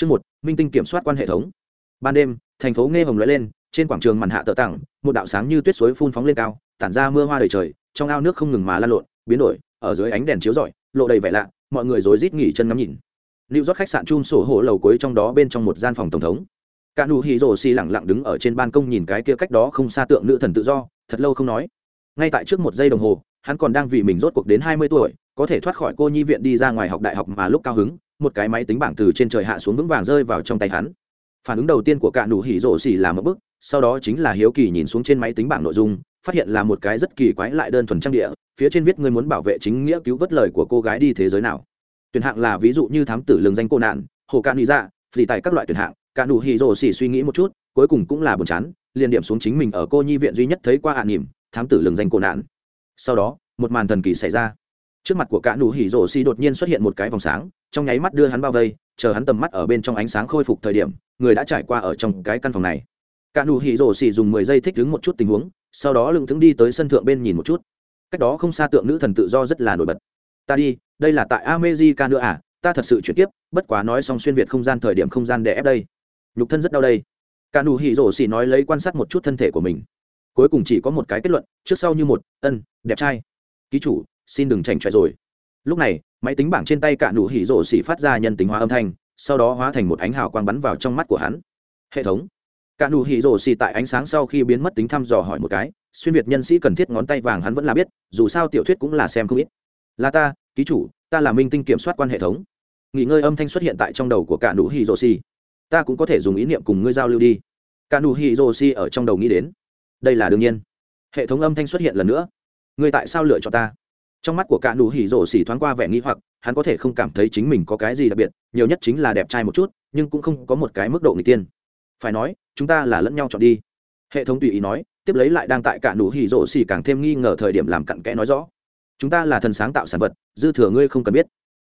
Chương một, Minh tinh kiểm soát quan hệ thống. Ban đêm, thành phố nghe hồng lóe lên, trên quảng trường màn hạ tợ tặng, một đạo sáng như tuyết suối phun phóng lên cao, tản ra mưa hoa đầy trời, trong ao nước không ngừng mà lan lộn, biến đổi, ở dưới ánh đèn chiếu rọi, lộ đầy vẻ lạ, mọi người rối rít nghỉ chân ngắm nhìn. Lưu rót khách sạn chung sổ hổ lầu cuối trong đó bên trong một gian phòng tổng thống. Cả nụ hỉ rồ xì lẳng lặng đứng ở trên ban công nhìn cái kia cách đó không xa tượng nữ thần tự do, thật lâu không nói. Ngay tại trước một giây đồng hồ, hắn còn đang vì mình rốt cuộc đến hai mươi tuổi, có thể thoát khỏi cô nhi viện đi ra ngoài học đại học mà lúc cao hứng, một cái máy tính bảng từ trên trời hạ xuống vững vàng rơi vào trong tay hắn. Phản ứng đầu tiên của cạ nụ hỉ rổ xỉ là một bức sau đó chính là hiếu kỳ nhìn xuống trên máy tính bảng nội dung, phát hiện là một cái rất kỳ quái lại đơn thuần trang địa, phía trên viết ngươi muốn bảo vệ chính nghĩa cứu vớt lời của cô gái đi thế giới nào. Tuyển hạng là ví dụ như thám tử lường danh cô nạn, hồ ca nghĩ dạ phì tại các loại tuyển hạng, cả nụ hỉ rổ xỉ suy nghĩ một chút, cuối cùng cũng là buồn chán, liền điểm xuống chính mình ở cô nhi viện duy nhất thấy qua hạ à nỉm, thám tử lường danh cô nạn. Sau đó, một màn thần kỳ xảy ra trước mặt của cả nụ hỉ rổ xì đột nhiên xuất hiện một cái vòng sáng, trong nháy mắt đưa hắn bao vây, chờ hắn tầm mắt ở bên trong ánh sáng khôi phục thời điểm, người đã trải qua ở trong cái căn phòng này. Cả nụ hỉ rổ xì dùng mười giây thích đứng một chút tình huống, sau đó lưng thứng đi tới sân thượng bên nhìn một chút. Cách đó không xa tượng nữ thần tự do rất là nổi bật. Ta đi, đây là tại amejica nữa à? Ta thật sự chuyển tiếp, bất quá nói xong xuyên việt không gian thời điểm không gian để ép đây. Nhục thân rất đau đây. Cả nụ hỉ rổ xì nói lấy quan sát một chút thân thể của mình. Cuối cùng chỉ có một cái kết luận, trước sau như một, ân, đẹp trai. Ký chủ xin đừng chảnh chọe rồi. Lúc này, máy tính bảng trên tay cả nụ hỉ rổ xỉ phát ra nhân tính hóa âm thanh, sau đó hóa thành một ánh hào quang bắn vào trong mắt của hắn. Hệ thống. Cả nụ hỉ rổ xỉ tại ánh sáng sau khi biến mất tính thăm dò hỏi một cái, xuyên việt nhân sĩ cần thiết ngón tay vàng hắn vẫn là biết, dù sao tiểu thuyết cũng là xem không ít. Là ta, ký chủ, ta là minh tinh kiểm soát quan hệ thống. Nghỉ ngơi âm thanh xuất hiện tại trong đầu của cả nụ hỉ rổ xỉ. Ta cũng có thể dùng ý niệm cùng ngươi giao lưu đi. Cả nụ hỉ rổ xỉ ở trong đầu nghĩ đến. Đây là đương nhiên. Hệ thống âm thanh xuất hiện lần nữa. Ngươi tại sao lựa chọn ta? trong mắt của cả nụ hỉ rổ xỉ thoáng qua vẻ nghi hoặc, hắn có thể không cảm thấy chính mình có cái gì đặc biệt, nhiều nhất chính là đẹp trai một chút, nhưng cũng không có một cái mức độ người tiên. Phải nói, chúng ta là lẫn nhau chọn đi. Hệ thống tùy ý nói, tiếp lấy lại đang tại cả nụ hỉ rổ xỉ càng thêm nghi ngờ thời điểm làm cặn kẽ nói rõ. Chúng ta là thần sáng tạo sản vật, dư thừa ngươi không cần biết.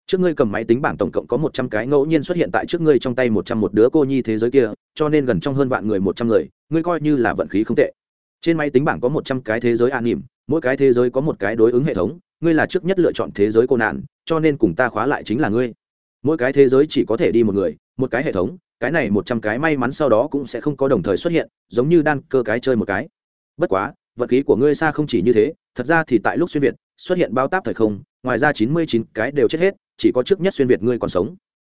Trước ngươi cầm máy tính bảng tổng cộng có một trăm cái ngẫu nhiên xuất hiện tại trước ngươi trong tay một trăm một đứa cô nhi thế giới kia, cho nên gần trong hơn vạn người một trăm người, ngươi coi như là vận khí không tệ. Trên máy tính bảng có một trăm cái thế giới an nỉm, mỗi cái thế giới có một cái đối ứng hệ thống ngươi là trước nhất lựa chọn thế giới cô nạn, cho nên cùng ta khóa lại chính là ngươi. Mỗi cái thế giới chỉ có thể đi một người, một cái hệ thống, cái này một trăm cái may mắn sau đó cũng sẽ không có đồng thời xuất hiện, giống như đan cơ cái chơi một cái. Bất quá, vật khí của ngươi xa không chỉ như thế, thật ra thì tại lúc xuyên việt, xuất hiện bao táp thời không, ngoài ra chín mươi chín cái đều chết hết, chỉ có trước nhất xuyên việt ngươi còn sống.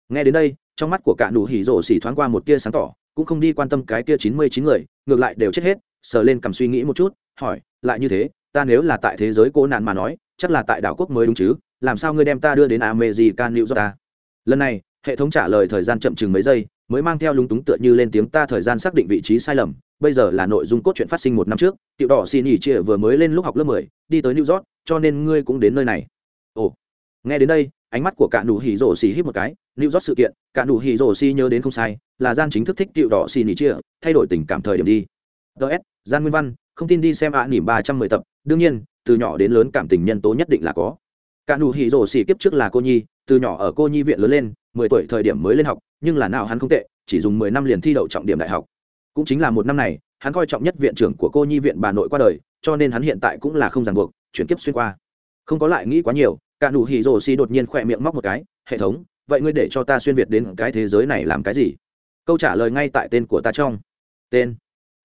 Nghe đến đây, trong mắt của cả nụ hỉ rổ xỉ thoáng qua một tia sáng tỏ, cũng không đi quan tâm cái tia chín mươi chín người, ngược lại đều chết hết, sờ lên cầm suy nghĩ một chút, hỏi, lại như thế, ta nếu là tại thế giới cố nạn mà nói chắc là tại đảo quốc mới đúng chứ làm sao ngươi đem ta đưa đến american new york ta lần này hệ thống trả lời thời gian chậm chừng mấy giây mới mang theo lúng túng tựa như lên tiếng ta thời gian xác định vị trí sai lầm bây giờ là nội dung cốt truyện phát sinh một năm trước tiểu đỏ xin ỉ chia vừa mới lên lúc học lớp mười đi tới new york cho nên ngươi cũng đến nơi này. Ồ nghe đến đây ánh mắt của cả nụ hỉ rổ xì hít một cái new york sự kiện cả nụ hỉ rổ xì nhớ đến không sai là gian chính thức thích tiểu đỏ xin ỉ chia thay đổi tình cảm thời điểm đi. Ts gian nguyên văn không tin đi xem ạ à, nỉm ba trăm mười tập đương nhiên từ nhỏ đến lớn cảm tình nhân tố nhất định là có. Cả nụ hỉ rổ xỉ kiếp trước là cô nhi, từ nhỏ ở cô nhi viện lớn lên, mười tuổi thời điểm mới lên học, nhưng là nào hắn không tệ, chỉ dùng mười năm liền thi đậu trọng điểm đại học. Cũng chính là một năm này, hắn coi trọng nhất viện trưởng của cô nhi viện bà nội qua đời, cho nên hắn hiện tại cũng là không ràng buộc, chuyển kiếp xuyên qua. Không có lại nghĩ quá nhiều, cả nụ hỉ rổ xỉ đột nhiên khỏe miệng móc một cái, hệ thống, vậy ngươi để cho ta xuyên việt đến cái thế giới này làm cái gì? Câu trả lời ngay tại tên của ta trong. Tên.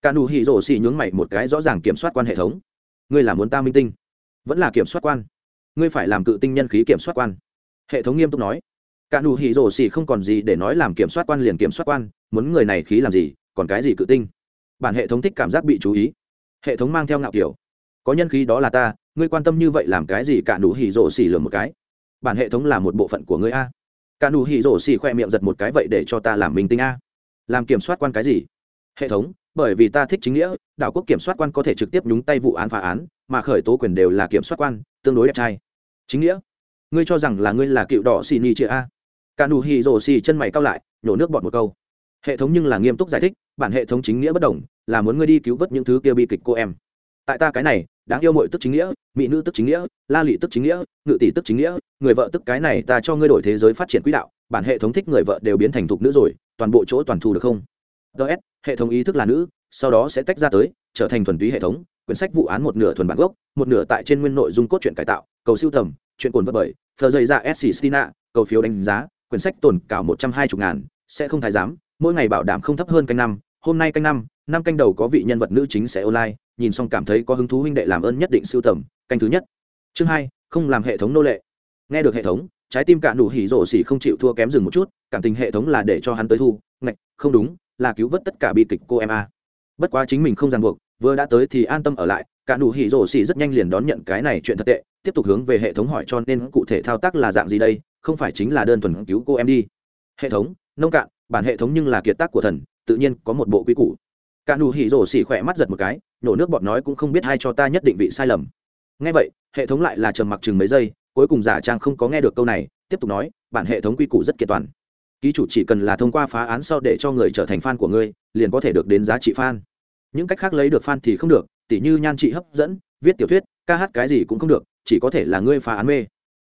Cả nụ hỉ rổ xỉ nhướng mày một cái rõ ràng kiểm soát quan hệ thống ngươi là muốn ta minh tinh? Vẫn là kiểm soát quan. Ngươi phải làm cự tinh nhân khí kiểm soát quan. Hệ thống nghiêm túc nói. Cả nụ hỉ rổ xỉ không còn gì để nói làm kiểm soát quan liền kiểm soát quan, muốn người này khí làm gì, còn cái gì cự tinh? Bản hệ thống thích cảm giác bị chú ý. Hệ thống mang theo ngạo kiểu. Có nhân khí đó là ta, ngươi quan tâm như vậy làm cái gì cả nụ hỉ rổ xỉ lừa một cái? Bản hệ thống là một bộ phận của ngươi a. Cả nụ hỉ rổ xỉ khoe miệng giật một cái vậy để cho ta làm minh tinh a. Làm kiểm soát quan cái gì? hệ thống, bởi vì ta thích chính nghĩa, đảo quốc kiểm soát quan có thể trực tiếp nhúng tay vụ án phá án, mà khởi tố quyền đều là kiểm soát quan, tương đối đẹp trai. Chính nghĩa? Ngươi cho rằng là ngươi là cựu đỏ xì ni chia a? Cả nụ hì rồ xì chân mày cao lại, nhổ nước bọt một câu. Hệ thống nhưng là nghiêm túc giải thích, bản hệ thống chính nghĩa bất đồng, là muốn ngươi đi cứu vớt những thứ kia bi kịch cô em. Tại ta cái này, đáng yêu mội tức chính nghĩa, mỹ nữ tức chính nghĩa, la lị tức chính nghĩa, ngự tỷ tức chính nghĩa, người vợ tức cái này ta cho ngươi đổi thế giới phát triển quỹ đạo, bản hệ thống thích người vợ đều biến thành thục nữ rồi, toàn bộ chỗ toàn thu được không? ts hệ thống ý thức là nữ, sau đó sẽ tách ra tới, trở thành thuần túy hệ thống, quyển sách vụ án một nửa thuần bản gốc, một nửa tại trên nguyên nội dung cốt truyện cải tạo, cầu siêu tầm, chuyện cồn vật bởi phờ dày dạ ra s stina cầu phiếu đánh giá, quyển sách tồn cả một trăm hai mươi ngàn, sẽ không thái giám, mỗi ngày bảo đảm không thấp hơn canh năm, hôm nay canh năm năm canh đầu có vị nhân vật nữ chính sẽ online, nhìn xong cảm thấy có hứng thú huynh đệ làm ơn nhất định siêu tầm, canh thứ nhất. Chương hai, không làm hệ thống nô lệ. Nghe được hệ thống, trái tim cả nụ hỉ rổ xỉ không chịu thua kém dừng một chút, cảm tình hệ thống là để cho hắn tới thu, ngạch, không đúng là cứu vớt tất cả bi kịch cô em a. Bất quá chính mình không ràng buộc, vừa đã tới thì an tâm ở lại, cả nụ hỉ rổ xỉ rất nhanh liền đón nhận cái này chuyện thật tệ, tiếp tục hướng về hệ thống hỏi cho nên cụ thể thao tác là dạng gì đây, không phải chính là đơn thuần cứu cô em đi. Hệ thống, nông cạn, bản hệ thống nhưng là kiệt tác của thần, tự nhiên có một bộ quy củ. Cả nụ hỉ rổ xỉ khỏe mắt giật một cái, nổ nước bọt nói cũng không biết hay cho ta nhất định vị sai lầm. Ngay vậy, hệ thống lại là trầm mặc chừng mấy giây, cuối cùng giả trang không có nghe được câu này, tiếp tục nói, bản hệ thống quy củ rất kiệt toàn ký chủ chỉ cần là thông qua phá án sau để cho người trở thành fan của ngươi, liền có thể được đến giá trị fan. Những cách khác lấy được fan thì không được, tỉ như nhan trị hấp dẫn, viết tiểu thuyết, ca hát cái gì cũng không được, chỉ có thể là ngươi phá án mê.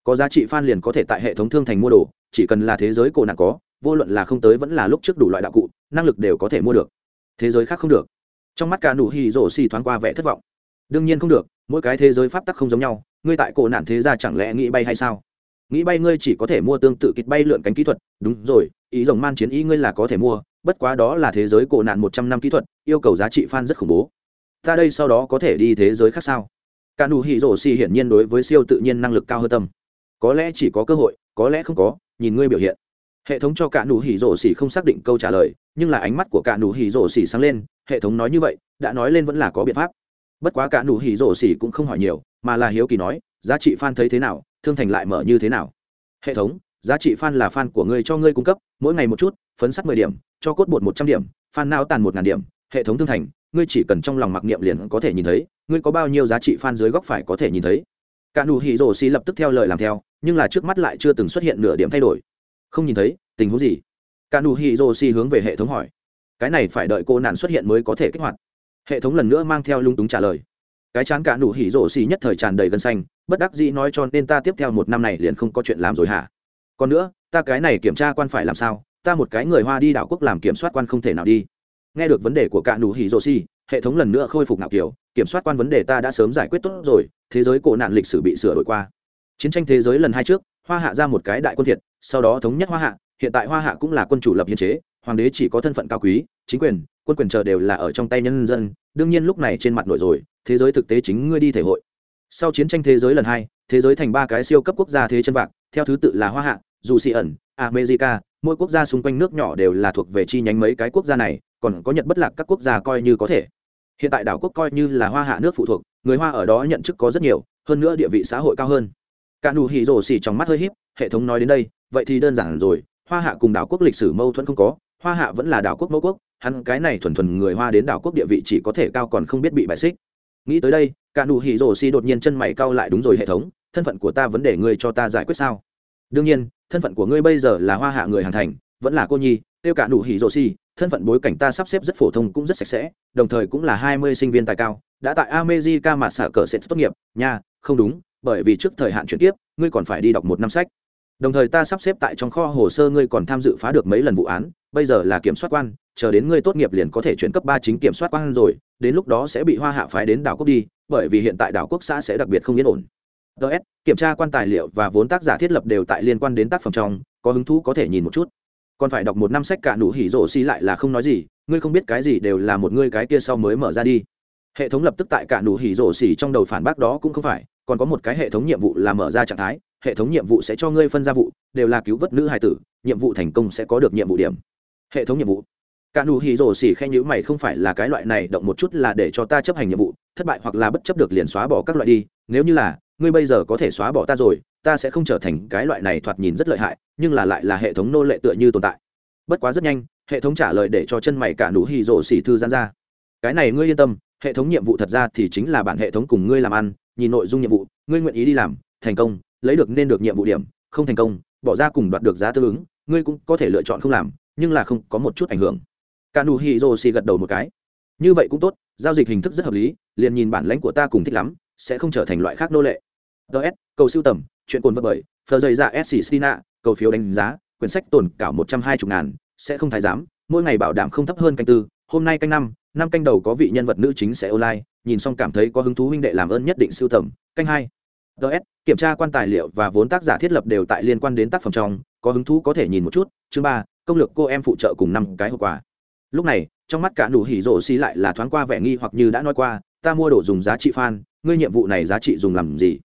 Có giá trị fan liền có thể tại hệ thống thương thành mua đồ, chỉ cần là thế giới cổ nạn có, vô luận là không tới vẫn là lúc trước đủ loại đạo cụ, năng lực đều có thể mua được. Thế giới khác không được. Trong mắt cả nụ hì rổ xì thoáng qua vẻ thất vọng. Đương nhiên không được, mỗi cái thế giới pháp tắc không giống nhau, ngươi tại cổ nạn thế gia chẳng lẽ nghĩ bay hay sao? nghĩ bay ngươi chỉ có thể mua tương tự kịch bay lượn cánh kỹ thuật. Đúng rồi, ý rồng man chiến ý ngươi là có thể mua, bất quá đó là thế giới cổ nạn một trăm năm kỹ thuật, yêu cầu giá trị fan rất khủng bố. Ta đây sau đó có thể đi thế giới khác sao? Cả nụ hỉ rổ xì hiển nhiên đối với siêu tự nhiên năng lực cao hơn tâm. Có lẽ chỉ có cơ hội, có lẽ không có, nhìn ngươi biểu hiện. Hệ thống cho cả nụ hỉ rổ xì không xác định câu trả lời, nhưng là ánh mắt của cả nụ hỉ rổ xì sáng lên, hệ thống nói như vậy, đã nói lên vẫn là có biện pháp. Bất quá cả nụ hỉ rổ xì cũng không hỏi nhiều, mà là hiếu kỳ nói, giá trị fan thấy thế nào? thương thành lại mở như thế nào? Hệ thống, giá trị fan là fan của ngươi cho ngươi cung cấp, mỗi ngày một chút, phấn sắt mười điểm, cho cốt bột một trăm điểm, fan não tàn một ngàn điểm. Hệ thống thương thành, ngươi chỉ cần trong lòng mặc niệm liền có thể nhìn thấy, ngươi có bao nhiêu giá trị fan dưới góc phải có thể nhìn thấy. Cả nụ hỉ rổ xì lập tức theo lời làm theo, nhưng là trước mắt lại chưa từng xuất hiện nửa điểm thay đổi. Không nhìn thấy, tình huống gì? Cả nụ hỉ rổ xì hướng về hệ thống hỏi. Cái này phải đợi cô nạn xuất hiện mới có thể kích hoạt. Hệ thống lần nữa mang theo lung túng trả lời. Cái chán cả nụ hỉ rổ xì nhất thời tràn đầy gân xanh bất đắc dĩ nói cho nên ta tiếp theo một năm này liền không có chuyện làm rồi hả? Còn nữa, ta cái này kiểm tra quan phải làm sao? Ta một cái người hoa đi đảo quốc làm kiểm soát quan không thể nào đi. Nghe được vấn đề của cạ nụ hỉ rô si, hệ thống lần nữa khôi phục ngạo kiểu, kiểm soát quan vấn đề ta đã sớm giải quyết tốt rồi, thế giới cổ nạn lịch sử bị sửa đổi qua. Chiến tranh thế giới lần hai trước, hoa hạ ra một cái đại quân thiệt, sau đó thống nhất hoa hạ, hiện tại hoa hạ cũng là quân chủ lập hiến chế, hoàng đế chỉ có thân phận cao quý, chính quyền, quân quyền chờ đều là ở trong tay nhân dân, đương nhiên lúc này trên mặt nổi rồi, thế giới thực tế chính ngươi đi thể hội sau chiến tranh thế giới lần hai, thế giới thành ba cái siêu cấp quốc gia thế chân vạc, theo thứ tự là hoa hạ, dù xị ẩn, america, mỗi quốc gia xung quanh nước nhỏ đều là thuộc về chi nhánh mấy cái quốc gia này, còn có nhận bất lạc các quốc gia coi như có thể. Hiện tại đảo quốc coi như là hoa hạ nước phụ thuộc, người hoa ở đó nhận chức có rất nhiều, hơn nữa địa vị xã hội cao hơn. Cả nụ hỉ rổ xỉ trong mắt hơi híp, hệ thống nói đến đây, vậy thì đơn giản rồi, hoa hạ cùng đảo quốc lịch sử mâu thuẫn không có, hoa hạ vẫn là đảo quốc mẫu quốc, hắn cái này thuần thuần người hoa đến đảo quốc địa vị chỉ có thể cao còn không biết bị bại xích nghĩ tới đây, cả nụ hỉ rổ xì đột nhiên chân mày cau lại đúng rồi hệ thống, thân phận của ta vấn đề ngươi cho ta giải quyết sao? Đương nhiên, thân phận của ngươi bây giờ là hoa hạ người hàng thành, vẫn là cô nhi, tiêu cả nụ hỉ rổ xì, thân phận bối cảnh ta sắp xếp rất phổ thông cũng rất sạch sẽ, đồng thời cũng là hai mươi sinh viên tài cao, đã tại amejica mà xả cờ sẽ tốt nghiệp. Nha, không đúng, bởi vì trước thời hạn chuyển tiếp, ngươi còn phải đi đọc một năm sách. Đồng thời ta sắp xếp tại trong kho hồ sơ ngươi còn tham dự phá được mấy lần vụ án, bây giờ là kiểm soát quan chờ đến ngươi tốt nghiệp liền có thể chuyển cấp ba chính kiểm soát quan rồi, đến lúc đó sẽ bị hoa hạ phái đến đảo quốc đi, bởi vì hiện tại đảo quốc xã sẽ đặc biệt không yên ổn. Ts kiểm tra quan tài liệu và vốn tác giả thiết lập đều tại liên quan đến tác phẩm trong, có hứng thú có thể nhìn một chút. Còn phải đọc một năm sách cả nụ hỉ rổ xi lại là không nói gì, ngươi không biết cái gì đều là một ngươi cái kia sau mới mở ra đi. Hệ thống lập tức tại cả nụ hỉ rổ xỉ trong đầu phản bác đó cũng không phải, còn có một cái hệ thống nhiệm vụ là mở ra trạng thái, hệ thống nhiệm vụ sẽ cho ngươi phân ra vụ, đều là cứu vớt nữ hài tử, nhiệm vụ thành công sẽ có được nhiệm vụ điểm. Hệ thống nhiệm vụ cả nụ hỉ rổ xỉ khen nhữ mày, không phải là cái loại này, động một chút là để cho ta chấp hành nhiệm vụ, thất bại hoặc là bất chấp được liền xóa bỏ các loại đi, nếu như là, ngươi bây giờ có thể xóa bỏ ta rồi, ta sẽ không trở thành cái loại này thoạt nhìn rất lợi hại, nhưng là lại là hệ thống nô lệ tựa như tồn tại. Bất quá rất nhanh, hệ thống trả lời để cho chân mày cả nụ hỉ rổ xỉ thư gian ra. Cái này ngươi yên tâm, hệ thống nhiệm vụ thật ra thì chính là bản hệ thống cùng ngươi làm ăn, nhìn nội dung nhiệm vụ, ngươi nguyện ý đi làm, thành công, lấy được nên được nhiệm vụ điểm, không thành công, bỏ ra cùng đoạt được giá tương ứng, ngươi cũng có thể lựa chọn không làm, nhưng là không có một chút ảnh hưởng cả nụ hỉ rồ xì gật đầu một cái. Như vậy cũng tốt, giao dịch hình thức rất hợp lý, liền nhìn bản lãnh của ta cùng thích lắm, sẽ không trở thành loại khác nô lệ. Ts cầu siêu tầm, chuyện cồn vật bởi, phờ dày ra s stina, cầu phiếu đánh giá, quyển sách tồn cảo một trăm hai mươi ngàn, sẽ không thái giám, mỗi ngày bảo đảm không thấp hơn canh tư, hôm nay canh năm năm canh đầu có vị nhân vật nữ chính sẽ online, nhìn xong cảm thấy có hứng thú huynh đệ làm ơn nhất định siêu tầm, canh hai. Ts kiểm tra quan tài liệu và vốn tác giả thiết lập đều tại liên quan đến tác phẩm trong, có hứng thú có thể nhìn một chút, chương ba, công lược cô em phụ trợ cùng năm cái hậu quả lúc này, trong mắt cả nụ hỉ rổ xì lại là thoáng qua vẻ nghi hoặc như đã nói qua, ta mua đồ dùng giá trị fan, ngươi nhiệm vụ này giá trị dùng làm gì?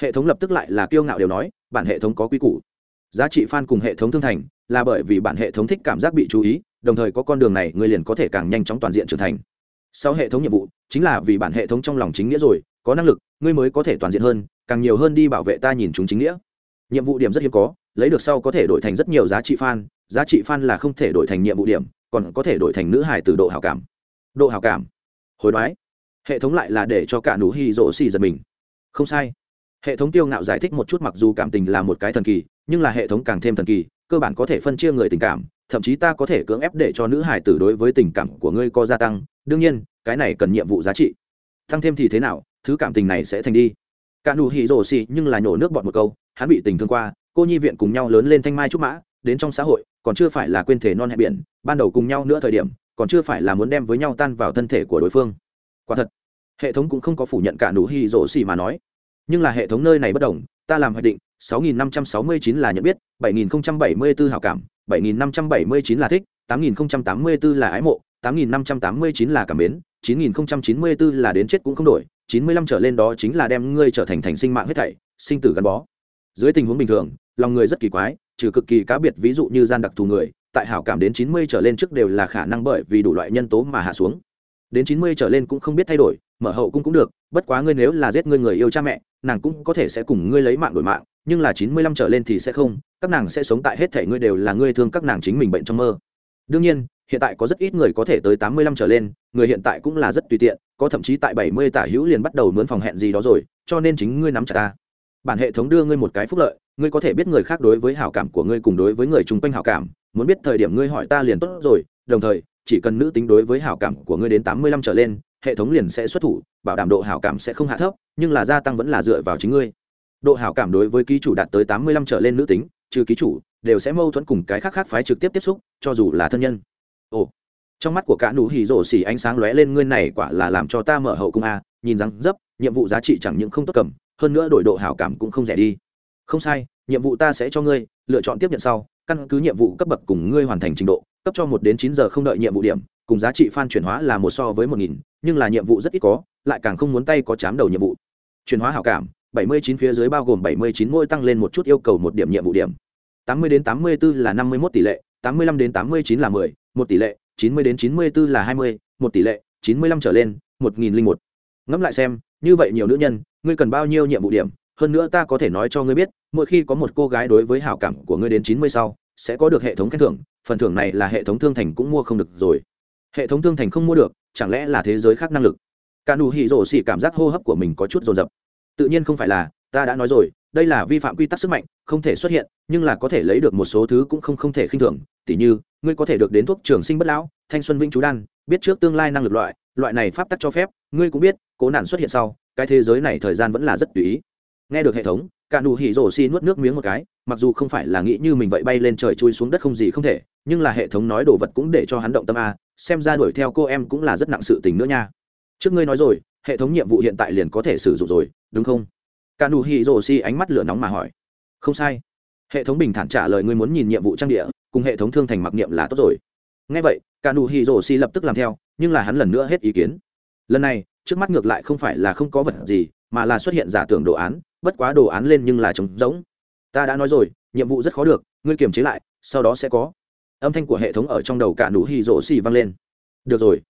Hệ thống lập tức lại là kiêu ngạo đều nói, bản hệ thống có quy củ. Giá trị fan cùng hệ thống thương thành là bởi vì bản hệ thống thích cảm giác bị chú ý, đồng thời có con đường này ngươi liền có thể càng nhanh chóng toàn diện trưởng thành. Sau hệ thống nhiệm vụ, chính là vì bản hệ thống trong lòng chính nghĩa rồi, có năng lực, ngươi mới có thể toàn diện hơn, càng nhiều hơn đi bảo vệ ta nhìn chúng chính nghĩa. Nhiệm vụ điểm rất hiếm có, lấy được sau có thể đổi thành rất nhiều giá trị fan, giá trị fan là không thể đổi thành nhiệm vụ điểm còn có thể đổi thành nữ hải từ độ hảo cảm. Độ hảo cảm. Hối đoái. Hệ thống lại là để cho cả nụ hy rỗ xì giật mình. Không sai. Hệ thống tiêu ngạo giải thích một chút mặc dù cảm tình là một cái thần kỳ, nhưng là hệ thống càng thêm thần kỳ, cơ bản có thể phân chia người tình cảm, thậm chí ta có thể cưỡng ép để cho nữ hải tử đối với tình cảm của ngươi có gia tăng. Đương nhiên, cái này cần nhiệm vụ giá trị. Tăng thêm thì thế nào, thứ cảm tình này sẽ thành đi. Cả nụ hỉ rồ xì nhưng là nhổ nước bọt một câu, hắn bị tình thương qua, cô nhi viện cùng nhau lớn lên thanh mai trúc mã đến trong xã hội, còn chưa phải là quên thể non hẹn biển, ban đầu cùng nhau nữa thời điểm, còn chưa phải là muốn đem với nhau tan vào thân thể của đối phương. Quả thật, hệ thống cũng không có phủ nhận cả nụ hy rỗ xì mà nói. Nhưng là hệ thống nơi này bất đồng, ta làm hoạch định 6569 là nhận biết 7074 hảo cảm 7579 là thích 8084 là ái mộ 8589 là cảm mến 9094 là đến chết cũng không đổi 95 trở lên đó chính là đem ngươi trở thành thành sinh mạng huyết thảy, sinh tử gắn bó. Dưới tình huống bình thường, lòng người rất kỳ quái trừ cực kỳ cá biệt ví dụ như gian đặc thù người, tại hảo cảm đến chín mươi trở lên trước đều là khả năng bởi vì đủ loại nhân tố mà hạ xuống. Đến chín mươi trở lên cũng không biết thay đổi, mở hậu cung cũng được, bất quá ngươi nếu là giết ngươi người yêu cha mẹ, nàng cũng có thể sẽ cùng ngươi lấy mạng đổi mạng, nhưng là chín mươi lăm trở lên thì sẽ không, các nàng sẽ sống tại hết thể ngươi đều là ngươi thương các nàng chính mình bệnh trong mơ. Đương nhiên, hiện tại có rất ít người có thể tới tám mươi lăm trở lên, người hiện tại cũng là rất tùy tiện, có thậm chí tại bảy mươi tả hữu liền bắt đầu muốn phòng hẹn gì đó rồi, cho nên chính ngươi nắm chặt ta bản hệ thống đưa ngươi một cái phúc lợi, ngươi có thể biết người khác đối với hảo cảm của ngươi cùng đối với người chung quanh hảo cảm, muốn biết thời điểm ngươi hỏi ta liền tốt rồi, đồng thời, chỉ cần nữ tính đối với hảo cảm của ngươi đến tám mươi lăm trở lên, hệ thống liền sẽ xuất thủ, bảo đảm độ hảo cảm sẽ không hạ thấp, nhưng là gia tăng vẫn là dựa vào chính ngươi. Độ hảo cảm đối với ký chủ đạt tới tám mươi lăm trở lên nữ tính, trừ ký chủ, đều sẽ mâu thuẫn cùng cái khác khác phái trực tiếp tiếp xúc, cho dù là thân nhân. Ồ, trong mắt của cả nụ hì rổ xỉ ánh sáng lóe lên, ngươi này quả là làm cho ta mở hậu cung a, nhìn rằng dấp, nhiệm vụ giá trị chẳng những không tốt cầm hơn nữa đổi độ hảo cảm cũng không rẻ đi. Không sai, nhiệm vụ ta sẽ cho ngươi, lựa chọn tiếp nhận sau, căn cứ nhiệm vụ cấp bậc cùng ngươi hoàn thành trình độ, cấp cho một đến chín giờ không đợi nhiệm vụ điểm, cùng giá trị phan chuyển hóa là một so với một nghìn, nhưng là nhiệm vụ rất ít có, lại càng không muốn tay có chám đầu nhiệm vụ. Chuyển hóa hảo cảm, bảy mươi chín phía dưới bao gồm bảy mươi chín mỗi tăng lên một chút yêu cầu một điểm nhiệm vụ điểm. tám mươi đến tám mươi 84 là năm mươi một tỷ lệ, tám mươi lăm đến tám mươi chín là mười, một tỷ lệ, chín mươi đến chín mươi 94 là hai mươi, một tỷ lệ, chín mươi lăm trở lên, một nghìn linh một. Ngẫm lại xem, như vậy nhiều nữ nhân ngươi cần bao nhiêu nhiệm vụ điểm, hơn nữa ta có thể nói cho ngươi biết, mỗi khi có một cô gái đối với hảo cảm của ngươi đến chín mươi sau, sẽ có được hệ thống khen thưởng, phần thưởng này là hệ thống thương thành cũng mua không được rồi. Hệ thống thương thành không mua được, chẳng lẽ là thế giới khác năng lực? Cả nụ hỉ rổ xỉ cảm giác hô hấp của mình có chút rồn rập. tự nhiên không phải là, ta đã nói rồi, đây là vi phạm quy tắc sức mạnh, không thể xuất hiện, nhưng là có thể lấy được một số thứ cũng không không thể khinh thường. Tỉ như, ngươi có thể được đến thuốc trường sinh bất lão, thanh xuân vĩnh chú đan, biết trước tương lai năng lực loại loại này pháp tắc cho phép, ngươi cũng biết, cố nạn xuất hiện sau, cái thế giới này thời gian vẫn là rất tùy ý. Nghe được hệ thống, cả nụ hỉ rổ xi nuốt nước miếng một cái, mặc dù không phải là nghĩ như mình vậy bay lên trời chui xuống đất không gì không thể, nhưng là hệ thống nói đồ vật cũng để cho hắn động tâm a, xem ra đuổi theo cô em cũng là rất nặng sự tình nữa nha. Trước ngươi nói rồi, hệ thống nhiệm vụ hiện tại liền có thể sử dụng rồi, đúng không? Cả nụ hỉ rổ xi ánh mắt lửa nóng mà hỏi. Không sai. Hệ thống bình thản trả lời ngươi muốn nhìn nhiệm vụ trang địa, cùng hệ thống thương thành mặc niệm là tốt rồi ngay vậy, cả nụ hỉ rổ xì lập tức làm theo, nhưng là hắn lần nữa hết ý kiến. Lần này, trước mắt ngược lại không phải là không có vật gì, mà là xuất hiện giả tưởng đồ án, bất quá đồ án lên nhưng là trống rỗng. Ta đã nói rồi, nhiệm vụ rất khó được, ngươi kiềm chế lại, sau đó sẽ có. Âm thanh của hệ thống ở trong đầu cả nụ hỉ rổ xì vang lên. Được rồi.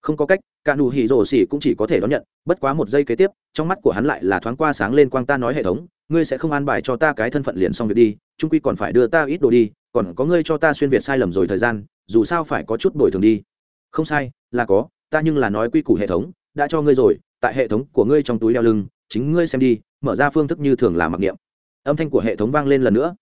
Không có cách, cả nụ hỉ rổ xỉ cũng chỉ có thể đón nhận, bất quá một giây kế tiếp, trong mắt của hắn lại là thoáng qua sáng lên quang ta nói hệ thống, ngươi sẽ không an bài cho ta cái thân phận liền xong việc đi trung quy còn phải đưa ta ít đồ đi, còn có ngươi cho ta xuyên việt sai lầm rồi thời gian dù sao phải có chút bồi thường đi. Không sai là có ta nhưng là nói quy củ hệ thống đã cho ngươi rồi tại hệ thống của ngươi trong túi đeo lưng chính ngươi xem đi mở ra phương thức như thường là mặc niệm. Âm thanh của hệ thống vang lên lần nữa.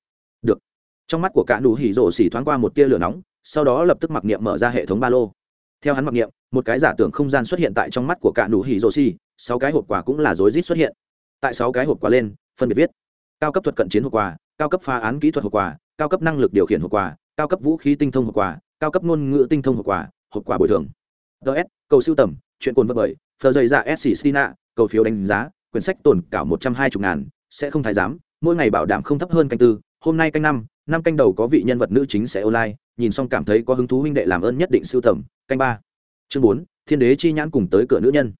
Được. Trong mắt của cả nụ hỉ rổ xỉ thoáng qua một tia lửa nóng sau đó lập tức mặc niệm mở ra hệ thống ba lô. Theo hắn mặc niệm một cái giả tưởng không gian xuất hiện tại trong mắt của cả nụ hỉ rổ xỉ sáu cái hộp quà cũng là rối rít xuất hiện. Tại sáu cái hộp quà lên phân biệt viết. Cao cấp thuật cận chiến hộp quà, cao cấp phá án kỹ thuật hộp quà, cao cấp năng lực điều khiển hộp quà, cao cấp vũ khí tinh thông hộp quà cao cấp ngôn ngữ tinh thông hậu quả hậu quả bồi thường. Ts cầu siêu tầm chuyện cồn vật bởi phờ dày dạ s stina cầu phiếu đánh giá quyển sách tồn cảo một trăm hai mươi ngàn sẽ không thái giám mỗi ngày bảo đảm không thấp hơn canh tư hôm nay canh năm năm canh đầu có vị nhân vật nữ chính sẽ online nhìn xong cảm thấy có hứng thú huynh đệ làm ơn nhất định siêu tầm canh ba. Chương bốn thiên đế chi nhãn cùng tới cửa nữ nhân.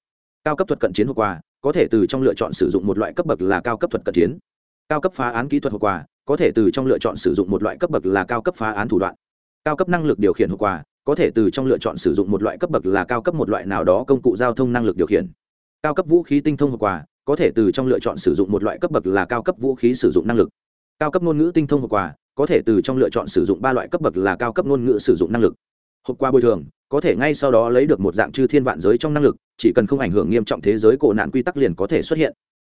Cao cấp thuật cận chiến hậu quả, có thể từ trong lựa chọn sử dụng một loại cấp bậc là cao cấp thuật cận chiến. Cao cấp phá án kỹ thuật hậu quả, có thể từ trong lựa chọn sử dụng một loại cấp bậc là cao cấp phá án thủ đoạn cao cấp năng lực điều khiển hậu quả có thể từ trong lựa chọn sử dụng một loại cấp bậc là cao cấp một loại nào đó công cụ giao thông năng lực điều khiển. Cao cấp vũ khí tinh thông hậu quả có thể từ trong lựa chọn sử dụng một loại cấp bậc là cao cấp vũ khí sử dụng năng lực. Cao cấp ngôn ngữ tinh thông hậu quả có thể từ trong lựa chọn sử dụng ba loại cấp bậc là cao cấp ngôn ngữ sử dụng năng lực. Hậu quả bồi thường, có thể ngay sau đó lấy được một dạng chư thiên vạn giới trong năng lực, chỉ cần không ảnh hưởng nghiêm trọng thế giới cổ nạn quy tắc liền có thể xuất hiện.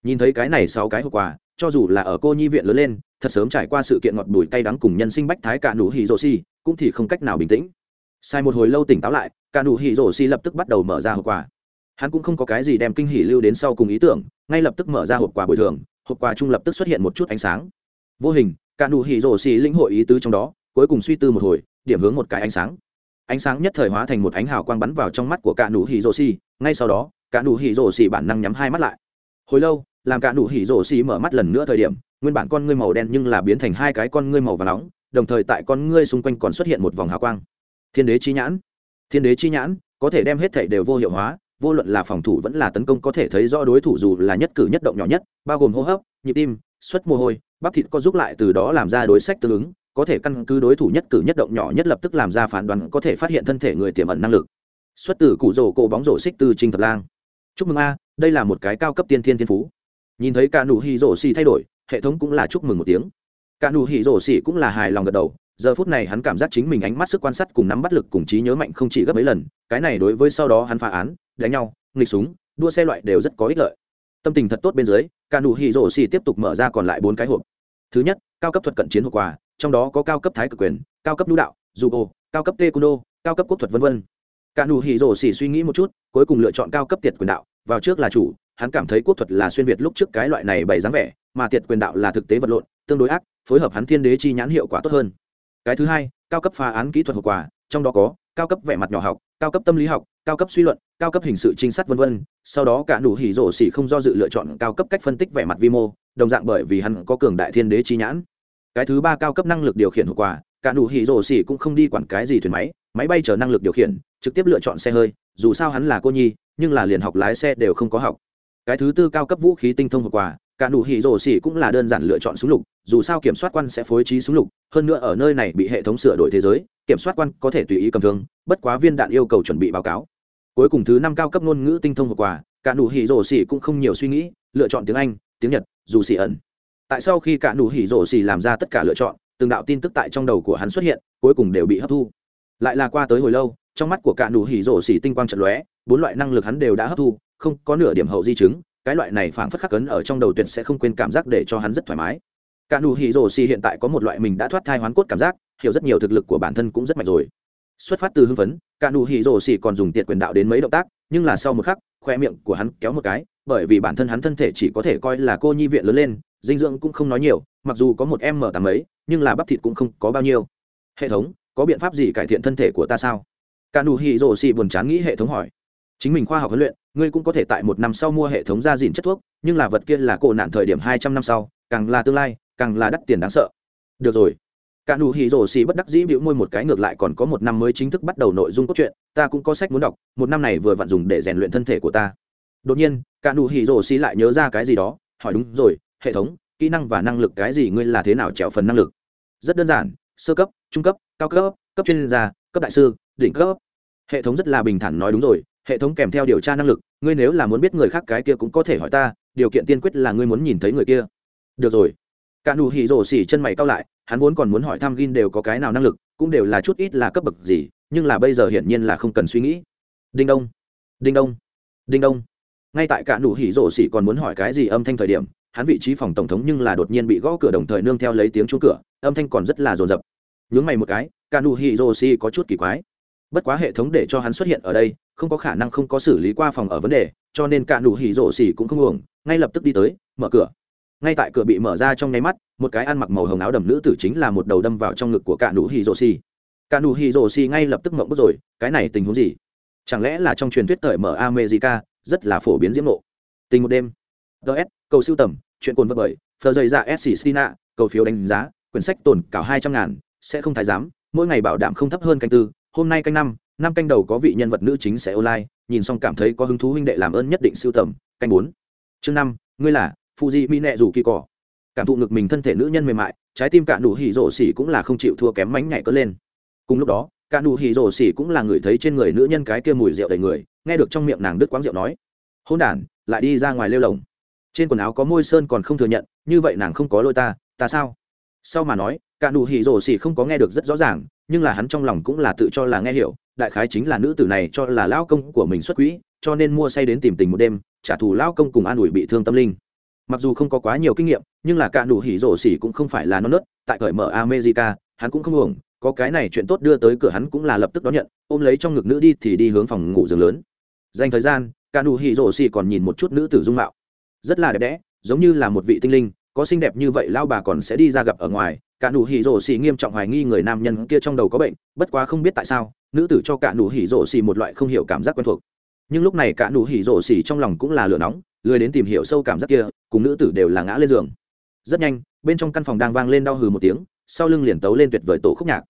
Nhìn thấy cái này sau cái hậu quả cho dù là ở cô nhi viện lớn lên, thật sớm trải qua sự kiện ngọt bùi cay đắng cùng nhân sinh bách thái cả nụ hỉ rổ xì, cũng thì không cách nào bình tĩnh. Sai một hồi lâu tỉnh táo lại, cả nụ hỉ rổ xì lập tức bắt đầu mở ra hộp quà. hắn cũng không có cái gì đem kinh hỉ lưu đến sau cùng ý tưởng, ngay lập tức mở ra hộp quà bồi thường, hộp quà chung lập tức xuất hiện một chút ánh sáng. Vô hình, cả nụ hỉ rổ xì lĩnh hội ý tứ trong đó, cuối cùng suy tư một hồi, điểm hướng một cái ánh sáng. Ánh sáng nhất thời hóa thành một ánh hào quang bắn vào trong mắt của cả nụ hỉ rổ xì, ngay sau đó, cả nụ hỉ rổ xì bản năng nhắm hai mắt lại. Hồi lâu làm cả nụ hỉ rổ xì mở mắt lần nữa thời điểm, nguyên bản con ngươi màu đen nhưng là biến thành hai cái con ngươi màu và nóng, đồng thời tại con ngươi xung quanh còn xuất hiện một vòng hào quang. Thiên đế chi nhãn. Thiên đế chi nhãn, có thể đem hết thảy đều vô hiệu hóa, vô luận là phòng thủ vẫn là tấn công có thể thấy rõ đối thủ dù là nhất cử nhất động nhỏ nhất, bao gồm hô hấp, nhịp tim xuất mồ hôi, bắp thịt có giúp lại từ đó làm ra đối sách tương ứng, có thể căn cứ đối thủ nhất cử nhất động nhỏ nhất lập tức làm ra phán đoán có thể phát hiện thân thể người tiềm ẩn năng lực. Xuất từ cụ rổ cổ bóng rổ xích từ trinh thập lang. Chúc mừng a, đây là một cái cao cấp tiên thiên thiên phú nhìn thấy cả nụ hỉ rổ xì thay đổi, hệ thống cũng là chúc mừng một tiếng. Cả nụ hỉ rổ xì cũng là hài lòng gật đầu, giờ phút này hắn cảm giác chính mình ánh mắt sức quan sát cùng nắm bắt lực cùng trí nhớ mạnh không chỉ gấp mấy lần, cái này đối với sau đó hắn phá án, đánh nhau, nghịch súng, đua xe loại đều rất có ích lợi. Tâm tình thật tốt bên dưới cả nụ hỉ rổ xì tiếp tục mở ra còn lại bốn cái hộp. Thứ nhất, cao cấp thuật cận chiến hộp quà, trong đó có cao cấp thái cực quyền, cao cấp nhu đạo dù ô cao cấp tê cundo cao cấp quốc thuật v v cả nụ hỉ rổ xì suy nghĩ một chút, cuối cùng lựa chọn cao cấp tiệt quyền đạo, vào trước là chủ hắn cảm thấy quốc thuật là xuyên việt lúc trước cái loại này bày dáng vẻ, mà tiệt quyền đạo là thực tế vật lộn, tương đối ác, phối hợp hắn thiên đế chi nhãn hiệu quả tốt hơn. Cái thứ hai, cao cấp phá án kỹ thuật hậu quả, trong đó có cao cấp vẻ mặt nhỏ học, cao cấp tâm lý học, cao cấp suy luận, cao cấp hình sự trinh sát v v sau đó cả đủ hỉ rổ xỉ không do dự lựa chọn cao cấp cách phân tích vẻ mặt vi mô, đồng dạng bởi vì hắn có cường đại thiên đế chi nhãn. Cái thứ ba, cao cấp năng lực điều khiển hậu quả, cả đủ hỉ rổ xỉ cũng không đi quản cái gì thuyền máy máy bay chở năng lực điều khiển, trực tiếp lựa chọn xe hơi, dù sao hắn là cô nhi, nhưng là liền học lái xe đều không có học cái thứ tư cao cấp vũ khí tinh thông hoặc quả, cả nụ hỉ rổ xỉ cũng là đơn giản lựa chọn súng lục dù sao kiểm soát quan sẽ phối trí súng lục hơn nữa ở nơi này bị hệ thống sửa đổi thế giới kiểm soát quan có thể tùy ý cầm thương bất quá viên đạn yêu cầu chuẩn bị báo cáo. Cuối cùng thứ năm cao cấp ngôn ngữ tinh thông hoặc quả, cả nụ hỉ rổ xỉ cũng không nhiều suy nghĩ lựa chọn tiếng anh tiếng nhật dù xỉ ẩn. Tại sau khi cả nụ hỉ rổ xỉ làm ra tất cả lựa chọn từng đạo tin tức tại trong đầu của hắn xuất hiện cuối cùng đều bị hấp thu. Lại là qua tới hồi lâu trong mắt của cả nụ hỉ rổ xỉ tinh quang trận lóe bốn loại năng lực hắn đều đã hấp thu không có nửa điểm hậu di chứng, cái loại này phảng phất khắc cấn ở trong đầu tuyệt sẽ không quên cảm giác để cho hắn rất thoải mái. Cả nụ hỉ rồ xì hiện tại có một loại mình đã thoát thai hoán cốt cảm giác, hiểu rất nhiều thực lực của bản thân cũng rất mạnh rồi. Xuất phát từ hưng phấn, cả nụ hỉ rồ xì còn dùng tiệt quyền đạo đến mấy động tác, nhưng là sau một khắc, khoe miệng của hắn kéo một cái, bởi vì bản thân hắn thân thể chỉ có thể coi là cô nhi viện lớn lên, dinh dưỡng cũng không nói nhiều, mặc dù có một em mở tám ấy, nhưng là bắp thịt cũng không có bao nhiêu. Hệ thống, có biện pháp gì cải thiện thân thể của ta sao? Cả nụ hỉ rồ xì buồn chán nghĩ hệ thống hỏi chính mình khoa học huấn luyện, ngươi cũng có thể tại một năm sau mua hệ thống gia dìn chất thuốc, nhưng là vật kia là cổ nạn thời điểm hai trăm năm sau, càng là tương lai, càng là đắt tiền đáng sợ. Được rồi. Cả nụ hỉ rổ xì bất đắc dĩ bĩu môi một cái ngược lại còn có một năm mới chính thức bắt đầu nội dung cốt truyện, ta cũng có sách muốn đọc, một năm này vừa vặn dùng để rèn luyện thân thể của ta. Đột nhiên, cả nụ hỉ rổ xì lại nhớ ra cái gì đó, hỏi đúng rồi, hệ thống, kỹ năng và năng lực cái gì ngươi là thế nào trèo phần năng lực? Rất đơn giản, sơ cấp, trung cấp, cao cấp cấp chuyên gia, cấp đại sư, đỉnh cấp. Hệ thống rất là bình thản nói đúng rồi hệ thống kèm theo điều tra năng lực, ngươi nếu là muốn biết người khác cái kia cũng có thể hỏi ta, điều kiện tiên quyết là ngươi muốn nhìn thấy người kia. Được rồi. Cả nụ hỉ rổ xỉ chân mày cao lại, hắn vốn còn muốn hỏi thăm gin đều có cái nào năng lực, cũng đều là chút ít là cấp bậc gì, nhưng là bây giờ hiển nhiên là không cần suy nghĩ. Đinh đông. Đinh đông. Đinh đông. Ngay tại cả nụ hỉ rổ xỉ còn muốn hỏi cái gì âm thanh thời điểm, hắn vị trí phòng tổng thống nhưng là đột nhiên bị gõ cửa đồng thời nương theo lấy tiếng chuông cửa, âm thanh còn rất là rồn rập nhướng mày một cái, cả nụ hỉ rổ xỉ có chút kỳ quái bất quá hệ thống để cho hắn xuất hiện ở đây, không có khả năng không có xử lý qua phòng ở vấn đề, cho nên cả nụ hỉ rổ xỉ cũng không uổng, ngay lập tức đi tới, mở cửa. Ngay tại cửa bị mở ra trong nháy mắt, một cái ăn mặc màu hồng áo đầm nữ tử chính là một đầu đâm vào trong ngực của cả nụ hỉ rổ xỉ. Cả nụ hỉ rổ xỉ ngay lập tức mộng bức rồi, cái này tình huống gì? Chẳng lẽ là trong truyền thuyết thời mở america, rất là phổ biến diễm nộ tình một đêm. Ts cầu siêu tầm, chuyện cồn vật bởi, phờ dày dạ s stina cầu phiếu đánh giá, quyển sách tồn cảo hai trăm ngàn, sẽ không thái giám, mỗi ngày bảo đảm không thấp hơn canh tư hôm nay canh năm năm canh đầu có vị nhân vật nữ chính sẽ online, nhìn xong cảm thấy có hứng thú huynh đệ làm ơn nhất định siêu tầm, canh bốn. Chương năm, ngươi là phụ di mỹ nệ rủ kỳ cỏ cảm thụ ngực mình thân thể nữ nhân mềm mại, trái tim cả nụ hỉ rổ xỉ cũng là không chịu thua kém mánh nhảy cất lên. Cùng lúc đó cả nụ hỉ rổ xỉ cũng là người thấy trên người nữ nhân cái kia mùi rượu đầy người, nghe được trong miệng nàng đứt quáng rượu nói hôn đản, lại đi ra ngoài lêu lồng. Trên quần áo có môi sơn còn không thừa nhận, như vậy nàng không có lôi ta ta sao? Sau mà nói cả nụ hỉ rổ xỉ không có nghe được rất rõ ràng nhưng là hắn trong lòng cũng là tự cho là nghe hiểu, đại khái chính là nữ tử này cho là lão công của mình xuất quỹ, cho nên mua say đến tìm tình một đêm, trả thù lão công cùng an ủi bị thương tâm linh. Mặc dù không có quá nhiều kinh nghiệm, nhưng là cả đủ hỉ rổ xỉ cũng không phải là non nớt, tại cởi mở america, hắn cũng không uổng, có cái này chuyện tốt đưa tới cửa hắn cũng là lập tức đón nhận, ôm lấy trong ngực nữ đi thì đi hướng phòng ngủ giường lớn. Dành thời gian, cả đủ hỉ rổ xỉ còn nhìn một chút nữ tử dung mạo. Rất là đẹp đẽ, giống như là một vị tinh linh có xinh đẹp như vậy lao bà còn sẽ đi ra gặp ở ngoài. Cả nụ hỉ rổ xì nghiêm trọng hoài nghi người nam nhân kia trong đầu có bệnh, bất quá không biết tại sao, nữ tử cho cả nụ hỉ rổ xì một loại không hiểu cảm giác quen thuộc. Nhưng lúc này cả nụ hỉ rổ xì trong lòng cũng là lửa nóng, lười đến tìm hiểu sâu cảm giác kia, cùng nữ tử đều là ngã lên giường. Rất nhanh, bên trong căn phòng đang vang lên đau hừ một tiếng, sau lưng liền tấu lên tuyệt vời tổ khúc nhạc.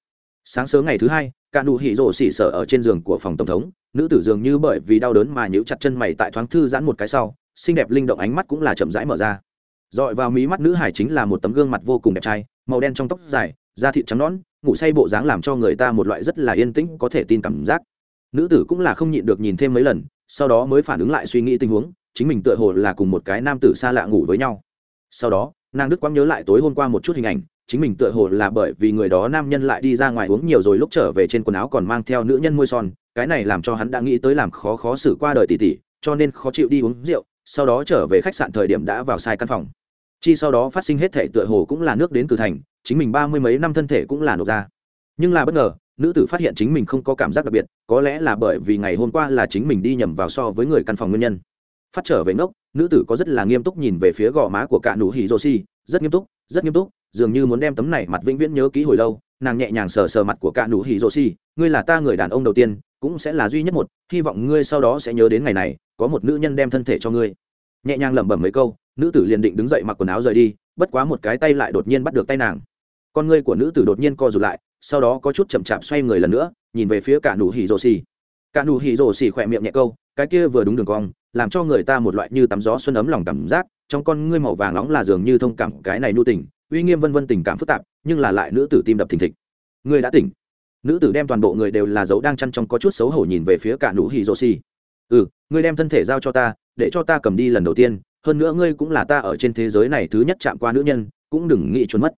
Sáng sớm ngày thứ hai, cả nụ hỉ rổ xỉ sở ở trên giường của phòng tổng thống, nữ tử dường như bởi vì đau đớn mà nhíu chặt chân mày tại thoáng thư giãn một cái sau, xinh đẹp linh động ánh mắt cũng là chậm rãi mở ra dọi vào mí mắt nữ hải chính là một tấm gương mặt vô cùng đẹp trai, màu đen trong tóc dài, da thịt trắng nón ngủ say bộ dáng làm cho người ta một loại rất là yên tĩnh có thể tin cảm giác. Nữ tử cũng là không nhịn được nhìn thêm mấy lần, sau đó mới phản ứng lại suy nghĩ tình huống, chính mình tựa hồ là cùng một cái nam tử xa lạ ngủ với nhau. Sau đó, nàng đức quang nhớ lại tối hôm qua một chút hình ảnh, chính mình tựa hồ là bởi vì người đó nam nhân lại đi ra ngoài uống nhiều rồi lúc trở về trên quần áo còn mang theo nữ nhân môi son, cái này làm cho hắn đã nghĩ tới làm khó khó xử qua đời tỷ tỷ, cho nên khó chịu đi uống rượu, sau đó trở về khách sạn thời điểm đã vào sai căn phòng chi sau đó phát sinh hết thể tựa hồ cũng là nước đến từ thành, chính mình ba mươi mấy năm thân thể cũng là nổ ra. Nhưng là bất ngờ, nữ tử phát hiện chính mình không có cảm giác đặc biệt, có lẽ là bởi vì ngày hôm qua là chính mình đi nhầm vào so với người căn phòng nguyên nhân. Phát trở về ngốc, nữ tử có rất là nghiêm túc nhìn về phía gò má của cả nụ hỉ rô si rất nghiêm túc, rất nghiêm túc, dường như muốn đem tấm này mặt vĩnh viễn nhớ kỹ hồi lâu, nàng nhẹ nhàng sờ sờ mặt của cả nụ hỉ rô si ngươi là ta người đàn ông đầu tiên, cũng sẽ là duy nhất một, hy vọng ngươi sau đó sẽ nhớ đến ngày này, có một nữ nhân đem thân thể cho ngươi nhẹ nhàng lẩm bẩm mấy câu, nữ tử liền định đứng dậy mặc quần áo rời đi, bất quá một cái tay lại đột nhiên bắt được tay nàng. Con ngươi của nữ tử đột nhiên co rụt lại, sau đó có chút chậm chạp xoay người lần nữa, nhìn về phía cả nụ hỉ rồ xì. Cả nụ hỉ rồ xì khỏe miệng nhẹ câu, cái kia vừa đúng đường cong, làm cho người ta một loại như tắm gió xuân ấm lòng cảm giác, trong con ngươi màu vàng nóng là dường như thông cảm cái này nhu tình, uy nghiêm vân vân tình cảm phức tạp, nhưng là lại nữ tử tim đập thình thịch. Ngươi đã tỉnh. Nữ tử đem toàn bộ người đều là dấu đang chăn trong có chút xấu hổ nhìn về phía cả nụ hỉ rồ xì ừ ngươi đem thân thể giao cho ta, để cho ta cầm đi lần đầu tiên, hơn nữa ngươi cũng là ta ở trên thế giới này thứ nhất chạm qua nữ nhân, cũng đừng nghĩ trốn mất.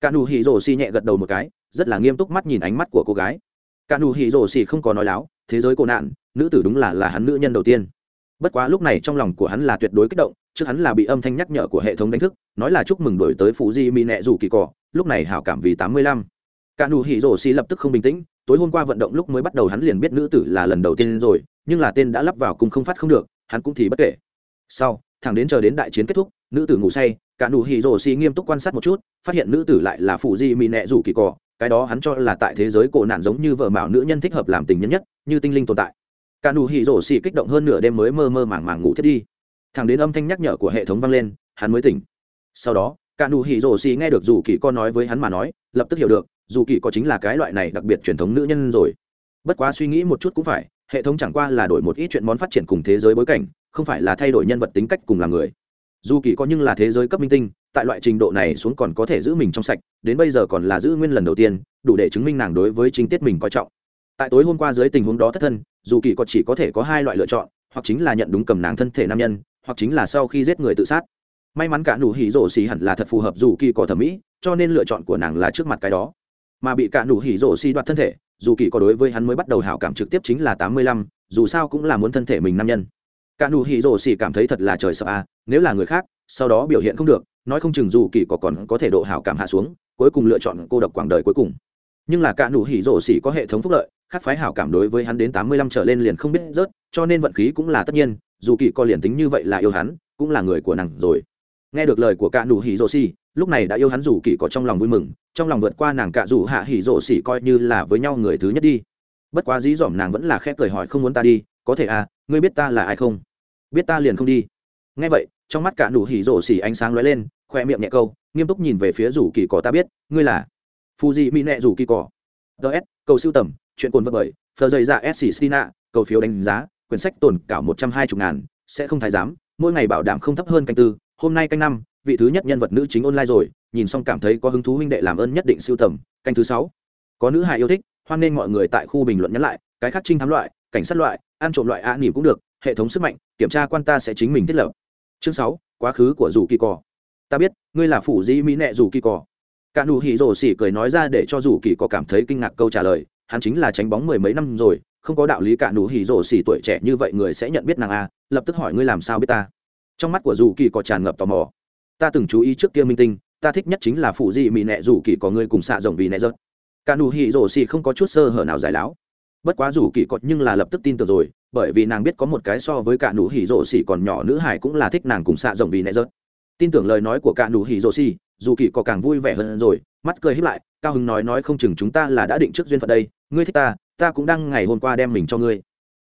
Cả nụ hì rồ xì nhẹ gật đầu một cái, rất là nghiêm túc mắt nhìn ánh mắt của cô gái. Cả nụ hì rồ xì không có nói láo, thế giới cô nạn, nữ tử đúng là là hắn nữ nhân đầu tiên. Bất quá lúc này trong lòng của hắn là tuyệt đối kích động, trước hắn là bị âm thanh nhắc nhở của hệ thống đánh thức, nói là chúc mừng đổi tới phụ di Mi nẹ rủ kỳ cỏ lúc này hảo cảm vì tám mươi lăm cả nụ hỉ rổ xì lập tức không bình tĩnh, tối hôm qua vận động lúc mới bắt đầu hắn liền biết nữ tử là lần đầu tiên rồi, nhưng là tên đã lắp vào cùng không phát không được, hắn cũng thì bất kể. Sau, thẳng đến chờ đến đại chiến kết thúc, nữ tử ngủ say, cả nụ hỉ rổ xì nghiêm túc quan sát một chút, phát hiện nữ tử lại là phụ di mị nẹ rủ kỳ cỏ cái đó hắn cho là tại thế giới cổ nạn giống như vợ mạo nữ nhân thích hợp làm tình nhân nhất, như tinh linh tồn tại. Cả nụ hỉ rổ xì kích động hơn nửa đêm mới mơ mơ màng màng ngủ thiết đi. Thẳng đến âm thanh nhắc nhở của hệ thống vang lên, hắn mới tỉnh. Sau đó, cả nụ hỉ rổ xì nghe được rủ kỳ con nói với hắn mà nói, lập tức hiểu được dù kỳ có chính là cái loại này đặc biệt truyền thống nữ nhân rồi. Bất quá suy nghĩ một chút cũng phải, hệ thống chẳng qua là đổi một ít chuyện món phát triển cùng thế giới bối cảnh, không phải là thay đổi nhân vật tính cách cùng làm người. Dù kỳ có nhưng là thế giới cấp minh tinh, tại loại trình độ này xuống còn có thể giữ mình trong sạch, đến bây giờ còn là giữ nguyên lần đầu tiên, đủ để chứng minh nàng đối với chính tiết mình coi trọng. Tại tối hôm qua dưới tình huống đó thất thân, dù kỳ có chỉ có thể có hai loại lựa chọn, hoặc chính là nhận đúng cầm nàng thân thể nam nhân, hoặc chính là sau khi giết người tự sát. May mắn cả nụ hỉ rổ xì hẳn là thật phù hợp dù kỳ có thẩm mỹ, cho nên lựa chọn của nàng là trước mặt cái đó mà bị cả nụ hỉ rổ si đoạt thân thể, dù kỳ có đối với hắn mới bắt đầu hảo cảm trực tiếp chính là tám mươi lăm, dù sao cũng là muốn thân thể mình nam nhân. Cả nụ hỉ rổ xì cảm thấy thật là trời sợ à nếu là người khác, sau đó biểu hiện không được, nói không chừng dù kỳ có còn có thể độ hảo cảm hạ xuống, cuối cùng lựa chọn cô độc quảng đời cuối cùng. Nhưng là cả nụ hỉ rổ xỉ có hệ thống phúc lợi, khác phái hảo cảm đối với hắn đến tám mươi lăm trở lên liền không biết rớt, cho nên vận khí cũng là tất nhiên, dù kỳ có liền tính như vậy là yêu hắn, cũng là người của nàng rồi. Nghe được lời của cả nụ hỉ rổ xỉ lúc này đã yêu hắn rủ kỳ có trong lòng vui mừng, trong lòng vượt qua nàng cạ rủ hạ hỉ rộ xỉ coi như là với nhau người thứ nhất đi. Bất quá dí dỏm nàng vẫn là khép cười hỏi không muốn ta đi, có thể à ngươi biết ta là ai không? Biết ta liền không đi. Ngay vậy, trong mắt cạ nụ hỉ rộ xỉ ánh sáng lóe lên khoe miệng nhẹ câu, nghiêm túc nhìn về phía rủ kỳ cỏ ta biết, ngươi là phù dị mỹ nệ rủ kỳ cỏ s cầu siêu tầm, chuyện cồn vật bởi phờ dày ra s stina cầu phiếu đánh giá, quyển sách tồn cảo một trăm hai mươi ngàn, sẽ không thái giám, mỗi ngày bảo đảm không thấp hơn canh tư, hôm nay canh năm vị thứ nhất nhân vật nữ chính online rồi, nhìn xong cảm thấy có hứng thú huynh đệ làm ơn nhất định siêu tầm, canh thứ sáu. Có nữ hài yêu thích, hoan nên mọi người tại khu bình luận nhắn lại, cái khác trinh thám loại, cảnh sát loại, ăn trộm loại ạ nỉm cũng được, hệ thống sức mạnh, kiểm tra quan ta sẽ chính mình thiết lập. Chương sáu, quá khứ của Rủ kỳ cỏ ta biết, ngươi là phủ dĩ mỹ nệ Rủ kỳ cỏ cả nụ hỉ rồ xỉ cười nói ra để cho Rủ kỳ cỏ cảm thấy kinh ngạc câu trả lời, hắn chính là tránh bóng mười mấy năm rồi, không có đạo lý cả nụ hỉ rồ xỉ tuổi trẻ như vậy người sẽ nhận biết nàng a lập tức hỏi ngươi làm sao biết ta. Trong mắt của Rủ kỳ cỏ tràn ngập tò mò ta từng chú ý trước kia minh tinh, ta thích nhất chính là phụ di mỹ nẹ rủ kỳ có người cùng xạ rồng vì nẹ rớt. Cả nụ hỉ rổ xì không có chút sơ hở nào giải láo. Bất quá rủ kỳ cọt nhưng là lập tức tin tưởng rồi, bởi vì nàng biết có một cái so với cả nụ hỉ rổ xì còn nhỏ nữ hải cũng là thích nàng cùng xạ rồng vì nẹ rớt. Tin tưởng lời nói của cả nụ hỉ rổ xì, dù kỳ có càng vui vẻ hơn rồi, mắt cười hiếp lại, cao hưng nói nói không chừng chúng ta là đã định trước duyên phận đây, ngươi thích ta ta cũng đang ngày hôm qua đem mình cho ngươi.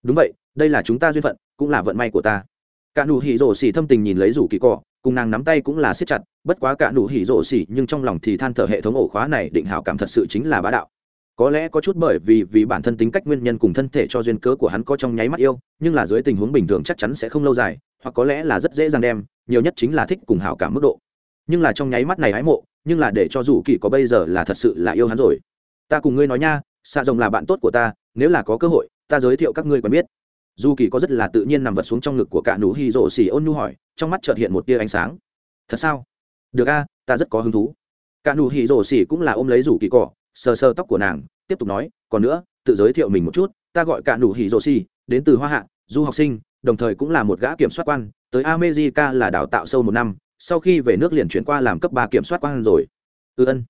Đúng vậy, đây là chúng ta duyên phận, cũng là vận may của ta. Cả nụ hỉ rổ xì thâm tình nhìn lấy rủ kỳ cọ cùng nàng nắm tay cũng là siết chặt, bất quá cả nụ hỉ rộ xỉ, nhưng trong lòng thì than thở hệ thống ổ khóa này định hảo cảm thật sự chính là bá đạo. Có lẽ có chút bởi vì vì bản thân tính cách nguyên nhân cùng thân thể cho duyên cớ của hắn có trong nháy mắt yêu, nhưng là dưới tình huống bình thường chắc chắn sẽ không lâu dài, hoặc có lẽ là rất dễ dàng đem, nhiều nhất chính là thích cùng hảo cảm mức độ. Nhưng là trong nháy mắt này hái mộ, nhưng là để cho dù kỳ có bây giờ là thật sự là yêu hắn rồi. Ta cùng ngươi nói nha xạ rồng là bạn tốt của ta, nếu là có cơ hội, ta giới thiệu các ngươi quen biết dù kỳ có rất là tự nhiên nằm vật xuống trong ngực của cả nụ hy rổ xì ôn nhu hỏi, trong mắt trợt hiện một tia ánh sáng. Thật sao? Được a, ta rất có hứng thú. Cả nụ hy rổ xì cũng là ôm lấy dù kỳ cỏ sờ sờ tóc của nàng, tiếp tục nói, còn nữa, tự giới thiệu mình một chút, ta gọi cả nụ hy rổ xì đến từ hoa hạ, du học sinh, đồng thời cũng là một gã kiểm soát quan, tới america là đào tạo sâu một năm, sau khi về nước liền chuyển qua làm cấp ba kiểm soát quan rồi. Ư ân.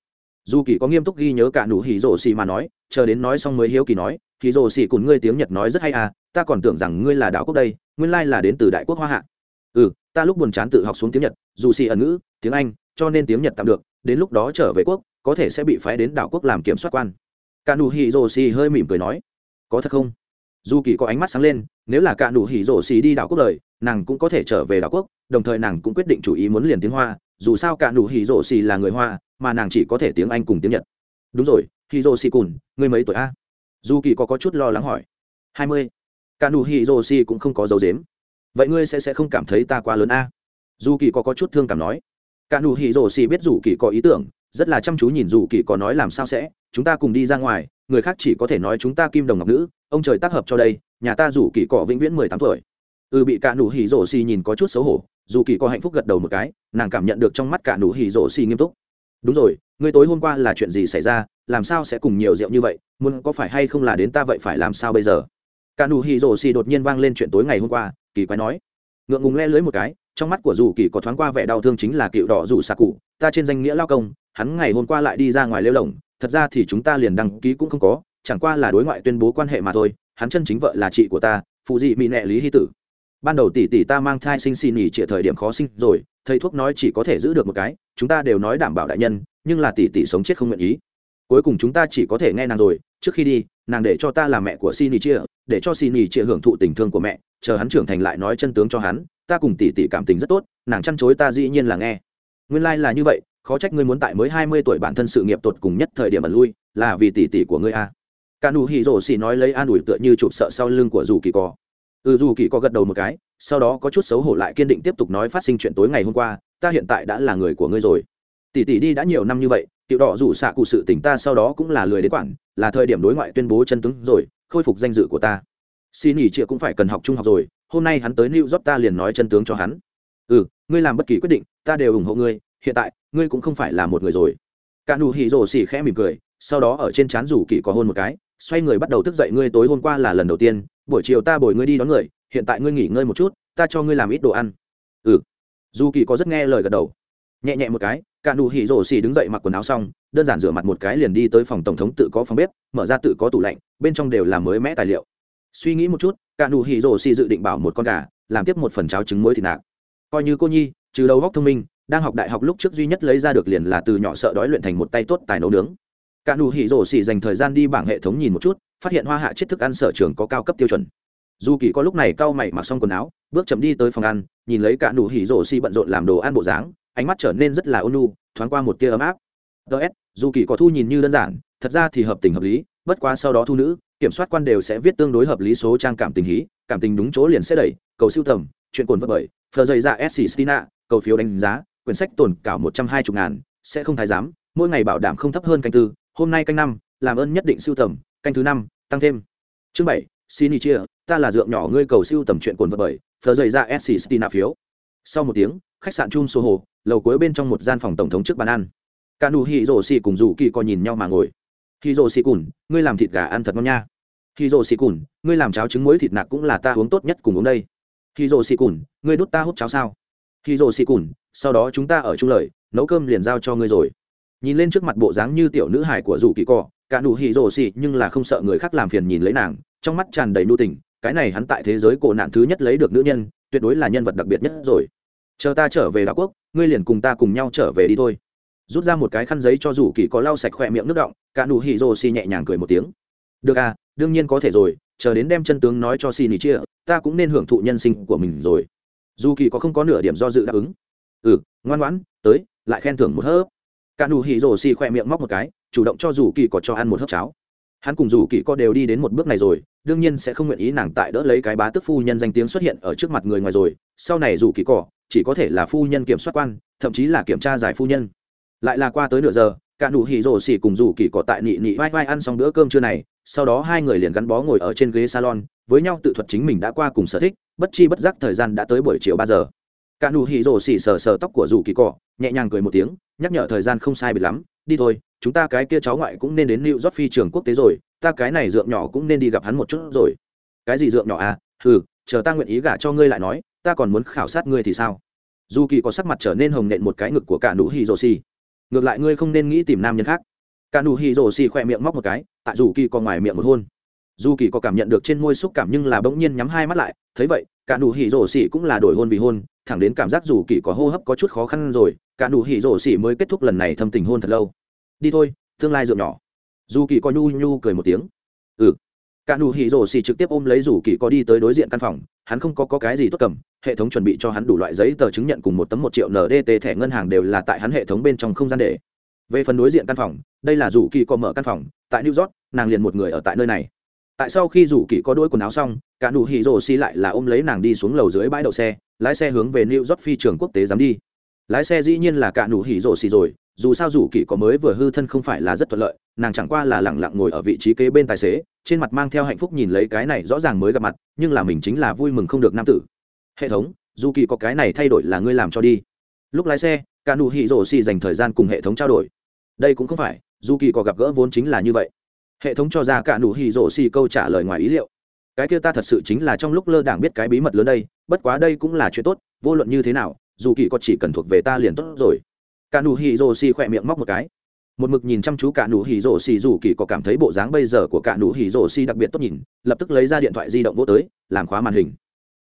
Dù kỳ có nghiêm túc ghi nhớ cả nụ hỉ rổ xì mà nói, chờ đến nói xong mới hiếu kỳ nói thì rồ xỉ cùng ngươi tiếng nhật nói rất hay à ta còn tưởng rằng ngươi là đảo quốc đây, nguyên lai là đến từ đại quốc hoa hạ. Ừ ta lúc buồn chán tự học xuống tiếng nhật, dù xỉ ẩn ngữ, tiếng anh, cho nên tiếng nhật tạm được, đến lúc đó trở về quốc, có thể sẽ bị phái đến đảo quốc làm kiểm soát quan. Cả nụ hỉ rồ xỉ hơi mỉm cười nói, có thật không? Dù kỳ có ánh mắt sáng lên, nếu là cả nụ hỉ rổ xì đi đảo quốc lời, nàng cũng có thể trở về đảo quốc, đồng thời nàng cũng quyết định chủ ý muốn liền tiếng hoa, dù sao cả nụ hỉ rổ xì là người hoa, mà nàng chỉ có thể tiếng anh cùng tiếng nhật. Đúng rồi, hỉ rổ xì cùn, ngươi mấy tuổi a? à? dù kỳ có, có chút lo lắng hỏi. Hai mươi. Cả nụ hỉ rồ xì cũng không có dấu dếm vậy ngươi sẽ sẽ không cảm thấy ta quá lớn a? Dù kỳ có, có chút thương cảm nói. Cả nụ hỉ rồ xì biết dù kỳ có ý tưởng rất là chăm chú nhìn dù kỳ có nói làm sao sẽ chúng ta cùng đi ra ngoài người khác chỉ có thể nói chúng ta kim đồng ngọc nữ ông trời tác hợp cho đây nhà ta dù kỳ cọ vĩnh viễn mười tám tuổi. Ừ bị cả nụ hỉ rổ xì nhìn có chút xấu hổ dù kỳ có hạnh phúc gật đầu một cái nàng cảm nhận được trong mắt cả nụ hỉ rổ xì nghiêm túc. Đúng rồi ngươi tối hôm qua là chuyện gì xảy ra làm sao sẽ cùng nhiều rượu như vậy, muốn có phải hay không là đến ta vậy phải làm sao bây giờ? Cả nụ hỉ rổ xì đột nhiên vang lên chuyện tối ngày hôm qua, kỳ quái nói. Ngượng ngùng le lưới một cái, trong mắt của dù kỳ có thoáng qua vẻ đau thương chính là cựu đỏ dù xà cụ, ta trên danh nghĩa lao công, hắn ngày hôm qua lại đi ra ngoài lêu lồng thật ra thì chúng ta liền đăng ký cũng không có, chẳng qua là đối ngoại tuyên bố quan hệ mà thôi, hắn chân chính vợ là chị của ta, phụ dị bị nẹ lý hy tử. Ban đầu tỷ tỷ ta mang thai sinh xì nỉ trịa thời điểm khó sinh rồi, thầy thuốc nói chỉ có thể giữ được một cái, chúng ta đều nói đảm bảo đại nhân, nhưng là tỷ tỷ sống chết không nguyện ý cuối cùng chúng ta chỉ có thể nghe nàng rồi, trước khi đi, nàng để cho ta là mẹ của xin ý chia, để cho xin ý chia hưởng thụ tình thương của mẹ, chờ hắn trưởng thành lại nói chân tướng cho hắn, ta cùng tỷ tỷ cảm tình rất tốt, nàng chăn chối ta dĩ nhiên là nghe. Nguyên lai、like、là như vậy, khó trách ngươi muốn tại mới hai mươi tuổi bản thân sự nghiệp tột cùng nhất thời điểm ẩn lui, là vì tỷ tỷ của ngươi à? cả nụ hỉ rổ xì nói lấy an ủi tựa như chụp sợ sau lưng của dù kỳ cò ừ dù kỳ cò gật đầu một cái, sau đó có chút xấu hổ lại kiên định tiếp tục nói phát sinh chuyện tối ngày hôm qua, ta hiện tại đã là người của ngươi rồi. Tỷ tỷ đi đã nhiều năm như vậy tiểu đỏ rủ xạ cụ sự tỉnh ta sau đó cũng là lười đến quản, là thời điểm đối ngoại tuyên bố chân tướng rồi, khôi phục danh dự của ta. Xin nghỉ trịa cũng phải cần học trung học rồi, hôm nay hắn tới new york ta liền nói chân tướng cho hắn. Ừ ngươi làm bất kỳ quyết định, ta đều ủng hộ ngươi, hiện tại, ngươi cũng không phải là một người rồi. Cả nụ hỉ rồ xỉ khẽ mỉm cười, sau đó ở trên trán rủ kỳ có hôn một cái, xoay người bắt đầu thức dậy ngươi tối hôm qua là lần đầu tiên, buổi chiều ta bồi ngươi đi đón người, hiện tại ngươi nghỉ ngơi một chút, ta cho ngươi làm ít đồ ăn. Ừ. Dù kỳ có rất nghe lời gật đầu. Nhẹ nhẹ một cái cả nụ hỉ rổ xì đứng dậy mặc quần áo xong, đơn giản rửa mặt một cái liền đi tới phòng tổng thống tự có phòng bếp, mở ra tự có tủ lạnh, bên trong đều là mới mẽ tài liệu. Suy nghĩ một chút, cả nụ hỉ rổ xì dự định bảo một con gà, làm tiếp một phần cháo trứng muối thì nạc. Coi như cô nhi, trừ đầu góc thông minh, đang học đại học lúc trước duy nhất lấy ra được liền là từ nhỏ sợ đói luyện thành một tay tốt tài nấu nướng. Cả nụ hỉ rổ xì dành thời gian đi bảng hệ thống nhìn một chút, phát hiện hoa hạ chiết thức ăn sở trường có cao cấp tiêu chuẩn. Dù kỳ có lúc này cau mày mặc xong quần áo, bước chậm đi tới phòng ăn, nhìn lấy cả nụ hỉ rổ xì bận rộn làm đồ ăn bộ dáng ánh mắt trở nên rất là ôn nhu thoáng qua một tia ấm áp. Ts dù kỳ có thu nhìn như đơn giản thật ra thì hợp tình hợp lý bất quá sau đó thu nữ kiểm soát quan đều sẽ viết tương đối hợp lý số trang cảm tình hí cảm tình đúng chỗ liền sẽ đẩy cầu siêu tầm chuyện cuốn vật bởi phờ dày ra s stina cầu phiếu đánh giá quyển sách tồn cả một trăm hai mươi ngàn sẽ không thái dám, mỗi ngày bảo đảm không thấp hơn canh tư hôm nay canh năm làm ơn nhất định siêu tầm canh thứ năm tăng thêm. Chương bảy xin ý chia ta là dượng nhỏ ngươi cầu siêu tầm chuyện cuốn vật bởi phờ dày ra s stina phiếu. Sau một tiếng khách sạn Chung sô hồ, lầu cuối bên trong một gian phòng tổng thống trước bàn ăn. Cả nụ hỉ rổ xì cùng dù kỳ coi nhìn nhau mà ngồi. Hỉ rổ xì cùn, ngươi làm thịt gà ăn thật ngon nha. Hỉ rổ xì cùn, ngươi làm cháo trứng muối thịt nạc cũng là ta uống tốt nhất cùng uống đây. Hỉ rổ xì cùn, ngươi đút ta hút cháo sao? Hỉ rổ xì cùn, sau đó chúng ta ở chung lời, nấu cơm liền giao cho ngươi rồi. Nhìn lên trước mặt bộ dáng như tiểu nữ hải của dù kỳ cọ cả nụ hỉ rổ xì nhưng là không sợ người khác làm phiền nhìn lấy nàng, trong mắt tràn đầy nhu tình, cái này hắn tại thế giới cổ nạn thứ nhất lấy được nữ nhân, tuyệt đối là nhân vật đặc biệt nhất rồi chờ ta trở về đảo quốc, ngươi liền cùng ta cùng nhau trở về đi thôi. Rút ra một cái khăn giấy cho rủ kỳ có lau sạch khỏe miệng nước động, cả nụ hỉ rô xì nhẹ nhàng cười một tiếng. Được à đương nhiên có thể rồi, chờ đến đem chân tướng nói cho xì nỉ chia, ta cũng nên hưởng thụ nhân sinh của mình rồi. Dù kỳ có không có nửa điểm do dự đáp ứng. Ừ ngoan ngoãn, tới, lại khen thưởng một hớp. Cả nụ hỉ rô xì khỏe miệng móc một cái, chủ động cho dù kỳ có cho ăn một hớp cháo. Hắn cùng dù kỳ có đều đi đến một bước này rồi, đương nhiên sẽ không nguyện ý nàng tại đỡ lấy cái bá tức phu nhân danh tiếng xuất hiện ở trước mặt người ngoài rồi. Sau này dù kỳ cỏ chỉ có thể là phu nhân kiểm soát quan, thậm chí là kiểm tra giải phu nhân. Lại là qua tới nửa giờ, cả nụ hỉ rồ xỉ cùng rủ kỳ cỏ tại nị nị vai vai ăn xong bữa cơm trưa này, sau đó hai người liền gắn bó ngồi ở trên ghế salon, với nhau tự thuật chính mình đã qua cùng sở thích, bất chi bất giác thời gian đã tới buổi chiều ba giờ. Cả nụ hỉ rồ xỉ sờ sờ tóc của rủ kỳ cỏ nhẹ nhàng cười một tiếng, nhắc nhở thời gian không sai biệt lắm, đi thôi, chúng ta cái kia cháu ngoại cũng nên đến new york phi trường quốc tế rồi, ta cái này dượng nhỏ cũng nên đi gặp hắn một chút rồi. Cái gì dượng nhỏ à? Ừ chờ ta nguyện ý gả cho ngươi lại nói ta còn muốn khảo sát ngươi thì sao? Dù kỳ có sắc mặt trở nên hồng nện một cái ngực của cả nụ hì rồ xì. Ngược lại ngươi không nên nghĩ tìm nam nhân khác. Cả nụ hì rồ xì khỏe miệng móc một cái tại dù kỳ có ngoài miệng một hôn. Dù kỳ có cảm nhận được trên môi xúc cảm nhưng là bỗng nhiên nhắm hai mắt lại thấy vậy cả nụ hỉ rổ xỉ cũng là đổi hôn vì hôn thẳng đến cảm giác dù kỳ có hô hấp có chút khó khăn rồi cả nụ hỉ rổ xỉ mới kết thúc lần này thâm tình hôn thật lâu. Đi thôi tương lai rượu nhỏ. Dù kỳ có nhu nhu cười một tiếng. Ừ. Cả nụ hỉ rổ xỉ trực tiếp ôm lấy dù kỳ có đi tới đối diện căn phòng hắn không có, có cái gì tốt cầm hệ thống chuẩn bị cho hắn đủ loại giấy tờ chứng nhận cùng một tấm một triệu ndt thẻ ngân hàng đều là tại hắn hệ thống bên trong không gian để. Về phần đối diện căn phòng, đây là rủ kỳ có mở căn phòng, tại new york, nàng liền một người ở tại nơi này. Tại sau khi rủ kỳ có đôi quần áo xong, cả nụ hỉ rồ xi lại là ôm lấy nàng đi xuống lầu dưới bãi đậu xe, lái xe hướng về new york phi trường quốc tế dám đi. Lái xe dĩ nhiên là cả nụ hỉ rồ xi rồi, dù sao rủ kỳ có mới vừa hư thân không phải là rất thuận lợi, nàng chẳng qua là lẳng lặng ngồi ở vị trí kế bên tài xế, trên mặt mang theo hạnh phúc nhìn lấy cái này rõ ràng mới gặp mặt, nhưng là mình chính là vui mừng không được nam tử hệ thống, dù kỳ có cái này thay đổi là ngươi làm cho đi. Lúc lái xe, cả nụ hỉ rổ xì dành thời gian cùng hệ thống trao đổi. Đây cũng không phải, dù kỳ có gặp gỡ vốn chính là như vậy. Hệ thống cho ra cả nụ hỉ rổ xì câu trả lời ngoài ý liệu. Cái kia ta thật sự chính là trong lúc lơ đảng biết cái bí mật lớn đây, bất quá đây cũng là chuyện tốt, vô luận như thế nào, dù kỳ có chỉ cần thuộc về ta liền tốt rồi. Cả nụ hỉ rổ xì khỏe miệng móc một cái. Một mực nhìn chăm chú cả nụ hỉ rổ xì, dù kỳ có cảm thấy bộ dáng bây giờ của cả nụ hỉ rổ xì đặc biệt tốt nhìn, lập tức lấy ra điện thoại di động vô tới, làm khóa màn hình.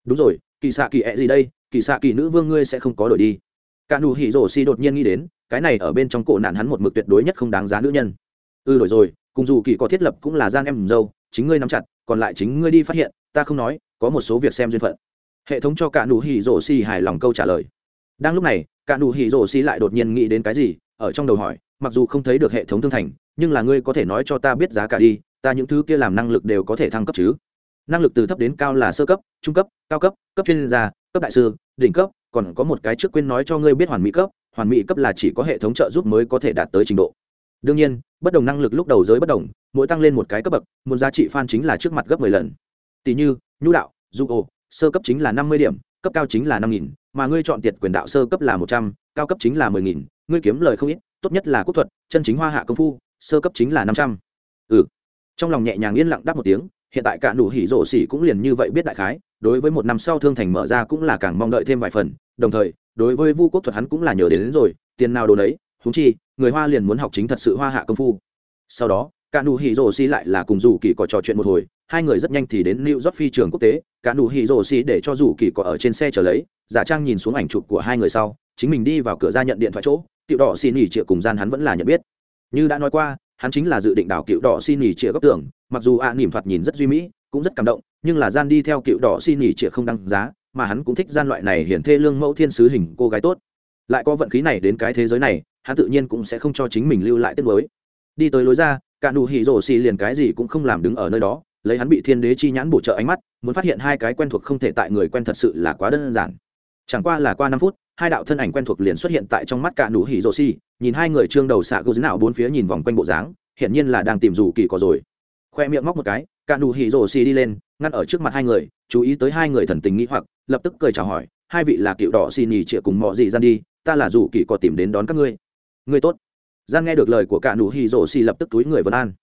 Đúng rồi kỳ xạ kỳ ẹ gì đây? Kỳ xạ kỳ nữ vương ngươi sẽ không có đổi đi. Cả nụ hỉ rổ xì đột nhiên nghĩ đến, cái này ở bên trong cổ nạn hắn một mực tuyệt đối nhất không đáng giá nữ nhân. Ừ đổi rồi, cùng dù kỳ có thiết lập cũng là gian em dâu, chính ngươi nắm chặt, còn lại chính ngươi đi phát hiện, ta không nói, có một số việc xem duyên phận. Hệ thống cho cả nụ hỉ rổ xì hài lòng câu trả lời. Đang lúc này, cả nụ hỉ rổ xì lại đột nhiên nghĩ đến cái gì, ở trong đầu hỏi, mặc dù không thấy được hệ thống thương thành, nhưng là ngươi có thể nói cho ta biết giá cả đi, ta những thứ kia làm năng lực đều có thể thăng cấp chứ? năng lực từ thấp đến cao là sơ cấp, trung cấp, cao cấp cấp chuyên gia, cấp đại sư, đỉnh cấp, còn có một cái trước quên nói cho ngươi biết hoàn mỹ cấp, hoàn mỹ cấp là chỉ có hệ thống trợ giúp mới có thể đạt tới trình độ. Đương nhiên, bất đồng năng lực lúc đầu giới bất đồng, mỗi tăng lên một cái cấp bậc một giá trị phan chính là trước mặt gấp mười lần. Tỷ như, nhu đạo, du ồ, sơ cấp chính là năm mươi điểm, cấp cao chính là năm nghìn, mà ngươi chọn tiệt quyền đạo sơ cấp là một trăm, cao cấp chính là mười nghìn, ngươi kiếm lời không ít, tốt nhất là quốc thuật, chân chính hoa hạ công phu, sơ cấp chính là năm trăm. Ừ. Trong lòng nhẹ nhàng yên lặng đáp một tiếng hiện tại cả nụ hỉ rổ xỉ cũng liền như vậy biết đại khái đối với một năm sau thương thành mở ra cũng là càng mong đợi thêm vài phần đồng thời đối với vu quốc thuật hắn cũng là nhờ đến, đến rồi tiền nào đồ đấy thú chi người hoa liền muốn học chính thật sự hoa hạ công phu. Sau đó cả nụ hỉ rổ xỉ lại là cùng dù kỳ có trò chuyện một hồi hai người rất nhanh thì đến new york phi trường quốc tế cả nụ hỉ rổ xỉ để cho dù kỳ có ở trên xe trở lấy giả trang nhìn xuống ảnh chụp của hai người sau chính mình đi vào cửa ra nhận điện thoại chỗ tiểu đỏ xỉ nghỉ trịa cùng gian hắn vẫn là nhận biết. Như đã nói qua hắn chính là dự định đào cựu đỏ xin nhỉ chĩa góc tường mặc dù ạ à, nỉm thoạt nhìn rất duy mỹ cũng rất cảm động nhưng là gian đi theo cựu đỏ xin nhỉ chĩa không đăng giá mà hắn cũng thích gian loại này hiển thê lương mẫu thiên sứ hình cô gái tốt. Lại có vận khí này đến cái thế giới này hắn tự nhiên cũng sẽ không cho chính mình lưu lại tiếc mới đi tới lối ra cả nụ hỉ rổ xì liền cái gì cũng không làm đứng ở nơi đó lấy hắn bị thiên đế chi nhãn bổ trợ ánh mắt muốn phát hiện hai cái quen thuộc không thể tại người quen thật sự là quá đơn giản. Chẳng qua là qua năm phút hai đạo thân ảnh quen thuộc liền xuất hiện tại trong mắt cả nụ hỉ rồ xì, nhìn hai người trương đầu xạ gô dưới nào bốn phía nhìn vòng quanh bộ dáng, hiển nhiên là đang tìm rủ kỳ có rồi. Khoe miệng móc một cái, cả nụ hỉ rồ xì đi lên, ngăn ở trước mặt hai người, chú ý tới hai người thần tình nghĩ hoặc, lập tức cười chào hỏi, hai vị là cựu đỏ xì nhì trịa cùng mọi gì gian đi, ta là rủ kỳ có tìm đến đón các ngươi. Ngươi tốt. Gian nghe được lời của cả nụ hỉ rồ xì lập tức túi người vân an.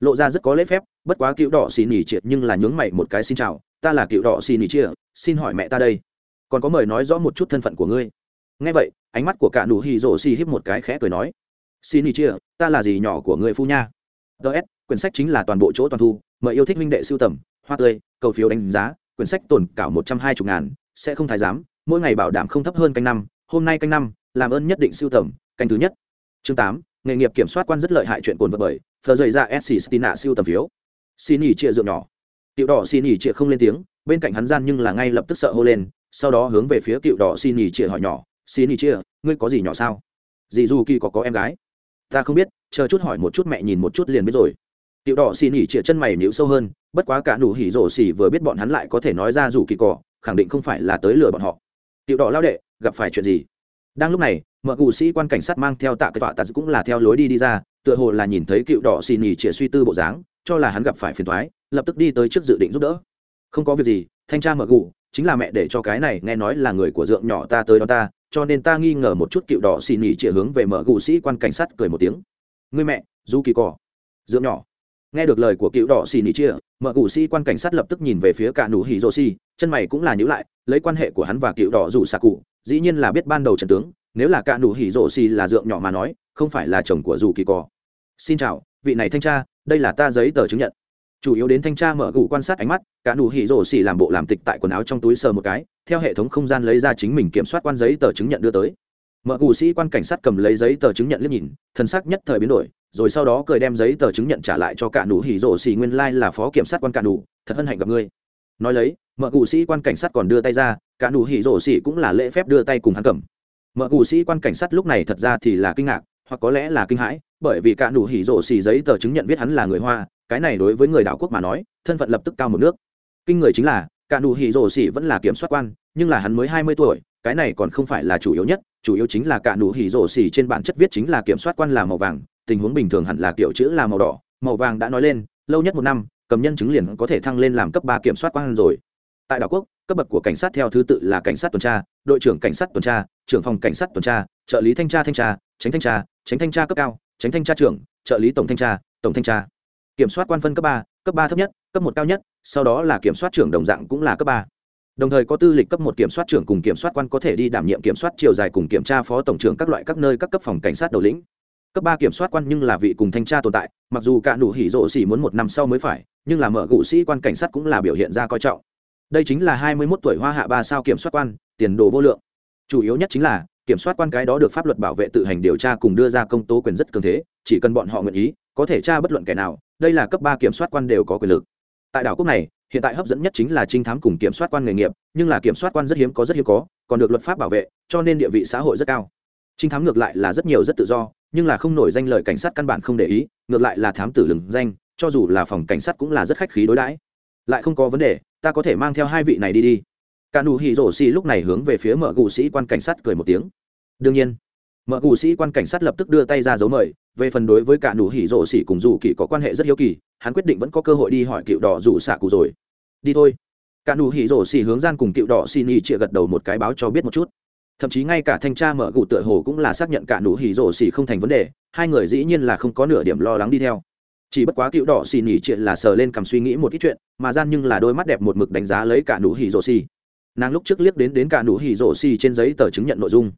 Lộ ra rất có lễ phép, bất quá cựu đỏ xì nhì triệt nhưng là nhướng mày một cái xin chào, ta là cựu đỏ xì nhì chia xin hỏi mẹ ta đây. Còn có mời nói rõ một chút thân phận của ngươi ngay vậy, ánh mắt của cả nụ hì rổ xì híp một cái khẽ cười nói xin ý chia, ta là gì nhỏ của người phu nha? Ts quyển sách chính là toàn bộ chỗ toàn thu, mời yêu thích minh đệ siêu tầm, hoa tươi, cầu phiếu đánh giá, quyển sách tồn cảo một trăm hai mươi ngàn, sẽ không thái giám, mỗi ngày bảo đảm không thấp hơn canh năm, hôm nay canh năm, làm ơn nhất định siêu tầm, canh thứ nhất. Chương tám, nghề nghiệp kiểm soát quan rất lợi hại chuyện cuốn vật bởi phờ dày dạ ra s s tina siêu tầm phiếu. Xin ý chia dượng nhỏ. Tiểu đỏ xin ý chia không lên tiếng, bên cạnh hắn gian nhưng là ngay lập tức sợ hô lên, sau đó hướng về phía tiểu đỏ xin ý chia hỏi nhỏ xin ý chia, ngươi có gì nhỏ sao? Dì du kỳ có có em gái. Ta không biết, chờ chút hỏi một chút mẹ nhìn một chút liền biết rồi. Tiểu đỏ xin ý chia chân mày níu sâu hơn, bất quá cả nụ hỉ rổ xỉ vừa biết bọn hắn lại có thể nói ra dù kỳ cỏ khẳng định không phải là tới lừa bọn họ. Tiểu đỏ lao đệ, gặp phải chuyện gì? Đang lúc này, mợ cụ sĩ quan cảnh sát mang theo tạ cái tọa tạ cũng là theo lối đi đi ra, tựa hồ là nhìn thấy cựu đỏ xì nhì chĩa suy tư bộ dáng, cho là hắn gặp phải phiền thoái lập tức đi tới trước dự định giúp đỡ. Không có việc gì, thanh tra mợ cụ chính là mẹ để cho cái này nghe nói là người của dượng nhỏ ta tới đó ta cho nên ta nghi ngờ một chút cựu đỏ xì nhì chĩa hướng về mở gù sĩ quan cảnh sát cười một tiếng. Người mẹ du kỳ cỏ dưỡng nhỏ. Nghe được lời của cựu đỏ xì nhì chia, mở gù sĩ quan cảnh sát lập tức nhìn về phía cả nụ hỉ rô xì chân mày cũng là nhữ lại lấy quan hệ của hắn và cựu đỏ rủ xà cụ dĩ nhiên là biết ban đầu trần tướng nếu là cả nụ hỉ rô xì là dưỡng nhỏ mà nói không phải là chồng của dù kỳ cỏ xin chào vị này thanh tra đây là ta giấy tờ chứng nhận chủ yếu đến thanh tra mở gù quan sát ánh mắt, cả nụ hỉ rổ xỉ làm bộ làm tịch tại quần áo trong túi sờ một cái, theo hệ thống không gian lấy ra chính mình kiểm soát quan giấy tờ chứng nhận đưa tới. Mở gù sĩ quan cảnh sát cầm lấy giấy tờ chứng nhận liếc nhìn, thân xác nhất thời biến đổi, rồi sau đó cười đem giấy tờ chứng nhận trả lại cho cả nụ hỉ rổ xỉ nguyên lai là phó kiểm sát quan cả nụ, thật hân hạnh gặp ngươi. Nói lấy, mở gù sĩ quan cảnh sát còn đưa tay ra, cả nụ hỉ rổ xỉ cũng là lễ phép đưa tay cùng hắn cầm. Mở gù sĩ quan cảnh sát lúc này thật ra thì là kinh ngạc, hoặc có lẽ là kinh hãi, bởi vì cả nụ hỉ rổ xỉ giấy tờ chứng nhận viết hắn là người hoa cái này đối với người đảo quốc mà nói, thân phận lập tức cao một nước. Kinh người chính là, cả nụ hỉ rổ xỉ vẫn là kiểm soát quan, nhưng là hắn mới hai mươi tuổi, cái này còn không phải là chủ yếu nhất, chủ yếu chính là cả nụ hỉ rổ xỉ trên bản chất viết chính là kiểm soát quan là màu vàng, tình huống bình thường hẳn là kiểu chữ là màu đỏ, màu vàng đã nói lên, lâu nhất một năm, cầm nhân chứng liền có thể thăng lên làm cấp ba kiểm soát quan rồi. Tại đảo quốc, cấp bậc của cảnh sát theo thứ tự là cảnh sát tuần tra, đội trưởng cảnh sát tuần tra, trưởng phòng cảnh sát tuần tra, trợ lý thanh tra thanh tra, tránh thanh tra, tránh thanh tra cấp cao, tránh thanh tra trưởng, trợ lý tổng thanh tra, tổng thanh tra kiểm soát quan phân cấp ba cấp ba thấp nhất, cấp một cao nhất, sau đó là kiểm soát trưởng đồng dạng cũng là cấp ba. Đồng thời có tư lịch cấp một kiểm soát trưởng cùng kiểm soát quan có thể đi đảm nhiệm kiểm soát chiều dài cùng kiểm tra phó tổng trưởng các loại các nơi các cấp phòng cảnh sát đầu lĩnh. Cấp ba kiểm soát quan nhưng là vị cùng thanh tra tồn tại, mặc dù cả nụ hỉ rộ xỉ muốn một năm sau mới phải, nhưng là mở gụ sĩ quan cảnh sát cũng là biểu hiện ra coi trọng. Đây chính là hai mươi 21 tuổi hoa hạ ba sao kiểm soát quan, tiền đồ vô lượng. Chủ yếu nhất chính là, kiểm soát quan cái đó được pháp luật bảo vệ tự hành điều tra cùng đưa ra công tố quyền rất cường thế, chỉ cần bọn họ nguyện ý, có thể tra bất luận kẻ nào đây là cấp ba kiểm soát quan đều có quyền lực. Tại đảo quốc này, hiện tại hấp dẫn nhất chính là trinh thám cùng kiểm soát quan nghề nghiệp, nhưng là kiểm soát quan rất hiếm có rất hiếm có, còn được luật pháp bảo vệ, cho nên địa vị xã hội rất cao. Trinh thám ngược lại là rất nhiều rất tự do, nhưng là không nổi danh lời cảnh sát căn bản không để ý, ngược lại là thám tử lừng danh, cho dù là phòng cảnh sát cũng là rất khách khí đối đãi. Lại không có vấn đề, ta có thể mang theo hai vị này đi đi. Cả nụ hỉ rổ xì lúc này hướng về phía mở gù sĩ quan cảnh sát cười một tiếng. Đương nhiên mở cụ sĩ quan cảnh sát lập tức đưa tay ra dấu mời, về phần đối với cả nụ hỉ rộ xỉ cùng dù kỳ có quan hệ rất hiếu kỳ, hắn quyết định vẫn có cơ hội đi hỏi cựu đỏ dù xạ cụ rồi. Đi thôi. Cả nụ hỉ rộ xỉ hướng gian cùng cựu đỏ xin y chịa gật đầu một cái báo cho biết một chút. Thậm chí ngay cả thanh tra mở cụ tựa hồ cũng là xác nhận cả nụ hỉ rộ xỉ không thành vấn đề, hai người dĩ nhiên là không có nửa điểm lo lắng đi theo. Chỉ bất quá cựu đỏ xì nỉ chuyện là sờ lên cầm suy nghĩ một ít chuyện, mà gian nhưng là đôi mắt đẹp một mực đánh giá lấy cả nụ hỉ rổ xì nàng lúc trước liếc đến đến cả nụ hỉ rổ xì trên giấy tờ chứng nhận nội dung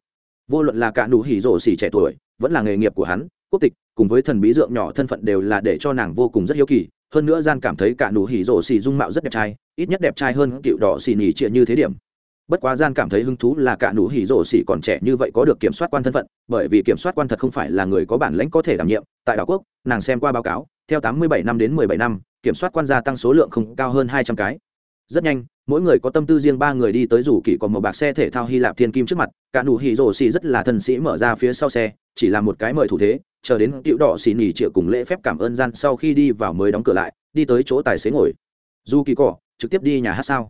vô luận là cả nụ hỉ rổ xỉ trẻ tuổi, vẫn là nghề nghiệp của hắn, quốc tịch, cùng với thần bí dượng nhỏ thân phận đều là để cho nàng vô cùng rất hiếu kỳ. Hơn nữa gian cảm thấy cả nụ hỉ rổ xỉ dung mạo rất đẹp trai, ít nhất đẹp trai hơn cựu đỏ xỉ nhỉ trịa như thế điểm. Bất quá gian cảm thấy hứng thú là cả nụ hỉ rổ xỉ còn trẻ như vậy có được kiểm soát quan thân phận, bởi vì kiểm soát quan thật không phải là người có bản lãnh có thể đảm nhiệm. Tại đảo quốc, nàng xem qua báo cáo, theo 87 năm đến 17 năm, kiểm soát quan gia tăng số lượng không cao hơn 200 cái rất nhanh, mỗi người có tâm tư riêng ba người đi tới rủ kỳ còn một bạc xe thể thao hy lạp thiên kim trước mặt, cả nụ hỉ rổ xì rất là thân sĩ mở ra phía sau xe, chỉ là một cái mời thủ thế, chờ đến cựu đỏ xì nỉ trịa cùng lễ phép cảm ơn gian sau khi đi vào mới đóng cửa lại, đi tới chỗ tài xế ngồi. Dù kỳ cỏ trực tiếp đi nhà hát sao?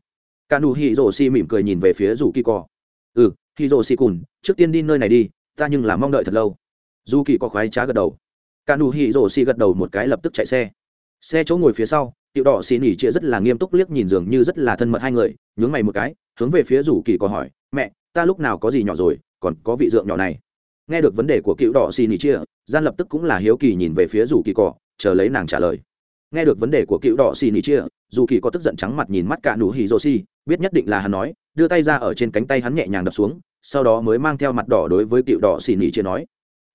Cả nụ hỉ rổ xì mỉm cười nhìn về phía dù kỳ cỏ ừ hỉ rổ xì cùn, trước tiên đi nơi này đi, ta nhưng là mong đợi thật lâu. Dù kỳ cỏ khoái trá gật đầu. Cả nụ hỉ rổ xì gật đầu một cái lập tức chạy xe. Xe chỗ ngồi phía sau tiểu đỏ xì nỉ chia rất là nghiêm túc liếc nhìn dường như rất là thân mật hai người, nhướng mày một cái, hướng về phía rủ kỳ có hỏi, mẹ, ta lúc nào có gì nhỏ rồi, còn có vị dượng nhỏ này? Nghe được vấn đề của cựu đỏ xì nỉ chia gian lập tức cũng là hiếu kỳ nhìn về phía rủ kỳ cỏ chờ lấy nàng trả lời. Nghe được vấn đề của cựu đỏ xì nỉ chia dù kỳ có tức giận trắng mặt nhìn mắt cả nụ hì rô xì, biết nhất định là hắn nói, đưa tay ra ở trên cánh tay hắn nhẹ nhàng đập xuống, sau đó mới mang theo mặt đỏ đối với cựu đỏ xì nỉ chia nói,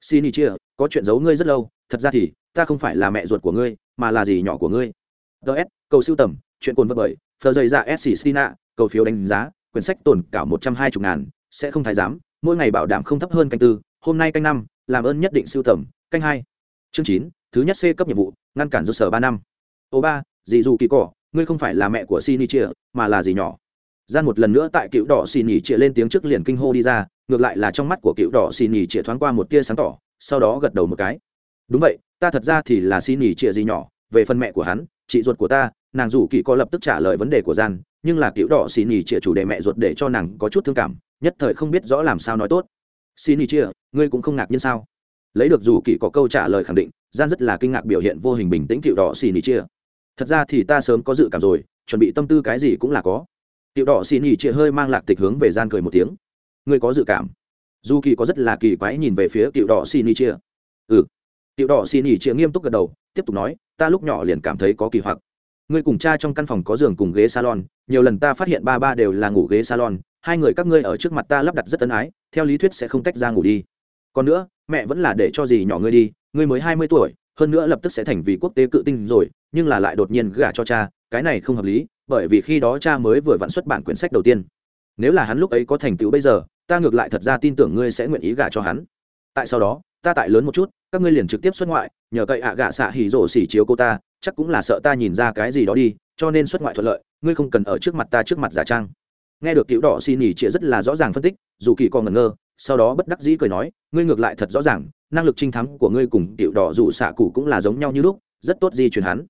xì nỉ chia có chuyện giấu ngươi rất lâu, thật ra thì, ta không phải là mẹ ruột của ngươi, mà là gì nhỏ của ngươi ts cầu siêu tầm, chuyện cồn vật bởi phờ dày ra s stina cầu phiếu đánh giá, quyển sách tồn cả một trăm hai mươi ngàn, sẽ không thái giám, mỗi ngày bảo đảm không thấp hơn canh tư, hôm nay canh năm, làm ơn nhất định siêu tầm, canh hai. Chương chín, thứ nhất c cấp nhiệm vụ, ngăn cản do sở ba năm. Ô ba dị dù kỳ cỏ, ngươi không phải là mẹ của xin chia mà là gì nhỏ. Gian một lần nữa tại cựu đỏ xin nhỉ chia lên tiếng trước liền kinh hô đi ra, ngược lại là trong mắt của cựu đỏ xin nhỉ chia thoáng qua một tia sáng tỏ, sau đó gật đầu một cái. Đúng vậy, ta thật ra thì là xin nhỉ chia gì nhỏ, về phần mẹ của hắn chị ruột của ta, nàng dù kỳ có lập tức trả lời vấn đề của gian, nhưng là cựu đỏ xì nhì chĩa chủ đề mẹ ruột để cho nàng có chút thương cảm, nhất thời không biết rõ làm sao nói tốt. Xì nhì chĩa ngươi cũng không ngạc nhiên sao? Lấy được dù kỳ có câu trả lời khẳng định, gian rất là kinh ngạc biểu hiện vô hình bình tĩnh cựu đỏ xì nhì chĩa thật ra thì ta sớm có dự cảm rồi, chuẩn bị tâm tư cái gì cũng là có. Cựu đỏ xì nhì chĩa hơi mang lạc tịch hướng về gian cười một tiếng. Ngươi có dự cảm? Dù kỳ có rất là kỳ quái nhìn về phía cựu đỏ xì nhì chĩa ừ. Cựu đỏ xì nhì chĩa nghiêm túc gật đầu tiếp tục nói, ta lúc nhỏ liền cảm thấy có kỳ hoặc. Ngươi cùng cha trong căn phòng có giường cùng ghế salon, nhiều lần ta phát hiện ba ba đều là ngủ ghế salon, hai người các ngươi ở trước mặt ta lắp đặt rất ân ái, theo lý thuyết sẽ không tách ra ngủ đi. Còn nữa, mẹ vẫn là để cho gì nhỏ ngươi đi, ngươi mới hai mươi tuổi, hơn nữa lập tức sẽ thành vì quốc tế cự tinh rồi, nhưng là lại đột nhiên gả cho cha, cái này không hợp lý, bởi vì khi đó cha mới vừa vặn xuất bản quyển sách đầu tiên. Nếu là hắn lúc ấy có thành tựu bây giờ, ta ngược lại thật ra tin tưởng ngươi sẽ nguyện ý gả cho hắn. Tại sau đó ta tại lớn một chút, các ngươi liền trực tiếp xuất ngoại, nhờ cậy ạ à gạ xạ hỉ rổ xỉ chiếu cô ta, chắc cũng là sợ ta nhìn ra cái gì đó đi, cho nên xuất ngoại thuận lợi, ngươi không cần ở trước mặt ta trước mặt giả trang. Nghe được cựu đỏ xì nỉ chĩa rất là rõ ràng phân tích, dù kỳ còn ngẩn ngơ, sau đó bất đắc dĩ cười nói, ngươi ngược lại thật rõ ràng, năng lực trinh thắng của ngươi cùng cựu đỏ dù xạ cụ cũng là giống nhau như lúc, rất tốt di truyền hắn.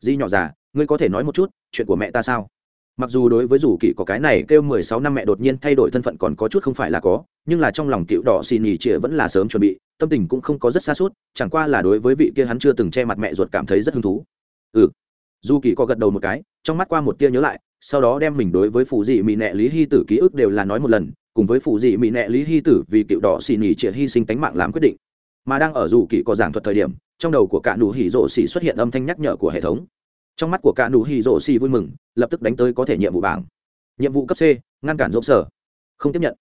Di nhỏ già, ngươi có thể nói một chút, chuyện của mẹ ta sao? mặc dù đối với dù kỳ có cái này kêu mười sáu năm mẹ đột nhiên thay đổi thân phận còn có chút không phải là có, nhưng là trong lòng cựu đỏ xì nhì chĩa vẫn là sớm chuẩn bị, tâm tình cũng không có rất xa suốt, chẳng qua là đối với vị kia hắn chưa từng che mặt mẹ ruột cảm thấy rất hứng thú. Ừ. Dù kỳ có gật đầu một cái, trong mắt qua một tia nhớ lại, sau đó đem mình đối với phụ dị mỹ nệ lý hy tử ký ức đều là nói một lần, cùng với phụ dị mỹ nệ lý hy tử vì cựu đỏ xì nhì chĩa hy sinh tánh mạng làm quyết định. Mà đang ở dù kỳ có giảng thuật thời điểm, trong đầu của cả nụ hỉ rộ xì xuất hiện âm thanh nhắc nhở của hệ thống trong mắt của cả nụ hỉ rổ xì vui mừng, lập tức đánh tới có thể nhiệm vụ bảng. Nhiệm vụ cấp c, ngăn cản dốc sở. Không tiếp nhận.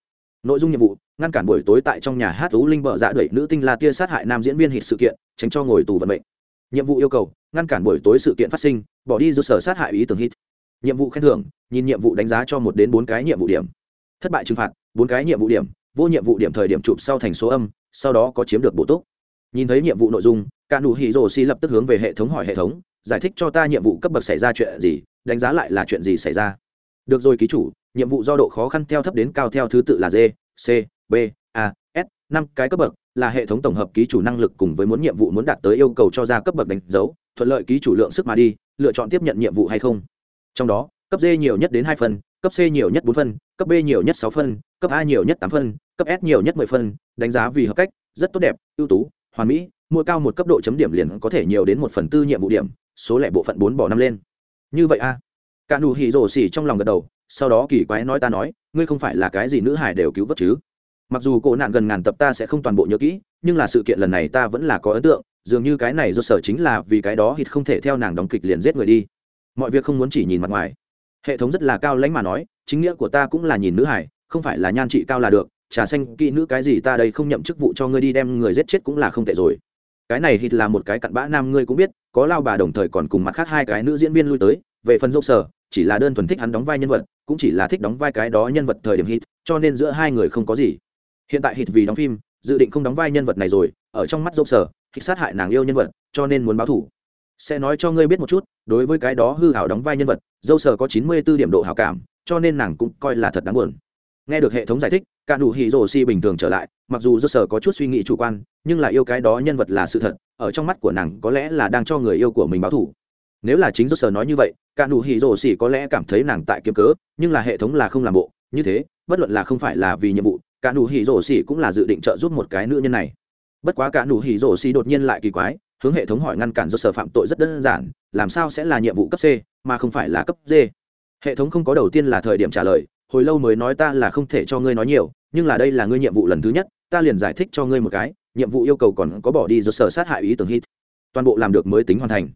Nội dung nhiệm vụ, ngăn cản buổi tối tại trong nhà hát ú linh bợ dạ đẩy nữ tinh la tia sát hại nam diễn viên hịt sự kiện, tránh cho ngồi tù vận mệnh. Nhiệm vụ yêu cầu, ngăn cản buổi tối sự kiện phát sinh, bỏ đi do sở sát hại ý tưởng hít nhiệm vụ khen thưởng, nhìn nhiệm vụ đánh giá cho một đến bốn cái nhiệm vụ điểm. Thất bại trừng phạt, bốn cái nhiệm vụ điểm, vô nhiệm vụ điểm thời điểm chụp sau thành số âm, sau đó có chiếm được bổ túc. Nhìn thấy nhiệm vụ nội dung, cả nụ hỉ rồ xi lập tức hướng về hệ thống hỏi hệ thống giải thích cho ta nhiệm vụ cấp bậc xảy ra chuyện gì đánh giá lại là chuyện gì xảy ra được rồi ký chủ nhiệm vụ do độ khó khăn theo thấp đến cao theo thứ tự là d c b a s năm cái cấp bậc là hệ thống tổng hợp ký chủ năng lực cùng với muốn nhiệm vụ muốn đạt tới yêu cầu cho ra cấp bậc đánh dấu thuận lợi ký chủ lượng sức mà đi lựa chọn tiếp nhận nhiệm vụ hay không trong đó cấp d nhiều nhất đến hai phần, cấp c nhiều nhất bốn phần, cấp b nhiều nhất sáu phần, cấp a nhiều nhất tám phần, cấp s nhiều nhất mười phần. đánh giá vì hợp cách rất tốt đẹp ưu tú hoàn mỹ mua cao một cấp độ chấm điểm liền có thể nhiều đến một phần tư nhiệm vụ điểm số lẻ bộ phận bốn bỏ năm lên. Như vậy a cả nụ hỉ rổ xỉ trong lòng gật đầu, sau đó kỳ quái nói ta nói, ngươi không phải là cái gì nữ hải đều cứu vớt chứ? Mặc dù cổ nạn gần ngàn tập ta sẽ không toàn bộ nhớ kỹ, nhưng là sự kiện lần này ta vẫn là có ấn tượng, dường như cái này do sở chính là vì cái đó hít không thể theo nàng đóng kịch liền giết người đi. Mọi việc không muốn chỉ nhìn mặt ngoài. Hệ thống rất là cao lãnh mà nói, chính nghĩa của ta cũng là nhìn nữ hải không phải là nhan trị cao là được, trà xanh kỹ nữ cái gì ta đây không nhậm chức vụ cho ngươi đi đem người giết chết cũng là không tệ rồi cái này hít là một cái cặn bã nam ngươi cũng biết, có lao bà đồng thời còn cùng mặt khác hai cái nữ diễn viên lui tới, về phần dâu sở chỉ là đơn thuần thích hắn đóng vai nhân vật, cũng chỉ là thích đóng vai cái đó nhân vật thời điểm hít cho nên giữa hai người không có gì. Hiện tại hít vì đóng phim, dự định không đóng vai nhân vật này rồi, ở trong mắt dâu sở hít sát hại nàng yêu nhân vật, cho nên muốn báo thủ. Sẽ nói cho ngươi biết một chút, đối với cái đó hư hảo đóng vai nhân vật, dâu sở có chín mươi 94 điểm độ hảo cảm, cho nên nàng cũng coi là thật đáng buồn nghe được hệ thống giải thích, cả đủ hỉ rổ si bình thường trở lại, mặc dù do sở có chút suy nghĩ chủ quan, nhưng là yêu cái đó nhân vật là sự thật, ở trong mắt của nàng có lẽ là đang cho người yêu của mình báo thủ nếu là chính do sở nói như vậy, cả đủ hỉ rổ si có lẽ cảm thấy nàng tại kiếm cớ, nhưng là hệ thống là không làm bộ, như thế, bất luận là không phải là vì nhiệm vụ, cả đủ hỉ rổ si cũng là dự định trợ giúp một cái nữ nhân này. Bất quá cả đủ hỉ rổ si đột nhiên lại kỳ quái, hướng hệ thống hỏi ngăn cản do sở phạm tội rất đơn giản, làm sao sẽ là nhiệm vụ cấp c, mà không phải là cấp d? Hệ thống không có đầu tiên là thời điểm trả lời hồi lâu mới nói ta là không thể cho ngươi nói nhiều, nhưng là đây là ngươi nhiệm vụ lần thứ nhất, ta liền giải thích cho ngươi một cái, nhiệm vụ yêu cầu còn có bỏ đi do sở sát hại ý tưởng hit. Toàn bộ làm được mới tính hoàn thành.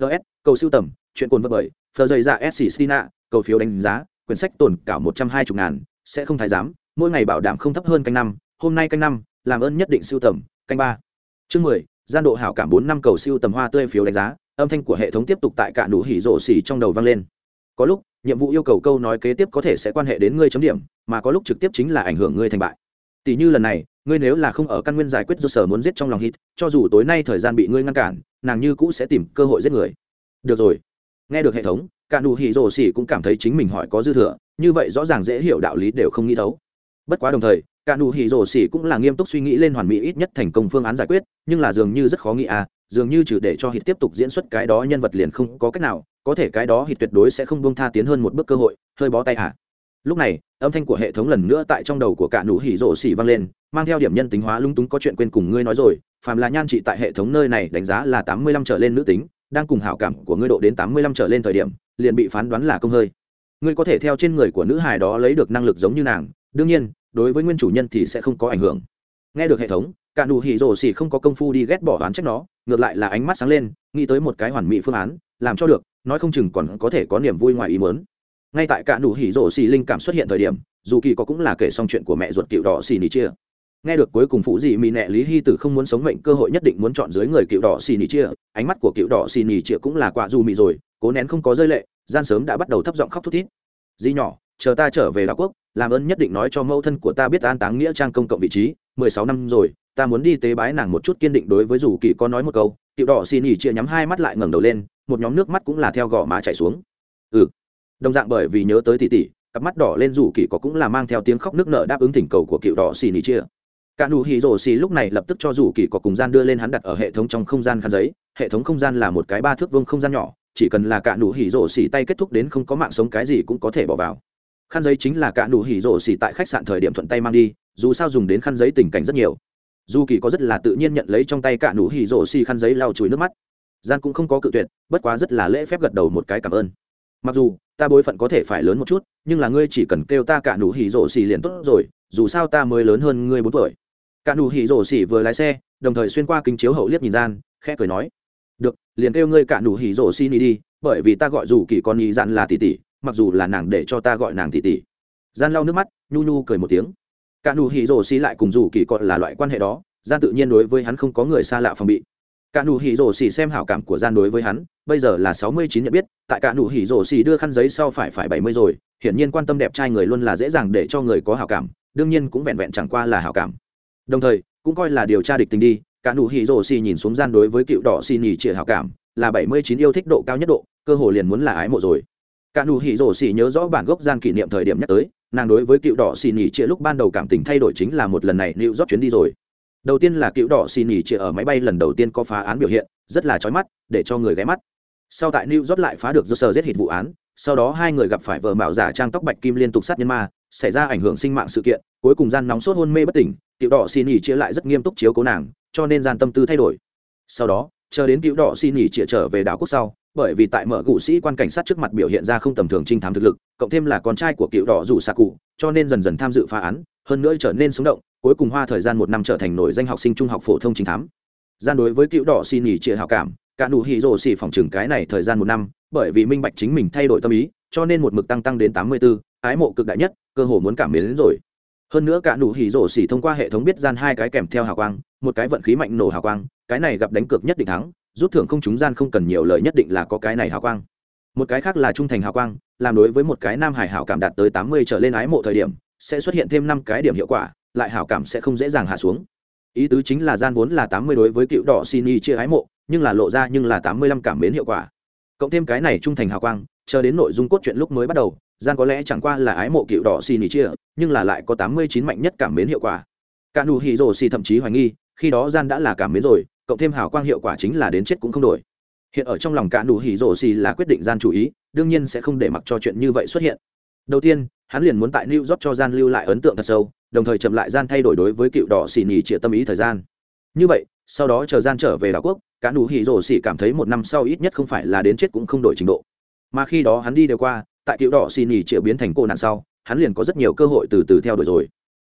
Ts cầu siêu tầm, chuyện cồn vật bởi phờ dày dạ s stina cầu phiếu đánh giá, quyển sách tồn cả một trăm hai mươi ngàn, sẽ không thái giám, mỗi ngày bảo đảm không thấp hơn canh năm, hôm nay canh năm, làm ơn nhất định siêu tầm, canh ba. Chương mười, gian độ hảo cảm bốn năm cầu siêu tầm hoa tươi phiếu đánh giá, âm thanh của hệ thống tiếp tục tại cả nụ hỉ rổ xỉ trong đầu vang lên. Có lúc nhiệm vụ yêu cầu câu nói kế tiếp có thể sẽ quan hệ đến ngươi chấm điểm, mà có lúc trực tiếp chính là ảnh hưởng ngươi thành bại. Tỷ như lần này, ngươi nếu là không ở căn nguyên giải quyết do sở muốn giết trong lòng hít, cho dù tối nay thời gian bị ngươi ngăn cản, nàng như cũ sẽ tìm cơ hội giết người. Được rồi. Nghe được hệ thống, cả nụ hỉ rồ xỉ cũng cảm thấy chính mình hỏi có dư thừa, như vậy rõ ràng dễ hiểu đạo lý đều không nghĩ thấu. Bất quá đồng thời cả nụ hỉ rổ xỉ cũng là nghiêm túc suy nghĩ lên hoàn mỹ ít nhất thành công phương án giải quyết, nhưng là dường như rất khó nghĩ à dường như trừ để cho hít tiếp tục diễn xuất cái đó nhân vật liền không có cách nào, có thể cái đó hít tuyệt đối sẽ không buông tha tiến hơn một bước cơ hội, hơi bó tay à. Lúc này, âm thanh của hệ thống lần nữa tại trong đầu của cả nụ hỉ rổ xỉ vang lên, mang theo điểm nhân tính hóa lung túng có chuyện quên cùng ngươi nói rồi, phàm là nhan trị tại hệ thống nơi này đánh giá là tám mươi lăm trở lên nữ tính, đang cùng hảo cảm của ngươi độ đến tám mươi lăm trở lên thời điểm, liền bị phán đoán là công hơi. Ngươi có thể theo trên người của nữ hài đó lấy được năng lực giống như nàng, đương nhiên đối với nguyên chủ nhân thì sẽ không có ảnh hưởng. Nghe được hệ thống, cả nụ hỉ rổ xỉ không có công phu đi ghét bỏ oán trách nó, ngược lại là ánh mắt sáng lên, nghĩ tới một cái hoàn mỹ phương án, làm cho được, nói không chừng còn có thể có niềm vui ngoài ý muốn. Ngay tại cả nụ hỉ rổ xỉ linh cảm xuất hiện thời điểm, dù kỳ có cũng là kể xong chuyện của mẹ ruột cựu đỏ xỉ nỉ chia. Nghe được cuối cùng phụ gì mỹ nệ lý hy tử không muốn sống mệnh, cơ hội nhất định muốn chọn dưới người cựu đỏ xì nỉ chia, ánh mắt của cựu đỏ xì nỉ chia cũng là quả dù mị rồi, cố nén không có rơi lệ, gian sớm đã bắt đầu thấp giọng khóc thút thít. Dì nhỏ chờ ta trở về đảo quốc, làm ơn nhất định nói cho mẫu thân của ta biết an táng nghĩa trang công cộng vị trí, mười sáu năm rồi, ta muốn đi tế bái nàng một chút kiên định đối với dù kỳ có nói một câu, tiểu đỏ xin ỉ chia nhắm hai mắt lại ngẩng đầu lên, một nhóm nước mắt cũng là theo gò má chảy xuống. Ừ. Đồng dạng bởi vì nhớ tới tỷ tỷ, cặp mắt đỏ lên dù kỳ có cũng là mang theo tiếng khóc nước nở đáp ứng thỉnh cầu của cựu đỏ xì nỉ chia. Cả nụ hì rồ xì lúc này lập tức cho dù kỳ có cùng gian đưa lên hắn đặt ở hệ thống trong không gian khăn giấy, hệ thống không gian là một cái ba thước vương không gian nhỏ, chỉ cần là cả nụ hì rồ xì tay kết thúc đến không có mạng sống cái gì cũng có thể bỏ vào khăn giấy chính là cả nụ hỉ rổ xỉ tại khách sạn thời điểm thuận tay mang đi, dù sao dùng đến khăn giấy tình cảnh rất nhiều. Dù kỳ có rất là tự nhiên nhận lấy trong tay cả nụ hỉ rổ xỉ khăn giấy lau chùi nước mắt. Gian cũng không có cự tuyệt, bất quá rất là lễ phép gật đầu một cái cảm ơn. Mặc dù, ta bối phận có thể phải lớn một chút, nhưng là ngươi chỉ cần kêu ta cả nụ hỉ rổ xỉ liền tốt rồi, dù sao ta mới lớn hơn ngươi bốn tuổi. Cả nụ hỉ rổ xỉ vừa lái xe, đồng thời xuyên qua kính chiếu hậu liếc nhìn gian, khẽ cười nói, được, liền kêu ngươi cả nụ hỉ rổ xỉ đi, bởi vì ta gọi dù kỳ còn nhị dặn là tỷ tỷ mặc dù là nàng để cho ta gọi nàng tỷ tỷ gian lau nước mắt, nhu nhu cười một tiếng. Cả nụ hỉ rồ xì lại cùng dù kỳ còn là loại quan hệ đó, gian tự nhiên đối với hắn không có người xa lạ phòng bị. Cả nụ hỉ rồ xì xem hảo cảm của gian đối với hắn, bây giờ là sáu mươi chín nhận biết, tại cả nụ hỉ rồ xì đưa khăn giấy sau phải phải bảy mươi rồi, hiển nhiên quan tâm đẹp trai người luôn là dễ dàng để cho người có hảo cảm, đương nhiên cũng vẹn vẹn chẳng qua là hảo cảm. Đồng thời, cũng coi là điều tra địch tình đi, cả nụ hỉ rồ xì nhìn xuống gian đối với cựu đỏ xì nhì trịa hảo cảm, là bảy mươi chín yêu thích độ cao nhất độ, cơ hồ liền muốn là ái mộ rồi cả nụ hỉ rổ xỉ nhớ rõ bản gốc gian kỷ niệm thời điểm nhắc tới, nàng đối với cựu đỏ xỉ nhỉ chia lúc ban đầu cảm tình thay đổi chính là một lần này lưu rót chuyến đi rồi. Đầu tiên là cựu đỏ xỉ nhỉ chia ở máy bay lần đầu tiên có phá án biểu hiện, rất là chói mắt, để cho người ghé mắt. Sau tại new rót lại phá được do sở giết hịt vụ án, sau đó hai người gặp phải vợ mạo giả trang tóc bạch kim liên tục sát nhân ma, xảy ra ảnh hưởng sinh mạng sự kiện, cuối cùng gian nóng sốt hôn mê bất tỉnh, cựu đỏ xỉ nhỉ chia lại rất nghiêm túc chiếu cố nàng, cho nên gian tâm tư thay đổi. Sau đó, chờ đến cựu đỏ xỉ nhỉ chia trở về đảo quốc sau bởi vì tại mở cụ sĩ quan cảnh sát trước mặt biểu hiện ra không tầm thường trinh thám thực lực cộng thêm là con trai của cựu đỏ rủ xạ cụ cho nên dần dần tham dự phá án hơn nữa trở nên sống động cuối cùng hoa thời gian một năm trở thành nổi danh học sinh trung học phổ thông trinh thám. Gian đối với cựu đỏ xin nghỉ trịa hảo cảm cả nụ hỉ rồ xỉ phòng trừng cái này thời gian một năm bởi vì minh bạch chính mình thay đổi tâm ý cho nên một mực tăng tăng đến tám mươi 84, ái mộ cực đại nhất cơ hồ muốn cảm mến đến rồi hơn nữa cả nụ hỉ rổ xỉ thông qua hệ thống biết gian hai cái kèm theo hào quang, một cái vận khí mạnh nổ hào quang, cái này gặp đánh cược nhất định thắng, rút thưởng không chúng gian không cần nhiều lời nhất định là có cái này hào quang. Một cái khác là trung thành hào quang, làm đối với một cái nam hải hảo cảm đạt tới tám mươi trở lên ái mộ thời điểm, sẽ xuất hiện thêm năm cái điểm hiệu quả, lại hảo cảm sẽ không dễ dàng hạ xuống. Ý tứ chính là gian vốn là tám mươi đối với cựu đỏ xin y chia ái mộ, nhưng là lộ ra nhưng là tám mươi lăm cảm mến hiệu quả. Cộng thêm cái này trung thành hào quang, chờ đến nội dung cốt truyện lúc mới bắt đầu gian có lẽ chẳng qua là ái mộ cựu đỏ xì nỉ chia, nhưng là lại có tám mươi chín mạnh nhất cảm mến hiệu quả. Cả nụ hỉ rổ xì thậm chí hoài nghi, khi đó gian đã là cảm mến rồi, cộng thêm hào quang hiệu quả chính là đến chết cũng không đổi. Hiện ở trong lòng cả nụ hỉ rổ xì là quyết định gian chủ ý, đương nhiên sẽ không để mặc cho chuyện như vậy xuất hiện. Đầu tiên, hắn liền muốn tại new york cho gian lưu lại ấn tượng thật sâu, đồng thời chậm lại gian thay đổi đối với cựu đỏ xì nhì trịa tâm ý thời gian. Như vậy, sau đó chờ gian trở về đảo quốc, cả nụ hỉ rổ xì cảm thấy một năm sau ít nhất không phải là đến chết cũng không đổi trình độ. Mà khi đó hắn đi đều qua tại tiểu đỏ xin nhì chĩa biến thành cô nạn sau, hắn liền có rất nhiều cơ hội từ từ theo đuổi rồi.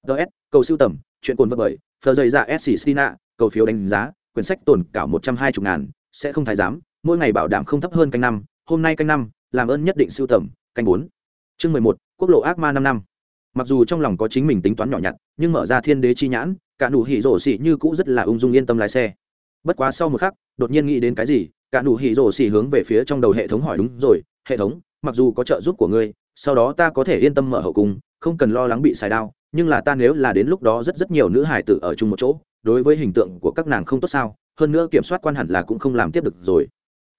Ts cầu siêu tầm, chuyện cồn vật bởi phờ dày dạ s stina cầu phiếu đánh giá, quyển sách tồn cảo một trăm hai mươi ngàn, sẽ không thái giám, mỗi ngày bảo đảm không thấp hơn canh năm, hôm nay canh năm, làm ơn nhất định siêu tầm, canh bốn. Chương mười một, quốc lộ ác ma năm năm. Mặc dù trong lòng có chính mình tính toán nhỏ nhặt, nhưng mở ra thiên đế chi nhãn, cả nụ hỉ rổ xỉ như cũ rất là ung dung yên tâm lái xe. Bất quá sau một khắc, đột nhiên nghĩ đến cái gì, cả nụ hỉ rổ xỉ hướng về phía trong đầu hệ thống hỏi đúng rồi, hệ thống mặc dù có trợ giúp của ngươi, sau đó ta có thể yên tâm mở hậu cung, không cần lo lắng bị xài đao, nhưng là ta nếu là đến lúc đó rất rất nhiều nữ hải tử ở chung một chỗ, đối với hình tượng của các nàng không tốt sao, hơn nữa kiểm soát quan hẳn là cũng không làm tiếp được rồi.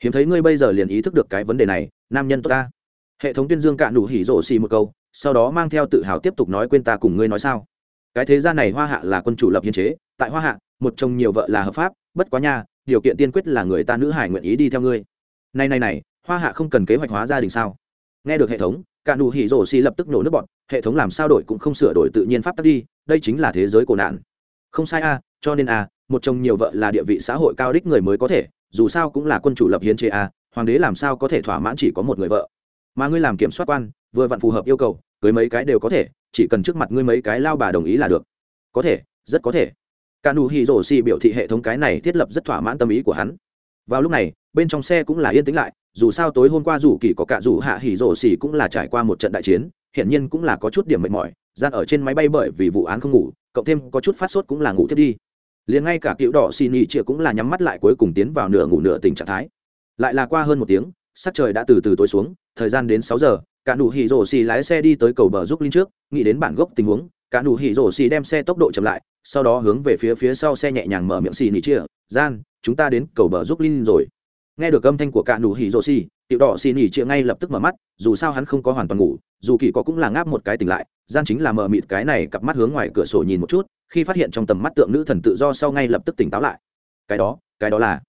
Hiếm thấy ngươi bây giờ liền ý thức được cái vấn đề này, nam nhân tốt ta. Hệ thống tuyên dương cạn đủ hỉ rổ xì một câu, sau đó mang theo tự hào tiếp tục nói quên ta cùng ngươi nói sao. Cái thế gia này hoa hạ là quân chủ lập hiến chế, tại hoa hạ, một chồng nhiều vợ là hợp pháp, bất quá nha, điều kiện tiên quyết là người ta nữ hải nguyện ý đi theo ngươi. Này này này hoa hạ không cần kế hoạch hóa gia đình sao? Nghe được hệ thống, cả nụ hỉ rổ xì lập tức nổ nước bọt. hệ thống làm sao đổi cũng không sửa đổi tự nhiên pháp tắc đi, đây chính là thế giới cổ nạn. Không sai a, cho nên a, một chồng nhiều vợ là địa vị xã hội cao đích người mới có thể, dù sao cũng là quân chủ lập hiến chế a, hoàng đế làm sao có thể thỏa mãn chỉ có một người vợ. Mà ngươi làm kiểm soát quan, vừa vặn phù hợp yêu cầu, cưới mấy cái đều có thể, chỉ cần trước mặt ngươi mấy cái lao bà đồng ý là được. Có thể, rất có thể. Cả nụ hỉ rổ Si biểu thị hệ thống cái này thiết lập rất thỏa mãn tâm ý của hắn vào lúc này, bên trong xe cũng là yên tĩnh lại, dù sao tối hôm qua dù kỳ có cả dù hạ hỉ rổ xỉ cũng là trải qua một trận đại chiến, hiển nhiên cũng là có chút điểm mệt mỏi, gian ở trên máy bay bởi vì vụ án không ngủ, cộng thêm có chút phát sốt cũng là ngủ thiết đi. Liền ngay cả cựu đỏ xì nhị chĩa cũng là nhắm mắt lại cuối cùng tiến vào nửa ngủ nửa tình trạng thái. Lại là qua hơn một tiếng, sắc trời đã từ từ tối xuống, thời gian đến sáu giờ, cả nụ hỉ rổ xì lái xe đi tới cầu bờ giúp linh trước, nghĩ đến bản gốc tình huống, cả nụ hỉ rổ xì đem xe tốc độ chậm lại sau đó hướng về phía phía sau xe nhẹ nhàng mở miệng xì nỉ chia, gian, chúng ta đến cầu bờ giúp linh rồi. Nghe được âm thanh của cả nụ hỉ rồ xì, tiểu đỏ xì nỉ chia ngay lập tức mở mắt, dù sao hắn không có hoàn toàn ngủ, dù kỳ có cũng là ngáp một cái tỉnh lại, gian chính là mở mịt cái này cặp mắt hướng ngoài cửa sổ nhìn một chút, khi phát hiện trong tầm mắt tượng nữ thần tự do sau ngay lập tức tỉnh táo lại. Cái đó cái đó là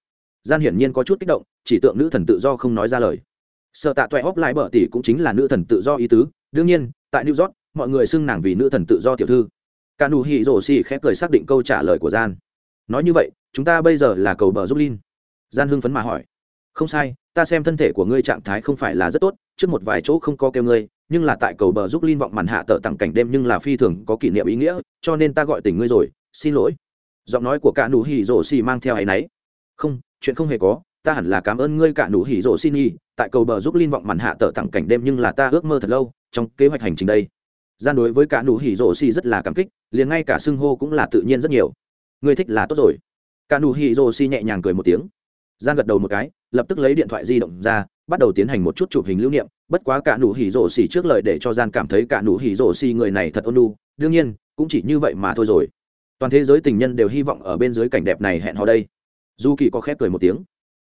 gian hiển nhiên có chút kích động, chỉ tượng nữ thần tự do không nói ra lời. Sợ tạ toẹ hóc lại bở tỷ cũng chính là nữ thần tự do ý tứ, đương nhiên, tại new york, mọi người xưng nàng vì nữ thần tự do tiểu thư cả nụ hỉ rổ xì khẽ cười xác định câu trả lời của gian. Nói như vậy, chúng ta bây giờ là cầu bờ giúp linh gian hưng phấn mà hỏi. Không sai, ta xem thân thể của ngươi trạng thái không phải là rất tốt, trước một vài chỗ không có kêu ngươi, nhưng là tại cầu bờ giúp linh vọng màn hạ tờ tặng cảnh đêm nhưng là phi thường có kỷ niệm ý nghĩa, cho nên ta gọi tỉnh ngươi rồi, xin lỗi. Giọng nói của cả nụ hỉ rổ xì mang theo áy náy. Không, chuyện không hề có, ta hẳn là cảm ơn ngươi cả nụ hỉ rổ xin y tại cầu bờ giúp linh vọng màn hạ tờ tặng cảnh đêm nhưng là ta ước mơ thật lâu, trong kế hoạch hành trình đây gian đối với cả nụ hỉ rổ xì rất là cảm kích, liền ngay cả xưng hô cũng là tự nhiên rất nhiều. Người thích là tốt rồi. Cả nụ hỉ rổ xì nhẹ nhàng cười một tiếng. Gian gật đầu một cái, lập tức lấy điện thoại di động ra, bắt đầu tiến hành một chút chụp hình lưu niệm. Bất quá cả nụ hỉ rổ xì trước lời để cho gian cảm thấy cả nụ hỉ rổ xì người này thật ôn nhu, đương nhiên, cũng chỉ như vậy mà thôi rồi. Toàn thế giới tình nhân đều hy vọng ở bên dưới cảnh đẹp này hẹn họ đây. Du kỳ có khép cười một tiếng.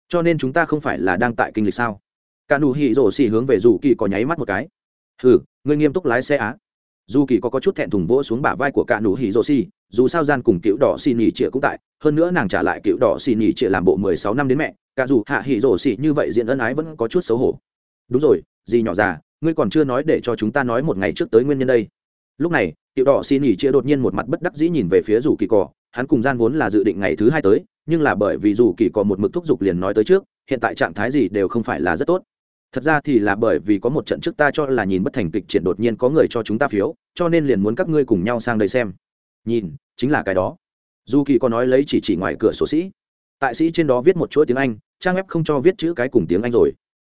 Cho nên chúng ta không phải là đang tại kinh lịch sao? Cả nụ hỉ rổ xì hướng về dù kỳ có nháy mắt một cái. Hừ, ngươi nghiêm túc lái xe á dù kỳ có, có chút thẹn thùng vỗ xuống bả vai của cả nụ hỉ rô xì dù sao gian cùng cựu đỏ xì nhì trịa cũng tại hơn nữa nàng trả lại cựu đỏ xì nhì trịa làm bộ mười sáu năm đến mẹ cả dù hạ hỉ rô xì như vậy diện ân ái vẫn có chút xấu hổ. Đúng rồi gì nhỏ già ngươi còn chưa nói để cho chúng ta nói một ngày trước tới nguyên nhân đây. Lúc này cựu đỏ xì nhì trịa đột nhiên một mặt bất đắc dĩ nhìn về phía dù kỳ cỏ hắn cùng gian vốn là dự định ngày thứ hai tới nhưng là bởi vì dù kỳ cỏ một mực thúc giục liền nói tới trước hiện tại trạng thái gì đều không phải là rất tốt thật ra thì là bởi vì có một trận trước ta cho là nhìn bất thành kịch triển đột nhiên có người cho chúng ta phiếu, cho nên liền muốn các ngươi cùng nhau sang đây xem. Nhìn, chính là cái đó. Dù kỳ có nói lấy chỉ chỉ ngoài cửa sổ sĩ. Tại sĩ trên đó viết một chuỗi tiếng anh, trang web không cho viết chữ cái cùng tiếng anh rồi.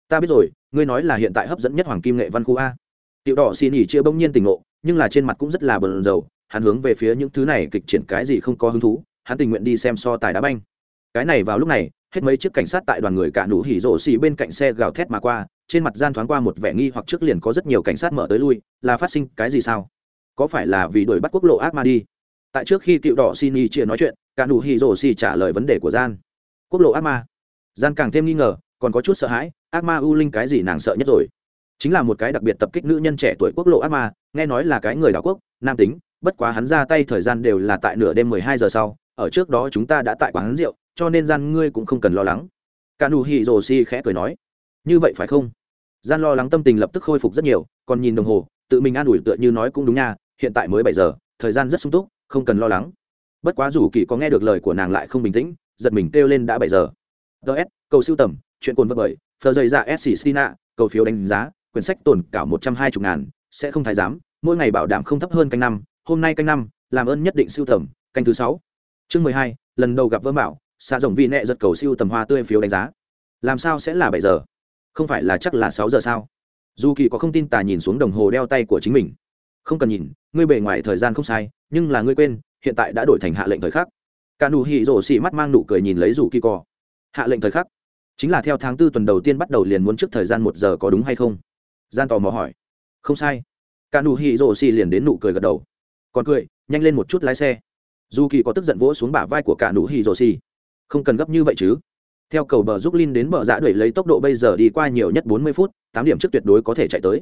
Ta biết rồi, ngươi nói là hiện tại hấp dẫn nhất hoàng kim nghệ văn khu a. Tiểu đỏ xin nỉ chia bỗng nhiên tỉnh ngộ, nhưng là trên mặt cũng rất là bờn dầu hắn hướng về phía những thứ này kịch triển cái gì không có hứng thú, hắn tình nguyện đi xem so tài đá banh cái này vào lúc này, hết mấy chiếc cảnh sát tại đoàn người cả nụ hỉ rổ xì bên cạnh xe gào thét mà qua, trên mặt gian thoáng qua một vẻ nghi hoặc trước liền có rất nhiều cảnh sát mở tới lui, là phát sinh cái gì sao? Có phải là vì đuổi bắt quốc lộ ác ma đi? Tại trước khi tiệu đỏ xin y chia nói chuyện, cả nụ hỉ rổ xì trả lời vấn đề của gian. Quốc lộ ác ma. Gian càng thêm nghi ngờ, còn có chút sợ hãi, ác ma u linh cái gì nàng sợ nhất rồi? Chính là một cái đặc biệt tập kích nữ nhân trẻ tuổi quốc lộ ác ma, nghe nói là cái người đảo quốc, nam tính, bất quá hắn ra tay thời gian đều là tại nửa đêm mười hai giờ sau ở trước đó chúng ta đã tại quán rượu, cho nên gian ngươi cũng không cần lo lắng. Cả nụ hỉ rồ xì khẽ cười nói. Như vậy phải không? Gian lo lắng tâm tình lập tức khôi phục rất nhiều, còn nhìn đồng hồ, tự mình an ủi tựa như nói cũng đúng nha, hiện tại mới bảy giờ, thời gian rất sung túc, không cần lo lắng. Bất quá dù kỳ có nghe được lời của nàng lại không bình tĩnh, giật mình kêu lên đã bảy giờ. Ts cầu siêu tầm, chuyện cồn vật bởi phờ dày dạ ra sxtina cầu phiếu đánh giá, quyển sách tồn cả một trăm hai mươi ngàn, sẽ không thái giám, mỗi ngày bảo đảm không thấp hơn canh năm, hôm nay canh năm, làm ơn nhất định siêu tầm, canh thứ sáu chương mười hai, lần đầu gặp vơ bảo xạ rồng vi nẹ giật cầu siêu tầm hoa tươi phiếu đánh giá. Làm sao sẽ là bảy giờ? Không phải là chắc là sáu giờ sao? Dù kỳ có không tin tà nhìn xuống đồng hồ đeo tay của chính mình. Không cần nhìn, ngươi bề ngoài thời gian không sai, nhưng là ngươi quên, hiện tại đã đổi thành hạ lệnh thời khắc. Cả nụ hỉ rổ xì mắt mang nụ cười nhìn lấy dù kỳ cò hạ lệnh thời khắc? Chính là theo tháng tư tuần đầu tiên bắt đầu liền muốn trước thời gian một giờ có đúng hay không? Gian tò mò hỏi. Không sai. Cả nụ hỉ rổ xì liền đến nụ cười gật đầu. Còn cười, nhanh lên một chút lái xe dù kỳ có tức giận vỗ xuống bả vai của cả nụ Hi rồ Si, không cần gấp như vậy chứ. Theo cầu bờ giúp linh đến bờ dạ đẩy lấy tốc độ bây giờ đi qua nhiều nhất bốn mươi phút tám điểm trước tuyệt đối có thể chạy tới.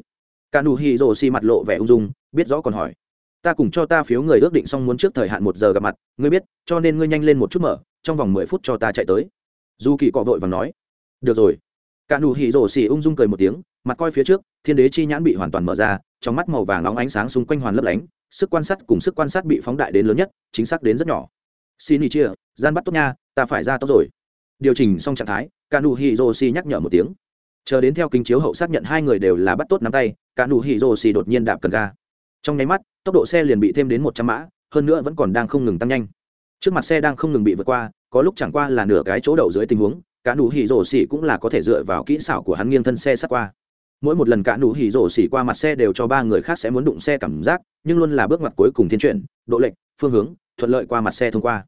Cả nụ Hi rồ Si mặt lộ vẻ ung dung biết rõ còn hỏi. Ta cùng cho ta phiếu người ước định xong muốn trước thời hạn một giờ gặp mặt ngươi biết cho nên ngươi nhanh lên một chút mở trong vòng mười phút cho ta chạy tới. Dù kỳ cọ vội và nói. Được rồi. Cả nụ Hi rồ Si ung dung cười một tiếng mặt coi phía trước thiên đế chi nhãn bị hoàn toàn mở ra trong mắt màu vàng óng ánh sáng xung quanh hoàn lấp lánh sức quan sát cùng sức quan sát bị phóng đại đến lớn nhất, chính xác đến rất nhỏ. Xin ý chia, gian bắt tốt nha, ta phải ra tốt rồi. Điều chỉnh xong trạng thái kanu hiroshi nhắc nhở một tiếng. Chờ đến theo kính chiếu hậu xác nhận hai người đều là bắt tốt nắm tay kanu hiroshi đột nhiên đạp cần ga. Trong nháy mắt, tốc độ xe liền bị thêm đến một trăm mã, hơn nữa vẫn còn đang không ngừng tăng nhanh. Trước mặt xe đang không ngừng bị vượt qua, có lúc chẳng qua là nửa cái chỗ đậu dưới tình huống cả nụ cũng là có thể dựa vào kỹ xảo của hắn nghiêng thân xe sát qua mỗi một lần cả nụ hỉ rổ xỉ qua mặt xe đều cho ba người khác sẽ muốn đụng xe cảm giác, nhưng luôn là bước ngoặt cuối cùng thiên chuyển, độ lệch, phương hướng, thuận lợi qua mặt xe thông qua.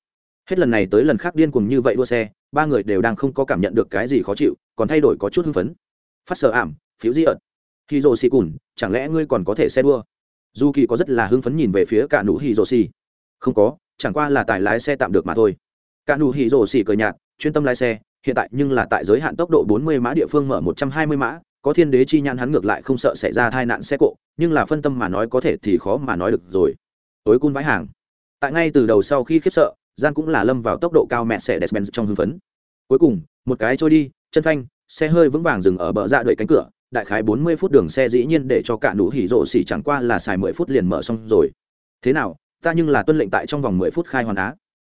Hết lần này tới lần khác điên cuồng như vậy đua xe, ba người đều đang không có cảm nhận được cái gì khó chịu, còn thay đổi có chút hưng phấn. Phát sợ ảm, phiếu di ợt. Hì rồ xì cùn, chẳng lẽ ngươi còn có thể xe đua? Dù kỳ có rất là hưng phấn nhìn về phía cả nụ hì rồ xì không có, chẳng qua là tài lái xe tạm được mà thôi. Cả nụ hì rồ xì cờ nhạt, chuyên tâm lái xe, hiện tại nhưng là tại giới hạn tốc độ 40 mã địa phương mở 120 mã có thiên đế chi nhãn hắn ngược lại không sợ xảy ra tai nạn xe cộ, nhưng là phân tâm mà nói có thể thì khó mà nói được rồi. Tối cun vãi hàng. Tại ngay từ đầu sau khi khiếp sợ gian cũng là lâm vào tốc độ cao mẹ xe despen trong hưng phấn. Cuối cùng, một cái trôi đi, chân phanh, xe hơi vững vàng dừng ở bờ dạ ra đợi cánh cửa, đại khái 40 phút đường xe dĩ nhiên để cho cả nụ hỉ rộ xỉ chẳng qua là xài 10 phút liền mở xong rồi. Thế nào, ta nhưng là tuân lệnh tại trong vòng 10 phút khai hoàn á.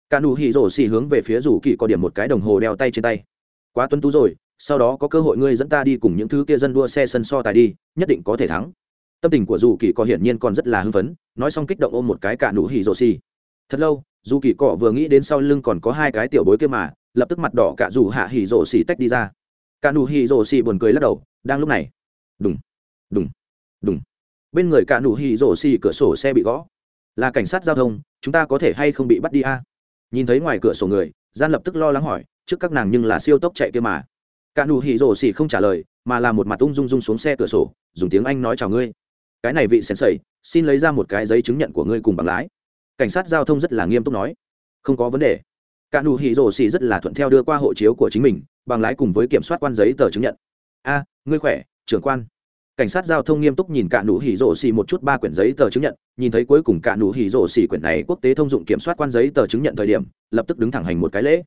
Cả nụ hỉ rộ xỉ hướng về phía rủ kỳ có điểm một cái đồng hồ đeo tay trên tay. Quá tuân tú rồi sau đó có cơ hội ngươi dẫn ta đi cùng những thứ kia dân đua xe sân so tài đi, nhất định có thể thắng. Tâm tình của dù kỳ cọ hiển nhiên còn rất là hưng phấn, nói xong kích động ôm một cái cả nụ hỉ rồ xì. Thật lâu, dù kỳ cọ vừa nghĩ đến sau lưng còn có hai cái tiểu bối kia mà, lập tức mặt đỏ cả dù hạ hỉ rồ xì tách đi ra. Cả nụ hỉ rồ xì buồn cười lắc đầu, đang lúc này. Đùng đùng đùng. Bên người cả nụ hỉ rồ xì cửa sổ xe bị gõ. Là cảnh sát giao thông, chúng ta có thể hay không bị bắt đi a? Nhìn thấy ngoài cửa sổ người, gian lập tức lo lắng hỏi, trước các nàng nhưng là siêu tốc chạy kia mà cả nụ hỉ rổ xỉ không trả lời, mà là một mặt ung dung dung xuống xe cửa sổ, dùng tiếng anh nói chào ngươi. Cái này vị sèn sẩy xin lấy ra một cái giấy chứng nhận của ngươi cùng bằng lái. Cảnh sát giao thông rất là nghiêm túc nói. Không có vấn đề. Cả nụ hỉ rổ xỉ rất là thuận theo đưa qua hộ chiếu của chính mình, bằng lái cùng với kiểm soát quan giấy tờ chứng nhận. A, ngươi khỏe, trưởng quan. Cảnh sát giao thông nghiêm túc nhìn cả nụ hỉ rổ xì một chút ba quyển giấy tờ chứng nhận, nhìn thấy cuối cùng cả nụ hỉ rổ xì quyển này quốc tế thông dụng kiểm soát quan giấy tờ chứng nhận thời điểm, lập tức đứng thẳng hành một cái lễ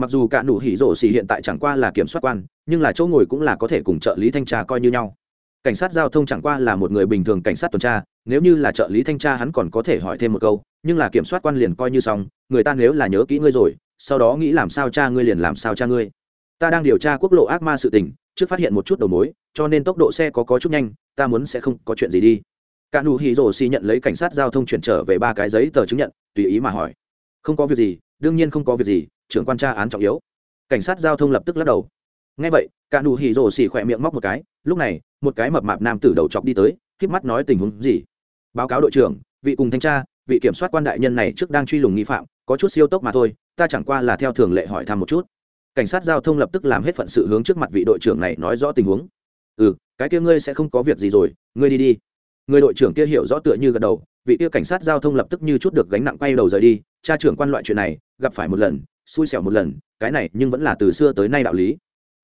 mặc dù cả nụ hỉ rổ xỉ hiện tại chẳng qua là kiểm soát quan, nhưng là chỗ ngồi cũng là có thể cùng trợ lý thanh tra coi như nhau. Cảnh sát giao thông chẳng qua là một người bình thường cảnh sát tuần tra, nếu như là trợ lý thanh tra hắn còn có thể hỏi thêm một câu, nhưng là kiểm soát quan liền coi như xong, người ta nếu là nhớ kỹ ngươi rồi, sau đó nghĩ làm sao cha ngươi liền làm sao cha ngươi. Ta đang điều tra quốc lộ ác ma sự tình, trước phát hiện một chút đầu mối, cho nên tốc độ xe có có chút nhanh, ta muốn sẽ không có chuyện gì đi. Cả nụ hỉ rổ xỉ nhận lấy cảnh sát giao thông chuyển trở về ba cái giấy tờ chứng nhận, tùy ý mà hỏi. Không có việc gì, đương nhiên không có việc gì trưởng quan tra án trọng yếu. Cảnh sát giao thông lập tức lắc đầu. Ngay vậy, cả nụ hỉ rồ xỉ khỏe miệng móc một cái, lúc này, một cái mập mạp nam tử đầu chọc đi tới híp mắt nói tình huống gì? Báo cáo đội trưởng, vị cùng thanh tra, vị kiểm soát quan đại nhân này trước đang truy lùng nghi phạm, có chút siêu tốc mà thôi, ta chẳng qua là theo thường lệ hỏi thăm một chút. Cảnh sát giao thông lập tức làm hết phận sự hướng trước mặt vị đội trưởng này nói rõ tình huống. Ừ cái kia ngươi sẽ không có việc gì rồi, ngươi đi đi. Người đội trưởng kia hiểu rõ tựa như gật đầu, vị kia cảnh sát giao thông lập tức như chút được gánh nặng quay đầu rời đi. Cha trưởng quan loại chuyện này, gặp phải một lần xui xẻo một lần, cái này nhưng vẫn là từ xưa tới nay đạo lý.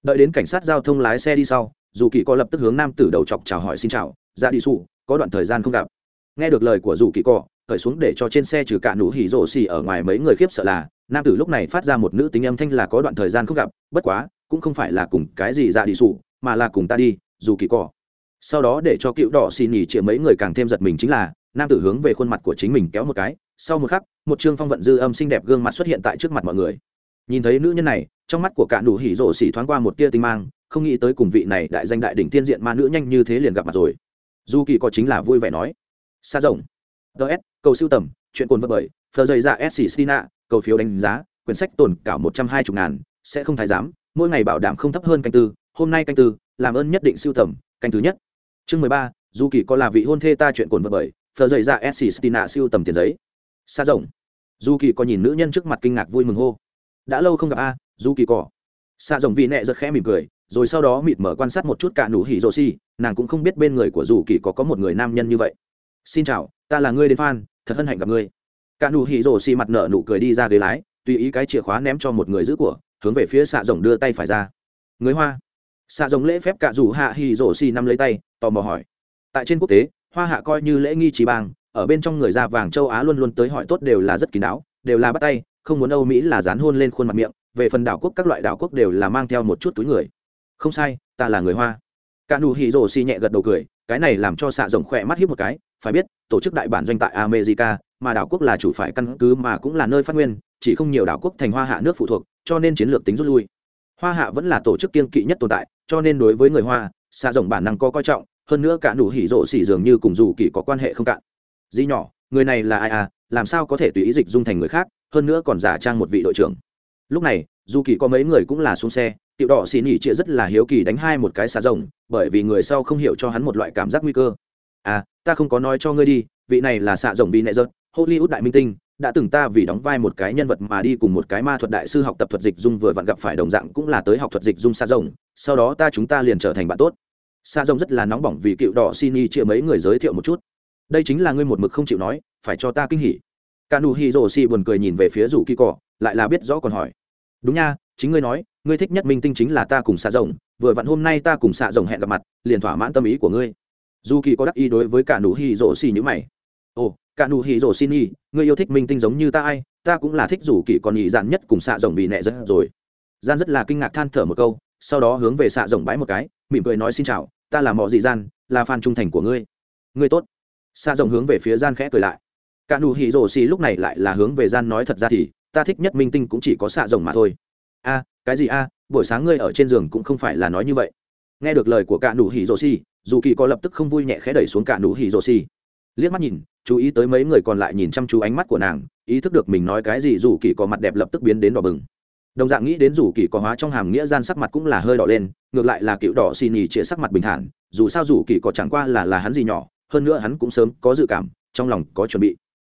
Đợi đến cảnh sát giao thông lái xe đi sau, dù kỳ có lập tức hướng nam tử đầu chọc chào hỏi xin chào ra đi xù, có đoạn thời gian không gặp. Nghe được lời của dù kỳ cọ khởi xuống để cho trên xe trừ cả nụ hỉ rổ xì ở ngoài mấy người khiếp sợ là, nam tử lúc này phát ra một nữ tính âm thanh là có đoạn thời gian không gặp, bất quá, cũng không phải là cùng cái gì ra đi xù, mà là cùng ta đi, dù kỳ cọ. Sau đó để cho cựu đỏ xì nhỉ chĩa mấy người càng thêm giật mình chính là, nam tử hướng về khuôn mặt của chính mình kéo một cái sau một khắc, một chương phong vận dư âm xinh đẹp gương mặt xuất hiện tại trước mặt mọi người. Nhìn thấy nữ nhân này, trong mắt của cả nụ hỉ rộ xỉ thoáng qua một tia tinh mang, không nghĩ tới cùng vị này đại danh đại đỉnh tiên diện ma nữ nhanh như thế liền gặp mặt rồi. Dù kỳ có chính là vui vẻ nói xa rộng s cầu siêu tầm, chuyện cồn vật bởi, phờ dày dạ ra sxtina cầu phiếu đánh giá, quyển sách tồn cả một trăm hai mươi ngàn, sẽ không thái giám, mỗi ngày bảo đảm không thấp hơn canh tư, hôm nay canh tư, làm ơn nhất định siêu tầm, canh thứ nhất. Chương mười ba, dù kỳ có là vị hôn thê ta chuyện cồn vật bởi, phờ dày dạ ra sxtina siêu tầm tiền giấy xa rồng Du kỳ có nhìn nữ nhân trước mặt kinh ngạc vui mừng hô. Đã lâu không gặp a Du kỳ cỏ xa rồng vị nẹ giật khẽ mỉm cười rồi sau đó mịt mở quan sát một chút cả nụ hỉ rồ Si, nàng cũng không biết bên người của Du kỳ có có một người nam nhân như vậy. Xin chào ta là ngươi đến phan thật hân hạnh gặp ngươi. Cả nụ hỉ rồ Si mặt nở nụ cười đi ra ghế lái tùy ý cái chìa khóa ném cho một người giữ của hướng về phía xạ rồng đưa tay phải ra. Người hoa. Xạ rồng lễ phép cả dù hạ hỉ rồ Si nắm lấy tay tò mò hỏi. Tại trên quốc tế hoa hạ coi như lễ nghi trí bang ở bên trong người da vàng châu á luôn luôn tới hỏi tốt đều là rất kín đáo, đều là bắt tay, không muốn âu mỹ là dán hôn lên khuôn mặt miệng, về phần đảo quốc các loại đảo quốc đều là mang theo một chút túi người. Không sai, ta là người hoa. Cả nụ hỉ rồ xì nhẹ gật đầu cười, cái này làm cho xạ rồng khỏe mắt hiếp một cái, phải biết, tổ chức đại bản doanh tại america, mà đảo quốc là chủ phải căn cứ mà cũng là nơi phát nguyên, chỉ không nhiều đảo quốc thành hoa hạ nước phụ thuộc, cho nên chiến lược tính rút lui. Hoa hạ vẫn là tổ chức kiên kỵ nhất tồn tại, cho nên đối với người hoa, xạ rồng bản năng có coi trọng, hơn nữa cả nụ hỉ rộ xỉ dường như cùng dù kỳ có quan hệ không cạn di nhỏ, người này là ai à làm sao có thể tùy ý dịch dung thành người khác, hơn nữa còn giả trang một vị đội trưởng. Lúc này, dù kỳ có mấy người cũng là xuống xe, tiểu đỏ xì nhỉ chia rất là hiếu kỳ đánh hai một cái xà rồng, bởi vì người sau không hiểu cho hắn một loại cảm giác nguy cơ. À ta không có nói cho ngươi đi, vị này là xạ rồng vì nệ rớt hollywood đại minh tinh, đã từng ta vì đóng vai một cái nhân vật mà đi cùng một cái ma thuật đại sư học tập thuật dịch dung vừa vặn gặp phải đồng dạng cũng là tới học thuật dịch dung xạ rồng, sau đó ta chúng ta liền trở thành bạn tốt. Xạ rồng rất là nóng bỏng vì cựu đỏ xin y chia mấy người giới thiệu một chút đây chính là ngươi một mực không chịu nói, phải cho ta kinh hỉ. Cả nụ hỉ rổ xì buồn cười nhìn về phía rủ kỳ cỏ lại là biết rõ còn hỏi. Đúng nha, chính ngươi nói, ngươi thích nhất minh tinh chính là ta cùng xạ rồng, vừa vặn hôm nay ta cùng xạ rồng hẹn gặp mặt, liền thỏa mãn tâm ý của ngươi. Dù kỳ có đắc ý đối với cả nụ hỉ rổ xì như mày. Ồ, cả nụ hỉ rổ xì nhi ngươi yêu thích minh tinh giống như ta ai, ta cũng là thích rủ kỳ còn nhị dạn nhất cùng xạ rồng bị nẹ rất rồi. Gian rất là kinh ngạc than thở một câu, sau đó hướng về xạ rồng bãi một cái, mỉm cười nói xin chào, ta là mọ dị gian, là fan trung thành của ngươi. Ngươi tốt xa rồng hướng về phía gian khẽ cười lại. Cả nụ hỉ rổ xì lúc này lại là hướng về gian nói thật ra thì, ta thích nhất minh tinh cũng chỉ có xạ rồng mà thôi. A, cái gì a, buổi sáng ngươi ở trên giường cũng không phải là nói như vậy. Nghe được lời của cả nụ hỉ rổ xì, dù kỳ có lập tức không vui nhẹ khẽ đẩy xuống cả nụ hỉ rổ xì. Liếc mắt nhìn, chú ý tới mấy người còn lại nhìn chăm chú ánh mắt của nàng, ý thức được mình nói cái gì dù kỳ có mặt đẹp lập tức biến đến đỏ bừng. Đồng dạng nghĩ đến dù kỳ có hóa trong hàm nghĩa gian sắc mặt cũng là hơi đỏ lên, ngược lại là cựu đỏ xì nhì chĩa sắc mặt bình thản, dù sao dù kỳ có chẳng qua là là hắn gì nhỏ hơn nữa hắn cũng sớm có dự cảm, trong lòng có chuẩn bị.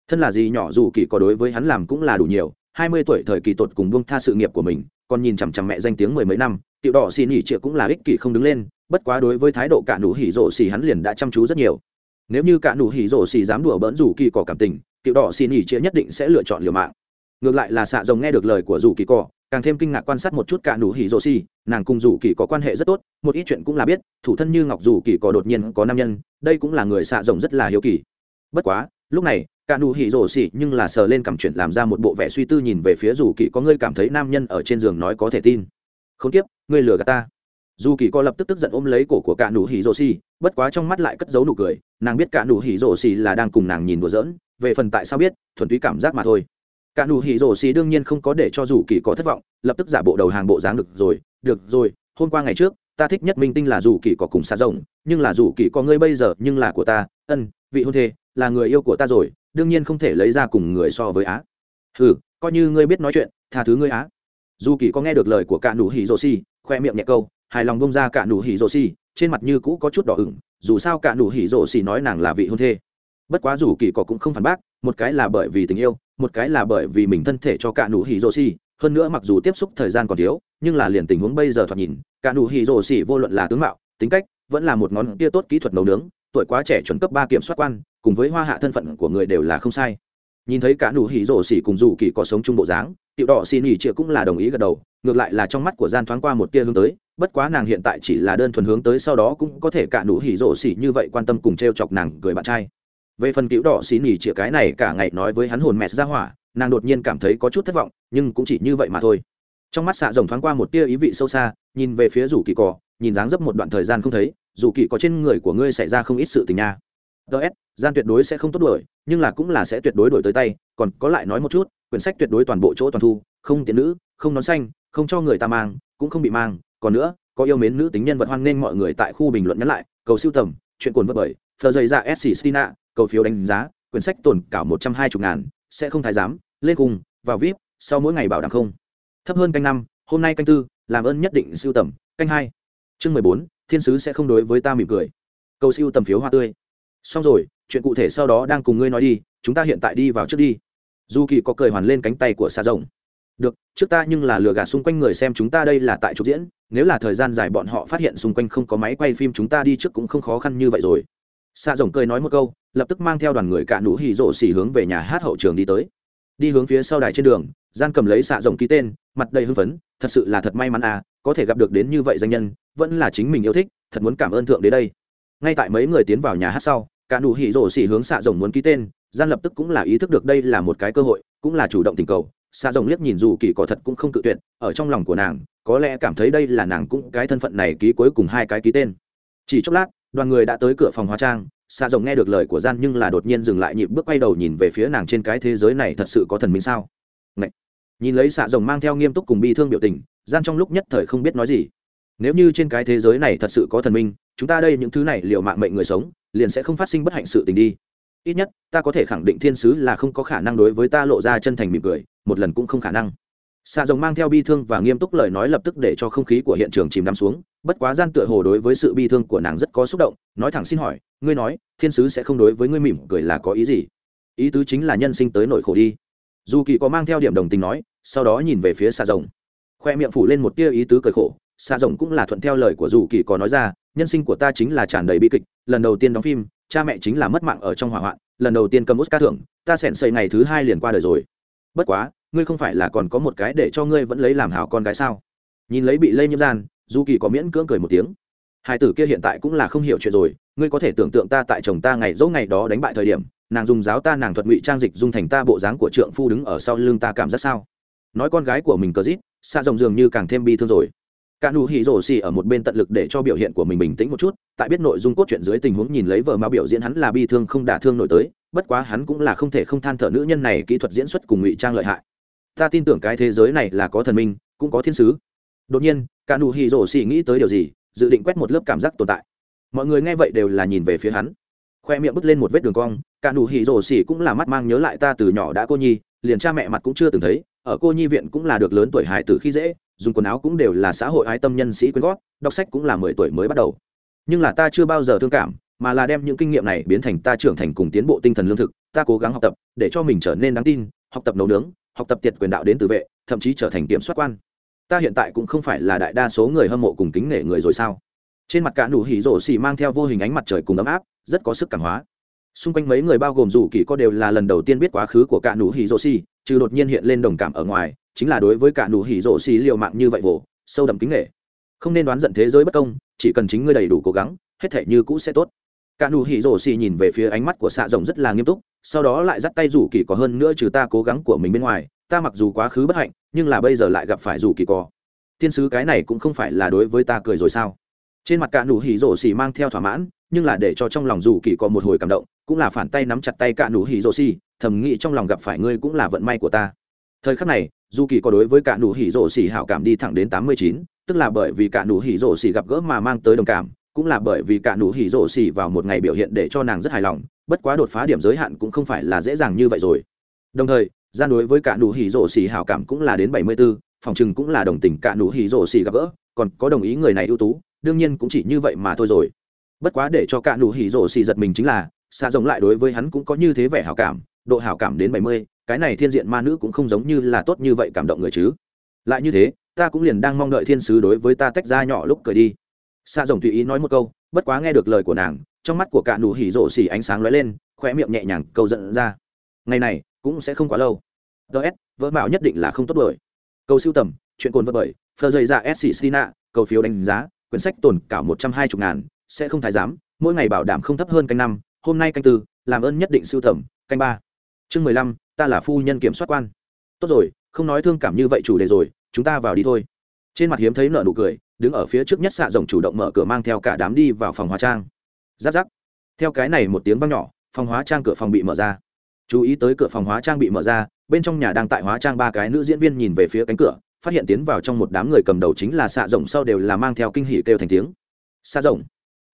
Thân là gì nhỏ dù kỳ có đối với hắn làm cũng là đủ nhiều, hai mươi tuổi thời kỳ tột cùng buông tha sự nghiệp của mình, còn nhìn chằm chằm mẹ danh tiếng mười mấy năm, tiểu đỏ xì nỉ trịa cũng là ích kỷ không đứng lên, bất quá đối với thái độ cả nụ hỉ rộ xì hắn liền đã chăm chú rất nhiều. Nếu như cả nụ hỉ rộ xì dám đùa bỡn dù kỳ cỏ cảm tình, tiểu đỏ xì nỉ trịa nhất định sẽ lựa chọn liều mạng. Ngược lại là xạ rồng nghe được lời của dù kỳ cỏ càng thêm kinh ngạc quan sát một chút cả nụ hỉ rồ xì, nàng cùng dù kỳ có quan hệ rất tốt, một ít chuyện cũng là biết, thủ thân như ngọc dù kỳ có đột nhiên có nam nhân, đây cũng là người xạ rồng rất là hiếu kỳ. Bất quá, lúc này, cả nụ hỉ rồ xì nhưng là sờ lên cảm chuyện làm ra một bộ vẻ suy tư nhìn về phía dù kỳ có ngươi cảm thấy nam nhân ở trên giường nói có thể tin. Không tiếp, ngươi lừa gạt ta. Dù kỳ có lập tức tức giận ôm lấy cổ của cả nụ hỉ rồ xì, bất quá trong mắt lại cất giấu nụ cười, nàng biết cả nụ hỉ rồ xì là đang cùng nàng nhìn đùa giỡn, về phần tại sao biết, thuần túy cảm giác mà thôi cả nụ hỉ rổ xì đương nhiên không có để cho Rủ kỳ có thất vọng lập tức giả bộ đầu hàng bộ dáng được rồi được rồi hôm qua ngày trước ta thích nhất minh tinh là Rủ kỳ có cùng xa rộng, nhưng là Rủ kỳ có ngươi bây giờ nhưng là của ta ân vị hôn thê là người yêu của ta rồi đương nhiên không thể lấy ra cùng người so với á. Ừ coi như ngươi biết nói chuyện tha thứ ngươi á. Dù kỳ có nghe được lời của cả nụ hỉ rổ xì khoe miệng nhẹ câu hài lòng bông ra cả nụ hỉ rổ xì trên mặt như cũ có chút đỏ ửng dù sao cả nụ hỉ rổ xì nói nàng là vị hôn thê. Bất quá dù kỳ có cũng không phản bác một cái là bởi vì tình yêu, một cái là bởi vì mình thân thể cho cả nụ hỉ rồ xì hơn nữa mặc dù tiếp xúc thời gian còn thiếu, nhưng là liền tình huống bây giờ thoạt nhìn, cả nụ hỉ rồ xì vô luận là tướng mạo, tính cách, vẫn là một ngón kia tốt kỹ thuật nấu nướng, tuổi quá trẻ chuẩn cấp ba kiểm soát quan, cùng với hoa hạ thân phận của người đều là không sai. Nhìn thấy cả nụ hỉ rồ xì cùng dù kỳ có sống chung bộ dáng, tiểu đỏ xì nỉ chịa cũng là đồng ý gật đầu, ngược lại là trong mắt của gian thoáng qua một tia hướng tới, bất quá nàng hiện tại chỉ là đơn thuần hướng tới sau đó cũng có thể cả nụ hỉ rộ xì như vậy quan tâm cùng t chọc nàng gửi bạn trai về phần cứu đỏ xin nghỉ chĩa cái này cả ngày nói với hắn hồn mẹ ra hỏa, nàng đột nhiên cảm thấy có chút thất vọng, nhưng cũng chỉ như vậy mà thôi. Trong mắt xạ rồng thoáng qua một tia ý vị sâu xa, nhìn về phía rủ kỳ cỏ nhìn dáng dấp một đoạn thời gian không thấy dù kỳ có trên người của ngươi xảy ra không ít sự tình nha. Ts gian tuyệt đối sẽ không tốt đuổi, nhưng là cũng là sẽ tuyệt đối đổi tới tay, còn có lại nói một chút, quyển sách tuyệt đối toàn bộ chỗ toàn thu, không tiện nữ, không nón xanh, không cho người ta mang, cũng không bị mang, còn nữa, có yêu mến nữ tính nhân vật hoan nên mọi người tại khu bình luận nhắn lại, cầu siêu tầm, chuyện cuốn vật bởi thờ dày dạ s xì stina cầu phiếu đánh giá, quyển sách tồn cả một trăm hai mươi ngàn, sẽ không thái giám, lên cùng vào vip, sau mỗi ngày bảo đảm không. Thấp hơn canh năm, hôm nay canh tư, làm ơn nhất định siêu tầm, canh hai. Chương mười bốn, thiên sứ sẽ không đối với ta mỉm cười. Cầu siêu tầm phiếu hoa tươi. Xong rồi, chuyện cụ thể sau đó đang cùng ngươi nói đi, chúng ta hiện tại đi vào trước đi. Du kỳ có cười hoàn lên cánh tay của xà rồng. Được, trước ta nhưng là lừa gạt xung quanh người xem chúng ta đây là tại trục diễn, nếu là thời gian dài bọn họ phát hiện xung quanh không có máy quay phim chúng ta đi trước cũng không khó khăn như vậy rồi xạ rồng cười nói một câu, lập tức mang theo đoàn người cạ nụ hì rộ xỉ hướng về nhà hát hậu trường đi tới. Đi hướng phía sau đài trên đường gian cầm lấy xạ rồng ký tên, mặt đầy hưng phấn, thật sự là thật may mắn à có thể gặp được đến như vậy danh nhân, vẫn là chính mình yêu thích, thật muốn cảm ơn thượng đế đây. Ngay tại mấy người tiến vào nhà hát sau cạ nụ hì rổ xỉ hướng xạ rồng muốn ký tên gian lập tức cũng là ý thức được đây là một cái cơ hội, cũng là chủ động tình cầu. Xạ rồng liếc nhìn dù kỳ cỏ thật cũng không tự tuyệt, ở trong lòng của nàng, có lẽ cảm thấy đây là nàng cũng cái thân phận này ký cuối cùng hai cái ký tên. Chỉ chốc lát đoàn người đã tới cửa phòng hóa trang xạ rồng nghe được lời của gian nhưng là đột nhiên dừng lại nhịp bước quay đầu nhìn về phía nàng trên cái thế giới này thật sự có thần minh sao? Ngậy! nhìn lấy xạ rồng mang theo nghiêm túc cùng bi thương biểu tình, gian trong lúc nhất thời không biết nói gì. Nếu như trên cái thế giới này thật sự có thần minh, chúng ta đây những thứ này liệu mạng mệnh người sống, liền sẽ không phát sinh bất hạnh sự tình đi. Ít nhất, ta có thể khẳng định thiên sứ là không có khả năng đối với ta lộ ra chân thành mỉm cười, một lần cũng không khả năng. Xạ rồng mang theo bi thương và nghiêm túc lời nói lập tức để cho không khí của hiện trường chìm đắm xuống bất quá gian tựa hồ đối với sự bi thương của nàng rất có xúc động, nói thẳng xin hỏi, ngươi nói, thiên sứ sẽ không đối với ngươi mỉm cười là có ý gì? Ý tứ chính là nhân sinh tới nỗi khổ đi. Dù kỳ có mang theo điểm đồng tình nói, sau đó nhìn về phía xà rồng. Khoe miệng phủ lên một tia ý tứ cười khổ xà rồng cũng là thuận theo lời của dù kỳ có nói ra, nhân sinh của ta chính là tràn đầy bi kịch, lần đầu tiên đóng phim, cha mẹ chính là mất mạng ở trong hỏa hoạn, lần đầu tiên cầm oscar thưởng, ta sẹn xây ngày thứ hai liền qua đời rồi. Bất quá, ngươi không phải là còn có một cái để cho ngươi vẫn lấy làm hảo con gái sao? Nhìn lấy bị lây nhiễm gian dù kỳ có miễn cưỡng cười một tiếng. Hai tử kia hiện tại cũng là không hiểu chuyện rồi, ngươi có thể tưởng tượng ta tại chồng ta ngày dỗ ngày đó đánh bại thời điểm, nàng dùng giáo ta nàng thuật ngụy trang dịch dung thành ta bộ dáng của trượng phu đứng ở sau lưng ta cảm giác sao? Nói con gái của mình cờ rít, xa rồng dường như càng thêm bi thương rồi. Cả nụ hỉ rổ xì ở một bên tận lực để cho biểu hiện của mình bình tĩnh một chút, tại biết nội dung cốt truyện dưới tình huống nhìn lấy vợ mao biểu diễn hắn là bi thương không đả thương nổi tới, bất quá hắn cũng là không thể không than thở nữ nhân này kỹ thuật diễn xuất cùng ngụy trang lợi hại. Ta tin tưởng cái thế giới này là có thần minh, cũng có thiên sứ. Đột nhiên cả nụ hỉ rổ xỉ nghĩ tới điều gì, dự định quét một lớp cảm giác tồn tại. Mọi người nghe vậy đều là nhìn về phía hắn. Khoe miệng bứt lên một vết đường cong, cả nụ hỉ rổ xỉ cũng là mắt mang nhớ lại ta từ nhỏ đã cô nhi, liền cha mẹ mặt cũng chưa từng thấy, ở cô nhi viện cũng là được lớn tuổi hài tử khi dễ, dùng quần áo cũng đều là xã hội ái tâm nhân sĩ quyên góp, đọc sách cũng là mười tuổi mới bắt đầu. Nhưng là ta chưa bao giờ thương cảm, mà là đem những kinh nghiệm này biến thành ta trưởng thành cùng tiến bộ tinh thần lương thực, ta cố gắng học tập, để cho mình trở nên đáng tin, học tập nấu nướng, học tập tiệt quyền đạo đến tự vệ, thậm chí trở thành kiểm soát quan ta hiện tại cũng không phải là đại đa số người hâm mộ cùng kính nể người rồi sao? Trên mặt cả nụ hỉ rổ xì mang theo vô hình ánh mặt trời cùng ấm áp, rất có sức cảm hóa. Xung quanh mấy người bao gồm Rủ kỳ có đều là lần đầu tiên biết quá khứ của cả nụ hỉ rổ xì, trừ đột nhiên hiện lên đồng cảm ở ngoài, chính là đối với cả nụ hỉ rổ xì liều mạng như vậy vồ, sâu đậm kính nể. Không nên đoán giận thế giới bất công, chỉ cần chính ngươi đầy đủ cố gắng, hết thể như cũ sẽ tốt. Cả nụ hỉ rổ xì nhìn về phía ánh mắt của xạ rồng rất là nghiêm túc, sau đó lại dắt tay rủ kỳ có hơn nữa trừ ta cố gắng của mình bên ngoài ta mặc dù quá khứ bất hạnh, nhưng là bây giờ lại gặp phải dù kỳ cò. Thiên sứ cái này cũng không phải là đối với ta cười rồi sao? Trên mặt cạ nụ hỉ rổ xỉ mang theo thỏa mãn, nhưng là để cho trong lòng dù kỳ có một hồi cảm động, cũng là phản tay nắm chặt tay cạ nụ hỉ rổ xỉ, thầm nghĩ trong lòng gặp phải ngươi cũng là vận may của ta. Thời khắc này, dù kỳ có đối với cạ nụ hỉ rổ xỉ hảo cảm đi thẳng đến tám mươi chín, tức là bởi vì cạ nụ hỉ rổ xỉ gặp gỡ mà mang tới đồng cảm, cũng là bởi vì cạ nụ hỉ rổ xỉ vào một ngày biểu hiện để cho nàng rất hài lòng, bất quá đột phá điểm giới hạn cũng không phải là dễ dàng như vậy rồi. Đồng thời gian đối với cả nụ hỉ rổ xỉ hảo cảm cũng là đến bảy mươi 74, phòng trừng cũng là đồng tình cả nụ hỉ rổ xỉ gặp gỡ, còn có đồng ý người này ưu tú, đương nhiên cũng chỉ như vậy mà thôi rồi. Bất quá để cho cả nụ hỉ rổ xỉ giật mình chính là, xa rộng lại đối với hắn cũng có như thế vẻ hảo cảm, độ hảo cảm đến bảy mươi, cái này thiên diện ma nữ cũng không giống như là tốt như vậy cảm động người chứ. Lại như thế, ta cũng liền đang mong đợi thiên sứ đối với ta tách ra nhỏ lúc cười đi. xa rộng tùy ý nói một câu, bất quá nghe được lời của nàng, trong mắt của cả nụ hỉ rổ xỉ ánh sáng lóe lên, khóe miệng nhẹ nhàng câu giận ra. Ngày này cũng sẽ không quá lâu ts vỡ mạo nhất định là không tốt đổi cầu siêu tầm, chuyện cồn vật bởi phờ dày dạ sccina cầu phiếu đánh giá, quyển sách tồn cả một trăm hai mươi ngàn, sẽ không thái giám, mỗi ngày bảo đảm không thấp hơn canh năm, hôm nay canh tư, làm ơn nhất định siêu tầm, canh ba. Chương mười lăm, ta là phu nhân kiểm soát quan. Tốt rồi, không nói thương cảm như vậy chủ đề rồi, chúng ta vào đi thôi. Trên mặt hiếm thấy nợ nụ cười, đứng ở phía trước nhất xạ rồng chủ động mở cửa mang theo cả đám đi vào phòng hóa trang. Giáp giáp. Theo cái này một tiếng văng nhỏ, phòng hóa trang cửa phòng bị mở ra chú ý tới cửa phòng hóa trang bị mở ra, bên trong nhà đang tại hóa trang ba cái nữ diễn viên nhìn về phía cánh cửa, phát hiện tiến vào trong một đám người cầm đầu chính là xạ rồng sau đều là mang theo kinh hỉ kêu thành tiếng. Xạ rồng?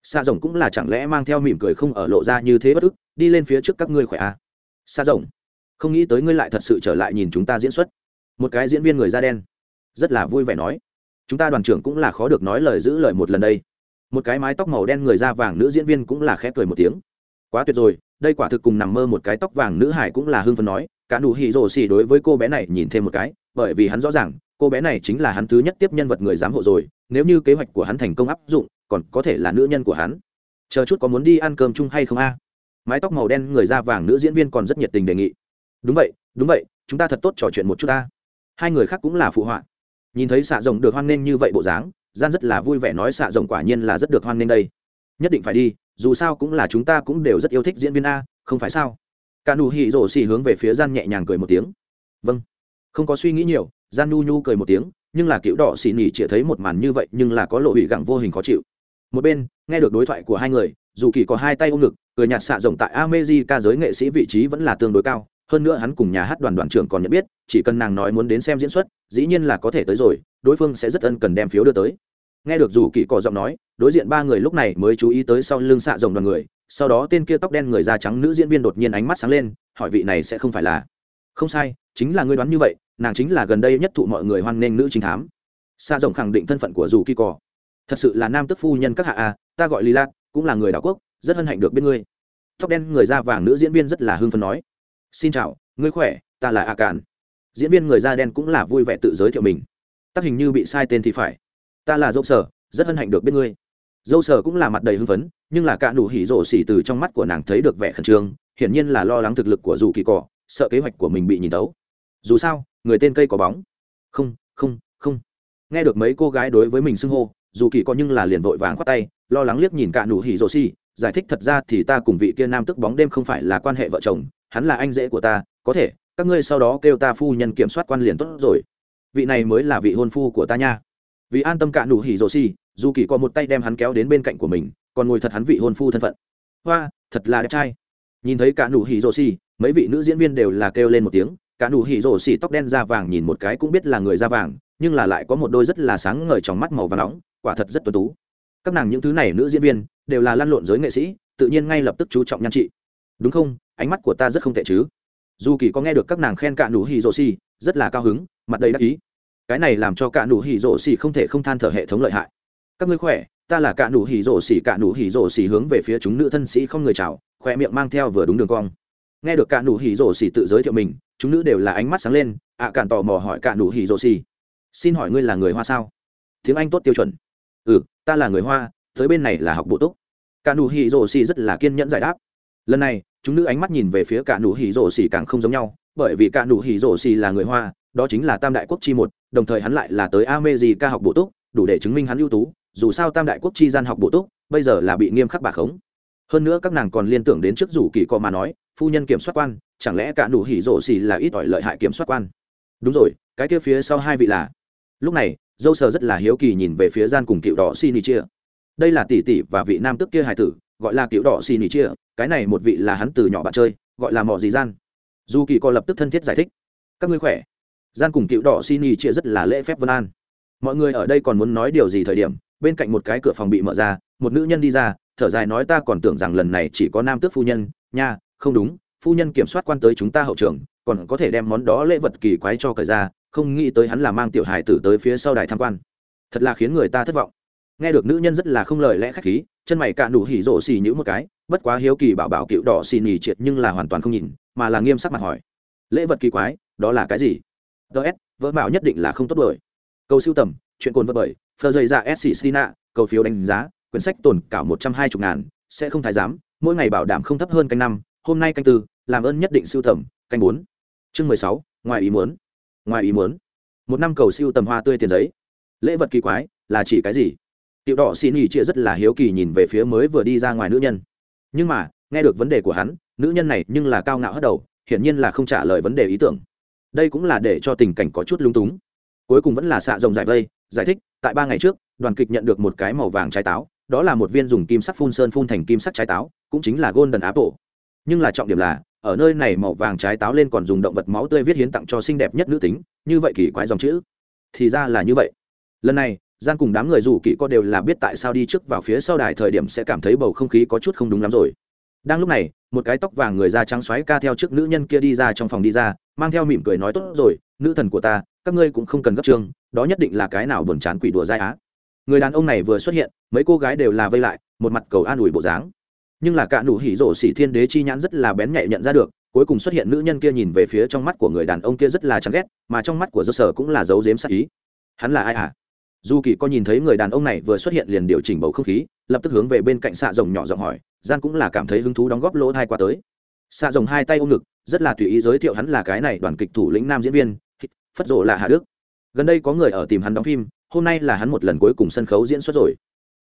Xạ rồng cũng là chẳng lẽ mang theo mỉm cười không ở lộ ra như thế bất ức, đi lên phía trước các ngươi khỏe à. xạ rồng, không nghĩ tới ngươi lại thật sự trở lại nhìn chúng ta diễn xuất. Một cái diễn viên người da đen, rất là vui vẻ nói. Chúng ta đoàn trưởng cũng là khó được nói lời giữ lời một lần đây. Một cái mái tóc màu đen người da vàng nữ diễn viên cũng là khẽ cười một tiếng. Quá tuyệt rồi đây quả thực cùng nằm mơ một cái tóc vàng nữ hải cũng là hưng phấn nói, cả nụ hỉ rồ xì đối với cô bé này nhìn thêm một cái, bởi vì hắn rõ ràng, cô bé này chính là hắn thứ nhất tiếp nhân vật người giám hộ rồi, nếu như kế hoạch của hắn thành công áp dụng, còn có thể là nữ nhân của hắn. Chờ chút có muốn đi ăn cơm chung hay không a? Mái tóc màu đen người da vàng nữ diễn viên còn rất nhiệt tình đề nghị. Đúng vậy đúng vậy, chúng ta thật tốt trò chuyện một chút ta. Hai người khác cũng là phụ họa. Nhìn thấy xạ rồng được hoan nghênh như vậy bộ dáng, gian rất là vui vẻ nói xạ rồng quả nhiên là rất được hoan nghênh đây. Nhất định phải đi dù sao cũng là chúng ta cũng đều rất yêu thích diễn viên a, không phải sao? Cả nụ hỉ rổ xỉ hướng về phía gian nhẹ nhàng cười một tiếng. Vâng. Không có suy nghĩ nhiều, gian nu nhu cười một tiếng, nhưng là kiểu đỏ xỉ nỉ chỉ thấy một màn như vậy, nhưng là có lộ hủy gẳng vô hình khó chịu. Một bên, nghe được đối thoại của hai người, dù kỳ có hai tay ôm ngực, cười nhạt xạ rộng tại ameji ca giới nghệ sĩ vị trí vẫn là tương đối cao, hơn nữa hắn cùng nhà hát đoàn đoàn trưởng còn nhận biết, chỉ cần nàng nói muốn đến xem diễn xuất, dĩ nhiên là có thể tới rồi, đối phương sẽ rất ân cần đem phiếu đưa tới nghe được dù kỳ cỏ giọng nói, đối diện ba người lúc này mới chú ý tới sau lưng xạ rồng đoàn người, sau đó tên kia tóc đen người da trắng nữ diễn viên đột nhiên ánh mắt sáng lên, hỏi vị này sẽ không phải là. Không sai, chính là ngươi đoán như vậy, nàng chính là gần đây nhất thụ mọi người hoan nghênh nữ chính thám. Xạ rồng khẳng định thân phận của dù kỳ cỏ thật sự là nam tức phu nhân các hạ à ta gọi lý lạc cũng là người đảo quốc, rất hân hạnh được biết ngươi. Tóc đen người da vàng nữ diễn viên rất là hưng phấn nói. Xin chào, ngươi khỏe, ta là a càn. Diễn viên người da đen cũng là vui vẻ tự giới thiệu mình. Tác hình như bị sai tên thì phải ta là dâu sở, rất hân hạnh được biết ngươi. Dâu sở cũng là mặt đầy hưng phấn, nhưng là cả nụ hỉ rổ xỉ từ trong mắt của nàng thấy được vẻ khẩn trương, hiển nhiên là lo lắng thực lực của dù kỳ cỏ sợ kế hoạch của mình bị nhìn tấu. Dù sao, người tên cây có bóng. Không không không. Nghe được mấy cô gái đối với mình xưng hô, dù kỳ có nhưng là liền vội vàng khoát tay, lo lắng liếc nhìn cả nụ hỉ rổ xỉ, giải thích thật ra thì ta cùng vị kia nam tức bóng đêm không phải là quan hệ vợ chồng, hắn là anh rể của ta, có thể, các ngươi sau đó kêu ta phu nhân kiểm soát quan liền tốt rồi. Vị này mới là vị hôn phu của ta nha vì an tâm cả nụ hỉ rồ xì, dù kỳ có một tay đem hắn kéo đến bên cạnh của mình, còn ngồi thật hắn vị hôn phu thân phận. Hoa, thật là đẹp trai. Nhìn thấy cả nụ hỉ rồ xì, mấy vị nữ diễn viên đều là kêu lên một tiếng. Cả nụ hỉ rồ xì tóc đen da vàng nhìn một cái cũng biết là người da vàng, nhưng là lại có một đôi rất là sáng ngời trong mắt màu và nóng, quả thật rất tuấn tú. Các nàng những thứ này nữ diễn viên đều là lăn lộn giới nghệ sĩ, tự nhiên ngay lập tức chú trọng nhan trị. Đúng không? Ánh mắt của ta rất không tệ chứ? Dù kỳ có nghe được các nàng khen cả nụ hỉ rồ xì, rất là cao hứng, mặt đầy đắc ý cái này làm cho cả nụ hỉ rổ xỉ không thể không than thở hệ thống lợi hại. Các ngươi khỏe, ta là cả nụ hỉ rổ xỉ, cả nụ hỉ rổ xỉ hướng về phía chúng nữ thân sĩ không người chào, khỏe miệng mang theo vừa đúng đường cong. Nghe được cả nụ hỉ rổ xỉ tự giới thiệu mình, chúng nữ đều là ánh mắt sáng lên, ạ à cản tò mò hỏi cả nụ hỉ rổ xỉ. Xin hỏi ngươi là người hoa sao? Tiếng anh tốt tiêu chuẩn. Ừ ta là người hoa, tới bên này là học bộ túc. Cả nụ hỉ rổ xỉ rất là kiên nhẫn giải đáp. Lần này, chúng nữ ánh mắt nhìn về phía cả nụ hỉ rổ xỉ càng không giống nhau, bởi vì cả nụ hỉ rổ xỉ là người hoa, đó chính là tam đại quốc chi một đồng thời hắn lại là tới America học bổ túc, đủ để chứng minh hắn ưu tú, dù sao tam đại quốc chi gian học bổ túc, bây giờ là bị nghiêm khắc bà khống. Hơn nữa các nàng còn liên tưởng đến trước rủ kỳ có mà nói, phu nhân kiểm soát quan, chẳng lẽ cả đủ hỉ rộ xì là ít ỏi lợi hại kiểm soát quan. Đúng rồi, cái kia phía sau hai vị là. Lúc này, dâu sờ rất là hiếu kỳ nhìn về phía gian cùng cựu đỏ xin chia. Đây là tỷ tỷ và vị nam tức kia hài tử, gọi là cựu đỏ xin chia, cái này một vị là hắn từ nhỏ bạn chơi, gọi là Mỏ gì gian. Dù kỳ có lập tức thân thiết giải thích. Các ngươi khỏe, gian cùng cựu đỏ xin ý chia rất là lễ phép vân an. Mọi người ở đây còn muốn nói điều gì thời điểm, bên cạnh một cái cửa phòng bị mở ra, một nữ nhân đi ra, thở dài nói ta còn tưởng rằng lần này chỉ có nam tước phu nhân. Nha, không đúng, phu nhân kiểm soát quan tới chúng ta hậu trường, còn có thể đem món đó lễ vật kỳ quái cho cởi ra, không nghĩ tới hắn là mang tiểu hài tử tới phía sau đài tham quan. Thật là khiến người ta thất vọng. Nghe được nữ nhân rất là không lời lẽ khách khí, chân mày cạn đủ hỉ rổ xì nhữ một cái, bất quá hiếu kỳ bảo bảo cựu đỏ xì nhì triệt nhưng là hoàn toàn không nhìn, mà là nghiêm sắc mặt hỏi. Lễ vật kỳ quái, đó là cái gì? ts vỡ mạo nhất định là không tốt đổi cầu siêu tầm, chuyện cồn vật bởi phơ dây ra s s tina cầu phiếu đánh giá, quyển sách tồn cả một trăm hai mươi ngàn, sẽ không thái giám, mỗi ngày bảo đảm không thấp hơn canh năm, hôm nay canh tư, làm ơn nhất định siêu tầm, canh bốn. Chương mười sáu, ngoài ý muốn. Ngoài ý muốn. Một năm cầu siêu tầm hoa tươi tiền giấy. Lễ vật kỳ quái, là chỉ cái gì? Tiểu đỏ xin ý chia rất là hiếu kỳ nhìn về phía mới vừa đi ra ngoài nữ nhân. Nhưng mà, nghe được vấn đề của hắn, nữ nhân này nhưng là cao ngạo hất đầu, hiển nhiên là không trả lời vấn đề ý tưởng đây cũng là để cho tình cảnh có chút lung túng. Cuối cùng vẫn là xạ rồng giải vây, giải thích, tại ba ngày trước, đoàn kịch nhận được một cái màu vàng trái táo, đó là một viên dùng kim sắc phun sơn phun thành kim sắc trái táo, cũng chính là golden apple. Nhưng là trọng điểm là, ở nơi này màu vàng trái táo lên còn dùng động vật máu tươi viết hiến tặng cho xinh đẹp nhất nữ tính, như vậy kỳ quái dòng chữ. Thì ra là như vậy. Lần này gian cùng đám người rủ kỹ có đều là biết tại sao đi trước vào phía sau đài thời điểm sẽ cảm thấy bầu không khí có chút không đúng lắm rồi đang lúc này, một cái tóc vàng người da trắng xoáy ca theo trước nữ nhân kia đi ra trong phòng đi ra, mang theo mỉm cười nói, tốt rồi, nữ thần của ta, các ngươi cũng không cần gấp trường, đó nhất định là cái nào buồn chán quỷ đùa dai á. Người đàn ông này vừa xuất hiện, mấy cô gái đều là vây lại, một mặt cầu an ủi bộ dáng. Nhưng là cả nụ hỉ rổ xỉ thiên đế chi nhãn rất là bén nhạy nhận ra được, cuối cùng xuất hiện nữ nhân kia nhìn về phía trong mắt của người đàn ông kia rất là chán ghét, mà trong mắt của dơ sở cũng là dấu dếm sắc ý. Hắn là ai à dù kỳ có nhìn thấy người đàn ông này vừa xuất hiện liền điều chỉnh bầu không khí, lập tức hướng về bên cạnh xạ rồng nhỏ giọng hỏi gian cũng là cảm thấy hứng thú đóng góp lỗ thai qua tới. Xạ rồng hai tay ôm ngực, rất là tùy ý giới thiệu hắn là cái này đoàn kịch thủ lĩnh nam diễn viên phất rộ là Hà đức. Gần đây có người ở tìm hắn đóng phim, hôm nay là hắn một lần cuối cùng sân khấu diễn xuất rồi.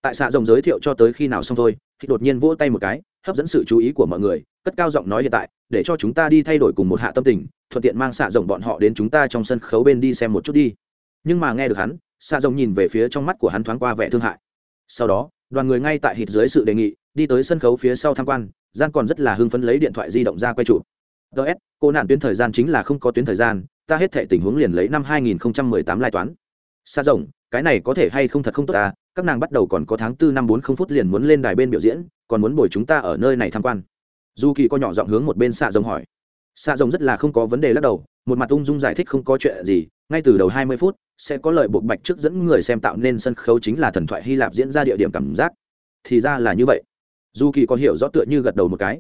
Tại xạ rồng giới thiệu cho tới khi nào xong thôi thì đột nhiên vỗ tay một cái, hấp dẫn sự chú ý của mọi người, cất cao giọng nói hiện tại, để cho chúng ta đi thay đổi cùng một hạ tâm tình, thuận tiện mang xạ rồng bọn họ đến chúng ta trong sân khấu bên đi xem một chút đi. Nhưng mà nghe được hắn xạ rồng nhìn về phía trong mắt của hắn thoáng qua vẻ thương hại. Sau đó đoàn người ngay tại hít dưới sự đề nghị, đi tới sân khấu phía sau tham quan gian còn rất là hưng phấn lấy điện thoại di động ra quay chụp. Ts cô nạn tuyến thời gian chính là không có tuyến thời gian, ta hết thệ tình huống liền lấy năm 2018 lai toán. Xa rộng, cái này có thể hay không thật không tốt ta, các nàng bắt đầu còn có tháng tư năm bốn không phút liền muốn lên đài bên biểu diễn, còn muốn bồi chúng ta ở nơi này tham quan. Du kỳ có nhỏ giọng hướng một bên xạ rồng hỏi. Xạ rồng rất là không có vấn đề lắc đầu một mặt ung dung giải thích không có chuyện gì, ngay từ đầu hai mươi phút, sẽ có lời buộc bạch trước dẫn người xem tạo nên sân khấu chính là thần thoại hy lạp diễn ra địa điểm cảm giác. Thì ra là như vậy. Dù kỳ có hiểu rõ tựa như gật đầu một cái.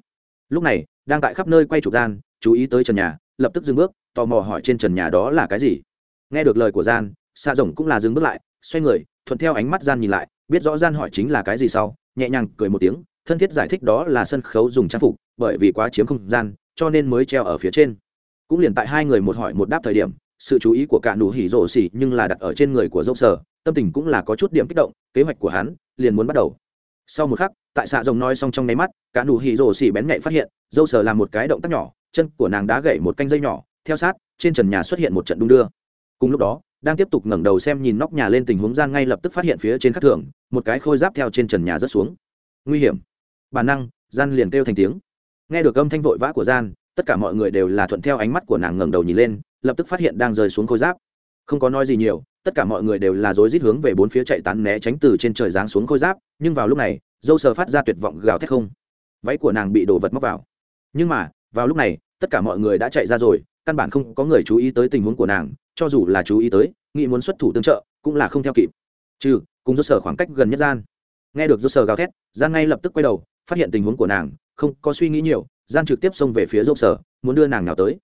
Lúc này, đang tại khắp nơi quay trục gian, chú ý tới trần nhà, lập tức dừng bước, tò mò hỏi trên trần nhà đó là cái gì. Nghe được lời của gian xa rồng cũng là dừng bước lại, xoay người, thuận theo ánh mắt gian nhìn lại, biết rõ gian hỏi chính là cái gì sau, nhẹ nhàng cười một tiếng, thân thiết giải thích đó là sân khấu dùng trang phục, bởi vì quá chiếm không gian, cho nên mới treo ở phía trên cũng liền tại hai người một hỏi một đáp thời điểm, sự chú ý của cả nụ hỉ rổ xỉ nhưng là đặt ở trên người của dâu sở, tâm tình cũng là có chút điểm kích động, kế hoạch của hắn liền muốn bắt đầu. Sau một khắc, tại xạ rồng nói xong trong nháy mắt, cả nụ hỉ rổ xỉ bén nhạy phát hiện dâu sở làm một cái động tác nhỏ, chân của nàng đã gãy một canh dây nhỏ, theo sát, trên trần nhà xuất hiện một trận đung đưa. Cùng lúc đó, đang tiếp tục ngẩng đầu xem nhìn nóc nhà lên tình huống gian ngay lập tức phát hiện phía trên khắc thường, một cái khôi giáp theo trên trần nhà rớt xuống. Nguy hiểm. Bản năng, gian liền kêu thành tiếng. Nghe được âm thanh vội vã của gian tất cả mọi người đều là thuận theo ánh mắt của nàng ngẩng đầu nhìn lên, lập tức phát hiện đang rơi xuống khôi giáp. Không có nói gì nhiều, tất cả mọi người đều là rối rít hướng về bốn phía chạy tán né tránh từ trên trời giáng xuống khôi giáp, nhưng vào lúc này, dâu sờ phát ra tuyệt vọng gào thét không. Váy của nàng bị đồ vật móc vào. Nhưng mà, vào lúc này, tất cả mọi người đã chạy ra rồi, căn bản không có người chú ý tới tình huống của nàng, cho dù là chú ý tới, nghĩ muốn xuất thủ tương trợ, cũng là không theo kịp. Trừ, cùng dâu sờ khoảng cách gần nhất gian. Nghe được dâu sờ gào thét, gian ngay lập tức quay đầu, phát hiện tình huống của nàng, không có suy nghĩ nhiều gian trực tiếp xông về phía rốt sở, muốn đưa nàng nào tới.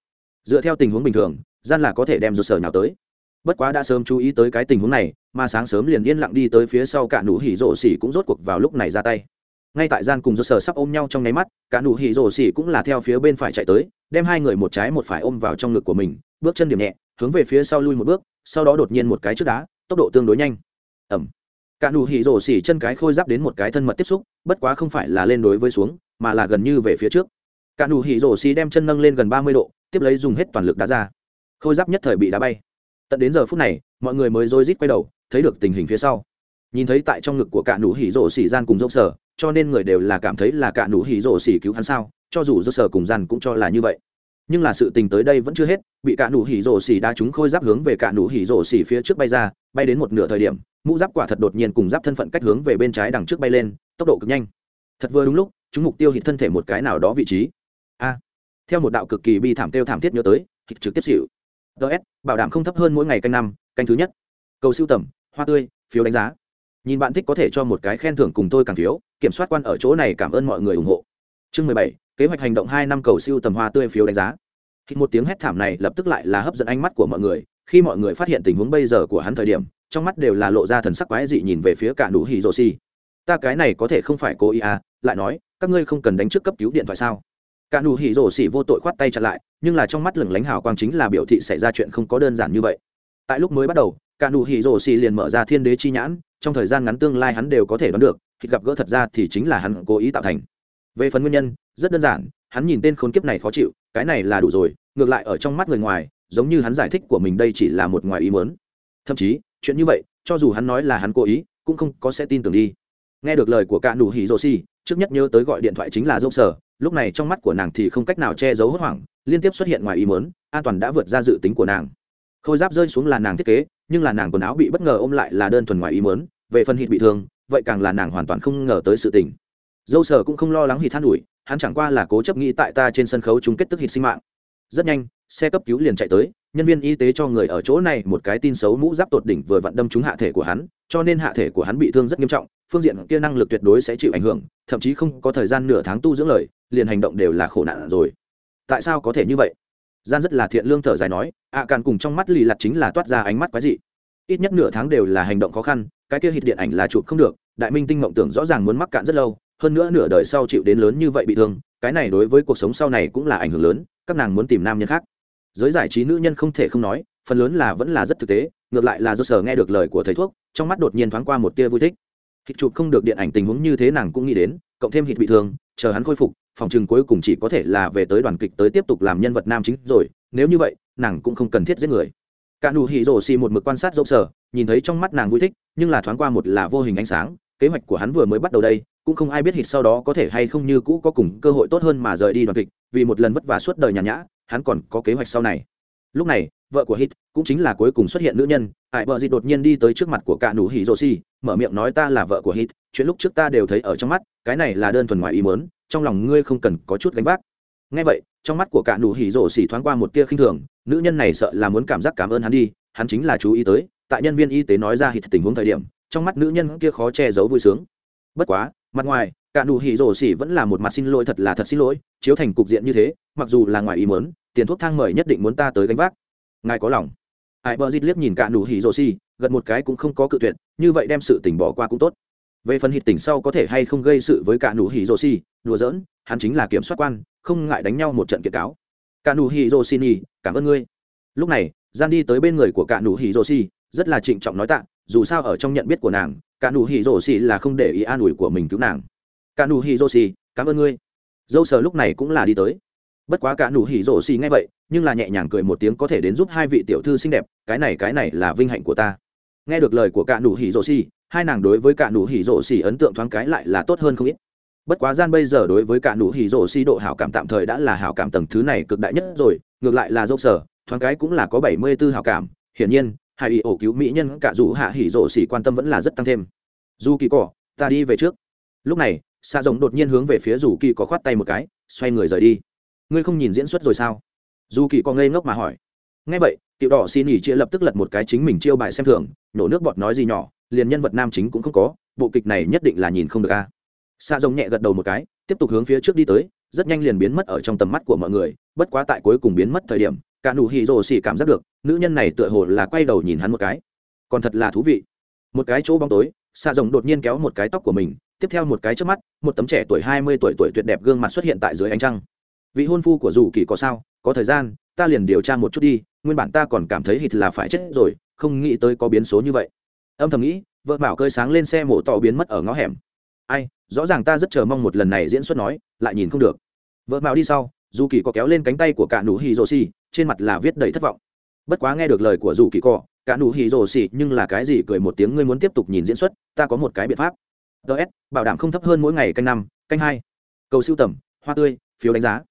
Dựa theo tình huống bình thường, gian là có thể đem rốt sở nào tới. Bất quá đã sớm chú ý tới cái tình huống này, mà sáng sớm liền yên lặng đi tới phía sau cả nụ hỉ rổ xỉ cũng rốt cuộc vào lúc này ra tay. Ngay tại gian cùng rốt sở sắp ôm nhau trong nháy mắt, cả nụ hỉ rổ xỉ cũng là theo phía bên phải chạy tới, đem hai người một trái một phải ôm vào trong ngực của mình, bước chân điểm nhẹ, hướng về phía sau lui một bước, sau đó đột nhiên một cái trước đá, tốc độ tương đối nhanh. Ẩm cả nụ hỉ rổ xỉ chân cái khôi giáp đến một cái thân mật tiếp xúc, bất quá không phải là lên đối với xuống, mà là gần như về phía trước cả nụ hỉ rổ xì đem chân nâng lên gần ba mươi độ, tiếp lấy dùng hết toàn lực đá ra. Khôi giáp nhất thời bị đá bay. Tận đến giờ phút này, mọi người mới rối rít quay đầu, thấy được tình hình phía sau. Nhìn thấy tại trong ngực của cả nụ hỉ rổ xì gian cùng dốc sở, cho nên người đều là cảm thấy là cả nụ hỉ rổ xì cứu hắn sao, cho dù dốc sở cùng gian cũng cho là như vậy. Nhưng là sự tình tới đây vẫn chưa hết, bị cả nụ hỉ rổ xì đá chúng khôi giáp hướng về cả nụ hỉ rổ xì phía trước bay ra, bay đến một nửa thời điểm, mũ giáp quả thật đột nhiên cùng giáp thân phận cách hướng về bên trái đằng trước bay lên, tốc độ cực nhanh. Thật vừa đúng lúc, chúng mục tiêu hít thân thể một cái nào đó vị trí theo một đạo cực kỳ bi thảm kêu thảm thiết nhớ tới, kịch trực tiếp xỉu. Ts bảo đảm không thấp hơn mỗi ngày canh năm, canh thứ nhất. Cầu siêu tầm, hoa tươi, phiếu đánh giá. Nhìn bạn thích có thể cho một cái khen thưởng cùng tôi càng phiếu, kiểm soát quan ở chỗ này cảm ơn mọi người ủng hộ. Chương mười bảy, kế hoạch hành động hai năm cầu siêu tầm hoa tươi phiếu đánh giá. Khi một tiếng hét thảm này lập tức lại là hấp dẫn ánh mắt của mọi người, khi mọi người phát hiện tình huống bây giờ của hắn thời điểm, trong mắt đều là lộ ra thần sắc quái dị nhìn về phía cả đủ hỉ rồ xì. Ta cái này có thể không phải cô ý à lại nói, các ngươi không cần đánh trước cấp cứu điện thoại sao? cả nụ hỉ rổ xỉ vô tội khoát tay chặn lại nhưng là trong mắt lửng lánh hào quang chính là biểu thị xảy ra chuyện không có đơn giản như vậy. Tại lúc mới bắt đầu cả nụ hỉ rổ xỉ liền mở ra thiên đế chi nhãn trong thời gian ngắn tương lai hắn đều có thể đoán được thì gặp gỡ thật ra thì chính là hắn cố ý tạo thành. Về phần nguyên nhân rất đơn giản hắn nhìn tên khốn kiếp này khó chịu cái này là đủ rồi ngược lại ở trong mắt người ngoài giống như hắn giải thích của mình đây chỉ là một ngoài ý muốn. Thậm chí chuyện như vậy cho dù hắn nói là hắn cố ý cũng không có sẽ tin tưởng đi. Nghe được lời của cả nụ hỉ rô xỉ, trước nhất nhớ tới gọi điện thoại chính là dâu sở lúc này trong mắt của nàng thì không cách nào che giấu hốt hoảng, liên tiếp xuất hiện ngoài ý muốn, an toàn đã vượt ra dự tính của nàng. Khôi giáp rơi xuống là nàng thiết kế, nhưng là nàng quần áo bị bất ngờ ôm lại là đơn thuần ngoài ý muốn, về phần hít bị thương, vậy càng là nàng hoàn toàn không ngờ tới sự tình. Dâu sở cũng không lo lắng hít than ủi, hắn chẳng qua là cố chấp nghĩ tại ta trên sân khấu chung kết tức hít sinh mạng. Rất nhanh, xe cấp cứu liền chạy tới, nhân viên y tế cho người ở chỗ này một cái tin xấu mũ giáp tột đỉnh vừa vặn đâm trúng hạ thể của hắn, cho nên hạ thể của hắn bị thương rất nghiêm trọng, phương diện kia năng lực tuyệt đối sẽ chịu ảnh hưởng, thậm chí không có thời gian nửa tháng tu dưỡng lời liền hành động đều là khổ nạn rồi. Tại sao có thể như vậy? Gian rất là thiện lương thở dài nói ạ à cùng trong mắt lì lặt chính là toát ra ánh mắt quái dị. Ít nhất nửa tháng đều là hành động khó khăn, cái kia hít điện ảnh là chụp không được, đại minh tinh mộng tưởng rõ ràng muốn mắc cạn rất lâu, hơn nữa nửa đời sau chịu đến lớn như vậy bị thương, cái này đối với cuộc sống sau này cũng là ảnh hưởng lớn, các nàng muốn tìm nam nhân khác. Giới giải trí nữ nhân không thể không nói, phần lớn là vẫn là rất thực tế, ngược lại là do sở nghe được lời của thầy thuốc, trong mắt đột nhiên thoáng qua một tia vui thích. Hít chụp không được điện ảnh tình huống như thế nàng cũng nghĩ đến, cộng thêm hít bị thương, chờ hắn khôi phục phòng chừng cuối cùng chỉ có thể là về tới đoàn kịch tới tiếp tục làm nhân vật nam chính rồi, nếu như vậy, nàng cũng không cần thiết giết người cả nụ hỉ rổ xì một mực quan sát dốc sở, nhìn thấy trong mắt nàng vui thích, nhưng là thoáng qua một là vô hình ánh sáng, kế hoạch của hắn vừa mới bắt đầu đây, cũng không ai biết hít sau đó có thể hay không như cũ có cùng cơ hội tốt hơn mà rời đi đoàn kịch, vì một lần vất vả suốt đời nhàn nhã, hắn còn có kế hoạch sau này lúc này, vợ của hít cũng chính là cuối cùng xuất hiện nữ nhân, hải vợ dịt đột nhiên đi tới trước mặt của cả nụ hỉ rổ xì, mở miệng nói ta là vợ của hít, chuyện lúc trước ta đều thấy ở trong mắt, cái này là đơn thuần ngoài ý muốn trong lòng ngươi không cần có chút gánh vác. Ngay vậy, trong mắt của cả nụ hỉ rổ xỉ thoáng qua một tia khinh thường, nữ nhân này sợ là muốn cảm giác cảm ơn hắn đi, hắn chính là chú ý tới, tại nhân viên y tế nói ra hít tình huống thời điểm, trong mắt nữ nhân kia khó che giấu vui sướng. Bất quá, mặt ngoài, cả nụ hỉ rổ xỉ vẫn là một mặt xin lỗi thật là thật xin lỗi, chiếu thành cục diện như thế, mặc dù là ngoài ý muốn, tiền thuốc thang mời nhất định muốn ta tới gánh vác. Ngài có lòng. Ai bờ dít liếc nhìn cả nụ hỉ rổ xỉ gần một cái cũng không có cự tuyệt, như vậy đem sự tình bỏ qua cũng tốt về phần hít tỉnh sau có thể hay không gây sự với cả nụ hỉ rô si đùa giỡn, hắn chính là kiểm soát quan, không ngại đánh nhau một trận kiệt cáo. Cả nụ hỉ rô si nhì cảm ơn ngươi. Lúc này, gian đi tới bên người của cả nụ hỉ rô si rất là trịnh trọng nói tạ, dù sao ở trong nhận biết của nàng, cả nụ hỉ rô si là không để ý an ủi của mình cứu nàng. Cả nụ hỉ rô si cảm ơn ngươi. Dâu sờ lúc này cũng là đi tới. Bất quá cả nụ hỉ rổ si nghe vậy, nhưng là nhẹ nhàng cười một tiếng có thể đến giúp hai vị tiểu thư xinh đẹp, cái này cái này là vinh hạnh của ta. Nghe được lời của cả nụ hỉ rổ si hai nàng đối với cả nụ hỉ rổ xỉ ấn tượng thoáng cái lại là tốt hơn không ít. Bất quá gian bây giờ đối với cả nụ hỉ rổ xỉ độ hảo cảm tạm thời đã là hảo cảm tầng thứ này cực đại nhất rồi, ngược lại là dốc sở, thoáng cái cũng là có bảy mươi 74 hảo cảm. Hiển nhiên, hai ý ổ cứu mỹ nhân cả dù hạ hỉ rổ xỉ quan tâm vẫn là rất tăng thêm. Dù kỳ cỏ, ta đi về trước. Lúc này xa rồng đột nhiên hướng về phía dù kỳ có khoát tay một cái, xoay người rời đi. Ngươi không nhìn diễn xuất rồi sao? Dù kỳ có ngây ngốc mà hỏi. Ngay vậy, tiểu đỏ xin ỉ chia lập tức lật một cái chính mình chiêu bài xem thường nhổ nước bọt nói gì nhỏ liền nhân vật nam chính cũng không có, bộ kịch này nhất định là nhìn không được a. Xạ rồng nhẹ gật đầu một cái, tiếp tục hướng phía trước đi tới, rất nhanh liền biến mất ở trong tầm mắt của mọi người, bất quá tại cuối cùng biến mất thời điểm, cả nụ hì rồ xỉ cảm giác được, nữ nhân này tựa hồ là quay đầu nhìn hắn một cái. Còn thật là thú vị. Một cái chỗ bóng tối xạ rồng đột nhiên kéo một cái tóc của mình, tiếp theo một cái trước mắt, một tấm trẻ tuổi hai mươi tuổi tuổi tuyệt đẹp gương mặt xuất hiện tại dưới ánh trăng. Vị hôn phu của dù kỳ có sao? Có thời gian, ta liền điều tra một chút đi, nguyên bản ta còn cảm thấy hít là phải chết rồi, không nghĩ tới có biến số như vậy âm thầm nghĩ, vợ bảo cơi sáng lên xe mổ tỏ biến mất ở ngõ hẻm. Ai, rõ ràng ta rất chờ mong một lần này diễn xuất nói, lại nhìn không được. Vợ bảo đi sau, dù kỳ có kéo lên cánh tay của cả nụ hì rồ xì trên mặt là viết đầy thất vọng. Bất quá nghe được lời của dù kỳ cọ, cả nụ hì rồ xì nhưng là cái gì cười một tiếng ngươi muốn tiếp tục nhìn diễn xuất, ta có một cái biện pháp. Ts bảo đảm không thấp hơn mỗi ngày canh năm, canh hai. Cầu siêu tầm, hoa tươi, phiếu đánh giá.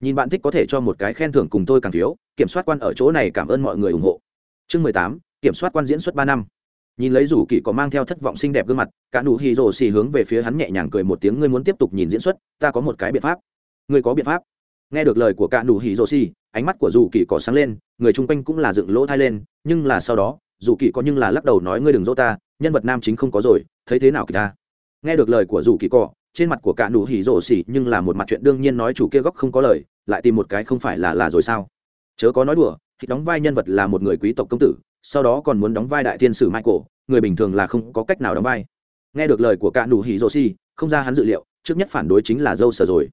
Nhìn bạn thích có thể cho một cái khen thưởng cùng tôi càng phiếu, kiểm soát quan ở chỗ này cảm ơn mọi người ủng hộ. Chương mười tám, kiểm soát quan diễn xuất ba năm nhìn lấy rủ kỳ có mang theo thất vọng xinh đẹp gương mặt cả nụ hì rồ xì hướng về phía hắn nhẹ nhàng cười một tiếng ngươi muốn tiếp tục nhìn diễn xuất ta có một cái biện pháp. Ngươi có biện pháp? Nghe được lời của cả nụ hì rồ xì ánh mắt của rủ kỳ có sáng lên người chung quanh cũng là dựng lỗ thai lên nhưng là sau đó rủ kỳ có nhưng là lắc đầu nói ngươi đừng dỗ ta nhân vật nam chính không có rồi thấy thế nào kỳ ta? Nghe được lời của rủ kỳ có, trên mặt của cả nụ hỉ rổ xì nhưng là một mặt chuyện đương nhiên nói chủ kia góc không có lời lại tìm một cái không phải là là rồi sao? Chớ có nói đùa thì đóng vai nhân vật là một người quý tộc công tử sau đó còn muốn đóng vai đại thiên sử michael, người bình thường là không có cách nào đóng vai. Nghe được lời của cả nụ hỉ rồ xì, không ra hắn dự liệu, trước nhất phản đối chính là dâu sở rồi.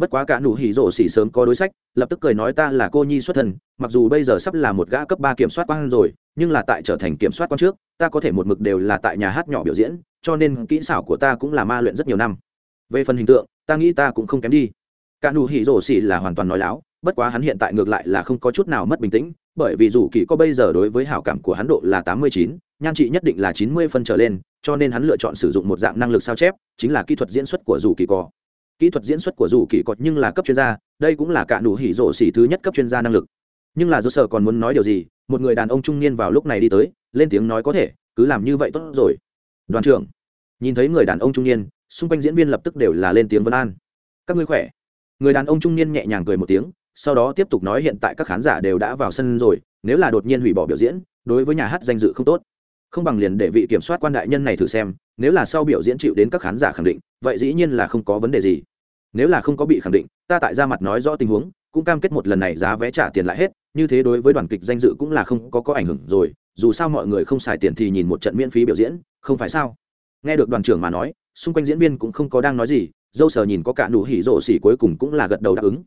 Bất quá cả nụ hỉ rổ xỉ sớm có đối sách, lập tức cười nói ta là cô nhi xuất thần mặc dù bây giờ sắp là một gã cấp ba kiểm soát quan rồi, nhưng là tại trở thành kiểm soát quan trước, ta có thể một mực đều là tại nhà hát nhỏ biểu diễn, cho nên kỹ xảo của ta cũng là ma luyện rất nhiều năm. Về phần hình tượng, ta nghĩ ta cũng không kém đi. Cả nụ hỉ rổ xỉ là hoàn toàn nói láo bất quá hắn hiện tại ngược lại là không có chút nào mất bình tĩnh, bởi vì dù kỳ có bây giờ đối với hảo cảm của hắn độ là tám mươi chín, nhan trị nhất định là chín mươi phân trở lên, cho nên hắn lựa chọn sử dụng một dạng năng lực sao chép, chính là kỹ thuật diễn xuất của dù kỳ cò kỹ thuật diễn xuất của dù kỳ cọt nhưng là cấp chuyên gia, đây cũng là cả đủ hỉ rổ xỉ thứ nhất cấp chuyên gia năng lực. Nhưng là do sở còn muốn nói điều gì, một người đàn ông trung niên vào lúc này đi tới, lên tiếng nói có thể, cứ làm như vậy tốt rồi. Đoàn trưởng, nhìn thấy người đàn ông trung niên, xung quanh diễn viên lập tức đều là lên tiếng vân an. Các ngươi khỏe? Người đàn ông trung niên nhẹ nhàng cười một tiếng sau đó tiếp tục nói hiện tại các khán giả đều đã vào sân rồi, nếu là đột nhiên hủy bỏ biểu diễn, đối với nhà hát danh dự không tốt. Không bằng liền để vị kiểm soát quan đại nhân này thử xem, nếu là sau biểu diễn chịu đến các khán giả khẳng định, vậy dĩ nhiên là không có vấn đề gì. Nếu là không có bị khẳng định, ta tại ra mặt nói rõ tình huống, cũng cam kết một lần này giá vé trả tiền lại hết, như thế đối với đoàn kịch danh dự cũng là không có có ảnh hưởng rồi, dù sao mọi người không xài tiền thì nhìn một trận miễn phí biểu diễn, không phải sao? Nghe được đoàn trưởng mà nói, xung quanh diễn viên cũng không có đang nói gì, dâu sờ nhìn có cả nụ hỉ rộ xỉ cuối cùng cũng là gật đầu đáp ứng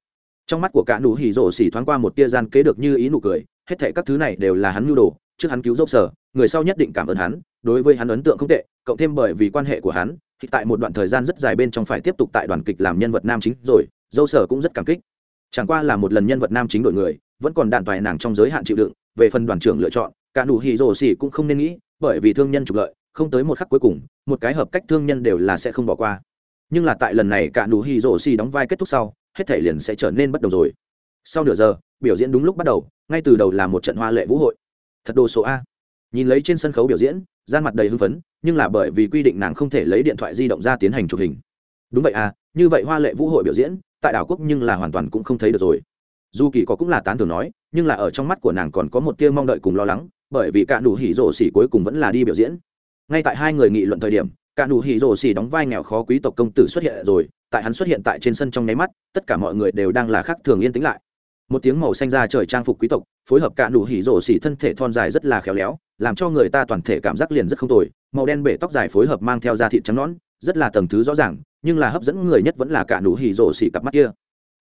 trong mắt của cả nụ hỉ rổ xỉ thoáng qua một tia gian kế được như ý nụ cười, hết thảy các thứ này đều là hắn nhu đồ, trước hắn cứu dốc sở, người sau nhất định cảm ơn hắn, đối với hắn ấn tượng không tệ, cộng thêm bởi vì quan hệ của hắn, thì tại một đoạn thời gian rất dài bên trong phải tiếp tục tại đoàn kịch làm nhân vật nam chính rồi, dâu sở cũng rất cảm kích. Chẳng qua là một lần nhân vật nam chính đổi người, vẫn còn đạn toài nàng trong giới hạn chịu đựng, về phần đoàn trưởng lựa chọn, cả nụ hỉ rổ xỉ cũng không nên nghĩ, bởi vì thương nhân trục lợi, không tới một khắc cuối cùng, một cái hợp cách thương nhân đều là sẽ không bỏ qua. Nhưng là tại lần này cả nụ hỉ rổ xỉ đóng vai kết thúc sau hết thể liền sẽ trở nên bất đồng rồi. Sau nửa giờ, biểu diễn đúng lúc bắt đầu, ngay từ đầu là một trận hoa lệ vũ hội. Thật đồ số a. Nhìn lấy trên sân khấu biểu diễn, gian mặt đầy hưng phấn, nhưng là bởi vì quy định nàng không thể lấy điện thoại di động ra tiến hành chụp hình. Đúng vậy à như vậy hoa lệ vũ hội biểu diễn, tại đảo quốc nhưng là hoàn toàn cũng không thấy được rồi. Dù kỳ có cũng là tán thưởng nói, nhưng là ở trong mắt của nàng còn có một tia mong đợi cùng lo lắng, bởi vì cả đủ hỉ rổ xỉ cuối cùng vẫn là đi biểu diễn. Ngay tại hai người nghị luận thời điểm cả nụ hỉ rồ xỉ đóng vai nghèo khó quý tộc công tử xuất hiện rồi, tại hắn xuất hiện tại trên sân trong nháy mắt, tất cả mọi người đều đang là khác thường yên tĩnh lại. Một tiếng màu xanh ra trời trang phục quý tộc, phối hợp cả nụ hỉ rồ xỉ thân thể thon dài rất là khéo léo, làm cho người ta toàn thể cảm giác liền rất không tồi. Màu đen bể tóc dài phối hợp mang theo da thịt trắng nón rất là tầng thứ rõ ràng, nhưng là hấp dẫn người nhất vẫn là cả nụ hỉ rồ xỉ cặp mắt kia.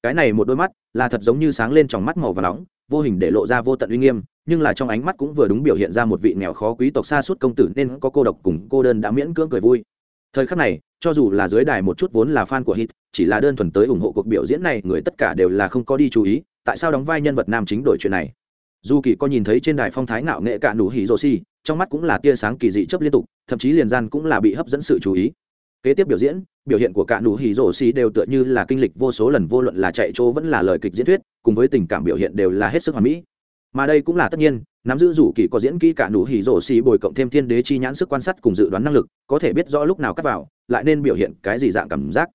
Cái này một đôi mắt là thật giống như sáng lên trong mắt màu và nóng, vô hình để lộ ra vô tận uy nghiêm nhưng là trong ánh mắt cũng vừa đúng biểu hiện ra một vị nghèo khó quý tộc xa suốt công tử nên có cô độc cùng cô đơn đã miễn cưỡng cười vui. Thời khắc này, cho dù là dưới đài một chút vốn là fan của hit chỉ là đơn thuần tới ủng hộ cuộc biểu diễn này, người tất cả đều là không có đi chú ý, tại sao đóng vai nhân vật nam chính đổi chuyện này? Dù kỳ có nhìn thấy trên đài phong thái ngạo nghệ cả nụ hỉ rô si trong mắt cũng là tia sáng kỳ dị chấp liên tục, thậm chí liền gian cũng là bị hấp dẫn sự chú ý. Kế tiếp biểu diễn, biểu hiện của cả nụ hỉ rổ xì đều tựa như là kinh lịch vô số lần, vô luận là chạy chỗ vẫn là lời kịch diễn thuyết, cùng với tình cảm biểu hiện đều là hết sức hoàn mỹ mà đây cũng là tất nhiên, nắm giữ rủ kỳ có diễn kỹ cả nụ hỉ rổ xì bồi cộng thêm thiên đế chi nhãn sức quan sát cùng dự đoán năng lực, có thể biết rõ lúc nào cắt vào, lại nên biểu hiện cái gì dạng cảm giác.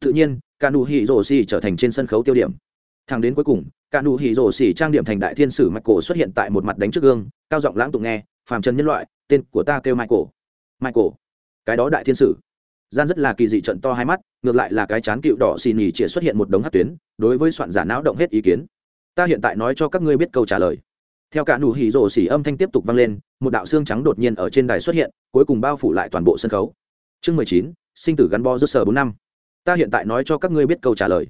Tự nhiên, cả nụ hỉ rổ xì trở thành trên sân khấu tiêu điểm. Thẳng đến cuối cùng, cả nụ hỉ rổ xì trang điểm thành đại thiên sử mạch cổ xuất hiện tại một mặt đánh trước gương, cao giọng lãng tụng nghe, phàm trần nhân loại, tên của ta kêu michael. Michael. Cái đó đại thiên sử. Gian rất là kỳ dị trận to hai mắt, ngược lại là cái chán cựu đỏ xì nhì chỉ xuất hiện một đống hát tuyến, đối với soạn giả não động hết ý kiến ta hiện tại nói cho các ngươi biết câu trả lời. Theo cả nụ hỉ rổ xỉ âm thanh tiếp tục vang lên, một đạo xương trắng đột nhiên ở trên đài xuất hiện, cuối cùng bao phủ lại toàn bộ sân khấu. Chương mười chín, sinh tử gắn bó giữa sờ bốn năm. Ta hiện tại nói cho các ngươi biết câu trả lời.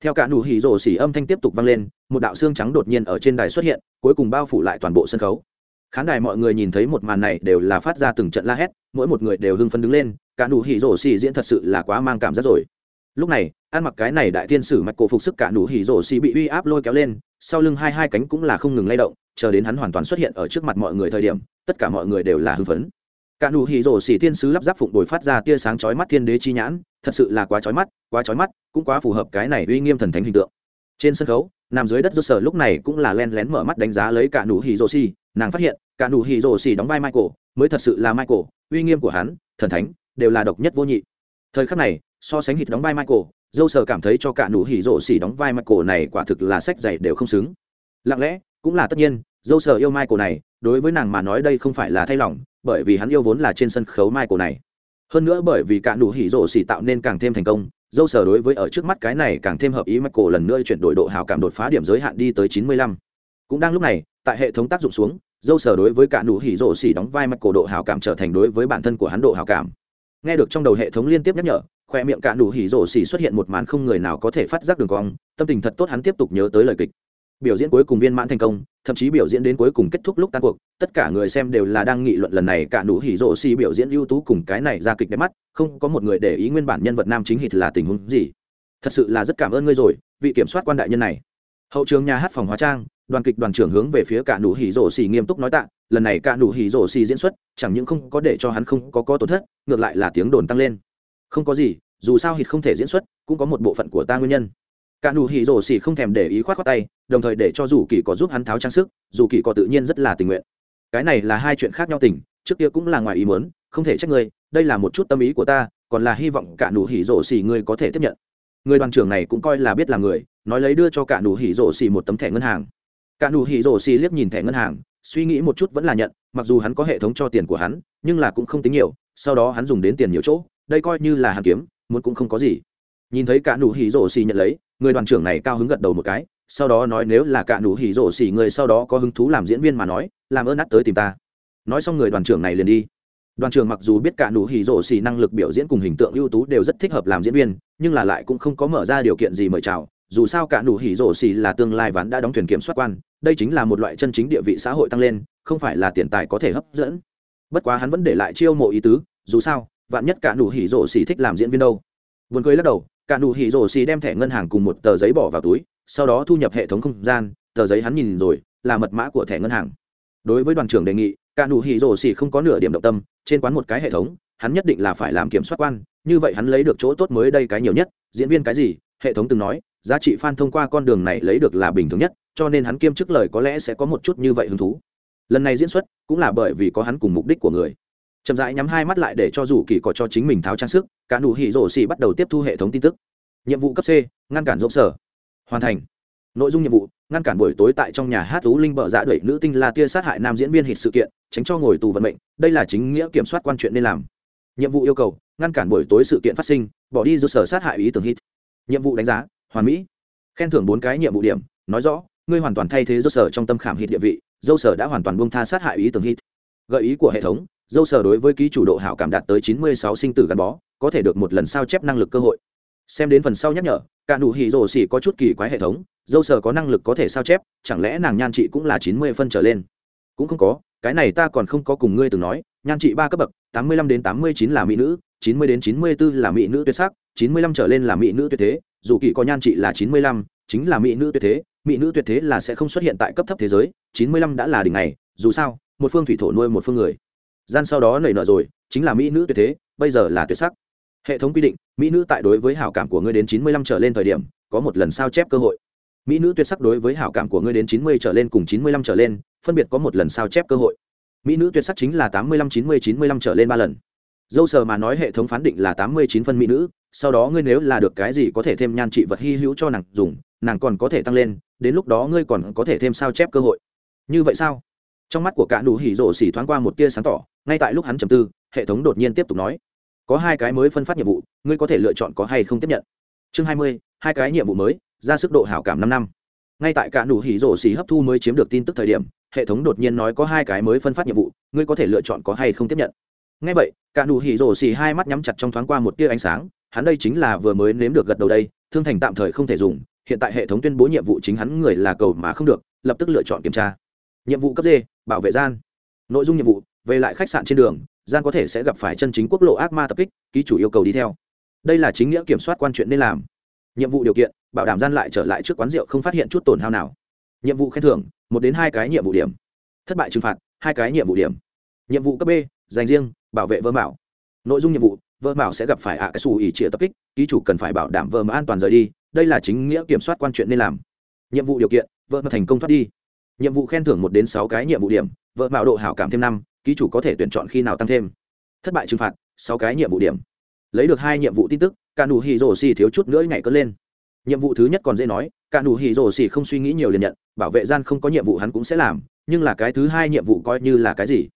Theo cả nụ hỉ rổ xỉ âm thanh tiếp tục vang lên, một đạo xương trắng đột nhiên ở trên đài xuất hiện, cuối cùng bao phủ lại toàn bộ sân khấu. Khán đài mọi người nhìn thấy một màn này đều là phát ra từng trận la hét, mỗi một người đều hưng phấn đứng lên, cả nụ hỉ rổ xỉ diễn thật sự là quá mang cảm giác rồi. Lúc này ăn mặc cái này đại thiên sử mạch cổ phục sức cả nụ hỉ rổ xì bị uy áp lôi kéo lên, sau lưng hai hai cánh cũng là không ngừng lay động, chờ đến hắn hoàn toàn xuất hiện ở trước mặt mọi người thời điểm, tất cả mọi người đều là hưng phấn. Cả nụ hỉ rổ xì thiên sứ lắp ráp phụng đổi phát ra tia sáng chói mắt thiên đế chi nhãn, thật sự là quá chói mắt, quá chói mắt, cũng quá phù hợp cái này uy nghiêm thần thánh hình tượng. Trên sân khấu, nằm dưới đất do sở lúc này cũng là len lén mở mắt đánh giá lấy cả nụ hỉ rổ xì, nàng phát hiện, cả nụ hỉ rổ xì đóng vai michael, mới thật sự là michael, uy nghiêm của hắn, thần thánh, đều là độc nhất vô nhị. Thời khắc này, so sánh hít đóng vai michael dâu sờ cảm thấy cho cả nụ hỉ rộ xỉ đóng vai mặt cổ này quả thực là sách dày đều không xứng. Lặng lẽ, cũng là tất nhiên, dâu sờ yêu mai cổ này, đối với nàng mà nói đây không phải là thay lòng, bởi vì hắn yêu vốn là trên sân khấu mai cổ này. Hơn nữa bởi vì cả nụ hỉ rộ xỉ tạo nên càng thêm thành công, dâu sờ đối với ở trước mắt cái này càng thêm hợp ý mặt cổ lần nữa chuyển đổi độ hào cảm đột phá điểm giới hạn đi tới chín mươi lăm. Cũng đang lúc này, tại hệ thống tác dụng xuống, dâu sờ đối với cả nụ hỉ rộ xỉ đóng vai mặt cổ độ hào cảm trở thành đối với bản thân của hắn độ hào cảm. Nghe được trong đầu hệ thống liên tiếp nhắc nhở khoe miệng cả nụ hỉ rổ xỉ xuất hiện một màn không người nào có thể phát giác đường cong, tâm tình thật tốt hắn tiếp tục nhớ tới lời kịch. Biểu diễn cuối cùng viên mãn thành công, thậm chí biểu diễn đến cuối cùng kết thúc lúc tan cuộc, tất cả người xem đều là đang nghị luận lần này cả nụ hỉ rộ xì biểu diễn ưu tú cùng cái này ra kịch đẹp mắt, không có một người để ý nguyên bản nhân vật nam chính hít là tình huống gì. Thật sự là rất cảm ơn ngươi rồi, vị kiểm soát quan đại nhân này. Hậu trường nhà hát phòng hóa trang, đoàn kịch đoàn trưởng hướng về phía cả nụ hỉ rộ xì nghiêm túc nói tạ, lần này cả nụ hỉ rộ xì diễn xuất, chẳng những không có để cho hắn không có có tổn thất, ngược lại là tiếng đồn tăng lên không có gì, dù sao hít không thể diễn xuất, cũng có một bộ phận của ta nguyên nhân. Cả nụ hỉ rổ xỉ không thèm để ý khoát khoát tay, đồng thời để cho dù kỳ có giúp hắn tháo trang sức, dù kỳ có tự nhiên rất là tình nguyện. Cái này là hai chuyện khác nhau tình, trước kia cũng là ngoài ý muốn, không thể trách ngươi, đây là một chút tâm ý của ta, còn là hy vọng cả nụ hỉ rổ xỉ ngươi có thể tiếp nhận. Người đoàn trưởng này cũng coi là biết là người, nói lấy đưa cho cả nụ hỉ rổ xỉ một tấm thẻ ngân hàng. Cả nụ hỉ rổ xỉ liếc nhìn thẻ ngân hàng, suy nghĩ một chút vẫn là nhận, mặc dù hắn có hệ thống cho tiền của hắn, nhưng là cũng không tính nhiều, sau đó hắn dùng đến tiền nhiều chỗ đây coi như là hàn kiếm, muốn cũng không có gì. Nhìn thấy cả nụ hỉ rổ xì nhận lấy, người đoàn trưởng này cao hứng gật đầu một cái, sau đó nói nếu là cả nụ hỉ rổ xì người sau đó có hứng thú làm diễn viên mà nói, làm ơn nát tới tìm ta. Nói xong người đoàn trưởng này liền đi. Đoàn trưởng mặc dù biết cả nụ hỉ rổ xì năng lực biểu diễn cùng hình tượng ưu tú đều rất thích hợp làm diễn viên, nhưng là lại cũng không có mở ra điều kiện gì mời chào, dù sao cả nụ hỉ rổ xì là tương lai ván đã đóng thuyền kiểm soát quan, đây chính là một loại chân chính địa vị xã hội tăng lên, không phải là tiền tài có thể hấp dẫn. Bất quá hắn vẫn để lại chiêu mộ ý tứ, dù sao vạn nhất cả nụ hỉ rổ xì thích làm diễn viên đâu. Vườn cười lắc đầu, cả nụ hỉ rổ xì đem thẻ ngân hàng cùng một tờ giấy bỏ vào túi, sau đó thu nhập hệ thống không gian, tờ giấy hắn nhìn rồi, là mật mã của thẻ ngân hàng. Đối với đoàn trưởng đề nghị, cả nụ hỉ rổ xì không có nửa điểm động tâm, trên quán một cái hệ thống, hắn nhất định là phải làm kiểm soát quan, như vậy hắn lấy được chỗ tốt mới đây cái nhiều nhất, diễn viên cái gì, hệ thống từng nói, giá trị fan thông qua con đường này lấy được là bình thường nhất, cho nên hắn kiêm chức lời có lẽ sẽ có một chút như vậy hứng thú. Lần này diễn xuất cũng là bởi vì có hắn cùng mục đích của người chậm rãi nhắm hai mắt lại để cho rủ kỳ có cho chính mình tháo trang sức, cả nụ hỉ rổ xì bắt đầu tiếp thu hệ thống tin tức. Nhiệm vụ cấp c, ngăn cản rộng sở. Hoàn thành. Nội dung nhiệm vụ, ngăn cản buổi tối tại trong nhà hát tú linh bợ dạ đẩy nữ tinh la tia sát hại nam diễn viên hịt sự kiện, tránh cho ngồi tù vận mệnh, đây là chính nghĩa kiểm soát quan chuyện nên làm. Nhiệm vụ yêu cầu, ngăn cản buổi tối sự kiện phát sinh, bỏ đi do sở sát hại ý tưởng hít nhiệm vụ đánh giá, hoàn mỹ. Khen thưởng bốn cái nhiệm vụ điểm, nói rõ, ngươi hoàn toàn thay thế do sở trong tâm khảm hít địa vị dâu sở đã hoàn toàn buông tha sát hại ý tưởng hít gợi ý của hệ thống dâu sở đối với ký chủ độ hảo cảm đạt tới chín mươi sáu sinh tử gắn bó, có thể được một lần sao chép năng lực cơ hội. Xem đến phần sau nhắc nhở, cả nụ hỉ rổ xỉ có chút kỳ quái hệ thống, dâu sở có năng lực có thể sao chép, chẳng lẽ nàng nhan trị cũng là chín mươi phân trở lên? Cũng không có, cái này ta còn không có cùng ngươi từng nói, nhan trị ba cấp bậc, tám mươi lăm đến tám mươi chín là mỹ nữ, chín mươi đến chín mươi bốn là mỹ nữ tuyệt sắc, chín mươi lăm trở lên là mỹ nữ tuyệt thế, dù kỳ có nhan trị là chín mươi lăm, chính là mỹ nữ tuyệt thế, mỹ nữ tuyệt thế là sẽ không xuất hiện tại cấp thấp thế giới, chín mươi lăm đã là đỉnh này dù sao, một phương thủy thổ nuôi một phương người gian sau đó nảy nở rồi, chính là mỹ nữ tuyệt thế, bây giờ là tuyệt sắc. Hệ thống quy định, mỹ nữ tại đối với hảo cảm của ngươi đến chín mươi lăm trở lên thời điểm, có một lần sao chép cơ hội. Mỹ nữ tuyệt sắc đối với hảo cảm của ngươi đến chín mươi trở lên cùng chín mươi lăm trở lên, phân biệt có một lần sao chép cơ hội. Mỹ nữ tuyệt sắc chính là tám mươi lăm, chín mươi chín mươi lăm trở lên ba lần. Dâu sờ mà nói hệ thống phán định là tám mươi chín phân mỹ nữ, sau đó ngươi nếu là được cái gì có thể thêm nhan trị vật hy hữu cho nàng dùng, nàng còn có thể tăng lên, đến lúc đó ngươi còn có thể thêm sao chép cơ hội. Như vậy sao? trong mắt của cả nụ hỉ rổ xỉ thoáng qua một tia sáng tỏ, ngay tại lúc hắn trầm tư, hệ thống đột nhiên tiếp tục nói, có hai cái mới phân phát nhiệm vụ, ngươi có thể lựa chọn có hay không tiếp nhận. Chương hai mươi, hai cái nhiệm vụ mới, ra sức độ hảo cảm năm năm. Ngay tại cả nụ hỉ rổ xỉ hấp thu mới chiếm được tin tức thời điểm, hệ thống đột nhiên nói có hai cái mới phân phát nhiệm vụ, ngươi có thể lựa chọn có hay không tiếp nhận. Ngay vậy, cả nụ hỉ rổ xỉ hai mắt nhắm chặt trong thoáng qua một tia ánh sáng, hắn đây chính là vừa mới nếm được gật đầu đây, thương thành tạm thời không thể dùng, hiện tại hệ thống tuyên bố nhiệm vụ chính hắn người là cầu mà không được, lập tức lựa chọn kiểm tra nhiệm vụ cấp d, bảo vệ gian. Nội dung nhiệm vụ, về lại khách sạn trên đường, gian có thể sẽ gặp phải chân chính quốc lộ ác ma tập kích, ký chủ yêu cầu đi theo. Đây là chính nghĩa kiểm soát quan chuyện nên làm. Nhiệm vụ điều kiện, bảo đảm gian lại trở lại trước quán rượu không phát hiện chút tổn hao nào. Nhiệm vụ khen thưởng, một đến hai cái nhiệm vụ điểm. Thất bại trừng phạt, hai cái nhiệm vụ điểm. Nhiệm vụ cấp b, dành riêng, bảo vệ vơ Bảo nội dung nhiệm vụ vơ Bảo sẽ gặp phải ạ cái xù ỉ trịa tập kích, ký chủ cần phải bảo đảm vơ mạo an toàn rời đi. Đây là chính nghĩa kiểm soát quan chuyện nên làm. Nhiệm vụ điều kiện Vơ mà thành công thoát đi nhiệm vụ khen thưởng một đến sáu cái nhiệm vụ điểm, vợ mạo độ hảo cảm thêm năm, ký chủ có thể tuyển chọn khi nào tăng thêm. Thất bại trừng phạt, sáu cái nhiệm vụ điểm. Lấy được hai nhiệm vụ tin tức cả nụ hì rổ xì thiếu chút nữa ngày cất lên. Nhiệm vụ thứ nhất còn dễ nói cả nụ hì rổ xì không suy nghĩ nhiều liền nhận, bảo vệ gian không có nhiệm vụ hắn cũng sẽ làm, nhưng là cái thứ hai nhiệm vụ coi như là cái gì?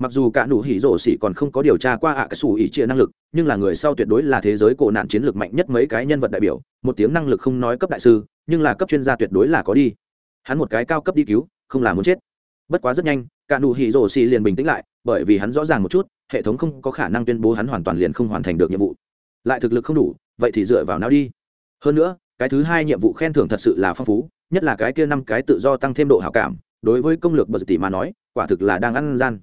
Mặc dù cả nụ hỉ rổ xỉ còn không có điều tra qua ạ à cái xù ỉ chia năng lực, nhưng là người sau tuyệt đối là thế giới cổ nạn chiến lược mạnh nhất mấy cái nhân vật đại biểu, một tiếng năng lực không nói cấp đại sư, nhưng là cấp chuyên gia tuyệt đối là có đi hắn một cái cao cấp đi cứu, không là muốn chết. Bất quá rất nhanh, cả nụ hỉ rổ xì liền bình tĩnh lại, bởi vì hắn rõ ràng một chút, hệ thống không có khả năng tuyên bố hắn hoàn toàn liền không hoàn thành được nhiệm vụ. Lại thực lực không đủ, vậy thì dựa vào nào đi? Hơn nữa, cái thứ hai nhiệm vụ khen thưởng thật sự là phong phú, nhất là cái kia năm cái tự do tăng thêm độ hào cảm, đối với công lược bật tỷ mà nói, quả thực là đang ăn gian.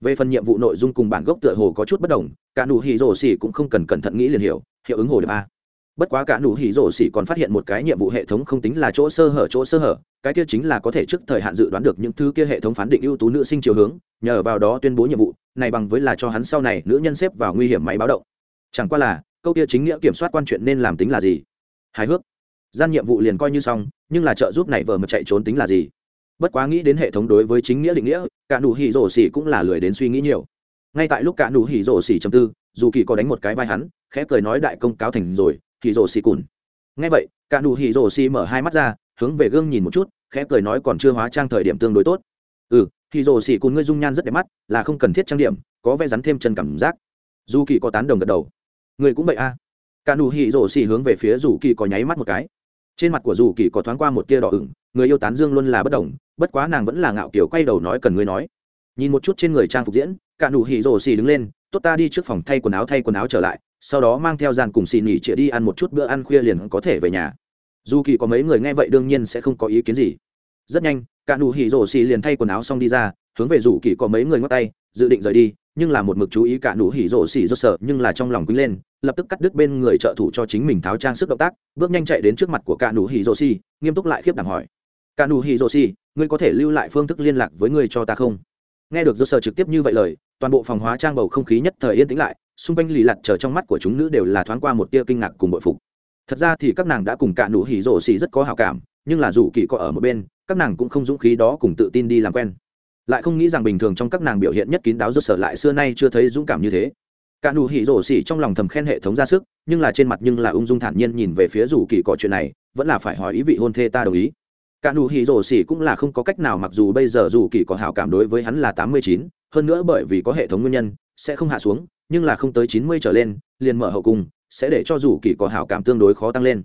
Về phần nhiệm vụ nội dung cùng bản gốc tựa hồ có chút bất đồng, cả nụ hỉ rổ xì cũng không cần cẩn thận nghĩ liền hiểu, hiệu ứng hồ điệp a bất quá cả nụ hỉ rổ xỉ còn phát hiện một cái nhiệm vụ hệ thống không tính là chỗ sơ hở, chỗ sơ hở. Cái kia chính là có thể trước thời hạn dự đoán được những thứ kia hệ thống phán định ưu tú nữ sinh chiều hướng, nhờ vào đó tuyên bố nhiệm vụ, này bằng với là cho hắn sau này nữ nhân xếp vào nguy hiểm máy báo động. Chẳng qua là, câu kia chính nghĩa kiểm soát quan chuyện nên làm tính là gì? Hài hước. Gian nhiệm vụ liền coi như xong, nhưng là trợ giúp này vờ mà chạy trốn tính là gì? Bất quá nghĩ đến hệ thống đối với chính nghĩa định nghĩa, cả nụ hỉ rổ xỉ cũng là lười đến suy nghĩ nhiều. Ngay tại lúc cả nụ hỉ rổ xỉ trầm tư, dù kỳ có đánh một cái vai hắn, khẽ cười nói đại công cáo thành rồi hì rồ xì cùn. Ngay vậy, cả nụ hì rồ xì mở hai mắt ra, hướng về gương nhìn một chút, khẽ cười nói còn chưa hóa trang thời điểm tương đối tốt. Ừ hì rồ xì cùn ngươi dung nhan rất đẹp mắt, là không cần thiết trang điểm, có vẻ rắn thêm chân cảm giác. Dù kỳ có tán đồng gật đầu. Người cũng vậy a à. cả nụ hì rồ xì hướng về phía dù kỳ có nháy mắt một cái. Trên mặt của dù kỳ có thoáng qua một tia đỏ ửng, người yêu tán dương luôn là bất đồng, bất quá nàng vẫn là ngạo kiểu quay đầu nói cần ngươi nói. Nhìn một chút trên người trang phục diễn, cả nụ hỉ rồ xì đứng lên, tốt ta đi trước phòng thay quần áo, thay quần áo trở lại sau đó mang theo dàn cùng xì nỉ chĩa đi ăn một chút bữa ăn khuya liền có thể về nhà. Dù kỳ có mấy người nghe vậy đương nhiên sẽ không có ý kiến gì. Rất nhanh, cả nụ hỉ rổ xì liền thay quần áo xong đi ra, hướng về dù kỳ có mấy người ngót tay, dự định rời đi, nhưng là một mực chú ý cả nụ hỉ rổ xì rốt sợ, nhưng là trong lòng quýnh lên, lập tức cắt đứt bên người trợ thủ cho chính mình tháo trang sức động tác, bước nhanh chạy đến trước mặt của cả nụ hỉ rổ xì, nghiêm túc lại khiếp đảm hỏi. Cả nụ hỉ rổ xì, ngươi có thể lưu lại phương thức liên lạc với ngươi cho ta không? Nghe được rốt sợ trực tiếp như vậy lời, toàn bộ phòng hóa trang bầu không khí nhất thời yên tĩnh lại xung quanh lì lặt chờ trong mắt của chúng nữ đều là thoáng qua một tia kinh ngạc cùng bội phục. Thật ra thì các nàng đã cùng cả nụ hỉ rổ xì rất có hào cảm, nhưng là dù kỳ có ở một bên, các nàng cũng không dũng khí đó cùng tự tin đi làm quen. Lại không nghĩ rằng bình thường trong các nàng biểu hiện nhất kín đáo rất sợ lại xưa nay chưa thấy dũng cảm như thế. Cả nụ hỉ rổ xỉ trong lòng thầm khen hệ thống ra sức, nhưng là trên mặt nhưng là ung dung thản nhiên nhìn về phía dù kỳ cọ chuyện này, vẫn là phải hỏi ý vị hôn thê ta đồng ý. Cả nụ hỉ rổ xỉ cũng là không có cách nào mặc dù bây giờ dù kỳ có hào cảm đối với hắn là tám mươi chín, hơn nữa bởi vì có hệ thống nguyên nhân, sẽ không hạ xuống nhưng là không tới chín mươi trở lên, liền mở hậu cung, sẽ để cho dù kỳ có hảo cảm tương đối khó tăng lên.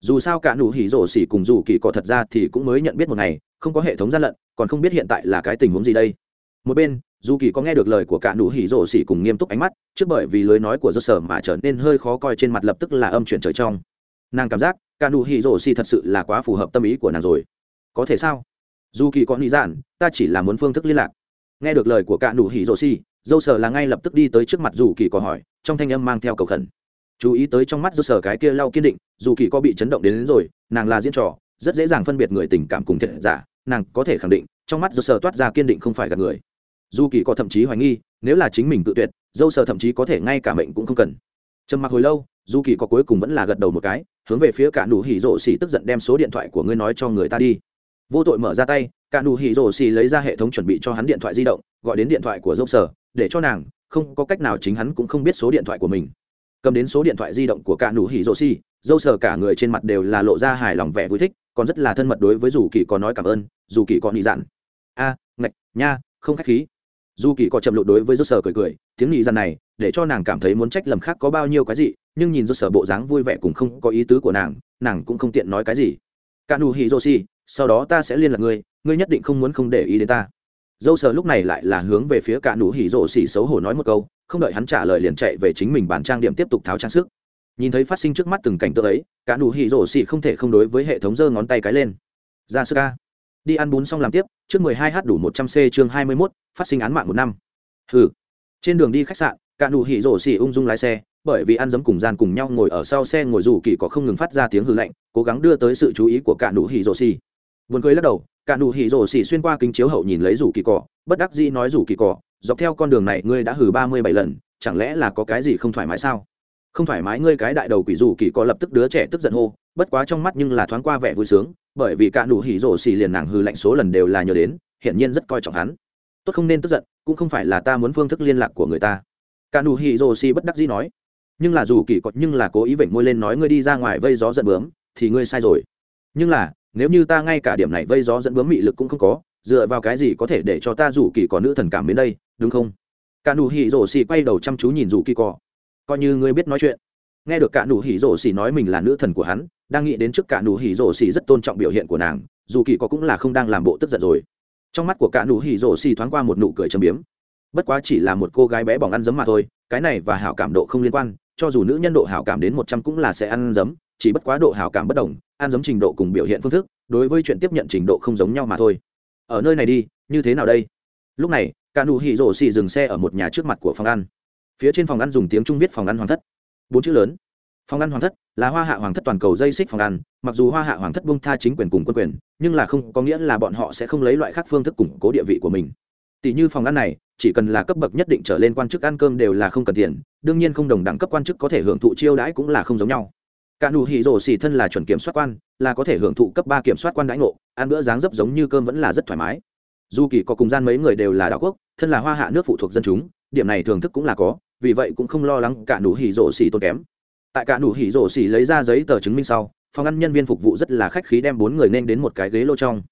Dù sao cả nụ hỉ rổ xỉ cùng dù kỳ cỏ thật ra thì cũng mới nhận biết một ngày, không có hệ thống gian lận, còn không biết hiện tại là cái tình huống gì đây. Một bên, dù kỳ có nghe được lời của cả nụ hỉ rổ xỉ cùng nghiêm túc ánh mắt, trước bởi vì lời nói của do sở mà trở nên hơi khó coi trên mặt lập tức là âm chuyển trời trong. Nàng cảm giác, cả nụ hỉ rổ xỉ thật sự là quá phù hợp tâm ý của nàng rồi. Có thể sao? Dù kỳ có nghĩ giản ta chỉ là muốn phương thức liên lạc. Nghe được lời của cả nụ hỉ rổ xỉ dâu sở là ngay lập tức đi tới trước mặt dù kỳ có hỏi trong thanh âm mang theo cầu khẩn. Chú ý tới trong mắt dâu sở cái kia lau kiên định dù kỳ có bị chấn động đến, đến rồi nàng là diễn trò rất dễ dàng phân biệt người tình cảm cùng thiện giả nàng có thể khẳng định trong mắt dâu sở toát ra kiên định không phải gạt người. Dù kỳ có thậm chí hoài nghi nếu là chính mình tự tuyệt dâu sở thậm chí có thể ngay cả mệnh cũng không cần. Trầm mặc hồi lâu dù kỳ có cuối cùng vẫn là gật đầu một cái hướng về phía cả nụ hỉ rộ xỉ tức giận đem số điện thoại của ngươi nói cho người ta đi vô tội mở ra tay cả nụ hỉ rổ xì lấy ra hệ thống chuẩn bị cho hắn điện thoại di động gọi đến điện thoại của dốc sở để cho nàng không có cách nào chính hắn cũng không biết số điện thoại của mình. Cầm đến số điện thoại di động của cả nụ hỉ rổ xì dâu sở cả người trên mặt đều là lộ ra hài lòng vẻ vui thích còn rất là thân mật đối với dù kỳ có nói cảm ơn dù kỳ có nị dặn. A à, ngạch nha không khách khí. Dù kỳ có chậm lộ đối với dâu sở cười cười tiếng nị dặn này để cho nàng cảm thấy muốn trách lầm khác có bao nhiêu cái gì nhưng nhìn dâu sở bộ dáng vui vẻ cũng không có ý tứ của nàng nàng cũng không tiện nói cái gì. Cả nụ hỉ rổ xì sau đó ta sẽ liên lạc ngươi ngươi nhất định không muốn không để ý đến ta. Dâu sờ lúc này lại là hướng về phía cả nụ hỉ rộ xỉ xấu hổ nói một câu, không đợi hắn trả lời liền chạy về chính mình bản trang điểm tiếp tục tháo trang sức. Nhìn thấy phát sinh trước mắt từng cảnh tượng ấy, cả nụ hỉ rộ xỉ không thể không đối với hệ thống giơ ngón tay cái lên. Ra sơ ca đi ăn bún xong làm tiếp, trước mười hai h đủ một trăm c chương hai mươi mốt, phát sinh án mạng một năm. Hừ. Trên đường đi khách sạn, cả nụ hỉ rổ xỉ ung dung lái xe, bởi vì ăn dấm cùng gian cùng nhau ngồi ở sau xe ngồi rủ kỳ có không ngừng phát ra tiếng hư lạnh, cố gắng đưa tới sự chú ý của cả nụ hỉ rổ xỉ buồn cười lắc đầu, cả nụ hỉ rổ xỉ xuyên qua kính chiếu hậu nhìn lấy rủ kỳ cỏ, bất đắc dĩ nói rủ kỳ cỏ, dọc theo con đường này ngươi đã hử ba mươi bảy lần, chẳng lẽ là có cái gì không thoải mái sao? Không thoải mái ngươi cái đại đầu quỷ rủ kỳ cỏ lập tức đứa trẻ tức giận hô, bất quá trong mắt nhưng là thoáng qua vẻ vui sướng, bởi vì cả nụ hỉ rổ xỉ liền nàng hư lạnh số lần đều là nhờ đến, hiển nhiên rất coi trọng hắn. Tốt không nên tức giận, cũng không phải là ta muốn phương thức liên lạc của người ta. Cả nụ hỉ rổ xỉ bất đắc dĩ nói, nhưng là rủ kỳ cỏ nhưng là cố ý vểnh môi lên nói ngươi đi ra ngoài vây gió giận bướm, thì ngươi sai rồi. Nhưng là nếu như ta ngay cả điểm này vây gió dẫn bướm mị lực cũng không có, dựa vào cái gì có thể để cho ta rủ kỳ cỏ nữ thần cảm đến đây, đúng không? Cả nụ hỉ rổ xì quay đầu chăm chú nhìn rủ kỳ cò. coi như ngươi biết nói chuyện. Nghe được cả nụ hỉ rổ xì nói mình là nữ thần của hắn, đang nghĩ đến trước cả nụ hỉ rổ xì rất tôn trọng biểu hiện của nàng, dù kỳ có cũng là không đang làm bộ tức giận rồi. Trong mắt của cả nụ hỉ rổ xì thoáng qua một nụ cười châm biếm. Bất quá chỉ là một cô gái bé bỏng ăn giấm mà thôi, cái này và hảo cảm độ không liên quan, cho dù nữ nhân độ hảo cảm đến một trăm cũng là sẽ ăn giấm chỉ bất quá độ hảo cảm bất đồng, ăn giống trình độ cùng biểu hiện phương thức, đối với chuyện tiếp nhận trình độ không giống nhau mà thôi. Ở nơi này đi, như thế nào đây? Lúc này cả nụ hỉ rổ xì dừng xe ở một nhà trước mặt của phòng ăn. Phía trên phòng ăn dùng tiếng trung viết phòng ăn hoàng thất. Bốn chữ lớn. Phòng ăn hoàng thất là hoa hạ hoàng thất toàn cầu dây xích phòng ăn, mặc dù hoa hạ hoàng thất bông tha chính quyền cùng quân quyền, nhưng là không có nghĩa là bọn họ sẽ không lấy loại khác phương thức củng cố địa vị của mình. Tỷ như phòng ăn này, chỉ cần là cấp bậc nhất định trở lên quan chức ăn cơm đều là không cần tiền, đương nhiên không đồng đẳng cấp quan chức có thể hưởng thụ chiêu đãi cũng là không giống nhau cả nụ hỉ rổ xì thân là chuẩn kiểm soát quan, là có thể hưởng thụ cấp ba kiểm soát quan đãi ngộ, ăn bữa dáng dấp giống như cơm vẫn là rất thoải mái. Dù kỳ có cùng gian mấy người đều là đạo quốc, thân là hoa hạ nước phụ thuộc dân chúng, điểm này thưởng thức cũng là có, vì vậy cũng không lo lắng cả nụ hỉ rổ xì tốn kém. Tại cả nụ hỉ rổ xì lấy ra giấy tờ chứng minh sau, phòng ăn nhân viên phục vụ rất là khách khí đem bốn người nên đến một cái ghế lô trong.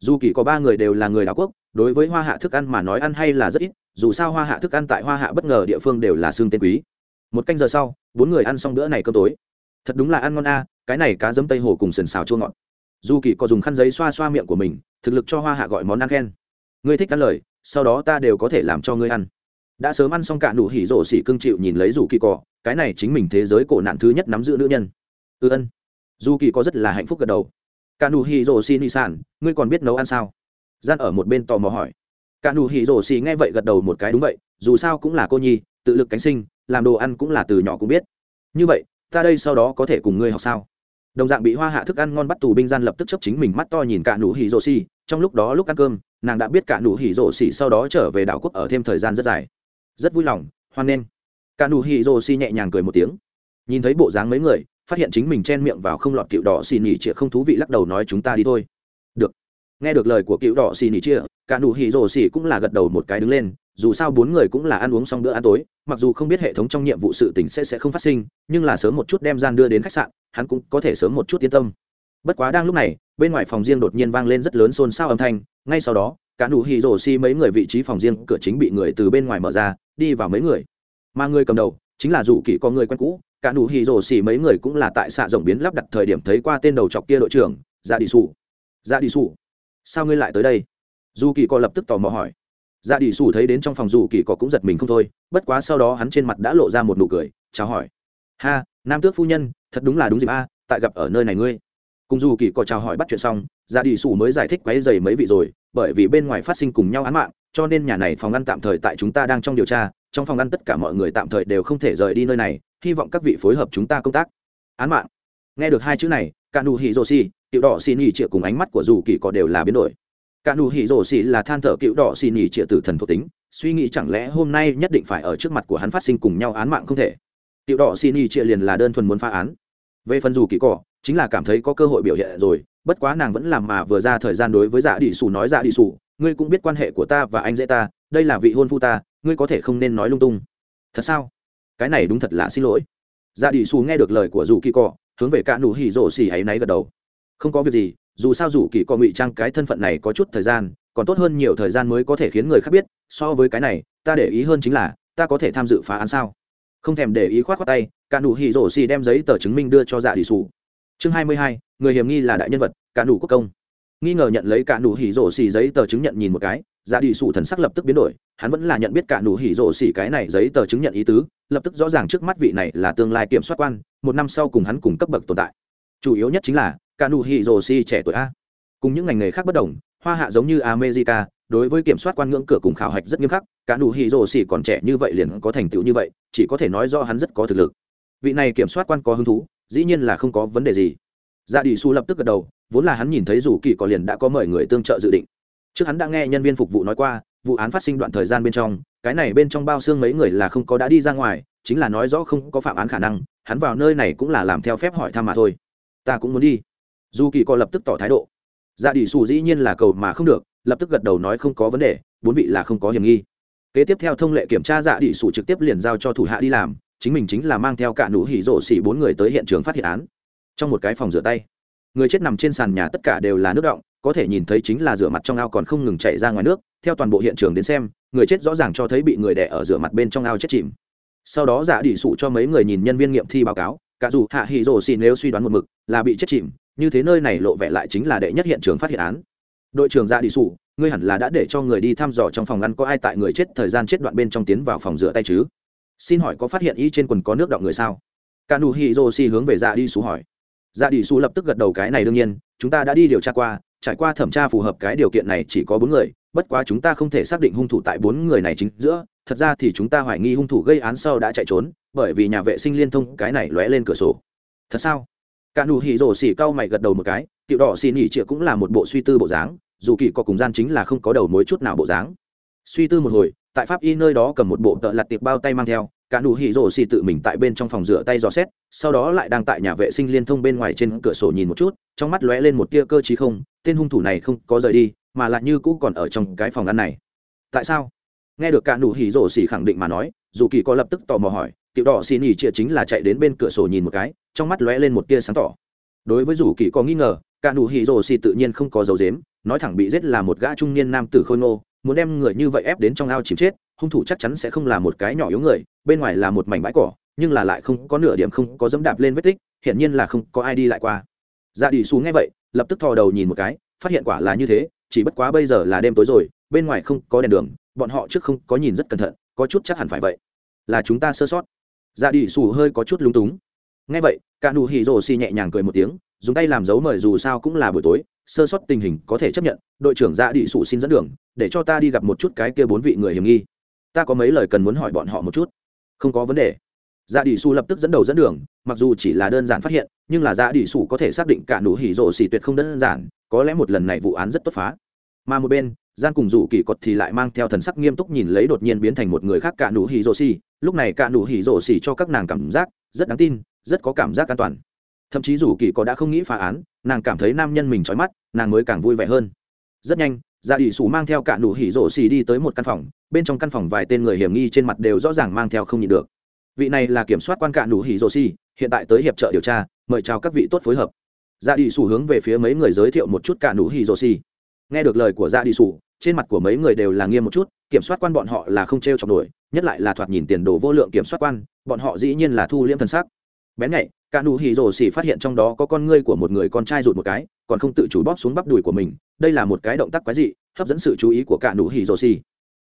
Dù kỳ có ba người đều là người đảo quốc, đối với hoa hạ thức ăn mà nói ăn hay là rất ít, dù sao hoa hạ thức ăn tại hoa hạ bất ngờ địa phương đều là xương tên quý. Một canh giờ sau, bốn người ăn xong bữa này cơm tối thật đúng là ăn ngon a, cái này cá dấm tây hồ cùng sườn xào chua ngọt. Dù kỳ có dùng khăn giấy xoa xoa miệng của mình, thực lực cho hoa hạ gọi món ăn khen. Ngươi thích ăn lời, sau đó ta đều có thể làm cho ngươi ăn. Đã sớm ăn xong cả nụ hỉ rổ xỉ cưng chịu nhìn lấy dù kỳ cỏ cái này chính mình thế giới cổ nạn thứ nhất nắm giữ nữ nhân. Ư ân. Dù kỳ có rất là hạnh phúc gật đầu. Cả nụ hỉ rổ xỉ nị sản, ngươi còn biết nấu ăn sao? Gian ở một bên tò mò hỏi. Cả nụ hỉ rổ xỉ nghe vậy gật đầu một cái đúng vậy, dù sao cũng là cô nhi, tự lực cánh sinh, làm đồ ăn cũng là từ nhỏ cũng biết. Như vậy ta đây sau đó có thể cùng ngươi học sao? Đồng dạng bị hoa hạ thức ăn ngon bắt tù binh gian lập tức chấp chính mình mắt to nhìn cả nụ hỉ rổ xì. Trong lúc đó lúc ăn cơm, nàng đã biết cả nụ hỉ rổ xì sau đó trở về đảo quốc ở thêm thời gian rất dài. Rất vui lòng, hoan nghênh. Cả nụ hỉ rổ xì nhẹ nhàng cười một tiếng. Nhìn thấy bộ dáng mấy người, phát hiện chính mình chen miệng vào không lọt cựu đỏ xì nỉ chĩa không thú vị lắc đầu nói chúng ta đi thôi. Được. Nghe được lời của cựu đỏ xì nỉ chĩa, cả nụ hỉ rổ xì cũng là gật đầu một cái đứng lên dù sao bốn người cũng là ăn uống xong bữa ăn tối, mặc dù không biết hệ thống trong nhiệm vụ sự tình sẽ sẽ không phát sinh, nhưng là sớm một chút đem gian đưa đến khách sạn, hắn cũng có thể sớm một chút yên tâm. Bất quá đang lúc này, bên ngoài phòng riêng đột nhiên vang lên rất lớn xôn xao âm thanh, ngay sau đó, cả nụ hì rổ xi mấy người vị trí phòng riêng cửa chính bị người từ bên ngoài mở ra, đi vào mấy người. Mà người cầm đầu, chính là dù kỳ có người quen cũ, cả nụ hì rổ xi mấy người cũng là tại xạ rộng biến lắp đặt thời điểm thấy qua tên đầu chọc kia đội trưởng ra đi sụ ra đi sụ sao ngươi lại tới đây? Dù kỳ có lập tức tò mò hỏi dạ đi sủ thấy đến trong phòng dù kỳ cọ cũng giật mình không thôi, bất quá sau đó hắn trên mặt đã lộ ra một nụ cười, chào hỏi. Ha, nam tước phu nhân, thật đúng là đúng dịp a, tại gặp ở nơi này ngươi. Cùng dù kỳ cọ chào hỏi bắt chuyện xong dạ đi sủ mới giải thích quấy dày mấy vị rồi, bởi vì bên ngoài phát sinh cùng nhau án mạng, cho nên nhà này phòng ăn tạm thời tại chúng ta đang trong điều tra, trong phòng ăn tất cả mọi người tạm thời đều không thể rời đi nơi này, hy vọng các vị phối hợp chúng ta công tác. Án mạng. Nghe được hai chữ này cả nụ hỉ rô si, tiểu đỏ xin nhỉ triệu cùng ánh mắt của dù kỳ có đều là biến đổi cả nụ hỉ rổ xỉ là than thở cựu đỏ xỉ nhỉ trịa tử thần thuộc tính, suy nghĩ chẳng lẽ hôm nay nhất định phải ở trước mặt của hắn phát sinh cùng nhau án mạng không thể? Cựu đỏ xỉ nhỉ trịa liền là đơn thuần muốn phá án. Về phần dù kỳ cỏ, chính là cảm thấy có cơ hội biểu hiện rồi, bất quá nàng vẫn làm mà vừa ra thời gian đối với dạ đi xù nói dạ đi xù, ngươi cũng biết quan hệ của ta và anh dễ ta, đây là vị hôn phu ta, ngươi có thể không nên nói lung tung. Thật sao? Cái này đúng thật là xin lỗi. Dạ đi xù nghe được lời của dù kỳ cỏ, hướng về cả nụ hỉ rổ xỉ ấy náy gật đầu. Không có việc gì dù sao dù kỳ có ngụy trang cái thân phận này có chút thời gian còn tốt hơn nhiều thời gian mới có thể khiến người khác biết so với cái này ta để ý hơn chính là ta có thể tham dự phá án sao? Không thèm để ý khoát khoát tay cả nụ hỉ rổ xì đem giấy tờ chứng minh đưa cho dạ đi sủ. Chương hai mươi hai, người hiểm nghi là đại nhân vật cả nụ quốc công. Nghi ngờ nhận lấy cả nụ hỉ rổ xì giấy tờ chứng nhận nhìn một cái dạ đi sủ thần sắc lập tức biến đổi hắn vẫn là nhận biết cả nụ hỉ rổ xì cái này giấy tờ chứng nhận ý tứ lập tức rõ ràng trước mắt vị này là tương lai kiểm soát quan một năm sau cùng hắn cùng cấp bậc tồn tại. Chủ yếu nhất chính là cả nụ hỉ rồ si trẻ tuổi a. Cùng những ngành nghề khác bất đồng, hoa hạ giống như america, đối với kiểm soát quan ngưỡng cửa cùng khảo hạch rất nghiêm khắc, cả nụ hỉ rồ si còn trẻ như vậy liền có thành tựu như vậy, chỉ có thể nói do hắn rất có thực lực. Vị này kiểm soát quan có hứng thú, dĩ nhiên là không có vấn đề gì. Dạ đi su lập tức gật đầu, vốn là hắn nhìn thấy dù kỳ có liền đã có mời người tương trợ dự định. Trước hắn đã nghe nhân viên phục vụ nói qua, vụ án phát sinh đoạn thời gian bên trong, cái này bên trong bao xương mấy người là không có đã đi ra ngoài, chính là nói rõ không có phạm án khả năng, hắn vào nơi này cũng là làm theo phép hỏi thăm mà thôi. Ta cũng muốn đi dù kỳ co lập tức tỏ thái độ. Dạ đi xù dĩ nhiên là cầu mà không được, lập tức gật đầu nói không có vấn đề, bốn vị là không có hiểm nghi. Kế tiếp theo thông lệ kiểm tra dạ đi xù trực tiếp liền giao cho thủ hạ đi làm, chính mình chính là mang theo cả nụ hỉ rộ xỉ bốn người tới hiện trường phát hiện án. Trong một cái phòng rửa tay, người chết nằm trên sàn nhà tất cả đều là nước động, có thể nhìn thấy chính là rửa mặt trong ao còn không ngừng chạy ra ngoài nước, theo toàn bộ hiện trường đến xem, người chết rõ ràng cho thấy bị người đẻ ở rửa mặt bên trong ao chết chìm. Sau đó giả đi sụ cho mấy người nhìn nhân viên nghiệm thi báo cáo, cả dù hạ hỉ rồ xì nếu suy đoán một mực là bị chết chìm như thế nơi này lộ vẻ lại chính là đệ nhất hiện trường phát hiện án. Đội trưởng dạ Ra đi sủ, ngươi hẳn là đã để cho người đi thăm dò trong phòng ngăn có ai tại người chết thời gian chết đoạn bên trong tiến vào phòng rửa tay chứ? Xin hỏi có phát hiện y trên quần có nước đọng người sao? Cả nụ hì rô xi hướng về dạ Ra đi sủ hỏi. Dạ ra đi sủ lập tức gật đầu cái này đương nhiên, chúng ta đã đi điều tra qua, trải qua thẩm tra phù hợp cái điều kiện này chỉ có bốn người, bất quá chúng ta không thể xác định hung thủ tại bốn người này chính giữa, thật ra thì chúng ta hoài nghi hung thủ gây án sau đã chạy trốn, bởi vì nhà vệ sinh liên thông cái này lóe lên cửa sổ. Thật sao? cả nụ hỉ rổ xỉ cau mày gật đầu một cái, tiểu đỏ xỉ nhỉ triệu cũng là một bộ suy tư bộ dáng, dù kỳ có cùng gian chính là không có đầu mối chút nào bộ dáng. Suy tư một hồi, tại pháp y nơi đó cầm một bộ tợ lặt tiệc bao tay mang theo, cả nụ hỉ rổ xỉ tự mình tại bên trong phòng rửa tay dò xét, sau đó lại đang tại nhà vệ sinh liên thông bên ngoài trên cửa sổ nhìn một chút, trong mắt lóe lên một tia cơ trí không, tên hung thủ này không có rời đi, mà lại như cũ còn ở trong cái phòng ăn này. Tại sao? Nghe được cả nụ hỉ rổ xỉ khẳng định mà nói, dù kỳ có lập tức tò mò hỏi tiểu đỏ xin ỉ chia chính là chạy đến bên cửa sổ nhìn một cái, trong mắt lóe lên một tia sáng tỏ. Đối với rủ kỳ có nghi ngờ, cả nụ hỉ rồ xì tự nhiên không có dấu dếm nói thẳng bị giết là một gã trung niên nam tử khôi ngô, muốn đem người như vậy ép đến trong ao chìm chết, hung thủ chắc chắn sẽ không là một cái nhỏ yếu người, bên ngoài là một mảnh bãi cỏ, nhưng là lại không có nửa điểm không có dẫm đạp lên vết tích, hiển nhiên là không có ai đi lại qua. Dạ đi xuống nghe vậy, lập tức thò đầu nhìn một cái, phát hiện quả là như thế, chỉ bất quá bây giờ là đêm tối rồi, bên ngoài không có đèn đường, bọn họ trước không có nhìn rất cẩn thận, có chút chắc hẳn phải vậy. Là chúng ta sơ sót dạ đi sủ hơi có chút lúng túng. Nghe vậy, cả nụ hỉ rồ xì nhẹ nhàng cười một tiếng, dùng tay làm dấu mời dù sao cũng là buổi tối, sơ sót tình hình có thể chấp nhận, đội trưởng dạ đi sủ xin dẫn đường, để cho ta đi gặp một chút cái kia bốn vị người hiểm nghi. Ta có mấy lời cần muốn hỏi bọn họ một chút. Không có vấn đề. Dạ đi sủ lập tức dẫn đầu dẫn đường, mặc dù chỉ là đơn giản phát hiện, nhưng là dạ đi sủ có thể xác định cả nụ hỉ rồ xì tuyệt không đơn giản, có lẽ một lần này vụ án rất tốt phá. Mà một bên gian cùng rủ kỳ cột thì lại mang theo thần sắc nghiêm túc nhìn lấy đột nhiên biến thành một người khác cả nụ hỉ rồ xì. Lúc này cả nụ hỉ rồ xì cho các nàng cảm giác rất đáng tin, rất có cảm giác an toàn. Thậm chí rủ kỳ có đã không nghĩ phá án, nàng cảm thấy nam nhân mình trói mắt, nàng mới càng vui vẻ hơn. Rất nhanh Gia ỷ sủ mang theo cả nụ hỉ rổ xì đi tới một căn phòng, bên trong căn phòng vài tên người hiểm nghi trên mặt đều rõ ràng mang theo không nhìn được. Vị này là kiểm soát quan cả nụ hỉ rổ xì, hiện tại tới hiệp trợ điều tra, mời chào các vị tốt phối hợp. Gia ỷ sủ hướng về phía mấy người giới thiệu một chút cả nụ hỉ rổ xì. Nghe được lời của Gia ỷ sủ trên mặt của mấy người đều là nghiêm một chút, kiểm soát quan bọn họ là không t r e o chọc nổi, nhất lại là thoạt nhìn tiền đồ vô lượng kiểm soát quan, bọn họ dĩ nhiên là thu liễm thân xác bén nhạy, cả nụ hì rồ xỉ phát hiện trong đó có con ngươi của một người con trai rụt một cái, còn không tự chủ bóp xuống bắp đùi của mình, đây là một cái động tác quái dị, hấp dẫn sự chú ý của cả nụ hì rồ xỉ.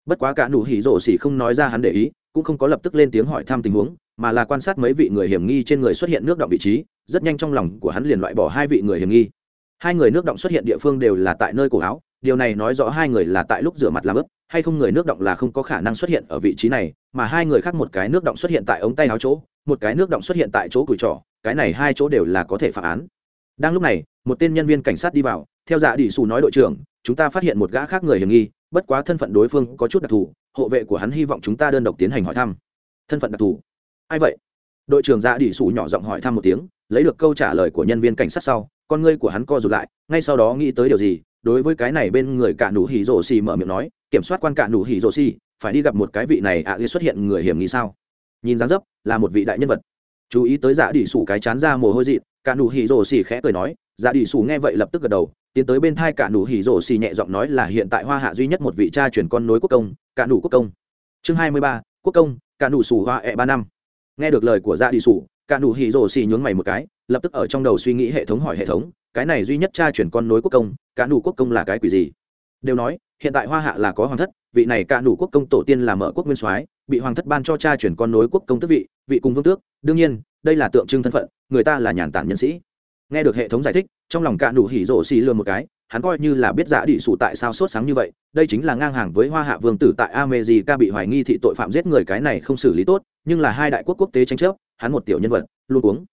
Bất quá cả nụ hì rồ xỉ không nói ra hắn để ý, cũng không có lập tức lên tiếng hỏi thăm tình huống, mà là quan sát mấy vị người hiểm nghi trên người xuất hiện nước động vị trí, rất nhanh trong lòng của hắn liền loại bỏ hai vị người hiểm nghi. Hai người nước động xuất hiện địa phương đều là tại nơi cổ áo điều này nói rõ hai người là tại lúc rửa mặt làm ướp, hay không người nước động là không có khả năng xuất hiện ở vị trí này, mà hai người khác một cái nước động xuất hiện tại ống tay áo chỗ, một cái nước động xuất hiện tại chỗ củi trỏ, cái này hai chỗ đều là có thể phạm án. Đang lúc này, một tên nhân viên cảnh sát đi vào, theo dạ đỉ xù nói đội trưởng, chúng ta phát hiện một gã khác người hiểm nghi, bất quá thân phận đối phương có chút đặc thù, hộ vệ của hắn hy vọng chúng ta đơn độc tiến hành hỏi thăm. Thân phận đặc thù? Ai vậy? Đội trưởng dạ đỉ xù nhỏ giọng hỏi thăm một tiếng, lấy được câu trả lời của nhân viên cảnh sát sau, con ngươi của hắn co rụt lại, ngay sau đó nghĩ tới điều gì đối với cái này bên người cả nụ hỉ rổ xì mở miệng nói, kiểm soát quan cả nụ hỉ rổ xì, phải đi gặp một cái vị này ạ à xuất hiện người hiểm nghi sao? Nhìn dáng dấp, là một vị đại nhân vật. Chú ý tới giả đi sủ cái chán ra mồ hôi dị cả nụ hỉ rổ xì khẽ cười nói, giả đi sủ nghe vậy lập tức gật đầu, tiến tới bên thai cả nụ hỉ rổ xì nhẹ giọng nói là hiện tại hoa hạ duy nhất một vị cha truyền con nối quốc công, cả nụ quốc công. Chương hai mươi ba, quốc công, cả nụ sủ hoa ẹ ba năm. Nghe được lời của dạ đi sủ, cả nụ hỉ rổ xì nhướng mày một cái lập tức ở trong đầu suy nghĩ hệ thống hỏi hệ thống, cái này duy nhất cha chuyển con nối quốc công, cả nụ quốc công là cái quỷ gì? Đều nói, hiện tại hoa hạ là có hoàng thất, vị này cả nụ quốc công tổ tiên là mở quốc nguyên soái, bị hoàng thất ban cho cha chuyển con nối quốc công tước vị vị cùng vương tước, đương nhiên, đây là tượng trưng thân phận, người ta là nhàn tản nhân sĩ. Nghe được hệ thống giải thích, trong lòng cả nụ hỉ rộ xì lừa một cái, hắn coi như là biết giả đỉ sụ tại sao sốt sáng như vậy, đây chính là ngang hàng với hoa hạ vương tử tại america bị hoài nghi thị tội phạm giết người cái này không xử lý tốt, nhưng là hai đại quốc quốc tế tranh chấp, hắn một tiểu nhân vật, luôn uống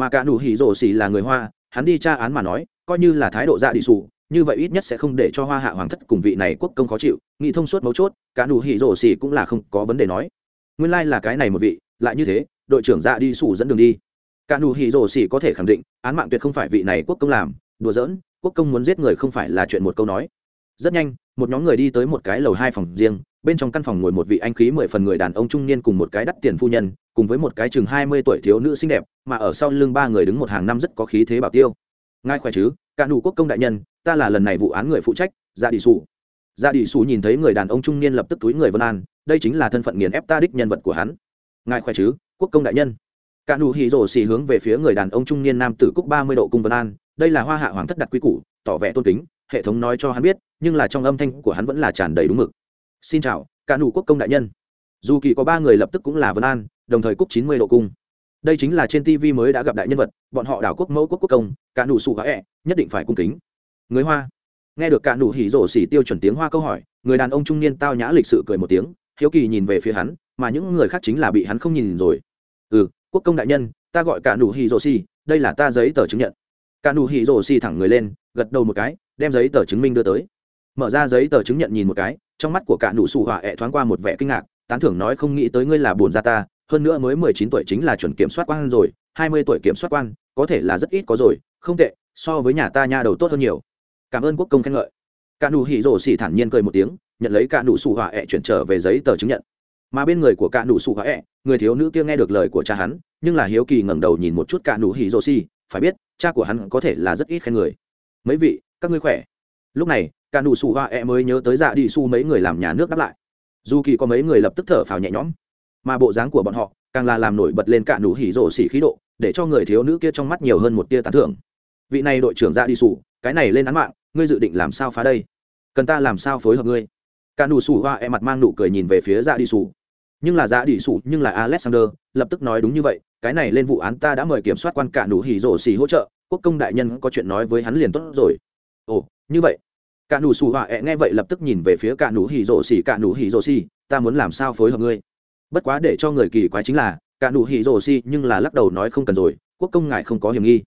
mà cả nụ hỉ rổ xỉ là người hoa, hắn đi tra án mà nói, coi như là thái độ dạ đi sủ như vậy ít nhất sẽ không để cho hoa hạ hoàng thất cùng vị này quốc công khó chịu nghị thông suốt mấu chốt, cả nụ hỉ rổ xỉ cũng là không có vấn đề nói. Nguyên lai là cái này một vị, lại như thế, đội trưởng dạ đi sủ dẫn đường đi. Cả nụ hỉ rổ xỉ có thể khẳng định, án mạng tuyệt không phải vị này quốc công làm, đùa giỡn, quốc công muốn giết người không phải là chuyện một câu nói. Rất nhanh, một nhóm người đi tới một cái lầu hai phòng riêng bên trong căn phòng ngồi một vị anh khí mười phần người đàn ông trung niên cùng một cái đắt tiền phu nhân, cùng với một cái chừng hai mươi tuổi thiếu nữ xinh đẹp, mà ở sau lưng ba người đứng một hàng năm rất có khí thế bảo tiêu. Ngài khỏe chứ? Cả nụ quốc công đại nhân, ta là lần này vụ án người phụ trách dạ đi xù dạ đi xù nhìn thấy người đàn ông trung niên lập tức túi người vân an, đây chính là thân phận nghiền ép ta đích nhân vật của hắn. Ngài khỏe chứ, quốc công đại nhân? Cả nụ hì rồ xì hướng về phía người đàn ông trung niên nam tử cúc ba mươi độ cung vân an, đây là hoa hạ hoàng thất đặt quy củ, tỏ vẻ tôn kính, hệ thống nói cho hắn biết, nhưng là trong âm thanh của hắn vẫn là tràn đầy đúng mực xin chào, cả nụ quốc công đại nhân. Dù kỳ có ba người lập tức cũng là vân an, đồng thời cúc chín mươi độ cung. Đây chính là trên tv mới đã gặp đại nhân vật, bọn họ đảo quốc mẫu quốc quốc công, cả nụ sụ gã ẹ, nhất định phải cung kính. Người hoa. Nghe được cả nụ hỉ rổ xỉ tiêu chuẩn tiếng hoa câu hỏi, người đàn ông trung niên tao nhã lịch sự cười một tiếng, hiếu kỳ nhìn về phía hắn, mà những người khác chính là bị hắn không nhìn rồi. Ừ quốc công đại nhân, ta gọi cả nụ hỉ rổ xỉ, đây là ta giấy tờ chứng nhận. Cả nụ hỉ rổ xỉ thẳng người lên, gật đầu một cái, đem giấy tờ chứng minh đưa tới mở ra giấy tờ chứng nhận nhìn một cái, trong mắt của cả nụ sủ họa ẹ thoáng qua một vẻ kinh ngạc, tán thưởng nói không nghĩ tới ngươi là buồn gia ta, hơn nữa mới mười chín tuổi chính là chuẩn kiểm soát quan rồi, hai mươi tuổi kiểm soát quan, có thể là rất ít có rồi, không tệ, so với nhà ta nha đầu tốt hơn nhiều. Cảm ơn quốc công khen ngợi. Cả nụ hỉ rổ xỉ thản nhiên cười một tiếng, nhận lấy cả nụ sủ họa ẹ chuyển trở về giấy tờ chứng nhận. Mà bên người của cả nụ sủ họa ẹ, người thiếu nữ kia nghe được lời của cha hắn, nhưng là hiếu kỳ ngẩng đầu nhìn một chút cả nụ hỉ rổ xỉ, phải biết, cha của hắn có thể là rất ít khen người. Mấy vị, các ngươi khỏe? lúc này cả nụ sủ hoa e mới nhớ tới dạ đi su mấy người làm nhà nước đáp lại. Dù kỳ có mấy người lập tức thở phào nhẹ nhõm mà bộ dáng của bọn họ càng là làm nổi bật lên cả nụ hỉ rổ xỉ khí độ để cho người thiếu nữ kia trong mắt nhiều hơn một tia tán thưởng. Vị này đội trưởng dạ đi su, cái này lên án mạng ngươi dự định làm sao phá đây? Cần ta làm sao phối hợp ngươi? Cả nụ sủ hoa e mặt mang nụ cười nhìn về phía dạ đi su, nhưng là dạ đi su nhưng là alexander lập tức nói đúng như vậy cái này lên vụ án ta đã mời kiểm soát quan cả nụ hỉ rổ xỉ hỗ trợ quốc công đại nhân có chuyện nói với hắn liền tốt rồi ồ như vậy. Cả nụ xù họa ẹ nghe vậy lập tức nhìn về phía cả nụ hỉ rổ xì cả nụ hỉ rổ xì. ta muốn làm sao phối hợp ngươi? Bất quá để cho người kỳ quái chính là cả nụ hỉ rổ xì nhưng là lắc đầu nói không cần rồi quốc công ngài không có hiểm nghi.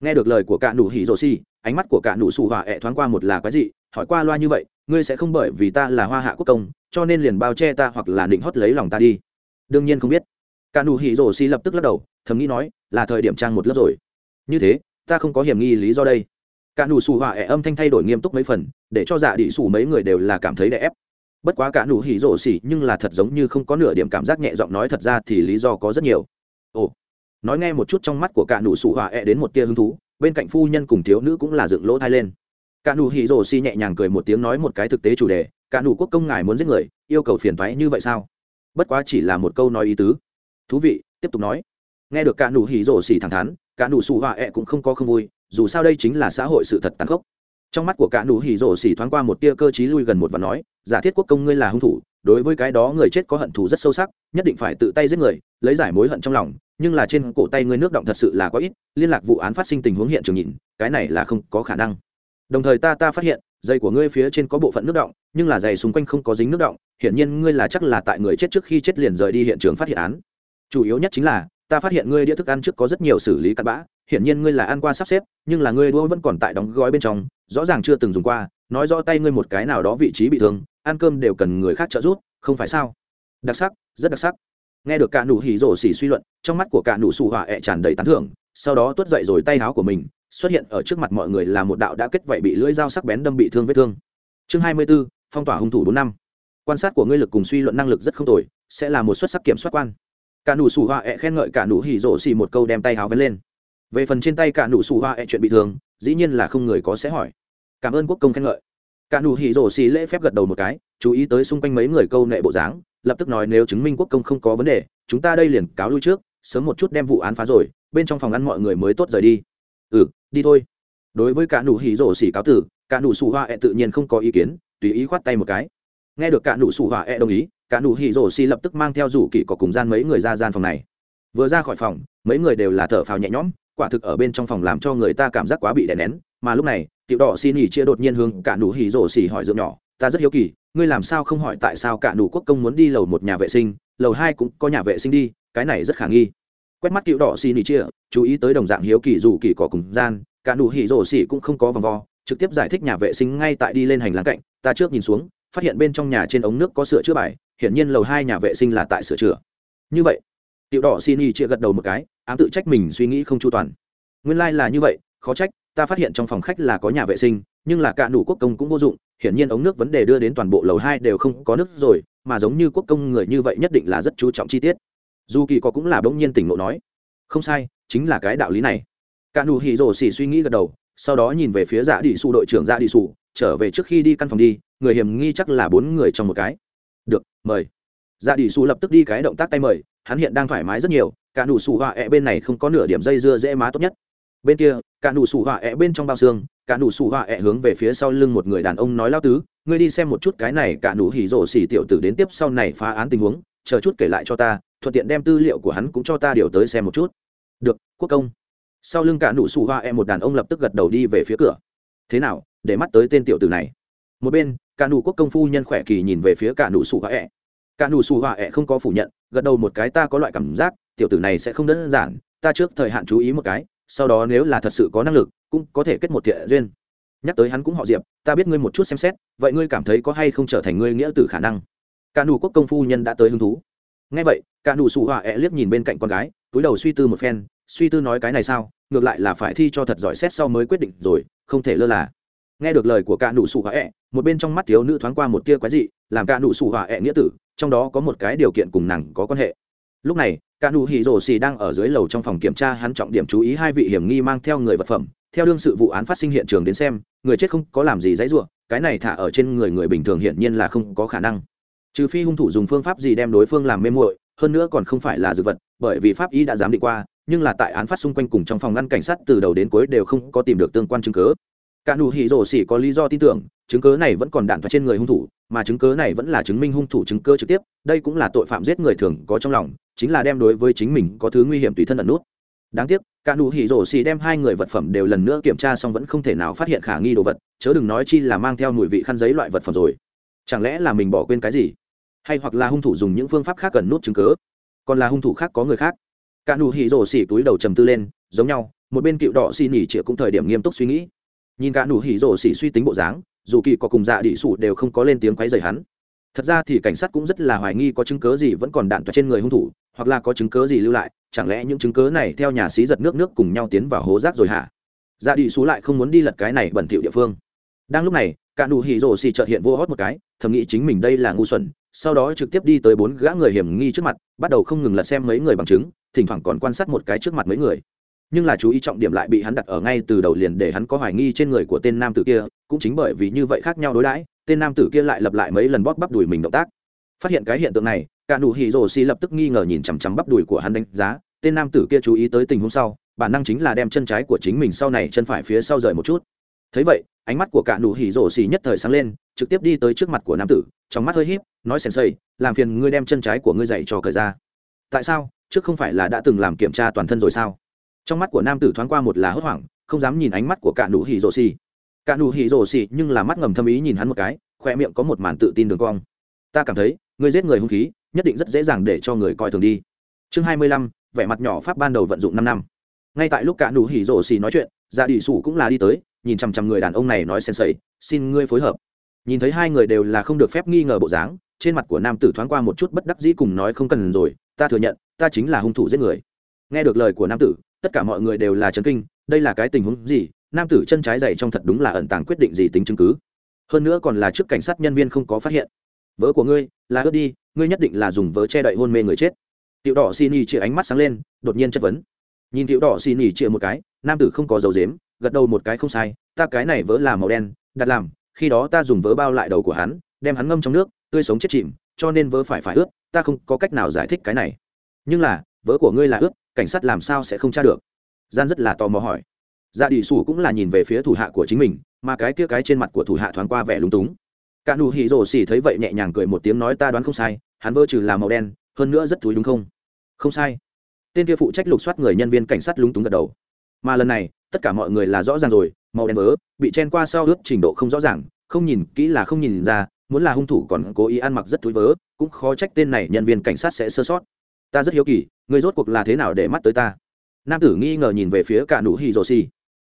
Nghe được lời của cả nụ hỉ rổ xì, ánh mắt của cả nụ xù họa ẹ thoáng qua một là quái dị hỏi qua loa như vậy ngươi sẽ không bởi vì ta là hoa hạ quốc công cho nên liền bao che ta hoặc là định hót lấy lòng ta đi. Đương nhiên không biết. Cả nụ hỉ rổ xì lập tức lắc đầu thầm nghĩ nói là thời điểm trang một lớp rồi. Như thế ta không có hiểm nghi lý do đây cả nụ xù hỏa ẻ âm thanh thay đổi nghiêm túc mấy phần, để cho dạ đi xù mấy người đều là cảm thấy đè ép. Bất quá cả nụ hỉ rổ xỉ nhưng là thật giống như không có nửa điểm cảm giác nhẹ giọng nói thật ra thì lý do có rất nhiều. Ồ, nói nghe một chút trong mắt của cả nụ xù hỏa ẹ đến một tia hứng thú, bên cạnh phu nhân cùng thiếu nữ cũng là dựng lỗ thai lên. Cả nụ hỉ rổ xỉ nhẹ nhàng cười một tiếng nói một cái thực tế chủ đề, cả nụ quốc công ngài muốn giết người, yêu cầu phiền thoái như vậy sao? Bất quá chỉ là một câu nói ý tứ. Thú vị, tiếp tục nói. Nghe được cả nụ hỉ rổ xỉ thẳng thắn, cả nụ xù hỏa ẹ cũng không có không vui dù sao đây chính là xã hội sự thật tàn khốc. Trong mắt của cả nụ hỉ rổ xỉ thoáng qua một tia cơ t lui gần một và nói, giả thiết quốc công ngươi là hung thủ, đối với cái đó người chết có hận thù rất sâu sắc, nhất định phải tự tay giết người, lấy giải mối hận trong lòng, nhưng là trên cổ tay ngươi nước động thật sự là có ít, liên lạc vụ án phát sinh tình huống hiện trường nhìn, cái này là không có khả năng. Đồng thời ta ta phát hiện, dây của ngươi phía trên có bộ phận nước động, nhưng là giày xung quanh không có dính nước động, hiển nhiên ngươi là chắc là tại người chết trước khi chết liền rời đi hiện trường phát hiện án. Chủ yếu nhất chính là, ta phát hiện ngươi đĩa thức ăn trước có rất nhiều xử lý cắt bã hiển nhiên ngươi là ăn qua sắp xếp nhưng là ngươi đũa vẫn còn tại đóng gói bên trong rõ ràng chưa từng dùng qua nói rõ tay ngươi một cái nào đó vị trí bị thương ăn cơm đều cần người khác trợ giúp không phải sao? Đặc sắc rất đặc sắc. Nghe được cả nụ hỉ rổ xỉ suy luận trong mắt của cả nụ sụ hỏa ẹ tràn đầy tán thưởng sau đó tuốt dậy rồi tay áo của mình xuất hiện ở trước mặt mọi người là một đạo đã kết vậy bị lưỡi dao sắc bén đâm bị thương vết thương. Chương hai mươi 24, phong tỏa hung thủ bốn năm. Quan sát của ngươi lực cùng suy luận năng lực rất không tồi sẽ là một xuất sắc kiểm soát quan. Cả nụ sủ họa ẹ khen ngợi cả nụ hỉ rổ xì một câu đem tay háo vén lên về phần trên tay cả nụ xù hoa e chuyện bị thương, dĩ nhiên là không người có sẽ hỏi. Cảm ơn quốc công khen ngợi. Cả nụ hỉ rổ xì lễ phép gật đầu một cái, chú ý tới xung quanh mấy người câu nệ bộ dáng, lập tức nói nếu chứng minh quốc công không có vấn đề, chúng ta đây liền cáo lui trước, sớm một chút đem vụ án phá rồi, bên trong phòng ăn mọi người mới tốt rời đi. Ừ đi thôi. Đối với cả nụ hỉ rổ xì cáo tử, cả nụ xù hoa e tự nhiên không có ý kiến, tùy ý khoát tay một cái. Nghe được cả nụ xù hoa e đồng ý, cả nụ hỉ rổ xì lập tức mang theo rủ kỷ có cùng gian mấy người ra gian phòng này. Vừa ra khỏi phòng, mấy người đều là thở phào nhẹ nhõm quả thực ở bên trong phòng làm cho người ta cảm giác quá bị đè nén, mà lúc này, tiểu đỏ xin ỉ chia đột nhiên hướng cả nụ hỉ rổ xỉ hỏi dượng nhỏ, ta rất hiếu kỳ, ngươi làm sao không hỏi tại sao cả nụ quốc công muốn đi lầu một nhà vệ sinh, lầu hai cũng có nhà vệ sinh đi, cái này rất khả nghi. Quét mắt tiểu đỏ xin ỉ chia, chú ý tới đồng dạng hiếu kỳ dù kỳ cỏ cùng gian, cả nụ hỉ rổ xỉ cũng không có vòng vo, trực tiếp giải thích nhà vệ sinh ngay tại đi lên hành lang cạnh, ta trước nhìn xuống, phát hiện bên trong nhà trên ống nước có sửa chữa bài, hiển nhiên lầu hai nhà vệ sinh là tại sửa chữa. Như vậy tiểu đỏ xin y chia gật đầu một cái, ám tự trách mình suy nghĩ không chu toàn. Nguyên lai là như vậy, khó trách, ta phát hiện trong phòng khách là có nhà vệ sinh, nhưng là cả nụ quốc công cũng vô dụng, hiển nhiên ống nước vấn đề đưa đến toàn bộ lầu hai đều không có nước rồi, mà giống như quốc công người như vậy nhất định là rất chú trọng chi tiết. Dù kỳ có cũng là bỗng nhiên tỉnh ngộ nói, không sai, chính là cái đạo lý này. Cả nụ hỉ rồ xỉ suy nghĩ gật đầu, sau đó nhìn về phía dạ đi xù đội trưởng dạ đi xù, trở về trước khi đi căn phòng đi, người hiểm nghi chắc là bốn người trong một cái. Được, mời. Dạ đi xù lập tức đi cái động tác tay mời hắn hiện đang thoải mái rất nhiều, cả nụ sủ họa bên này không có nửa điểm dây dưa dễ má tốt nhất. Bên kia, cả nụ sủ họa bên trong bao xương, cả nụ sủ họa hướng về phía sau lưng một người đàn ông nói lao tứ, ngươi đi xem một chút cái này cả nụ hỉ rổ xỉ tiểu tử đến tiếp sau này phá án tình huống, chờ chút kể lại cho ta, thuận tiện đem tư liệu của hắn cũng cho ta điều tới xem một chút. Được, quốc công. Sau lưng cả nụ sủ họa một đàn ông lập tức gật đầu đi về phía cửa. Thế nào, để mắt tới tên tiểu tử này. Một bên, cả nụ quốc công phu nhân khỏe kỳ nhìn về phía cả nụ sủ họa ẹ、e cả nụ xù họa ẹ không có phủ nhận, gật đầu một cái ta có loại cảm giác, tiểu tử này sẽ không đơn giản, ta trước thời hạn chú ý một cái, sau đó nếu là thật sự có năng lực, cũng có thể kết một thiện duyên. Nhắc tới hắn cũng họ diệp, ta biết ngươi một chút xem xét, vậy ngươi cảm thấy có hay không trở thành ngươi nghĩa tử khả năng? Cả nụ quốc công phu nhân đã tới hứng thú. Ngay vậy, cả nụ xù họa ẹ liếc nhìn bên cạnh con gái, túi đầu suy tư một phen, suy tư nói cái này sao, ngược lại là phải thi cho thật giỏi xét sau mới quyết định rồi, không thể lơ là. Nghe được lời của cả nụ sủ hỏa ẹ, một bên trong mắt thiếu nữ thoáng qua một tia quái dị, làm cả nụ sủ hỏa ẹ nghĩa tử trong đó có một cái điều kiện cùng nàng có quan hệ. Lúc này cả nụ hỉ rổ xì đang ở dưới lầu trong phòng kiểm tra hắn trọng điểm chú ý hai vị hiểm nghi mang theo người vật phẩm. Theo đương sự vụ án phát sinh hiện trường đến xem, người chết không có làm gì dãy ruộng cái này thả ở trên người người bình thường hiển nhiên là không có khả năng. Trừ phi hung thủ dùng phương pháp gì đem đối phương làm mê muội, hơn nữa còn không phải là dược vật, bởi vì pháp y đã dám định qua, nhưng là tại án phát xung quanh cùng trong phòng ngăn cảnh sát từ đầu đến cuối đều không có tìm được tương quan chứng cứ cả nụ hỉ rổ xỉ có lý do tin tưởng, chứng cớ này vẫn còn đạn thoại trên người hung thủ, mà chứng cớ này vẫn là chứng minh hung thủ chứng cơ trực tiếp, đây cũng là tội phạm giết người thường có trong lòng, chính là đem đối với chính mình có thứ nguy hiểm tùy thân ẩn nút. Đáng tiếc, cả nụ hỉ rổ xỉ đem hai người vật phẩm đều lần nữa kiểm tra xong vẫn không thể nào phát hiện khả nghi đồ vật, chớ đừng nói chi là mang theo mùi vị khăn giấy loại vật phẩm rồi. Chẳng lẽ là mình bỏ quên cái gì? Hay hoặc là hung thủ dùng những phương pháp khác cần nút chứng cớ? Còn là hung thủ khác có người khác? Cả nụ hỉ rổ xỉ túi đầu trầm tư lên, giống nhau, một bên cựu đỏ xỉ nỉ chĩa cũng thời điểm nghiêm túc suy nghĩ nhìn cả nụ hỉ rổ xỉ suy tính bộ dáng, dù kỳ có cùng dạ đĩ sủ đều không có lên tiếng quấy rầy hắn. Thật ra thì cảnh sát cũng rất là hoài nghi có chứng cớ gì vẫn còn đạn toa trên người hung thủ, hoặc là có chứng cớ gì lưu lại, chẳng lẽ những chứng cớ này theo nhà sĩ giật nước nước cùng nhau tiến vào hố rác rồi hả? Dạ đĩ sủ lại không muốn đi lật cái này bẩn thỉu địa phương. Đang lúc này, cả nụ hỉ rổ xỉ chợt hiện vô hót một cái, thầm nghĩ chính mình đây là ngu xuẩn, sau đó trực tiếp đi tới bốn gã người hiểm nghi trước mặt, bắt đầu không ngừng lật xem mấy người bằng chứng, thỉnh thoảng còn quan sát một cái trước mặt mấy người nhưng là chú ý trọng điểm lại bị hắn đặt ở ngay từ đầu liền để hắn có hoài nghi trên người của tên nam tử kia, cũng chính bởi vì như vậy khác nhau đối đãi, tên nam tử kia lại lặp lại mấy lần bóp bắp đùi mình động tác. Phát hiện cái hiện tượng này, cả nụ hỉ rồ xì lập tức nghi ngờ nhìn chằm chằm bắp đùi của hắn đánh giá, tên nam tử kia chú ý tới tình huống sau, bản năng chính là đem chân trái của chính mình sau này chân phải phía sau rời một chút. Thấy vậy, ánh mắt của cả nụ hỉ rổ xì nhất thời sáng lên, trực tiếp đi tới trước mặt của nam tử, trong mắt hơi híp, nói sèn xây làm phiền ngươi đem chân trái của ngươi dậy cho cởi ra. Tại sao? Trước không phải là đã từng làm kiểm tra toàn thân rồi sao? trong mắt của nam tử thoáng qua một là hốt hoảng, không dám nhìn ánh mắt của cả nụ hỉ rồ xì. Cả nụ hỉ rồ xì nhưng là mắt ngầm thâm ý nhìn hắn một cái khoe miệng có một màn tự tin đường cong. Ta cảm thấy, người giết người hung khí, nhất định rất dễ dàng để cho người coi thường đi. Chương hai mươi lăm, vẻ mặt nhỏ pháp ban đầu vận dụng năm năm. Ngay tại lúc cả nụ hỉ rồ xì nói chuyện dạ đi sủ cũng là đi tới, nhìn chằm chằm người đàn ông này nói xen xầy xin ngươi phối hợp. Nhìn thấy hai người đều là không được phép nghi ngờ bộ dáng, trên mặt của nam tử thoáng qua một chút bất đắc dĩ cùng nói không cần rồi, ta thừa nhận, ta chính là hung thủ giết người. Nghe được lời của nam tử tất cả mọi người đều là chấn kinh, đây là cái tình huống gì? Nam tử chân trái dày trong thật đúng là ẩn tàng quyết định gì tính chứng cứ. Hơn nữa còn là trước cảnh sát nhân viên không có phát hiện. Vớ của ngươi, là ướt đi, ngươi nhất định là dùng vớ che đậy hôn mê người chết. Tiểu đỏ xin y chĩa ánh mắt sáng lên, đột nhiên chất vấn. Nhìn tiểu đỏ xin y chĩa một cái, nam tử không có dầu dếm gật đầu một cái không sai, ta cái này vớ là màu đen, đặt làm, khi đó ta dùng vớ bao lại đầu của hắn, đem hắn ngâm trong nước, tươi sống chết chìm, cho nên vớ phải phải ướt, ta không có cách nào giải thích cái này. Nhưng là, vớ của ngươi là ướt cảnh sát làm sao sẽ không tra được? Gian rất là tò mò hỏi. Dạ ra đi sủ cũng là nhìn về phía thủ hạ của chính mình, mà cái kia cái trên mặt của thủ hạ thoáng qua vẻ lúng túng. Cả nụ hỉ rồ xỉ thấy vậy nhẹ nhàng cười một tiếng nói ta đoán không sai, hắn vơ trừ là màu đen, hơn nữa rất túi đúng không? Không sai. Tên kia phụ trách lục soát người nhân viên cảnh sát lúng túng gật đầu. Mà lần này, tất cả mọi người là rõ ràng rồi, màu đen vớ, bị chen qua sau ướp trình độ không rõ ràng, không nhìn kỹ là không nhìn ra, muốn là hung thủ còn cố ý ăn mặc rất túi vớ, cũng khó trách tên này nhân viên cảnh sát sẽ sơ sót ta rất hiếu kỳ người rốt cuộc là thế nào để mắt tới ta? Nam tử nghi ngờ nhìn về phía cả nụ hỉ rồ xì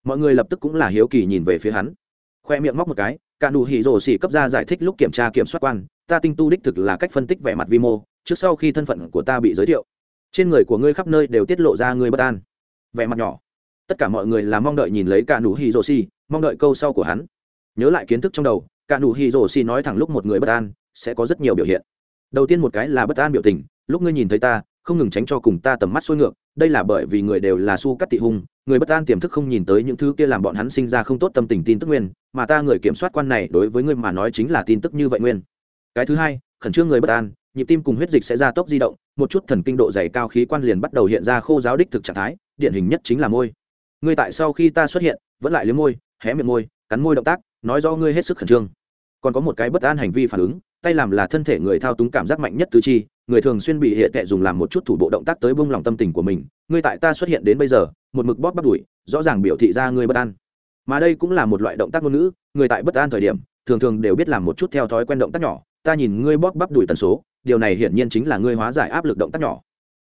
mọi người lập tức cũng là hiếu kỳ nhìn về phía hắn. Khoe miệng móc một cái, cả nụ hỉ rồ xì cấp ra giải thích lúc kiểm tra kiểm soát quan, ta tinh tu đích thực là cách phân tích vẻ mặt vi mô, trước sau khi thân phận của ta bị giới thiệu, trên người của ngươi khắp nơi đều tiết lộ ra ngươi bất an. Vẻ mặt nhỏ. Tất cả mọi người là mong đợi nhìn lấy cả nụ hỉ rồ xì mong đợi câu sau của hắn. Nhớ lại kiến thức trong đầu, cả nụ hỉ rồ xì nói thẳng lúc một người bất an sẽ có rất nhiều biểu hiện. Đầu tiên một cái là bất an biểu tình lúc ngươi nhìn thấy ta, không ngừng tránh cho cùng ta tầm mắt xuôi ngược, đây là bởi vì người đều là su cắt tị hung, người bất an tiềm thức không nhìn tới những thứ kia làm bọn hắn sinh ra không tốt tâm tình tin tức nguyên, mà ta người kiểm soát quan này đối với ngươi mà nói chính là tin tức như vậy nguyên. Cái thứ hai, khẩn trương người bất an, nhịp tim cùng huyết dịch sẽ ra tốc di động, một chút thần kinh độ dày cao khí quan liền bắt đầu hiện ra khô giáo đích thực trạng thái, điển hình nhất chính là môi. Ngươi tại sau khi ta xuất hiện, vẫn lại liếm môi, hé miệng môi, cắn môi động tác, nói do ngươi hết sức khẩn trương. Còn có một cái bất an hành vi phản ứng, tay làm là thân thể người thao túng cảm giác mạnh nhất tứ chi người thường xuyên bị hệ tệ dùng làm một chút thủ bộ động tác tới bông lòng tâm tình của mình, ngươi tại ta xuất hiện đến bây giờ, một mực bóp bắt đuổi, rõ ràng biểu thị ra ngươi bất an. Mà đây cũng là một loại động tác ngôn ngữ, người tại bất an thời điểm, thường thường đều biết làm một chút theo thói quen động tác nhỏ, ta nhìn ngươi bóp bắp đuổi tần số, điều này hiển nhiên chính là ngươi hóa giải áp lực động tác nhỏ.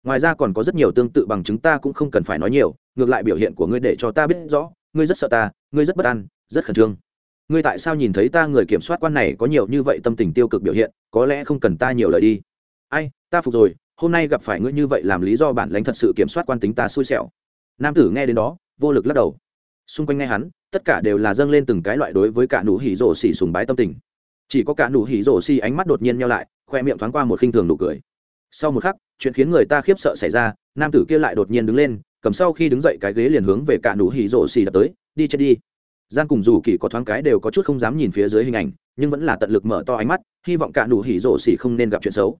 Ngoài ra còn có rất nhiều tương tự bằng chứng ta cũng không cần phải nói nhiều, ngược lại biểu hiện của ngươi để cho ta biết rõ, ngươi rất sợ ta, ngươi rất bất an, rất khẩn trương. Ngươi tại sao nhìn thấy ta người kiểm soát quan này có nhiều như vậy tâm tình tiêu cực biểu hiện, có lẽ không cần ta nhiều lời đi ai, ta phục rồi, hôm nay gặp phải ngươi như vậy làm lý do bản lãnh thật sự kiểm soát quan tính ta xui xẻo. Nam tử nghe đến đó, vô lực lắc đầu. Xung quanh nghe hắn, tất cả đều là dâng lên từng cái loại đối với cả nụ hỉ rổ xỉ sùng bái tâm tình. Chỉ có cả nụ hỉ rổ xỉ ánh mắt đột nhiên nhau lại, khoe miệng thoáng qua một khinh thường nụ cười. Sau một khắc, chuyện khiến người ta khiếp sợ xảy ra, nam tử kia lại đột nhiên đứng lên, cầm sau khi đứng dậy cái ghế liền hướng về cả nụ hỉ rổ xỉ đập tới, đi chết đi. Gian cùng dù kỳ có thoáng cái đều có chút không dám nhìn phía dưới hình ảnh, nhưng vẫn là tận lực mở to ánh mắt, hy vọng cả nụ hỉ rổ xỉ không nên gặp chuyện xấu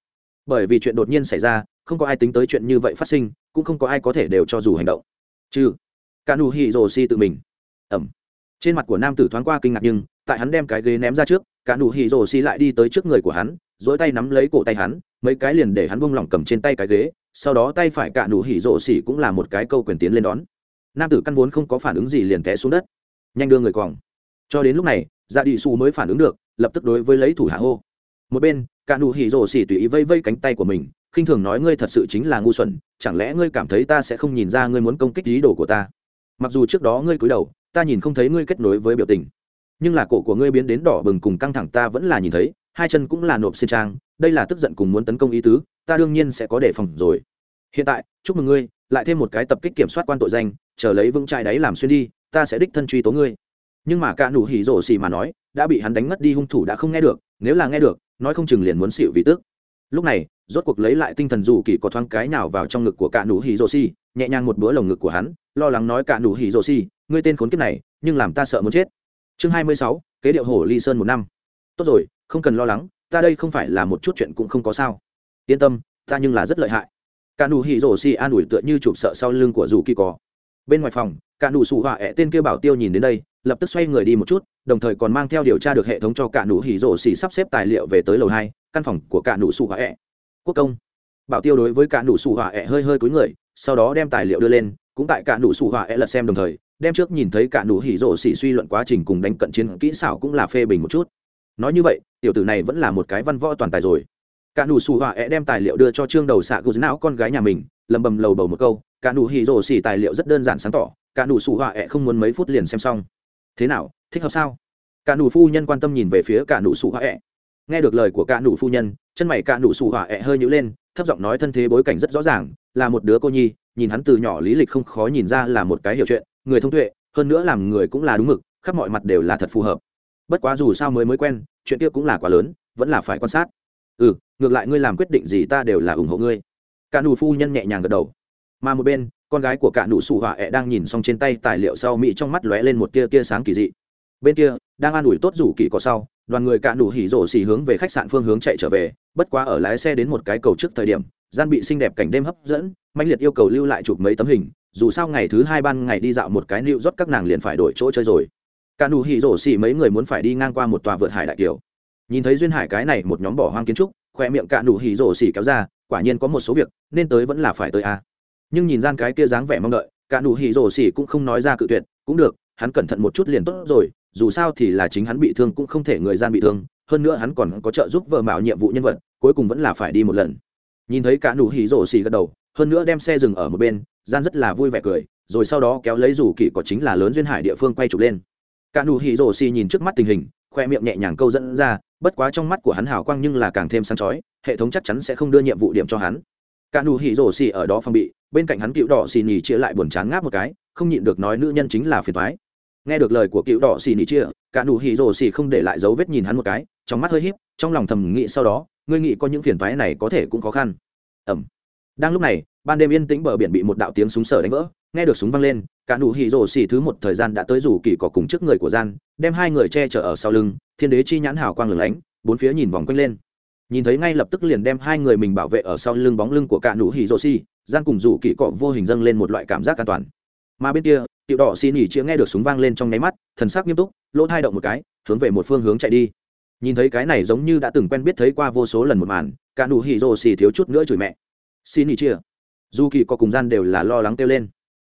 bởi vì chuyện đột nhiên xảy ra, không có ai tính tới chuyện như vậy phát sinh, cũng không có ai có thể đều cho dù hành động. Chứ cả nụ hỉ rồ si tự mình. Ẩm. Trên mặt của nam tử thoáng qua kinh ngạc nhưng, tại hắn đem cái ghế ném ra trước cả nụ hỉ rồ si lại đi tới trước người của hắn dỗi tay nắm lấy cổ tay hắn, mấy cái liền để hắn buông lỏng cầm trên tay cái ghế, sau đó tay phải cả nụ hỉ rồ si cũng là một cái câu quyền tiến lên đón. Nam tử căn vốn không có phản ứng gì liền té xuống đất. Nhanh đưa người quòng. Cho đến lúc này dạ đi su mới phản ứng được, lập tức đối với lấy thủ hạ hô một bên, cả nụ hỉ rồ xỉ tùy ý vây vây cánh tay của mình, khinh thường nói ngươi thật sự chính là ngu xuẩn, chẳng lẽ ngươi cảm thấy ta sẽ không nhìn ra ngươi muốn công kích ý đồ của ta? Mặc dù trước đó ngươi cúi đầu, ta nhìn không thấy ngươi kết nối với biểu tình, nhưng là cổ của ngươi biến đến đỏ bừng cùng căng thẳng ta vẫn là nhìn thấy, hai chân cũng là nộp xin trang, đây là tức giận cùng muốn tấn công ý tứ, ta đương nhiên sẽ có đề phòng rồi. Hiện tại, chúc mừng ngươi, lại thêm một cái tập kích kiểm soát quan tội danh, chờ lấy vững trai đáy làm xuyên đi, ta sẽ đích thân truy tố ngươi. Nhưng mà cả nụ hỉ rồ xì mà nói, đã bị hắn đánh ngất đi hung thủ đã không nghe được, nếu là nghe được nói không chừng liền muốn xịu vì tức lúc này rốt cuộc lấy lại tinh thần dù kỳ có thoáng cái nào vào trong ngực của cả nụ hỉ rồ Si, nhẹ nhàng một bữa lồng ngực của hắn lo lắng nói cả nụ hỉ rồ Si, ngươi tên khốn kiếp này nhưng làm ta sợ muốn chết. Chương hai mươi sáu kế điệu hổ ly sơn một năm. Tốt rồi không cần lo lắng ta đây không phải là một chút chuyện cũng không có sao. Yên tâm ta nhưng là rất lợi hại. Cả nụ hỉ rồ Si an ủi tựa như chụp sợ sau lưng của dù kỳ có. Bên ngoài phòng cả nụ sụ họa ẹ tên kia bảo tiêu nhìn đến đây lập tức xoay người đi một chút đồng thời còn mang theo điều tra được hệ thống cho cả nụ hỉ rổ xỉ sắp xếp tài liệu về tới lầu hai, căn phòng của cả nụ sủ hỏa ẹ. Quốc công. Bảo tiêu đối với cả nụ sủ hỏa ẹ hơi hơi cúi người, sau đó đem tài liệu đưa lên, cũng tại cả nụ sủ hỏa ẹ lật xem đồng thời, đem trước nhìn thấy cả nụ hỉ rổ xỉ suy luận quá trình cùng đánh cận chiến kỹ xảo cũng là phê bình một chút. Nói như vậy, tiểu tử này vẫn là một cái văn võ toàn tài rồi. Cả nụ sủ hỏa ẹ đem tài liệu đưa cho trương đầu xạ gù não con gái nhà mình, lầm bầm lầu bầu một câu, cả nụ hỉ rổ xỉ tài liệu rất đơn giản sáng tỏ, cả nụ sủ hỏa ẹ không muốn mấy phút liền xem xong thế nào, thích hợp sao? Cả nụ phu nhân quan tâm nhìn về phía cả nụ sủ họa ẹ. Nghe được lời của cả nụ phu nhân, chân mày cả nụ sủ họa ẹ hơi nhữ lên, thấp giọng nói thân thế bối cảnh rất rõ ràng, là một đứa cô nhi, nhìn hắn từ nhỏ lý lịch không khó nhìn ra là một cái hiểu chuyện, người thông tuệ, hơn nữa làm người cũng là đúng mực, khắp mọi mặt đều là thật phù hợp. Bất quá dù sao mới mới quen, chuyện kia cũng là quá lớn, vẫn là phải quan sát. Ừ ngược lại ngươi làm quyết định gì ta đều là ủng hộ ngươi. Cả nụ phu nhân nhẹ nhàng gật đầu. Mà một bên con gái của cả nụ sủ họa ẹ đang nhìn xong trên tay tài liệu sau mỹ trong mắt lóe lên một tia tia sáng kỳ dị. Bên kia, đang an ủi tốt rủ kỳ có sau, đoàn người cả nụ hỉ rổ xì hướng về khách sạn phương hướng chạy trở về, bất quá ở lái xe đến một cái cầu trước thời điểm, gian bị xinh đẹp cảnh đêm hấp dẫn mạnh liệt yêu cầu lưu lại chụp mấy tấm hình, dù sao ngày thứ hai ban ngày đi dạo một cái lưu rót các nàng liền phải đổi chỗ chơi rồi. Cả nụ hỉ rổ xì mấy người muốn phải đi ngang qua một tòa vượt hải đại kiều. Nhìn thấy duyên hải cái này một nhóm bỏ hoang kiến trúc, khoe miệng cả nụ hỉ rổ xì kéo ra, quả nhiên có một số việc, nên tới vẫn là phải tới a. à nhưng nhìn gian cái kia dáng vẻ mong đợi, cả nụ hỉ rổ xỉ cũng không nói ra cự tuyệt, cũng được, hắn cẩn thận một chút liền tốt rồi, dù sao thì là chính hắn bị thương cũng không thể người gian bị thương, hơn nữa hắn còn có trợ giúp vợ mạo nhiệm vụ nhân vật, cuối cùng vẫn là phải đi một lần. Nhìn thấy cả nụ hỉ rổ xỉ gật đầu, hơn nữa đem xe dừng ở một bên, gian rất là vui vẻ cười, rồi sau đó kéo lấy rủ kỳ có chính là lớn duyên hải địa phương quay chụp lên. Cả nụ hỉ rổ xỉ nhìn trước mắt tình hình, khoe miệng nhẹ nhàng câu dẫn ra, bất quá trong mắt của hắn hào quang nhưng là càng thêm sáng chói, hệ thống chắc chắn sẽ không đưa nhiệm vụ điểm cho hắn. Cả nụ hỉ rổ xỉ ở đó phòng bị bên cạnh hắn cựu đỏ xì nhì chia lại buồn chán ngáp một cái, không nhịn được nói nữ nhân chính là phiền thoái nghe được lời của cựu đỏ xì nhì chia, cả nụ hỉ rồ xì không để lại dấu vết nhìn hắn một cái, trong mắt hơi híp, trong lòng thầm nghĩ sau đó, ngươi nghĩ có những phiền thoái này có thể cũng khó khăn. Ẩm. Đang lúc này, ban đêm yên tĩnh bờ biển bị một đạo tiếng súng sở đánh vỡ, nghe được súng vang lên, cả nụ hỉ rồ xì thứ một thời gian đã tới rủ kỳ cỏ cùng trước người của gian, đem hai người che chở ở sau lưng, thiên đế chi nhãn hào quang lửng lánh, bốn phía nhìn vòng quanh lên. Nhìn thấy ngay lập tức liền đem hai người mình bảo vệ ở sau lưng bóng lưng của cả nụ hỉ rồ xì gian cùng rủ kỳ cọ vô hình dâng lên một loại cảm giác an toàn. Mà bên kia, tiểu đỏ xì nỉ chĩa nghe được súng vang lên trong nháy mắt, thần sắc nghiêm túc, lỗ thai động một cái, hướng về một phương hướng chạy đi. Nhìn thấy cái này giống như đã từng quen biết thấy qua vô số lần một màn, cả nụ hỉ rồ xì thiếu chút nữa chửi mẹ. Xì nỉ chĩa. Dù kỳ có cùng gian đều là lo lắng kêu lên.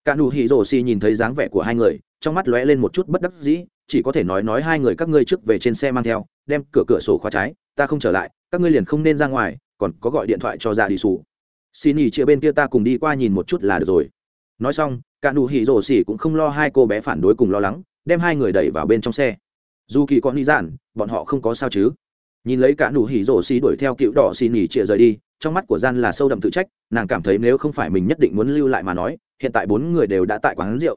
Cả nụ hỉ rồ xì nhìn thấy dáng vẻ của hai người, trong mắt lóe lên một chút bất đắc dĩ, chỉ có thể nói nói hai người các ngươi trước về trên xe mang theo, đem cửa cửa sổ khóa trái, ta không trở lại, các ngươi liền không nên ra ngoài, còn có gọi điện thoại cho ra đi xù xin ý chia bên kia ta cùng đi qua nhìn một chút là được rồi. Nói xong, cả nụ hỉ rổ xỉ cũng không lo hai cô bé phản đối cùng lo lắng, đem hai người đẩy vào bên trong xe. Dù kỳ có ni giản bọn họ không có sao chứ. Nhìn lấy cả nụ hỉ rổ xỉ đuổi theo cựu đỏ xin ý chia rời đi, trong mắt của gian là sâu đậm tự trách, nàng cảm thấy nếu không phải mình nhất định muốn lưu lại mà nói, hiện tại bốn người đều đã tại quán rượu.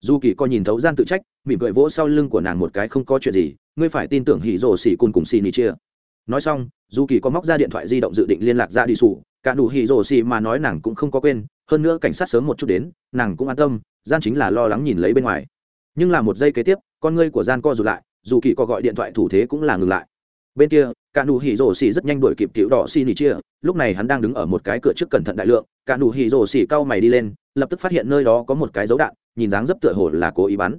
Dù kỳ coi nhìn thấu gian tự trách, mỉm cười vỗ sau lưng của nàng một cái không có chuyện gì, ngươi phải tin tưởng hỉ rổ xỉ cùng cùng xin ý chia nói xong, dù kỳ có móc ra điện thoại di động dự định liên lạc ra đi sủ, cả nụ hỉ rổ xì mà nói nàng cũng không có quên, hơn nữa cảnh sát sớm một chút đến, nàng cũng an tâm, gian chính là lo lắng nhìn lấy bên ngoài. Nhưng là một giây kế tiếp, con ngươi của gian co rụt lại, dù kỳ có gọi điện thoại thủ thế cũng là ngừng lại. Bên kia, cả nụ hỉ rổ xì rất nhanh đuổi kịp tiểu đỏ xì nỉ chia, lúc này hắn đang đứng ở một cái cửa trước cẩn thận đại lượng, cả nụ hỉ rổ xì cau mày đi lên, lập tức phát hiện nơi đó có một cái dấu đạn, nhìn dáng dấp tựa hồ là cố ý bắn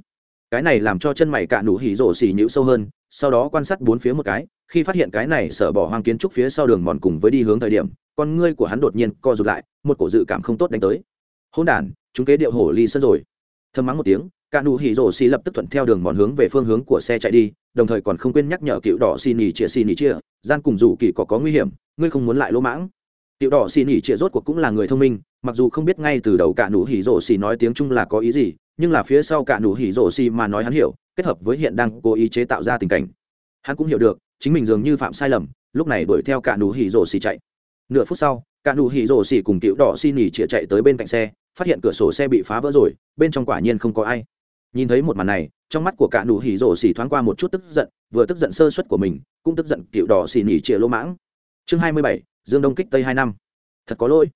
cái này làm cho chân mày cả nụ hỉ rổ xì nhũ sâu hơn, sau đó quan sát bốn phía một cái, khi phát hiện cái này sở bỏ hoang kiến trúc phía sau đường mòn cùng với đi hướng thời điểm, con ngươi của hắn đột nhiên co rụt lại, một cổ dự cảm không tốt đánh tới. Hôn đản, chúng kế điệu hổ ly sân rồi. Thơm mắng một tiếng, cả nụ hỉ rổ xì lập tức thuận theo đường mòn hướng về phương hướng của xe chạy đi, đồng thời còn không quên nhắc nhở cựu đỏ xì nỉ chia xì nỉ chia gian cùng dù kỳ có có nguy hiểm, ngươi không muốn lại lỗ mãng. Tiểu đỏ xì nỉ chia rốt cuộc cũng là người thông minh, mặc dù không biết ngay từ đầu cả nụ hỉ rổ xì nói tiếng trung là có ý gì nhưng là phía sau cả nụ hỉ rổ xì mà nói hắn hiểu, kết hợp với hiện đang cố ý chế tạo ra tình cảnh. Hắn cũng hiểu được, chính mình dường như phạm sai lầm, lúc này đuổi theo cả nụ hỉ rổ xì chạy. Nửa phút sau, cả nụ hỉ rổ xì cùng cựu đỏ xì nỉ chĩa chạy tới bên cạnh xe, phát hiện cửa sổ xe bị phá vỡ rồi, bên trong quả nhiên không có ai. Nhìn thấy một màn này, trong mắt của cả nụ hỉ rổ xì thoáng qua một chút tức giận, vừa tức giận sơ suất của mình, cũng tức giận cựu đỏ xì nỉ chĩa lỗ mãng. Chương hai mươi bảy, dương đông kích tây hai năm. Thật có lỗi.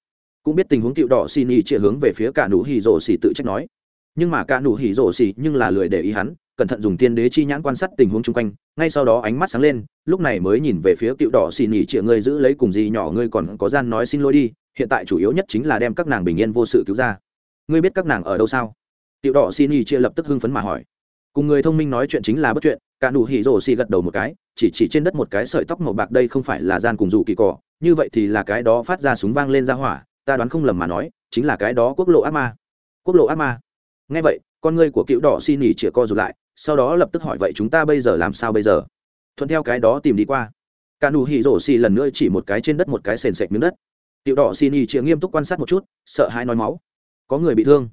Cũng biết tình huống cựu đỏ xì nỉ chĩa hướng về phía cả nụ hỉ rổ xì tự trách nói nhưng mà cả nụ hỉ rổ xỉ nhưng là lười để ý hắn, cẩn thận dùng tiên đế chi nhãn quan sát tình huống chung quanh, ngay sau đó ánh mắt sáng lên, lúc này mới nhìn về phía cựu đỏ xì nhỉ chịa ngươi giữ lấy cùng gì nhỏ ngươi còn có gian nói xin lỗi đi, hiện tại chủ yếu nhất chính là đem các nàng bình yên vô sự cứu ra. Ngươi biết các nàng ở đâu sao? Cựu đỏ xì nhỉ chịa lập tức hưng phấn mà hỏi. Cùng người thông minh nói chuyện chính là bất chuyện, cả nụ hỉ rổ xì gật đầu một cái, chỉ chỉ trên đất một cái sợi tóc màu bạc đây không phải là gian cùng dù kỳ cỏ như vậy thì là cái đó phát ra súng vang lên ra hỏa, ta đoán không lầm mà nói, chính là cái đó quốc lộ ác ma. Quốc lộ ác ma ngay vậy, con ngươi của cựu đỏ xin nỉ chĩa co rụt lại, sau đó lập tức hỏi vậy chúng ta bây giờ làm sao bây giờ? Thuận theo cái đó tìm đi qua. Cả nụ hỉ rổ xì lần nữa chỉ một cái trên đất một cái sền sệt miếng đất. Tiểu đỏ xin y chĩa nghiêm túc quan sát một chút, sợ hãi nói máu. Có người bị thương.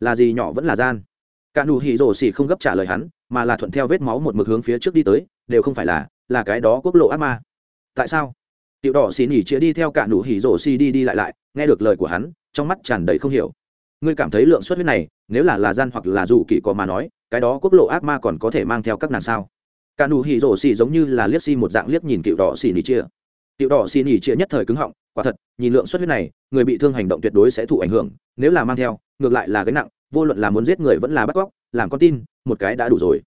Là gì nhỏ vẫn là gian? Cả nụ hỉ rổ xì không gấp trả lời hắn, mà là thuận theo vết máu một mực hướng phía trước đi tới, đều không phải là là cái đó quốc lộ ác ma. Tại sao? Tiểu đỏ xin y chĩa đi theo cả nụ hỉ rổ xì đi đi lại lại, nghe được lời của hắn, trong mắt tràn đầy không hiểu ngươi cảm thấy lượng xuất huyết này, nếu là là gian hoặc là dù kỳ có mà nói, cái đó quốc lộ ác ma còn có thể mang theo các nàng sao? Cả nụ hỉ rổ xì giống như là liếc xi một dạng liếc nhìn cựu đỏ xì nỉ chia. Tiểu đỏ xì nỉ chia nhất thời cứng họng, quả thật, nhìn lượng xuất huyết này, người bị thương hành động tuyệt đối sẽ thụ ảnh hưởng, nếu là mang theo, ngược lại là cái nặng, vô luận là muốn giết người vẫn là bắt cóc, làm con tin, một cái đã đủ rồi.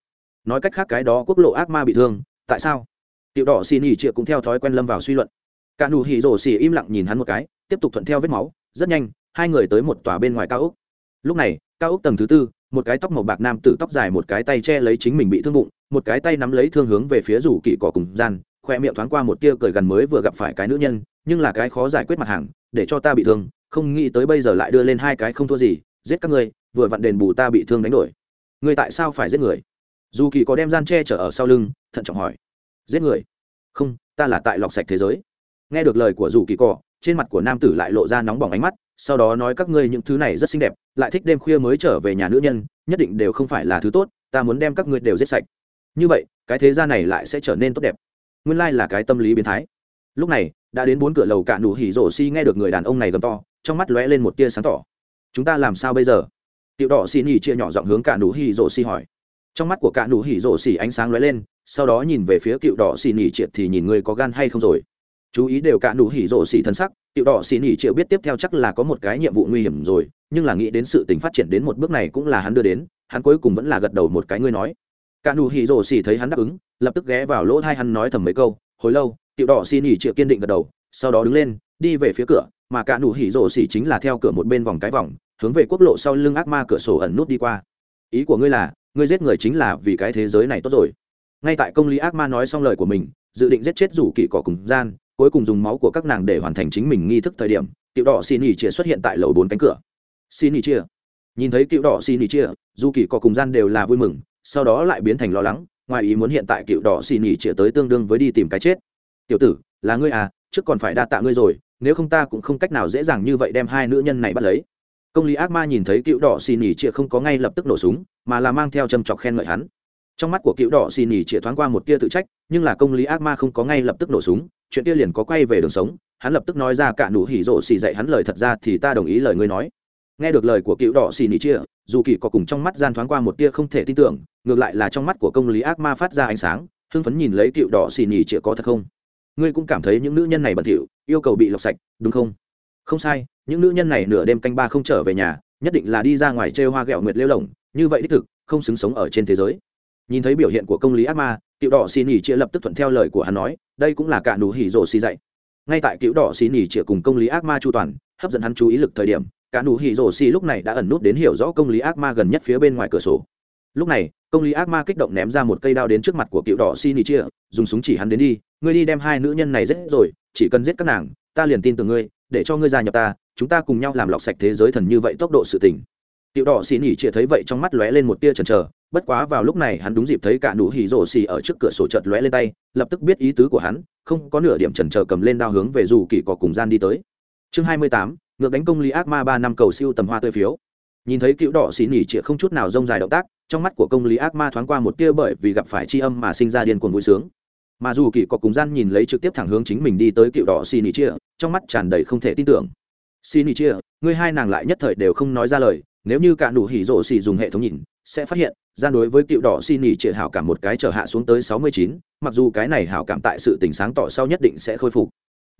Nói cách khác cái đó quốc lộ ác ma bị thương, tại sao? Tiểu đỏ xì nỉ chia cũng theo thói quen lâm vào suy luận. Cả nụ hỉ rổ xì im lặng nhìn hắn một cái, tiếp tục thuận theo vết máu, rất nhanh hai người tới một tòa bên ngoài cao ốc. Lúc này, cao ốc tầng thứ tư, một cái tóc màu bạc nam tử tóc dài một cái tay che lấy chính mình bị thương bụng, một cái tay nắm lấy thương hướng về phía rủ kỵ cỏ cùng gian, khoe miệng thoáng qua một tia cười gần mới vừa gặp phải cái nữ nhân, nhưng là cái khó giải quyết mặt hàng, để cho ta bị thương, không nghĩ tới bây giờ lại đưa lên hai cái không thua gì, giết các ngươi, vừa vặn đền bù ta bị thương đánh đổi. Ngươi tại sao phải giết người? Dù kỳ có đem gian che chở ở sau lưng, thận trọng hỏi. Giết người? Không, ta là tại lọc sạch thế giới. Nghe được lời của dù kỳ cỏ, trên mặt của nam tử lại lộ ra nóng bỏng ánh mắt sau đó nói các ngươi những thứ này rất xinh đẹp, lại thích đêm khuya mới trở về nhà nữ nhân, nhất định đều không phải là thứ tốt, ta muốn đem các ngươi đều giết sạch. Như vậy, cái thế gian này lại sẽ trở nên tốt đẹp. Nguyên lai là cái tâm lý biến thái. Lúc này, đã đến bốn cửa lầu cạn đủ hỉ rổ xi si nghe được người đàn ông này gầm to, trong mắt lóe lên một tia sáng tỏ. Chúng ta làm sao bây giờ? Tiểu đỏ xì nhì chia nhỏ giọng hướng cạn đủ hỉ rổ xi si hỏi. Trong mắt của cạn đủ hỉ rổ xì si ánh sáng lóe lên, sau đó nhìn về phía cựu đỏ xì nhì triệt thì nhìn người có gan hay không rồi. Chú ý đều cạn đủ hỉ rổ xì thân sắc tiểu đỏ xì Nhỉ triệu biết tiếp theo chắc là có một cái nhiệm vụ nguy hiểm rồi, nhưng là nghĩ đến sự tình phát triển đến một bước này cũng là hắn đưa đến, hắn cuối cùng vẫn là gật đầu một cái ngươi nói. Cả nụ hỉ rổ xì thấy hắn đáp ứng, lập tức ghé vào lỗ thai hắn nói thầm mấy câu, hồi lâu, tiểu đỏ xì Nhỉ triệu kiên định gật đầu, sau đó đứng lên, đi về phía cửa, mà cả nụ hỉ rổ xì chính là theo cửa một bên vòng cái vòng, hướng về quốc lộ sau lưng ác ma cửa sổ ẩn nút đi qua. Ý của ngươi là, ngươi giết người chính là vì cái thế giới này tốt rồi. Ngay tại công lý ác ma nói xong lời của mình, dự định giết chết rủ kỵ cỏ cùng gian cuối cùng dùng máu của các nàng để hoàn thành chính mình nghi thức thời điểm, cựu đỏ xin nghỉ chia xuất hiện tại lầu bốn cánh cửa. Xin nghỉ chia. Nhìn thấy cựu đỏ xin nghỉ chia dù kỳ có cùng gian đều là vui mừng, sau đó lại biến thành lo lắng, ngoài ý muốn hiện tại cựu đỏ xin nghỉ chia tới tương đương với đi tìm cái chết. Tiểu tử, là ngươi à trước còn phải đa tạ ngươi rồi, nếu không ta cũng không cách nào dễ dàng như vậy đem hai nữ nhân này bắt lấy. Công lý ác ma nhìn thấy cựu đỏ xì nỉ chịa không có ngay lập tức nổ súng, mà là mang theo châm chọc khen ngợi hắn. Trong mắt của cựu đỏ xì nỉ chịa thoáng qua một tia tự trách, nhưng là công lý ác ma không có ngay lập tức nổ súng chuyện kia liền có quay về đường sống, hắn lập tức nói ra cả nụ hỉ rộ xì dạy hắn lời thật ra thì ta đồng ý lời ngươi nói. Nghe được lời của cựu đỏ xì nỉ chia, dù kỳ có cùng trong mắt gian thoáng qua một tia không thể tin tưởng, ngược lại là trong mắt của công lý ác ma phát ra ánh sáng, hưng phấn nhìn lấy cựu đỏ xì nỉ chia có thật không? Ngươi cũng cảm thấy những nữ nhân này bẩn thỉu, yêu cầu bị lọc sạch, đúng không? Không sai, những nữ nhân này nửa đêm canh ba không trở về nhà, nhất định là đi ra ngoài chơi hoa ghẹo nguyệt lêu lồng, như vậy đích thực, không xứng sống ở trên thế giới nhìn thấy biểu hiện của công lý ác ma, cựu đỏ xì nỉ chia lập tức thuận theo lời của hắn nói, đây cũng là cả nụ hỉ rổ xì dạy. Ngay tại cựu đỏ xì nỉ chia cùng công lý ác ma chu toàn, hấp dẫn hắn chú ý lực thời điểm, cả nụ hỉ rổ xì lúc này đã ẩn nút đến hiểu rõ công lý ác ma gần nhất phía bên ngoài cửa sổ. Lúc này, công lý ác ma kích động ném ra một cây đao đến trước mặt của cựu đỏ xì nỉ chia dùng súng chỉ hắn đến đi, ngươi đi đem hai nữ nhân này giết rồi, chỉ cần giết các nàng, ta liền tin tưởng ngươi, để cho ngươi gia nhập ta, chúng ta cùng nhau làm lọc sạch thế giới thần như vậy tốc độ sự tình. Cựu đỏ xì nỉ chia thấy vậy trong mắt lóe lên một tia chần chờ bất quá vào lúc này hắn đúng dịp thấy cả nụ hỉ rổ xì ở trước cửa sổ chợt lóe lên tay, lập tức biết ý tứ của hắn, không có nửa điểm chần chờ cầm lên đao hướng về dù kỳ cỏ cùng gian đi tới. Chương hai mươi tám, ngược đánh công lý ác ma ba năm cầu siêu tầm hoa tươi phiếu. Nhìn thấy cựu đỏ xì nỉ trịa không chút nào rông dài động tác, trong mắt của công lý ác ma thoáng qua một tia bởi vì gặp phải chi âm mà sinh ra điên cuồng vui sướng. Mà dù kỳ có cùng gian nhìn lấy trực tiếp thẳng hướng chính mình đi tới cựu đỏ xì nỉ chia trong mắt tràn đầy không thể tin tưởng. Xì nỉ chia người hai nàng lại nhất thời đều không nói ra lời, nếu như cả nụ hỉ rổ xì dùng hệ thống nhìn, sẽ phát hiện gian đối với cựu đỏ xin nghỉ trịa hảo cảm một cái trở hạ xuống tới sáu mươi chín, mặc dù cái này hảo cảm tại sự tỉnh sáng tỏ sau nhất định sẽ khôi phục.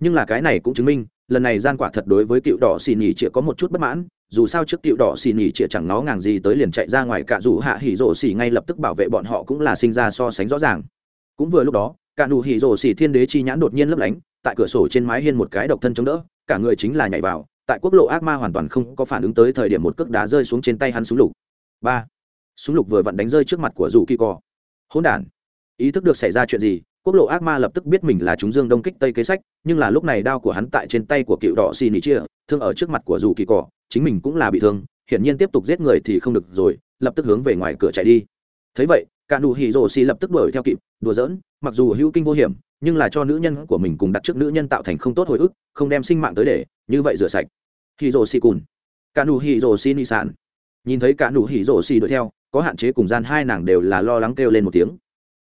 Nhưng là cái này cũng chứng minh, lần này gian quả thật đối với cựu đỏ xin nghỉ trịa có một chút bất mãn, dù sao trước cựu đỏ xin nghỉ trịa chẳng nó ngàng gì tới liền chạy ra ngoài cả dù hạ hỉ rổ xỉ ngay lập tức bảo vệ bọn họ cũng là sinh ra so sánh rõ ràng. Cũng vừa lúc đó, cả nụ hỉ rổ xỉ thiên đế chi nhãn đột nhiên lấp lánh, tại cửa sổ trên mái hiên một cái độc thân chống đỡ, cả người chính là nhảy vào, tại quốc lộ ác ma hoàn toàn không có phản ứng tới thời điểm một cước đá rơi xuống trên tay hắn xuống lục. Ba súng lục vừa vặn đánh rơi trước mặt của dù kỳ cò hỗn đản. Ý thức được xảy ra chuyện gì, quốc lộ ác ma lập tức biết mình là chúng dương đông kích tây kế sách, nhưng là lúc này đao của hắn tại trên tay của cựu đỏ xì nỉ chia, thương ở trước mặt của dù kỳ cỏ chính mình cũng là bị thương, hiển nhiên tiếp tục giết người thì không được rồi, lập tức hướng về ngoài cửa chạy đi. Thế vậy, cả nụ hỉ rồ xì lập tức đuổi theo kịp, đùa giỡn, mặc dù hữu kinh vô hiểm, nhưng là cho nữ nhân của mình cùng đặt trước nữ nhân tạo thành không tốt hồi ức, không đem sinh mạng tới để, như vậy rửa sạch. Hỉ rồ xì cùn. Cả nụ hỉ rồ xì nỉ sản nhìn thấy cả nụ hỉ rổ xì đuổi theo, có hạn chế cùng gian hai nàng đều là lo lắng kêu lên một tiếng.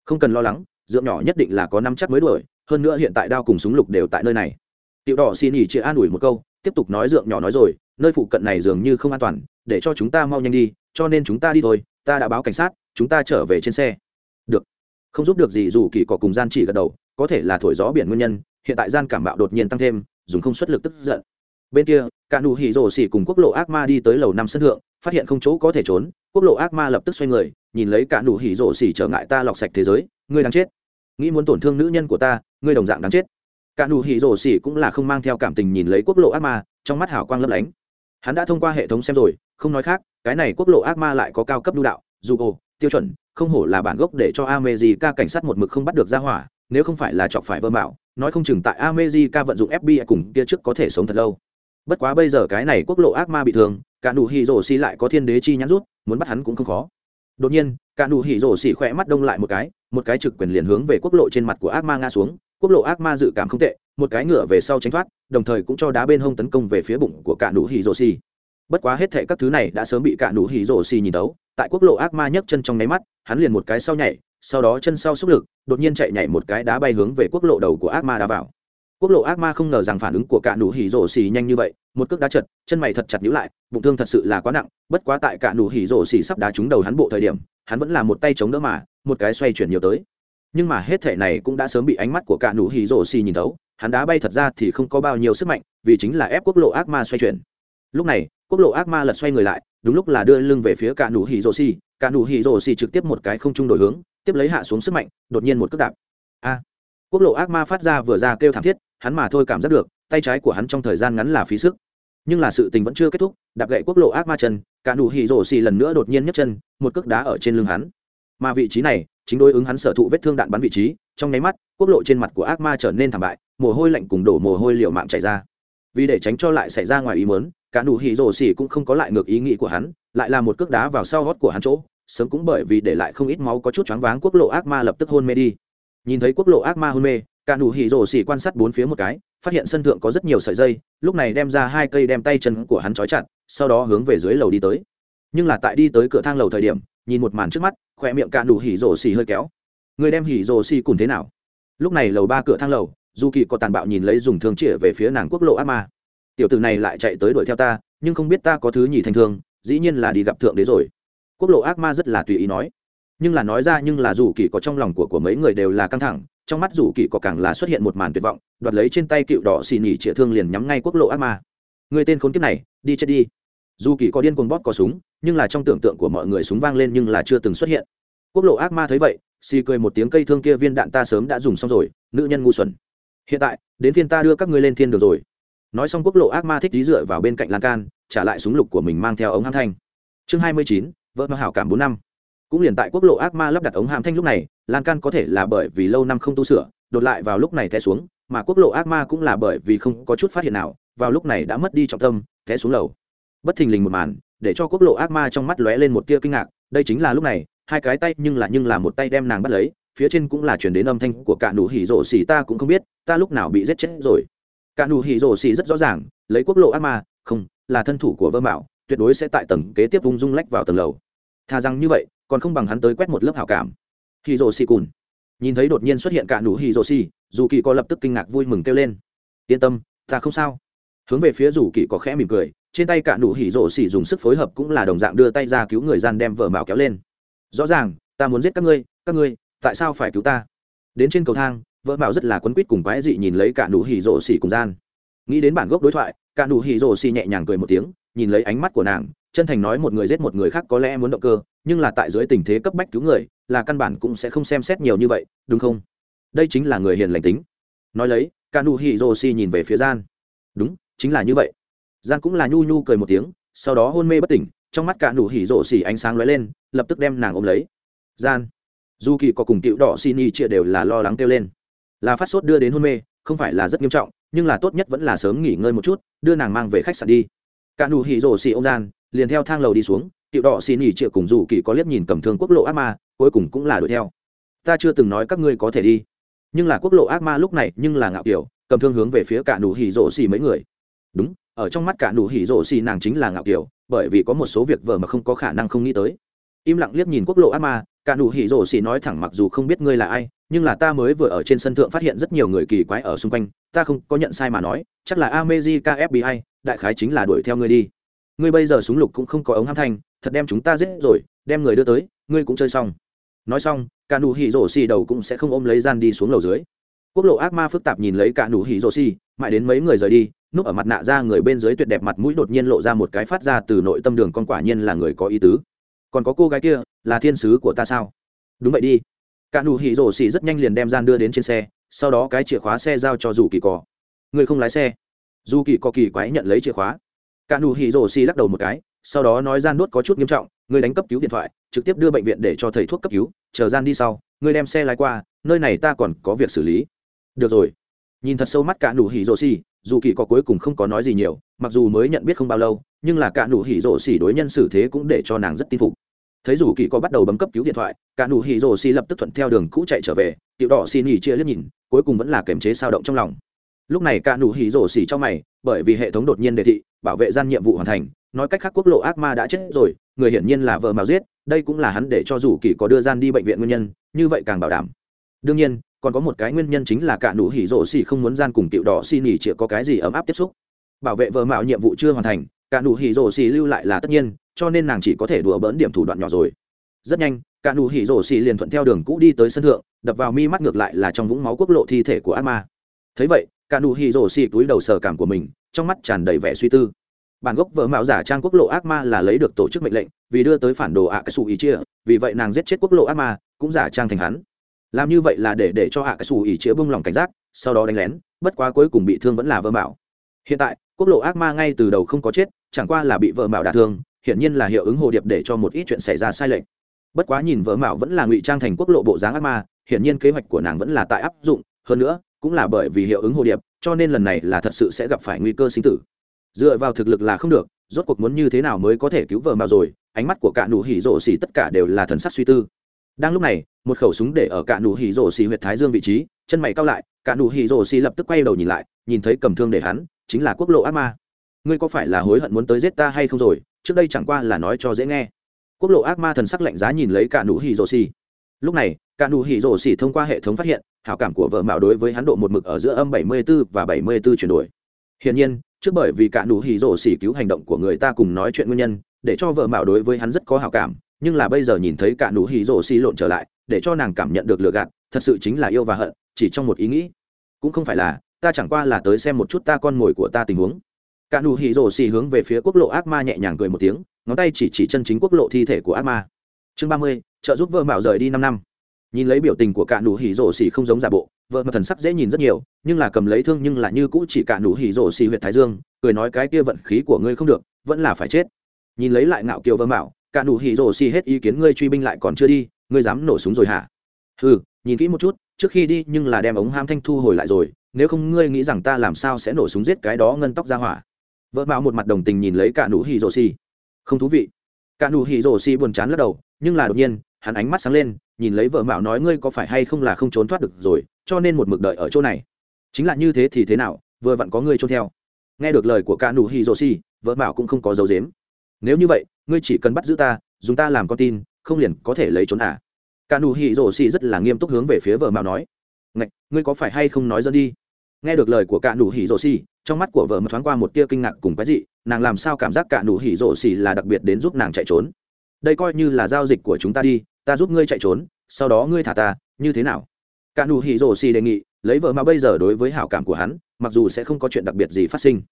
Không cần lo lắng, dưỡng nhỏ nhất định là có năm chắc mới đuổi, hơn nữa hiện tại đao cùng súng lục đều tại nơi này. Tiểu đỏ xì ỉ chị an ủi một câu, tiếp tục nói dượng nhỏ nói rồi, nơi phụ cận này dường như không an toàn, để cho chúng ta mau nhanh đi, cho nên chúng ta đi thôi, ta đã báo cảnh sát, chúng ta trở về trên xe. Được. Không giúp được gì dù kỳ cỏ cùng gian chỉ gật đầu, có thể là thổi gió biển nguyên nhân, hiện tại gian cảm bạo đột nhiên tăng thêm, dùng không xuất lực tức giận. Bên kia, cả nụ hỉ rồ xỉ cùng quốc lộ ác ma đi tới lầu năm sân thượng phát hiện không chỗ có thể trốn, quốc lộ ác ma lập tức xoay người, nhìn lấy cả nụ hỉ rổ xỉ trở ngại ta lọc sạch thế giới, ngươi đang chết. Nghĩ muốn tổn thương nữ nhân của ta, ngươi đồng dạng đang chết. Cả nụ hỉ rổ xỉ cũng là không mang theo cảm tình nhìn lấy quốc lộ ác ma, trong mắt hào quang lấp lánh. Hắn đã thông qua hệ thống xem rồi, không nói khác, cái này quốc lộ ác ma lại có cao cấp lưu đạo, dù ồ tiêu chuẩn, không hổ là bản gốc để cho amejica cảnh sát một mực không bắt được ra hỏa, nếu không phải là chọc phải vơ mạo, nói không chừng tại amejica vận dụng fbi cùng kia trước có thể sống thật lâu bất quá bây giờ cái này quốc lộ ác ma bị thương, cả nụ hỉ rổ xì lại có thiên đế chi nhắn rút, muốn bắt hắn cũng không khó. Đột nhiên, cả nụ hỉ rổ xì khỏe mắt đông lại một cái một cái trực quyền liền hướng về quốc lộ trên mặt của ác ma ngã xuống. Quốc lộ ác ma dự cảm không tệ, một cái ngựa về sau tránh thoát, đồng thời cũng cho đá bên hông tấn công về phía bụng của cả nụ hỉ rổ xì. Bất quá hết thệ các thứ này đã sớm bị cả nụ hỉ rổ xì nhìn tấu, tại quốc lộ ác ma nhấc chân trong nháy mắt, hắn liền một cái sau nhảy, sau đó chân sau xúc lực, đột nhiên chạy nhảy một cái đá bay hướng về quốc lộ đầu của ác ma đá vào quốc lộ ác ma không ngờ rằng phản ứng của cả nụ hỉ rổ xì nhanh như vậy, một cước đá chật, chân mày thật chặt nhữ lại, bụng thương thật sự là quá nặng, bất quá tại cả nụ hỉ rổ xì sắp đá trúng đầu hắn bộ thời điểm, hắn vẫn là một tay chống đỡ mà, một cái xoay chuyển nhiều tới. Nhưng mà hết thể này cũng đã sớm bị ánh mắt của cả nụ hỉ rổ xì nhìn thấu, hắn đá bay thật ra thì không có bao nhiêu sức mạnh, vì chính là ép quốc lộ ác ma xoay chuyển. Lúc này, quốc lộ ác ma lật xoay người lại, đúng lúc là đưa lưng về phía cả nụ hỉ rổ xì, cả nụ hỉ rổ xì trực tiếp một cái không trung đổi hướng, tiếp lấy hạ xuống sức mạnh, đột nhiên một cước đạp. A! quốc lộ ác ma phát ra vừa ra kêu thảm thiết, hắn mà thôi cảm giác được, tay trái của hắn trong thời gian ngắn là phí sức. Nhưng là sự tình vẫn chưa kết thúc, đạp gậy quốc lộ ác ma chân, cả nụ hỉ rổ xì lần nữa đột nhiên nhấc chân, một cước đá ở trên lưng hắn. Mà vị trí này, chính đối ứng hắn sở thụ vết thương đạn bắn vị trí, trong nháy mắt, quốc lộ trên mặt của ác ma trở nên thảm bại, mồ hôi lạnh cùng đổ mồ hôi liều mạng chảy ra. Vì để tránh cho lại xảy ra ngoài ý mớn cả nụ hỉ rổ xì cũng không có lại ngược ý nghĩ của hắn, lại là một cước đá vào sau gót của hắn chỗ, sớm cũng bởi vì để lại không ít máu có chút choáng váng, quốc lộ ác ma lập tức hôn mê đi nhìn thấy quốc lộ ác ma hôn mê, cả nụ hỉ rổ xỉ quan sát bốn phía một cái, phát hiện sân thượng có rất nhiều sợi dây, lúc này đem ra hai cây đem tay chân của hắn trói chặt, sau đó hướng về dưới lầu đi tới. Nhưng là tại đi tới cửa thang lầu thời điểm, nhìn một màn trước mắt, khỏe miệng cả nụ hỉ rổ xỉ hơi kéo. Người đem hỉ rổ xỉ cùng thế nào? Lúc này lầu ba cửa thang lầu, dù kỳ có tàn bạo nhìn lấy dùng thương chĩa về phía nàng quốc lộ ác ma. Tiểu tử này lại chạy tới đuổi theo ta, nhưng không biết ta có thứ nhì thành thương, dĩ nhiên là đi gặp thượng đế rồi. Quốc lộ ác ma rất là tùy ý nói nhưng là nói ra nhưng là dù kỳ có trong lòng của của mấy người đều là căng thẳng, trong mắt dù kỳ có càng là xuất hiện một màn tuyệt vọng, đoạt lấy trên tay cựu đỏ xì nhỉ chĩa thương liền nhắm ngay quốc lộ ác ma. Người tên khốn kiếp này, đi chết đi. Dù kỳ có điên cuồng bóp có súng, nhưng là trong tưởng tượng của mọi người súng vang lên nhưng là chưa từng xuất hiện. Quốc lộ ác ma thấy vậy, xì cười một tiếng cây thương kia viên đạn ta sớm đã dùng xong rồi, nữ nhân ngu xuẩn. Hiện tại, đến phiên ta đưa các ngươi lên thiên đường rồi. Nói xong quốc lộ ác ma thích dí dựa vào bên cạnh lan can, trả lại súng lục của mình mang theo ống hăng thanh. Chương hai mươi chín vợ hảo cảm bốn năm cũng liền tại quốc lộ ác ma lắp đặt ống hàm thanh lúc này, lan can có thể là bởi vì lâu năm không tu sửa, đột lại vào lúc này té xuống, mà quốc lộ ác ma cũng là bởi vì không có chút phát hiện nào, vào lúc này đã mất đi trọng tâm, té xuống lầu. Bất thình lình một màn, để cho quốc lộ ác ma trong mắt lóe lên một tia kinh ngạc, đây chính là lúc này, hai cái tay nhưng là nhưng là một tay đem nàng bắt lấy, phía trên cũng là chuyển đến âm thanh của cả nụ hỉ rổ xì, ta cũng không biết, ta lúc nào bị giết chết rồi. Cả nụ hỉ rổ xì rất rõ ràng, lấy quốc lộ ác ma, không, là thân thủ của vơ mạo, tuyệt đối sẽ tại tầng kế tiếp ung dung lách vào tầng lầu. Thà rằng như vậy còn không bằng hắn tới quét một lớp hảo cảm. Hì rồ xì cùn nhìn thấy đột nhiên xuất hiện cả nụ hì rồ xì dù kỳ có lập tức kinh ngạc vui mừng kêu lên. Yên tâm, ta không sao. Hướng về phía dù kỳ có khẽ mỉm cười, trên tay cả nụ hỉ rộ xì dùng sức phối hợp cũng là đồng dạng đưa tay ra cứu người gian đem vợ mạo kéo lên. Rõ ràng, ta muốn giết các ngươi các ngươi, tại sao phải cứu ta? Đến trên cầu thang vợ mạo rất là quấn quýt cùng quái dị nhìn lấy cả nụ hỉ rộ xì cùng gian. Nghĩ đến bản gốc đối thoại, cả nụ hỉ rộ xì nhẹ nhàng cười một tiếng, nhìn lấy ánh mắt của nàng chân thành nói một người giết một người khác có lẽ muốn động cơ, nhưng là tại dưới tình thế cấp bách cứu người, là căn bản cũng sẽ không xem xét nhiều như vậy, đúng không? Đây chính là người hiền lành tính. Nói lấy ca nụ hỉ rồ xì nhìn về phía gian. Đúng, chính là như vậy. Gian cũng là nhu nhu cười một tiếng, sau đó hôn mê bất tỉnh, trong mắt ca nụ hỉ rồ xì ánh sáng lóe lên, lập tức đem nàng ôm lấy. Gian dù kỳ có cùng cựu đỏ xì nhi chia đều là lo lắng kêu lên. Là phát sốt đưa đến hôn mê, không phải là rất nghiêm trọng, nhưng là tốt nhất vẫn là sớm nghỉ ngơi một chút, đưa nàng mang về khách sạn đi. Cả nụ hỉ rồ xì ông gian liền theo thang lầu đi xuống, tiểu đỏ xin ỉ trịa cùng dù kỳ có liếc nhìn cầm thương quốc lộ ác ma, cuối cùng cũng là đuổi theo. Ta chưa từng nói các ngươi có thể đi. Nhưng là quốc lộ ác ma lúc này nhưng là ngạo kiểu, cầm thương hướng về phía cả nụ hỉ rổ xì mấy người. Đúng, ở trong mắt cả nụ hỉ rổ xì nàng chính là ngạo kiểu, bởi vì có một số việc vợ mà không có khả năng không nghĩ tới. Im lặng liếc nhìn quốc lộ ác ma, cả nụ hỉ rổ xì nói thẳng mặc dù không biết ngươi là ai, nhưng là ta mới vừa ở trên sân thượng phát hiện rất nhiều người kỳ quái ở xung quanh, ta không có nhận sai mà nói, chắc là ameji FBI đại khái chính là đuổi theo ngươi đi ngươi bây giờ súng lục cũng không có ống ham thanh, thật đem chúng ta giết rồi, đem người đưa tới, ngươi cũng chơi xong. Nói xong, cả nụ hỉ rổ xì đầu cũng sẽ không ôm lấy gian đi xuống lầu dưới. Quốc lộ ác ma phức tạp nhìn lấy cả nụ hỉ rổ xì, mãi đến mấy người rời đi, núp ở mặt nạ ra người bên dưới tuyệt đẹp mặt mũi đột nhiên lộ ra một cái phát ra từ nội tâm đường con quả nhiên là người có ý tứ. Còn có cô gái kia, là thiên sứ của ta sao? Đúng vậy đi. Cả nụ hỉ rổ xì rất nhanh liền đem gian đưa đến trên xe, sau đó cái chìa khóa xe giao cho dù kỳ cò. Người không lái xe. Dù kỳ cò kỳ quái nhận lấy chìa khóa cả nụ hỉ rổ xì lắc đầu một cái, sau đó nói gian đốt có chút nghiêm trọng, ngươi đánh cấp cứu điện thoại, trực tiếp đưa bệnh viện để cho thầy thuốc cấp cứu, chờ gian đi sau, ngươi đem xe lái qua, nơi này ta còn có việc xử lý. Được rồi. Nhìn thật sâu mắt cả nụ hỉ rổ xì, dù kỳ có cuối cùng không có nói gì nhiều, mặc dù mới nhận biết không bao lâu, nhưng là cả nụ hỉ rổ xì đối nhân xử thế cũng để cho nàng rất tin phục. Thấy dù kỳ có bắt đầu bấm cấp cứu điện thoại, cả nụ hỉ rổ xì lập tức thuận theo đường cũ chạy trở về, tiểu đỏ xì nhỉ chia liếc nhìn, cuối cùng vẫn là kềm chế sao động trong lòng lúc này cả nụ hỉ rổ xỉ cho mày, bởi vì hệ thống đột nhiên đề thị, bảo vệ gian nhiệm vụ hoàn thành. Nói cách khác quốc lộ ác ma đã chết rồi, người hiển nhiên là vợ mạo giết, đây cũng là hắn để cho rủ kỳ có đưa gian đi bệnh viện nguyên nhân, như vậy càng bảo đảm. Đương nhiên, còn có một cái nguyên nhân chính là cả nụ hỉ rổ xỉ không muốn gian cùng tiểu đỏ xin nghỉ chịu có cái gì ấm áp tiếp xúc. Bảo vệ vợ mạo nhiệm vụ chưa hoàn thành, cả nụ hỉ rổ xỉ lưu lại là tất nhiên, cho nên nàng chỉ có thể đùa bỡn điểm thủ đoạn nhỏ rồi. Rất nhanh, cả nụ hỉ rổ xỉ liền thuận theo đường cũ đi tới sân thượng, đập vào mi mắt ngược lại là trong vũng máu quốc lộ thi thể của ác ma. Thấy vậy cả nụ hỉ rổ xì túi đầu sờ cảm của mình, trong mắt tràn đầy vẻ suy tư. Bản gốc vợ mạo giả trang quốc lộ ác ma là lấy được tổ chức mệnh lệnh, vì đưa tới phản đồ ạ cái xù ý chia vì vậy nàng giết chết quốc lộ ác ma, cũng giả trang thành hắn. Làm như vậy là để để cho ạ cái xù ý chia bông lòng cảnh giác, sau đó đánh lén, bất quá cuối cùng bị thương vẫn là vợ mạo. Hiện tại, quốc lộ ác ma ngay từ đầu không có chết, chẳng qua là bị vợ mạo đả thương, hiển nhiên là hiệu ứng hồ điệp để cho một ít chuyện xảy ra sai lệch. Bất quá nhìn vợ mạo vẫn là ngụy trang thành quốc lộ bộ dáng ác ma, hiển nhiên kế hoạch của nàng vẫn là tại áp dụng, hơn nữa cũng là bởi vì hiệu ứng hồ điệp, cho nên lần này là thật sự sẽ gặp phải nguy cơ sinh tử. Dựa vào thực lực là không được, rốt cuộc muốn như thế nào mới có thể cứu vợ mạo rồi, ánh mắt của cả nụ hỉ rổ xỉ tất cả đều là thần sắc suy tư. Đang lúc này, một khẩu súng để ở cả nụ hỉ rổ xỉ huyệt thái dương vị trí, chân mày cao lại cả nụ hỉ rổ xỉ lập tức quay đầu nhìn lại, nhìn thấy cầm thương để hắn, chính là quốc lộ ác ma. Ngươi có phải là hối hận muốn tới giết ta hay không rồi? Trước đây chẳng qua là nói cho dễ nghe. Quốc lộ ác ma thần sắc lạnh giá nhìn lấy cả nụ hỉ rổ xỉ lúc này cả nụ hỉ rổ xỉ thông qua hệ thống phát hiện hảo cảm của vợ mạo đối với hắn độ một mực ở giữa âm 74 và 74 chuyển đổi. Hiển nhiên, trước bởi vì cả nụ hỉ rồ xỉ cứu hành động của người ta cùng nói chuyện nguyên nhân, để cho vợ mạo đối với hắn rất có hảo cảm, nhưng là bây giờ nhìn thấy cả nụ hỉ rồ xỉ lộn trở lại, để cho nàng cảm nhận được lừa gạt, thật sự chính là yêu và hận, chỉ trong một ý nghĩ. Cũng không phải là, ta chẳng qua là tới xem một chút ta con ngồi của ta tình huống. Cả nụ hỉ rồ xỉ hướng về phía quốc lộ ác ma nhẹ nhàng cười một tiếng, ngón tay chỉ chỉ chân chính quốc lộ thi thể của ác ma. Chương 30, trợ giúp vợ mạo rời đi 5 năm nhìn lấy biểu tình của cả nụ hỉ rổ xỉ không giống giả bộ, vợ mà thần sắc dễ nhìn rất nhiều, nhưng là cầm lấy thương nhưng là như cũ chỉ cả nụ hỉ rổ xỉ huyện thái dương, cười nói cái kia vận khí của ngươi không được, vẫn là phải chết. Nhìn lấy lại ngạo kiều vơ mạo, cả nụ hỉ rổ xỉ hết ý kiến ngươi truy binh lại còn chưa đi, ngươi dám nổ súng rồi hả? Ừ nhìn kỹ một chút, trước khi đi nhưng là đem ống ham thanh thu hồi lại rồi, nếu không ngươi nghĩ rằng ta làm sao sẽ nổ súng giết cái đó ngân tóc ra hỏa. Vợ mạo một mặt đồng tình nhìn lấy cả nụ hỉ rổ xỉ. Không thú vị. Cả nụ hỉ rổ xỉ buồn chán lắc đầu, nhưng là đột nhiên, hắn ánh mắt sáng lên nhìn lấy vợ mạo nói ngươi có phải hay không là không trốn thoát được rồi cho nên một mực đợi ở chỗ này. Chính là như thế thì thế nào vừa vặn có ngươi trốn theo. Nghe được lời của ca nụ hi dô si vợ mạo cũng không có dấu dếm nếu như vậy ngươi chỉ cần bắt giữ ta dùng ta làm con tin không liền có thể lấy trốn à? Ca nụ hi dô si rất là nghiêm túc hướng về phía vợ mạo nói. Ngạch, ngươi có phải hay không nói dân đi? Nghe được lời của cả nụ hỉ rổ xì trong mắt của vợ mà thoáng qua một tia kinh ngạc cùng cái gì nàng làm sao cảm giác cả nụ hỉ rổ xì là đặc biệt đến giúp nàng chạy trốn? đây coi như là giao dịch của chúng ta đi, ta giúp ngươi chạy trốn, sau đó ngươi thả ta, như thế nào? Cả nụ hỉ rổ xì đề nghị, lấy vợ mà bây giờ đối với hảo cảm của hắn, mặc dù sẽ không có chuyện đặc biệt gì phát sinh,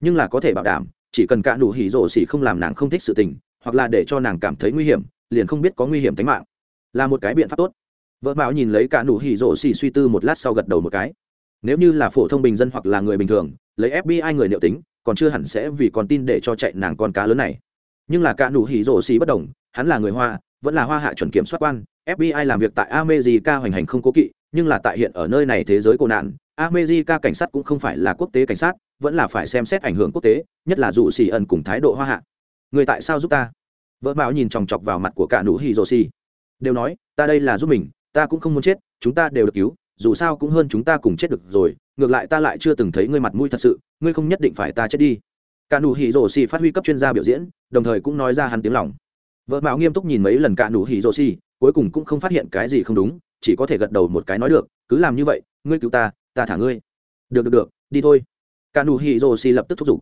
nhưng là có thể bảo đảm, chỉ cần cả nụ hỉ rổ xì không làm nàng không thích sự tình, hoặc là để cho nàng cảm thấy nguy hiểm, liền không biết có nguy hiểm tính mạng. Là một cái biện pháp tốt. Vợ mạo nhìn lấy cả nụ hỉ rổ xì suy tư một lát sau gật đầu một cái. Nếu như là phổ thông bình dân hoặc là người bình thường, lấy fbi người liệu tính, còn chưa hẳn sẽ vì con tin để cho chạy nàng con cá lớn này nhưng là cả nụ hỉ rổ xì bất đồng, hắn là người hoa, vẫn là hoa hạ chuẩn kiểm soát quan. Fbi làm việc tại america hoành hành không cố kỵ, nhưng là tại hiện ở nơi này thế giới cổ nạn, america cảnh sát cũng không phải là quốc tế cảnh sát, vẫn là phải xem xét ảnh hưởng quốc tế, nhất là dù xì ẩn cùng thái độ hoa hạ. Người tại sao giúp ta? Vợ mạo nhìn chòng chọc vào mặt của cả nụ hỉ rổ xì. Đều nói, ta đây là giúp mình, ta cũng không muốn chết, chúng ta đều được cứu, dù sao cũng hơn chúng ta cùng chết được rồi, ngược lại ta lại chưa từng thấy ngươi mặt mũi thật sự, ngươi không nhất định phải ta chết đi cả nụ hỉ rổ xì phát huy cấp chuyên gia biểu diễn, đồng thời cũng nói ra hắn tiếng lòng. Vợ mạo nghiêm túc nhìn mấy lần cả nụ hỉ rổ xì, cuối cùng cũng không phát hiện cái gì không đúng, chỉ có thể gật đầu một cái nói được, cứ làm như vậy, ngươi cứu ta ta thả ngươi. Được được được, đi thôi. Cả nụ hỉ rổ xì lập tức thúc giục.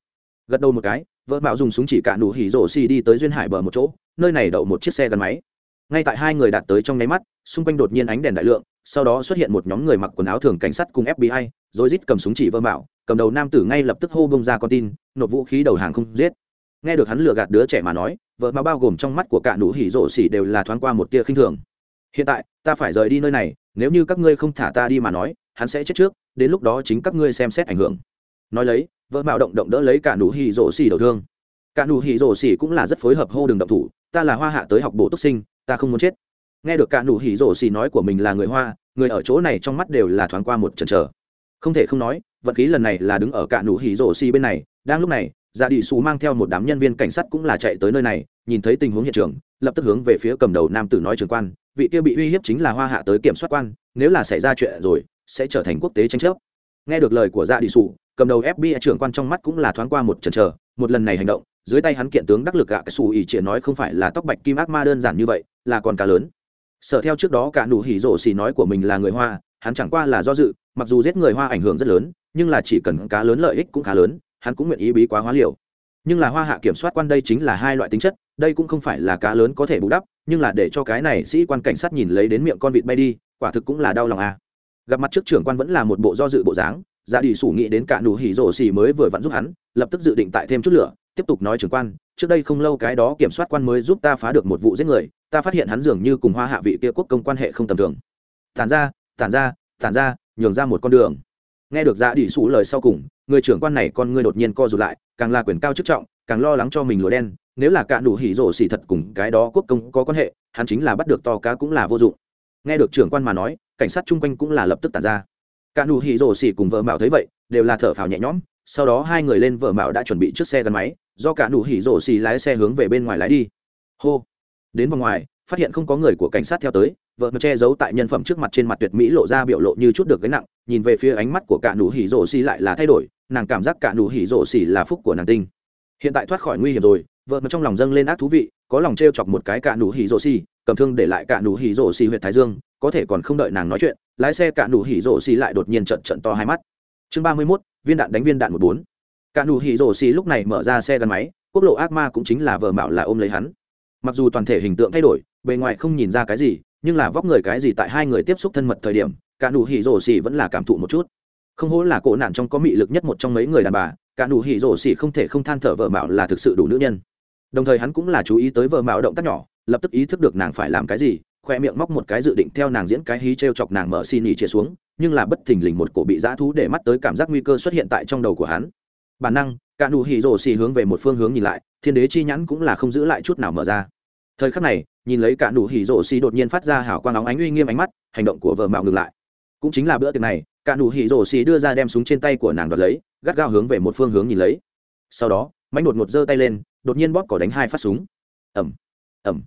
Gật đầu một cái, vợ mạo dùng súng chỉ cả nụ hỉ rổ xì đi tới duyên hải bờ một chỗ, nơi này đậu một chiếc xe gắn máy. Ngay tại hai người đạt tới trong nháy mắt, xung quanh đột nhiên ánh đèn đại lượng, sau đó xuất hiện một nhóm người mặc quần áo thường cảnh sát cùng fbi rồi rít cầm súng chỉ vơ mạo, cầm đầu nam tử ngay lập tức hô bông ra con tin nộp vũ khí đầu hàng không giết. Nghe được hắn lừa gạt đứa trẻ mà nói, vợ mà bao gồm trong mắt của cả nụ hỉ rổ xỉ đều là thoáng qua một tia khinh thường. Hiện tại, ta phải rời đi nơi này, nếu như các ngươi không thả ta đi mà nói, hắn sẽ chết trước, đến lúc đó chính các ngươi xem xét ảnh hưởng. Nói lấy, vợ mạo động động đỡ lấy cả nụ hỉ rổ xỉ đầu thương. Cả nụ hỉ rổ xỉ cũng là rất phối hợp hô đường động thủ, ta là hoa hạ tới học bổ túc sinh, ta không muốn chết. Nghe được cả nụ hỉ rổ xỉ nói của mình là người hoa, người ở chỗ này trong mắt đều là thoáng qua một chần chờ. Không thể không nói vật khí lần này là đứng ở cả nụ hỉ rổ xỉ bên này đang lúc này dạ đi xù mang theo một đám nhân viên cảnh sát cũng là chạy tới nơi này nhìn thấy tình huống hiện trường lập tức hướng về phía cầm đầu nam tử nói trường quan vị kia bị uy hiếp chính là hoa hạ tới kiểm soát quan nếu là xảy ra chuyện rồi sẽ trở thành quốc tế tranh chấp. Nghe được lời của dạ đi xù cầm đầu fbi trưởng quan trong mắt cũng là thoáng qua một chần chờ một lần này hành động dưới tay hắn kiện tướng đắc lực gạ à, xù ỉ triệt nói không phải là tóc bạch kim ác ma đơn giản như vậy là còn cá lớn. Sở theo trước đó cả nụ hỉ rổ xì nói của mình là người hoa hắn chẳng qua là do dự mặc dù giết người hoa ảnh hưởng rất lớn nhưng là chỉ cần cá lớn lợi ích cũng khá lớn hắn cũng nguyện ý bí quá hóa liều. Nhưng là hoa hạ kiểm soát quan đây chính là hai loại tính chất, đây cũng không phải là cá lớn có thể bù đắp, nhưng là để cho cái này sĩ quan cảnh sát nhìn lấy đến miệng con vịt bay đi, quả thực cũng là đau lòng à. Gặp mặt trước trưởng quan vẫn là một bộ do dự bộ dáng dạ ra đi sủ nghĩ đến cả nụ hỉ rổ xì mới vừa vặn giúp hắn, lập tức dự định tại thêm chút lửa, tiếp tục nói trưởng quan, trước đây không lâu cái đó kiểm soát quan mới giúp ta phá được một vụ giết người, ta phát hiện hắn dường như cùng hoa hạ vị kia quốc công quan hệ không tầm thường. Tản ra tản ra tản ra, nhường ra một con đường. Nghe được dạ ra đi sủ lời sau cùng người trưởng quan này con ngươi đột nhiên co rụt lại, càng là quyền cao chức trọng, càng lo lắng cho mình lúa đen, nếu là cạn đủ hỉ rổ xỉ thật cùng cái đó quốc công có quan hệ, hắn chính là bắt được to cá cũng là vô dụng. Nghe được trưởng quan mà nói, cảnh sát chung quanh cũng là lập tức tản ra. Cạn đủ hỉ rổ xỉ cùng vợ mạo thấy vậy, đều là thở phào nhẹ nhõm, sau đó hai người lên vợ mạo đã chuẩn bị chiếc xe gắn máy, do cạn đủ hỉ rổ xỉ lái xe hướng về bên ngoài lái đi. Hô! Đến vòng ngoài, phát hiện không có người của cảnh sát theo tới, vợ mạo che giấu tại nhân phẩm trước mặt trên mặt tuyệt mỹ lộ ra biểu lộ như chút được gánh nặng, nhìn về phía ánh mắt của cạn đủ hỉ rổ xỉ lại là thay đổi nàng cảm giác cả nụ hỉ rộ xỉ là phúc của nàng tinh. Hiện tại thoát khỏi nguy hiểm rồi, vợ mà trong lòng dâng lên ác thú vị, có lòng t r e o chọc một cái cả nụ hỉ rộ xỉ, cầm thương để lại cả nụ hỉ rộ xỉ huyện thái dương, có thể còn không đợi nàng nói chuyện, lái xe cả nụ hỉ rộ xỉ lại đột nhiên trận trận to hai mắt. Chương ba mươi mốt, viên đạn đánh viên đạn một bốn. Cả nụ hỉ rộ xỉ lúc này mở ra xe gắn máy, quốc lộ ác ma cũng chính là vợ mạo là ôm lấy hắn. Mặc dù toàn thể hình tượng thay đổi, bề ngoài không nhìn ra cái gì, nhưng là vóc người cái gì tại hai người tiếp xúc thân mật thời điểm, cả nụ hỉ rộ xỉ vẫn là cảm thụ một chút không hổ là cổ nạn trong có mị lực nhất một trong mấy người đàn bà, cả nụ hỉ rổ xỉ không thể không than thở vợ mạo là thực sự đủ nữ nhân. Đồng thời hắn cũng là chú ý tới vợ mạo động tác nhỏ, lập tức ý thức được nàng phải làm cái gì, khoe miệng móc một cái dự định theo nàng diễn cái hí t r e o chọc nàng mở xì nỉ chia xuống, nhưng là bất thình lình một cổ bị dã thú để mắt tới cảm giác nguy cơ xuất hiện tại trong đầu của hắn. Bản năng, cả nụ hỉ rổ xỉ hướng về một phương hướng nhìn lại, thiên đế chi nhãn cũng là không giữ lại chút nào mở ra. Thời khắc này, nhìn lấy cả nụ hỉ rổ xỉ đột nhiên phát ra hảo quang óng ánh uy nghiêm ánh mắt, hành động của vợ mạo ngừng lại. Cũng chính là bữa tiệc này cả nụ hỉ rổ xì đưa ra đem súng trên tay của nàng đoạt lấy gắt gao hướng về một phương hướng nhìn lấy. Sau đó mánh đột ngột giơ tay lên đột nhiên bóp cỏ đánh hai phát súng. Ẩm ẩm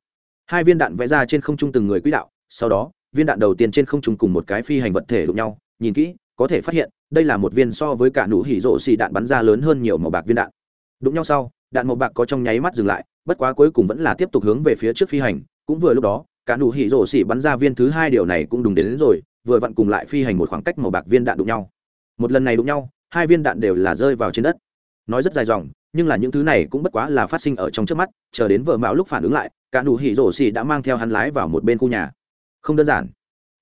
hai viên đạn vẽ ra trên không trung từng người quỹ đạo sau đó viên đạn đầu tiên trên không trung cùng một cái phi hành vật thể đụng nhau nhìn kỹ có thể phát hiện đây là một viên so với cả nụ hỉ rổ xì đạn bắn ra lớn hơn nhiều màu bạc viên đạn. Đụng nhau sau đạn màu bạc có trong nháy mắt dừng lại bất quá cuối cùng vẫn là tiếp tục hướng về phía trước phi hành. Cũng vừa lúc đó cả nụ hỉ rổ xì bắn ra viên thứ hai điều này cũng đúng đến, đến rồi vừa vặn cùng lại phi hành một khoảng cách màu bạc viên đạn đụng nhau. Một lần này đụng nhau hai viên đạn đều là rơi vào trên đất. Nói rất dài dòng nhưng là những thứ này cũng bất quá là phát sinh ở trong trước mắt chờ đến vợ mạo lúc phản ứng lại cả nụ hỉ rổ xì đã mang theo hắn lái vào một bên khu nhà. Không đơn giản.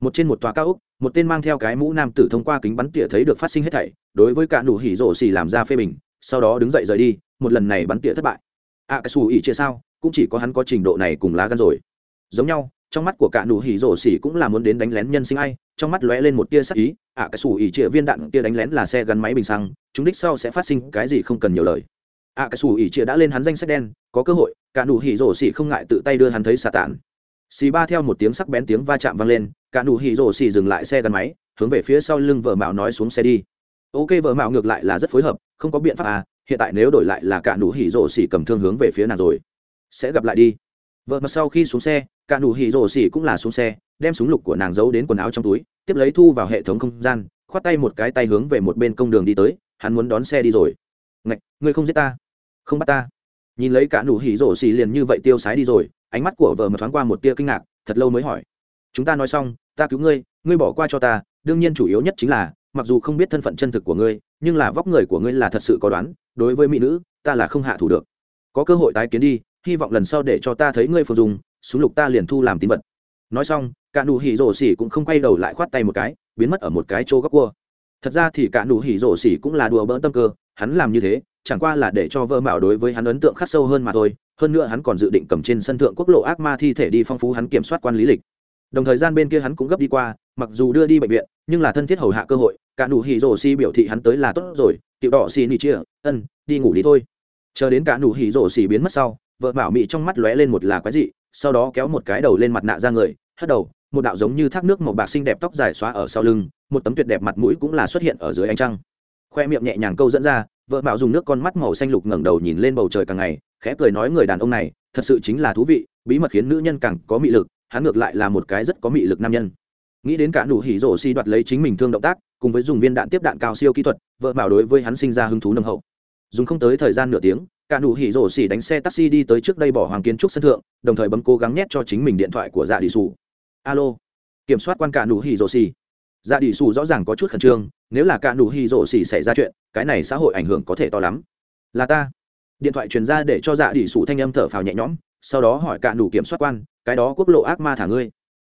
Một trên một tòa cao ốc một tên mang theo cái mũ nam tử thông qua kính bắn tỉa thấy được phát sinh hết thảy đối với cả nụ hỉ rổ xì làm ra phê bình sau đó đứng dậy rời đi một lần này bắn tỉa thất bại. A à, cái xù ỉ chia sao cũng chỉ có hắn có trình độ này cùng lá gan rồi. Giống nhau trong mắt của cả nụ hỉ rổ xỉ cũng là muốn đến đánh lén nhân sinh ai trong mắt lóe lên một tia sắc ý ạ à, cái sủ ỉ trịa viên đạn tia đánh lén là xe gắn máy bình xăng chúng đích sau sẽ phát sinh cái gì không cần nhiều lời. ạ à, cái sủ ỉ trịa đã lên hắn danh sách đen có cơ hội cả nụ hỉ rổ xỉ không ngại tự tay đưa hắn thấy xà tản. Xì ba theo một tiếng sắc bén tiếng va chạm vang lên cả nụ hỉ rổ xỉ dừng lại xe gắn máy hướng về phía sau lưng vợ mạo nói xuống xe đi. Ok vợ mạo ngược lại là rất phối hợp không có biện pháp à hiện tại nếu đổi lại là cả nụ hỉ rổ xỉ cầm thương hướng về phía nào rồi sẽ gặp lại đi vợ mà sau khi xuống xe, cả nụ hỉ rổ xỉ cũng là xuống xe, đem súng lục của nàng giấu đến quần áo trong túi, tiếp lấy thu vào hệ thống không gian, khoát tay một cái tay hướng về một bên công đường đi tới, hắn muốn đón xe đi rồi. Ngạch, ngươi không giết ta? Không bắt ta. Nhìn lấy cả nụ hỉ rổ xỉ liền như vậy tiêu sái đi rồi, ánh mắt của vợ mà thoáng qua một tia kinh ngạc, thật lâu mới hỏi. Chúng ta nói xong, ta cứu ngươi ngươi bỏ qua cho ta, đương nhiên chủ yếu nhất chính là, mặc dù không biết thân phận chân thực của ngươi, nhưng là vóc người của ngươi là thật sự có đoán, đối với mỹ nữ, ta là không hạ thủ được. Có cơ hội tái kiến đi hy vọng lần sau để cho ta thấy ngươi phù dùng súng lục ta liền thu làm tín vật. Nói xong, cả nụ hỉ rổ xỉ cũng không quay đầu lại khoát tay một cái, biến mất ở một cái chỗ góc cua. Thật ra thì cả nụ hỉ rổ xỉ cũng là đùa bỡn tâm cơ, hắn làm như thế, chẳng qua là để cho vợ mạo đối với hắn ấn tượng khắc sâu hơn mà thôi, hơn nữa hắn còn dự định cầm trên sân thượng quốc lộ ác ma thi thể đi phong phú hắn kiểm soát quan lý lịch. Đồng thời gian bên kia hắn cũng gấp đi qua, mặc dù đưa đi bệnh viện, nhưng là thân thiết hầu hạ cơ hội, cả nụ hỉ rổ xỉ biểu thị hắn tới là tốt rồi, tiểu đỏ xỉ nỉ chia, ân, đi ngủ đi thôi. Chờ đến cả nụ hỉ rổ xỉ biến mất sau vợ bảo mị trong mắt lóe lên một là quái dị, sau đó kéo một cái đầu lên mặt nạ ra người, hất đầu, một đạo giống như thác nước màu bạc xinh đẹp tóc dài xóa ở sau lưng, một tấm tuyệt đẹp mặt mũi cũng là xuất hiện ở dưới ánh trăng. Khoe miệng nhẹ nhàng câu dẫn ra, vợ bảo dùng nước con mắt màu xanh lục ngẩng đầu nhìn lên bầu trời càng ngày, khẽ cười nói người đàn ông này, thật sự chính là thú vị, bí mật khiến nữ nhân càng có mị lực, hắn ngược lại là một cái rất có mị lực nam nhân. Nghĩ đến cả nụ hỉ rổ si đoạt lấy chính mình thương động tác, cùng với dùng viên đạn tiếp đạn cao siêu kỹ thuật, vợ bảo đối với hắn sinh ra hứng thú nâng hậu. Dùng không tới thời gian nửa tiếng cả nụ hỉ rổ xỉ đánh xe taxi đi tới trước đây bỏ hoàng kiến trúc sân thượng, đồng thời bấm cố gắng nhét cho chính mình điện thoại của dạ đi sủ. Alo. Kiểm soát quan cả nụ hỉ rổ xỉ. Dạ đi sủ rõ ràng có chút khẩn trương, nếu là cả nụ hỉ rổ xỉ xảy ra chuyện, cái này xã hội ảnh hưởng có thể to lắm. Là ta. Điện thoại truyền ra để cho dạ đi sủ thanh âm thở phào nhẹ nhõm, sau đó hỏi cả nụ kiểm soát quan, cái đó quốc lộ ác ma thả ngươi.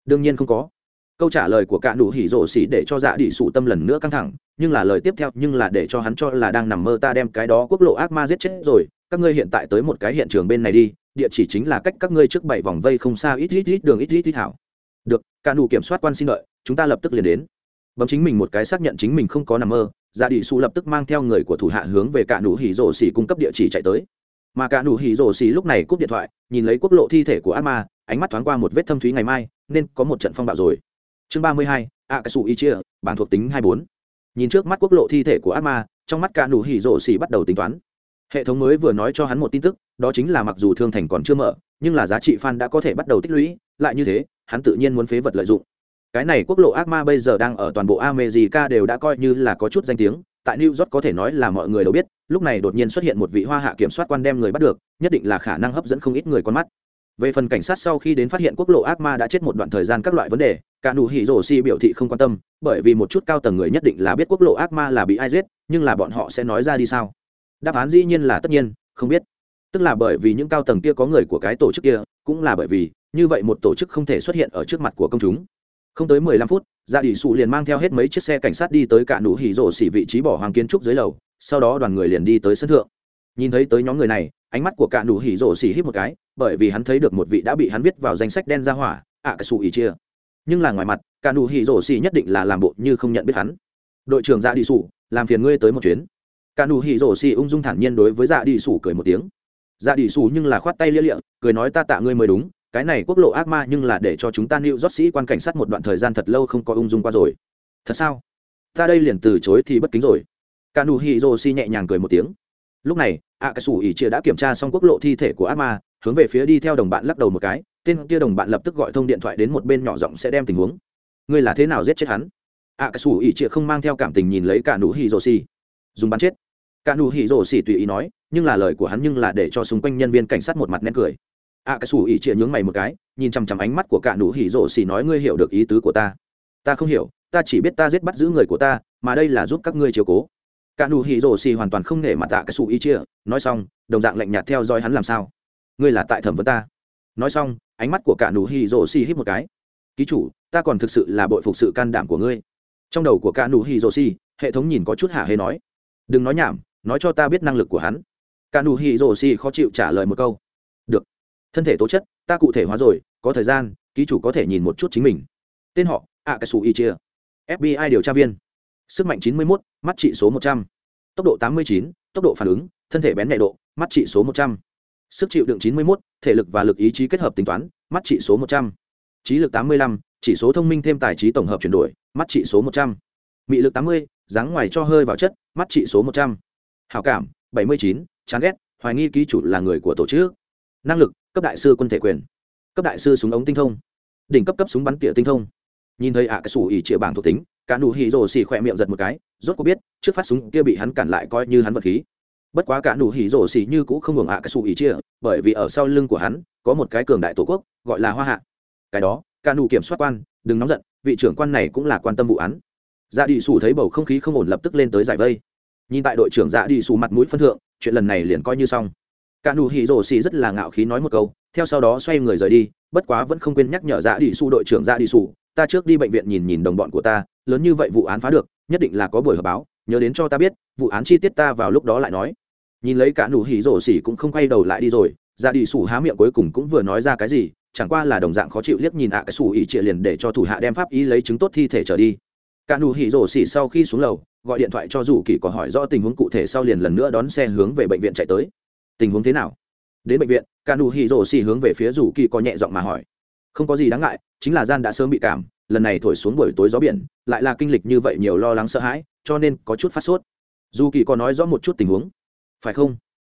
Đương nhiên không có. Câu trả lời của cả nụ hỉ rổ xỉ để cho dạ đi sụ tâm lần nữa căng thẳng, nhưng là lời tiếp theo, nhưng là để cho hắn cho là đang nằm mơ ta đem cái đó quốc lộ ác ma giết chết rồi các ngươi hiện tại tới một cái hiện trường bên này đi địa chỉ chính là cách các ngươi trước bảy vòng vây không xa ít ít ít đường ít ít ít hảo. Được cả nụ kiểm soát quan xin lợi, chúng ta lập tức liền đến. Bấm chính mình một cái xác nhận chính mình không có nằm mơ giả đi su lập tức mang theo người của thủ hạ hướng về cả nụ hỉ rổ xỉ cung cấp địa chỉ chạy tới. Mà cả nụ hỉ rổ xỉ lúc này cúp điện thoại nhìn lấy quốc lộ thi thể của ác ma ánh mắt thoáng qua một vết thâm thúy ngày mai nên có một trận phong bạo rồi. Chương ba mươi hai a cái sụ y chia bản thuộc tính hai bốn. Nhìn trước mắt quốc lộ thi thể của ác ma trong mắt cả nụ hỉ rổ xỉ bắt đầu tính toán hệ thống mới vừa nói cho hắn một tin tức, đó chính là mặc dù thương thành còn chưa mở, nhưng là giá trị fan đã có thể bắt đầu tích lũy, lại như thế, hắn tự nhiên muốn phế vật lợi dụng. Cái này quốc lộ ác ma bây giờ đang ở toàn bộ america đều đã coi như là có chút danh tiếng, tại new york có thể nói là mọi người đều biết, lúc này đột nhiên xuất hiện một vị hoa hạ kiểm soát quan đem người bắt được, nhất định là khả năng hấp dẫn không ít người con mắt. Về phần cảnh sát sau khi đến phát hiện quốc lộ ác ma đã chết một đoạn thời gian các loại vấn đề, cả nụ hỉ rổ si biểu thị không quan tâm, bởi vì một chút cao tầng người nhất định là biết quốc lộ ác ma là bị ai giết, nhưng là bọn họ sẽ nói ra đi sao? đáp án dĩ nhiên là tất nhiên không biết. Tức là bởi vì những cao tầng kia có người của cái tổ chức kia cũng là bởi vì như vậy một tổ chức không thể xuất hiện ở trước mặt của công chúng. Không tới mười lăm phút gia đình sụ liền mang theo hết mấy chiếc xe cảnh sát đi tới cả nụ hỉ rổ xỉ vị trí bỏ hoàng kiến trúc dưới lầu sau đó đoàn người liền đi tới sân thượng. Nhìn thấy tới nhóm người này ánh mắt của cả nụ hỉ rổ xỉ hít một cái bởi vì hắn thấy được một vị đã bị hắn viết vào danh sách đen ra hỏa ạ à, cả sụ ý chia. Nhưng là ngoài mặt cả nụ hỉ rổ xỉ nhất định là làm bộ như không nhận biết hắn. Đội trưởng gia đi sụ làm phiền ngươi tới một chuyến cả nụ hỉ rổ xì ung dung thản nhiên đối với dạ đi sủ cười một tiếng. Dạ đi sủ nhưng là khoát tay lia liệng, cười nói ta tạ ngươi mới đúng cái này quốc lộ ác ma nhưng là để cho chúng ta nịu rót sĩ quan cảnh sát một đoạn thời gian thật lâu không có ung dung qua rồi. Thật sao? Ta đây liền từ chối thì bất kính rồi. Cả nụ hỉ rổ xì nhẹ nhàng cười một tiếng. Lúc này ạ à, cái sủ ỉ chia đã kiểm tra xong quốc lộ thi thể của ác ma hướng về phía đi theo đồng bạn lắc đầu một cái tên kia đồng bạn lập tức gọi thông điện thoại đến một bên nhỏ giọng sẽ đem tình huống. Ngươi là thế nào giết chết hắn? ạ à, cái sủ ỉ chia không mang theo cảm tình nhìn lấy cả nụ hỉ rổ xì. Dùng bắn chết cả nụ hỉ rổ xỉ tùy ý nói nhưng là lời của hắn nhưng là để cho xung quanh nhân viên cảnh sát một mặt nén cười. Ạ à, cái xù ỉ chĩa nhướng mày một cái nhìn chằm chằm ánh mắt của cả nụ hỉ rổ xỉ nói ngươi hiểu được ý tứ của ta. Ta không hiểu ta chỉ biết ta giết bắt giữ người của ta mà đây là giúp các ngươi chiều cố. Cả nụ hỉ rổ xỉ hoàn toàn không nể mặt tạ cái xù ỉ chĩa nói xong đồng dạng lạnh nhạt theo dõi hắn làm sao. Ngươi là tại thẩm vấn ta. Nói xong ánh mắt của cả nụ hỉ rổ xỉ hít một cái. Ký chủ ta còn thực sự là bội phục sự can đảm của ngươi. Trong đầu của cả nụ hỉ rổ xỉ hệ thống nhìn có chút hả hê nói. Đừng nói nhảm nói cho ta biết năng lực của hắn cả nụ hỉ rổ xì khó chịu trả lời một câu được thân thể tố chất ta cụ thể hóa rồi có thời gian ký chủ có thể nhìn một chút chính mình tên họ ạ cà sù y chia fbi điều tra viên sức mạnh 91, mắt trị số 100. tốc độ 89, tốc độ phản ứng thân thể bén nhạy độ mắt trị số 100. sức chịu đựng 91, thể lực và lực ý chí kết hợp tính toán mắt trị số 100. trí lực 85, chỉ số thông minh thêm tài trí tổng hợp chuyển đổi mắt trị số 100. mị lực 80, dáng ngoài cho hơi vào chất mắt trị số 100 hảo cảm, bảy mươi chín, chán ghét, hoài nghi ký chủ là người của tổ chức. Năng lực, cấp đại sư quân thể quyền. Cấp đại sư súng ống tinh thông. Đỉnh cấp cấp súng bắn tỉa tinh thông. Nhìn thấy ạ à cái sủ chĩa bảng thuộc tính, cả nụ hỉ rồ xì khỏe miệng giật một cái, rốt cuộc biết, trước phát súng kia bị hắn cản lại coi như hắn vật khí. Bất quá cả nụ hỉ rổ xì như cũng không hưởng hạ à cái xù ý chia bởi vì ở sau lưng của hắn, có một cái cường đại tổ quốc, gọi là hoa hạ. Cái đó, cả nụ kiểm soát quan, đừng nóng giận, vị trưởng quan này cũng là quan tâm vụ án. Dạ đi sủ thấy bầu không khí không ổn lập tức lên tới giải vây nhìn tại đội trưởng dạ đi xù mặt mũi phân thượng, chuyện lần này liền coi như xong. Cả nụ hỉ rổ xì rất là ngạo khí nói một câu, theo sau đó xoay người rời đi, bất quá vẫn không quên nhắc nhở dạ đi xù đội trưởng dạ đi xù ta trước đi bệnh viện nhìn nhìn đồng bọn của ta, lớn như vậy vụ án phá được, nhất định là có buổi họp báo, nhớ đến cho ta biết, vụ án chi tiết ta vào lúc đó lại nói. Nhìn lấy cả nụ hỉ rổ xỉ cũng không quay đầu lại đi rồi dạ ra đi sủ há miệng cuối cùng cũng vừa nói ra cái gì, chẳng qua là đồng dạng khó chịu liếc nhìn ạ à cái sủ ỉ trịa liền để cho thủ hạ đem pháp ý lấy chứng tốt thi thể trở đi. Cả nụ hỉ rổ xỉ sau khi xuống lầu gọi điện thoại cho dù kỳ có hỏi rõ tình huống cụ thể sau liền lần nữa đón xe hướng về bệnh viện chạy tới. Tình huống thế nào? Đến bệnh viện cả nụ hỉ rổ xì hướng về phía dù kỳ có nhẹ giọng mà hỏi. Không có gì đáng ngại, chính là gian đã sớm bị cảm, lần này thổi xuống buổi tối gió biển, lại là kinh lịch như vậy nhiều lo lắng sợ hãi, cho nên có chút phát sốt. Dù kỳ có nói rõ một chút tình huống. Phải không?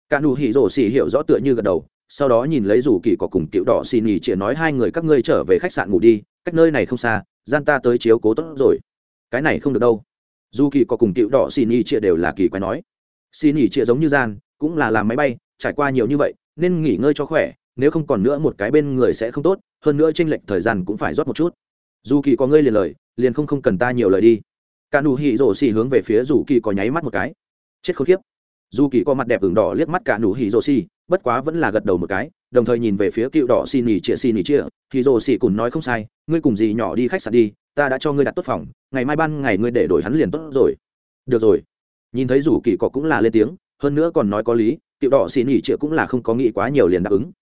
Cả nụ hỉ rổ xì hiểu rõ tựa như gật đầu, sau đó nhìn lấy dù kỳ có cùng tiểu đỏ xì nhì chỉ nói hai người các ngươi trở về khách sạn ngủ đi, cách nơi này không xa, gian ta tới chiếu cố tốt rồi. Cái này không được đâu dù kỳ có cùng cựu đỏ Xì ý chia đều là kỳ quái nói. Xì ý chia giống như gian, cũng là làm máy bay, trải qua nhiều như vậy, nên nghỉ ngơi cho khỏe, nếu không còn nữa một cái bên người sẽ không tốt, hơn nữa tranh lệch thời gian cũng phải rót một chút. Dù kỳ có ngơi liền lời, liền không không cần ta nhiều lời đi. Cả nụ hỉ rổ xì hướng về phía dù kỳ có nháy mắt một cái. Chết khốn kiếp. Dù kỳ có mặt đẹp ửng đỏ liếc mắt cả nụ hỉ rổ xì, bất quá vẫn là gật đầu một cái, đồng thời nhìn về phía cựu đỏ xì nỉ chia xì nỉ chia thì rổ xì cùn nói không sai, ngươi cùng gì nhỏ đi khách sạn đi ta đã cho ngươi đặt tốt phòng, ngày mai ban ngày ngươi để đổi hắn liền tốt rồi. Được rồi. Nhìn thấy rủ kỳ cọ cũng là lên tiếng, hơn nữa còn nói có lý, cựu đỏ xì nỉ trịa cũng là không có nghĩ quá nhiều liền đáp ứng.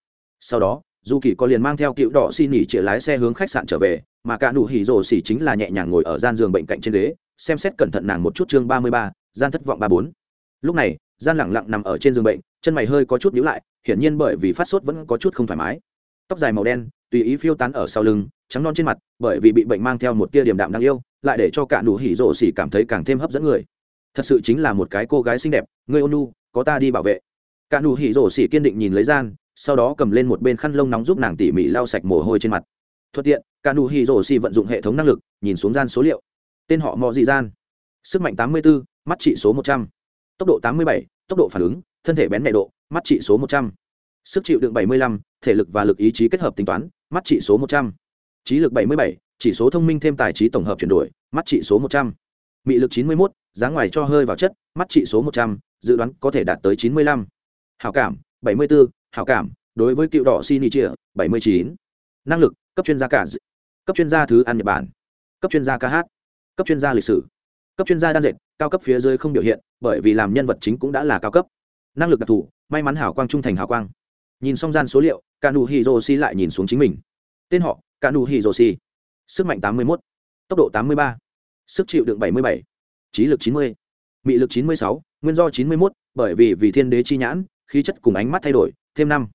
Sau đó, dù kỳ có liền mang theo cựu đỏ xì nỉ trịa lái xe hướng khách sạn trở về, mà cả nụ hỉ rồ xỉ chính là nhẹ nhàng ngồi ở gian giường bệnh cạnh trên ghế, xem xét cẩn thận nàng một chút chương ba mươi ba, gian thất vọng ba bốn. Lúc này, gian lẳng lặng nằm ở trên giường bệnh, chân mày hơi có chút nhíu lại, hiển nhiên bởi vì phát sốt vẫn có chút không thoải mái. Tóc dài màu đen, tùy ý phiêu tán ở sau lưng trắng non trên mặt bởi vì bị bệnh mang theo một tia điểm đạm đáng yêu lại để cho cả nụ hỉ rổ xỉ cảm thấy càng thêm hấp dẫn người thật sự chính là một cái cô gái xinh đẹp người ônu có ta đi bảo vệ cả nụ hỉ rổ xỉ kiên định nhìn lấy gian sau đó cầm lên một bên khăn lông nóng giúp nàng tỉ mỉ lau sạch mồ hôi trên mặt thuận tiện cả nụ hỉ rổ xỉ vận dụng hệ thống năng lực nhìn xuống gian số liệu tên họ mò dị gian sức mạnh 84, mắt trị số 100. tốc độ 87, tốc độ phản ứng thân thể bén nhạy độ mắt trị số 100. sức chịu đựng 75, thể lực và lực ý chí kết hợp tính toán mắt trị số 100 trí lực bảy mươi bảy chỉ số thông minh thêm tài trí tổng hợp chuyển đổi mắt trị số một trăm. Mị lực 91, dáng mốt ngoài cho hơi vào chất mắt trị số một trăm dự đoán có thể đạt tới chín mươi lăm. Hào cảm bảy mươi bốn hào cảm đối với cựu đỏ Shinichi 79. năng lực cấp chuyên gia cả d... cấp chuyên gia thứ ăn nhật bản cấp chuyên gia ca hát cấp chuyên gia lịch sử cấp chuyên gia đan dệt cao cấp phía dưới không biểu hiện bởi vì làm nhân vật chính cũng đã là cao cấp. Năng lực đặc thù may mắn hảo quang trung thành hảo quang. Nhìn xong gian số liệu kanu hiroshi lại nhìn xuống chính mình. Tên họ cả nụ hỉ rồ xì sức mạnh tám mươi mốt, tốc độ tám mươi ba, sức chịu đựng bảy mươi bảy, trí lực chín mươi, mị lực chín mươi sáu, nguyên do chín mươi mốt, bởi vì vì thiên đế chi nhãn, khí chất cùng ánh mắt thay đổi, thêm năm,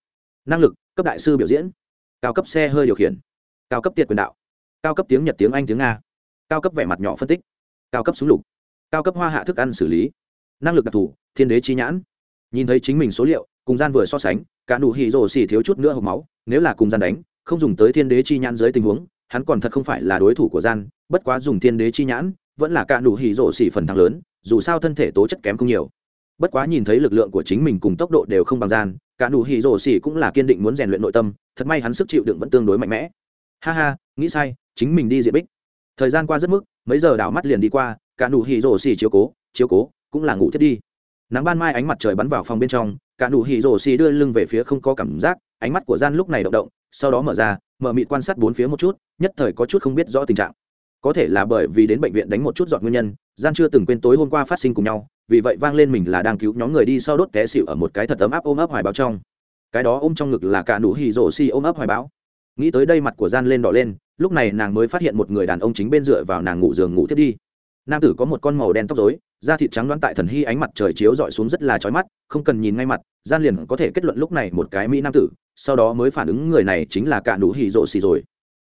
năng lực, cấp đại sư biểu diễn, cao cấp xe hơi điều khiển, cao cấp tiệt quyền đạo, cao cấp tiếng nhật tiếng anh tiếng nga, cao cấp vẻ mặt nhỏ phân tích, cao cấp súng lục, cao cấp hoa hạ thức ăn xử lý, năng lực đặc thù, thiên đế chi nhãn. Nhìn thấy chính mình số liệu, cùng gian vừa so sánh cả nụ hỉ rồ xì thiếu chút nữa hộc máu, nếu là cùng gian đánh không dùng tới thiên đế chi nhãn dưới tình huống, hắn còn thật không phải là đối thủ của gian, bất quá dùng thiên đế chi nhãn, vẫn là cả đủ hỉ rộ xỉ phần thắng lớn, dù sao thân thể tố chất kém không nhiều. Bất quá nhìn thấy lực lượng của chính mình cùng tốc độ đều không bằng gian, cả đủ hỉ rộ xỉ cũng là kiên định muốn rèn luyện nội tâm, thật may hắn sức chịu đựng vẫn tương đối mạnh mẽ. Ha ha, nghĩ sai, chính mình đi diện bích. Thời gian qua rất mức, mấy giờ đảo mắt liền đi qua, cả đủ hỉ rổ xỉ chiếu cố chiếu cố, cũng là ngủ thiết đi. Nắng ban mai ánh mặt trời bắn vào phòng bên trong, cả đủ hỉ rổ xỉ đưa lưng về phía không có cảm giác, ánh mắt của gian lúc này động động sau đó mở ra, mở mịt quan sát bốn phía một chút, nhất thời có chút không biết rõ tình trạng. Có thể là bởi vì đến bệnh viện đánh một chút dọn nguyên nhân, gian chưa từng quên tối hôm qua phát sinh cùng nhau, vì vậy vang lên mình là đang cứu nhóm người đi sau đốt té xịu ở một cái thật ấm áp ôm ấp hoài báo trong. Cái đó ôm trong ngực là cả nụ hì rổ xi ôm ấp hoài báo. Nghĩ tới đây mặt của gian lên đỏ lên, lúc này nàng mới phát hiện một người đàn ông chính bên dựa vào nàng ngủ giường ngủ thiết đi. Nam tử có một con màu đen tóc rối, da thịt trắng đoán tại thần hy ánh mặt trời chiếu dọi xuống rất là chói mắt, không cần nhìn ngay mặt, gian liền có thể kết luận lúc này một cái mỹ nam tử sau đó mới phản ứng người này chính là cả nụ hỉ rộ xì rồi.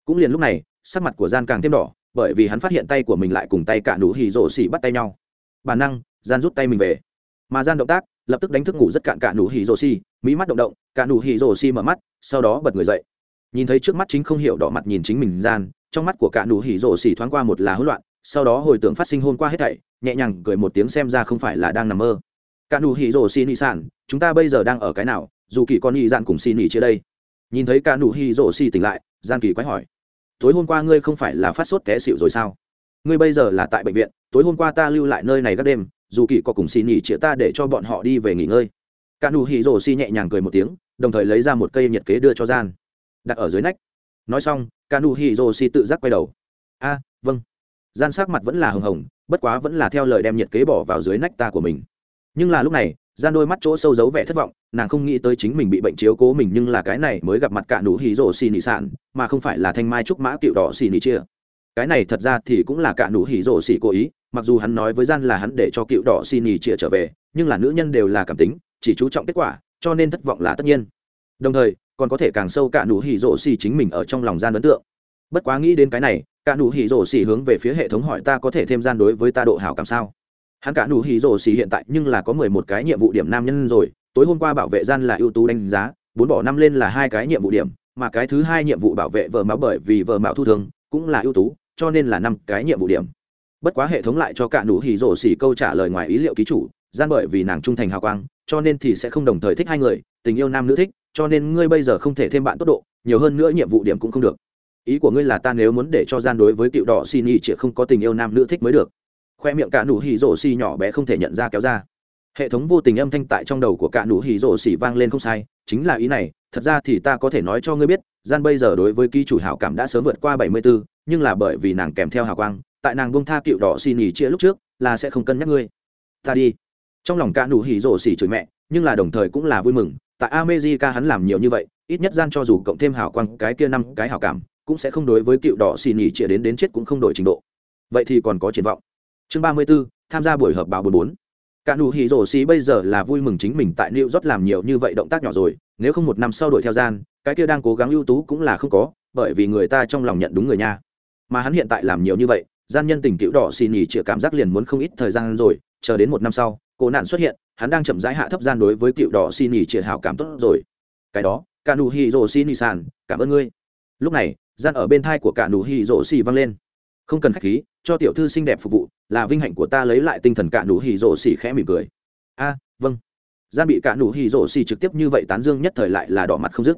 Cũng liền lúc này, sắc mặt của gian càng thêm đỏ, bởi vì hắn phát hiện tay của mình lại cùng tay cả nụ hỉ rộ xì bắt tay nhau. Bản năng, gian rút tay mình về. Mà gian động tác, lập tức đánh thức ngủ rất cạn cả nụ hỉ rộ xi mỹ mắt động động, cả nụ hỉ rộ xi mở mắt, sau đó bật người dậy. Nhìn thấy trước mắt chính không hiểu đỏ mặt nhìn chính mình gian, trong mắt của cả nụ hỉ rộ xi thoáng qua một là hỗn loạn, sau đó hồi tưởng phát sinh hôn qua hết thảy, nhẹ nhàng cười một tiếng xem ra không phải là đang nằm mơ. Cả nụ hỉ rộ xi nị sản, chúng ta bây giờ đang ở cái nào? dù kỳ con y dạn cùng xì nỉ chia đây. Nhìn thấy ca nụ hi rổ xì tỉnh lại gian kỳ quái hỏi, tối hôm qua ngươi không phải là phát sốt té xịu rồi sao? Ngươi bây giờ là tại bệnh viện, tối hôm qua ta lưu lại nơi này các đêm, dù kỳ có cùng xì nỉ chĩa ta để cho bọn họ đi về nghỉ ngơi. Ca nụ hỉ rồ xì nhẹ nhàng cười một tiếng, đồng thời lấy ra một cây nhiệt kế đưa cho gian đặt ở dưới nách. Nói xong ca nụ hỉ rồ xì tự giác quay đầu. A vâng. Gian sắc mặt vẫn là hồng hồng, bất quá vẫn là theo lời đem nhiệt kế bỏ vào dưới nách ta của mình. Nhưng là lúc này gian đôi mắt chỗ sâu giấu vẻ thất vọng, nàng không nghĩ tới chính mình bị bệnh chiếu cố mình nhưng là cái này mới gặp mặt cả nụ hỉ rổ xì nị sản mà không phải là thanh mai trúc mã cựu đỏ xì nị chia. Cái này thật ra thì cũng là cả nụ hỉ rổ xì cố ý, mặc dù hắn nói với gian là hắn để cho cựu đỏ xì nị chia trở về, nhưng là nữ nhân đều là cảm tính, chỉ chú trọng kết quả, cho nên thất vọng là tất nhiên. Đồng thời, còn có thể càng sâu cả nụ hỉ rổ xì chính mình ở trong lòng gian ấn tượng. Bất quá nghĩ đến cái này, cả nụ hỉ rổ xì hướng về phía hệ thống hỏi ta có thể thêm gian đối với ta độ hảo cảm sao? hắn cả nụ hỉ rồ xì hiện tại nhưng là có mười một cái nhiệm vụ điểm nam nhân rồi, tối hôm qua bảo vệ gian là ưu tú đánh giá, bốn bỏ năm lên là hai cái nhiệm vụ điểm, mà cái thứ hai nhiệm vụ bảo vệ vợ máu bởi vì vợ mạo thu thường, cũng là ưu tú, cho nên là năm cái nhiệm vụ điểm. Bất quá hệ thống lại cho cả nụ hỉ rồ xỉ câu trả lời ngoài ý liệu ký chủ, gian bởi vì nàng trung thành hào quang, cho nên thì sẽ không đồng thời thích hai người, tình yêu nam nữ thích, cho nên ngươi bây giờ không thể thêm bạn tốt độ, nhiều hơn nữa nhiệm vụ điểm cũng không được. Ý của ngươi là ta nếu muốn để cho gian đối với cựu đỏ xin ý chỉ không có tình yêu nam nữ thích mới được khoe miệng cả nụ hỉ rổ xì nhỏ bé không thể nhận ra kéo ra. Hệ thống vô tình âm thanh tại trong đầu của cả nụ hỉ rổ xì vang lên không sai chính là ý này thật ra thì ta có thể nói cho ngươi biết gian bây giờ đối với ký chủ hảo cảm đã sớm vượt qua 74, nhưng là bởi vì nàng kèm theo hào quang tại nàng buông tha cựu đỏ xì nhì chia lúc trước là sẽ không cân nhắc ngươi. Ta đi. Trong lòng cả nụ hỉ rổ xì chửi mẹ nhưng là đồng thời cũng là vui mừng tại America hắn làm nhiều như vậy ít nhất gian cho dù cộng thêm hào quang cái kia năm cái hào cảm cũng sẽ không đối với cựu đỏ xì nhì chia đến đến chết cũng không đổi trình độ. Vậy thì còn có triển vọng chương ba mươi b ố tham gia buổi họp báo bốn bốn. Cả nụ hỉ rổ xì bây giờ là vui mừng chính mình tại new york làm nhiều như vậy động tác nhỏ rồi, nếu không một năm sau đuổi theo gian, cái kia đang cố gắng ưu tú cũng là không có, bởi vì người ta trong lòng nhận đúng người nha. Mà hắn hiện tại làm nhiều như vậy, gian nhân tình cựu đỏ xì nhì chĩa cảm giác liền muốn không ít thời gian rồi, chờ đến một năm sau, cô nạn xuất hiện, hắn đang chậm rãi hạ thấp gian đối với cựu đỏ xì nhì chĩa hảo cảm tốt rồi. Cái đó, cả nụ hỉ rổ xì nhì sàn, cảm ơn ngươi. Lúc này, gian ở bên thai của cả nụ hỉ rổ xì vang lên. Không cần khách khí cho tiểu thư xinh đẹp phục vụ, là vinh hạnh của ta lấy lại tinh thần cả nụ hỉ rổ xỉ khẽ mỉm cười. A vâng. Gian bị cả nụ hỉ rổ xỉ trực tiếp như vậy tán dương nhất thời lại là đỏ mặt không dứt.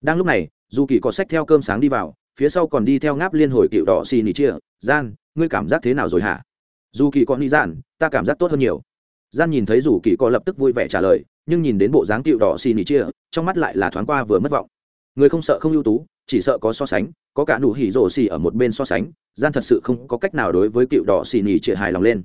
Đang lúc này, dù kỳ có sách theo cơm sáng đi vào, phía sau còn đi theo ngáp liên hồi cựu đỏ xì nỉ chia. Gian, ngươi cảm giác thế nào rồi hả? Dù kỳ có ni gian, ta cảm giác tốt hơn nhiều. Gian nhìn thấy dù kỳ có lập tức vui vẻ trả lời, nhưng nhìn đến bộ dáng cựu đỏ xì nỉ chia, trong mắt lại là thoáng qua vừa mất vọng. Người không sợ không ưu tú chỉ sợ có so sánh có cả nụ hỉ rổ xì ở một bên so sánh gian thật sự không có cách nào đối với cựu đỏ xì nỉ trịa hài lòng lên.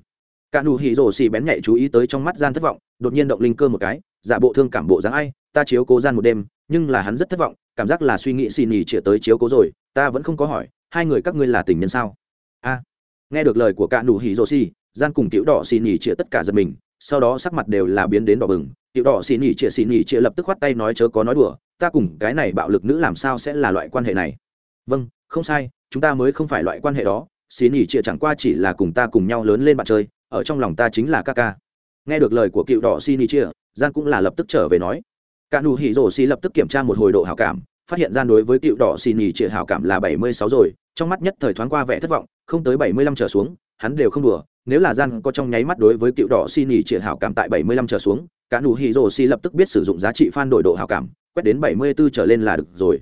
Cả nụ hỉ rổ xì bén nhạy chú ý tới trong mắt gian thất vọng đột nhiên động linh cơ một cái giả bộ thương cảm bộ dáng ai ta chiếu cố gian một đêm nhưng là hắn rất thất vọng cảm giác là suy nghĩ xì nỉ trịa tới chiếu cố rồi ta vẫn không có hỏi hai người các ngươi là tình nhân sao? A. Nghe được lời của cả nụ hỉ rổ xì, gian cùng tiểu đỏ xì nỉ trịa tất cả giật mình sau đó sắc mặt đều là biến đến đỏ bừng tiểu đỏ xì nỉ trịa xì nỉ trịa lập tức khoát tay nói chớ có nói đùa ta cùng cái này bạo lực nữ làm sao sẽ là loại quan hệ này? Vâng không sai, chúng ta mới không phải loại quan hệ đó xì nỉ chịa chẳng qua chỉ là cùng ta cùng nhau lớn lên bạn chơi, ở trong lòng ta chính là ca ca. Nghe được lời của cựu đỏ xì nỉ chịa, gian cũng là lập tức trở về nói. Cả nụ hỉ rổ xì lập tức kiểm tra một hồi độ hào cảm, phát hiện gian đối với cựu đỏ xì nỉ chịa hảo cảm là bảy mươi sáu rồi, trong mắt nhất thời thoáng qua vẻ thất vọng, không tới bảy mươi lăm trở xuống, hắn đều không đùa. Nếu là gian có trong nháy mắt đối với cựu đỏ xì nỉ chịa hảo cảm tại bảy mươi lăm trở xuống, cả nụ hỉ rổ xì lập tức biết sử dụng giá trị phan đổi độ hào cảm quét đến 74 trở lên là được rồi.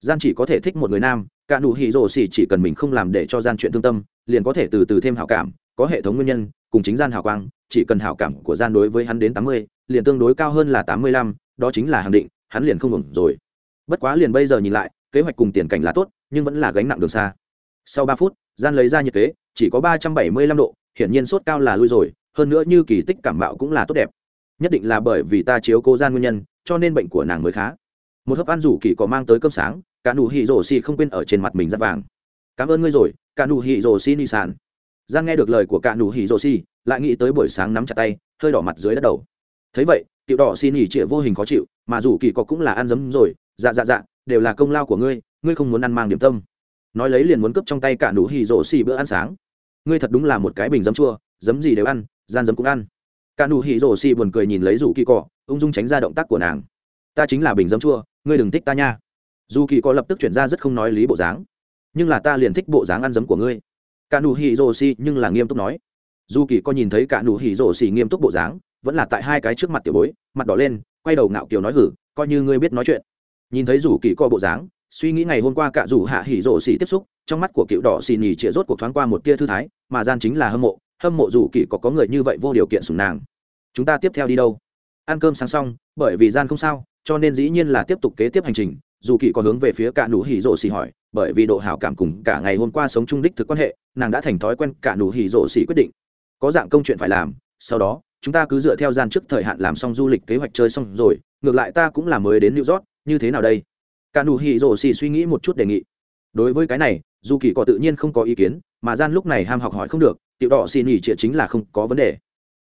Gian chỉ có thể thích một người nam cả nụ hỉ rồ xỉ chỉ cần mình không làm để cho gian chuyện tương tâm liền có thể từ từ thêm hảo cảm có hệ thống nguyên nhân cùng chính gian hảo quang chỉ cần hảo cảm của gian đối với hắn đến tám mươi, liền tương đối cao hơn là tám mươi lăm, đó chính là hàng định hắn liền không ngừng rồi. Bất quá liền bây giờ nhìn lại kế hoạch cùng tiền cảnh là tốt nhưng vẫn là gánh nặng đường xa. Sau ba phút gian lấy ra nhiệt kế chỉ có ba trăm bảy mươi lăm độ hiển nhiên sốt cao là lui rồi hơn nữa như kỳ tích cảm mạo cũng là tốt đẹp. Nhất định là bởi vì ta chiếu cố gian nguyên nhân cho nên bệnh của nàng mới khá. Một hớp ăn rủ kỳ có mang tới cơm sáng, cả nụ hỉ rổ xì không quên ở trên mặt mình rất vàng. Cảm ơn ngươi rồi, cả nụ hỉ rổ xì ni sàn giang nghe được lời của cả nụ hỉ rổ xì, lại nghĩ tới buổi sáng nắm chặt tay, hơi đỏ mặt dưới đất đầu. Thấy vậy, tiểu đỏ xin nghỉ trịa vô hình khó chịu, mà rủ kỳ có cũng là ăn dấm rồi. Dạ dạ dạ đều là công lao của ngươi ngươi không muốn ăn mang điểm tâm. Nói lấy liền muốn cướp trong tay cả nụ hỉ rổ xì bữa ăn sáng. Ngươi thật đúng là một cái bình giấm chua giấm gì đều ăn, gian giấm cũng ăn. Cả nụ hỉ rổ xì buồn cười nhìn lấy rủ kỳ cỏ ung dung tránh ra động tác của nàng. Ta chính là bình dấm chua, ngươi đừng thích ta nha. Dù kỳ có lập tức chuyển ra rất không nói lý bộ dáng, nhưng là ta liền thích bộ dáng ăn dấm của ngươi. Cả nụ hỉ rồ xì nhưng là nghiêm túc nói. Dù kỳ có nhìn thấy cả nụ hỉ rồ xì nghiêm túc bộ dáng, vẫn là tại hai cái trước mặt tiểu bối, mặt đỏ lên, quay đầu ngạo kiều nói hử, coi như ngươi biết nói chuyện. Nhìn thấy dù kỳ co bộ dáng, suy nghĩ ngày hôm qua cả dù hạ hỉ rộ xì tiếp xúc, trong mắt của cựu đỏ xì nhì chĩa rốt cuộc thoáng qua một tia thư thái, mà gian chính là hâm mộ hâm mộ dù kỳ có có người như vậy vô điều kiện sùng nàng. Chúng ta tiếp theo đi đâu? ăn cơm sáng xong, bởi vì gian không sao, cho nên dĩ nhiên là tiếp tục kế tiếp hành trình, dù kỳ có hướng về phía cả nụ hỉ rộ xì hỏi, bởi vì độ hảo cảm cùng cả ngày hôm qua sống chung đích thực quan hệ, nàng đã thành thói quen cả nụ hỉ rộ xì quyết định. Có dạng công chuyện phải làm, sau đó, chúng ta cứ dựa theo gian trước thời hạn làm xong du lịch kế hoạch chơi xong rồi, ngược lại ta cũng là mới đến new york, như thế nào đây? Cả nụ hỉ rộ xì suy nghĩ một chút đề nghị. Đối với cái này, dù kỳ có tự nhiên không có ý kiến, mà gian lúc này ham học hỏi không được, tiểu đỏ xì nhỉ trịa chính là không có vấn đề.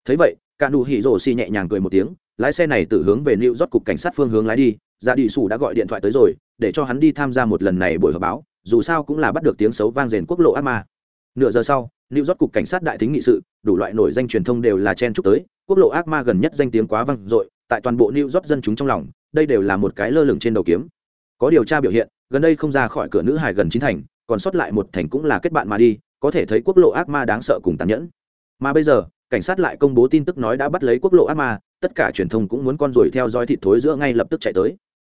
Thấy vậy, cả nụ hỉ rộ xì nhẹ nhàng cười một tiếng lái xe này tự hướng về Lưu York cục cảnh sát phương hướng lái đi, Dạ Đi Sủ đã gọi điện thoại tới rồi, để cho hắn đi tham gia một lần này buổi họp báo, dù sao cũng là bắt được tiếng xấu vang rền quốc lộ ác ma. Nửa giờ sau, Lưu York cục cảnh sát đại thính nghị sự, đủ loại nổi danh truyền thông đều là chen chúc tới, quốc lộ ác ma gần nhất danh tiếng quá vang dội, tại toàn bộ Lưu York dân chúng trong lòng, đây đều là một cái lơ lửng trên đầu kiếm. Có điều tra biểu hiện, gần đây không ra khỏi cửa nữ hải gần chín thành, còn sót lại một thành cũng là kết bạn mà đi, có thể thấy quốc lộ ác ma đáng sợ cùng tàn nhẫn. Mà bây giờ, cảnh sát lại công bố tin tức nói đã bắt lấy quốc lộ ác ma, tất cả truyền thông cũng muốn con ruồi theo dõi thịt thối giữa ngay lập tức chạy tới.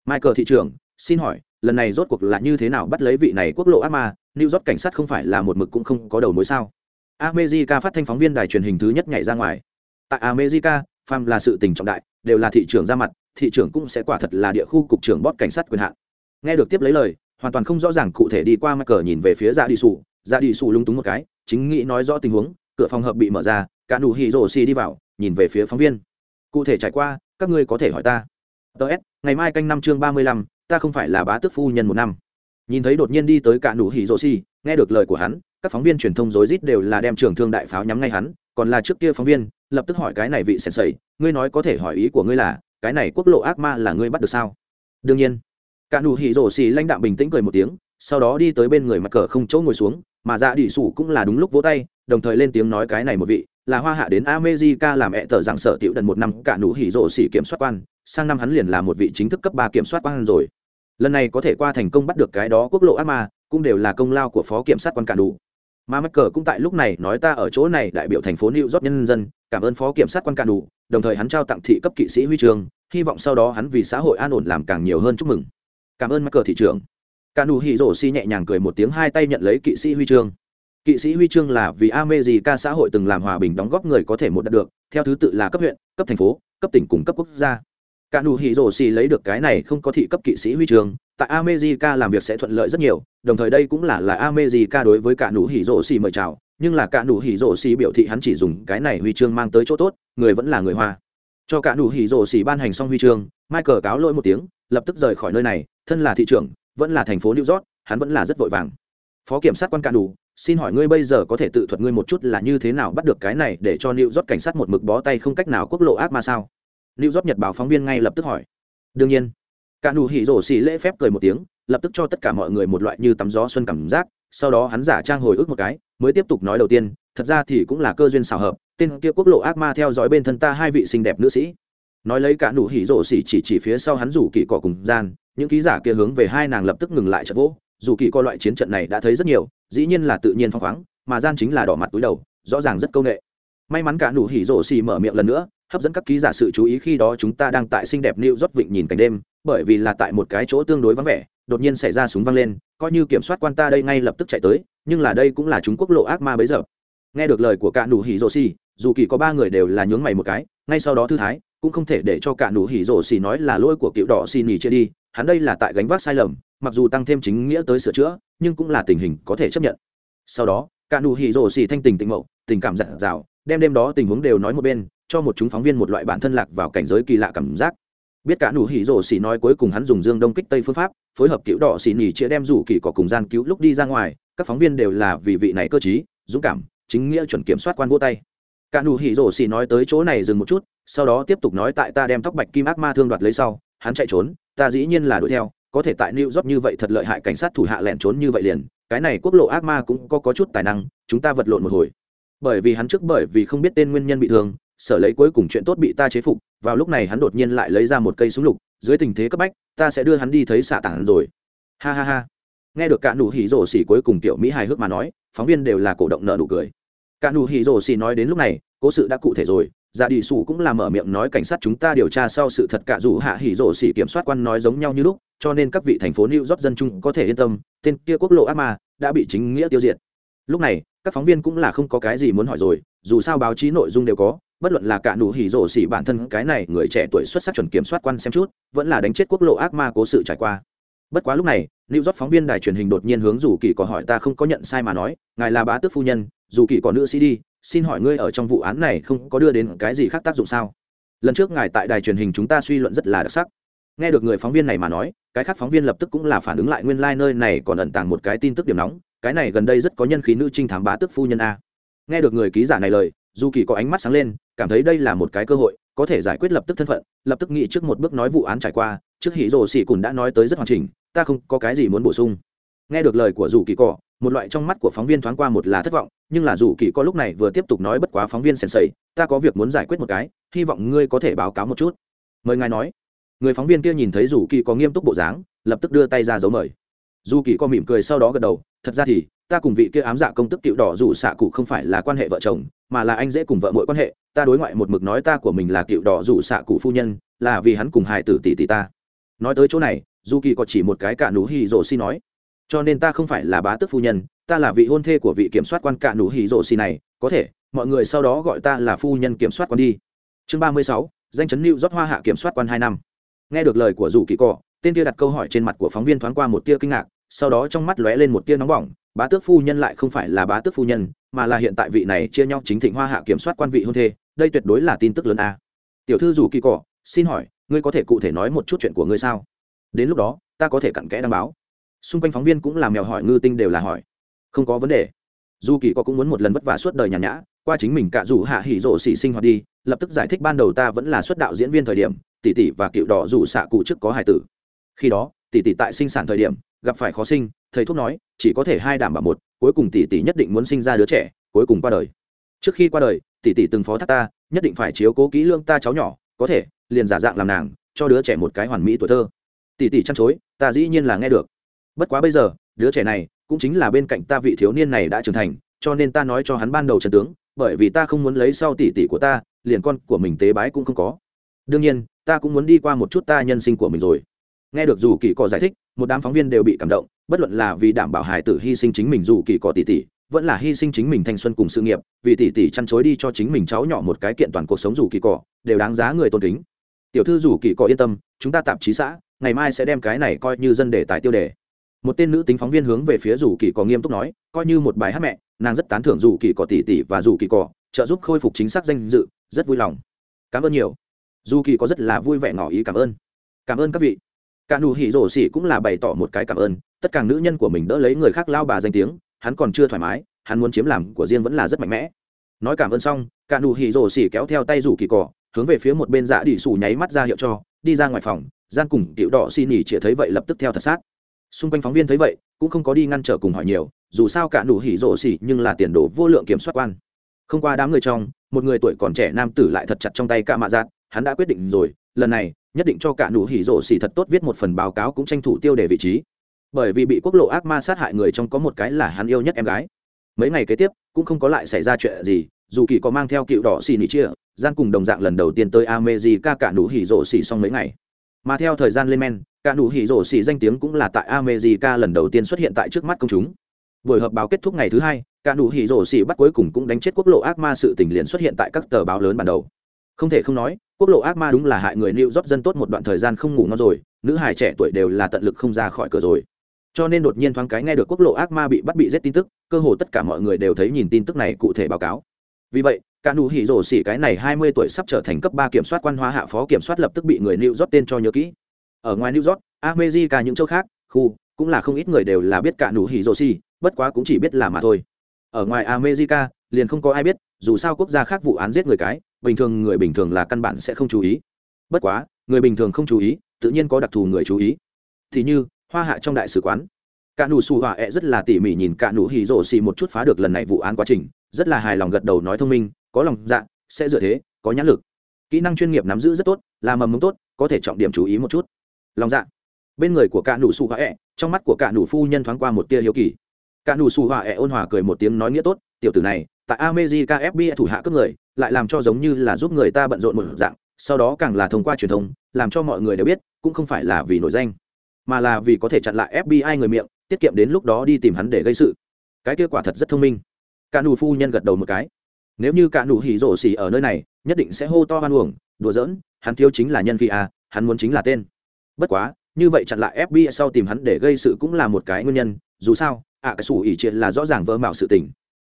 Michael thị trưởng, xin hỏi, lần này rốt cuộc là như thế nào bắt lấy vị này quốc lộ ác ma? New york cảnh sát không phải là một mực cũng không có đầu mối sao? America phát thanh phóng viên đài truyền hình thứ nhất nhảy ra ngoài. Tại america pham là sự tình trọng đại, đều là thị trưởng ra mặt, thị trưởng cũng sẽ quả thật là địa khu cục trưởng bót cảnh sát quyền hạn. Nghe được tiếp lấy lời, hoàn toàn không rõ ràng cụ thể đi qua Michael nhìn về phía ra đi sụ ra đi sụ lúng túng một cái, chính nghĩ nói rõ tình huống, cửa phòng hợp bị mở ra, cả nụ hì đi vào, nhìn về phía phóng viên cụ thể trải qua, các ngươi có thể hỏi ta. Ts ngày mai canh năm chương ba mươi lăm, ta không phải là bá tước phu nhân một năm. Nhìn thấy đột nhiên đi tới cả nụ hỉ rỗ xì, nghe được lời của hắn, các phóng viên truyền thông rối rít đều là đem trường thương đại pháo nhắm ngay hắn, còn là trước kia phóng viên, lập tức hỏi cái này vị sèn sẩy ngươi nói có thể hỏi ý của ngươi là, cái này quốc lộ ác ma là ngươi bắt được sao? Đương nhiên. Cả nụ hỉ rổ xì lãnh đạm bình tĩnh cười một tiếng, sau đó đi tới bên người mặt cờ không chỗ ngồi xuống, mà dạ đỉ sủ cũng là đúng lúc vỗ tay, đồng thời lên tiếng nói cái này một vị là hoa hạ đến America làm ẹ tờ rằng sở tiểu đần một năm cả nụ hỉ rộ xỉ kiểm soát quan, sang năm hắn liền là một vị chính thức cấp ba kiểm soát quan rồi. Lần này có thể qua thành công bắt được cái đó quốc lộ ác ma, cũng đều là công lao của phó kiểm sát quan cả đủ. Mà mắc cờ cũng tại lúc này nói ta ở chỗ này đại biểu thành phố New York nhân dân, cảm ơn phó kiểm sát quan cả đủ, đồng thời hắn trao tặng thị cấp kỵ sĩ huy trường, hy vọng sau đó hắn vì xã hội an ổn làm càng nhiều hơn chúc mừng. Cảm ơn mắc cờ thị trưởng. Cả nụ hỉ rộ xỉ nhẹ nhàng cười một tiếng hai tay nhận lấy kỵ sĩ huy trường kỵ sĩ huy chương là vì America xã hội từng làm hòa bình đóng góp người có thể một đạt được, theo thứ tự là cấp huyện, cấp thành phố, cấp tỉnh cùng cấp quốc gia. Cả nụ hỉ rổ xì lấy được cái này không có thị cấp kỵ sĩ huy chương, tại America làm việc sẽ thuận lợi rất nhiều, đồng thời đây cũng là là America đối với cả nụ hỉ rổ xì mời chào, nhưng là cả nụ hỉ rổ xì biểu thị hắn chỉ dùng cái này huy chương mang tới chỗ tốt, người vẫn là người hoa. Cho cả nụ hỉ rổ xì ban hành xong huy chương, michael cáo lỗi một tiếng, lập tức rời khỏi nơi này, thân là thị trưởng, vẫn là thành phố new york, hắn vẫn là rất vội vàng. Phó kiểm sát quan cả nụ xin hỏi ngươi bây giờ có thể tự thuật ngươi một chút là như thế nào bắt được cái này để cho New York cảnh sát một mực bó tay không cách nào quốc lộ ác ma sao? New York Nhật báo phóng viên ngay lập tức hỏi. Đương nhiên. Cả nụ hỉ rổ xỉ lễ phép cười một tiếng, lập tức cho tất cả mọi người một loại như tắm gió xuân cảm giác, sau đó hắn giả trang hồi ức một cái, mới tiếp tục nói đầu tiên, thật ra thì cũng là cơ duyên xảo hợp, tên kia quốc lộ ác ma theo dõi bên thân ta hai vị xinh đẹp nữ sĩ. Nói lấy cả nụ hỉ rổ xỉ chỉ chỉ phía sau hắn rủ kỳ cỏ cùng gian, những ký giả kia hướng về hai nàng lập tức ngừng lại chợt vỗ, dù kỳ có loại chiến trận này đã thấy rất nhiều dĩ nhiên là tự nhiên phong khoáng mà gian chính là đỏ mặt túi đầu rõ ràng rất công nghệ may mắn cả nụ hỉ rổ xì mở miệng lần nữa hấp dẫn các ký giả sự chú ý khi đó chúng ta đang tại xinh đẹp New York vịnh nhìn cảnh đêm, bởi vì là tại một cái chỗ tương đối vắng vẻ, đột nhiên xảy ra súng vang lên, coi như kiểm soát quan ta đây ngay lập tức chạy tới, nhưng là đây cũng là chúng quốc lộ ác ma bấy giờ. Nghe được lời của cả Nụ Hỉ Dỗ Xỉ, dù kỳ có ba người đều là nhướng mày một cái, ngay sau đó thư thái, cũng không thể để cho cả Nụ Hỉ Dỗ Xỉ nói là lỗi của cựu đỏ xin nỉ chia đi, hắn đây là tại gánh vác sai lầm, mặc dù tăng thêm chính nghĩa tới sửa chữa, nhưng cũng là tình hình có thể chấp nhận. Sau đó, cả nụ hỉ rổ xì thanh tình tịnh mậu, tình cảm dặn dào, đem đêm đó tình huống đều nói một bên, cho một chúng phóng viên một loại bản thân lạc vào cảnh giới kỳ lạ cảm giác. Biết cả nụ hỉ rổ xì nói cuối cùng hắn dùng dương đông kích tây phương pháp, phối hợp cựu đỏ xì nhỉ chĩa đem rủ kỳ có cùng gian cứu lúc đi ra ngoài, các phóng viên đều là vì vị này cơ trí, dũng cảm, chính nghĩa chuẩn kiểm soát quan vô tay. Cả nụ hỉ rổ xì nói tới chỗ này dừng một chút, sau đó tiếp tục nói tại ta đem tóc bạch kim ác ma thương đoạt lấy sau, hắn chạy trốn, ta dĩ nhiên là đuổi theo có thể tại new york như vậy thật lợi hại cảnh sát thủ hạ lẻn trốn như vậy liền cái này quốc lộ ác ma cũng có, có chút tài năng chúng ta vật lộn một hồi. Bởi vì hắn trước bởi vì không biết tên nguyên nhân bị thương sở lấy cuối cùng chuyện tốt bị ta chế phục vào lúc này hắn đột nhiên lại lấy ra một cây súng lục dưới tình thế cấp bách ta sẽ đưa hắn đi thấy xạ tảng rồi. Ha ha ha. Nghe được cả nụ hỉ rổ xỉ cuối cùng tiểu mỹ hài hước mà nói phóng viên đều là cổ động nợ nụ cười. Cả nụ hỉ rổ xỉ nói đến lúc này cố sự đã cụ thể rồi dạ đi sủ cũng là mở miệng nói cảnh sát chúng ta điều tra sau sự thật cả dù hạ hỉ rổ xỉ kiểm soát quan nói giống nhau như lúc, cho nên các vị thành phố new york dân chúng có thể yên tâm, tên kia quốc lộ ác ma đã bị chính nghĩa tiêu diệt. Lúc này, các phóng viên cũng là không có cái gì muốn hỏi rồi, dù sao báo chí nội dung đều có, bất luận là cả nụ hỉ rổ xỉ bản thân cái này người trẻ tuổi xuất sắc chuẩn kiểm soát quan xem chút, vẫn là đánh chết quốc lộ ác ma cố sự trải qua. Bất quá lúc này lưu rót phóng viên đài truyền hình đột nhiên hướng dù kỳ có hỏi ta không có nhận sai mà nói, ngài là bá tước phu nhân, dù kỳ có nữ sĩ đi xin hỏi ngươi ở trong vụ án này không có đưa đến cái gì khác tác dụng sao? Lần trước ngài tại đài truyền hình chúng ta suy luận rất là đặc sắc. Nghe được người phóng viên này mà nói cái khác phóng viên lập tức cũng là phản ứng lại nguyên lai、like、nơi này còn ẩn tàng một cái tin tức điểm nóng cái này gần đây rất có nhân khí nữ trinh thám bá tức phu nhân a. Nghe được người ký giả này lời dù kỳ có ánh mắt sáng lên cảm thấy đây là một cái cơ hội có thể giải quyết lập tức thân phận lập tức nghĩ trước một bước nói vụ án trải qua trước hỷ rồ xỉ cùn đã nói tới rất hoàn chỉnh ta không có cái gì muốn bổ sung. Nghe được lời của dù kỳ cỏ, một loại trong mắt của phóng viên thoáng qua một là thất vọng nhưng là dù kỳ có lúc này vừa tiếp tục nói bất quá phóng viên sèn sầy ta có việc muốn giải quyết một cái, hy vọng ngươi có thể báo cáo một chút. Mời ngài nói. Người phóng viên kia nhìn thấy dù kỳ có nghiêm túc bộ dáng, lập tức đưa tay ra dấu mời. Dù kỳ có mỉm cười sau đó gật đầu, thật ra thì, ta cùng vị kia ám dạ công tức cựu đỏ dù xạ cụ không phải là quan hệ vợ chồng, mà là anh dễ cùng vợ mỗi quan hệ, ta đối ngoại một mực nói ta của mình là cựu đỏ dù xạ cụ phu nhân, là vì hắn cùng hài tử tỷ tỷ ta. Nói tới chỗ này, dù kỳ có chỉ một cái cả nú hi rồ si nói, cho nên ta không phải là bá tước phu nhân ta là vị hôn thê của vị kiểm soát quan cạ nụ hỉ rộ xì này, có thể, mọi người sau đó gọi ta là phu nhân kiểm soát quan đi. Chương ba mươi sáu, danh chấn lưu rót hoa hạ kiểm soát quan hai năm. Nghe được lời của rủ kỳ cọ, tên kia đặt câu hỏi trên mặt của phóng viên thoáng qua một tia kinh ngạc, sau đó trong mắt lóe lên một tia nóng bỏng, bá tước phu nhân lại không phải là bá tước phu nhân, mà là hiện tại vị này chia nhau chính thịnh hoa hạ kiểm soát quan vị hôn thê, đây tuyệt đối là tin tức lớn a. Tiểu thư rủ kỳ cọ, xin hỏi, ngươi có thể cụ thể nói một chút chuyện của ngươi sao? Đến lúc đó, ta có thể cặn kẽ đăng báo. Xung quanh phóng viên cũng làm mèo hỏi ngư tinh đều là hỏi không có vấn đề. Dù kỳ có cũng muốn một lần vất vả suốt đời nhàn nhã, qua chính mình cả dù hạ hỉ rộ xỉ sinh hoạt đi, lập tức giải thích ban đầu ta vẫn là xuất đạo diễn viên thời điểm, tỷ tỷ và cựu đỏ dù xạ cụ trước có hài tử. Khi đó, tỷ tỷ tại sinh sản thời điểm, gặp phải khó sinh, thầy thuốc nói, chỉ có thể hai đảm bảo một, cuối cùng tỷ tỷ nhất định muốn sinh ra đứa trẻ, cuối cùng qua đời. Trước khi qua đời, tỷ tỷ từng phó thác ta, nhất định phải chiếu cố kỹ lương ta cháu nhỏ, có thể, liền giả dạng làm nàng, cho đứa trẻ một cái hoàn mỹ tuổi thơ. Tỷ tỷ chăn chối, ta dĩ nhiên là nghe được. Bất quá bây giờ, đứa trẻ này cũng chính là bên cạnh ta vị thiếu niên này đã trưởng thành, cho nên ta nói cho hắn ban đầu trần tướng, bởi vì ta không muốn lấy sau tỷ tỷ của ta, liền con của mình tế bái cũng không có. Đương nhiên, ta cũng muốn đi qua một chút ta nhân sinh của mình rồi. Nghe được dù kỳ cỏ giải thích, một đám phóng viên đều bị cảm động, bất luận là vì đảm bảo hải tử hy sinh chính mình dù kỳ cỏ tỷ tỷ, vẫn là hy sinh chính mình thanh xuân cùng sự nghiệp, vì tỷ tỷ chăn chối đi cho chính mình cháu nhỏ một cái kiện toàn cuộc sống dù kỳ cỏ đều đáng giá người tôn kính. Tiểu thư dù kỳ cỏ yên tâm, chúng ta tạp chí xã, ngày mai sẽ đem cái này coi như dân đề tài tiêu đề một tên nữ tính phóng viên hướng về phía dù kỳ cỏ nghiêm túc nói, coi như một bài hát mẹ, nàng rất tán thưởng dù kỳ cỏ tỉ tỉ và dù kỳ cỏ trợ giúp khôi phục chính xác danh dự, rất vui lòng. Cảm ơn nhiều. Dù kỳ có rất là vui vẻ ngỏ ý cảm ơn. Cảm ơn các vị. Cả nụ hỉ rổ xỉ cũng là bày tỏ một cái cảm ơn. Tất cả nữ nhân của mình đỡ lấy người khác lao bà danh tiếng, hắn còn chưa thoải mái, hắn muốn chiếm làm của riêng vẫn là rất mạnh mẽ. Nói cảm ơn xong, cả nụ hỉ rổ xỉ kéo theo tay rủ kỳ cỏ hướng về phía một bên dạ đỉ sủ nháy mắt ra hiệu cho, đi ra ngoài phòng, gian cùng tiểu đỏ xì nhỉ chỉ thấy vậy lập tức theo thật sát xung quanh phóng viên thấy vậy, cũng không có đi ngăn trở cùng hỏi nhiều, dù sao cả nụ hỉ rổ xỉ nhưng là tiền đồ vô lượng kiểm soát quan. Không qua đám người trong, một người tuổi còn trẻ nam tử lại thật chặt trong tay cả mạ giác hắn đã quyết định rồi, lần này, nhất định cho cả nụ hỉ rổ xỉ thật tốt viết một phần báo cáo cũng tranh thủ tiêu đề vị trí. Bởi vì bị quốc lộ ác ma sát hại người trong có một cái là hắn yêu nhất em gái. Mấy ngày kế tiếp, cũng không có lại xảy ra chuyện gì, dù kỳ có mang theo cựu đỏ xì nỉ chia, gian cùng đồng dạng lần đầu tiên tới ameji ca cả nụ hỉ rổ xỉ xong mấy ngày. Mà theo thời gian lên men cả nụ hỉ rổ xỉ danh tiếng cũng là tại america lần đầu tiên xuất hiện tại trước mắt công chúng. Buổi họp báo kết thúc ngày thứ hai, cả nụ hỉ rổ xỉ bắt cuối cùng cũng đánh chết quốc lộ ác ma sự tình liền xuất hiện tại các tờ báo lớn ban đầu. Không thể không nói, quốc lộ ác ma đúng là hại người lưu rót dân tốt một đoạn thời gian không ngủ ngon rồi, nữ hài trẻ tuổi đều là tận lực không ra khỏi cửa rồi. Cho nên đột nhiên thoáng cái nghe được quốc lộ ác ma bị bắt bị giết tin tức, cơ hồ tất cả mọi người đều thấy nhìn tin tức này cụ thể báo cáo. Vì vậy, cả nụ hỉ rổ xỉ cái này hai mươi tuổi sắp trở thành cấp ba kiểm soát quan hóa hạ phó kiểm soát lập tức bị người lưu rót tên cho nhớ kỹ ở ngoài new york, america, những châu khác, khu, cũng là không ít người đều là biết cả nụ hỉ rồ xì, bất quá cũng chỉ biết là mà thôi. Ở ngoài america, liền không có ai biết, dù sao quốc gia khác vụ án giết người cái, bình thường người bình thường là căn bản sẽ không chú ý. Bất quá, người bình thường không chú ý, tự nhiên có đặc thù người chú ý. Thì như, hoa hạ trong đại sứ quán. Cả nụ xù họa ẹ rất là tỉ mỉ nhìn cả nụ hỉ rổ xì một chút phá được lần này vụ án quá trình, rất là hài lòng gật đầu nói thông minh, có lòng dạ sẽ dựa thế, có nhãn lực. Kỹ năng chuyên nghiệp nắm giữ rất tốt, là mầm mống tốt, có thể trọng điểm chú ý một chút lòng dạ. Bên người của cả nụ su hoa ẹ, trong mắt của cả nụ phu nhân thoáng qua một tia hiếu kỳ. Cả nụ su hoa ẹ ôn hòa cười một tiếng nói nghĩa tốt, tiểu tử này, tại america fbi thủ hạ cướp người, lại làm cho giống như là giúp người ta bận rộn một dạng, sau đó càng là thông qua truyền thông, làm cho mọi người đều biết, cũng không phải là vì nổi danh, mà là vì có thể chặn lại fbi người miệng, tiết kiệm đến lúc đó đi tìm hắn để gây sự. Cái kết quả thật rất thông minh. Cả nụ phu nhân gật đầu một cái. Nếu như cả nụ hỉ rổ xỉ ở nơi này, nhất định sẽ hô to hoan uổng, đùa giỡn, hắn thiếu chính là nhân khi à hắn muốn chính là tên bất quá như vậy chặn lại fbi sau tìm hắn để gây sự cũng là một cái nguyên nhân dù sao ạ à, cái sủ ỉ triệt là rõ ràng vỡ mạo sự tình.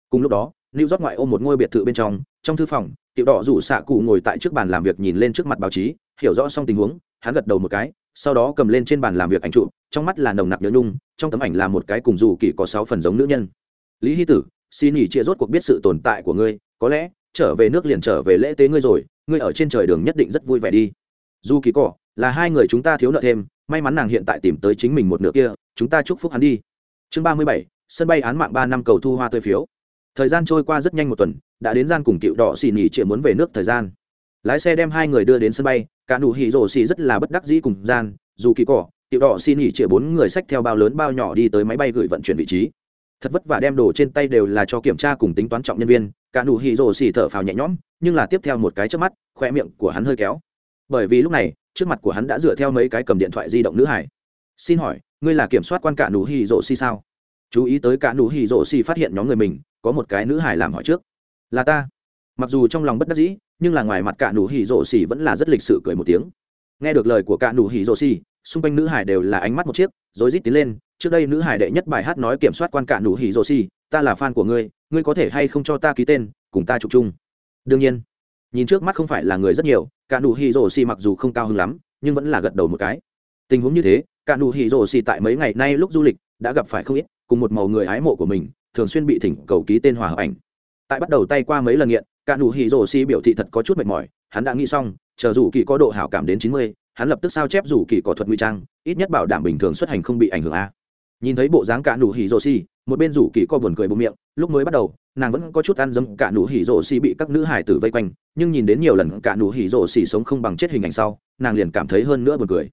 Cùng lúc đó lưu rót ngoại ôm một ngôi biệt thự bên trong trong thư phòng tiểu đỏ rủ xạ cụ ngồi tại trước bàn làm việc nhìn lên trước mặt báo chí hiểu rõ xong tình huống hắn gật đầu một cái sau đó cầm lên trên bàn làm việc ảnh trụ trong mắt là nồng nặc nhớ nhung trong tấm ảnh là một cái cùng dù kỳ có sáu phần giống nữ nhân. Lý hy tử xin nghỉ chia rốt cuộc biết sự tồn tại của ngươi có lẽ trở về nước liền trở về lễ tế ngươi rồi ngươi ở trên trời đường nhất định rất vui vẻ đi. Dù kỳ cỏ là hai người chúng ta thiếu nợ thêm, may mắn nàng hiện tại tìm tới chính mình một nửa kia, chúng ta chúc phúc hắn đi. Chương ba mươi bảy, sân bay án mạng ba năm cầu thu hoa tươi phiếu. Thời gian trôi qua rất nhanh một tuần, đã đến gian cùng cựu đỏ xì nỉ chịa muốn về nước thời gian. Lái xe đem hai người đưa đến sân bay, cả nụ hỉ rổ xì rất là bất đắc dĩ cùng gian, dù kỳ cỏ tiểu đỏ xin Nỉ chĩa bốn người sách theo bao lớn bao nhỏ đi tới máy bay gửi vận chuyển vị trí. Thật vất vả đem đồ trên tay đều là cho kiểm tra cùng tính toán trọng nhân viên, cả nụ hỉ rổ xì thở phào nhẹ nhõm, nhưng là tiếp theo một cái trước mắt, khoe miệng của hắn hơi kéo. Bởi vì lúc này trước mặt của hắn đã dựa theo mấy cái cầm điện thoại di động nữ hải. Xin hỏi ngươi là kiểm soát quan cả nụ hì rổ si sao? Chú ý tới cả nụ hì rổ si phát hiện nhóm người mình có một cái nữ hải làm hỏi trước. Là ta. Mặc dù trong lòng bất đắc dĩ nhưng là ngoài mặt cả nụ hì rổ si vẫn là rất lịch sự cười một tiếng. Nghe được lời của cả nụ hì rổ si, xung quanh nữ hải đều là ánh mắt một chiếc rối rít tiến lên trước đây nữ hải đệ nhất bài hát nói kiểm soát quan cả nụ hì rổ si, ta là fan của ngươi ngươi có thể hay không cho ta ký tên cùng ta chụp chung? Đương nhiên nhìn trước mắt không phải là người rất nhiều, cả nụ hỉ rổ xì mặc dù không cao hứng lắm, nhưng vẫn là gật đầu một cái. Tình huống như thế, cả nụ hỉ rổ xì tại mấy ngày nay lúc du lịch, đã gặp phải không ít, cùng một màu người ái mộ của mình, thường xuyên bị thỉnh cầu ký tên hòa hợp ảnh. Tại bắt đầu tay qua mấy lần nghiện, cả nụ hỉ rổ xì biểu thị thật có chút mệt mỏi, hắn đã nghĩ xong, chờ rủ kỳ có độ hảo cảm đến chín mươi, hắn lập tức sao chép rủ kỳ có thuật nguy trang, ít nhất bảo đảm bình thường xuất hành không bị ảnh hưởng a. Nhìn thấy bộ dáng cả nụ hỉ rổ xì một bên rủ kỳ co buồn cười bụng miệng, lúc mới bắt đầu, nàng vẫn có chút ăn dấm cả nụ hỉ rổ xì bị các nữ hải tử vây quanh, nhưng nhìn đến nhiều lần cả nụ hỉ rổ xì sống không bằng chết hình ảnh sau, nàng liền cảm thấy hơn nữa buồn cười.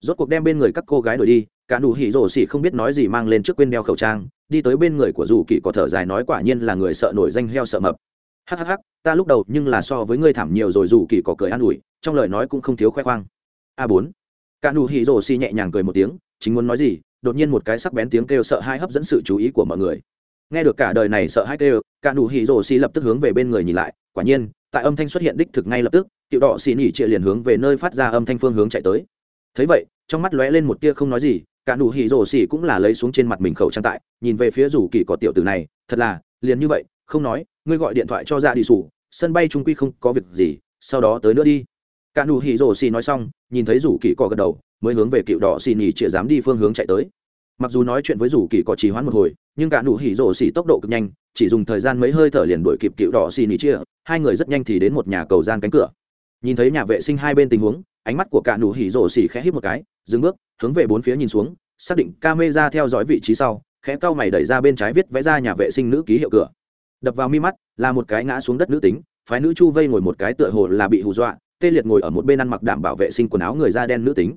Rốt cuộc đem bên người các cô gái đổi đi, cả nụ hỉ rổ xì không biết nói gì mang lên trước quên đeo khẩu trang, đi tới bên người của rủ kỳ có thở dài nói quả nhiên là người sợ nổi danh heo sợ mập. Hắc hắc ta lúc đầu nhưng là so với ngươi thảm nhiều rồi, rủ kỳ có cười an ủi, trong lời nói cũng không thiếu khoe khoang. A bốn. Cả nụ hỉ rổ xì nhẹ nhàng cười một tiếng, chính muốn nói gì đột nhiên một cái sắc bén tiếng kêu sợ hãi hấp dẫn sự chú ý của mọi người. Nghe được cả đời này sợ hãi kêu, cả nụ hỉ rồ xì lập tức hướng về bên người nhìn lại, quả nhiên, tại âm thanh xuất hiện đích thực ngay lập tức, tiểu đỏ xì nhỉ trịa liền hướng về nơi phát ra âm thanh phương hướng chạy tới. Thấy vậy, trong mắt lóe lên một tia không nói gì, cả nụ hỉ rồ xì cũng là lấy xuống trên mặt mình khẩu trang tại, nhìn về phía rủ kỳ có tiểu tử này, thật là, liền như vậy, không nói, ngươi gọi điện thoại cho ra đi sủ sân bay trung quy không có việc gì, sau đó tới nữa đi. Cả nụ hỉ rồ xì nói xong, nhìn thấy rủ kỳ cỏ gật đầu mới hướng về cựu đỏ xì nhì chĩa dám đi phương hướng chạy tới. Mặc dù nói chuyện với rủ kỳ có trì hoãn một hồi, nhưng cả nụ hỉ rổ xì tốc độ cực nhanh, chỉ dùng thời gian mấy hơi thở liền đuổi kịp cựu đỏ xì nhì chia. hai người rất nhanh thì đến một nhà cầu gian cánh cửa. Nhìn thấy nhà vệ sinh hai bên tình huống, ánh mắt của cả nụ hỉ rổ xì khẽ hít một cái, dừng bước, hướng về bốn phía nhìn xuống, xác định ca mê ra theo dõi vị trí sau, khẽ cau mày đẩy ra bên trái viết vẽ ra nhà vệ sinh nữ ký hiệu cửa. Đập vào mi mắt, là một cái ngã xuống đất nữ tính, phái nữ chu vây ngồi một cái tựa hồ là bị hù dọa, tê liệt ngồi ở một bên ăn mặc đảm bảo vệ sinh quần áo người da đen nữ tính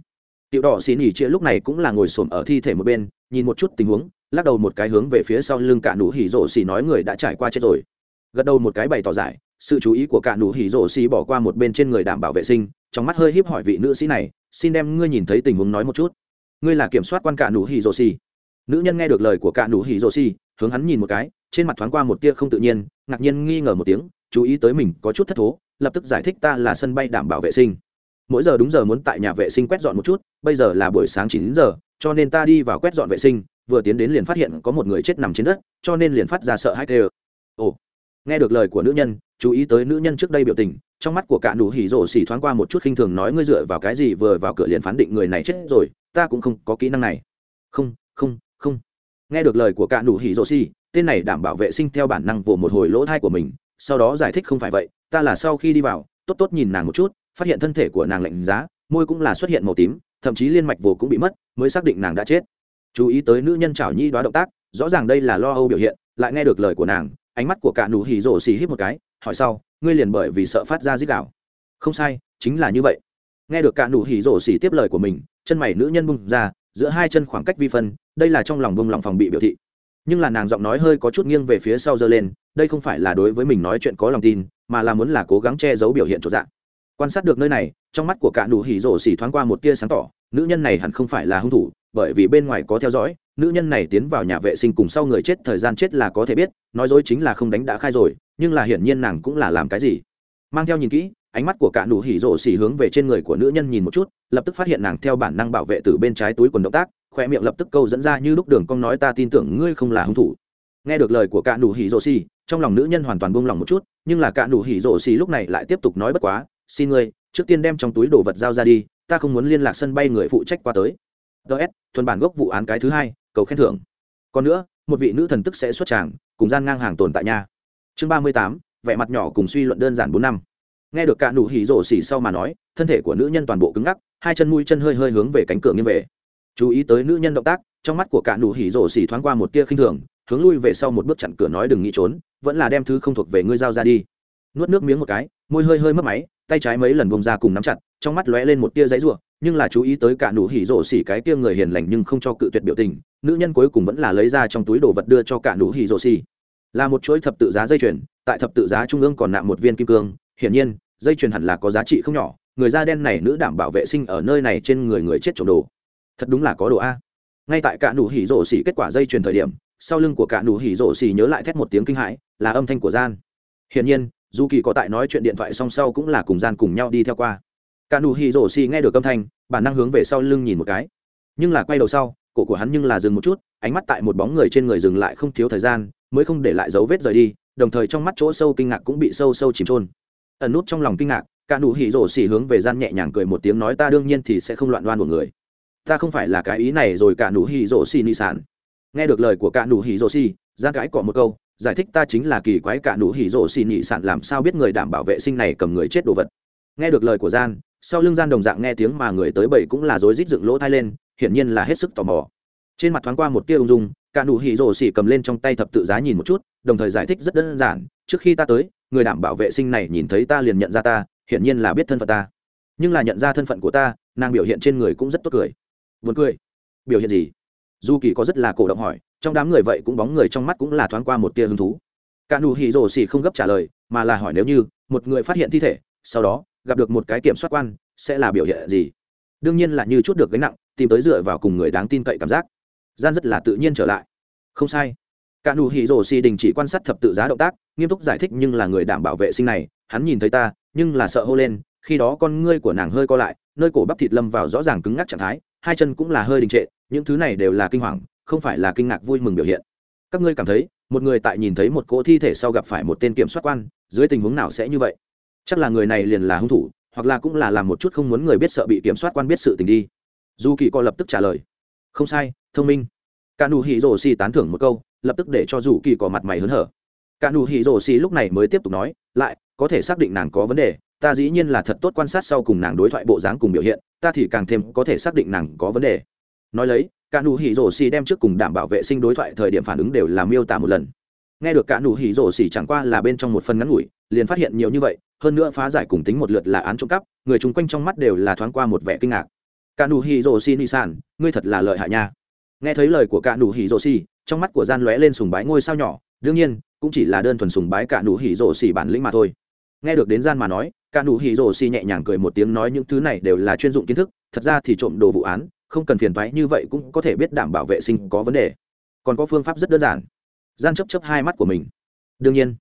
tiểu đỏ xì nỉ chia lúc này cũng là ngồi xổm ở thi thể một bên, nhìn một chút tình huống, lắc đầu một cái hướng về phía sau lưng cả nũ hỉ rổ xì nói người đã trải qua chết rồi. Gật đầu một cái bày tỏ giải, sự chú ý của cả nũ hỉ rổ xì bỏ qua một bên trên người đảm bảo vệ sinh, trong mắt hơi híp hỏi vị nữ sĩ này, xin đem ngươi nhìn thấy tình huống nói một chút. Ngươi là kiểm soát quan cả nũ hỉ rổ xì. Nữ nhân nghe được lời của cả nũ hỉ rổ xì, hướng hắn nhìn một cái, trên mặt thoáng qua một tia không tự nhiên, ngạc nhiên nghi ngờ một tiếng, chú ý tới mình có chút thất thố, lập tức giải thích ta là sân bay đảm bảo vệ sinh mỗi giờ đúng giờ muốn tại nhà vệ sinh quét dọn một chút, bây giờ là buổi sáng chín giờ, cho nên ta đi vào quét dọn vệ sinh, vừa tiến đến liền phát hiện có một người chết nằm trên đất, cho nên liền phát ra sợ hãi tê ồ, nghe được lời của nữ nhân, chú ý tới nữ nhân trước đây biểu tình, trong mắt của cả nụ hỉ rổ xỉ thoáng qua một chút khinh thường nói ngươi dựa vào cái gì vừa vào cửa liền phán định người này chết rồi, ta cũng không có kỹ năng này. Không không không. Nghe được lời của cả nụ hỉ rổ xỉ, tên này đảm bảo vệ sinh theo bản năng vồ một hồi lỗ thai của mình, sau đó giải thích không phải vậy, ta là sau khi đi vào, tốt tốt nhìn nàng một chút phát hiện thân thể của nàng lạnh giá, môi cũng là xuất hiện màu tím, thậm chí liên mạch vồ cũng bị mất, mới xác định nàng đã chết. Chú ý tới nữ nhân chảo nhi đoá động tác, rõ ràng đây là lo âu biểu hiện, lại nghe được lời của nàng, ánh mắt của cả nụ hỉ rổ xì hít một cái, hỏi sau, ngươi liền bởi vì sợ phát ra dít đảo không sai, chính là như vậy. Nghe được cả nụ hỉ rổ xì tiếp lời của mình, chân mày nữ nhân bung ra, giữa hai chân khoảng cách vi phân, đây là trong lòng bung lòng phòng bị biểu thị. Nhưng là nàng giọng nói hơi có chút nghiêng về phía sau giơ lên, đây không phải là đối với mình nói chuyện có lòng tin, mà là muốn là cố gắng che giấu biểu hiện chỗ dạng quan sát được nơi này, trong mắt của cả nụ hỉ rổ xỉ thoáng qua một tia sáng tỏ, nữ nhân này hẳn không phải là hung thủ, bởi vì bên ngoài có theo dõi, nữ nhân này tiến vào nhà vệ sinh cùng sau người chết thời gian chết là có thể biết, nói dối chính là không đánh đã khai rồi, nhưng là hiển nhiên nàng cũng là làm cái gì. Mang theo nhìn kỹ, ánh mắt của cả nụ hỉ rổ xỉ hướng về trên người của nữ nhân nhìn một chút, lập tức phát hiện nàng theo bản năng bảo vệ từ bên trái túi quần động tác khoe miệng lập tức câu dẫn ra như lúc đường cong nói ta tin tưởng ngươi không là hung thủ. Nghe được lời của cả nụ hỉ rổ xỉ, trong lòng nữ nhân hoàn toàn buông lòng một chút, nhưng là cả nụ hỉ rổ xỉ lúc này lại tiếp tục nói bất quá xin ngươi, trước tiên đem trong túi đồ vật giao ra đi, ta không muốn liên lạc sân bay người phụ trách qua tới. Ts thuần bản gốc vụ án cái thứ hai, cầu khen thưởng. Còn nữa, một vị nữ thần tức sẽ xuất tràng, cùng gian ngang hàng tồn tại nhà chương ba mươi tám, vẻ mặt nhỏ cùng suy luận đơn giản bốn năm. Nghe được cả nụ hỉ rổ xỉ sau mà nói, thân thể của nữ nhân toàn bộ cứng ngắc, hai chân mũi chân hơi hơi hướng về cánh cửa nghiêng về. Chú ý tới nữ nhân động tác, trong mắt của cả nụ hỉ rổ xỉ thoáng qua một tia khinh thường, hướng lui về sau một bước chặn cửa nói đừng nghĩ trốn, vẫn là đem thứ không thuộc về ngươi giao ra đi. Nuốt nước miếng một cái, môi hơi hơi mất máy tay trái mấy lần bông ra cùng nắm chặt, trong mắt lóe lên một tia giấy ruộng nhưng là chú ý tới cả nụ hỉ rổ xỉ cái kia người hiền lành nhưng không cho cự tuyệt biểu tình, nữ nhân cuối cùng vẫn là lấy ra trong túi đồ vật đưa cho cả nụ hỉ rổ xỉ. Là một chuỗi thập tự giá dây chuyền, tại thập tự giá trung ương còn nạm một viên kim cương, hiển nhiên, dây chuyền hẳn là có giá trị không nhỏ, người da đen này nữ đảm bảo vệ sinh ở nơi này trên người người chết trộm đồ. Thật đúng là có đồ a. Ngay tại cả nụ hỉ rổ xỉ kết quả dây chuyền thời điểm, sau lưng của cả nụ hỉ rổ xỉ nhớ lại thét một tiếng kinh hãi, là âm thanh của gian. Hiển nhiên dù kỳ có tại nói chuyện điện thoại song sau cũng là cùng gian cùng nhau đi theo qua. Cả nụ hỉ rổ xì nghe được âm thanh, bản năng hướng về sau lưng nhìn một cái. Nhưng là quay đầu sau, cổ của hắn nhưng là dừng một chút, ánh mắt tại một bóng người trên người dừng lại không thiếu thời gian, mới không để lại dấu vết rời đi, đồng thời trong mắt chỗ sâu kinh ngạc cũng bị sâu sâu chìm trôn ẩn nút trong lòng kinh ngạc, cả nụ hỉ rổ xì hướng về gian nhẹ nhàng cười một tiếng nói ta đương nhiên thì sẽ không loạn đoan của người. Ta không phải là cái ý này rồi cả nụ hỉ rổ xì nị sản. Nghe được lời của cả nụ hỉ rổ xì, gian cãi cọ một câu giải thích ta chính là kỳ quái cả nụ hỉ rổ xì nhị sạn làm sao biết người đảm bảo vệ sinh này cầm người chết đồ vật. Nghe được lời của gian, sau lưng gian đồng dạng nghe tiếng mà người tới bảy cũng là rối rít dựng lỗ thai lên, hiển nhiên là hết sức tò mò. Trên mặt thoáng qua một tia ung dung, cả nụ hỉ rổ xì cầm lên trong tay thập tự giá nhìn một chút, đồng thời giải thích rất đơn giản, trước khi ta tới, người đảm bảo vệ sinh này nhìn thấy ta liền nhận ra ta, hiển nhiên là biết thân phận ta. Nhưng là nhận ra thân phận của ta, nàng biểu hiện trên người cũng rất tốt cười. Buồn cười. Biểu hiện gì? Du kỳ có rất là cổ động hỏi trong đám người vậy cũng bóng người trong mắt cũng là thoáng qua một tia hứng thú. Cả nụ hỉ rồ xỉ không gấp trả lời, mà là hỏi nếu như, một người phát hiện thi thể, sau đó, gặp được một cái kiểm soát quan, sẽ là biểu hiện gì? Đương nhiên là như chút được gánh nặng, tìm tới dựa vào cùng người đáng tin cậy cảm giác. Gian rất là tự nhiên trở lại. Không sai. Cả nụ hỉ rồ xỉ đình chỉ quan sát thập tự giá động tác, nghiêm túc giải thích nhưng là người đảm bảo vệ sinh này, hắn nhìn thấy ta, nhưng là sợ hô lên, khi đó con ngươi của nàng hơi co lại, nơi cổ bắp thịt lâm vào rõ ràng cứng ngắc trạng thái, hai chân cũng là hơi đình trệ, những thứ này đều là kinh hoàng không phải là kinh ngạc vui mừng biểu hiện. Các ngươi cảm thấy, một người tại nhìn thấy một cỗ thi thể sau gặp phải một tên kiểm soát quan, dưới tình huống nào sẽ như vậy? Chắc là người này liền là hung thủ, hoặc là cũng là làm một chút không muốn người biết sợ bị kiểm soát quan biết sự tình đi. Dù kỳ co lập tức trả lời. Không sai, thông minh. Cả nụ hỉ rổ Si tán thưởng một câu, lập tức để cho dù kỳ cò mặt mày hớn hở. Cả nụ hỉ rổ Si lúc này mới tiếp tục nói, lại, có thể xác định nàng có vấn đề, ta dĩ nhiên là thật tốt quan sát sau cùng nàng đối thoại bộ dáng cùng biểu hiện, ta thì càng thêm có thể xác định nàng có vấn đề. Nói lấy cả nụ hỉ rổ xì đem trước cùng đảm bảo vệ sinh đối thoại thời điểm phản ứng đều làm miêu tả một lần. Nghe được cả nụ hỉ rổ xì chẳng qua là bên trong một phần ngắn ngủi, liền phát hiện nhiều như vậy, hơn nữa phá giải cùng tính một lượt là án trộm cắp, người chung quanh trong mắt đều là thoáng qua một vẻ kinh ngạc. Cả nụ hỉ rổ xì nị sản, ngươi thật là lợi hại nha. Nghe thấy lời của cả nụ hỉ rổ xì, trong mắt của gian lóe lên sùng bái ngôi sao nhỏ, đương nhiên, cũng chỉ là đơn thuần sùng bái cả nụ hỉ rổ xì bản lĩnh mà thôi. Nghe được đến gian mà nói, cả nụ hỉ rổ xì nhẹ nhàng cười một tiếng nói những thứ này đều là chuyên dụng kiến thức, thật ra thì trộm đồ vụ án không cần phiền toái như vậy cũng có thể biết đảm bảo vệ sinh có vấn đề. Còn có phương pháp rất đơn giản. Gian chấp chấp hai mắt của mình. Đương nhiên,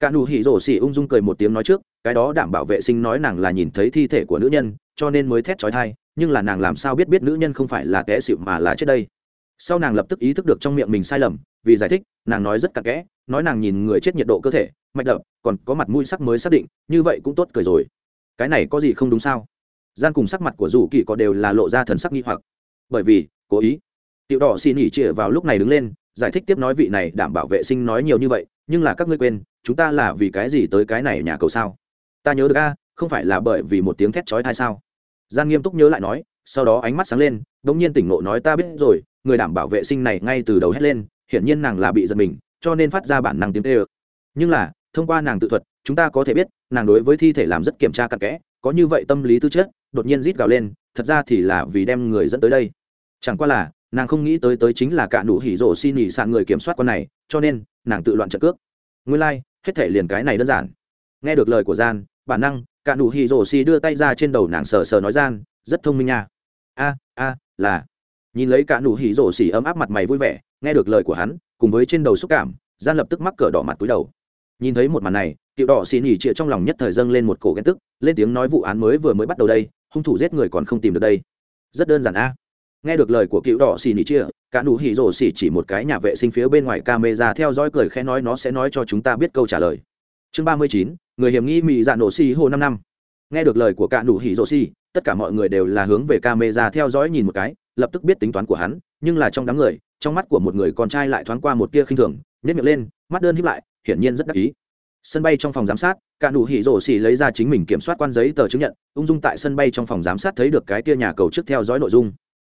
cả nụ hỉ rổ xỉ ung dung cười một tiếng nói trước, cái đó đảm bảo vệ sinh nói nàng là nhìn thấy thi thể của nữ nhân, cho nên mới thét trói thai, nhưng là nàng làm sao biết biết nữ nhân không phải là té xịu mà là chết đây? Sau nàng lập tức ý thức được trong miệng mình sai lầm, vì giải thích, nàng nói rất cặn kẽ, nói nàng nhìn người chết nhiệt độ cơ thể, mạch đập, còn có mặt mũi sắc mới xác định, như vậy cũng tốt cười rồi. Cái này có gì không đúng sao? Gian cùng sắc mặt của dù kỳ có đều là lộ ra thần sắc nghi hoặc bởi vì, cố ý. Tiểu đỏ xin nghỉ chĩa vào lúc này đứng lên, giải thích tiếp nói vị này đảm bảo vệ sinh nói nhiều như vậy, nhưng là các ngươi quên, chúng ta là vì cái gì tới cái này nhà cầu sao? Ta nhớ được a, không phải là bởi vì một tiếng thét chói tai sao? Gian nghiêm túc nhớ lại nói, sau đó ánh mắt sáng lên bỗng nhiên tỉnh ngộ nói ta biết rồi, người đảm bảo vệ sinh này ngay từ đầu hét lên, hiển nhiên nàng là bị giật mình, cho nên phát ra bản năng tiếng tê ơ. Nhưng là, thông qua nàng tự thuật, chúng ta có thể biết, nàng đối với thi thể làm rất kiểm tra cặn kẽ, có như vậy tâm lý tư chất, đột nhiên rít gào lên, thật ra thì là vì đem người dẫn tới đây chẳng qua là, nàng không nghĩ tới tới chính là cả nụ hỉ rổ xin nhị sạn người kiểm soát con này, cho nên, nàng tự loạn trận cước. Nguyên lai, hết thể liền cái này đơn giản. Nghe được lời của gian, bản năng, cả nụ hỉ rổ xi đưa tay ra trên đầu nàng sờ sờ nói gian, rất thông minh nha. A a, là. Nhìn lấy cả nụ hỉ rổ xỉ ấm áp mặt mày vui vẻ, nghe được lời của hắn, cùng với trên đầu xúc cảm, gian lập tức mắc cỡ đỏ mặt túi đầu. Nhìn thấy một màn này, tiểu đỏ xỉ nhỉ trịa trong lòng nhất thời dâng lên một cổ ghen tức, lên tiếng nói vụ án mới vừa mới bắt đầu đây, hung thủ giết người còn không tìm được đây. Rất đơn giản a? nghe được lời của cựu đỏ xì nỉ chia, cả nụ hỉ rổ xỉ chỉ một cái nhà vệ sinh phía bên ngoài ca mê ra theo dõi cười khẽ nói nó sẽ nói cho chúng ta biết câu trả lời. Chương ba mươi chín, người hiểm nghi mỹ dạ nổ xì hồ năm năm. Nghe được lời của cả nụ hỉ rổ xỉ, tất cả mọi người đều là hướng về ca mê ra theo dõi nhìn một cái, lập tức biết tính toán của hắn, nhưng là trong đám người, trong mắt của một người con trai lại thoáng qua một tia khinh thường nhét miệng lên, mắt đơn hiếp lại, hiển nhiên rất đắc ý. Sân bay trong phòng giám sát, cả nụ hỉ rổ xỉ lấy ra chính mình kiểm soát quan giấy tờ chứng nhận, ung dung tại sân bay trong phòng giám sát thấy được cái tia nhà cầu trước theo dõi nội dung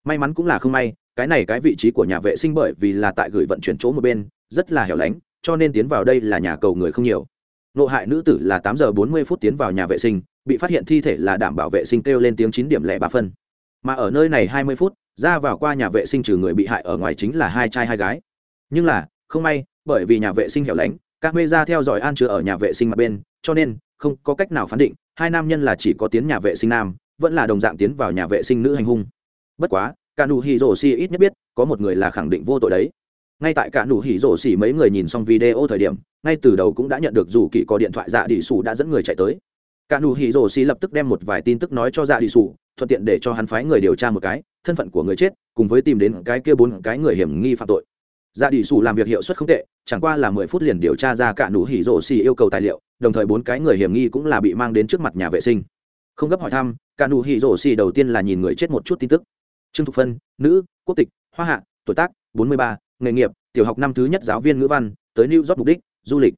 may mắn cũng là không may, cái này cái vị trí của nhà vệ sinh bởi vì là tại gửi vận chuyển chỗ một bên, rất là hẻo lánh, cho nên tiến vào đây là nhà cầu người không nhiều. Nộ hại nữ tử là tám giờ bốn mươi phút tiến vào nhà vệ sinh, bị phát hiện thi thể là đảm bảo vệ sinh kêu lên tiếng chín điểm lẻ ba phân. Mà ở nơi này hai mươi phút, ra vào qua nhà vệ sinh trừ người bị hại ở ngoài chính là hai trai hai gái. Nhưng là, không may, bởi vì nhà vệ sinh hẻo lánh, các mê ra theo dõi an chứa ở nhà vệ sinh mặt bên, cho nên, không có cách nào phán định, hai nam nhân là chỉ có tiến nhà vệ sinh nam, vẫn là đồng dạng tiến vào nhà vệ sinh nữ hành hung bất quá, cả nụ hỉ rổ xì ít nhất biết, có một người là khẳng định vô tội đấy. Ngay tại cả nụ hỉ rổ xì mấy người nhìn xong video thời điểm, ngay từ đầu cũng đã nhận được dù kỳ có điện thoại dạ đi sủ đã dẫn người chạy tới. Cả nụ hỉ rổ xì lập tức đem một vài tin tức nói cho dạ đi sủ thuận tiện để cho hắn phái người điều tra một cái, thân phận của người chết, cùng với tìm đến cái kia bốn cái người hiểm nghi phạm tội. Dạ đi sủ làm việc hiệu suất không tệ, chẳng qua là mười phút liền điều tra ra cả nụ hỉ rổ xì yêu cầu tài liệu, đồng thời bốn cái người hiểm nghi cũng là bị mang đến trước mặt nhà vệ sinh. Không gấp hỏi thăm, cả nụ hỉ rổ xì đầu tiên là nhìn người chết một chút tin tức trương thục phân, nữ, quốc tịch, hoa hạ, tuổi tác, bốn mươi ba, nghề nghiệp, tiểu học năm thứ nhất giáo viên ngữ văn, tới new york mục đích, du lịch.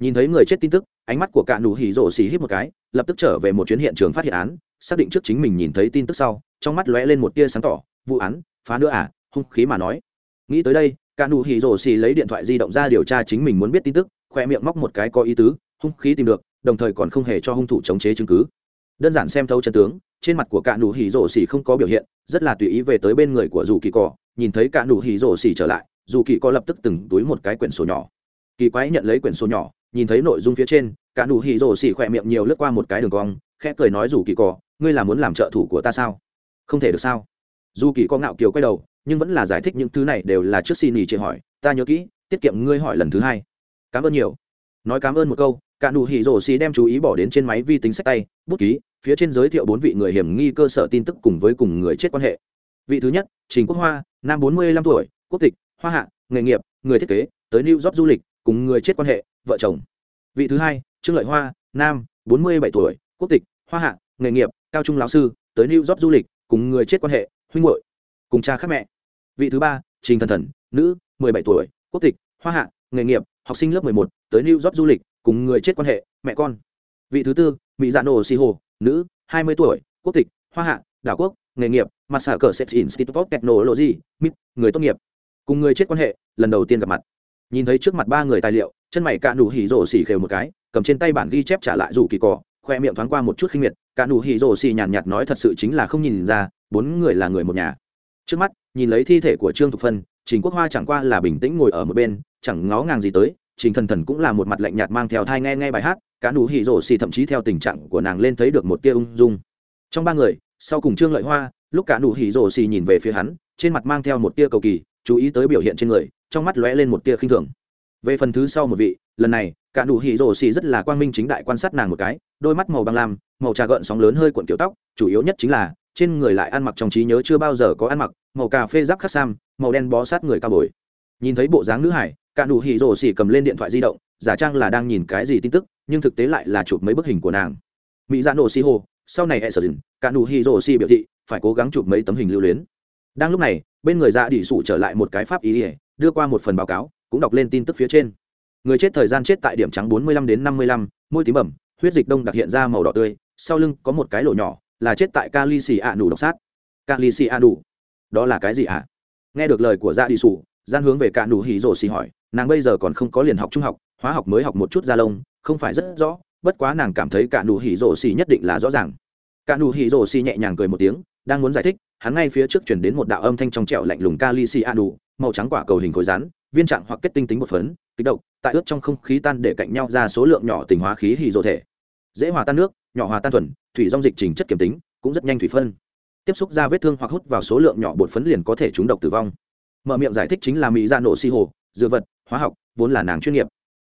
Nhìn thấy người chết tin tức, ánh mắt của cả nụ hỉ rổ xì hít một cái, lập tức trở về một chuyến hiện trường phát hiện án, xác định trước chính mình nhìn thấy tin tức sau, trong mắt lóe lên một tia sáng tỏ, vụ án, phá nữa à hung khí mà nói. Nghĩ tới đây, cả nụ hỉ rổ xì lấy điện thoại di động ra điều tra chính mình muốn biết tin tức, khoe miệng móc một cái có ý tứ, hung khí tìm được, đồng thời còn không hề cho hung thủ chống chế chứng cứ đơn giản xem thấu chân tướng, trên mặt của cả nụ hỉ rổ xỉ không có biểu hiện, rất là tùy ý về tới bên người của dù kỳ cỏ nhìn thấy cả nụ hỉ rổ xỉ trở lại, dù kỳ cỏ lập tức từng túi một cái quyển sổ nhỏ. Kỳ quái nhận lấy quyển sổ nhỏ, nhìn thấy nội dung phía trên, cả nụ hỉ rổ xỉ khỏe miệng nhiều lướt qua một cái đường cong, khẽ cười nói dù kỳ cỏ ngươi là muốn làm trợ thủ của ta sao? Không thể được sao? Dù kỳ có ngạo kiều quay đầu, nhưng vẫn là giải thích những thứ này đều là trước xin ý chị hỏi, ta nhớ kỹ, tiết kiệm ngươi hỏi lần thứ hai. Cảm ơn nhiều. Nói cảm ơn một câu cả nụ hỉ rổ xì đem chú ý bỏ đến trên máy vi tính sách tay, bút ký, phía trên giới thiệu bốn vị người hiểm nghi cơ sở tin tức cùng với cùng người chết quan hệ. Vị thứ nhất, trình quốc hoa, nam bốn mươi lăm tuổi, quốc tịch, hoa hạ, nghề nghiệp, người thiết kế, tới new york du lịch, cùng người chết quan hệ, vợ chồng. Vị thứ hai, trương lợi hoa, nam, bốn mươi bảy tuổi, quốc tịch, hoa hạ, nghề nghiệp, cao trung lão sư, tới new york du lịch, cùng người chết quan hệ, huynh hội cùng cha khác mẹ. Vị thứ ba, trình thần thần, nữ, mười bảy tuổi, quốc tịch, hoa hạ, nghề nghiệp, học sinh lớp mười một, tới new york du lịch cùng người chết quan hệ, mẹ con. Vị thứ tư, mỹ dạ nổ xì hồ, nữ, hai mươi tuổi, quốc tịch, hoa hạ, đảo quốc, nghề nghiệp mặt sở cờ sets institute of technology mít người tốt nghiệp. Cùng người chết quan hệ, lần đầu tiên gặp mặt. Nhìn thấy trước mặt ba người tài liệu, chân mày cạ nụ hỉ rổ xỉ khều một cái, cầm trên tay bản ghi chép trả lại dù kỳ cỏ khoe miệng thoáng qua một chút khinh miệt, cạ nụ hỉ rổ xỉ nhàn nhạt nói thật sự chính là không nhìn ra, bốn người là người một nhà. Trước mắt, nhìn lấy thi thể của trương thục phân chính quốc hoa chẳng qua là bình tĩnh ngồi ở một bên, chẳng ngó ngàng gì tới trình thần thần cũng là một mặt lạnh nhạt mang theo thai nghe nghe bài hát, cá nụ hỉ rổ xì thậm chí theo tình trạng của nàng lên thấy được một tia ung dung. Trong ba người, sau cùng trương lợi hoa, lúc cả nụ hỉ rổ xì nhìn về phía hắn, trên mặt mang theo một tia cầu kỳ, chú ý tới biểu hiện trên người, trong mắt lóe lên một tia khinh thường. Về phần thứ sau một vị, lần này cả nụ hỉ rổ xì rất là quang minh chính đại quan sát nàng một cái, đôi mắt màu băng lam, màu trà gợn sóng lớn hơi cuộn kiểu tóc, chủ yếu nhất chính là, trên người lại ăn mặc trong trí nhớ chưa bao giờ có ăn mặc, màu cà phê giáp khắc sam, màu đen bó sát người cao bồi. Nhìn thấy bộ dáng nữ hải cả nụ hỉ rồ xỉ cầm lên điện thoại di động giả trang là đang nhìn cái gì tin tức nhưng thực tế lại là chụp mấy bức hình của nàng. Mỹ dạ nổ xì hồ sau này e sờ dình cả nụ hỉ rồ xỉ biểu thị phải cố gắng chụp mấy tấm hình lưu luyến. Đang lúc này bên người dạ đỉ sủ trở lại một cái pháp ý ỉa đưa qua một phần báo cáo cũng đọc lên tin tức phía trên. Người chết thời gian chết tại điểm trắng bốn mươi lăm đến năm mươi lăm, môi tím bẩm huyết dịch đông đặc hiện ra màu đỏ tươi sau lưng có một cái lỗ nhỏ là chết tại kali xì ạ nủ độc sát. Kali xì ạ nủ đó là cái gì ạ? À? nghe được lời của dạ đi sủ gian hướng về cả nụ hỉ rồ xì hỏi nàng bây giờ còn không có liền học trung học, hóa học mới học một chút da lông, không phải rất rõ, bất quá nàng cảm thấy cả nụ hỉ rổ xì nhất định là rõ ràng. Cả nụ hỉ rổ xì nhẹ nhàng cười một tiếng, đang muốn giải thích, hắn ngay phía trước chuyển đến một đạo âm thanh trong trẻo lạnh lùng kali xì a đủ màu trắng quả cầu hình khối rắn, viên trạng hoặc kết tinh tính một phấn, kích động, tại ướt trong không khí tan để cạnh nhau ra số lượng nhỏ tình hóa khí hỉ rổ thể. Dễ hòa tan nước, nhỏ hòa tan thuần, thủy dung dịch trình chất kiểm tính, cũng rất nhanh thủy phân. Tiếp xúc ra vết thương hoặc hút vào số lượng nhỏ bột phấn liền có thể trúng độc tử vong. Mở miệng giải thích chính là mỹ da nổ xi hồ dược vật, hóa học, vốn là nàng chuyên nghiệp.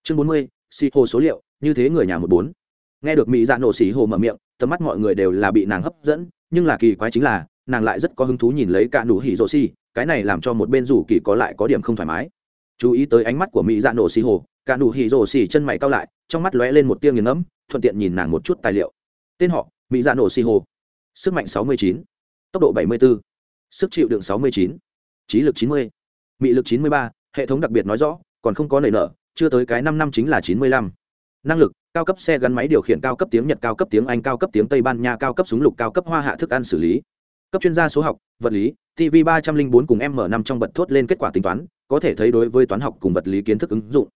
Chương bốn mươi, xì hồ số liệu, như thế người nhà một bốn. Nghe được mỹ dạ nổ xì hồ mở miệng, tầm mắt mọi người đều là bị nàng hấp dẫn, nhưng là kỳ quái chính là, nàng lại rất có hứng thú nhìn lấy cả nụ hỉ rộ xì, cái này làm cho một bên rủ kỳ có lại có điểm không thoải mái. Chú ý tới ánh mắt của mỹ dạ nổ xì hồ, cả nụ hỉ rộ xì chân mày cao lại, trong mắt lóe lên một tia nghiền ngẫm, thuận tiện nhìn nàng một chút tài liệu. Tên họ, mỹ dạ nổ xì hồ. Sức mạnh sáu mươi chín, tốc độ bảy mươi bốn sức chịu đựng sáu mươi chín, trí lực chín mươi, mị lực chín mươi ba hệ thống đặc biệt nói rõ, còn không có nảy nở, chưa tới cái năm năm chính là chín mươi lăm. Năng lực, cao cấp xe gắn máy điều khiển cao cấp tiếng nhật, cao cấp tiếng anh, cao cấp tiếng tây ban nha, cao cấp súng lục, cao cấp hoa hạ thức ăn xử lý. Cấp chuyên gia số học, vật lý tv ba trăm linh bốn cùng m năm trong bật thốt lên kết quả tính toán, có thể thấy đối với toán học cùng vật lý kiến thức ứng dụng.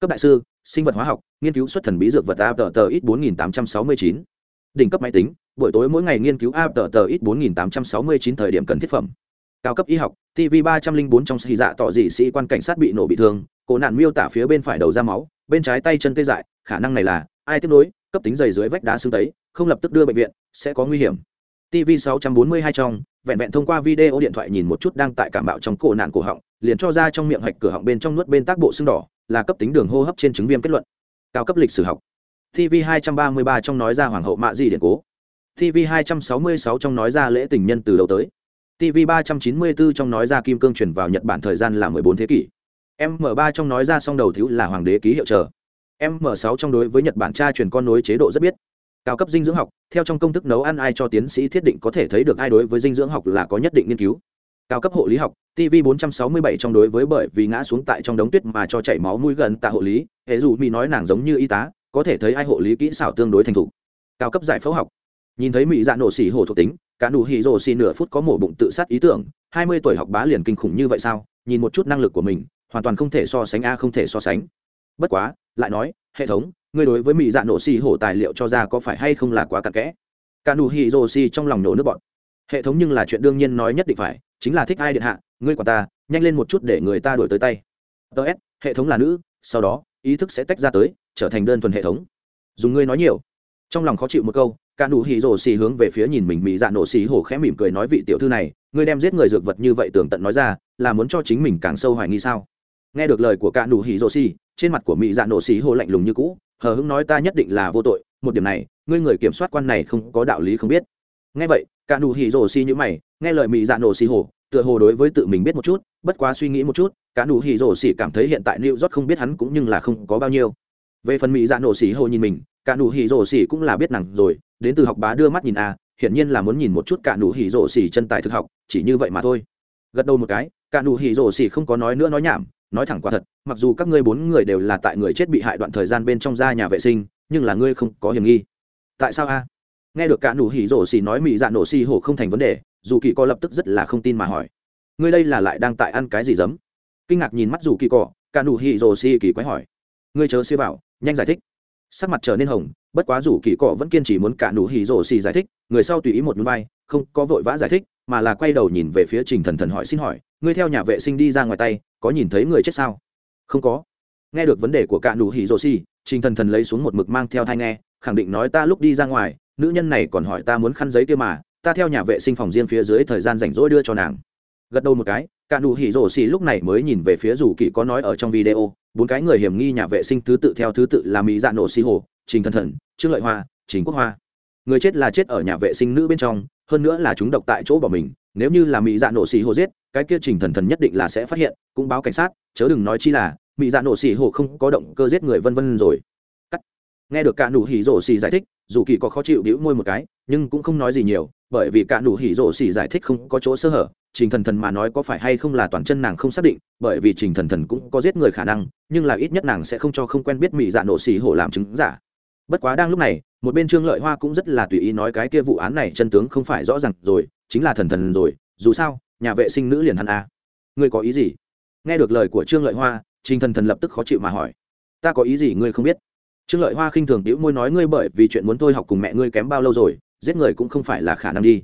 Cấp đại sư, sinh vật hóa học, nghiên cứu xuất thần bí dược vật a tờ tờ ít bốn nghìn tám trăm sáu mươi chín. Đỉnh cấp máy tính, buổi tối mỗi ngày nghiên cứu a tờ tờ ít bốn nghìn tám trăm sáu mươi chín thời điểm cần thiết phẩm. Cao cấp y học tv ba trăm linh bốn trong xì dạ tỏ dị sĩ quan cảnh sát bị nổ bị thương Cô nạn miêu tả phía bên phải đầu ra máu, bên trái tay chân tê dại, khả năng này là, ai tiếp nối, cấp tính dày dưới vách đá xương tấy, không lập tức đưa bệnh viện, sẽ có nguy hiểm. Tv sáu trăm bốn mươi hai trong, vẹn vẹn thông qua video điện thoại nhìn một chút đang tại cảm bạo trong cổ nạn cổ họng, liền cho ra trong miệng hạch cửa họng bên trong nuốt bên tác bộ xương đỏ, là cấp tính đường hô hấp trên chứng viêm kết luận. Cao cấp lịch sử học. Tv hai trăm ba mươi ba trong nói ra hoàng hậu mạ gì điện cố. TV 266 trong nói ra lễ tình nhân từ đầu tới. TV 394 trong nói ra kim cương chuyển vào Nhật Bản thời gian là 14 thế kỷ. M3 trong nói ra song đầu thiếu là hoàng đế ký hiệu chờ. M6 trong đối với Nhật Bản cha truyền con nối chế độ rất biết. Cao cấp dinh dưỡng học, theo trong công thức nấu ăn ai cho tiến sĩ thiết định có thể thấy được ai đối với dinh dưỡng học là có nhất định nghiên cứu. Cao cấp hộ lý học, TV 467 trong đối với bởi vì ngã xuống tại trong đống tuyết mà cho chảy máu mũi gần tại hộ lý, hệ dù mỹ nói nàng giống như y tá, có thể thấy ai hộ lý kỹ xảo tương đối thành thục. Cao cấp giải phẫu học, nhìn thấy mỹ dạ nổ xỉ hổ thuộc tính cả nụ hỉ rồ xì nửa phút có mổ bụng tự sát ý tưởng, hai mươi tuổi học bá liền kinh khủng như vậy sao? Nhìn một chút năng lực của mình, hoàn toàn không thể so sánh a, không thể so sánh. Bất quá, lại nói, hệ thống, ngươi đối với mỹ dạ nổ xì hổ tài liệu cho ra có phải hay không là quá cặn kẽ? Cả nụ hỉ rồ xì trong lòng nổ nước bọn hệ thống nhưng là chuyện đương nhiên nói nhất định phải, chính là thích ai điện hạ, ngươi quả ta, nhanh lên một chút để người ta đổi tới tay. Tớ s, hệ thống là nữ, sau đó, ý thức sẽ tách ra tới, trở thành đơn thuần hệ thống. Dùng ngươi nói nhiều. Trong lòng khó chịu một câu cả nụ hỉ rồ xì hướng về phía nhìn mình mỹ dạ nổ xì hổ khẽ mỉm cười nói vị tiểu thư này, ngươi đem giết người dược vật như vậy tưởng tận nói ra, là muốn cho chính mình càng sâu hoài nghi sao? Nghe được lời của cả nụ hỉ rồ xì, trên mặt của mỹ dạ nổ xì hổ lạnh lùng như cũ, hờ hững nói ta nhất định là vô tội, một điểm này, ngươi người kiểm soát quan này không có đạo lý không biết. Nghe vậy, cả nụ hỉ rồ xì nhíu mày, nghe lời mỹ dạ nổ xì hổ, tựa hồ đối với tự mình biết một chút, bất quá suy nghĩ một chút, cả nụ hỉ rồ xì cảm thấy hiện tại lưu rốt không biết hắn cũng nhưng là không có bao nhiêu về phần mỹ dạ nổ xỉ hồ nhìn mình cả nụ hỉ rổ xỉ cũng là biết nặng rồi đến từ học bá đưa mắt nhìn a à, hiển nhiên là muốn nhìn một chút cả nụ hỉ rổ xỉ chân tài thực học chỉ như vậy mà thôi. Gật đầu một cái cả nụ hỉ rổ xỉ không có nói nữa nói nhảm nói thẳng quả thật mặc dù các ngươi bốn người đều là tại người chết bị hại đoạn thời gian bên trong ra nhà vệ sinh nhưng là ngươi không có hiểm nghi. Tại sao a? Nghe được cả nụ hỉ rổ xỉ nói mỹ dạ nổ xỉ hổ không thành vấn đề dù kỳ co lập tức rất là không tin mà hỏi. Ngươi đây là lại đang tại ăn cái gì dấm kinh ngạc nhìn mắt dù kỳ cỏ cả nụ hỉ rồ xỉ kỳ quái hỏi ngươi chớ xê vào, nhanh giải thích. Sắc mặt trở nên hồng, bất quá rủ kỳ cọ vẫn kiên trì muốn cả nụ hỉ rổ xì giải thích, người sau tùy ý một núi bay không có vội vã giải thích, mà là quay đầu nhìn về phía trình thần thần hỏi xin hỏi, ngươi theo nhà vệ sinh đi ra ngoài tay, có nhìn thấy người chết sao? Không có. Nghe được vấn đề của cả nụ hỉ rổ xì, trình thần thần lấy xuống một mực mang theo thai nghe, khẳng định nói ta lúc đi ra ngoài, nữ nhân này còn hỏi ta muốn khăn giấy kia mà, ta theo nhà vệ sinh phòng riêng phía dưới thời gian rảnh rỗi đưa cho nàng. Gật đầu một cái cả nụ hỉ rổ xì lúc này mới nhìn về phía dù kỳ có nói ở trong video, bốn cái người hiểm nghi nhà vệ sinh thứ tự theo thứ tự là mỹ dạ nổ xì hồ trình thần thần, trương lợi hoa chính quốc hoa. Người chết là chết ở nhà vệ sinh nữ bên trong, hơn nữa là chúng độc tại chỗ bỏ mình. Nếu như là mỹ dạ nổ xì hồ giết, cái kia trình thần thần nhất định là sẽ phát hiện, cũng báo cảnh sát, chớ đừng nói chi là mỹ dạ nổ xì hồ không có động cơ giết người vân vân rồi. Cắt. nghe được cả nụ hỉ rổ xì giải thích, dù kỳ có khó chịu đĩu môi một cái, nhưng cũng không nói gì nhiều, bởi vì cả nụ hỉ rổ xì giải thích không có chỗ sơ hở trình thần thần mà nói có phải hay không là toàn chân nàng không xác định, bởi vì trình thần thần cũng có giết người khả năng, nhưng là ít nhất nàng sẽ không cho không quen biết mị dạ nổ xì hổ làm chứng giả. Bất quá đang lúc này, một bên trương lợi hoa cũng rất là tùy ý nói cái kia vụ án này chân tướng không phải rõ ràng rồi, chính là thần thần rồi, dù sao, nhà vệ sinh nữ liền hắn a à. ngươi có ý gì? Nghe được lời của trương lợi hoa, trình thần thần lập tức khó chịu mà hỏi. Ta có ý gì ngươi không biết? Trương lợi hoa khinh thường đĩu môi nói ngươi bởi vì chuyện muốn tôi học cùng mẹ ngươi kém bao lâu rồi, giết người cũng không phải là khả năng đi.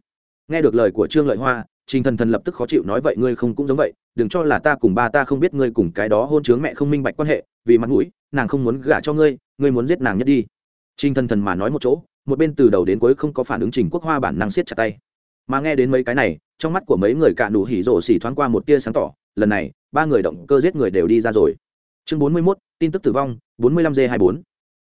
Nghe được lời của trương lợi hoa Trình Thần Thần lập tức khó chịu nói vậy ngươi không cũng giống vậy, đừng cho là ta cùng ba ta không biết ngươi cùng cái đó hôn chướng mẹ không minh bạch quan hệ, vì mặt mũi, nàng không muốn gả cho ngươi, ngươi muốn giết nàng nhất đi. Trình Thần Thần mà nói một chỗ, một bên từ đầu đến cuối không có phản ứng Trình Quốc Hoa bản năng siết chặt tay. Mà nghe đến mấy cái này, trong mắt của mấy người cả nụ hỉ rồ xỉ thoáng qua một tia sáng tỏ, lần này, ba người động cơ giết người đều đi ra rồi. Chương 41, tin tức tử vong, 45G24.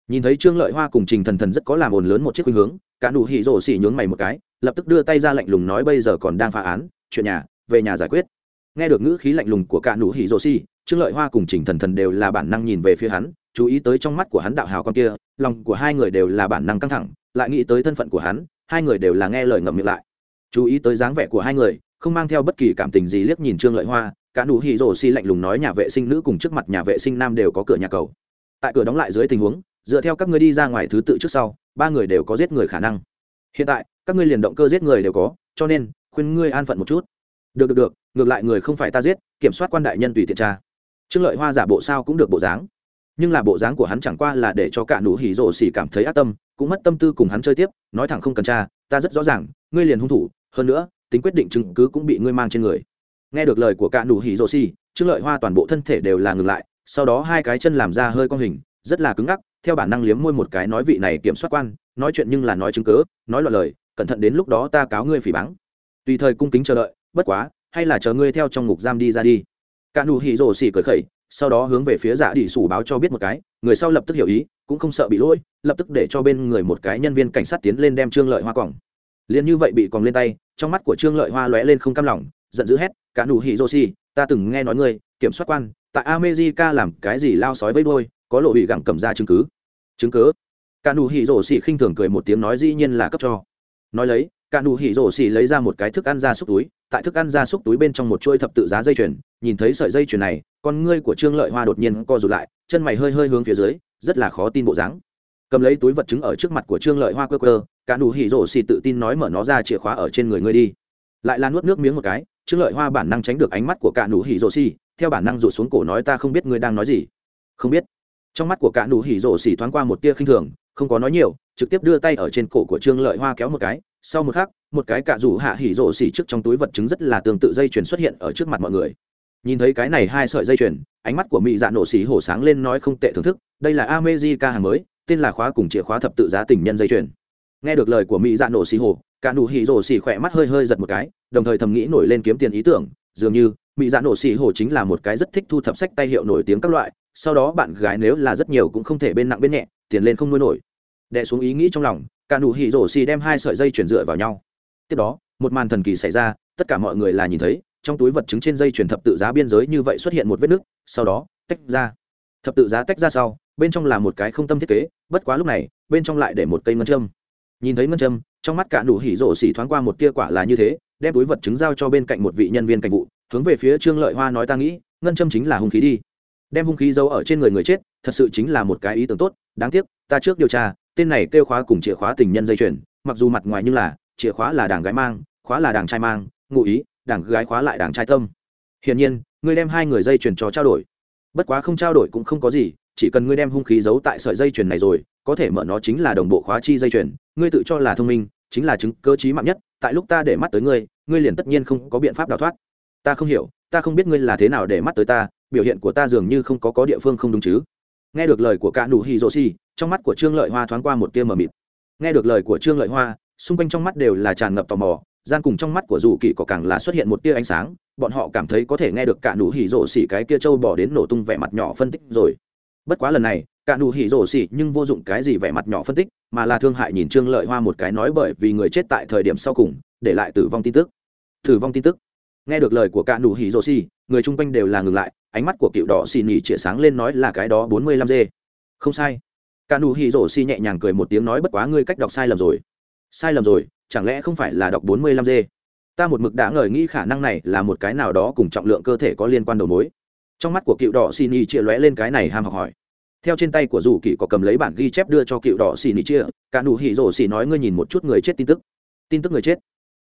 Nhìn thấy Trương Lợi Hoa cùng Trình Thần Thần rất có làm ồn lớn một chiếc khuynh hướng, cả nụ hỉ rồ xỉ nhướng mày một cái, lập tức đưa tay ra lạnh lùng nói bây giờ còn đang phá án, chuyện nhà, về nhà giải quyết. Nghe được ngữ khí lạnh lùng của cả nụ hỉ rồ xì trương lợi hoa cùng chỉnh thần thần đều là bản năng nhìn về phía hắn, chú ý tới trong mắt của hắn đạo hào con kia, lòng của hai người đều là bản năng căng thẳng, lại nghĩ tới thân phận của hắn, hai người đều là nghe lời ngậm miệng lại. Chú ý tới dáng vẻ của hai người, không mang theo bất kỳ cảm tình gì liếc nhìn trương lợi hoa, cả nụ hỉ rồ xì lạnh lùng nói nhà vệ sinh nữ cùng trước mặt nhà vệ sinh nam đều có cửa nhà cầu. Tại cửa đóng lại dưới tình huống, dựa theo các ngươi đi ra ngoài thứ tự trước sau, ba người đều có giết người khả năng. Hiện tại các ngươi liền động cơ giết người đều có cho nên khuyên ngươi an phận một chút. Được được được ngược lại người không phải ta giết kiểm soát quan đại nhân tùy tiện tra. Trương lợi hoa giả bộ sao cũng được bộ dáng. Nhưng là bộ dáng của hắn chẳng qua là để cho cả nụ hỉ rộ xỉ cảm thấy ác tâm cũng mất tâm tư cùng hắn chơi tiếp nói thẳng không cần tra ta rất rõ ràng ngươi liền hung thủ hơn nữa tính quyết định chứng cứ cũng bị ngươi mang trên người. Nghe được lời của cả nụ hỉ rộ xỉ trương lợi hoa toàn bộ thân thể đều là ngừng lại sau đó hai cái chân làm ra hơi con hình rất là cứng ngắc theo bản năng liếm môi một cái nói vị này kiểm soát quan nói chuyện nhưng là nói chứng cứ, nói loạn lời cẩn thận đến lúc đó ta cáo ngươi phỉ báng. Tùy thời cung kính chờ đợi, bất quá, hay là chờ ngươi theo trong ngục giam đi ra đi. Cả nụ hỉ rồ xỉ cười khẩy, sau đó hướng về phía dạ giả đi sủ báo cho biết một cái, người sau lập tức hiểu ý, cũng không sợ bị lỗi, lập tức để cho bên người một cái nhân viên cảnh sát tiến lên đem trương lợi hoa còng liền như vậy bị còn lên tay, trong mắt của trương lợi hoa lóe lên không cam lòng, giận dữ hét, cả nụ hỉ rồ xỉ, ta từng nghe nói ngươi, kiểm soát quan, tại America làm cái gì lao sói với đôi có lộ bị gẳng cầm ra chứng cứ. Chứng cứ? Cả nụ hỉ rồ xỉ khinh thường cười một tiếng nói dĩ nhiên là cấp cho nói lấy cả nụ hỉ rổ xỉ lấy ra một cái thức ăn ra xúc túi tại thức ăn ra xúc túi bên trong một chuôi thập tự giá dây chuyền nhìn thấy sợi dây chuyền này con ngươi của trương lợi hoa đột nhiên co rụt lại chân mày hơi hơi hướng phía dưới rất là khó tin bộ dáng. Cầm lấy túi vật chứng ở trước mặt của trương lợi hoa cơ cơ, cả nụ hỉ rổ xỉ tự tin nói mở nó ra chìa khóa ở trên người ngươi đi. Lại là nuốt nước miếng một cái trương lợi hoa bản năng tránh được ánh mắt của cả nụ hỉ rổ xỉ theo bản năng rụt xuống cổ nói ta không biết ngươi đang nói gì. Không biết. Trong mắt của cả nụ hỉ rổ xỉ thoáng qua một tia khinh thường không có nói nhiều trực tiếp đưa tay ở trên cổ của trương lợi hoa kéo một cái, sau một khắc, một cái cạ rủ hạ hỉ rổ xỉ trước trong túi vật chứng rất là tương tự dây chuyền xuất hiện ở trước mặt mọi người. Nhìn thấy cái này hai sợi dây chuyền, ánh mắt của mỹ dạ nổ xỉ hổ sáng lên nói không tệ thưởng thức, đây là amezi ca hàng mới, tên là khóa cùng chìa khóa thập tự giá tình nhân dây chuyền. Nghe được lời của mỹ dạ nổ xỉ hổ cạ nụ hỉ rổ xỉ khỏe mắt hơi hơi giật một cái, đồng thời thầm nghĩ nổi lên kiếm tiền ý tưởng, dường như mỹ dạ nổ xỉ hổ chính là một cái rất thích thu thập sách tay hiệu nổi tiếng các loại, sau đó bạn gái nếu là rất nhiều cũng không thể bên nặng bên nhẹ, tiền lên không nuôi nổi đè xuống ý nghĩ trong lòng, cả nụ hỉ rổ xì đem hai sợi dây chuyển dựa vào nhau. Tiếp đó, một màn thần kỳ xảy ra, tất cả mọi người là nhìn thấy, trong túi vật chứng trên dây chuyển thập tự giá biên giới như vậy xuất hiện một vết nứt, sau đó, tách ra. Thập tự giá tách ra sau, bên trong là một cái không tâm thiết kế, bất quá lúc này, bên trong lại để một cây ngân châm. Nhìn thấy ngân châm, trong mắt cả nụ hỉ rổ xì thoáng qua một tia quả là như thế, đem túi vật chứng giao cho bên cạnh một vị nhân viên cảnh vụ, hướng về phía trương lợi hoa nói ta nghĩ, ngân châm chính là hung khí đi. Đem hung khí giấu ở trên người người chết, thật sự chính là một cái ý tưởng tốt, đáng tiếc, ta trước điều tra tên này kêu khóa cùng chìa khóa tình nhân dây chuyền, mặc dù mặt ngoài như là, chìa khóa là đảng gái mang, khóa là đảng trai mang, ngụ ý, đảng gái khóa lại đảng trai tâm. Hiển nhiên, ngươi đem hai người dây chuyền cho trao đổi. Bất quá không trao đổi cũng không có gì, chỉ cần ngươi đem hung khí giấu tại sợi dây chuyền này rồi, có thể mở nó chính là đồng bộ khóa chi dây chuyền, ngươi tự cho là thông minh, chính là chứng cơ trí mạng nhất, tại lúc ta để mắt tới ngươi ngươi liền tất nhiên không có biện pháp đào thoát. Ta không hiểu, ta không biết ngươi là thế nào để mắt tới ta, biểu hiện của ta dường như không có có địa phương không đúng chứ. Nghe được lời của cả nụ hi dô si trong mắt của trương lợi hoa thoáng qua một tia mờ mịt. Nghe được lời của trương lợi hoa, xung quanh trong mắt đều là tràn ngập tò mò, gian cùng trong mắt của dù kỳ có càng là xuất hiện một tia ánh sáng, bọn họ cảm thấy có thể nghe được cả nụ hỉ rổ xỉ cái kia trâu bỏ đến nổ tung vẻ mặt nhỏ phân tích rồi. Bất quá lần này, cả nụ hỉ rổ xỉ nhưng vô dụng cái gì vẻ mặt nhỏ phân tích, mà là thương hại nhìn trương lợi hoa một cái nói bởi vì người chết tại thời điểm sau cùng, để lại tử vong tin tức. Tử vong tin tức. Nghe được lời của cả nụ hỉ rổ xỉ, người chung quanh đều là ngừng lại, ánh mắt của cựu đỏ xỉ nhỉ chĩa sáng lên nói là cái đó bốn mươi lăm dê không sai cả nụ hỉ rổ xì nhẹ nhàng cười một tiếng nói, bất quá ngươi cách đọc sai lầm rồi. Sai lầm rồi? Chẳng lẽ không phải là đọc bốn mươi lăm g ta một mực đã ngờ nghĩ khả năng này là một cái nào đó cùng trọng lượng cơ thể có liên quan đầu mối. Trong mắt của cựu đỏ xì nhì chia lóe lên cái này ham học hỏi. Theo trên tay của rủ kỳ có cầm lấy bản ghi chép đưa cho cựu đỏ xì nhì chia, cả nụ hỉ rổ xì nói, ngươi nhìn một chút người chết tin tức. Tin tức người chết?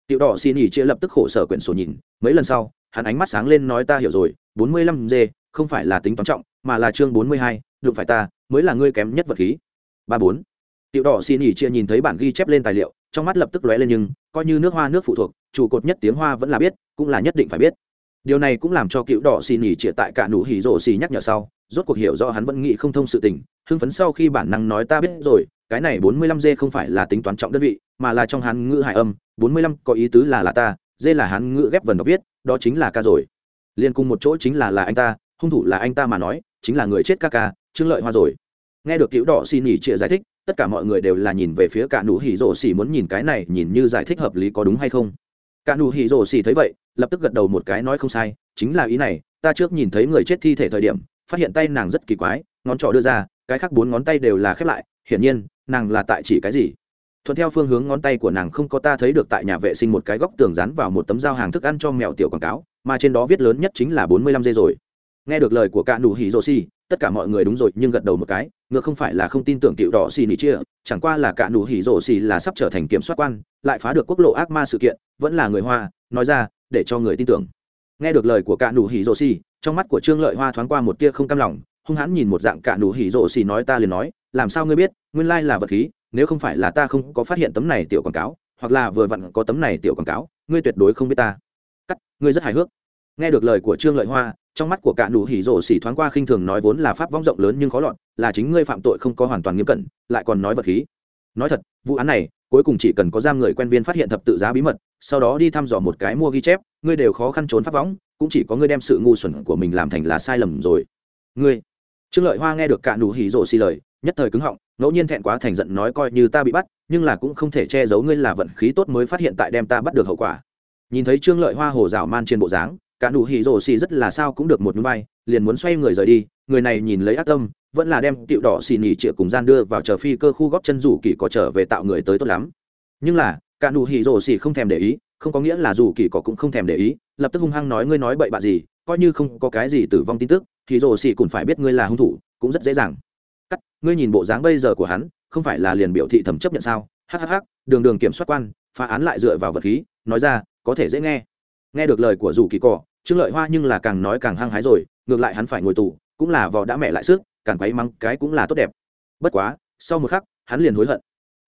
Cựu đỏ xì nhì chia lập tức khổ sở quyển sổ nhìn, mấy lần sau, hắn ánh mắt sáng lên nói, ta hiểu rồi, bốn mươi lăm g không phải là tính toán trọng, mà là chương bốn mươi hai, đụng phải ta, mới là ngươi kém nhất vật khí. Ba bốn. Tiểu đỏ xin ỉ chia nhìn thấy bản ghi chép lên tài liệu, trong mắt lập tức lóe lên nhưng, coi như nước hoa nước phụ thuộc trụ cột nhất tiếng hoa vẫn là biết, cũng là nhất định phải biết. Điều này cũng làm cho cựu đỏ xin ỉ chia tại cả nụ hỉ rộ xì nhắc nhở sau, rốt cuộc hiểu rõ hắn vẫn nghĩ không thông sự tình, hưng phấn sau khi bản năng nói ta biết rồi, cái này bốn mươi lăm dê không phải là tính toán trọng đơn vị, mà là trong hán ngữ hải âm, bốn mươi lăm có ý tứ là là ta, dê là hắn ngữ ghép vần đọc viết, đó chính là ca rồi. Liên cùng một chỗ chính là là anh ta hung thủ là anh ta mà nói, chính là người chết ca ca, trương lợi hoa rồi. Nghe được cứu đỏ xin nghỉ trịa giải thích, tất cả mọi người đều là nhìn về phía cả nụ hỉ rổ xỉ muốn nhìn cái này, nhìn như giải thích hợp lý có đúng hay không. Cả nụ hỉ rổ xỉ thấy vậy, lập tức gật đầu một cái nói không sai, chính là ý này, ta trước nhìn thấy người chết thi thể thời điểm, phát hiện tay nàng rất kỳ quái, ngón trỏ đưa ra, cái khác bốn ngón tay đều là khép lại, hiển nhiên, nàng là tại chỉ cái gì. Thuận theo phương hướng ngón tay của nàng không có ta thấy được tại nhà vệ sinh một cái góc tường dán vào một tấm dao hàng thức ăn cho mèo tiểu quảng cáo, mà trên đó viết lớn nhất chính là bốn mươi lăm giây rồi nghe được lời của cả nụ hỉ rô xì tất cả mọi người đúng rồi, nhưng gật đầu một cái ngựa không phải là không tin tưởng tiểu đỏ xì nỉ chia, chẳng qua là cả nụ hỉ rô xì là sắp trở thành kiểm soát quan, lại phá được quốc lộ ác ma sự kiện, vẫn là người hoa, nói ra, để cho người tin tưởng. Nghe được lời của cả nụ hỉ rô xì trong mắt của trương lợi hoa thoáng qua một tia không cam lòng, hung hãn nhìn một dạng cả nụ hỉ rô xì nói ta liền nói, làm sao ngươi biết, nguyên lai là vật khí, nếu không phải là ta không có phát hiện tấm này tiểu quảng cáo, hoặc là vừa vặn có tấm này tiểu quảng cáo, ngươi tuyệt đối không biết ta. Cắt, ngươi rất hài hước. Nghe được lời của trương lợi hoa trong mắt của cả nụ hỉ rổ xỉ thoáng qua khinh thường nói vốn là pháp vong rộng lớn nhưng khó lọt, là chính ngươi phạm tội không có hoàn toàn nghiêm cẩn, lại còn nói vật khí. Nói thật, vụ án này, cuối cùng chỉ cần có giam người quen viên phát hiện thập tự giá bí mật, sau đó đi thăm dò một cái mua ghi chép, ngươi đều khó khăn trốn pháp vong, cũng chỉ có ngươi đem sự ngu xuẩn của mình làm thành là sai lầm rồi. Ngươi. Trương lợi hoa nghe được cả nụ hỉ rộ xì lời, nhất thời cứng họng, ngẫu nhiên thẹn quá thành giận nói coi như ta bị bắt, nhưng là cũng không thể che giấu ngươi là vận khí tốt mới phát hiện tại đem ta bắt được hậu quả. Nhìn thấy trương lợi hoa hồ rào man trên bộ dáng cả nụ hỉ rổ xì rất là sao cũng được một núi bay, liền muốn xoay người rời đi, người này nhìn lấy ác tâm, vẫn là đem tiệu đỏ xì nhì trịa cùng gian đưa vào chờ phi cơ khu góp chân rủ kỳ có trở về tạo người tới tốt lắm. Nhưng là, cả nụ hỉ rổ xì không thèm để ý, không có nghĩa là dù kỳ có cũng không thèm để ý, lập tức hung hăng nói ngươi nói bậy bạ gì, coi như không có cái gì tử vong tin tức, thì rồ xì cũng phải biết ngươi là hung thủ, cũng rất dễ dàng. Cắt, ngươi nhìn bộ dáng bây giờ của hắn, không phải là liền biểu thị thẩm chấp nhận sao? Hhh đường đường kiểm soát quan, phá án lại dựa vào vật khí, nói ra, có thể dễ nghe. Nghe được lời của dù kỳ cỏ trương lợi hoa nhưng là càng nói càng hăng hái rồi, ngược lại hắn phải ngồi tù, cũng là vò đã mẹ lại sức, càng quấy mắng cái cũng là tốt đẹp. Bất quá, sau một khắc, hắn liền hối hận.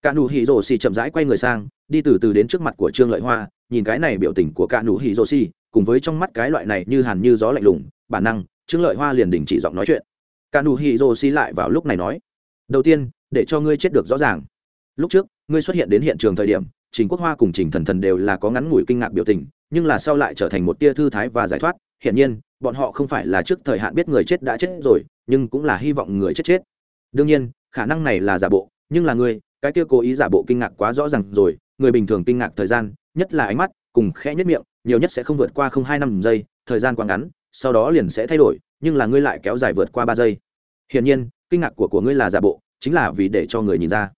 Cả nụ hỉ rồ xì chậm rãi quay người sang, đi từ từ đến trước mặt của trương lợi hoa, nhìn cái này biểu tình của cả nụ hỉ rồ xì, cùng với trong mắt cái loại này như hàn như gió lạnh lùng, bản năng, trương lợi hoa liền đình chỉ giọng nói chuyện. Cả nụ hỉ rồ xì lại vào lúc này nói, đầu tiên, để cho ngươi chết được rõ ràng. Lúc trước, ngươi xuất hiện đến hiện trường thời điểm, trình quốc hoa cùng trình thần thần đều là có ngắn ngủi kinh ngạc biểu tình nhưng là sau lại trở thành một tia thư thái và giải thoát. Hiển nhiên, bọn họ không phải là trước thời hạn biết người chết đã chết rồi, nhưng cũng là hy vọng người chết chết. Đương nhiên, khả năng này là giả bộ, nhưng là người, cái tia cố ý giả bộ kinh ngạc quá rõ ràng rồi. Người bình thường kinh ngạc thời gian, nhất là ánh mắt, cùng khẽ nhất miệng, nhiều nhất sẽ không vượt qua không hai năm giây, thời gian quá ngắn, sau đó liền sẽ thay đổi, nhưng là ngươi lại kéo dài vượt qua ba giây. Hiển nhiên, kinh ngạc của của ngươi là giả bộ, chính là vì để cho người nhìn ra.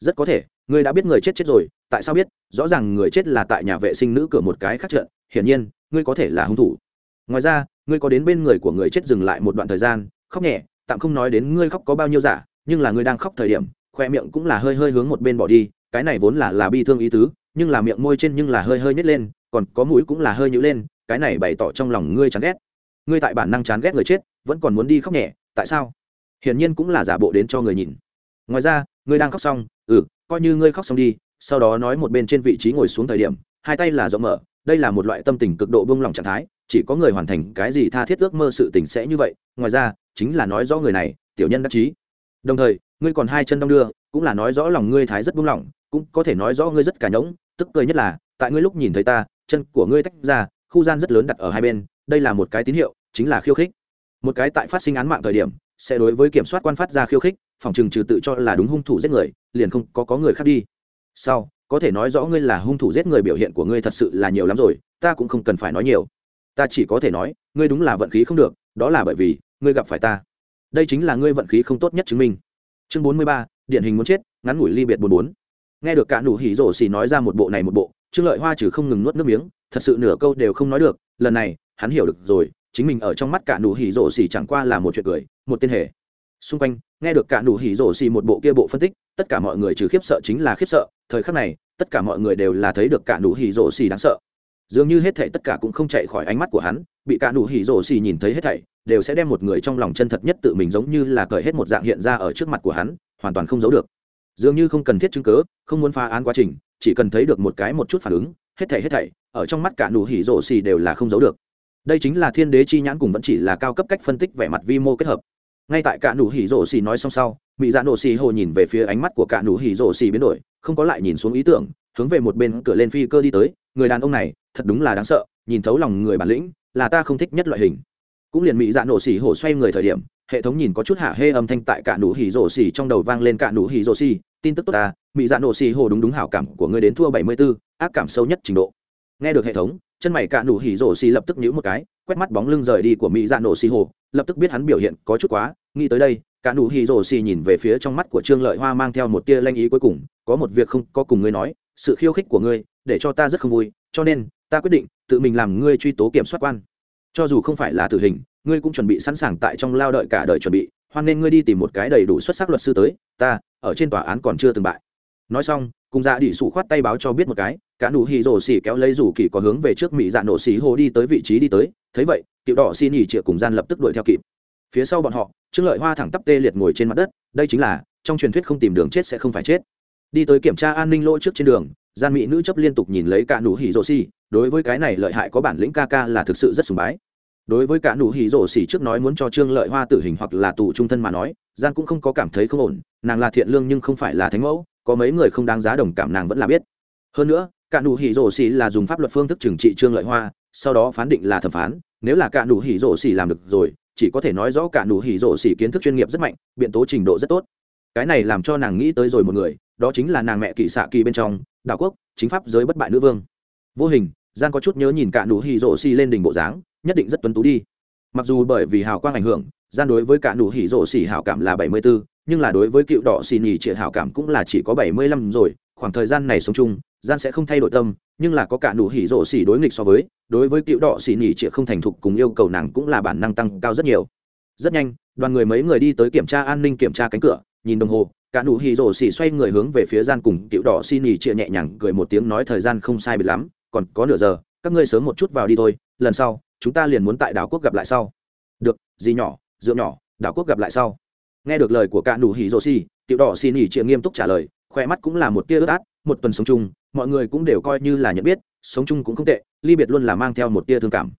Rất có thể, ngươi đã biết người chết chết rồi tại sao biết? Rõ ràng người chết là tại nhà vệ sinh nữ cửa một cái khác trận, hiển nhiên, ngươi có thể là hung thủ. Ngoài ra, ngươi có đến bên người của người chết dừng lại một đoạn thời gian, khóc nhẹ, tạm không nói đến ngươi khóc có bao nhiêu giả, nhưng là ngươi đang khóc thời điểm, khoe miệng cũng là hơi hơi hướng một bên bỏ đi, cái này vốn là là bi thương ý tứ, nhưng là miệng môi trên nhưng là hơi hơi nhét lên, còn có mũi cũng là hơi nhữ lên, cái này bày tỏ trong lòng ngươi chán ghét. Ngươi tại bản năng chán ghét người chết, vẫn còn muốn đi khóc nhẹ, tại sao? Hiển nhiên cũng là giả bộ đến cho người nhìn. Ngoài ra, ngươi đang khóc xong ừ coi như ngươi khóc xong đi sau đó nói một bên trên vị trí ngồi xuống thời điểm, hai tay là rộng mở, đây là một loại tâm tình cực độ bông lòng trạng thái, chỉ có người hoàn thành cái gì tha thiết ước mơ sự tình sẽ như vậy, ngoài ra, chính là nói rõ người này, tiểu nhân đắc chí. Đồng thời, ngươi còn hai chân đong đưa, cũng là nói rõ lòng ngươi thái rất bông lòng cũng có thể nói rõ ngươi rất cả nhõng, tức cười nhất là, tại ngươi lúc nhìn thấy ta, chân của ngươi tách ra, khu gian rất lớn đặt ở hai bên, đây là một cái tín hiệu, chính là khiêu khích. Một cái tại phát sinh án mạng thời điểm, sẽ đối với kiểm soát quan phát ra khiêu khích, phòng chừng trừ tự cho là đúng hung thủ giết người, liền không có có người khác đi sau, có thể nói rõ ngươi là hung thủ giết người biểu hiện của ngươi thật sự là nhiều lắm rồi, ta cũng không cần phải nói nhiều. Ta chỉ có thể nói, ngươi đúng là vận khí không được, đó là bởi vì, ngươi gặp phải ta. Đây chính là ngươi vận khí không tốt nhất chứng minh. Chương bốn mươi ba, điển hình muốn chết, ngắn ngủi ly biệt bốn bốn. Nghe được cả nụ hỉ rổ xì nói ra một bộ này một bộ, trương lợi hoa trừ không ngừng nuốt nước miếng, thật sự nửa câu đều không nói được, lần này, hắn hiểu được rồi, chính mình ở trong mắt cả nụ hỉ rổ xì chẳng qua là một chuyện cười, một tên hề. Xung quanh nghe được cả nụ hỉ rổ xì một bộ kia bộ phân tích, tất cả mọi người trừ khiếp sợ chính là khiếp sợ, thời khắc này, tất cả mọi người đều là thấy được cả nụ hỉ rổ xì đáng sợ. Dường như hết thảy tất cả cũng không chạy khỏi ánh mắt của hắn, bị cả nụ hỉ rổ xì nhìn thấy hết thảy, đều sẽ đem một người trong lòng chân thật nhất tự mình giống như là cởi hết một dạng hiện ra ở trước mặt của hắn, hoàn toàn không giấu được. Dường như không cần thiết chứng cớ không muốn phá án quá trình, chỉ cần thấy được một cái một chút phản ứng, hết thảy hết thảy, ở trong mắt cả nụ hỉ rổ xì đều là không giấu được. Đây chính là thiên đế chi nhãn cùng vẫn chỉ là cao cấp cách phân tích vẻ mặt vi mô kết hợp ngay tại cả nụ hỉ rổ xì nói xong sau mỹ dạ nổ xì hồ nhìn về phía ánh mắt của cả nụ hỉ rổ xì biến đổi không có lại nhìn xuống ý tưởng hướng về một bên cửa lên phi cơ đi tới người đàn ông này thật đúng là đáng sợ nhìn thấu lòng người bản lĩnh là ta không thích nhất loại hình. Cũng liền mỹ dạ nổ xì hồ xoay người thời điểm hệ thống nhìn có chút hạ hê âm thanh tại cả nụ hỉ rổ xì trong đầu vang lên cả nụ hỉ rổ xì tin tức tốt ta mỹ dạ nổ xì hồ đúng đúng hảo cảm của người đến thua bảy mươi 74, ác cảm sâu nhất trình độ. Nghe được hệ thống chân mày cả nụ hỉ rổ xì lập tức nhíu một cái quét mắt bóng lưng rời đi của mỹ dạ nổ xì hồ, lập tức biết hắn biểu hiện có chút quá, nghĩ tới đây, cả nụ hì rồ xì nhìn về phía trong mắt của trương lợi hoa mang theo một tia lanh ý cuối cùng, có một việc không có cùng ngươi nói, sự khiêu khích của ngươi, để cho ta rất không vui, cho nên, ta quyết định, tự mình làm ngươi truy tố kiểm soát quan. Cho dù không phải là tử hình, ngươi cũng chuẩn bị sẵn sàng tại trong lao đợi cả đời chuẩn bị, hoan nên ngươi đi tìm một cái đầy đủ xuất sắc luật sư tới, ta, ở trên tòa án còn chưa từng bại. Nói xong cùng dạ đi sủ khoát tay báo cho biết một cái, cả nụ hì rổ xỉ kéo lấy rủ kỳ có hướng về trước mỹ dạ nổ xỉ hồ đi tới vị trí đi tới, thấy vậy, tiểu đỏ xin ỉ trịa cùng gian lập tức đuổi theo kịp. Phía sau bọn họ, trương lợi hoa thẳng tắp tê liệt ngồi trên mặt đất, đây chính là, trong truyền thuyết không tìm đường chết sẽ không phải chết. Đi tới kiểm tra an ninh lỗ trước trên đường, gian mỹ nữ chấp liên tục nhìn lấy cả nụ hỉ rổ xỉ, đối với cái này lợi hại có bản lĩnh ca ca là thực sự rất sùng bái. Đối với cả nụ hỉ rổ xỉ trước nói muốn cho trương lợi hoa tử hình hoặc là tù trung thân mà nói, gian cũng không có cảm thấy không ổn, nàng là thiện lương nhưng không phải là thánh mẫu có mấy người không đáng giá đồng cảm nàng vẫn là biết. Hơn nữa, cả nụ hỉ rổ xỉ là dùng pháp luật phương thức trừng trị trương lợi hoa, sau đó phán định là thẩm phán. Nếu là cả nụ hỉ rổ xỉ làm được rồi, chỉ có thể nói rõ cả nụ hỉ rổ xỉ kiến thức chuyên nghiệp rất mạnh, biện tố trình độ rất tốt. Cái này làm cho nàng nghĩ tới rồi một người, đó chính là nàng mẹ kỵ xạ kỳ bên trong đảo quốc, chính pháp giới bất bại nữ vương. Vô hình gian có chút nhớ nhìn cả nụ hỉ rổ xỉ lên đỉnh bộ dáng, nhất định rất tuấn tú đi. Mặc dù bởi vì hào quang ảnh hưởng gian đối với cả nụ hỉ rộ xỉ hảo cảm là 74, nhưng là đối với cựu đỏ xỉ nhì triệt hảo cảm cũng là chỉ có 75 rồi, khoảng thời gian này sống chung, gian sẽ không thay đổi tâm, nhưng là có cả nụ hỉ rộ xỉ đối nghịch so với, đối với cựu đỏ xỉ nhì triệt không thành thục cùng yêu cầu nàng cũng là bản năng tăng cao rất nhiều. Rất nhanh, đoàn người mấy người đi tới kiểm tra an ninh kiểm tra cánh cửa, nhìn đồng hồ, cả nụ hỉ rộ xỉ xoay người hướng về phía gian cùng cựu đỏ xỉ nhì triệt nhẹ nhàng cười một tiếng nói thời gian không sai biệt lắm, còn có nửa giờ, các ngươi sớm một chút vào đi thôi, lần sau chúng ta liền muốn tại đảo quốc gặp lại sau. Được, gì nhỏ, rượu nhỏ, đảo quốc gặp lại sau. Nghe được lời của cả nụ hỉ rồ xì tiểu đỏ xin ỉ triệu nghiêm túc trả lời khỏe mắt cũng là một tia ướt át, một tuần sống chung, mọi người cũng đều coi như là nhận biết, sống chung cũng không tệ, ly biệt luôn là mang theo một tia thương cảm.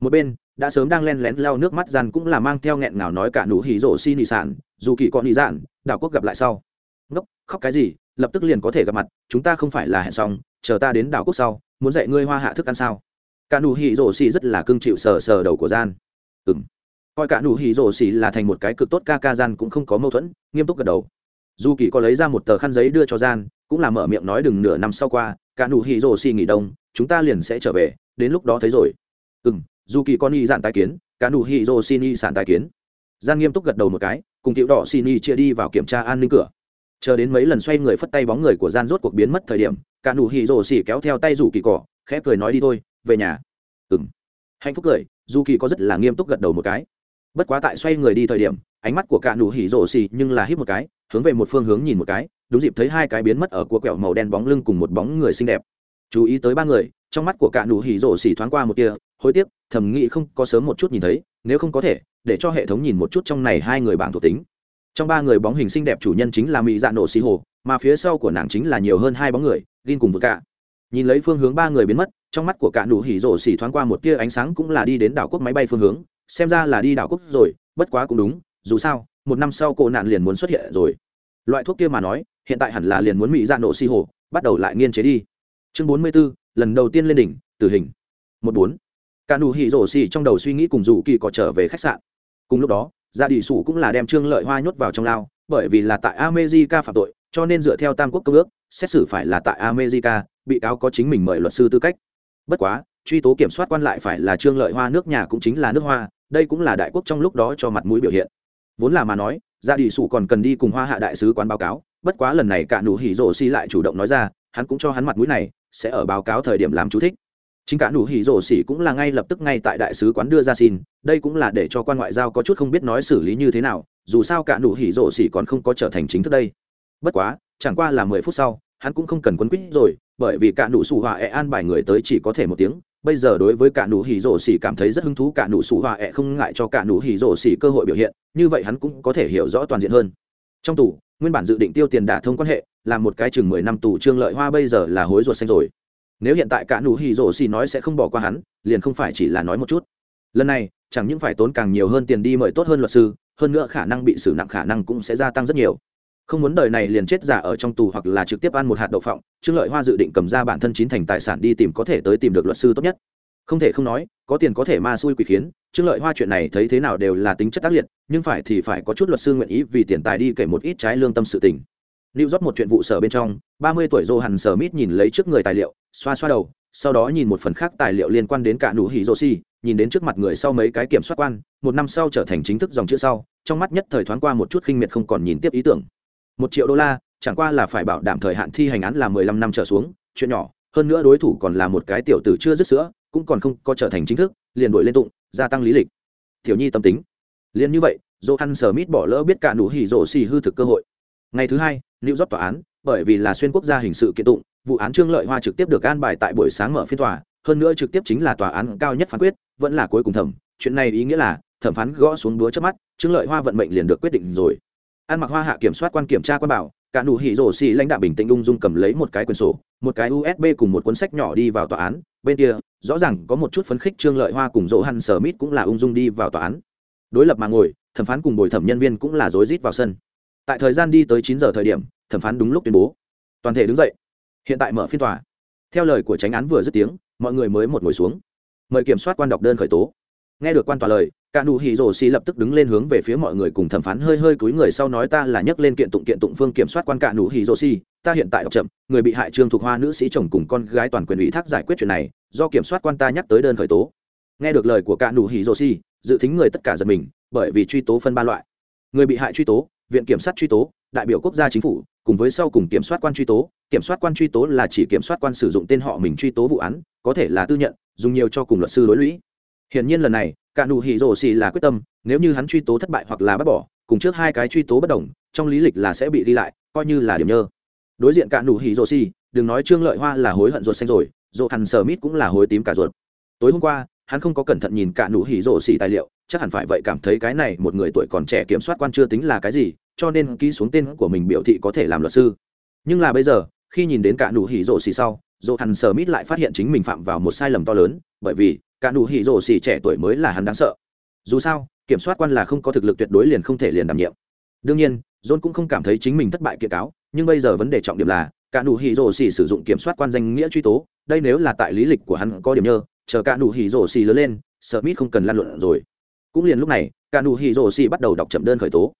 Một bên, đã sớm đang len lén lao nước mắt răn cũng là mang theo nghẹn ngào nói cả nụ hỉ rổ xi nị sản, dù kỳ còn nị dạn, đảo quốc gặp lại sau. Ngốc, khóc cái gì, lập tức liền có thể gặp mặt, chúng ta không phải là hẹn xong, chờ ta đến đảo quốc sau, muốn dạy ngươi hoa hạ thức ăn sao? Cả nụ hỉ rổ xi rất là cưng chịu sờ sờ đầu của gian. Ừm coi cả nụ hỉ rổ xỉ là thành một cái cực tốt ca ca gian cũng không có mâu thuẫn, nghiêm túc gật đầu. Dù kỳ có lấy ra một tờ khăn giấy đưa cho gian, cũng là mở miệng nói đừng nửa năm sau qua, cả nụ hỉ rổ xỉ nghỉ đông, chúng ta liền sẽ trở về, đến lúc đó thấy rồi. Ừ dù kỳ con y dạn tái kiến, cả nụ hỉ rổ xỉ y sản tái kiến. Gian nghiêm túc gật đầu một cái, cùng tiểu đỏ xỉ y chia đi vào kiểm tra an ninh cửa. Chờ đến mấy lần xoay người phất tay bóng người của gian rốt cuộc biến mất thời điểm, cả nụ hỉ rổ xỉ kéo theo tay Dù kỳ cỏ, khẽ cười nói đi thôi, về nhà. Ừm. Hạnh phúc cười, dù kỳ có rất là nghiêm túc gật đầu một cái bất quá tại xoay người đi thời điểm, ánh mắt của cả nụ hỉ rổ xì nhưng là hít một cái, hướng về một phương hướng nhìn một cái, đúng dịp thấy hai cái biến mất ở cua quẹo màu đen bóng lưng cùng một bóng người xinh đẹp. Chú ý tới ba người, trong mắt của cả nụ hỉ rổ xì thoáng qua một kia hối tiếc, thầm nghĩ không có sớm một chút nhìn thấy, nếu không có thể, để cho hệ thống nhìn một chút trong này hai người bảng thuộc tính. Trong ba người bóng hình xinh đẹp chủ nhân chính là mỹ dạ nổ xì hồ, mà phía sau của nàng chính là nhiều hơn hai bóng người, gin cùng vượt cả nhìn lấy phương hướng ba người biến mất, trong mắt của cả nụ hỉ rổ xì thoáng qua một tia ánh sáng cũng là đi đến đảo quốc máy bay phương hướng xem ra là đi đảo cúc rồi bất quá cũng đúng dù sao một năm sau cô nạn liền muốn xuất hiện rồi. Loại thuốc kia mà nói hiện tại hẳn là liền muốn mỹ ra nổ si hồ bắt đầu lại nghiên chế đi. Chương bốn mươi 44, lần đầu tiên lên đỉnh tử hình. Một bốn. Cả nụ hỉ rổ xì trong đầu suy nghĩ cùng dù kỳ có trở về khách sạn. Cùng lúc đó gia đình sủ cũng là đem trương lợi hoa nhốt vào trong lao bởi vì là tại america phạm tội cho nên dựa theo tam quốc công ước xét xử phải là tại america bị cáo có chính mình mời luật sư tư cách. Bất quá truy tố kiểm soát quan lại phải là trương lợi hoa nước nhà cũng chính là nước hoa đây cũng là đại quốc trong lúc đó cho mặt mũi biểu hiện. Vốn là mà nói ra đi sủ còn cần đi cùng hoa hạ đại sứ quán báo cáo, bất quá lần này cả nụ hỉ rổ xì lại chủ động nói ra, hắn cũng cho hắn mặt mũi này, sẽ ở báo cáo thời điểm làm chú thích. Chính cả nụ hỉ rổ xỉ cũng là ngay lập tức ngay tại đại sứ quán đưa ra xin, đây cũng là để cho quan ngoại giao có chút không biết nói xử lý như thế nào, dù sao cả nụ hỉ rổ xỉ còn không có trở thành chính thức đây. Bất quá, chẳng qua là mười phút sau, hắn cũng không cần quấn quýt rồi, bởi vì cả nụ sủ hòa e an bài người tới chỉ có thể một tiếng bây giờ đối với cả nụ hỉ rổ xỉ cảm thấy rất hứng thú, cả nụ sủ hòa ẹ không ngại cho cả nụ hỉ rổ xỉ cơ hội biểu hiện, như vậy hắn cũng có thể hiểu rõ toàn diện hơn. Trong tù, nguyên bản dự định tiêu tiền đả thông quan hệ, là một cái chừng mười năm tù trương lợi hoa bây giờ là hối ruột xanh rồi. Nếu hiện tại cả nụ hỉ rổ xỉ nói sẽ không bỏ qua hắn, liền không phải chỉ là nói một chút. Lần này, chẳng những phải tốn càng nhiều hơn tiền đi mời tốt hơn luật sư, hơn nữa khả năng bị xử nặng khả năng cũng sẽ gia tăng rất nhiều không muốn đời này liền chết giả ở trong tù hoặc là trực tiếp ăn một hạt đậu phộng, trương lợi hoa dự định cầm ra bản thân chín thành tài sản đi tìm có thể tới tìm được luật sư tốt nhất. Không thể không nói, có tiền có thể ma xui quỷ khiến, trương lợi hoa chuyện này thấy thế nào đều là tính chất tác liệt, nhưng phải thì phải có chút luật sư nguyện ý vì tiền tài đi kể một ít trái lương tâm sự tình. Lưu rót một chuyện vụ sở bên trong, ba mươi tuổi dô hẳn sở mít nhìn lấy trước người tài liệu, xoa xoa đầu, sau đó nhìn một phần khác tài liệu liên quan đến cả nụ hỉ rô si nhìn đến trước mặt người sau mấy cái kiểm soát quan, một năm sau trở thành chính thức dòng chữ sau, trong mắt nhất thời thoáng qua một chút khinh miệt không còn nhìn tiếp ý tưởng một triệu đô la, chẳng qua là phải bảo đảm thời hạn thi hành án là mười lăm năm trở xuống, chuyện nhỏ, hơn nữa đối thủ còn là một cái tiểu tử chưa dứt sữa, cũng còn không có trở thành chính thức, liền đổi lên tụng, gia tăng lý lịch. Tiểu nhi tâm tính. Liền như vậy, johan smith bỏ lỡ biết cả nụ hỉ rổ xì hư thực cơ hội. Ngày thứ hai, new york tòa án, bởi vì là xuyên quốc gia hình sự kiện tụng, vụ án trương lợi hoa trực tiếp được an bài tại buổi sáng mở phiên tòa, hơn nữa trực tiếp chính là tòa án cao nhất phán quyết, vẫn là cuối cùng thẩm. Chuyện này ý nghĩa là, thẩm phán gõ xuống búa trước mắt, trương lợi hoa vận mệnh liền được quyết định rồi ăn mặc hoa hạ kiểm soát quan kiểm tra quan bảo, cả nụ hỉ rổ xì lãnh đạo bình tĩnh ung dung cầm lấy một cái quyển sổ, một cái usb cùng một cuốn sách nhỏ đi vào tòa án. Bên kia, rõ ràng có một chút phấn khích trương lợi hoa cùng dỗ hăn sở mít cũng là ung dung đi vào tòa án. Đối lập mà ngồi, thẩm phán cùng bồi thẩm nhân viên cũng là rối rít vào sân. Tại thời gian đi tới chín giờ thời điểm, thẩm phán đúng lúc tuyên bố. Toàn thể đứng dậy. Hiện tại mở phiên tòa. Theo lời của tránh án vừa dứt tiếng, mọi người mới một ngồi xuống. Mời kiểm soát quan đọc đơn khởi tố nghe được quan tòa lời, cả nụ hỉ rổ xì lập tức đứng lên hướng về phía mọi người cùng thẩm phán hơi hơi cúi người sau nói ta là nhấc lên kiện tụng kiện tụng phương kiểm soát quan cả nụ hỉ rổ xì, ta hiện tại đọc chậm, người bị hại trương thuộc hoa nữ sĩ chồng cùng con gái toàn quyền ủy thác giải quyết chuyện này, do kiểm soát quan ta nhắc tới đơn khởi tố. Nghe được lời của cả nụ hỉ rổ xì, dự tính người tất cả giật mình, bởi vì truy tố phân ba loại. Người bị hại truy tố, viện kiểm sát truy tố, đại biểu quốc gia chính phủ, cùng với sau cùng kiểm soát quan truy tố, kiểm soát quan truy tố là chỉ kiểm soát quan sử dụng tên họ mình truy tố vụ án, có thể là tư nhận, dùng nhiều cho cùng luật sư đối lũy hiển nhiên lần này, cả nụ hỉ rổ xì là quyết tâm, nếu như hắn truy tố thất bại hoặc là bác bỏ, cùng trước hai cái truy tố bất đồng, trong lý lịch là sẽ bị đi lại, coi như là điểm nhơ. Đối diện cả nụ hỉ rổ xì, đừng nói trương lợi hoa là hối hận ruột xanh rồi rộ hẳn sờ mít cũng là hối tím cả ruột. Tối hôm qua, hắn không có cẩn thận nhìn cả nụ hỉ rổ xì tài liệu, chắc hẳn phải vậy cảm thấy cái này một người tuổi còn trẻ kiểm soát quan chưa tính là cái gì, cho nên ký xuống tên của mình biểu thị có thể làm luật sư. Nhưng là bây giờ, khi nhìn đến cả nụ hỉ rổ xì sau dỗ hẳn sờ mít lại phát hiện chính mình phạm vào một sai lầm to lớn, bởi vì cả nụ hỉ rổ xỉ trẻ tuổi mới là hắn đáng sợ. Dù sao, kiểm soát quan là không có thực lực tuyệt đối liền không thể liền đảm nhiệm. Đương nhiên, john cũng không cảm thấy chính mình thất bại kiện cáo, nhưng bây giờ vấn đề trọng điểm là, cả nụ hỉ rổ xỉ sử dụng kiểm soát quan danh nghĩa truy tố, đây nếu là tại lý lịch của hắn có điểm nhơ, chờ cả nụ hỉ rổ xỉ lớn lên sợ mít không cần lan luận rồi. Cũng liền lúc này, cả nụ hỉ rổ xỉ bắt đầu đọc chậm đơn khởi tố.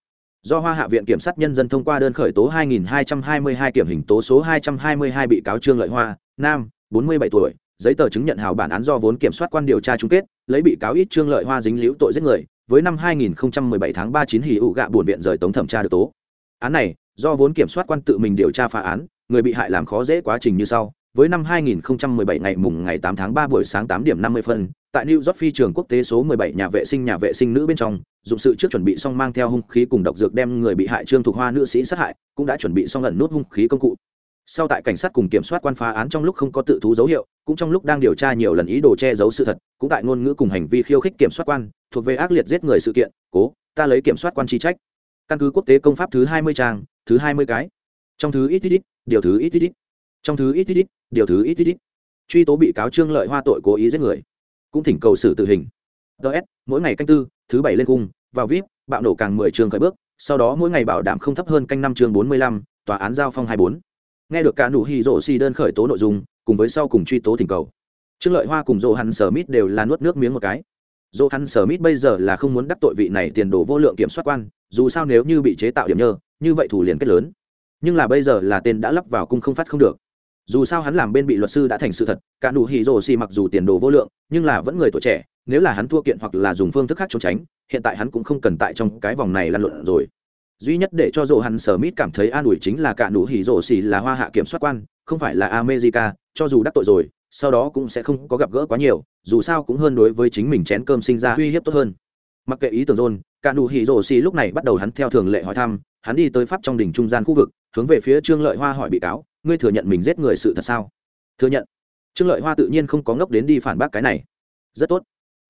Do hoa hạ viện kiểm sát nhân dân thông qua đơn khởi tố 2.222 kiểm hình tố số 222 bị cáo trương lợi hoa, nam 47 tuổi giấy tờ chứng nhận hào bản án do vốn kiểm soát quan điều tra chung kết lấy bị cáo ít trương lợi hoa dính liễu tội giết người với năm 2017 tháng 39 hỉ ụ gạ buồn viện rời tống thẩm tra được tố. Án này do vốn kiểm soát quan tự mình điều tra phá án người bị hại làm khó dễ quá trình như sau. Với năm 2017 ngày mùng ngày 8 tháng 3 buổi sáng 8 điểm 50 phân, tại New York phi trường quốc tế số 17 nhà vệ sinh nhà vệ sinh nữ bên trong, dụng sự trước chuẩn bị xong mang theo hung khí cùng độc dược đem người bị hại Trương Thục Hoa nữ sĩ sát hại, cũng đã chuẩn bị xong lần nút hung khí công cụ, sau tại cảnh sát cùng kiểm soát quan phá án trong lúc không có tự thú dấu hiệu, cũng trong lúc đang điều tra nhiều lần ý đồ che giấu sự thật, cũng tại ngôn ngữ cùng hành vi khiêu khích kiểm soát quan, thuộc về ác liệt giết người sự kiện, cố, ta lấy kiểm soát quan chi trách. Căn cứ quốc tế công pháp thứ hai mươi trang, thứ hai mươi cái. Trong thứ ít ít ít, điều thứ ít ít ít. Trong thứ ít ít ít, điều thứ ít ít ít. Truy tố bị cáo trương lợi hoa tội cố ý giết người. Cũng thỉnh cầu xử tử hình. Ts mỗi ngày canh tư, thứ bảy lên cung, vào vip, bạo nổ càng mười trường khởi bước, sau đó mỗi ngày bảo đảm không thấp hơn canh năm chương bốn mươi lăm, tòa án giao phong hai bốn nghe được cả nụ hỉ rổ xì đơn khởi tố nội dung, cùng với sau cùng truy tố thỉnh cầu. Trương lợi hoa cùng dỗ hắn sở mít đều là nuốt nước miếng một cái. Dỗ hắn sở mít bây giờ là không muốn đắc tội vị này tiền đồ vô lượng kiểm soát quan, dù sao nếu như bị chế tạo điểm nhơ, như vậy thủ liền kết lớn. Nhưng là bây giờ là tên đã lắp vào cung không phát không được. Dù sao hắn làm bên bị luật sư đã thành sự thật, cả nụ hỉ rổ xì mặc dù tiền đồ vô lượng, nhưng là vẫn người tuổi trẻ, nếu là hắn thua kiện hoặc là dùng phương thức khác trốn tránh, hiện tại hắn cũng không cần tại trong cái vòng này lăn lộn rồi duy nhất để cho dỗ hắn sở mít cảm thấy an ủi chính là cả nụ hỉ dỗ xỉ là hoa hạ kiểm soát quan, không phải là america, cho dù đắc tội rồi, sau đó cũng sẽ không có gặp gỡ quá nhiều, dù sao cũng hơn đối với chính mình chén cơm sinh ra uy hiếp tốt hơn. Mặc kệ ý tưởng john cả nụ hỉ dỗ xỉ lúc này bắt đầu hắn theo thường lệ hỏi thăm, hắn đi tới pháp trong đỉnh trung gian khu vực, hướng về phía trương lợi hoa hỏi bị cáo, ngươi thừa nhận mình giết người sự thật sao? Thừa nhận. Trương lợi hoa tự nhiên không có ngốc đến đi phản bác cái này. Rất tốt.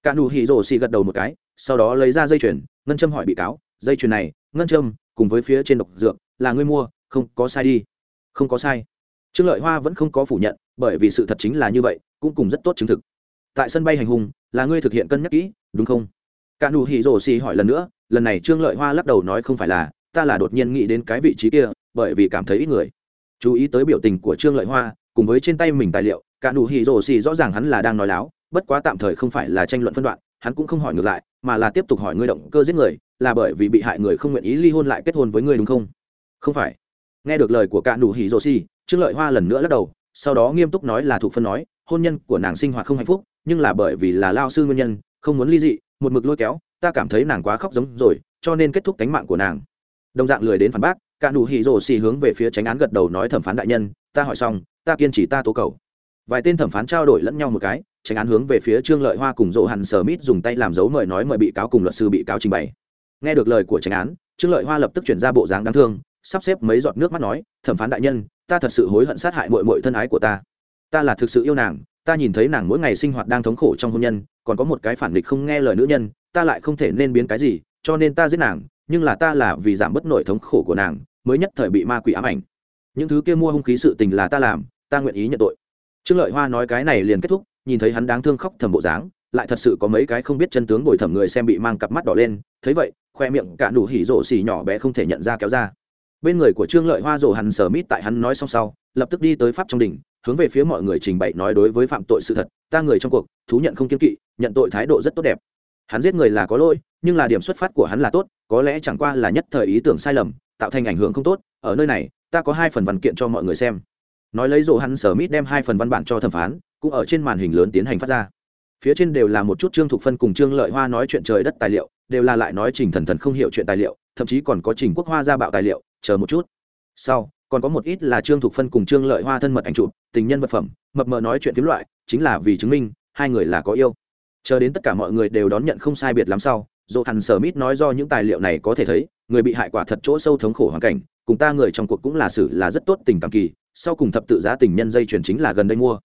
Cả nụ hỉ dỗ xỉ gật đầu một cái, sau đó lấy ra dây chuyền, ngân châm hỏi bị cáo, dây chuyền này ngân Trâm, cùng với phía trên độc dược là ngươi mua không có sai đi. Không có sai. Trương lợi hoa vẫn không có phủ nhận bởi vì sự thật chính là như vậy cũng cùng rất tốt chứng thực. Tại sân bay hành hung, là ngươi thực hiện cân nhắc kỹ đúng không? Cả nụ hỉ rổ xì hỏi lần nữa lần này trương lợi hoa lắc đầu nói không phải là ta là đột nhiên nghĩ đến cái vị trí kia bởi vì cảm thấy ít người. Chú ý tới biểu tình của trương lợi hoa cùng với trên tay mình tài liệu cả nụ hỉ rổ xì rõ ràng hắn là đang nói láo bất quá tạm thời không phải là tranh luận phân đoạn hắn cũng không hỏi ngược lại, mà là tiếp tục hỏi ngươi động cơ giết người, là bởi vì bị hại người không nguyện ý ly hôn lại kết hôn với ngươi đúng không? Không phải. Nghe được lời của cạn đủ hỉ rồ xì trương lợi hoa lần nữa lắc đầu, sau đó nghiêm túc nói là thụ phân nói, hôn nhân của nàng sinh hoạt không hạnh phúc, nhưng là bởi vì là lao sư nguyên nhân, không muốn ly dị, một mực lôi kéo, ta cảm thấy nàng quá khóc giống rồi, cho nên kết thúc tánh mạng của nàng. Đồng dạng lười đến phản bác cạn đủ hỉ rồ xì hướng về phía tránh án gật đầu nói thẩm phán đại nhân, ta hỏi xong, ta kiên trì ta tố cầu. Vài tên thẩm phán trao đổi lẫn nhau một cái tránh án hướng về phía trương lợi hoa cùng dỗ hẳn sở mít dùng tay làm dấu mời nói mời bị cáo cùng luật sư bị cáo trình bày. Nghe được lời của tránh án, trương lợi hoa lập tức chuyển ra bộ dáng đáng thương, sắp xếp mấy giọt nước mắt nói, thẩm phán đại nhân, ta thật sự hối hận sát hại mội mội thân ái của ta. Ta là thực sự yêu nàng, ta nhìn thấy nàng mỗi ngày sinh hoạt đang thống khổ trong hôn nhân, còn có một cái phản địch không nghe lời nữ nhân, ta lại không thể nên biến cái gì, cho nên ta giết nàng, nhưng là ta là vì giảm bớt nổi thống khổ của nàng, mới nhất thời bị ma quỷ ám ảnh. Những thứ kia mua hung khí sự tình là ta làm, ta nguyện ý nhận tội. Trương lợi hoa nói cái này liền kết thúc nhìn thấy hắn đáng thương khóc thầm bộ dáng, lại thật sự có mấy cái không biết chân tướng bồi thẩm người xem bị mang cặp mắt đỏ lên, thấy vậy, khoe miệng cả nụ hỉ rổ xỉ nhỏ bé không thể nhận ra kéo ra. Bên người của trương lợi hoa rổ hằn sở mít tại hắn nói xong sau, lập tức đi tới pháp trong đình hướng về phía mọi người trình bày nói đối với phạm tội sự thật, ta người trong cuộc, thú nhận không kiên kỵ, nhận tội thái độ rất tốt đẹp. Hắn giết người là có lỗi, nhưng là điểm xuất phát của hắn là tốt, có lẽ chẳng qua là nhất thời ý tưởng sai lầm, tạo thành ảnh hưởng không tốt, ở nơi này, ta có hai phần văn kiện cho mọi người xem. Nói lấy rổ hắn sở mít đem hai phần văn bản cho thẩm phán cũng ở trên màn hình lớn tiến hành phát ra. Phía trên đều là một chút trương thục phân cùng trương lợi hoa nói chuyện trời đất tài liệu, đều là lại nói trình thần thần không hiểu chuyện tài liệu, thậm chí còn có trình quốc hoa ra bạo tài liệu, chờ một chút. Sau, còn có một ít là trương thục phân cùng trương lợi hoa thân mật anh chụp, tình nhân vật phẩm, mập mờ nói chuyện phiếm loại, chính là vì chứng minh, hai người là có yêu. Chờ đến tất cả mọi người đều đón nhận không sai biệt lắm sau dỗ hẳn sở mít nói do những tài liệu này có thể thấy, người bị hại quả thật chỗ sâu thống khổ hoàn cảnh, cùng ta người trong cuộc cũng là xử là rất tốt tình cảm kỳ, sau cùng thập tự giá tình nhân dây chuyển chính là gần đây mua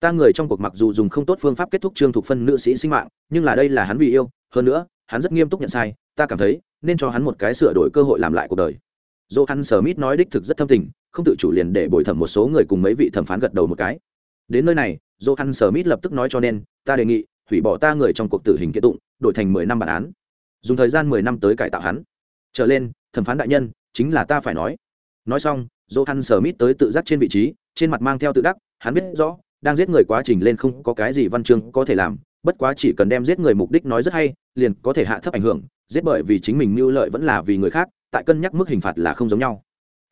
ta người trong cuộc mặc dù dùng không tốt phương pháp kết thúc trương thục phân nữ sĩ sinh mạng, nhưng là đây là hắn vì yêu, hơn nữa, hắn rất nghiêm túc nhận sai, ta cảm thấy, nên cho hắn một cái sửa đổi cơ hội làm lại cuộc đời. Dỗ hắn sở mít nói đích thực rất thâm tình, không tự chủ liền để bồi thẩm một số người cùng mấy vị thẩm phán gật đầu một cái. Đến nơi này dỗ hắn sở mít lập tức nói cho nên, ta đề nghị, hủy bỏ ta người trong cuộc tử hình kiện tụng, đổi thành mười năm bản án. Dùng thời gian mười năm tới cải tạo hắn. Trở lên, thẩm phán đại nhân, chính là ta phải nói. Nói xong dỗ hắn sở mít tới tự giác trên vị trí, trên mặt mang theo tự đắc, hắn biết rõ đang giết người quá trình lên không có cái gì văn chương có thể làm, bất quá chỉ cần đem giết người mục đích nói rất hay, liền có thể hạ thấp ảnh hưởng, giết bởi vì chính mình mưu lợi vẫn là vì người khác, tại cân nhắc mức hình phạt là không giống nhau.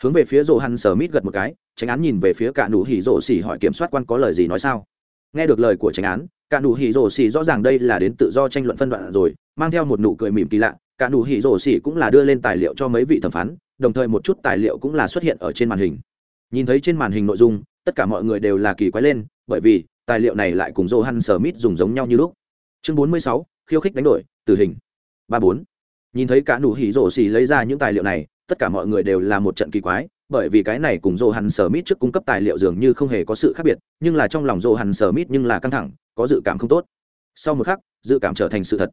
Hướng về phía rộ hắn sờ mít gật một cái, tránh án nhìn về phía cả nụ hỉ rộ xỉ hỏi kiểm soát quan có lời gì nói sao. Nghe được lời của tránh án, cả nụ hỉ rổ xỉ rõ ràng đây là đến tự do tranh luận phân đoạn rồi, mang theo một nụ cười mỉm kỳ lạ, cả nụ hỉ rổ xỉ cũng là đưa lên tài liệu cho mấy vị thẩm phán, đồng thời một chút tài liệu cũng là xuất hiện ở trên màn hình. Nhìn thấy trên màn hình nội dung, tất cả mọi người đều là kỳ quái lên bởi vì tài liệu này lại cùng Johan Smith dùng giống nhau như lúc. Chương 46, khiêu khích đánh đổi, tử hình. 34. Nhìn thấy cả nụ hỉ rồ xì lấy ra những tài liệu này, tất cả mọi người đều là một trận kỳ quái, bởi vì cái này cùng Johan Smith trước cung cấp tài liệu dường như không hề có sự khác biệt, nhưng là trong lòng Johan Smith nhưng là căng thẳng, có dự cảm không tốt. Sau một khắc, dự cảm trở thành sự thật.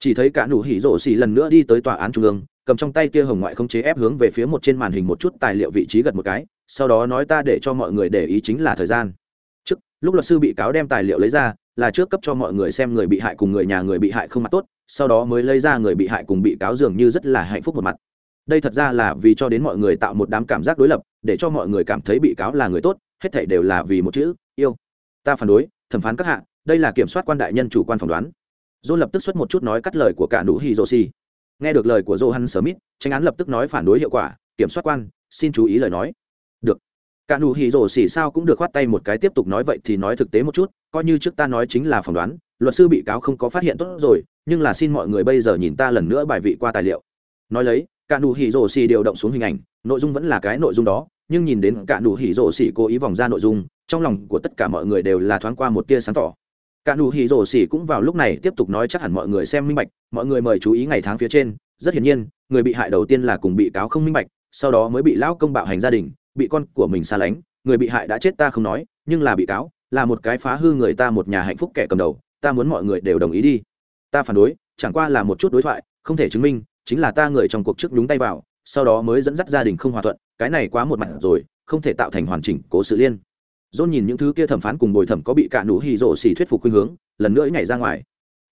Chỉ thấy cả nụ hỉ rồ xì lần nữa đi tới tòa án trung ương, cầm trong tay kia hồng ngoại không chế ép hướng về phía một trên màn hình một chút tài liệu vị trí gật một cái, sau đó nói ta để cho mọi người để ý chính là thời gian lúc luật sư bị cáo đem tài liệu lấy ra, là trước cấp cho mọi người xem người bị hại cùng người nhà người bị hại không mặt tốt, sau đó mới lấy ra người bị hại cùng bị cáo dường như rất là hạnh phúc một mặt. Đây thật ra là vì cho đến mọi người tạo một đám cảm giác đối lập, để cho mọi người cảm thấy bị cáo là người tốt, hết thảy đều là vì một chữ, yêu. Ta phản đối, thẩm phán các hạ, đây là kiểm soát quan đại nhân chủ quan phỏng đoán. John lập tức xuất một chút nói cắt lời của cả nụ hiroshi nghe được lời của johan smith, tranh án lập tức nói phản đối hiệu quả, kiểm soát quan, xin chú ý lời nói cả nụ hỉ rổ xỉ sao cũng được khoát tay một cái tiếp tục nói vậy thì nói thực tế một chút, coi như trước ta nói chính là phỏng đoán, luật sư bị cáo không có phát hiện tốt rồi, nhưng là xin mọi người bây giờ nhìn ta lần nữa bài vị qua tài liệu. Nói lấy, cả nụ hỉ rổ xỉ điều động xuống hình ảnh, nội dung vẫn là cái nội dung đó, nhưng nhìn đến cả nụ hỉ rổ xỉ cố ý vòng ra nội dung, trong lòng của tất cả mọi người đều là thoáng qua một tia sáng tỏ. Cả nụ hỉ rổ xỉ cũng vào lúc này tiếp tục nói chắc hẳn mọi người xem minh bạch, mọi người mời chú ý ngày tháng phía trên, rất hiển nhiên, người bị hại đầu tiên là cùng bị cáo không minh bạch, sau đó mới bị lão công bạo hành gia đình bị con của mình xa lánh, người bị hại đã chết ta không nói, nhưng là bị cáo, là một cái phá hư người ta một nhà hạnh phúc kẻ cầm đầu, ta muốn mọi người đều đồng ý đi. Ta phản đối, chẳng qua là một chút đối thoại, không thể chứng minh, chính là ta người trong cuộc trước nhúng tay vào, sau đó mới dẫn dắt gia đình không hòa thuận, cái này quá một mặt rồi, không thể tạo thành hoàn chỉnh cố sự liên. Dôn nhìn những thứ kia thẩm phán cùng bồi thẩm có bị cạn nụ hy rộ xì thuyết phục khuynh hướng, lần nữa nhảy ra ngoài.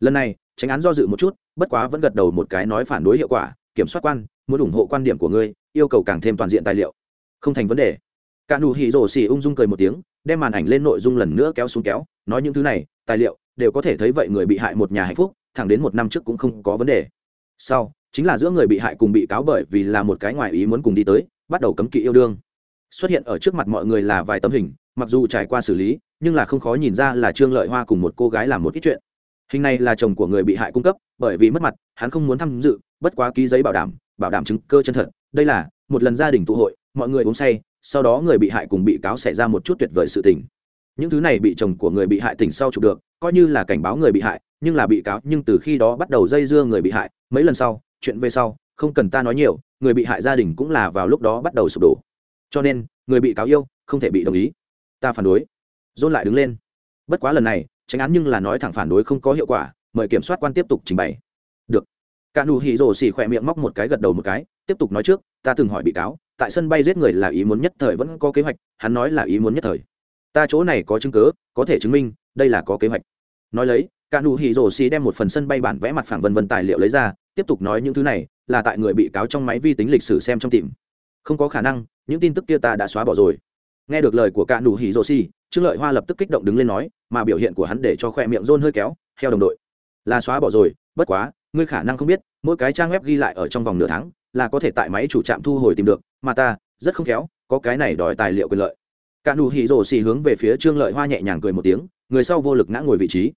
Lần này, tránh án do dự một chút, bất quá vẫn gật đầu một cái nói phản đối hiệu quả, kiểm soát quan, muốn ủng hộ quan điểm của ngươi, yêu cầu càng thêm toàn diện tài liệu không thành vấn đề. Cả nụ hỉ rổ xì ung dung cười một tiếng, đem màn ảnh lên nội dung lần nữa kéo xuống kéo, nói những thứ này, tài liệu, đều có thể thấy vậy người bị hại một nhà hạnh phúc, thẳng đến một năm trước cũng không có vấn đề. Sau, chính là giữa người bị hại cùng bị cáo bởi vì là một cái ngoài ý muốn cùng đi tới, bắt đầu cấm kỵ yêu đương. Xuất hiện ở trước mặt mọi người là vài tấm hình, mặc dù trải qua xử lý, nhưng là không khó nhìn ra là trương lợi hoa cùng một cô gái làm một ít chuyện. Hình này là chồng của người bị hại cung cấp, bởi vì mất mặt, hắn không muốn tham dự, bất quá ký giấy bảo đảm bảo đảm chứng cơ chân thật. Đây là một lần gia đình tụ hội mọi người uống say, sau đó người bị hại cùng bị cáo xảy ra một chút tuyệt vời sự tình. Những thứ này bị chồng của người bị hại tỉnh sau chụp được, coi như là cảnh báo người bị hại, nhưng là bị cáo, nhưng từ khi đó bắt đầu dây dưa người bị hại, mấy lần sau, chuyện về sau, không cần ta nói nhiều, người bị hại gia đình cũng là vào lúc đó bắt đầu sụp đổ. Cho nên, người bị cáo yêu, không thể bị đồng ý. Ta phản đối. Dôn lại đứng lên. Bất quá lần này, tránh án nhưng là nói thẳng phản đối không có hiệu quả, mời kiểm soát quan tiếp tục trình bày. Được. Cả nụ hỉ rồ xỉ khỏe miệng móc một cái gật đầu một cái, tiếp tục nói trước ta từng hỏi bị cáo, tại sân bay giết người là ý muốn nhất thời vẫn có kế hoạch, hắn nói là ý muốn nhất thời. Ta chỗ này có chứng cứ, có thể chứng minh, đây là có kế hoạch. Nói lấy, cả nụ hỉ rổ xì đem một phần sân bay bản vẽ mặt phẳng vân vân tài liệu lấy ra, tiếp tục nói những thứ này, là tại người bị cáo trong máy vi tính lịch sử xem trong tìm. Không có khả năng, những tin tức kia ta đã xóa bỏ rồi. Nghe được lời của cả nụ hỉ rổ xì, trương lợi hoa lập tức kích động đứng lên nói, mà biểu hiện của hắn để cho khoe miệng rôn hơi kéo, theo đồng đội. Là xóa bỏ rồi, bất quá, ngươi khả năng không biết, mỗi cái trang web ghi lại ở trong vòng nửa tháng là có thể tại máy chủ trạm thu hồi tìm được, mà ta, rất không khéo, có cái này đòi tài liệu quyền lợi. Cả nụ hỉ rổ xỉ hướng về phía trương lợi hoa nhẹ nhàng cười một tiếng, người sau vô lực ngã ngồi vị trí.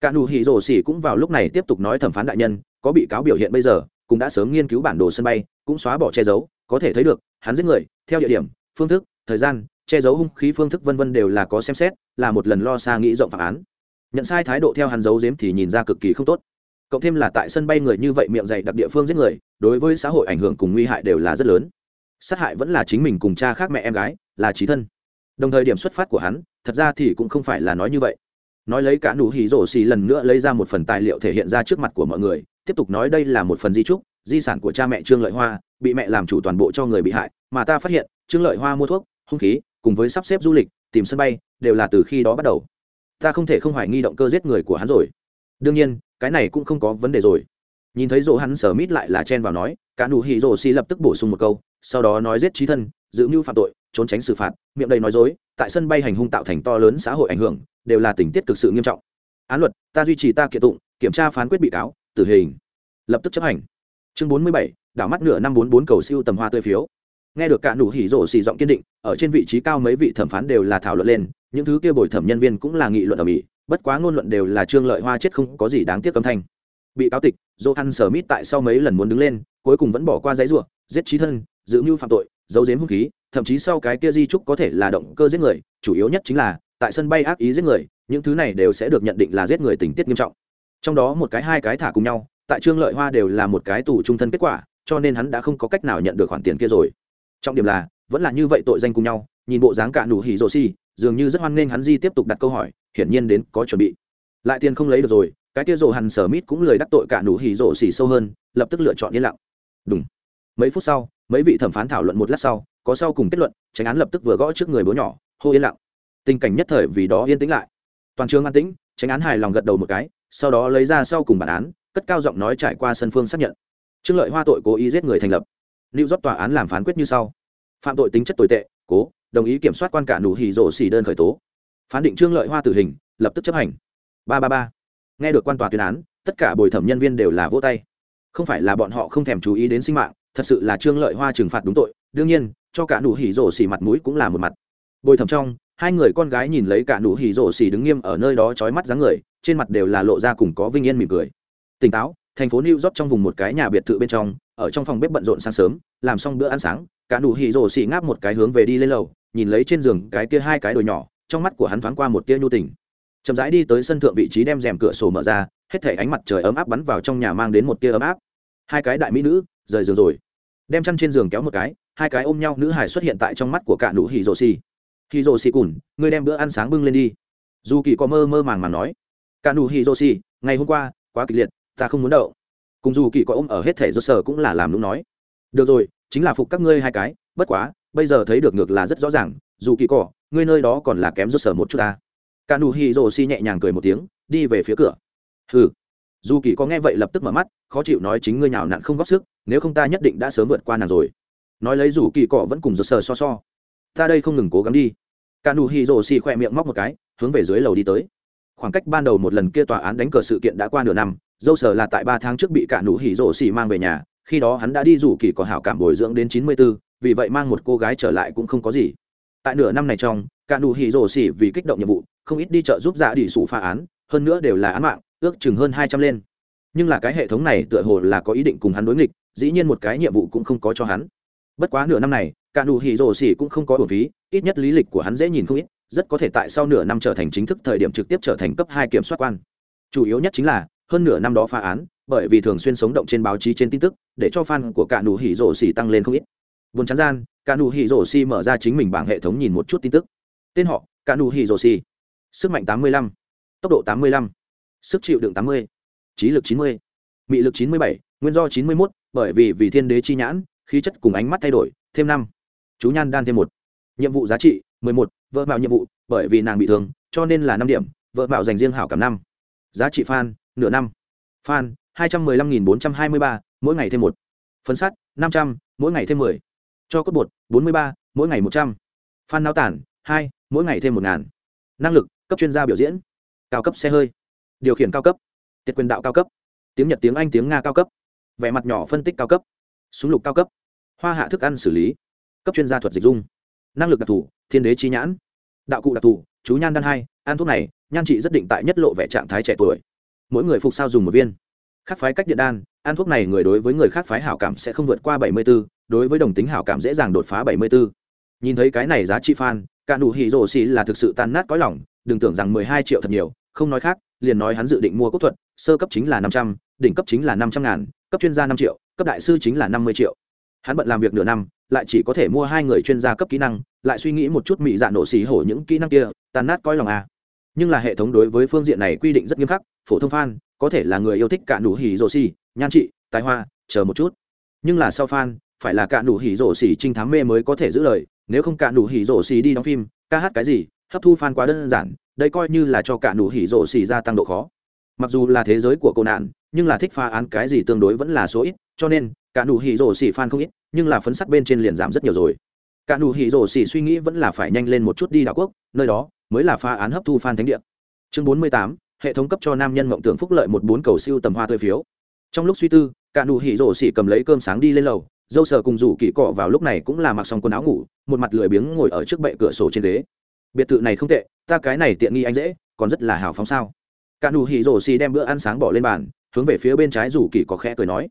Cả nụ hỉ rổ xỉ cũng vào lúc này tiếp tục nói thẩm phán đại nhân, có bị cáo biểu hiện bây giờ, cũng đã sớm nghiên cứu bản đồ sân bay, cũng xóa bỏ che giấu, có thể thấy được, hắn giết người, theo địa điểm, phương thức, thời gian, che giấu hung khí phương thức vân vân đều là có xem xét, là một lần lo xa nghĩ rộng phạm án. Nhận sai thái độ theo hắn giấu giếm thì nhìn ra cực kỳ không tốt. Cộng thêm là tại sân bay người như vậy miệng dày đặc địa phương giết người đối với xã hội ảnh hưởng cùng nguy hại đều là rất lớn. Sát hại vẫn là chính mình cùng cha khác mẹ em gái, là trí thân. Đồng thời điểm xuất phát của hắn, thật ra thì cũng không phải là nói như vậy. Nói lấy cả nụ hỉ rổ xì lần nữa lấy ra một phần tài liệu thể hiện ra trước mặt của mọi người, tiếp tục nói đây là một phần di trúc, di sản của cha mẹ trương lợi hoa, bị mẹ làm chủ toàn bộ cho người bị hại, mà ta phát hiện, trương lợi hoa mua thuốc, hung khí, cùng với sắp xếp du lịch, tìm sân bay, đều là từ khi đó bắt đầu. Ta không thể không hoài nghi động cơ giết người của hắn rồi. Đương nhiên, cái này cũng không có vấn đề rồi nhìn thấy rỗ hắn sở mít lại là chen vào nói, cả nụ hỉ rỗ xì lập tức bổ sung một câu, sau đó nói giết trí thân, giữ mưu phạm tội, trốn tránh xử phạt, miệng đầy nói dối, tại sân bay hành hung tạo thành to lớn xã hội ảnh hưởng, đều là tình tiết cực sự nghiêm trọng. Án luật, ta duy trì ta kiện tụng, kiểm tra phán quyết bị cáo, tử hình. Lập tức chấp hành. Chương bốn mươi bảy, đảo mắt nửa năm bốn bốn cầu siêu tầm hoa tươi phiếu. Nghe được cả nụ hỉ rổ xì giọng kiên định, ở trên vị trí cao mấy vị thẩm phán đều là thảo luận lên, những thứ kia bồi thẩm nhân viên cũng là nghị luận ở mỹ, bất quá ngôn luận đều là trương lợi hoa chết không có gì đáng tiếc âm thanh. Bị cáo tịch Johan mít tại sau mấy lần muốn đứng lên, cuối cùng vẫn bỏ qua giấy rủa, giết trí thân, giữ mưu phạm tội, giấu giếm hung khí, thậm chí sau cái kia di trúc có thể là động cơ giết người, chủ yếu nhất chính là tại sân bay ác ý giết người, những thứ này đều sẽ được nhận định là giết người tình tiết nghiêm trọng. Trong đó một cái hai cái thả cùng nhau, tại Trương Lợi Hoa đều là một cái tù trung thân kết quả, cho nên hắn đã không có cách nào nhận được khoản tiền kia rồi. Trọng điểm là, vẫn là như vậy tội danh cùng nhau, nhìn bộ dáng cạn đủ hỉ rồ si, dường như rất hoan nghênh hắn di tiếp tục đặt câu hỏi, hiển nhiên đến có chuẩn bị. Lại tiền không lấy được rồi, cái tia rồ hằn sở mít cũng lười đắc tội cả nụ hỉ rồ xỉ sâu hơn, lập tức lựa chọn yên lặng. Đúng. Mấy phút sau, mấy vị thẩm phán thảo luận một lát sau, có sau cùng kết luận, tránh án lập tức vừa gõ trước người bố nhỏ, hô yên lặng. Tình cảnh nhất thời vì đó yên tĩnh lại. Toàn trường an tĩnh, tránh án hài lòng gật đầu một cái, sau đó lấy ra sau cùng bản án, cất cao giọng nói trải qua sân phương xác nhận. Trương lợi hoa tội cố ý giết người thành lập. Lưu rót tòa án làm phán quyết như sau. Phạm tội tính chất tồi tệ, cố, đồng ý kiểm soát quan cả nụ hỉ rổ xỉ đơn khởi tố. Phán định trương lợi hoa tử hình, lập tức chấp hành. Ba ba ba nghe được quan tòa tuyên án, tất cả bồi thẩm nhân viên đều là vô tay. Không phải là bọn họ không thèm chú ý đến sinh mạng, thật sự là trương lợi hoa trừng phạt đúng tội, đương nhiên, cho cả nụ hỉ rổ xỉ mặt mũi cũng là một mặt. Bồi thẩm trong, hai người con gái nhìn lấy cả nụ hỉ rổ xỉ đứng nghiêm ở nơi đó trói mắt dáng người, trên mặt đều là lộ ra cùng có vinh yên mỉm cười. Tỉnh táo, thành phố new york trong vùng một cái nhà biệt thự bên trong, ở trong phòng bếp bận rộn sáng sớm, làm xong bữa ăn sáng, cả nụ hỉ rổ xỉ ngáp một cái hướng về đi lên lầu, nhìn lấy trên giường cái kia hai cái đồi nhỏ, trong mắt của hắn thoáng qua một tia nhu tình chậm rãi đi tới sân thượng vị trí đem rèm cửa sổ mở ra, hết thể ánh mặt trời ấm áp bắn vào trong nhà mang đến một tia ấm áp. Hai cái đại mỹ nữ rời giường rồi. Đem chăn trên giường kéo một cái, hai cái ôm nhau nữ hải xuất hiện tại trong mắt của cả nụ hì rồ xì hì rồ xì cùn, ngươi đem bữa ăn sáng bưng lên đi. Dù kỳ có mơ mơ màng màng nói. Cả nụ hì rồ xì ngày hôm qua, quá kịch liệt, ta không muốn đậu. Cùng dù kỳ có ôm ở hết thể do sở cũng là làm đúng nói. Được rồi, chính là phục các ngươi hai cái, bất quá, bây giờ thấy được ngược là rất rõ ràng. Dù kỳ cỏ ngươi nơi đó còn là kém do sở một chút ta cả nụ hỉ rồ xi nhẹ nhàng cười một tiếng, đi về phía cửa. Hừ. Dù kỳ có nghe vậy lập tức mở mắt, khó chịu nói chính ngươi nhào nặn không góp sức, nếu không ta nhất định đã sớm vượt qua nàng rồi. Nói lấy dù kỳ cọ vẫn cùng giật sờ so so. Ta đây không ngừng cố gắng đi. Cả nụ hỉ rồ xi khỏe miệng móc một cái, hướng về dưới lầu đi tới. Khoảng cách ban đầu một lần kia tòa án đánh cờ sự kiện đã qua nửa năm, dâu sờ là tại ba tháng trước bị cả nụ hỉ rổ xỉ mang về nhà, khi đó hắn đã đi rủ kỳ có hảo cảm bồi dưỡng đến chín mươi bốn vì vậy mang một cô gái trở lại cũng không có gì. Tại nửa năm này trong, cả nụ hỉ rổ xỉ vì kích động nhiệm vụ không ít đi chợ giúp dạ đi sủ phá án, hơn nữa đều là án mạng, ước chừng hơn hai trăm lên. Nhưng là cái hệ thống này tựa hồ là có ý định cùng hắn đối nghịch, dĩ nhiên một cái nhiệm vụ cũng không có cho hắn. Bất quá nửa năm này, cả nụ hỉ rồ xỉ cũng không có bổ phí, ít nhất lý lịch của hắn dễ nhìn không ít, rất có thể tại sau nửa năm trở thành chính thức thời điểm trực tiếp trở thành cấp hai kiểm soát quan. Chủ yếu nhất chính là, hơn nửa năm đó phá án, bởi vì thường xuyên sống động trên báo chí trên tin tức, để cho fan của cả nụ hỉ rồ xỉ tăng lên không ít. Vốn chán gian, cả nụ hỉ rồ xỉ mở ra chính mình bảng hệ thống nhìn một chút tin tức. Tên họ, cả nụ hỉ rồ xỉ sức mạnh tám mươi lăm, tốc độ tám mươi lăm, sức chịu đựng tám mươi, trí lực chín mươi, mị lực chín mươi bảy, nguyên do chín mươi mốt, bởi vì vì thiên đế chi nhãn, khí chất cùng ánh mắt thay đổi, thêm năm, chú nhan đan thêm một. Nhiệm vụ giá trị, mười một, vợ mạo nhiệm vụ, bởi vì nàng bị thương, cho nên là năm điểm, vợ mạo dành riêng hảo cảm năm. Giá trị fan, nửa năm. Fan, hai trăm mười lăm nghìn bốn trăm hai mươi ba, mỗi ngày thêm một. Phấn sắt năm trăm, mỗi ngày thêm mười. Cho cốt bột, bốn mươi ba, mỗi ngày một trăm. Phan nao tản, hai, mỗi ngày thêm một ngàn. Năng lực cấp chuyên gia biểu diễn. Cao cấp xe hơi. Điều khiển cao cấp. Tiệt quyền đạo cao cấp. Tiếng nhật tiếng anh tiếng nga cao cấp. Vẻ mặt nhỏ phân tích cao cấp. Súng lục cao cấp. Hoa hạ thức ăn xử lý. Cấp chuyên gia thuật dịch dung. Năng lực đặc thù thiên đế chi nhãn. Đạo cụ đặc thù chú nhan đan hai ăn thuốc này nhan trị rất định tại nhất lộ vẻ trạng thái trẻ tuổi. Mỗi người phục sao dùng một viên. Khác phái cách điện đan ăn thuốc này người đối với người khác phái hảo cảm sẽ không vượt qua bảy mươi 74, đối với đồng tính hảo cảm dễ dàng đột phá bảy mươi 74. nhìn thấy cái này giá trị fan cả đủ hỉ rổ xỉ là thực sự tan nát cõi lòng đừng tưởng rằng mười hai triệu thật nhiều, không nói khác, liền nói hắn dự định mua cốt thuật, sơ cấp chính là năm trăm, đỉnh cấp chính là năm trăm ngàn, cấp chuyên gia năm triệu, cấp đại sư chính là năm mươi triệu hắn bận làm việc nửa năm, lại chỉ có thể mua hai người chuyên gia cấp kỹ năng, lại suy nghĩ một chút mị dạ nổ xì hổ những kỹ năng kia tàn nát coi lòng à. nhưng là hệ thống đối với phương diện này quy định rất nghiêm khắc, phổ thông fan, có thể là người yêu thích cả nụ hỉ rổ xì, nhan trị, tài hoa, chờ một chút nhưng là sau fan, phải là cả nụ hỉ rổ xì trinh thám mê mới có thể giữ lời, nếu không cả nụ hỉ rổ xì đi đóng phim, ca hát cái gì hấp thu fan quá đơn giản, đây coi như là cho cả nụ hỉ rộ xì ra tăng độ khó. Mặc dù là thế giới của cô nạn, nhưng là thích pha án cái gì tương đối vẫn là số ít, cho nên, cả nụ hỉ rộ xì fan không ít, nhưng là phấn sắc bên trên liền giảm rất nhiều rồi. Cả nụ hỉ rộ xì suy nghĩ vẫn là phải nhanh lên một chút đi đảo quốc, nơi đó mới là pha án hấp thu fan thánh địa. Chương bốn mươi tám, hệ thống cấp cho nam nhân mộng tưởng phúc lợi một bốn cầu siêu tầm hoa tươi phiếu. Trong lúc suy tư, cả nụ hỉ rổ xì cầm lấy cơm sáng đi lên lầu, dâu sờ cùng rủ kỳ cọ vào lúc này cũng là mặc xong quần áo ngủ, một mặt lười biếng ngồi ở trước bệ cửa sổ trên ghế biệt thự này không tệ, ta cái này tiện nghi anh dễ, còn rất là hào phóng sao? Cả nụ hỉ rổ xì đem bữa ăn sáng bỏ lên bàn, hướng về phía bên trái dù kỳ có khẽ cười nói.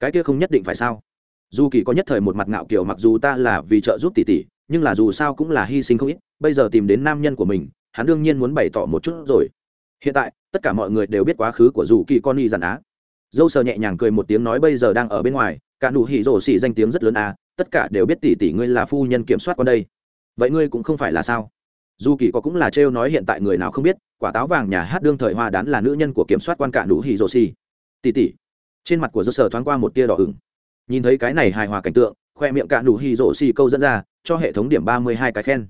Cái kia không nhất định phải sao? Dù kỳ có nhất thời một mặt ngạo kiểu mặc dù ta là vì trợ giúp tỷ tỷ, nhưng là dù sao cũng là hy sinh không ít, bây giờ tìm đến nam nhân của mình, hắn đương nhiên muốn bày tỏ một chút rồi. Hiện tại, tất cả mọi người đều biết quá khứ của dù kỳ con y giản á. Dâu sờ nhẹ nhàng cười một tiếng nói bây giờ đang ở bên ngoài, cả nụ hỉ rổ xì danh tiếng rất lớn à tất cả đều biết tỷ tỷ ngươi là phu nhân kiểm soát con đây. Vậy ngươi cũng không phải là sao? dù kỳ có cũng là trêu nói hiện tại người nào không biết, quả táo vàng nhà hát đương thời hoa đán là nữ nhân của kiểm soát quan cả nụ hì rồ xì. Tỉ tỉ. Trên mặt của dơ sở thoáng qua một tia đỏ ửng. Nhìn thấy cái này hài hòa cảnh tượng, khoe miệng cả nụ hì rồ xì câu dẫn ra, cho hệ thống điểm ba mươi hai cái khen.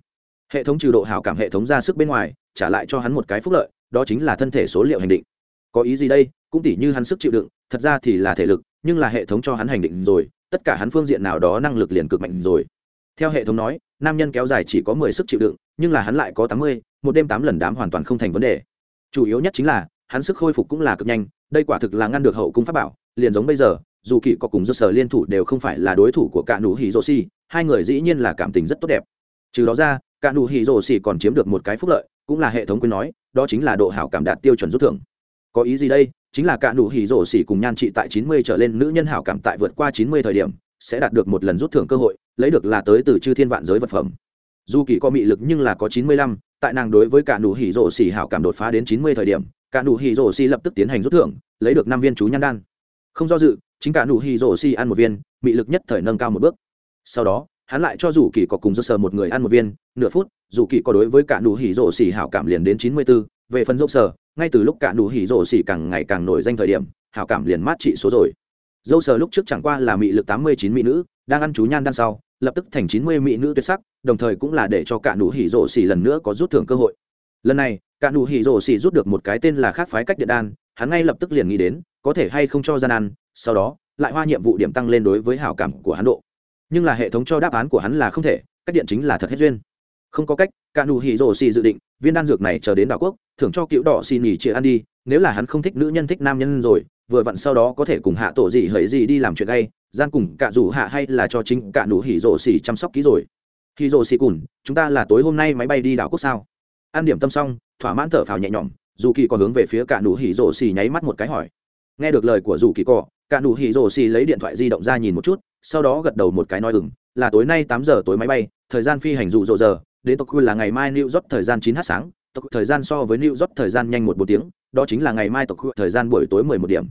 Hệ thống trừ độ hảo cảm hệ thống ra sức bên ngoài, trả lại cho hắn một cái phúc lợi, đó chính là thân thể số liệu hành định. Có ý gì đây? Cũng tỉ như hắn sức chịu đựng, thật ra thì là thể lực, nhưng là hệ thống cho hắn hành định rồi, tất cả hắn phương diện nào đó năng lực liền cực mạnh rồi. Theo hệ thống nói nam nhân kéo dài chỉ có mười sức chịu đựng, nhưng là hắn lại có tám mươi, một đêm tám lần đám hoàn toàn không thành vấn đề. Chủ yếu nhất chính là, hắn sức hồi phục cũng là cực nhanh, đây quả thực là ngăn được hậu cung pháp bảo, liền giống bây giờ, dù kỳ có cùng do sở liên thủ đều không phải là đối thủ của cạ nụ hỉ rô xì hai người dĩ nhiên là cảm tình rất tốt đẹp. Trừ đó ra, cạ nụ hỉ rô xì còn chiếm được một cái phúc lợi, cũng là hệ thống quy nói, đó chính là độ hảo cảm đạt tiêu chuẩn rút thưởng. Có ý gì đây? Chính là cạ nụ hỉ rổ xỉ cùng nhan trị tại 90 trở lên nữ nhân hảo cảm tại vượt qua 90 thời điểm sẽ đạt được một lần rút thưởng cơ hội, lấy được là tới từ chư thiên vạn giới vật phẩm. Dù kỳ có mị lực nhưng là có chín mươi lăm, tại nàng đối với cả nụ hỉ rổ xỉ hảo cảm đột phá đến chín mươi thời điểm, cả nụ hỉ rổ xỉ lập tức tiến hành rút thưởng, lấy được năm viên chú nhan đan. Không do dự, chính cả nụ hỉ rổ xỉ ăn một viên, mị lực nhất thời nâng cao một bước. Sau đó, hắn lại cho dù kỳ có cùng do sờ một người ăn một viên, nửa phút, dù kỳ có đối với cả nụ hỉ rổ xỉ hảo cảm liền đến chín mươi bốn về phần dốc sở ngay từ lúc cả nụ hỉ rổ xỉ càng ngày càng nổi danh thời điểm, hảo cảm liền mát trị số rồi dâu sờ lúc trước chẳng qua là mị lực tám mươi chín mỹ nữ, đang ăn chú nhan đan sau, lập tức thành chín mươi mỹ nữ tuyệt sắc, đồng thời cũng là để cho cả nụ hỉ rổ xỉ lần nữa có rút thưởng cơ hội. Lần này, cả nụ hỉ rổ xỉ rút được một cái tên là khác phái cách điện đan, hắn ngay lập tức liền nghĩ đến, có thể hay không cho gian ăn, sau đó, lại hoa nhiệm vụ điểm tăng lên đối với hảo cảm của hắn độ. Nhưng là hệ thống cho đáp án của hắn là không thể, cách điện chính là thật hết duyên. Không có cách, cả nụ hỉ rổ xỉ dự định, viên đan dược này chờ đến đảo quốc, thưởng cho cựu đỏ xỉ nghỉ chia ăn đi, nếu là hắn không thích nữ nhân thích nam nhân rồi vừa vặn sau đó có thể cùng hạ tổ gì hấy gì đi làm chuyện hay gian cùng cả dù hạ hay là cho chính cả nụ hỉ rổ xỉ chăm sóc kỹ rồi. Hỉ rổ xỉ cùn, chúng ta là tối hôm nay máy bay đi đảo quốc sao? Ăn điểm tâm xong, thỏa mãn thở phào nhẹ nhõm, dù kỳ có hướng về phía cả nụ hỉ rổ xỉ nháy mắt một cái hỏi. Nghe được lời của dù kỳ cọ cả nụ hỉ rổ xỉ lấy điện thoại di động ra nhìn một chút, sau đó gật đầu một cái nói ừng là tối nay tám giờ tối máy bay, thời gian phi hành dù rộ giờ, đến tokyo là ngày mai new york thời gian chín h sáng tộc thời gian so với New York thời gian nhanh một bốn tiếng, đó chính là ngày mai tộc thời gian buổi tối mười một điểm.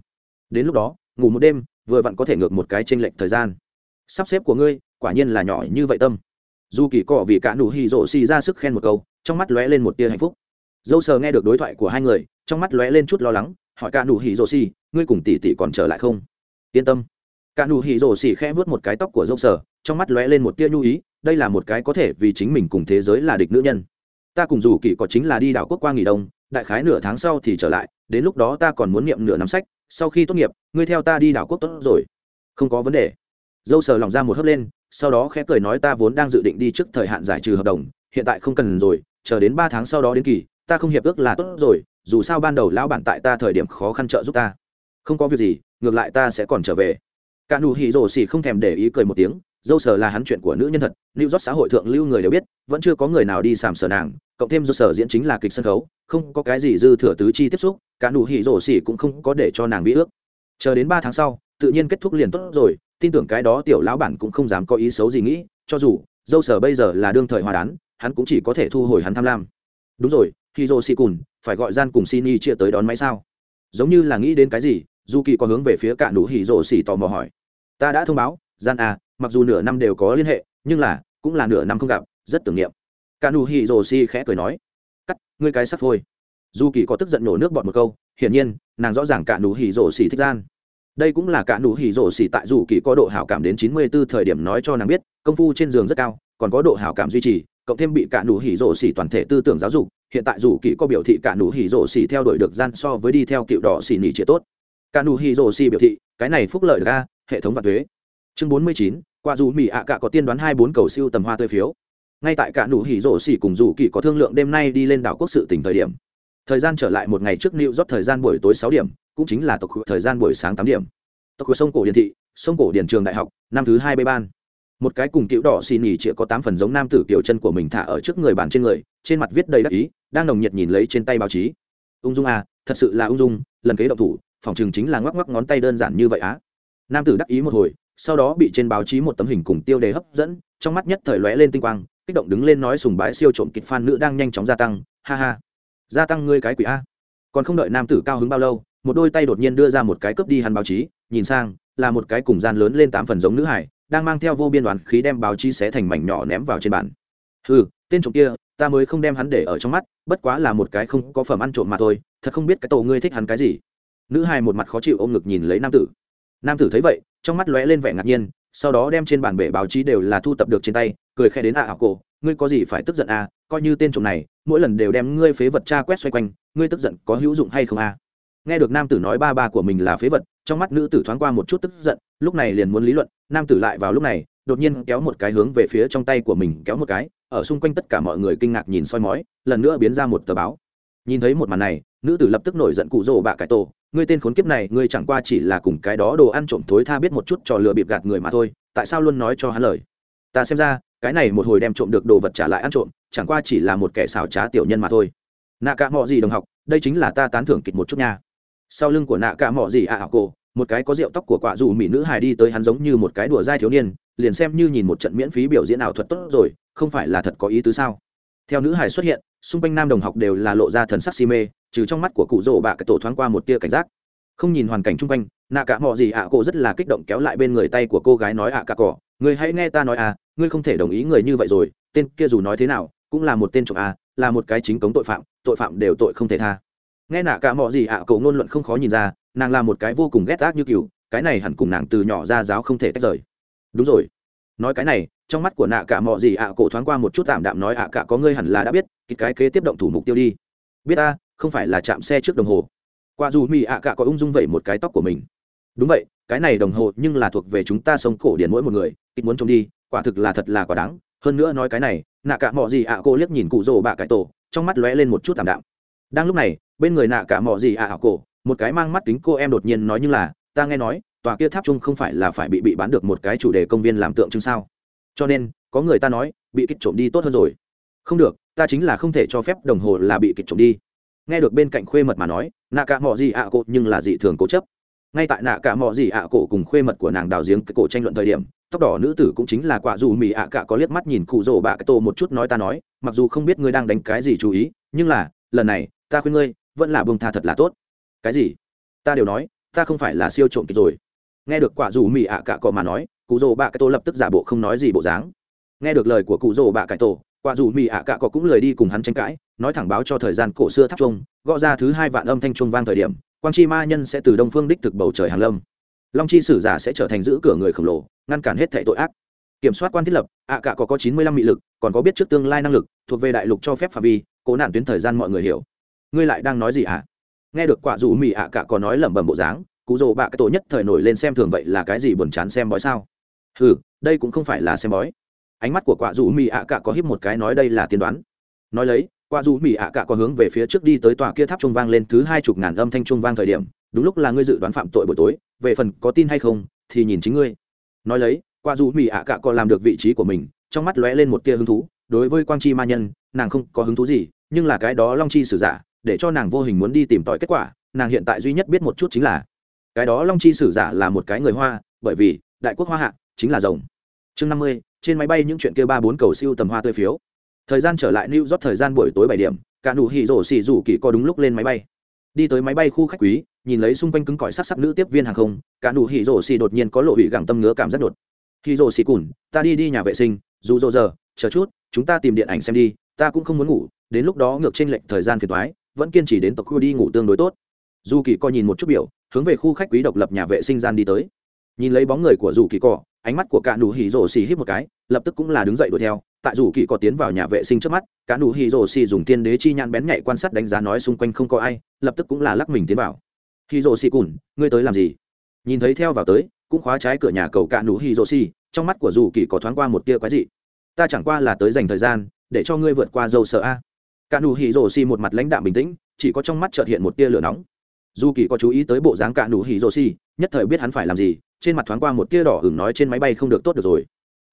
Đến lúc đó, ngủ một đêm, vừa vặn có thể ngược một cái chênh lệch thời gian. Sắp xếp của ngươi, quả nhiên là nhỏ như vậy tâm. Dù kỳ cọ vì cả nụ hỉ rộ xì ra sức khen một câu, trong mắt lóe lên một tia hạnh phúc. Dâu sờ nghe được đối thoại của hai người, trong mắt lóe lên chút lo lắng, hỏi cả nụ hỉ rộ xì, ngươi cùng tỷ tỷ còn trở lại không? Yên tâm. Cả nụ hỉ rộ xì khẽ vuốt một cái tóc của dâu sờ, trong mắt lóe lên một tia nhu ý, đây là một cái có thể vì chính mình cùng thế giới là địch nữ nhân ta cùng dù kỳ có chính là đi đảo quốc qua nghỉ đông, đại khái nửa tháng sau thì trở lại, đến lúc đó ta còn muốn niệm nửa năm sách, sau khi tốt nghiệp, ngươi theo ta đi đảo quốc tốt rồi. Không có vấn đề. Dâu sờ lòng ra một hớp lên, sau đó khẽ cười nói ta vốn đang dự định đi trước thời hạn giải trừ hợp đồng, hiện tại không cần rồi, chờ đến ba tháng sau đó đến kỳ, ta không hiệp ước là tốt rồi, dù sao ban đầu lão bản tại ta thời điểm khó khăn trợ giúp ta. Không có việc gì, ngược lại ta sẽ còn trở về. Cả nụ hỉ rổ xỉ không thèm để ý cười một tiếng dâu sở là hắn chuyện của nữ nhân thật lưu rót xã hội thượng lưu người đều biết, vẫn chưa có người nào đi sàm sở nàng, cộng thêm dâu sở diễn chính là kịch sân khấu, không có cái gì dư thừa tứ chi tiếp xúc, cả nụ hỉ rổ xỉ cũng không có để cho nàng bị ước. Chờ đến ba tháng sau, tự nhiên kết thúc liền tốt rồi, tin tưởng cái đó tiểu lão bản cũng không dám có ý xấu gì nghĩ, cho dù, dâu sở bây giờ là đương thời hòa đán, hắn cũng chỉ có thể thu hồi hắn tham lam. Đúng rồi khi rổ xỉ cùn, phải gọi gian cùng xin y chia tới đón máy sao? Giống như là nghĩ đến cái gì dù kỳ có hướng về phía cả nụ hỉ rổ xỉ tò mò hỏi. Ta đã thông báo, gian à mặc dù nửa năm đều có liên hệ, nhưng là, cũng là nửa năm không gặp, rất tưởng niệm. Cả nụ hỉ rồ xì khẽ cười nói, cắt, ngươi cái sắp thôi dù kỳ có tức giận nổ nước bọt một câu, hiển nhiên, nàng rõ ràng cả nụ hỉ rồ xì thích gian. Đây cũng là cả nụ hỉ rồ xì tại dù kỳ có độ hảo cảm đến chín mươi 94 thời điểm nói cho nàng biết, công phu trên giường rất cao, còn có độ hảo cảm duy trì, cộng thêm bị cả nụ hỉ rồ xì toàn thể tư tưởng giáo dục, hiện tại dù kỳ có biểu thị cả nụ hỉ rồ xì theo đuổi được gian so với đi theo cựu đỏ xì nỉ chia tốt. Cả nụ hỉ rồ xì biểu thị, cái này phúc lợi ra hệ thống và thuế chương bốn mươi chín, qua dù mỹ ạ cả có tiên đoán hai bốn cầu siêu tầm hoa tươi phiếu. Ngay tại cả nụ hỉ rổ xỉ cùng dù kỳ có thương lượng đêm nay đi lên đảo quốc sự tỉnh thời điểm. Thời gian trở lại một ngày trước new rót thời gian buổi tối sáu điểm, cũng chính là tộc thời gian buổi sáng tám điểm. Tộc của sông cổ điển thị, sông cổ điển trường đại học, năm thứ hai bê ban. Một cái cùng cựu đỏ xì nhì chĩa có tám phần giống nam tử tiểu chân của mình thả ở trước người bàn trên người, trên mặt viết đầy đắc ý, đang nồng nhiệt nhìn lấy trên tay báo chí. Ung dung à thật sự là ung dung, lần kế động thủ, phòng trường chính là ngoắc ngoắc ngón tay đơn giản như vậy á. Nam tử đắc ý một hồi sau đó bị trên báo chí một tấm hình cùng tiêu đề hấp dẫn, trong mắt nhất thời lóe lên tinh quang, kích động đứng lên nói sùng bái siêu trộm kịch fan nữ đang nhanh chóng gia tăng, ha ha. Gia tăng ngươi cái quỷ a. Còn không đợi nam tử cao hứng bao lâu, một đôi tay đột nhiên đưa ra một cái cướp đi hắn báo chí, nhìn sang, là một cái cùng gian lớn lên tám phần giống nữ hải, đang mang theo vô biên đoàn khí đem báo chí xé thành mảnh nhỏ ném vào trên bàn. Hừ, tên trộm kia, ta mới không đem hắn để ở trong mắt, bất quá là một cái không có phẩm ăn trộm mà thôi, thật không biết cái tổ ngươi thích hắn cái gì. Nữ hài một mặt khó chịu ôm ngực nhìn lấy nam tử. Nam tử thấy vậy trong mắt lóe lên vẻ ngạc nhiên, sau đó đem trên bản bể báo chí đều là thu tập được trên tay, cười khẽ đến ạ, ảo cổ, ngươi có gì phải tức giận à? Coi như tên trộm này, mỗi lần đều đem ngươi phế vật cha quét xoay quanh, ngươi tức giận có hữu dụng hay không à? Nghe được nam tử nói ba ba của mình là phế vật, trong mắt nữ tử thoáng qua một chút tức giận, lúc này liền muốn lý luận, nam tử lại vào lúc này, đột nhiên kéo một cái hướng về phía trong tay của mình kéo một cái, ở xung quanh tất cả mọi người kinh ngạc nhìn soi mói, lần nữa biến ra một tờ báo nhìn thấy một màn này nữ tử lập tức nổi giận cụ rồ bạ cải tổ. Ngươi tên khốn kiếp này ngươi chẳng qua chỉ là cùng cái đó đồ ăn trộm thối tha biết một chút trò lừa bịp gạt người mà thôi tại sao luôn nói cho hắn lời? Ta xem ra cái này một hồi đem trộm được đồ vật trả lại ăn trộm chẳng qua chỉ là một kẻ xào trá tiểu nhân mà thôi. Nạ cả mọ gì đồng học đây chính là ta tán thưởng kịch một chút nha. Sau lưng của nạ cả mọ gì ạ à, cổ một cái có rượu tóc của quả dù mỹ nữ hài đi tới hắn giống như một cái đùa dai thiếu niên liền xem như nhìn một trận miễn phí biểu diễn ảo thuật tốt rồi không phải là thật có ý tứ sao? theo nữ hải xuất hiện, xung quanh nam đồng học đều là lộ ra thần sắc si mê, trừ trong mắt của cụ rỗ bạ cái tổ thoáng qua một tia cảnh giác. Không nhìn hoàn cảnh chung quanh, nạ cả mọi gì ạ à cô rất là kích động kéo lại bên người tay của cô gái nói ạ à cả cỏ người hãy nghe ta nói à ngươi không thể đồng ý người như vậy rồi, tên kia dù nói thế nào, cũng là một tên trộm à là một cái chính cống tội phạm tội phạm đều tội không thể tha. Nghe nạ cả mọi gì ạ à cậu ngôn luận không khó nhìn ra, nàng là một cái vô cùng ghét ác như cừu, cái này hẳn cùng nàng từ nhỏ ra giáo không thể tách rời. Đúng rồi, nói cái này trong mắt của nạ cả mọi gì ạ à cổ thoáng qua một chút tạm đạm nói ạ à, cả có ngươi hẳn là đã biết, cái cái kế tiếp động thủ mục tiêu đi. Biết ta, không phải là chạm xe trước đồng hồ. Qua dù mỹ ạ à, cả có ung dung vậy một cái tóc của mình. Đúng vậy, cái này đồng hồ nhưng là thuộc về chúng ta sống cổ điển mỗi một người ít muốn trông đi, quả thực là thật là quả đáng. Hơn nữa nói cái này, nạ cả mọi gì ạ à, cô liếc nhìn cụ rồ bạ cải tổ, trong mắt lóe lên một chút tạm đạm. Đang lúc này, bên người nạ cả mọi gì ạ cổ, một cái mang mắt kính cô em đột nhiên nói như là, ta nghe nói, tòa kia tháp chung không phải là phải bị bị bán được một cái chủ đề công viên làm tượng trưng sao? cho nên, có người ta nói, bị kích trộm đi tốt hơn rồi. Không được, ta chính là không thể cho phép đồng hồ là bị kịch trộm đi. Nghe được bên cạnh khuê mật mà nói nạ cả mò gì ạ à cổ nhưng là dị thường cố chấp. Ngay tại nạ cả mò gì ạ à cổ cùng khuê mật của nàng đào giếng cái cổ tranh luận thời điểm, tóc đỏ nữ tử cũng chính là quả dù mì ạ à cả có liếc mắt nhìn cụ rổ bạ cái tô một chút nói ta nói, mặc dù không biết ngươi đang đánh cái gì chú ý, nhưng là, lần này, ta khuyên ngươi, vẫn là bông tha thật là tốt. Cái gì? Ta đều nói, ta không phải là siêu trộm kịch rồi. Nghe được quả dù mì ạ cả cọ mà nói cụ rồ bạ cải tổ lập tức giả bộ không nói gì bộ dáng. Nghe được lời của cụ rồ bạ cải tổ, quả dù mỹ ạ à cạ cọ cũng lời đi cùng hắn tranh cãi, nói thẳng báo cho thời gian cổ xưa tháp trung gõ ra thứ hai vạn âm thanh trung vang thời điểm, quang chi ma nhân sẽ từ đông phương đích thực bầu trời hàng lâm. Long chi sử giả sẽ trở thành giữ cửa người khổng lồ, ngăn cản hết thệ tội ác. Kiểm soát quan thiết lập, ạ à cả có có chín mươi lăm mị lực, còn có biết trước tương lai năng lực, thuộc về đại lục cho phép phạm vi, cố nạn tuyến thời gian mọi người hiểu. Ngươi lại đang nói gì ạ? À? nghe được quả dù mị ạ à cả có nói lẩm bẩm bộ dáng, cụ rồ bạ cái tổ nhất thời nổi lên xem thường vậy là cái gì buồn chán xem bói sao? hừ, đây cũng không phải là xem bói. Ánh mắt của quả dù mỹ ạ à cạ có híp một cái nói đây là tiên đoán. Nói lấy quả dù mỹ ạ à cạ có hướng về phía trước đi tới tòa kia tháp trung vang lên thứ hai chục ngàn âm thanh trung vang thời điểm đúng lúc là ngươi dự đoán phạm tội buổi tối về phần có tin hay không thì nhìn chính ngươi. Nói lấy quả dù mỹ ạ cạ có làm được vị trí của mình trong mắt lóe lên một tia hứng thú đối với quang chi ma nhân nàng không có hứng thú gì nhưng là cái đó long chi sử giả để cho nàng vô hình muốn đi tìm tòi kết quả nàng hiện tại duy nhất biết một chút chính là cái đó long chi sử giả là một cái người hoa bởi vì đại quốc hoa hạ chính là rồng. Chương năm mươi, trên máy bay những chuyện kia ba bốn cầu siêu tầm hoa tươi phiếu. Thời gian trở lại new york thời gian buổi tối bảy điểm, cả nụ hỉ rổ xì rủ kỳ co đúng lúc lên máy bay. Đi tới máy bay khu khách quý, nhìn lấy xung quanh cứng cỏi sắc sắc nữ tiếp viên hàng không, cả nụ hỉ rổ xì đột nhiên có lộ hủy gẳng tâm ngứa cảm giác đột. Hỉ rổ xì cùn, ta đi đi nhà vệ sinh, dù dỗ giờ, chờ chút, chúng ta tìm điện ảnh xem đi, ta cũng không muốn ngủ, đến lúc đó ngược trên lệnh thời gian phiền toái, vẫn kiên trì đến tộc khu đi ngủ tương đối tốt. Dù kỳ co nhìn một chút biểu, hướng về khu khách quý độc lập nhà vệ sinh gian đi tới nhìn lấy bóng người của dù kỳ cỏ ánh mắt của cả nụ hỉ rổ xì hít một cái, lập tức cũng là đứng dậy đuổi theo. Tại dù kỳ cỏ tiến vào nhà vệ sinh trước mắt, cả nụ hỉ rổ xì dùng tiên đế chi nhãn bén nhạy quan sát đánh giá nói xung quanh không có ai, lập tức cũng là lắc mình tiến vào. Hỉ rổ xì cùn, ngươi tới làm gì? Nhìn thấy theo vào tới, cũng khóa trái cửa nhà cầu cả nụ hỉ rổ xì, trong mắt của dù kỳ có thoáng qua một tia quái dị. Ta chẳng qua là tới dành thời gian, để cho ngươi vượt qua dâu sợ a. Cả nụ hỉ rổ xì một mặt lãnh đạm bình tĩnh, chỉ có trong mắt chợt hiện một tia lửa nóng. Dù kỳ có chú ý tới bộ dáng cả nụ hỉ rổ xì, nhất thời biết hắn phải làm gì trên mặt thoáng qua một tia đỏ hửng nói trên máy bay không được tốt được rồi.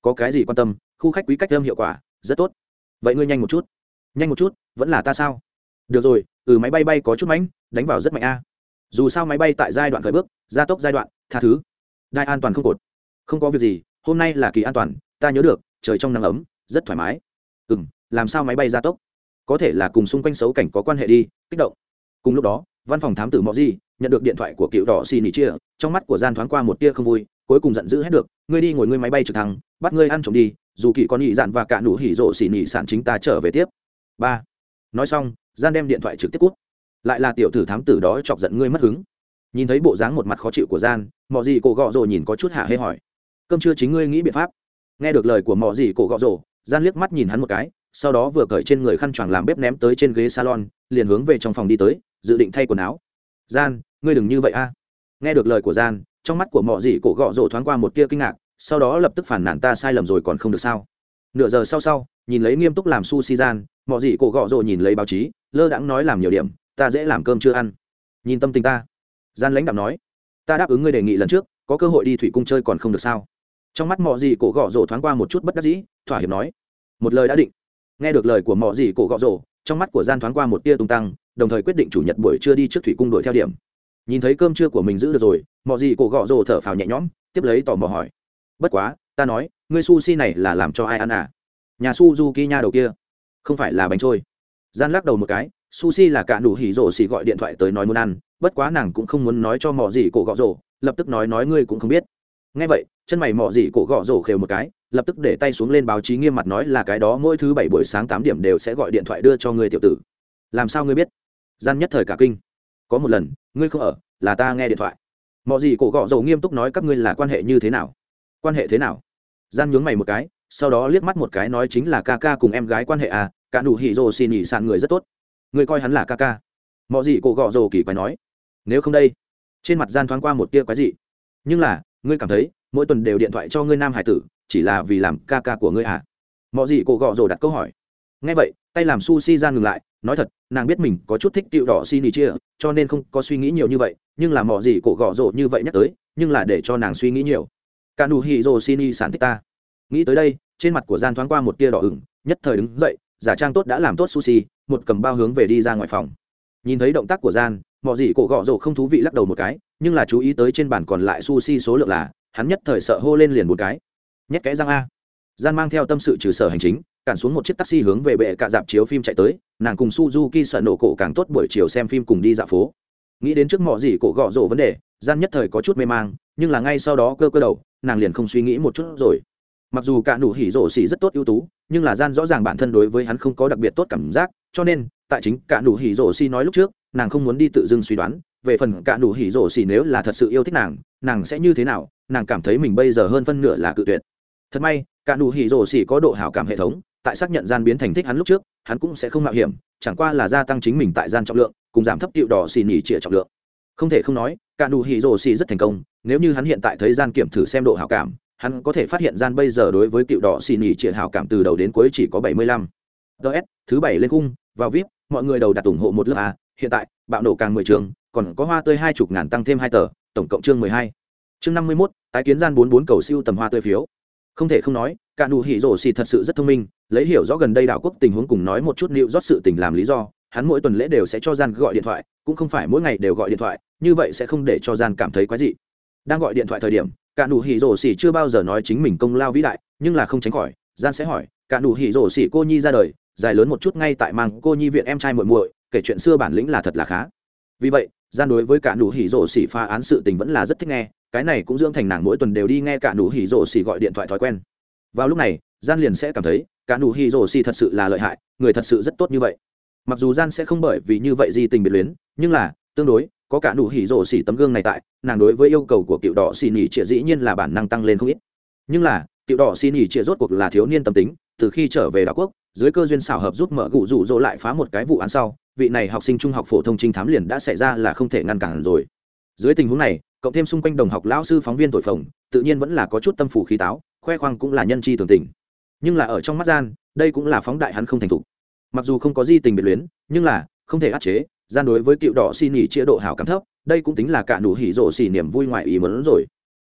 Có cái gì quan tâm, khu khách quý cách âm hiệu quả, rất tốt. Vậy ngươi nhanh một chút. Nhanh một chút, vẫn là ta sao? Được rồi ừ máy bay bay có chút mánh đánh vào rất mạnh a. Dù sao máy bay tại giai đoạn khởi bước, gia tốc giai đoạn, tha thứ. Đai an toàn không cột. Không có việc gì, hôm nay là kỳ an toàn, ta nhớ được, trời trong nắng ấm, rất thoải mái. Ừ làm sao máy bay gia tốc? Có thể là cùng xung quanh xấu cảnh có quan hệ đi, kích động. Cùng lúc đó, văn phòng thám tử mọ gì nhận được điện thoại của cựu đỏ xì nỉ chia, trong mắt của gian thoáng qua một tia không vui, cuối cùng giận dữ hết được, ngươi đi ngồi ngươi máy bay trực thăng, bắt ngươi ăn trộm đi, dù kỳ con nhị dạn và cả nụ hỉ rộ xì nỉ sản chính ta trở về tiếp. Ba. Nói xong, gian đem điện thoại trực tiếp cút. Lại là tiểu thử thám tử đó chọc giận ngươi mất hứng. Nhìn thấy bộ dáng một mặt khó chịu của gian mọi gì cổ gọ rồ nhìn có chút hạ hê hỏi, cơm chưa chính ngươi nghĩ biện pháp? Nghe được lời của mọi gì cổ gọ rồ, gian liếc mắt nhìn hắn một cái, sau đó vừa cởi trên người khăn choàng làm bếp ném tới trên ghế salon, liền hướng về trong phòng đi tới, dự định thay quần áo. Gian ngươi đừng như vậy a. Nghe được lời của gian, trong mắt của mọi Dị cổ gọ rổ thoáng qua một tia kinh ngạc, sau đó lập tức phản nản ta sai lầm rồi còn không được sao? Nửa giờ sau sau, nhìn lấy nghiêm túc làm sushi gian mọi Dị cổ gọ rổ nhìn lấy báo chí, lơ đãng nói làm nhiều điểm, ta dễ làm cơm chưa ăn. Nhìn tâm tình ta. Gian lãnh đạo nói, ta đáp ứng ngươi đề nghị lần trước, có cơ hội đi thủy cung chơi còn không được sao? Trong mắt mọi Dị cổ gọ rổ thoáng qua một chút bất đắc dĩ, thỏa hiệp nói, một lời đã định. Nghe được lời của mọi Dị cổ gọ rổ, trong mắt của gian thoáng qua một tia tung tăng, đồng thời quyết định chủ nhật buổi trưa đi trước thủy cung đuổi theo điểm nhìn thấy cơm trưa của mình giữ được rồi mọi gì cổ gọ rồ thở phào nhẹ nhõm tiếp lấy tò mò hỏi. Bất quá ta nói ngươi sushi này là làm cho ai ăn à? Nhà suzuki nha đầu kia. Không phải là bánh trôi. Gian lắc đầu một cái sushi là cả đủ hỉ rồ xì gọi điện thoại tới nói muốn ăn bất quá nàng cũng không muốn nói cho mỏ gì cổ gọ rồ, lập tức nói nói ngươi cũng không biết. Nghe vậy chân mày mỏ gì cổ gọ rồ khều một cái lập tức để tay xuống lên báo chí nghiêm mặt nói là cái đó mỗi thứ bảy buổi sáng tám điểm đều sẽ gọi điện thoại đưa cho ngươi tiểu tử. Làm sao ngươi biết? Gian nhất thời cả kinh có một lần, ngươi không ở, là ta nghe điện thoại. Mọi gì cổ gọ dầu nghiêm túc nói các ngươi là quan hệ như thế nào? Quan hệ thế nào? Gian nhướng mày một cái, sau đó liếc mắt một cái nói chính là ca ca cùng em gái quan hệ à cả đủ hỉ rồ xin nhỉ sàn người rất tốt. Ngươi coi hắn là ca ca. Mọi gì cổ gọ dầu kỳ quái nói. Nếu không đây, trên mặt gian thoáng qua một tia quái dị. Nhưng là, ngươi cảm thấy, mỗi tuần đều điện thoại cho ngươi nam hải tử, chỉ là vì làm ca ca của ngươi à? Mọi gì cổ gọ dầu đặt câu hỏi. Nghe vậy, tay làm sushi gian ngừng lại nói thật, nàng biết mình có chút thích tiểu đỏ xin ý chia, cho nên không có suy nghĩ nhiều như vậy, nhưng làm mọi gì cổ gõ rộ như vậy nhắc tới, nhưng là để cho nàng suy nghĩ nhiều. Cả nụ hỉ rồ xin ý sản thích ta. Nghĩ tới đây, trên mặt của gian thoáng qua một tia đỏ ửng, nhất thời đứng dậy, giả trang tốt đã làm tốt sushi, một cầm bao hướng về đi ra ngoài phòng. Nhìn thấy động tác của gian mọi gì cổ gõ rộ không thú vị lắc đầu một cái, nhưng là chú ý tới trên bàn còn lại sushi số lượng là, hắn nhất thời sợ hô lên liền một cái. Nhét cái răng a. Gian mang theo tâm sự trừ sở hành chính cản xuống một chiếc taxi hướng về bệ cả dạp chiếu phim chạy tới, nàng cùng suzuki sợ nổ cổ càng tốt buổi chiều xem phim cùng đi dạo phố. Nghĩ đến trước mọi gì cổ gõ rộ vấn đề, gian nhất thời có chút mê mang, nhưng là ngay sau đó cơ cơ đầu, nàng liền không suy nghĩ một chút rồi. Mặc dù cả nụ hỉ rổ xỉ rất tốt ưu tú, nhưng là gian rõ ràng bản thân đối với hắn không có đặc biệt tốt cảm giác, cho nên, tại chính cả nụ hỉ rổ xỉ nói lúc trước, nàng không muốn đi tự dưng suy đoán, về phần cả nụ hỉ rổ xỉ nếu là thật sự yêu thích nàng nàng sẽ như thế nào, nàng cảm thấy mình bây giờ hơn phân nửa là cự tuyệt. Thật may, cả nụ hỉ rổ xỉ có độ hảo cảm hệ thống tại xác nhận gian biến thành thích hắn lúc trước, hắn cũng sẽ không mạo hiểm, chẳng qua là gia tăng chính mình tại gian trọng lượng, cùng giảm thấp tiệu đỏ xì nỉ trịa trọng lượng không thể không nói, cả nụ hỉ rồ xì rất thành công, nếu như hắn hiện tại thấy gian kiểm thử xem độ hảo cảm, hắn có thể phát hiện gian bây giờ đối với tiệu đỏ xì nỉ trịa hảo cảm từ đầu đến cuối chỉ có 75. ds thứ bảy lên cung vào vip, mọi người đầu đặt ủng hộ một lớp à? hiện tại, bạo nổ càng mười trường, còn có hoa tươi hai chục ngàn tăng thêm hai tờ, tổng cộng chương mười hai chương năm mươi mốt, tái kiến gian bốn bốn cầu siêu tầm hoa tươi phiếu không thể không nói, cả nụ hỉ Rồ xì thật sự rất thông minh lấy hiểu rõ gần đây đảo quốc tình huống cùng nói một chút liệu rót sự tình làm lý do, hắn mỗi tuần lễ đều sẽ cho gian gọi điện thoại, cũng không phải mỗi ngày đều gọi điện thoại, như vậy sẽ không để cho gian cảm thấy quái dị. Đang gọi điện thoại thời điểm, cả nụ hỉ rổ xỉ chưa bao giờ nói chính mình công lao vĩ đại, nhưng là không tránh khỏi, gian sẽ hỏi, cả nụ hỉ rổ xỉ cô nhi ra đời, dài lớn một chút ngay tại mang cô nhi viện em trai muội muội, kể chuyện xưa bản lĩnh là thật là khá. Vì vậy, gian đối với cả nụ hỉ rổ xỉ pha án sự tình vẫn là rất thích nghe, cái này cũng dưỡng thành nàng mỗi tuần đều đi nghe cả nụ hỉ rổ xỉ gọi điện thoại thói quen. Vào lúc này, gian liền sẽ cảm thấy cả nụ hỉ rổ xì thật sự là lợi hại, người thật sự rất tốt như vậy. Mặc dù gian sẽ không bởi vì như vậy gì tình biệt luyến, nhưng là, tương đối, có cả nụ hỉ rổ xì tấm gương này tại, nàng đối với yêu cầu của cựu đỏ xì nhỉ trịa dĩ nhiên là bản năng tăng lên không ít. Nhưng là, cựu đỏ xì nhỉ trịa rốt cuộc là thiếu niên tâm tính, từ khi trở về đảo quốc, dưới cơ duyên xảo hợp giúp mở gụ rủ rỗ lại phá một cái vụ án sau, vị này học sinh trung học phổ thông trinh thám liền đã xảy ra là không thể ngăn cản rồi. Dưới tình huống này, cộng thêm xung quanh đồng học lão sư phóng viên thổi phồng, tự nhiên vẫn là có chút tâm phủ khí táo, khoe khoang cũng là nhân chi tưởng tình nhưng là ở trong mắt gian, đây cũng là phóng đại hắn không thành thục. Mặc dù không có di tình biệt luyến, nhưng là, không thể áp chế, gian đối với cựu đỏ xì nỉ chia độ hảo cảm thấp, đây cũng tính là cả nụ hỉ rổ xì niềm vui ngoại ý muốn rồi.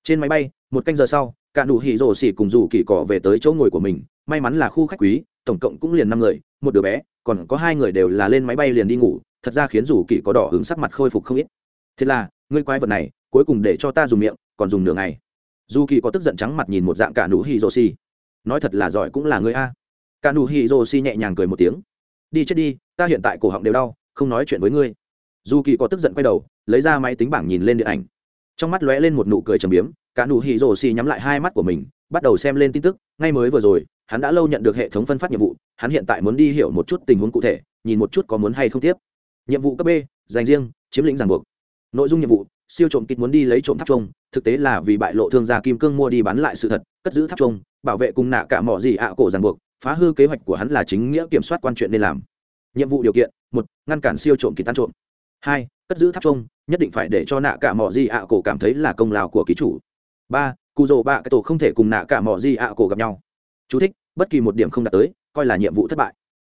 Trên máy bay, một canh giờ sau, cả nụ hỉ rổ xì cùng dù kỳ cỏ về tới chỗ ngồi của mình, may mắn là khu khách quý, tổng cộng cũng liền năm người, một đứa bé, còn có hai người đều là lên máy bay liền đi ngủ, thật ra khiến dù kỳ có đỏ hứng sắc mặt khôi phục không ít. Thế là, ngươi quái vật này, cuối cùng để cho ta dùng miệng, còn dùng nửa ngày. Dù kỳ có tức giận trắng mặt nhìn một dạng cả nụ hỉ rổ xì nói thật là giỏi cũng là người a. Cả nụ hỉ Rô xì nhẹ nhàng cười một tiếng. Đi chết đi, ta hiện tại cổ họng đều đau, không nói chuyện với ngươi. Dù kỳ có tức giận quay đầu, lấy ra máy tính bảng nhìn lên điện ảnh. Trong mắt lóe lên một nụ cười trầm biếm, cả nụ hỉ Rô xì nhắm lại hai mắt của mình, bắt đầu xem lên tin tức. Ngay mới vừa rồi, hắn đã lâu nhận được hệ thống phân phát nhiệm vụ, hắn hiện tại muốn đi hiểu một chút tình huống cụ thể, nhìn một chút có muốn hay không tiếp. Nhiệm vụ cấp b, dành riêng, chiếm lĩnh ràng buộc. Nội dung nhiệm vụ, siêu trộm kịch muốn đi lấy trộm tháp trông thực tế là vì bại lộ thương gia kim cương mua đi bán lại sự thật, cất giữ tháp trông bảo vệ cùng nạ cả mỏ gì ạ cổ ràng buộc phá hư kế hoạch của hắn là chính nghĩa kiểm soát quan chuyện nên làm. Nhiệm vụ điều kiện một ngăn cản siêu trộm kỳ tan trộm. Hai cất giữ tháp trông nhất định phải để cho nạ cả mỏ gì ạ cổ cảm thấy là công lao của ký chủ. Ba cụ rồ bạ cái tổ không thể cùng nạ cả mỏ gì ạ cổ gặp nhau. Chú thích, bất kỳ một điểm không đạt tới coi là nhiệm vụ thất bại.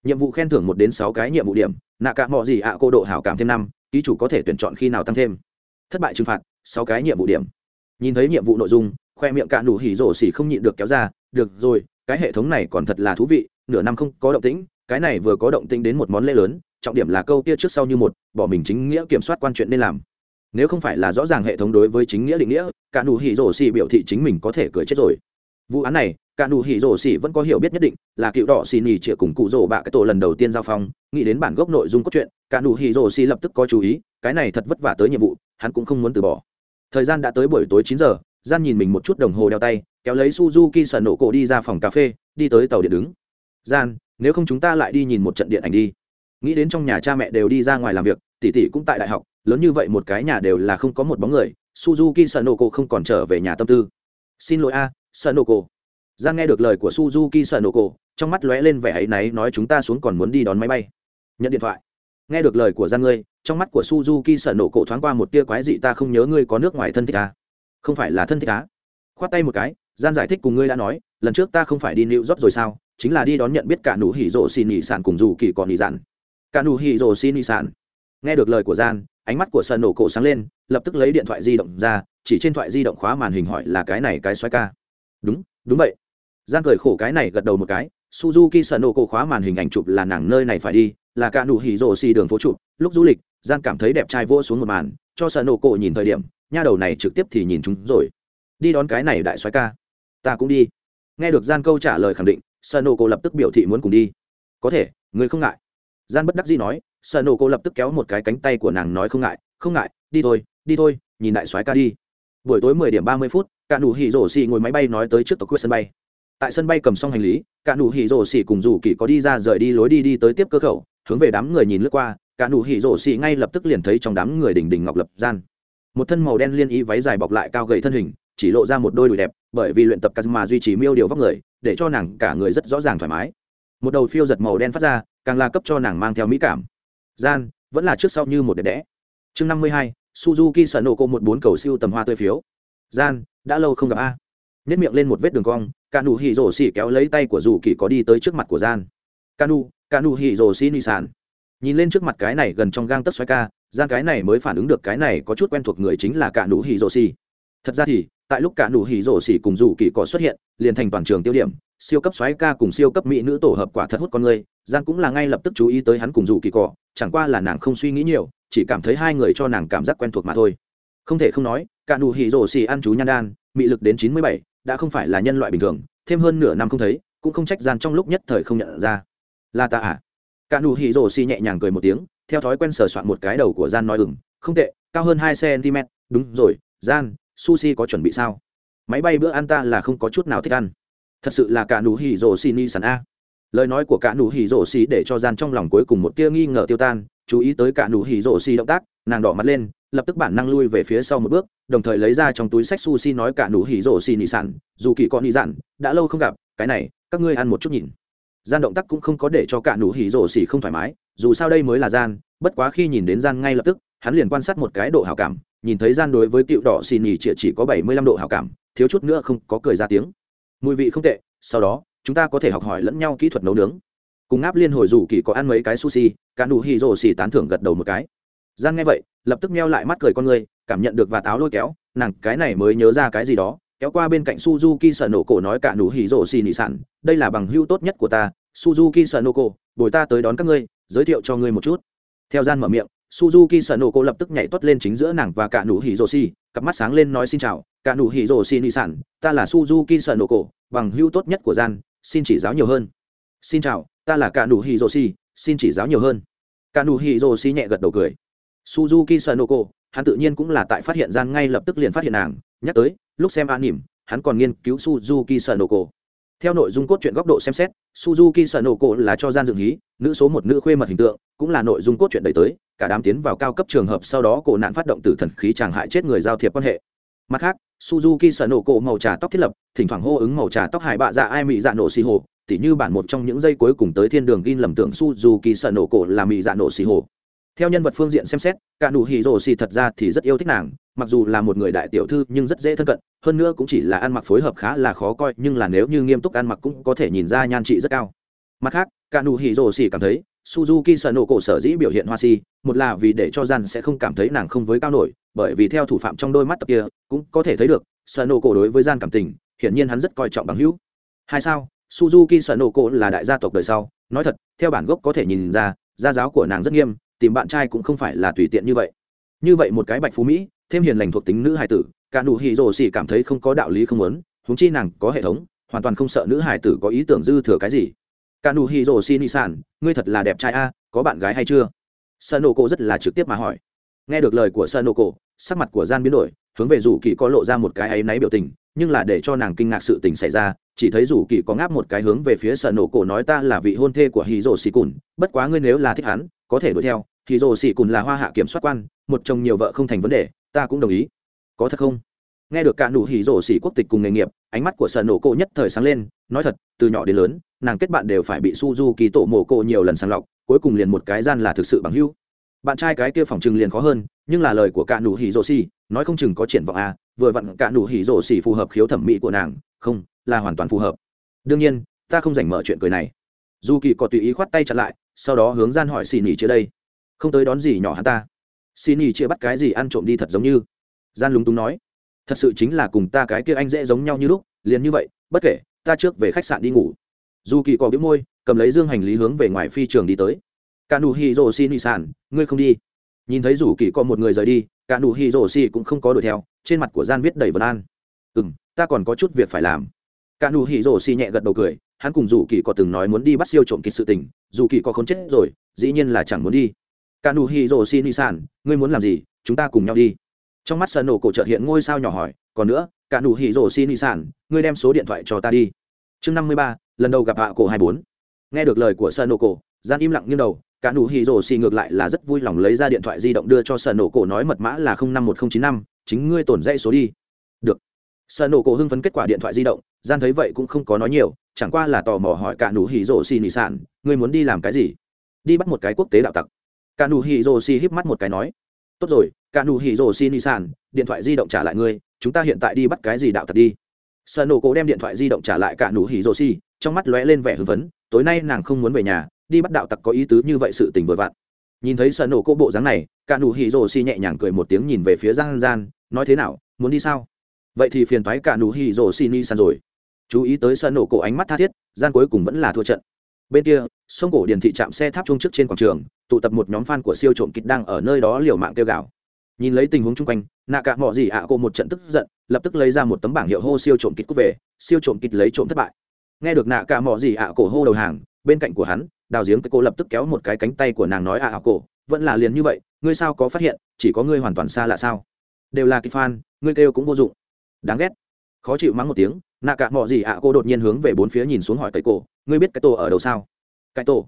Nhiệm vụ khen thưởng một đến sáu cái nhiệm vụ điểm nạ cả mỏ gì ạ cổ độ hảo cảm thêm năm ký chủ có thể tuyển chọn khi nào tăng thêm. Thất bại trừng phạt sáu cái nhiệm vụ điểm. Nhìn thấy nhiệm vụ nội dung khoe miệng cạn đủ hỉ rổ xỉ không nhịn được kéo ra được rồi, cái hệ thống này còn thật là thú vị, nửa năm không có động tĩnh, cái này vừa có động tĩnh đến một món lễ lớn, trọng điểm là câu kia trước sau như một, bỏ mình chính nghĩa kiểm soát quan chuyện nên làm. Nếu không phải là rõ ràng hệ thống đối với chính nghĩa định nghĩa, cả nụ hỉ rổ xỉ biểu thị chính mình có thể cười chết rồi. Vụ án này, cả nụ hỉ rổ xỉ vẫn có hiểu biết nhất định, là cựu đỏ xỉ nhì chĩa cùng cụ rổ bạ cái tổ lần đầu tiên giao phong, nghĩ đến bản gốc nội dung cốt truyện, cả nụ hỉ rổ xỉ lập tức có chú ý, cái này thật vất vả tới nhiệm vụ, hắn cũng không muốn từ bỏ. Thời gian đã tới buổi tối chín giờ gian nhìn mình một chút đồng hồ đeo tay kéo lấy suzuki sợ nổ cổ đi ra phòng cà phê đi tới tàu điện đứng. Gian nếu không chúng ta lại đi nhìn một trận điện ảnh đi. Nghĩ đến trong nhà cha mẹ đều đi ra ngoài làm việc tỷ tỷ cũng tại đại học lớn như vậy một cái nhà đều là không có một bóng người suzuki sợ nổ cổ không còn trở về nhà tâm tư. Xin lỗi a à, sợ nổ cổ. Gian nghe được lời của suzuki sợ nổ cổ trong mắt lóe lên vẻ ấy náy nói chúng ta xuống còn muốn đi đón máy bay. Nhận điện thoại. Nghe được lời của gian ngươi trong mắt của suzuki sợ nổ cổ thoáng qua một tia quái dị ta không nhớ ngươi có nước ngoài thân thích à không phải là thân thích á. Khoát tay một cái, gian giải thích cùng ngươi đã nói, lần trước ta không phải đi nịu rót rồi sao, chính là đi đón nhận biết cả nụ hỉ rộ xin nhị sản cùng dù kỳ còn nhị sản cả nụ hỉ rộ xin nhị sản nghe được lời của gian, ánh mắt của sân nổ cổ sáng lên, lập tức lấy điện thoại di động ra, chỉ trên thoại di động khóa màn hình hỏi là cái này cái xoay ca. Đúng đúng vậy. Gian cười khổ cái này gật đầu một cái, suzuki sân nổ cổ khóa màn hình ảnh chụp là nàng nơi này phải đi, là cả nụ hỉ rộ xì đường phố chụp. Lúc du lịch, gian cảm thấy đẹp trai vô xuống một màn, cho sân nổ cổ nhìn thời điểm nha đầu này trực tiếp thì nhìn chúng rồi. Đi đón cái này đại soái ca. Ta cũng đi. Nghe được gian câu trả lời khẳng định sơn nô cô lập tức biểu thị muốn cùng đi. Có thể, người không ngại. Gian bất đắc dĩ nói sơn nô cô lập tức kéo một cái cánh tay của nàng nói không ngại không ngại, đi thôi đi thôi, nhìn đại soái ca đi. Buổi tối 10 điểm 30 phút, cả nụ hỉ rổ xì ngồi máy bay nói tới trước tộc quyết sân bay. Tại sân bay cầm xong hành lý, cả nụ hỉ rổ xì cùng dù kỳ có đi ra rời đi lối đi đi tới tiếp cơ khẩu, hướng về đám người nhìn lướt qua, cả nụ hỉ rổ xì ngay lập tức liền thấy trong đám người đỉnh đỉnh ngọc lập gian một thân màu đen liên y váy dài bọc lại cao gầy thân hình, chỉ lộ ra một đôi đùi đẹp, bởi vì luyện tập cắt mà duy trì miêu điều vóc người, để cho nàng cả người rất rõ ràng thoải mái. Một đầu phiêu giật màu đen phát ra, càng là cấp cho nàng mang theo mỹ cảm. Gian, vẫn là trước sau như một đẹp đẽ chương năm mươi hai, suzuki sở nổ cô một bốn cầu siêu tầm hoa tươi phiếu. Gian, đã lâu không gặp a. Nhét miệng lên một vết đường cong cả nụ hỉ rổ xỉ kéo lấy tay của dù kỳ có đi tới trước mặt của gian. Canu canu hỉ rổ xỉ nị sản nhìn lên trước mặt cái này gần trong gang tấc xoáy ca gian cái này mới phản ứng được cái này có chút quen thuộc người chính là cả nụ hỉ rổ xì thật ra thì, tại lúc cả nụ hỉ rổ xì cùng rủ kỳ cỏ xuất hiện, liền thành toàn trường tiêu điểm, siêu cấp xoáy ca cùng siêu cấp mỹ nữ tổ hợp quả thật hút con người gian cũng là ngay lập tức chú ý tới hắn cùng rủ kỳ cỏ, chẳng qua là nàng không suy nghĩ nhiều, chỉ cảm thấy hai người cho nàng cảm giác quen thuộc mà thôi. Không thể không nói, cả nụ hỉ rổ xì ăn chú nhan đan, mị lực đến chín mươi bảy, đã không phải là nhân loại bình thường, thêm hơn nửa năm không thấy, cũng không trách gian trong lúc nhất thời không nhận ra. Là ta à? cả nụ hỉ rổ xì nhẹ nhàng cười một tiếng, theo thói quen sờ soạn một cái đầu của gian nói ừng không tệ, cao hơn hai cm, đúng rồi, gian, sushi có chuẩn bị sao? Máy bay bữa ăn ta là không có chút nào thích ăn. Thật sự là cả nụ hỉ rổ xì ni sẵn a. Lời nói của cả nụ hỉ rổ xì để cho gian trong lòng cuối cùng một tia nghi ngờ tiêu tan, chú ý tới cả nụ hỉ rổ xì động tác, nàng đỏ mặt lên, lập tức bản năng lui về phía sau một bước, đồng thời lấy ra trong túi sách sushi nói cả nụ hỉ rổ xì nị sản dù kỳ có nị sản đã lâu không gặp, cái này, các ngươi ăn một chút nhìn gian động tác cũng không có để cho cả nụ hỉ rổ xỉ không thoải mái dù sao đây mới là gian bất quá khi nhìn đến gian ngay lập tức hắn liền quan sát một cái độ hào cảm nhìn thấy gian đối với cựu đỏ xì nhì chỉ, chỉ có 75 độ hào cảm thiếu chút nữa không có cười ra tiếng. Mùi vị không tệ sau đó chúng ta có thể học hỏi lẫn nhau kỹ thuật nấu nướng. Cùng áp liên hồi dù kỳ có ăn mấy cái sushi cả nụ hỉ rổ xỉ tán thưởng gật đầu một cái. Gian nghe vậy lập tức meo lại mắt cười con người cảm nhận được và táo lôi kéo nàng cái này mới nhớ ra cái gì đó kéo qua bên cạnh suzuki sợ nổ cổ nói cả nụ hỉ rổ xì nị sản đây là bằng hưu tốt nhất của ta suzuki sanoko bồi ta tới đón các ngươi, giới thiệu cho ngươi một chút. Theo gian mở miệng, suzuki sanoko lập tức nhảy tuất lên chính giữa nàng và cả nụ hỉ cặp mắt sáng lên nói xin chào, cả nụ hỉ rồ nị sản, ta là suzuki sanoko bằng hữu tốt nhất của gian, xin chỉ giáo nhiều hơn. Xin chào, ta là cả nụ hỉ xin chỉ giáo nhiều hơn. Cả nụ hỉ nhẹ gật đầu cười. Suzuki sanoko hắn tự nhiên cũng là tại phát hiện gian ngay lập tức liền phát hiện nàng, nhắc tới, lúc xem an nỉm hắn còn nghiên cứu suzuki sanoko theo nội dung cốt truyện góc độ xem xét, suzuki sợ nổ cổ là cho gian dựng hí, nữ số một nữ khuê mật hình tượng, cũng là nội dung cốt truyện đẩy tới, cả đám tiến vào cao cấp trường hợp sau đó cổ nạn phát động từ thần khí chàng hại chết người giao thiệp quan hệ. Mặt khác, suzuki sợ nổ cổ màu trà tóc thiết lập, thỉnh thoảng hô ứng màu trà tóc hải bạ dạ ai mị dạ nổ xì hồ, tỉ như bản một trong những giây cuối cùng tới thiên đường ghi lầm tưởng suzuki sợ nổ cổ là mị dạ nổ xì hồ theo nhân vật phương diện xem xét, cả nụ hỉ rổ xì thật ra thì rất yêu thích nàng, mặc dù là một người đại tiểu thư nhưng rất dễ thân cận, hơn nữa cũng chỉ là ăn mặc phối hợp khá là khó coi, nhưng là nếu như nghiêm túc ăn mặc cũng có thể nhìn ra nhan trị rất cao. Mặt khác, cả nụ hỉ rổ xì cảm thấy, suzuki sợ nổ cổ sở dĩ biểu hiện hoa si, một là vì để cho gian sẽ không cảm thấy nàng không với cao nổi, bởi vì theo thủ phạm trong đôi mắt tập kia, cũng có thể thấy được, sợ nổ cổ đối với gian cảm tình, hiển nhiên hắn rất coi trọng bằng hữu. Hai sao, suzuki sợ nổ cổ là đại gia tộc đời sau, nói thật, theo bản gốc có thể nhìn ra, gia giáo của nàng rất nghiêm tìm bạn trai cũng không phải là tùy tiện như vậy. Như vậy một cái bạch phú mỹ, thêm hiền lành thuộc tính nữ hải tử, cả nụ hỉ rồ xỉ cảm thấy không có đạo lý không muốn húng chi nàng có hệ thống, hoàn toàn không sợ nữ hải tử có ý tưởng dư thừa cái gì. Cả nụ hỉ rồ xỉ nị sản ngươi thật là đẹp trai a, có bạn gái hay chưa? Sơn nô cô rất là trực tiếp mà hỏi. Nghe được lời của sơn nô cô sắc mặt của gian biến đổi, hướng về rủ kỳ có lộ ra một cái áy náy biểu tình, nhưng là để cho nàng kinh ngạc sự tình xảy ra, chỉ thấy rủ kỳ có ngáp một cái hướng về phía sở nổ cổ nói ta là vị hôn thê của hì rồ xì cùn, bất quá ngươi nếu là thích hắn có thể đuổi theo, thì rồ xỉ cùn là hoa hạ kiểm soát quan, một chồng nhiều vợ không thành vấn đề, ta cũng đồng ý. Có thật không? Nghe được cả nụ hỉ rổ xỉ quốc tịch cùng nghề nghiệp, ánh mắt của sợ nổ cổ nhất thời sáng lên, nói thật, từ nhỏ đến lớn, nàng kết bạn đều phải bị suzuki tổ mổ cổ nhiều lần sàng lọc, cuối cùng liền một cái gian là thực sự bằng hữu. Bạn trai cái kia phòng chừng liền khó hơn, nhưng là lời của cả nụ hỉ rổ xỉ nói không chừng có triển vọng à vừa vặn cả nụ hỉ rổ xỉ phù hợp khiếu thẩm mỹ của nàng, không, là hoàn toàn phù hợp. Đương nhiên, ta không dành mở chuyện cười này. Dù kỳ có tùy ý khoát tay chặn lại sau đó hướng gian hỏi xì nỉ chia đây. Không tới đón gì nhỏ hắn ta? Xì nỉ chia bắt cái gì ăn trộm đi thật giống như. Gian lúng túng nói. Thật sự chính là cùng ta cái kia anh dễ giống nhau như lúc liền như vậy bất kể ta trước về khách sạn đi ngủ. Dù kỳ cò biếu môi cầm lấy dương hành lý hướng về ngoài phi trường đi tới. Cả nụ hi rồ xì nỉ sản ngươi không đi. Nhìn thấy rủ kỳ có một người rời đi cả nụ hi xì cũng không có đuổi theo trên mặt của gian viết đầy vấn an. Ừm, ta còn có chút việc phải làm. Cả nụ hỉ xì nhẹ gật đầu cười hắn cùng dù kỳ có từng nói muốn đi bắt siêu trộm kịch sự tình, dù kỳ có k chết rồi, dĩ nhiên là chẳng muốn đi. Cả nụ hi rồ xin đi sản ngươi muốn làm gì? Chúng ta cùng nhau đi. Trong mắt sợ nổ cổ trợt hiện ngôi sao nhỏ hỏi, còn nữa cả nụ hi rồ xin đi sản ngươi đem số điện thoại cho ta đi. Chương năm mươi ba, lần đầu gặp hạ cổ hai bốn. Nghe được lời của sợ nổ cổ, gian im lặng nghiêng đầu cả nụ hi rồ xì ngược lại là rất vui lòng lấy ra điện thoại di động đưa cho sợ nổ cổ nói mật mã là năm một nghìn chín năm, chính ngươi tổn dây số đi. Được sợ nổ cổ hưng phấn kết quả điện thoại di động, gian thấy vậy cũng không có nói nhiều, chẳng qua là tò mò hỏi cả nụ hỉ rổ xì nị sản ngươi muốn đi làm cái gì? Đi bắt một cái quốc tế đạo tặc. Cả nụ hỉ rổ xì híp mắt một cái nói, tốt rồi, cả nụ hỉ rổ xì nị sản điện thoại di động trả lại ngươi, chúng ta hiện tại đi bắt cái gì đạo tặc đi? Sợ nổ cổ đem điện thoại di động trả lại cả nụ hỉ rổ xì, trong mắt lóe lên vẻ hưng phấn, tối nay nàng không muốn về nhà, đi bắt đạo tặc có ý tứ như vậy sự tình vừa vặn. Nhìn thấy sợ nổ Cổ bộ dáng này, cả nụ hỉ rổ xì nhẹ nhàng cười một tiếng nhìn về phía giang gian, nói thế nào, muốn đi sao? vậy thì phiền thoái cả nụ hỉ rổ xì ni san rồi. Chú ý tới sân nổ cổ ánh mắt tha thiết, gian cuối cùng vẫn là thua trận. Bên kia, sông cổ điền thị trạm xe tháp trung trước trên quảng trường, tụ tập một nhóm fan của siêu trộm kịch đang ở nơi đó liều mạng kêu gào. Nhìn lấy tình huống chung quanh, nạ cả mọi gì ạ à cô một trận tức giận, lập tức lấy ra một tấm bảng hiệu hô siêu trộm kịch cút về, siêu trộm kịch lấy trộm thất bại. Nghe được nạ cả mọi gì ạ cổ hô đầu hàng, bên cạnh của hắn, đào giếng cái cô lập tức kéo một cái cánh tay của nàng nói ạ ạ cổ vẫn là liền như vậy, ngươi sao có phát hiện, chỉ có ngươi hoàn toàn xa lạ sao? Đều là kịch fan, ngươi kêu cũng vô dụng đáng ghét. Khó chịu mắng một tiếng, nạ cả mọi gì ạ, cô đột nhiên hướng về bốn phía nhìn xuống hỏi cậy cổ ngươi biết cái tổ ở đâu sao? Cái tổ?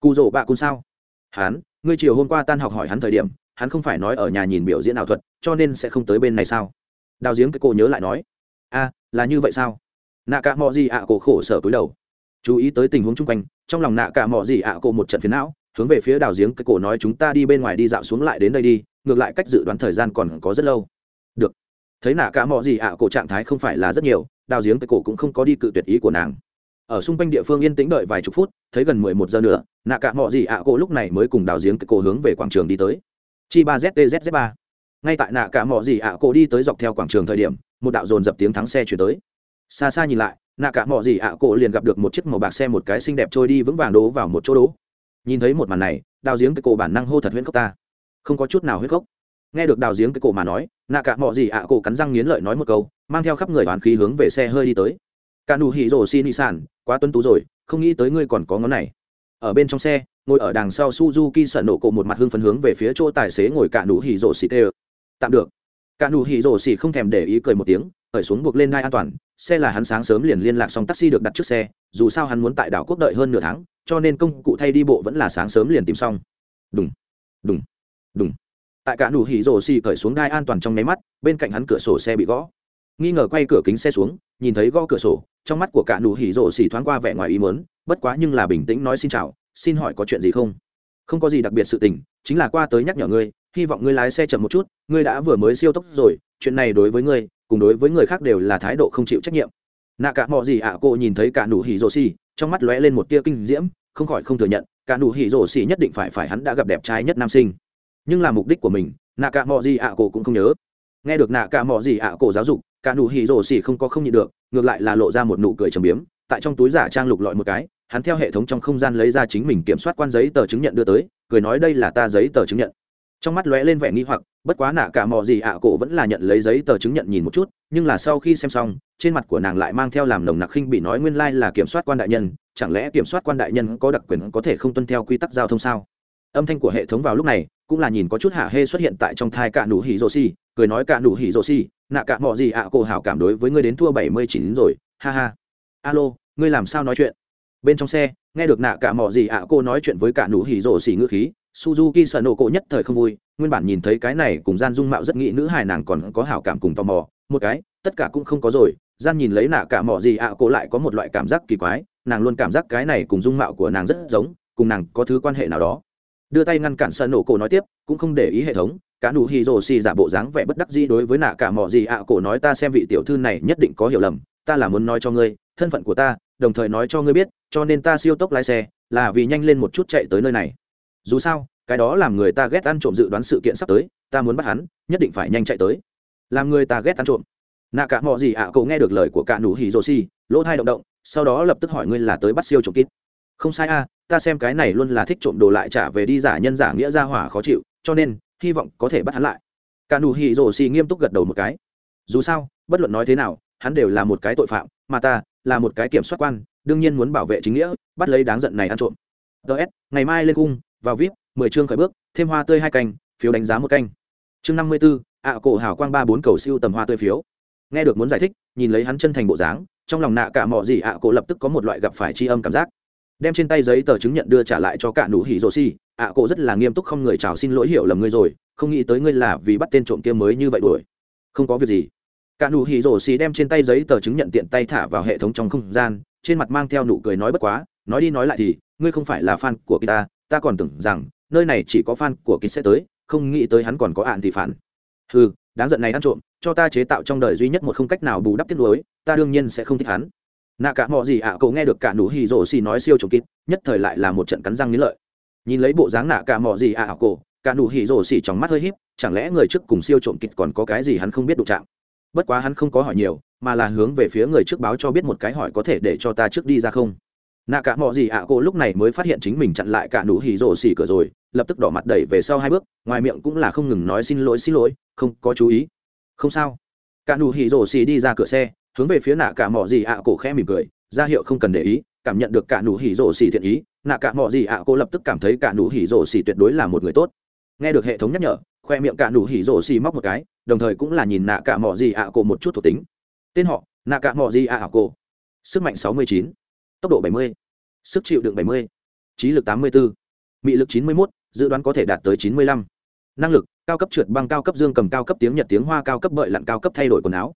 Cụ rổ bạ cùng sao? Hắn, ngươi chiều hôm qua tan học hỏi hắn thời điểm, hắn không phải nói ở nhà nhìn biểu diễn ảo thuật, cho nên sẽ không tới bên này sao? Đào giếng cái cô nhớ lại nói, a, là như vậy sao? Nạ cả mọi gì ạ à cô khổ sở cúi đầu. Chú ý tới tình huống chung quanh, trong lòng nạ cả mọi gì ạ, cô một trận phiến não, hướng về phía đào giếng cái cổ nói, chúng ta đi bên ngoài đi dạo xuống lại đến đây đi, ngược lại cách dự đoán thời gian còn có rất lâu thấy nạ cả mò gì ạ, cổ trạng thái không phải là rất nhiều, đào giếng cái cổ cũng không có đi cự tuyệt ý của nàng. Ở xung quanh địa phương yên tĩnh đợi vài chục phút, thấy gần mười một giờ nữa, nạ cả mò gì ạ, cổ lúc này mới cùng đào giếng cái cổ hướng về quảng trường đi tới. Chi ba ztzz ba. Ngay tại nạ cả mò gì ạ, cổ đi tới dọc theo quảng trường thời điểm, một đạo dồn dập tiếng thắng xe chuyển tới. Xa xa nhìn lại, nạ cả mò gì ạ, cổ liền gặp được một chiếc màu bạc xe một cái xinh đẹp trôi đi vững vàng đố vào một chỗ đố. Nhìn thấy một màn này, đào giếng cái cổ bản năng hô thật huyễn cốc ta. Không có chút nào huyết cốc nghe được đào giếng cái cổ mà nói, nạ cả mọi gì ạ à cổ cắn răng nghiến lợi nói một câu, mang theo khắp người oán khí hướng về xe hơi đi tới. Cả nụ hỉ rổ xin đi sản, quá tuân tú rồi, không nghĩ tới ngươi còn có ngón này. Ở bên trong xe, ngồi ở đằng sau suzuki sợ nổ cổ một mặt hưng phấn hướng về phía chỗ tài xế ngồi cả nụ hỉ rổ xì tê tạm được. Cả nụ hỉ rổ xì không thèm để ý cười một tiếng, khởi xuống buộc lên ngai an toàn, xe là hắn sáng sớm liền liên lạc xong taxi được đặt trước xe, dù sao hắn muốn tại đảo quốc đợi hơn nửa tháng, cho nên công cụ thay đi bộ vẫn là sáng sớm liền tìm xong. Đúng đúng đúng tại cả nụ hỉ rổ xì cởi xuống đai an toàn trong nháy mắt, bên cạnh hắn cửa sổ xe bị gõ. Nghi ngờ quay cửa kính xe xuống, nhìn thấy gõ cửa sổ, trong mắt của cả nụ hỉ rổ xì thoáng qua vẻ ngoài ý mớn bất quá nhưng là bình tĩnh nói xin chào, xin hỏi có chuyện gì không? Không có gì đặc biệt sự tình, chính là qua tới nhắc nhở ngươi, hy vọng ngươi lái xe chậm một chút, ngươi đã vừa mới siêu tốc rồi, chuyện này đối với ngươi, cùng đối với người khác đều là thái độ không chịu trách nhiệm. Nạ cả mọi gì ạ, cô nhìn thấy cả nụ hỉ rổ xì, trong mắt lóe lên một tia kinh diễm, không khỏi không thừa nhận, cả nụ hỉ rổ xì nhất định phải phải hắn đã gặp đẹp trai nhất nam sinh nhưng là mục đích của mình, nạ cả mò gì ạ cổ cũng không nhớ. Nghe được nạ cả mò gì ạ cổ giáo dục, cả nụ hỉ rổ xỉ không có không nhịn được, ngược lại là lộ ra một nụ cười trầm biếm. Tại trong túi giả trang lục lọi một cái, hắn theo hệ thống trong không gian lấy ra chính mình kiểm soát quan giấy tờ chứng nhận đưa tới, cười nói đây là ta giấy tờ chứng nhận. Trong mắt lóe lên vẻ nghi hoặc, bất quá nạ cả mò gì ạ cổ vẫn là nhận lấy giấy tờ chứng nhận nhìn một chút, nhưng là sau khi xem xong, trên mặt của nàng lại mang theo làm nồng nặc khinh bị nói nguyên lai là kiểm soát quan đại nhân, chẳng lẽ kiểm soát quan đại nhân có đặc quyền có thể không tuân theo quy tắc giao thông sao? Âm thanh của hệ thống vào lúc này cũng là nhìn có chút hạ hê xuất hiện tại trong thai cả nụ hỉ rô xi cười nói cả nụ hỉ rô xi nạ cả mò gì ạ, cô hảo cảm đối với ngươi đến thua bảy mươi chín rồi, ha ha. Alo, ngươi làm sao nói chuyện? Bên trong xe, nghe được nạ cả mò gì ạ, cô nói chuyện với cả nụ hỉ rổ xi ngữ khí, suzuki sợ nổ cổ nhất thời không vui, nguyên bản nhìn thấy cái này cùng gian dung mạo rất nghĩ nữ hài nàng còn có hảo cảm cùng tò mò, một cái, tất cả cũng không có rồi, gian nhìn lấy nạ cả mò gì ạ, cô lại có một loại cảm giác kỳ quái, nàng luôn cảm giác cái này cùng dung mạo của nàng rất giống, cùng nàng có thứ quan hệ nào đó đưa tay ngăn cản sợ nổ cổ nói tiếp, cũng không để ý hệ thống, cả nụ hì rồ xì giả bộ dáng vẻ bất đắc dĩ đối với nạ cả mò gì ạ cổ nói ta xem vị tiểu thư này nhất định có hiểu lầm, ta là muốn nói cho ngươi, thân phận của ta, đồng thời nói cho ngươi biết, cho nên ta siêu tốc lái xe, là vì nhanh lên một chút chạy tới nơi này. Dù sao, cái đó làm người ta ghét ăn trộm dự đoán sự kiện sắp tới, ta muốn bắt hắn, nhất định phải nhanh chạy tới. Làm người ta ghét ăn trộm. Nạ cả mò gì ạ cổ nghe được lời của cả nụ hì rồ xì, lỗ thai động động, sau đó lập tức hỏi ngươi là tới bắt siêu trộm kít không sai a, ta xem cái này luôn là thích trộm đồ lại trả về đi giả nhân giả nghĩa ra hỏa khó chịu, cho nên, hy vọng có thể bắt hắn lại. Cả nụ hỉ rổ xì nghiêm túc gật đầu một cái. Dù sao, bất luận nói thế nào, hắn đều là một cái tội phạm, mà ta là một cái kiểm soát quan, đương nhiên muốn bảo vệ chính nghĩa, bắt lấy đáng giận này ăn trộm. Ts ngày mai lên cung, vào vip, mười chương khởi bước, thêm hoa tươi hai canh, phiếu đánh giá một canh. Chương năm mươi b ạ cổ hảo quang ba bốn cầu siêu tầm hoa tươi phiếu. Nghe được muốn giải thích, nhìn lấy hắn chân thành bộ dáng, trong lòng nạ cả m ọ gì ạ cổ lập tức có một loại gặp phải tri âm cảm giác đem trên tay giấy tờ chứng nhận đưa trả lại cho cả nụ hỉ rồ Xi. ạ à, cổ rất là nghiêm túc không người chào xin lỗi hiểu lầm ngươi rồi không nghĩ tới ngươi là vì bắt tên trộm kia mới như vậy đuổi. Không có việc gì. Cả nụ hỉ rồ Xi đem trên tay giấy tờ chứng nhận tiện tay thả vào hệ thống trong không gian trên mặt mang theo nụ cười nói bất quá nói đi nói lại thì ngươi không phải là fan của kita, ta ta còn tưởng rằng nơi này chỉ có fan của kỳ sẽ tới không nghĩ tới hắn còn có ạn thì phản. Ừ đáng giận này ăn trộm cho ta chế tạo trong đời duy nhất một không cách nào bù đắp tiếc nuối ta đương nhiên sẽ không thích hắn nạ cả mò gì ạ à, cậu nghe được cả nụ hì rổ xì nói siêu trồng kịt nhất thời lại là một trận cắn răng nghĩ lợi. Nhìn lấy bộ dáng nạ cả mò gì ạ à, cổ cả nụ hì rổ xì trong mắt hơi híp chẳng lẽ người trước cùng siêu trộm kịt còn có cái gì hắn không biết đụng chạm? Bất quá hắn không có hỏi nhiều mà là hướng về phía người trước báo cho biết một cái hỏi có thể để cho ta trước đi ra không? Nạ cả mò gì ạ cổ lúc này mới phát hiện chính mình chặn lại cả nụ hì rổ xì cửa rồi lập tức đỏ mặt đẩy về sau hai bước ngoài miệng cũng là không ngừng nói xin lỗi xin lỗi không có chú ý. Không sao. Cả nụ hì rổ xì đi ra cửa xe hướng về phía nạ cả mỏ gì ạ cổ khẽ mỉm cười ra hiệu không cần để ý cảm nhận được cả nụ hỉ rổ xỉ thiện ý nạ cả mỏ gì ạ à cô lập tức cảm thấy cả nụ hỉ rổ xỉ tuyệt đối là một người tốt. Nghe được hệ thống nhắc nhở khoe miệng cả nụ hỉ rổ xỉ móc một cái đồng thời cũng là nhìn nạ cả mỏ gì ạ à cô một chút thuộc tính. Tên họ nạ cả mỏ gì ạ cô sức mạnh 69, tốc độ 70, sức chịu đựng 70, trí lực 84, mị lực 91, dự đoán có thể đạt tới 95. năng lực cao cấp trượt băng cao cấp dương cầm cao cấp tiếng nhật tiếng hoa cao cấp bợi lặn cao cấp thay đổi quần áo.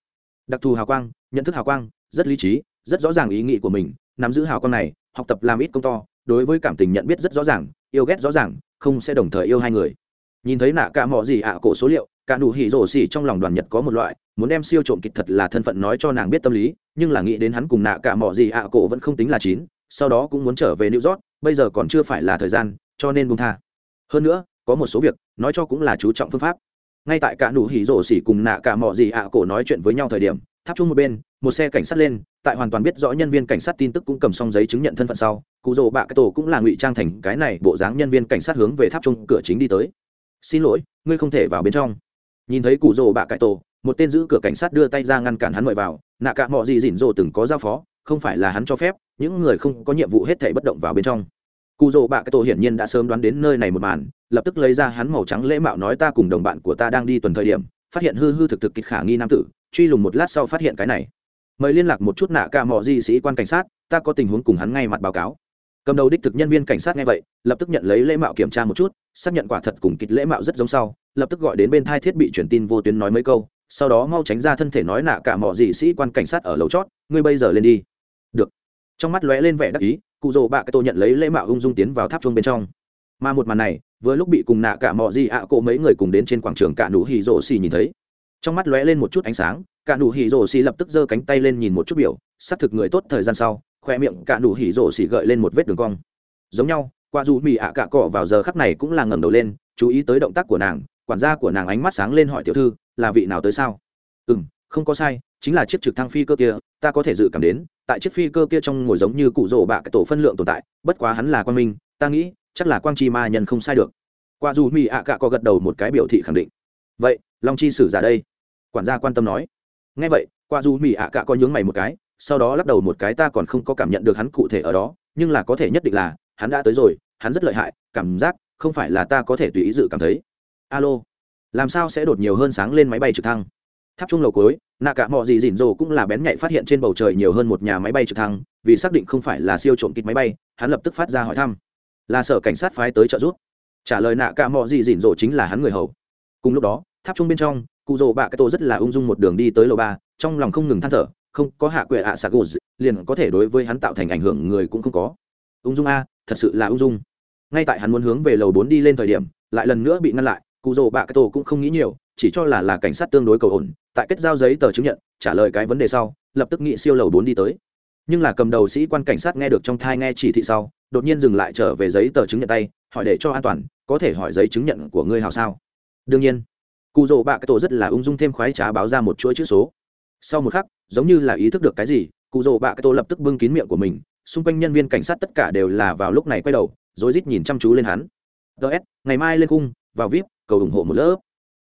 Đặc thù hào quang nhận thức hào quang, rất lý trí, rất rõ ràng ý nghĩ của mình, nắm giữ hào quang này, học tập làm ít công to, đối với cảm tình nhận biết rất rõ ràng, yêu ghét rõ ràng, không sẽ đồng thời yêu hai người. Nhìn thấy nạ cả mỏ gì ạ, cổ số liệu, cả nụ hỉ rổ xỉ trong lòng đoàn nhật có một loại, muốn đem siêu trộm kịch thật là thân phận nói cho nàng biết tâm lý, nhưng là nghĩ đến hắn cùng nạ cả mỏ gì ạ, cổ vẫn không tính là chín, sau đó cũng muốn trở về new york, bây giờ còn chưa phải là thời gian, cho nên buông tha. Hơn nữa, có một số việc, nói cho cũng là chú trọng phương pháp. Ngay tại cả nụ hỉ rổ xỉ cùng nạ cả mỏ gì ạ, cổ nói chuyện với nhau thời điểm tháp chung một bên, một xe cảnh sát lên, tại hoàn toàn biết rõ nhân viên cảnh sát tin tức cũng cầm xong giấy chứng nhận thân phận sau, cụ rỗ bạ cái tổ cũng là ngụy trang thành cái này bộ dáng nhân viên cảnh sát hướng về tháp chung cửa chính đi tới. Xin lỗi, ngươi không thể vào bên trong. Nhìn thấy cụ rỗ bạ cái tổ, một tên giữ cửa cảnh sát đưa tay ra ngăn cản hắn mời vào, nạ cả mọi gì dỉn rồ từng có giao phó, không phải là hắn cho phép, những người không có nhiệm vụ hết thể bất động vào bên trong. Cụ rỗ bạ cái tổ hiển nhiên đã sớm đoán đến nơi này một màn, lập tức lấy ra hắn màu trắng lễ mạo nói ta cùng đồng bạn của ta đang đi tuần thời điểm, phát hiện hư hư thực thực kịch khả nghi nam tử truy lùng một lát sau phát hiện cái này. Mời liên lạc một chút nạ cả mọi di sĩ quan cảnh sát, ta có tình huống cùng hắn ngay mặt báo cáo. Cầm đầu đích thực nhân viên cảnh sát nghe vậy, lập tức nhận lấy lễ mạo kiểm tra một chút, xác nhận quả thật cùng kịch lễ mạo rất giống sau, lập tức gọi đến bên thai thiết bị truyền tin vô tuyến nói mấy câu, sau đó mau tránh ra thân thể nói nạ cả mỏ gì sĩ quan cảnh sát ở lầu chót, ngươi bây giờ lên đi. Được. Trong mắt lóe lên vẻ đắc ý, cụ rồ bạ cái tô nhận lấy lễ mạo ung dung tiến vào tháp chuông bên trong. Mà một màn này, vừa lúc bị cùng nạ cả mỏ gì ạ à mấy người cùng đến trên quảng trường cả nụ hì rỗ xì nhìn thấy trong mắt lóe lên một chút ánh sáng, cả nụ hỉ rổ xì lập tức giơ cánh tay lên nhìn một chút biểu, xác thực người tốt thời gian sau khoe miệng cả nụ hỉ rổ xì gợi lên một vết đường cong. Giống nhau qua dù mỹ ạ à cạ cỏ vào giờ khắc này cũng là ngẩng đầu lên, chú ý tới động tác của nàng, quản gia của nàng ánh mắt sáng lên hỏi tiểu thư, là vị nào tới sao? Ừ m không có sai, chính là chiếc trực thăng phi cơ kia, ta có thể dự cảm đến, tại chiếc phi cơ kia trong ngồi giống như cụ rổ bạ cái tổ phân lượng tồn tại, bất quá hắn là quan minh, ta nghĩ, chắc là quang chi ma nhân không sai được. Qua dù mỹ ạ à cạ có gật đầu một cái biểu thị khẳng định vậy, long chi sử giả đây? Quản gia quan tâm nói. Ngay vậy, qua du mỹ ạ cả có nhướng mày một cái, sau đó lắc đầu một cái ta còn không có cảm nhận được hắn cụ thể ở đó, nhưng là có thể nhất định là, hắn đã tới rồi, hắn rất lợi hại, cảm giác không phải là ta có thể tùy ý dự cảm thấy. Alo, làm sao sẽ đột nhiều hơn sáng lên máy bay trực thăng? Tháp chung lầu cuối, nạ cả mọi gì dỉn rồ cũng là bén nhạy phát hiện trên bầu trời nhiều hơn một nhà máy bay trực thăng, vì xác định không phải là siêu trộm kịch máy bay, hắn lập tức phát ra hỏi thăm. Là sở cảnh sát phái tới trợ giúp. Trả lời nạ cả mọi gì dỉn rồ chính là hắn người hầu cùng lúc đó, tháp chung bên trong, cụ rồ bạ cái tổ rất là ung dung một đường đi tới lầu ba, trong lòng không ngừng than thở, không có hạ quệ ạ sạc gù liền có thể đối với hắn tạo thành ảnh hưởng người cũng không có. Ung dung a, thật sự là ung dung. Ngay tại hắn muốn hướng về lầu bốn đi lên thời điểm, lại lần nữa bị ngăn lại, cụ rồ bạ cái tổ cũng không nghĩ nhiều, chỉ cho là là cảnh sát tương đối cầu ổn, tại kết giao giấy tờ chứng nhận, trả lời cái vấn đề sau, lập tức nghị siêu lầu bốn đi tới. Nhưng là cầm đầu sĩ quan cảnh sát nghe được trong thai nghe chỉ thị sau, đột nhiên dừng lại trở về giấy tờ chứng nhận tay, hỏi để cho an toàn, có thể hỏi giấy chứng nhận của ngươi hào sao? đương nhiên, cụ rỗ bạ cái tổ rất là ung dung thêm khoái trá báo ra một chuỗi chữ số. Sau một khắc, giống như là ý thức được cái gì, cụ rỗ bạ cái tổ lập tức bưng kín miệng của mình, xung quanh nhân viên cảnh sát tất cả đều là vào lúc này quay đầu, rối rít nhìn chăm chú lên hắn. Ts ngày mai lên cung vào vip, cầu ủng hộ một lớp.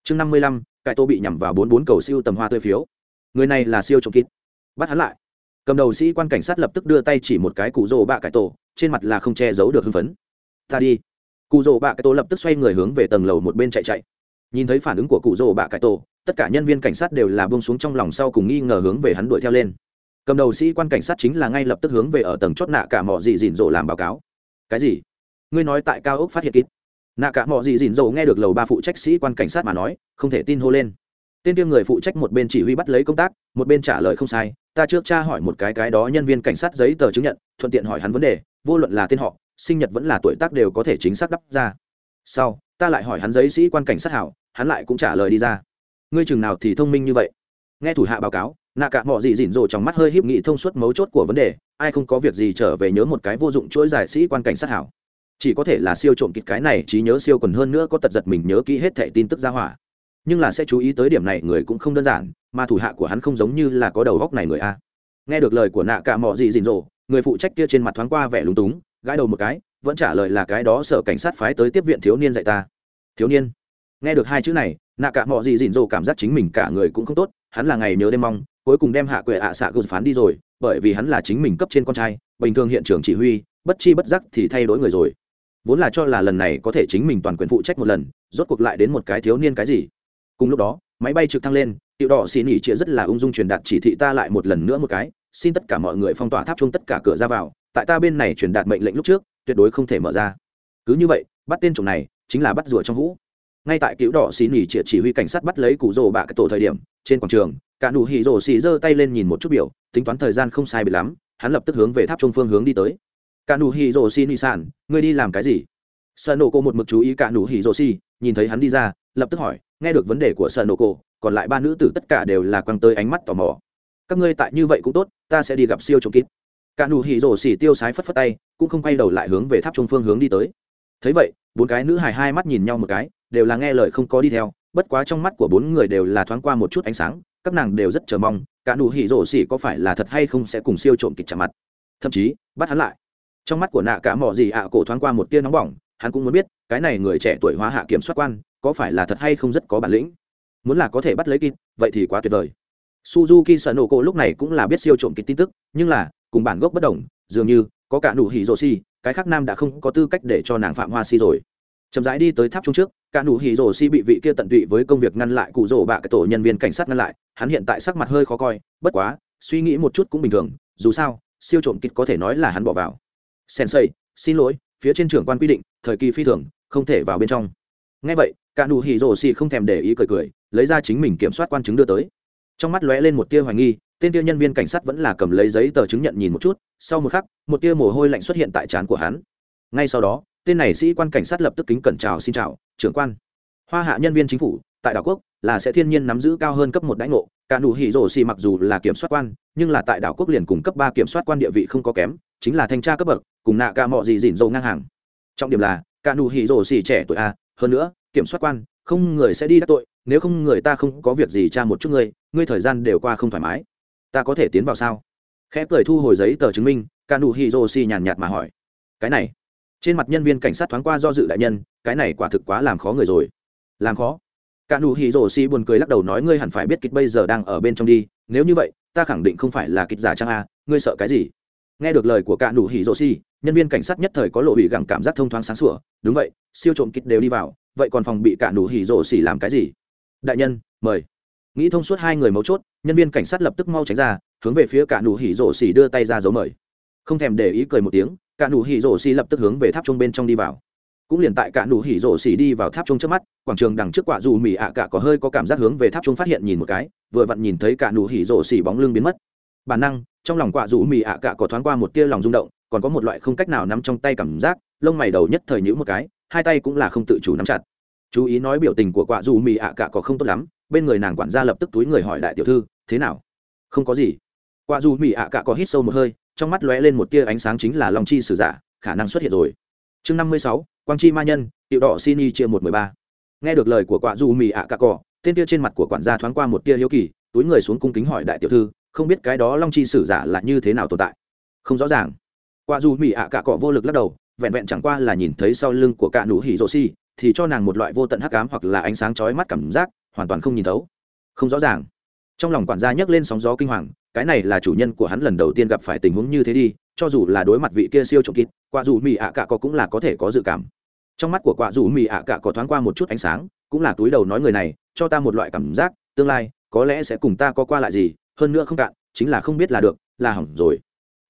Chương năm mươi lăm cải tô bị nhằm vào bốn bốn cầu siêu tầm hoa tươi phiếu. Người này là siêu trộm kít bắt hắn lại. Cầm đầu sĩ quan cảnh sát lập tức đưa tay chỉ một cái cụ rồ bạ cải tổ, trên mặt là không che giấu được hưng phấn. Ta đi. Cụ rồ bạ cải tổ lập tức xoay người hướng về tầng lầu một bên chạy chạy nhìn thấy phản ứng của cụ rồ bạ cải tổ, tất cả nhân viên cảnh sát đều là buông xuống trong lòng sau cùng nghi ngờ hướng về hắn đuổi theo lên. Cầm đầu sĩ quan cảnh sát chính là ngay lập tức hướng về ở tầng chốt nạ cả mọ gì dìn dỗ làm báo cáo. Cái gì? Ngươi nói tại cao ốc phát hiện kít nạ cả mọ gì dìn dỗ nghe được lầu ba phụ trách sĩ quan cảnh sát mà nói, không thể tin hô lên. Tên tiêu người phụ trách một bên chỉ huy bắt lấy công tác, một bên trả lời không sai, ta trước tra hỏi một cái cái đó nhân viên cảnh sát giấy tờ chứng nhận, thuận tiện hỏi hắn vấn đề, vô luận là tên họ, sinh nhật vẫn là tuổi tác đều có thể chính xác đắp ra. Sau, ta lại hỏi hắn giấy sĩ quan cảnh sát hảo hắn lại cũng trả lời đi ra. Ngươi chừng nào thì thông minh như vậy? Nghe thủ hạ báo cáo, nạ cả mọi gì dỉn rồ trong mắt hơi hiếp nghị thông suốt mấu chốt của vấn đề, ai không có việc gì trở về nhớ một cái vô dụng chuỗi giải sĩ quan cảnh sát hảo. Chỉ có thể là siêu trộm kịch cái này, trí nhớ siêu còn hơn nữa có tật giật mình nhớ kỹ hết thẻ tin tức ra hỏa. Nhưng là sẽ chú ý tới điểm này người cũng không đơn giản, mà thủ hạ của hắn không giống như là có đầu góc này người a. Nghe được lời của nạ cả mọi gì dịn rộ người phụ trách kia trên mặt thoáng qua vẻ lúng túng, gãi đầu một cái, vẫn trả lời là cái đó sở cảnh sát phái tới tiếp viện thiếu niên dạy ta. Thiếu niên? nghe được hai chữ này, nạ cả mọi gì dịn dồ cảm giác chính mình cả người cũng không tốt, hắn là ngày nhớ đêm mong, cuối cùng đem hạ quệ ạ à xạ gột phán đi rồi, bởi vì hắn là chính mình cấp trên con trai, bình thường hiện trường chỉ huy, bất chi bất giác thì thay đổi người rồi. Vốn là cho là lần này có thể chính mình toàn quyền phụ trách một lần, rốt cuộc lại đến một cái thiếu niên cái gì? Cùng lúc đó, máy bay trực thăng lên, tiểu đỏ xì ỉ chia rất là ung dung truyền đạt chỉ thị ta lại một lần nữa một cái, xin tất cả mọi người phong tỏa tháp chung tất cả cửa ra vào, tại ta bên này truyền đạt mệnh lệnh lúc trước, tuyệt đối không thể mở ra. Cứ như vậy, bắt tên trộm này, chính là bắt rùa trong hũ ngay tại cứu đỏ xì nỉ chỉ huy cảnh sát bắt lấy cụ rồ bạ cái tổ thời điểm, trên quảng trường, cả nụ hỉ rồ xì giơ tay lên nhìn một chút biểu, tính toán thời gian không sai bị lắm, hắn lập tức hướng về tháp trung phương hướng đi tới. Cả nụ hỉ rồ xì nỉ sản ngươi đi làm cái gì? Sợ nổ cô một mực chú ý cả nụ hỉ rồ xì, nhìn thấy hắn đi ra, lập tức hỏi, nghe được vấn đề của sợ nổ cô, còn lại ba nữ tử tất cả đều là quăng tới ánh mắt tò mò. Các ngươi tại như vậy cũng tốt, ta sẽ đi gặp siêu trộm kín cả nụ hỉ rồ xì tiêu sái phất phất tay, cũng không quay đầu lại hướng về tháp trung phương hướng đi tới. Thấy vậy, bốn cái nữ hài hai mắt nhìn nhau một cái đều là nghe lời không có đi theo, bất quá trong mắt của bốn người đều là thoáng qua một chút ánh sáng, các nàng đều rất chờ mong, cả nụ hỉ rổ xỉ có phải là thật hay không sẽ cùng siêu trộm kịch chạm mặt. Thậm chí, bắt hắn lại. Trong mắt của nạ cả mỏ gì ạ, cổ thoáng qua một tia nóng bỏng, hắn cũng muốn biết, cái này người trẻ tuổi hóa hạ kiểm soát quan, có phải là thật hay không rất có bản lĩnh. Muốn là có thể bắt lấy kịp vậy thì quá tuyệt vời. Suzuki sợ nổ cổ lúc này cũng là biết siêu trộm kịch tin tức, nhưng là, cùng bản gốc bất đồng, dường như, có cả nụ hỉ rổ xỉ, cái khác nam đã không có tư cách để cho nàng phạm hoa si rồi chậm rãi đi tới tháp trung trước, cả nụ hì rổ xi bị vị kia tận tụy với công việc ngăn lại cụ rổ bạ cái tổ nhân viên cảnh sát ngăn lại, hắn hiện tại sắc mặt hơi khó coi, bất quá, suy nghĩ một chút cũng bình thường, dù sao, siêu trộm kịch có thể nói là hắn bỏ vào. Sensei xin lỗi, phía trên trưởng quan quy định, thời kỳ phi thường, không thể vào bên trong. Ngay vậy, cả nụ hì rổ xi không thèm để ý cười cười, lấy ra chính mình kiểm soát quan chứng đưa tới. Trong mắt lóe lên một tia hoài nghi, tên tiêu nhân viên cảnh sát vẫn là cầm lấy giấy tờ chứng nhận nhìn một chút, sau một khắc, một tia mồ hôi lạnh xuất hiện tại trán của hắn. Ngay sau đó tên này sĩ quan cảnh sát lập tức kính cẩn chào xin chào, trưởng quan. Hoa hạ nhân viên chính phủ, tại đảo quốc, là sẽ thiên nhiên nắm giữ cao hơn cấp một đãi ngộ. Cả nụ hỉ rổ xì mặc dù là kiểm soát quan, nhưng là tại đảo quốc liền cùng cấp ba kiểm soát quan địa vị không có kém, chính là thanh tra cấp bậc, cùng nạ ca mọi gì dỉn dầu ngang hàng. Trọng điểm là, cả nụ hỉ rổ xì trẻ tuổi a, hơn nữa, kiểm soát quan, không người sẽ đi đắc tội, nếu không người ta không có việc gì tra một chút ngươi ngươi thời gian đều qua không thoải mái. Ta có thể tiến vào sao? Khẽ cười thu hồi giấy tờ chứng minh, cả nụ hỉ rổ xì nhàn nhạt mà hỏi. Cái này trên mặt nhân viên cảnh sát thoáng qua do dự đại nhân, cái này quả thực quá làm khó người rồi. Làm khó? Cả nụ hỉ rổ si buồn cười lắc đầu nói ngươi hẳn phải biết kịch bây giờ đang ở bên trong đi, nếu như vậy, ta khẳng định không phải là kịch giả trang a, ngươi sợ cái gì? Nghe được lời của cả nụ hỉ rổ si nhân viên cảnh sát nhất thời có lộ hủy gẳng cảm giác thông thoáng sáng sủa, đúng vậy, siêu trộm kịch đều đi vào, vậy còn phòng bị cả nụ hỉ rổ xì làm cái gì? Đại nhân, mời. Nghĩ thông suốt hai người mấu chốt, nhân viên cảnh sát lập tức mau tránh ra, hướng về phía cả nụ hỉ rổ xì đưa tay ra dấu mời. Không thèm để ý cười một tiếng cả nụ hỉ rổ xì lập tức hướng về tháp trung bên trong đi vào. Cũng liền tại cả nụ hỉ rổ xì đi vào tháp trung trước mắt, quảng trường đằng trước quả dù mì ạ cả có hơi có cảm giác hướng về tháp trung phát hiện nhìn một cái, vừa vặn nhìn thấy cả nụ hỉ rổ xì bóng lưng biến mất. Bản năng, trong lòng quả dù mì ạ cả có thoáng qua một tia lòng rung động, còn có một loại không cách nào nắm trong tay cảm giác, lông mày đầu nhất thời nhữ một cái, hai tay cũng là không tự chủ nắm chặt. Chú ý nói biểu tình của quả dù mì ạ cả có không tốt lắm, bên người nàng quản gia lập tức túi người hỏi đại tiểu thư, thế nào? Không có gì. Quả dù mì ạ cả có hít sâu một hơi trong mắt lóe lên một tia ánh sáng chính là long chi sử giả khả năng xuất hiện rồi. Chương năm mươi sáu, quang chi ma nhân, tiểu đỏ xin y chia một mười ba. Nghe được lời của Quạ du mì ạ cà cò tên tia trên mặt của quản gia thoáng qua một tia hiếu kỳ, túi người xuống cung kính hỏi đại tiểu thư, không biết cái đó long chi sử giả là như thế nào tồn tại? Không rõ ràng. Quạ du mì ạ cà cò vô lực lắc đầu, vẹn vẹn chẳng qua là nhìn thấy sau lưng của cạ nụ hỉ rô si, thì cho nàng một loại vô tận hắc ám hoặc là ánh sáng chói mắt cảm giác, hoàn toàn không nhìn thấu. Không rõ ràng trong lòng quản gia nhấc lên sóng gió kinh hoàng, cái này là chủ nhân của hắn lần đầu tiên gặp phải tình huống như thế đi, cho dù là đối mặt vị kia siêu trộm kịt, quả dù mì ạ à cả có cũng là có thể có dự cảm. Trong mắt của quả dù mì ạ à cả có thoáng qua một chút ánh sáng, cũng là túi đầu nói người này, cho ta một loại cảm giác, tương lai, có lẽ sẽ cùng ta có qua lại gì, hơn nữa không cạn, chính là không biết là được, là hỏng rồi.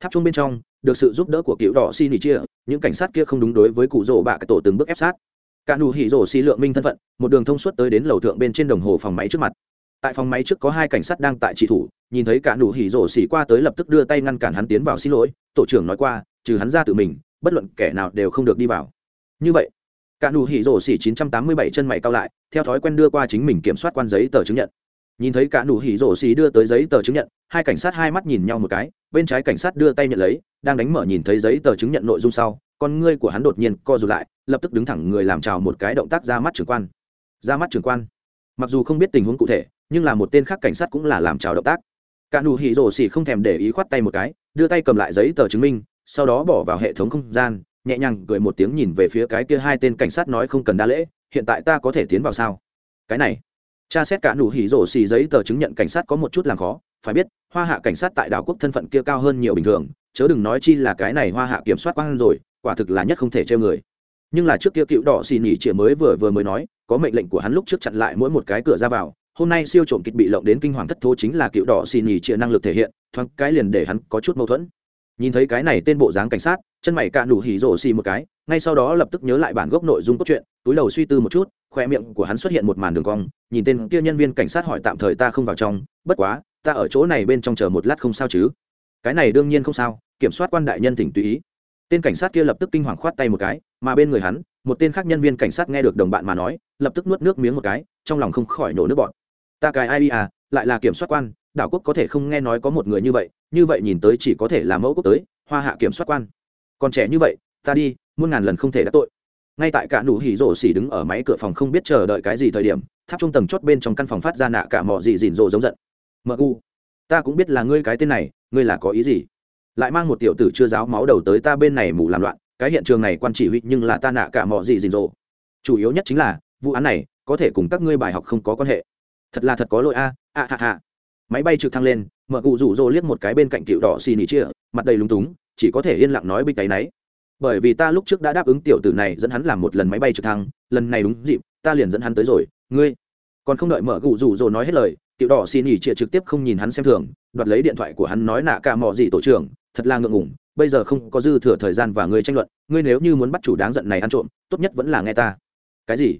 Tháp chung bên trong, được sự giúp đỡ của cựu đỏ xin chia, những cảnh sát kia không đúng đối với cụ rỗ bạ cái tổ từng bước ép sát. Cả nụ hỉ rổ xi lượng minh thân phận, một đường thông suốt tới đến lầu thượng bên trên đồng hồ phòng máy trước mặt tại phòng máy trước có hai cảnh sát đang tại trị thủ, nhìn thấy cả nụ hỉ rổ xỉ qua tới lập tức đưa tay ngăn cản hắn tiến vào xin lỗi, tổ trưởng nói qua, trừ hắn ra tự mình, bất luận kẻ nào đều không được đi vào. Như vậy, cả nụ hỉ rổ xỉ 987 chân mày cao lại, theo thói quen đưa qua chính mình kiểm soát quan giấy tờ chứng nhận. Nhìn thấy cả nụ hỉ rổ xỉ đưa tới giấy tờ chứng nhận, hai cảnh sát hai mắt nhìn nhau một cái, bên trái cảnh sát đưa tay nhận lấy, đang đánh mở nhìn thấy giấy tờ chứng nhận nội dung sau, con ngươi của hắn đột nhiên co rụt lại, lập tức đứng thẳng người làm chào một cái động tác ra mắt trưởng quan. Ra mắt trưởng quan mặc dù không biết tình huống cụ thể, nhưng là một tên khác cảnh sát cũng là làm trào động tác. Cả nụ hỉ rổ xỉ không thèm để ý khoát tay một cái, đưa tay cầm lại giấy tờ chứng minh, sau đó bỏ vào hệ thống không gian, nhẹ nhàng cười một tiếng nhìn về phía cái kia hai tên cảnh sát nói không cần đa lễ, hiện tại ta có thể tiến vào sao? Cái này, tra xét cả nụ hỉ rổ xì giấy tờ chứng nhận cảnh sát có một chút làm khó, phải biết, hoa hạ cảnh sát tại đảo quốc thân phận kia cao hơn nhiều bình thường, chớ đừng nói chi là cái này hoa hạ kiểm soát quan rồi, quả thực là nhất không thể treo người. Nhưng là trước kia cựu đỏ xì nhỉ chĩa mới vừa vừa mới nói có mệnh lệnh của hắn lúc trước chặn lại mỗi một cái cửa ra vào, hôm nay siêu trộm kịch bị lộng đến kinh hoàng thất thố chính là cựu đỏ xì nhì chịa năng lực thể hiện, thoáng cái liền để hắn có chút mâu thuẫn. Nhìn thấy cái này tên bộ dáng cảnh sát, chân mày cạn đủ hỉ rổ xì một cái, ngay sau đó lập tức nhớ lại bản gốc nội dung cốt truyện, túi đầu suy tư một chút, khoe miệng của hắn xuất hiện một màn đường cong, nhìn tên kia nhân viên cảnh sát hỏi tạm thời ta không vào trong, bất quá, ta ở chỗ này bên trong chờ một lát không sao chứ. Cái này đương nhiên không sao, kiểm soát quan đại nhân tỉnh tùy ý. Tên cảnh sát kia lập tức kinh hoàng khoát tay một cái, mà bên người hắn một tên khác nhân viên cảnh sát nghe được đồng bạn mà nói, lập tức nuốt nước miếng một cái, trong lòng không khỏi nổ nước bọt. Ta cài ai à lại là kiểm soát quan, đảo quốc có thể không nghe nói có một người như vậy như vậy nhìn tới chỉ có thể là mẫu quốc tới, hoa hạ kiểm soát quan. Còn trẻ như vậy, ta đi, muôn ngàn lần không thể đã tội. Ngay tại cả nụ hỉ rổ xỉ đứng ở máy cửa phòng không biết chờ đợi cái gì thời điểm, tháp trung tầng chót bên trong căn phòng phát ra nạ cả mọ gì dịn rộ giống giận. Mợ u ta cũng biết là ngươi cái tên này, ngươi là có ý gì? Lại mang một tiểu tử chưa giáo máu đầu tới ta bên này mù làm loạn cái hiện trường này quan chỉ huy nhưng là ta nạ cả mọi gì rình rộ chủ yếu nhất chính là, vụ án này có thể cùng các ngươi bài học không có quan hệ. Thật là thật có lỗi a a hạ hạ máy bay trực thăng lên, mở cụ rủ rỗ liếc một cái bên cạnh cựu đỏ xì nỉ chia, mặt đầy lúng túng, chỉ có thể yên lặng nói bịch tay náy. Bởi vì ta lúc trước đã đáp ứng tiểu tử này dẫn hắn làm một lần máy bay trực thăng, lần này đúng dịp, ta liền dẫn hắn tới rồi, ngươi. Còn không đợi mở gụ rủ rồi nói hết lời, tiểu đỏ xin ỉ chia trực tiếp không nhìn hắn xem thường, đoạt lấy điện thoại của hắn nói nạ cả mò gì tổ trưởng, thật là ngượng ngủng bây giờ không có dư thừa thời gian và ngươi tranh luận, ngươi nếu như muốn bắt chủ đáng giận này ăn trộm, tốt nhất vẫn là nghe ta. Cái gì?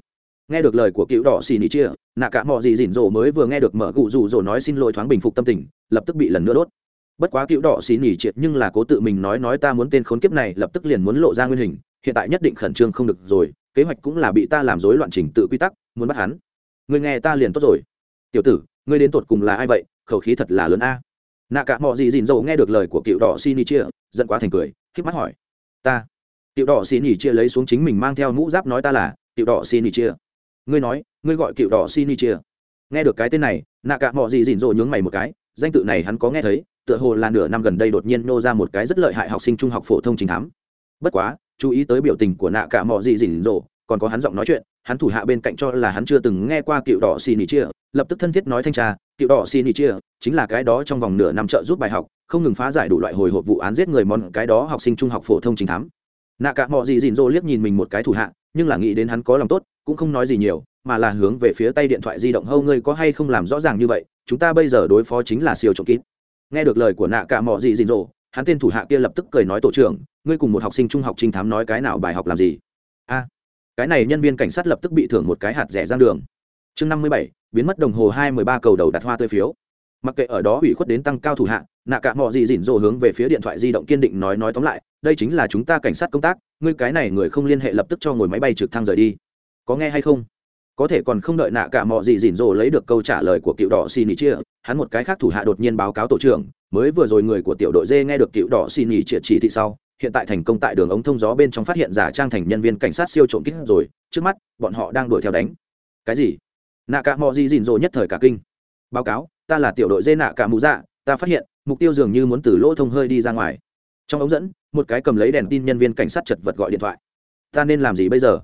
Nghe được lời của cựu đỏ xì nỉ chia, nạ cả mọi gì dỉn dỗ mới vừa nghe được mở cụ rủ rồ nói xin lỗi thoáng bình phục tâm tình, lập tức bị lần nữa đốt. Bất quá cựu đỏ xì nỉ triệt nhưng là cố tự mình nói nói ta muốn tên khốn kiếp này, lập tức liền muốn lộ ra nguyên hình, hiện tại nhất định khẩn trương không được rồi, kế hoạch cũng là bị ta làm rối loạn trình tự quy tắc, muốn bắt hắn. Ngươi nghe ta liền tốt rồi. Tiểu tử, ngươi đến tột cùng là ai vậy? Khẩu khí thật là lớn a nạ cả mọi gì dìn dầu nghe được lời của cựu đỏ xin ý chia, giận quá thành cười híp mắt hỏi, ta? Cựu đỏ xin ý chia lấy xuống chính mình mang theo mũ giáp nói ta là cựu đỏ xin ý chia. Ngươi nói, ngươi gọi cựu đỏ xin ý chia. Nghe được cái tên này, nạ cả mọi gì dìn dầu nhướng mày một cái, danh tự này hắn có nghe thấy, tựa hồ là nửa năm gần đây đột nhiên nô ra một cái rất lợi hại học sinh trung học phổ thông chính thám. Bất quá, chú ý tới biểu tình của nạ cả mọi gì dìn dầu, còn có hắn giọng nói chuyện, hắn thủ hạ bên cạnh cho là hắn chưa từng nghe qua cựu đỏ xin ý chia, lập tức thân thiết nói thanh tra tiểu đỏ xin ý chia, chính là cái đó trong vòng nửa năm trợ giúp bài học, không ngừng phá giải đủ loại hồi hộp vụ án giết người món cái đó học sinh trung học phổ thông chính thám. Nạ cả mọi gì dìn dô liếc nhìn mình một cái thủ hạ, nhưng là nghĩ đến hắn có lòng tốt, cũng không nói gì nhiều, mà là hướng về phía tay điện thoại di động, hâu, ngươi có hay không làm rõ ràng như vậy? Chúng ta bây giờ đối phó chính là siêu trộm kín nghe được lời của nạ cả mọi gì dìn dô hắn tên thủ hạ kia lập tức cười nói, tổ trưởng, ngươi cùng một học sinh trung học trinh thám nói cái nào bài học làm gì? A, cái này nhân viên cảnh sát lập tức bị thưởng một cái hạt rẻ ra đường. Chương năm mươi bảy biến mất đồng hồ hai mười ba cầu đầu đặt hoa tươi phiếu. Mặc kệ ở đó ủy khuất đến tăng cao thủ hạ, nạ cả mọ gì rỉn rồ hướng về phía điện thoại di động kiên định nói nói tóm lại, đây chính là chúng ta cảnh sát công tác, ngươi cái này người không liên hệ lập tức cho ngồi máy bay trực thăng rời đi. Có nghe hay không? Có thể còn không đợi nạ cả mọ gì rỉn rồ lấy được câu trả lời của cựu đỏ xin nghỉ chia, hắn một cái khác thủ hạ đột nhiên báo cáo tổ trưởng, mới vừa rồi người của tiểu đội dê nghe được cựu đỏ xin nghỉ chia chỉ thị sau, hiện tại thành công tại đường ống thông gió bên trong phát hiện giả trang thành nhân viên cảnh sát siêu trộm kích rồi, trước mắt, bọn họ đang đuổi theo đánh. Cái gì? nạ cả mò gì dìn dỗ nhất thời cả kinh. Báo cáo, ta là tiểu đội dê nạ cả mù dạ ta phát hiện, mục tiêu dường như muốn từ lỗ thông hơi đi ra ngoài. Trong ống dẫn, một cái cầm lấy đèn tin nhân viên cảnh sát chật vật gọi điện thoại. Ta nên làm gì bây giờ?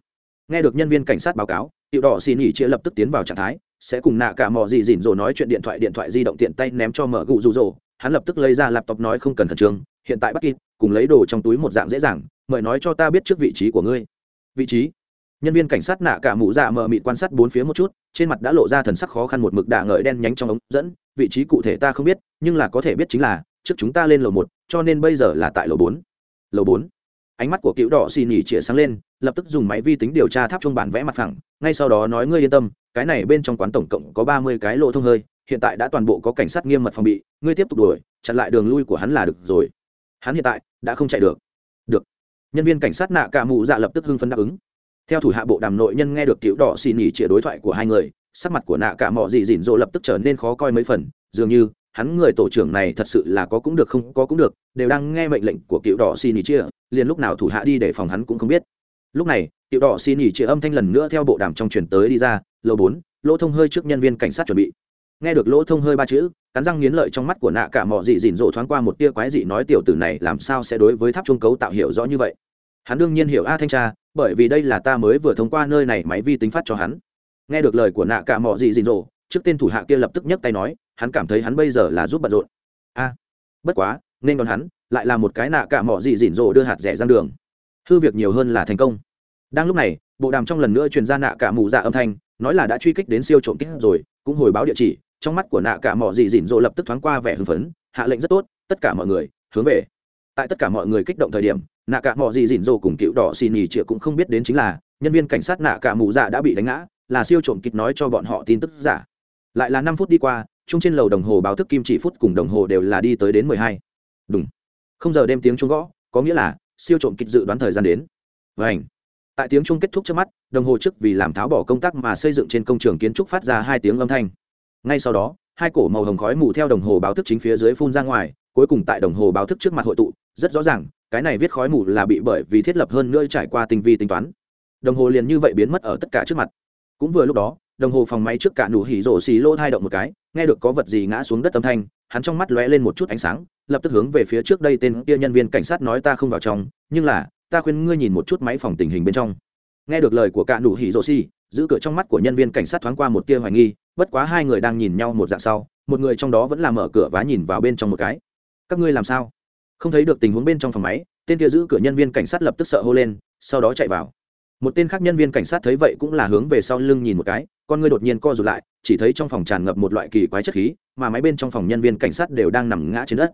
Nghe được nhân viên cảnh sát báo cáo, tiểu đỏ xin nghỉ chia lập tức tiến vào trạng thái, sẽ cùng nạ cả mò gì dìn dỗ nói chuyện điện thoại điện thoại di động tiện tay ném cho mở gụ rụ rỗ. Hắn lập tức lấy ra laptop nói không cần khẩn trương, hiện tại bắt kịp, cùng lấy đồ trong túi một dạng dễ dàng, mời nói cho ta biết trước vị trí của ngươi. Vị trí? Nhân viên cảnh sát nạ cả mũ dạ mờ mịt quan sát bốn phía một chút trên mặt đã lộ ra thần sắc khó khăn một mực đạ ngợi đen nhánh trong ống dẫn, vị trí cụ thể ta không biết, nhưng là có thể biết chính là, trước chúng ta lên lầu một, cho nên bây giờ là tại lầu bốn. Lầu bốn. Ánh mắt của cựu đỏ xì nhỉ chĩa sáng lên, lập tức dùng máy vi tính điều tra tháp chung bản vẽ mặt phẳng, ngay sau đó nói ngươi yên tâm, cái này bên trong quán tổng cộng có ba mươi cái lộ thông hơi, hiện tại đã toàn bộ có cảnh sát nghiêm mật phòng bị, ngươi tiếp tục đuổi, chặn lại đường lui của hắn là được rồi. Hắn hiện tại đã không chạy được. Được. Nhân viên cảnh sát nạ cả mụ dạ lập tức hưng phấn đáp ứng theo thủ hạ bộ đàm nội nhân nghe được tiểu đỏ xì nhỉ chĩa đối thoại của hai người, sắc mặt của nạ cả mọ dị dịn dỗ lập tức trở nên khó coi mấy phần, dường như, hắn người tổ trưởng này thật sự là có cũng được không có cũng được, đều đang nghe mệnh lệnh của cựu đỏ xì nhì chia liền lúc nào thủ hạ đi để phòng hắn cũng không biết. Lúc này cựu đỏ xì nhì chia âm thanh lần nữa theo bộ đàm trong truyền tới đi ra, Lô bốn lỗ thông hơi trước nhân viên cảnh sát chuẩn bị. Nghe được lỗ thông hơi ba chữ, cắn răng nghiến lợi trong mắt của nạ cả mọ dị dịn dỗ thoáng qua một tia quái dị nói tiểu tử này làm sao sẽ đối với tháp trung cấu tạo hiệu rõ như vậy hắn đương nhiên hiểu a thanh tra, bởi vì đây là ta mới vừa thông qua nơi này máy vi tính phát cho hắn. Nghe được lời của nạ cả mỏ gì dịn rộ trước tên thủ hạ kia lập tức nhấc tay nói, hắn cảm thấy hắn bây giờ là giúp bận rộn. A, bất quá, nên còn hắn, lại là một cái nạ cả mỏ gì dịn rộ đưa hạt rẻ ra đường. Thư việc nhiều hơn là thành công. Đang lúc này, bộ đàm trong lần nữa truyền ra nạ cả mù dạ âm thanh, nói là đã truy kích đến siêu trộm kích rồi, cũng hồi báo địa chỉ, trong mắt của nạ cả mỏ gì dịn rộ lập tức thoáng qua vẻ hưng phấn, hạ lệnh rất tốt, tất cả mọi người, hướng về tại tất cả mọi người kích động thời điểm, nạ cả mọi gì dỉn rồ cùng cựu đỏ xì nhì chĩa cũng không biết đến chính là, nhân viên cảnh sát nạ cả mù dạ đã bị đánh ngã, là siêu trộm kịch nói cho bọn họ tin tức giả. Lại là năm phút đi qua, chung trên lầu đồng hồ báo thức kim chỉ phút cùng đồng hồ đều là đi tới đến mười hai. Đúng không giờ đêm tiếng chung gõ, có nghĩa là siêu trộm kịch dự đoán thời gian đến. Vảnh tại tiếng chung kết thúc trước mắt, đồng hồ trước vì làm tháo bỏ công tác mà xây dựng trên công trường kiến trúc phát ra hai tiếng âm thanh. Ngay sau đó, hai cổ màu hồng khói mù theo đồng hồ báo thức chính phía dưới phun ra ngoài, cuối cùng tại đồng hồ báo thức trước mặt hội tụ rất rõ ràng, cái này viết khói mù là bị bởi vì thiết lập hơn nữa trải qua tinh vi tính toán. Đồng hồ liền như vậy biến mất ở tất cả trước mặt. Cũng vừa lúc đó, đồng hồ phòng máy trước cả nụ hỉ rổ xì lỗ thai động một cái, nghe được có vật gì ngã xuống đất âm thanh, hắn trong mắt lóe lên một chút ánh sáng, lập tức hướng về phía trước đây tên kia nhân viên cảnh sát nói ta không vào trong, nhưng là, ta khuyên ngươi nhìn một chút máy phòng tình hình bên trong. Nghe được lời của cả nụ hỉ rổ xì, giữ cửa trong mắt của nhân viên cảnh sát thoáng qua một tia hoài nghi, bất quá hai người đang nhìn nhau một dạng sau, một người trong đó vẫn là mở cửa và nhìn vào bên trong một cái. Các ngươi làm sao? không thấy được tình huống bên trong phòng máy, tên kia giữ cửa nhân viên cảnh sát lập tức sợ hô lên, sau đó chạy vào. Một tên khác nhân viên cảnh sát thấy vậy cũng là hướng về sau lưng nhìn một cái, con ngươi đột nhiên co rụt lại, chỉ thấy trong phòng tràn ngập một loại kỳ quái chất khí, mà máy bên trong phòng nhân viên cảnh sát đều đang nằm ngã trên đất.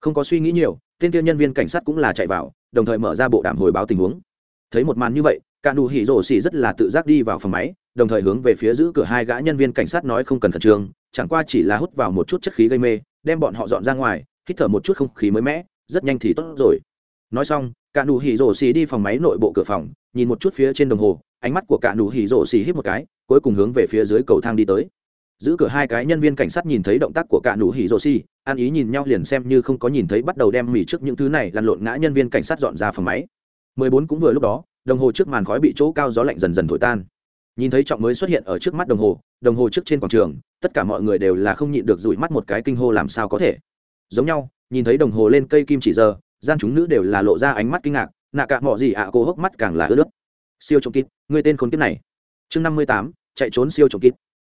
Không có suy nghĩ nhiều, tên kia nhân viên cảnh sát cũng là chạy vào, đồng thời mở ra bộ đàm hồi báo tình huống. Thấy một màn như vậy, cả nụ hỉ rổ xỉ rất là tự giác đi vào phòng máy, đồng thời hướng về phía giữ cửa hai gã nhân viên cảnh sát nói không cần khẩn trương, chẳng qua chỉ là hút vào một chút chất khí gây mê, đem bọn họ dọn ra ngoài, hít thở một chút không khí mới mẻ rất nhanh thì tốt rồi. Nói xong, cả nụ hỉ rổ xì đi phòng máy nội bộ cửa phòng, nhìn một chút phía trên đồng hồ, ánh mắt của cả nụ hỉ rổ xì hít một cái, cuối cùng hướng về phía dưới cầu thang đi tới. Giữ cửa hai cái nhân viên cảnh sát nhìn thấy động tác của cả nụ hỉ rổ xì, ăn ý nhìn nhau liền xem như không có nhìn thấy bắt đầu đem mì trước những thứ này lăn lộn ngã nhân viên cảnh sát dọn ra phòng máy. Mười bốn cũng vừa lúc đó, đồng hồ trước màn khói bị chỗ cao gió lạnh dần dần thổi tan. Nhìn thấy trọng mới xuất hiện ở trước mắt đồng hồ đồng hồ trước trên quảng trường, tất cả mọi người đều là không nhịn được dụi mắt một cái kinh hô làm sao có thể. Giống nhau nhìn thấy đồng hồ lên cây kim chỉ giờ, gian chúng nữ đều là lộ ra ánh mắt kinh ngạc, nạ cả mọi gì ạ, cô hốc mắt càng là ướt nước siêu trộm kít, người tên khốn kiếp này. Chương năm mươi tám, chạy trốn siêu trộm kít.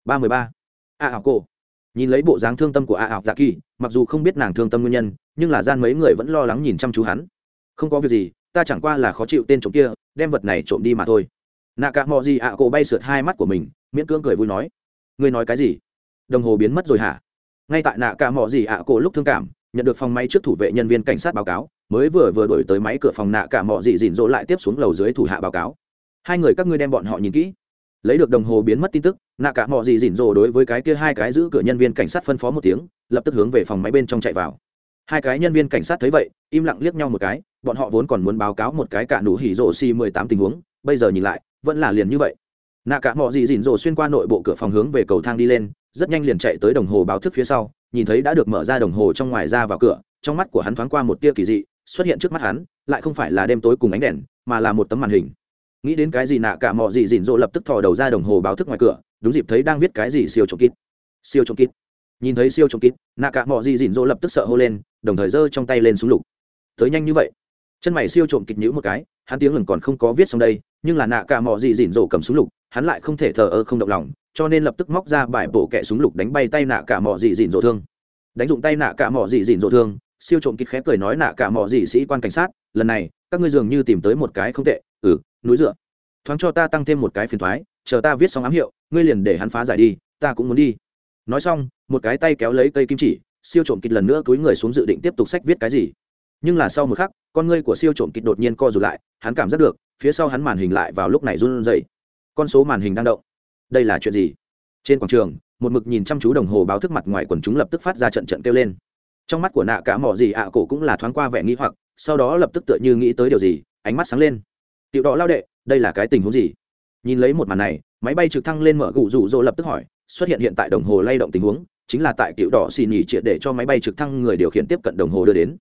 ba mươi ba. Ạ ảo cô nhìn lấy bộ dáng thương tâm của ạ ảo dạ kỳ, mặc dù không biết nàng thương tâm nguyên nhân, nhưng là gian mấy người vẫn lo lắng nhìn chăm chú hắn. Không có việc gì, ta chẳng qua là khó chịu tên trộm kia, đem vật này trộm đi mà thôi. Nạ cả mọi gì ạ, cô bay sượt hai mắt của mình, miễn cưỡng cười vui nói. Ngươi nói cái gì? Đồng hồ biến mất rồi hả? Ngay tại nạ cả mọi gì ạ, cô lúc thương cảm nhận được phòng máy trước thủ vệ nhân viên cảnh sát báo cáo, mới vừa vừa đổi tới máy cửa phòng nạ cả mọi dị dịn dỗ lại tiếp xuống lầu dưới thủ hạ báo cáo. Hai người các ngươi đem bọn họ nhìn kỹ. Lấy được đồng hồ biến mất tin tức, nạ cả mọi dị dịn dỗ đối với cái kia hai cái giữ cửa nhân viên cảnh sát phân phó một tiếng, lập tức hướng về phòng máy bên trong chạy vào. Hai cái nhân viên cảnh sát thấy vậy, im lặng liếc nhau một cái, bọn họ vốn còn muốn báo cáo một cái cả nụ hỉ rộ xì mười tám tình huống, bây giờ nhìn lại, vẫn là liền như vậy. Nạ cả mọi dị dịn dỗ xuyên qua nội bộ cửa phòng hướng về cầu thang đi lên rất nhanh liền chạy tới đồng hồ báo thức phía sau, nhìn thấy đã được mở ra đồng hồ trong ngoài ra vào cửa, trong mắt của hắn thoáng qua một tia kỳ dị, xuất hiện trước mắt hắn, lại không phải là đêm tối cùng ánh đèn, mà là một tấm màn hình. Nghĩ đến cái gì nạ cả mọi gì dịn dỗ lập tức thò đầu ra đồng hồ báo thức ngoài cửa, đúng dịp thấy đang viết cái gì siêu trộm kít. Siêu trộm kít. Nhìn thấy siêu trộm kít, nạ cả mọi gì dịn dỗ lập tức sợ hô lên, đồng thời giơ trong tay lên súng lục. Tới nhanh như vậy. Chân mày siêu trộm kịch nhữ một cái, hắn tiếng lừng còn không có viết xong đây nhưng là nạ cả mọ gì dỉn rổ cầm súng lục, hắn lại không thể thờ ơ không động lòng, cho nên lập tức móc ra bài bổ kẹ súng lục đánh bay tay nạ cả mọ gì dỉn rổ thương. Đánh dụng tay nạ cả mọ gì dỉn rổ thương, siêu trộm kịch khẽ cười nói nạ cả mọ gì sĩ quan cảnh sát, lần này, các ngươi dường như tìm tới một cái không tệ ừ núi dựa. Thoáng cho ta tăng thêm một cái phiền thoái, chờ ta viết xong ám hiệu, ngươi liền để hắn phá giải đi, ta cũng muốn đi. Nói xong, một cái tay kéo lấy cây kim chỉ, siêu trộm kịch lần nữa cúi người xuống dự định tiếp tục sách viết cái gì. Nhưng là sau một khắc con ngươi của siêu trộm kịch đột nhiên co rụt lại, hắn cảm giác được, phía sau hắn màn hình lại vào lúc này run rẩy. Con số màn hình đang động. Đây là chuyện gì? Trên quảng trường, một mực nhìn chăm chú đồng hồ báo thức mặt ngoài quần chúng lập tức phát ra trận trận kêu lên. Trong mắt của nạ cả mỏ gì ạ, cổ cũng là thoáng qua vẻ nghĩ hoặc, sau đó lập tức tựa như nghĩ tới điều gì, ánh mắt sáng lên. Tiểu đỏ lao đệ, đây là cái tình huống gì? Nhìn lấy một màn này, máy bay trực thăng lên mở gụ rụ rỗ lập tức hỏi, xuất hiện hiện tại đồng hồ lay động tình huống, chính là tại tiểu đỏ xì nhỉ triệt để cho máy bay trực thăng người điều khiển tiếp cận đồng hồ đưa đến.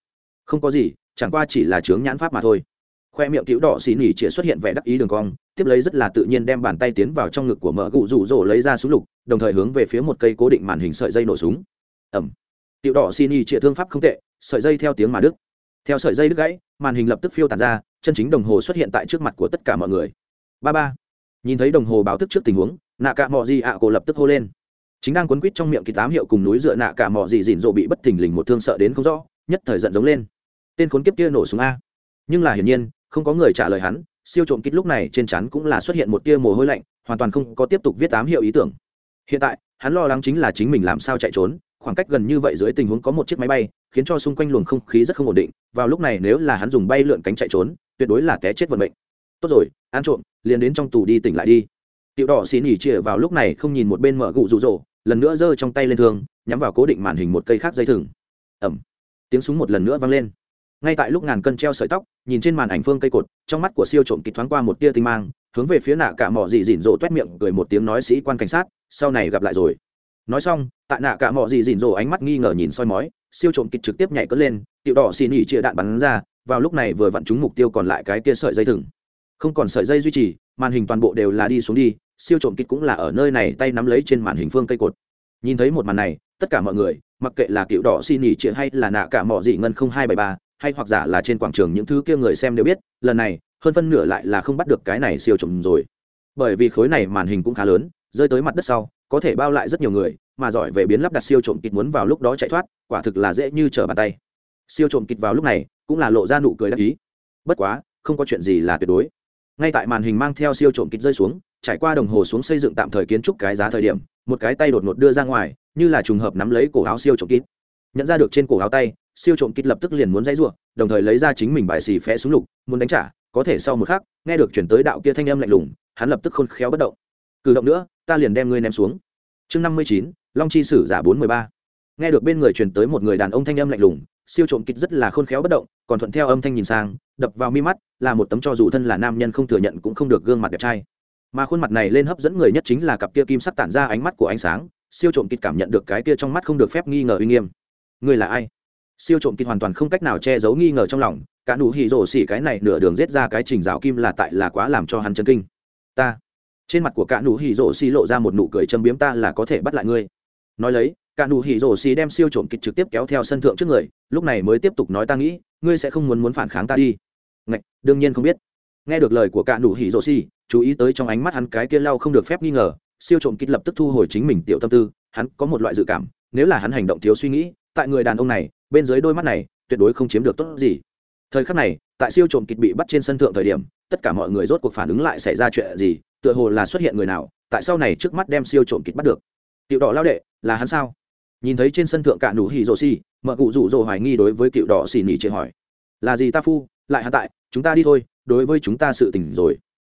Không có gì chẳng qua chỉ là chướng nhãn pháp mà thôi. Khoe miệng cứu đỏ xì nỉ chĩa xuất hiện vẻ đắc ý đường cong tiếp lấy rất là tự nhiên đem bàn tay tiến vào trong ngực của Mở cụ Dụ Dụ lấy ra súng lục đồng thời hướng về phía một cây cố định màn hình sợi dây nổ súng. Ầm! tiểu đỏ xì nỉ chĩa thương pháp không tệ sợi dây theo tiếng mà đứt, theo sợi dây đứt gãy màn hình lập tức phiêu tàn ra chân chính đồng hồ xuất hiện tại trước mặt của tất cả mọi người. Ba ba. Nhìn thấy đồng hồ báo thức trước tình huống nạ cạ mò gì ạ cổ lập tức hô lên. Chính đang quấn quýt trong miệng kỳ tám hiệu cùng núi dựa nạ cạ mò gì dỉn rộ bị bất thình lình một thương sợ đến không rõ nhất thời giận giống lên tên khốn kiếp kia nổ súng a. Nhưng là hiển nhiên, không có người trả lời hắn, siêu trộm kít lúc này trên chắn cũng là xuất hiện một tia mồ hôi lạnh, hoàn toàn không có tiếp tục viết tám hiệu ý tưởng. Hiện tại, hắn lo lắng chính là chính mình làm sao chạy trốn, khoảng cách gần như vậy dưới tình huống có một chiếc máy bay, khiến cho xung quanh luồng không khí rất không ổn định, vào lúc này nếu là hắn dùng bay lượn cánh chạy trốn, tuyệt đối là té chết vận mệnh. Tốt rồi, ăn trộm, liền đến trong tù đi tỉnh lại đi. Tiểu đỏ xì nỉ chĩa vào lúc này không nhìn một bên mở gụ rụ rỗ, lần nữa giơ trong tay lên thương, nhắm vào cố định màn hình một cây khác dây thừng. Ẩm tiếng súng một lần nữa vang lên ngay tại lúc ngàn cân treo sợi tóc, nhìn trên màn ảnh phương cây cột, trong mắt của siêu trộm kịch thoáng qua một tia tinh mang, hướng về phía nạ cả mỏ dị dỉn rộ t u é t miệng cười một tiếng nói sĩ quan cảnh sát, sau này gặp lại rồi. Nói xong, tại nạ cả mỏ dị dỉn rộ ánh mắt nghi ngờ nhìn soi mói, siêu trộm kịch trực tiếp nhảy cất lên, tiểu đỏ xì nỉ chĩa đạn bắn ra, vào lúc này vừa vặn trúng mục tiêu còn lại cái tia sợi dây thừng. Không còn sợi dây duy trì, màn hình toàn bộ đều là đi xuống đi, siêu trộm kịch cũng là ở nơi này tay nắm lấy trên màn hình phương cây cột. Nhìn thấy một màn này, tất cả mọi người, mặc kệ là cựu đỏ xin nỉ chĩa hay là nạ cả mỏ dị ngân không hai bảy ba hay hoặc giả là trên quảng trường những thứ kia người xem đều biết, lần này, hơn phân nửa lại là không bắt được cái này siêu trộm rồi. Bởi vì khối này màn hình cũng khá lớn, rơi tới mặt đất sau, có thể bao lại rất nhiều người, mà giỏi về biến lắp đặt siêu trộm kịch muốn vào lúc đó chạy thoát, quả thực là dễ như trở bàn tay. Siêu trộm kịch vào lúc này, cũng là lộ ra nụ cười đắc ý. Bất quá, không có chuyện gì là tuyệt đối. Ngay tại màn hình mang theo siêu trộm kịch rơi xuống, trải qua đồng hồ xuống xây dựng tạm thời kiến trúc cái giá thời điểm, một cái tay đột ngột đưa ra ngoài, như là trùng hợp nắm lấy cổ áo siêu trộm kịch nhận ra được trên cổ áo tay siêu trộm kít lập tức liền muốn dãy rủa, đồng thời lấy ra chính mình bài xì phé xuống lục, muốn đánh trả, có thể sau một khắc, nghe được chuyển tới đạo kia thanh âm lạnh lùng, hắn lập tức khôn khéo bất động. Cử động nữa, ta liền đem ngươi ném xuống. Chương năm mươi chín, Long chi sử giả bốn ba. Nghe được bên người truyền tới một người đàn ông thanh âm lạnh lùng, siêu trộm kít rất là khôn khéo bất động, còn thuận theo âm thanh nhìn sang, đập vào mi mắt, là một tấm cho dù thân là nam nhân không thừa nhận cũng không được gương mặt đẹp trai. Mà khuôn mặt này lên hấp dẫn người nhất chính là cặp kia kim sắc tản ra ánh mắt của ánh sáng, siêu trộm kít cảm nhận được cái kia trong mắt không được phép nghi ngờ uy nghiêm. Ngươi là ai? siêu trộm kịch hoàn toàn không cách nào che giấu nghi ngờ trong lòng, cả nụ hỉ rổ xỉ cái này nửa đường rết ra cái trình rào kim là tại là quá làm cho hắn chân kinh. Ta, trên mặt của cả nụ hỉ rổ xỉ lộ ra một nụ cười châm biếm ta là có thể bắt lại ngươi. Nói lấy, cả nụ hỉ rổ xỉ đem siêu trộm kịch trực tiếp kéo theo sân thượng trước người, lúc này mới tiếp tục nói ta nghĩ, ngươi sẽ không muốn muốn phản kháng ta đi. Ngạch, đương nhiên không biết. Nghe được lời của cả nụ hỉ rổ xỉ, chú ý tới trong ánh mắt hắn cái kia lau không được phép nghi ngờ, siêu trộm kịch lập tức thu hồi chính mình tiểu tâm tư, hắn có một loại dự cảm, nếu là hắn hành động thiếu suy nghĩ, tại người đàn ông này bên dưới đôi mắt này tuyệt đối không chiếm được tốt gì. Thời khắc này, tại siêu trộm kịch bị bắt trên sân thượng thời điểm, tất cả mọi người rốt cuộc phản ứng lại xảy ra chuyện gì, tựa hồ là xuất hiện người nào, tại sau này trước mắt đem siêu trộm kịch bắt được. Tiểu đỏ lao đệ, là hắn sao? Nhìn thấy trên sân thượng cả nụ hỉ rồ xì, mợ cụ rủ rồ hoài nghi đối với tiểu đỏ xì nỉ chệ hỏi. Là gì ta phu? Lại hắn tại, chúng ta đi thôi, đối với chúng ta sự tỉnh rồi.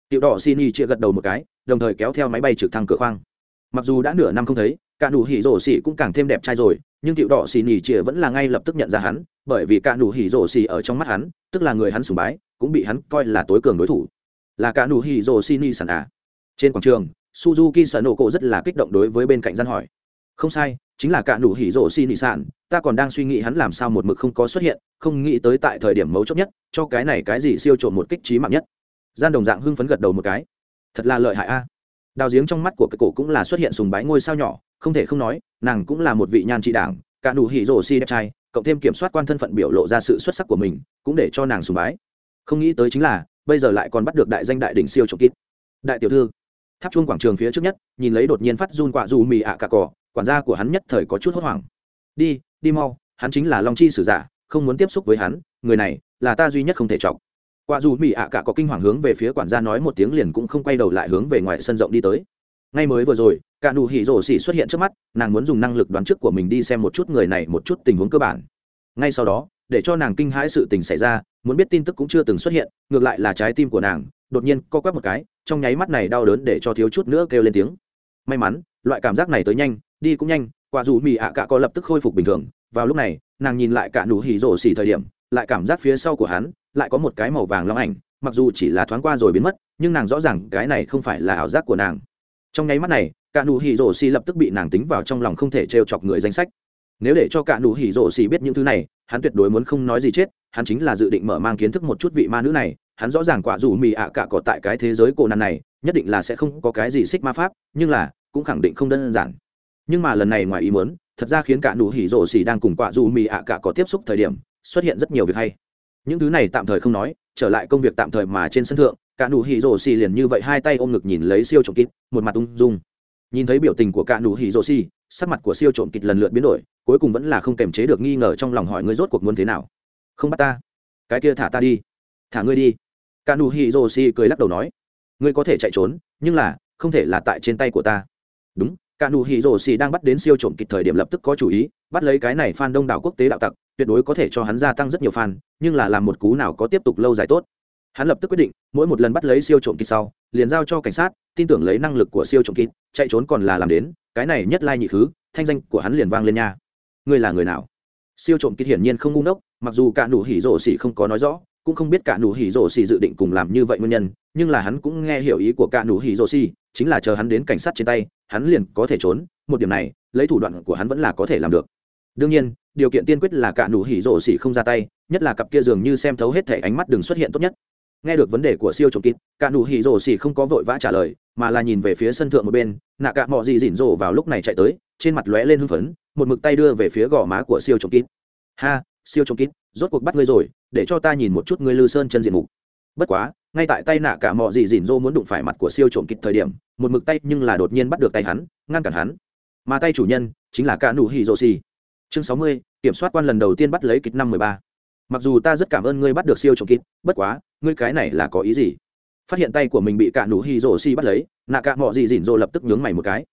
Tiểu đỏ xì nỉ chệ gật đầu một cái, đồng thời kéo theo máy bay trực thăng cửa khoang. Mặc dù đã nửa năm không thấy, cả nụ hỉ rồ xì cũng càng thêm đẹp trai rồi nhưng tiểu đỏ xì nỉ chĩa vẫn là ngay lập tức nhận ra hắn, bởi vì cả nụ hỉ rổ xì ở trong mắt hắn, tức là người hắn sùng bái, cũng bị hắn coi là tối cường đối thủ. Là cả nụ hỉ rổ xì nỉ sàn à. Trên quảng trường, suzuki sở nổ cổ rất là kích động đối với bên cạnh gian hỏi. Không sai, chính là cả nụ hỉ rổ xì nỉ sàn ta còn đang suy nghĩ hắn làm sao một mực không có xuất hiện, không nghĩ tới tại thời điểm mấu chốt nhất, cho cái này cái gì siêu trộn một kích trí mạng nhất. Gian đồng dạng hưng phấn gật đầu một cái. Thật là lợi hại a đào giếng trong mắt của cái cổ cũng là xuất hiện sùng bái ngôi sao nhỏ, không thể không nói, nàng cũng là một vị nhan trị đảng, cả đủ hỉ rổ si đẹp trai, cộng thêm kiểm soát quan thân phận biểu lộ ra sự xuất sắc của mình, cũng để cho nàng sùng bái. Không nghĩ tới chính là, bây giờ lại còn bắt được đại danh đại đỉnh siêu trộm kít. Đại tiểu thư, tháp chuông quảng trường phía trước nhất, nhìn lấy đột nhiên phát run quạ dù mì ạ à cả cỏ, quản gia của hắn nhất thời có chút hốt hoảng. Đi đi mau, hắn chính là long chi sử giả, không muốn tiếp xúc với hắn, người này là ta duy nhất không thể chọc quả dù mỹ ạ cả có kinh hoàng hướng về phía quản gia nói một tiếng liền cũng không quay đầu lại hướng về ngoài sân rộng đi tới. Ngay mới vừa rồi, cả nụ hỉ rổ xỉ xuất hiện trước mắt, nàng muốn dùng năng lực đoán trước của mình đi xem một chút người này một chút tình huống cơ bản. Ngay sau đó, để cho nàng kinh hãi sự tình xảy ra, muốn biết tin tức cũng chưa từng xuất hiện, ngược lại là trái tim của nàng, đột nhiên co quắp một cái, trong nháy mắt này đau đớn để cho thiếu chút nữa kêu lên tiếng. May mắn, loại cảm giác này tới nhanh, đi cũng nhanh, quả dù mỹ ạ cả có lập tức khôi phục bình thường. Vào lúc này, nàng nhìn lại cả nụ hỉ rổ xỉ thời điểm lại cảm giác phía sau của hắn lại có một cái màu vàng long ảnh, mặc dù chỉ là thoáng qua rồi biến mất, nhưng nàng rõ ràng cái này không phải là ảo giác của nàng. Trong nháy mắt này, cả nụ hỉ rổ xì lập tức bị nàng tính vào trong lòng không thể t chọc người danh sách. Nếu để cho cả nụ hỉ rổ xì biết những thứ này, hắn tuyệt đối muốn không nói gì chết, hắn chính là dự định mở mang kiến thức một chút vị ma nữ này, hắn rõ ràng quả dù mì ạ à cả cỏ tại cái thế giới cổ nạn này, nhất định là sẽ không có cái gì xích ma pháp, nhưng là, cũng khẳng định không đơn giản. Nhưng mà lần này ngoài ý muốn, thật ra khiến cả nụ hỉ rổ xì đang cùng quả dù mì ạ à cả có tiếp xúc thời điểm xuất hiện rất nhiều việc hay. Những thứ này tạm thời không nói, trở lại công việc tạm thời mà trên sân thượng cả nụ hỉ rổ xì liền như vậy hai tay ôm ngực nhìn lấy siêu trộm kịt một mặt ung dung. Nhìn thấy biểu tình của cả nụ hỉ rổ xì sắc mặt của siêu trộm kịt lần lượt biến đổi, cuối cùng vẫn là không kềm chế được nghi ngờ trong lòng hỏi ngươi rốt cuộc muốn thế nào. Không bắt ta. Cái kia thả ta đi. Thả ngươi đi. Cả nụ hỉ rổ xì cười lắc đầu nói. Ngươi có thể chạy trốn, nhưng là, không thể là tại trên tay của ta. Đúng cả nụ hỉ rổ xì đang bắt đến siêu trộm kịt thời điểm lập tức có chủ ý, bắt lấy cái này phan đông đảo quốc tế đạo tặc tuyệt đối có thể cho hắn gia tăng rất nhiều fan, nhưng là làm một cú nào có tiếp tục lâu dài tốt. Hắn lập tức quyết định, mỗi một lần bắt lấy siêu trộm kia sau, liền giao cho cảnh sát, tin tưởng lấy năng lực của siêu trộm kia chạy trốn còn là làm đến, cái này nhất lai nhị thứ, thanh danh của hắn liền vang lên nha. Ngươi là người nào? Siêu trộm kia hiển nhiên không ngu ngốc, mặc dù cả nụ hỉ rồ xỉ không có nói rõ, cũng không biết cả nụ hỉ rồ xỉ dự định cùng làm như vậy nguyên nhân, nhưng là hắn cũng nghe hiểu ý của cả nụ hỉ rồ xỉ, chính là chờ hắn đến cảnh sát trên tay, hắn liền có thể trốn, một điểm này, lấy thủ đoạn của hắn vẫn là có thể làm được đương nhiên, điều kiện tiên quyết là cả nụ hỉ rộ xỉ không ra tay, nhất là cặp kia dường như xem thấu hết thể ánh mắt đừng xuất hiện tốt nhất. Nghe được vấn đề của siêu trộm kín cả nụ hỉ rồ xỉ không có vội vã trả lời, mà là nhìn về phía sân thượng một bên, nạ cả mọi gì rỉn rồ vào lúc này chạy tới, trên mặt lóe lên hưng phấn, một mực tay đưa về phía gò má của siêu trộm kín ha, siêu trộm kín rốt cuộc bắt ngươi rồi, để cho ta nhìn một chút ngươi lư sơn chân diện mục. Bất quá, ngay tại tay nạ cả mọi gì rỉn rồ muốn đụng phải mặt của siêu trộm kín thời điểm, một mực tay nhưng là đột nhiên bắt được tay hắn, ngăn cản hắn. Mà tay chủ nhân chính là cả nụ hỉ rồ xỉ chương sáu mươi, kiểm soát quan lần đầu tiên bắt lấy kịch năm mười ba. Mặc dù ta rất cảm ơn ngươi bắt được siêu trộm kịch bất quá, ngươi cái này là có ý gì? Phát hiện tay của mình bị cả nụ hi rổ si bắt lấy, nạ cả mọi gì dỉn rộ lập tức nhướng mày một cái.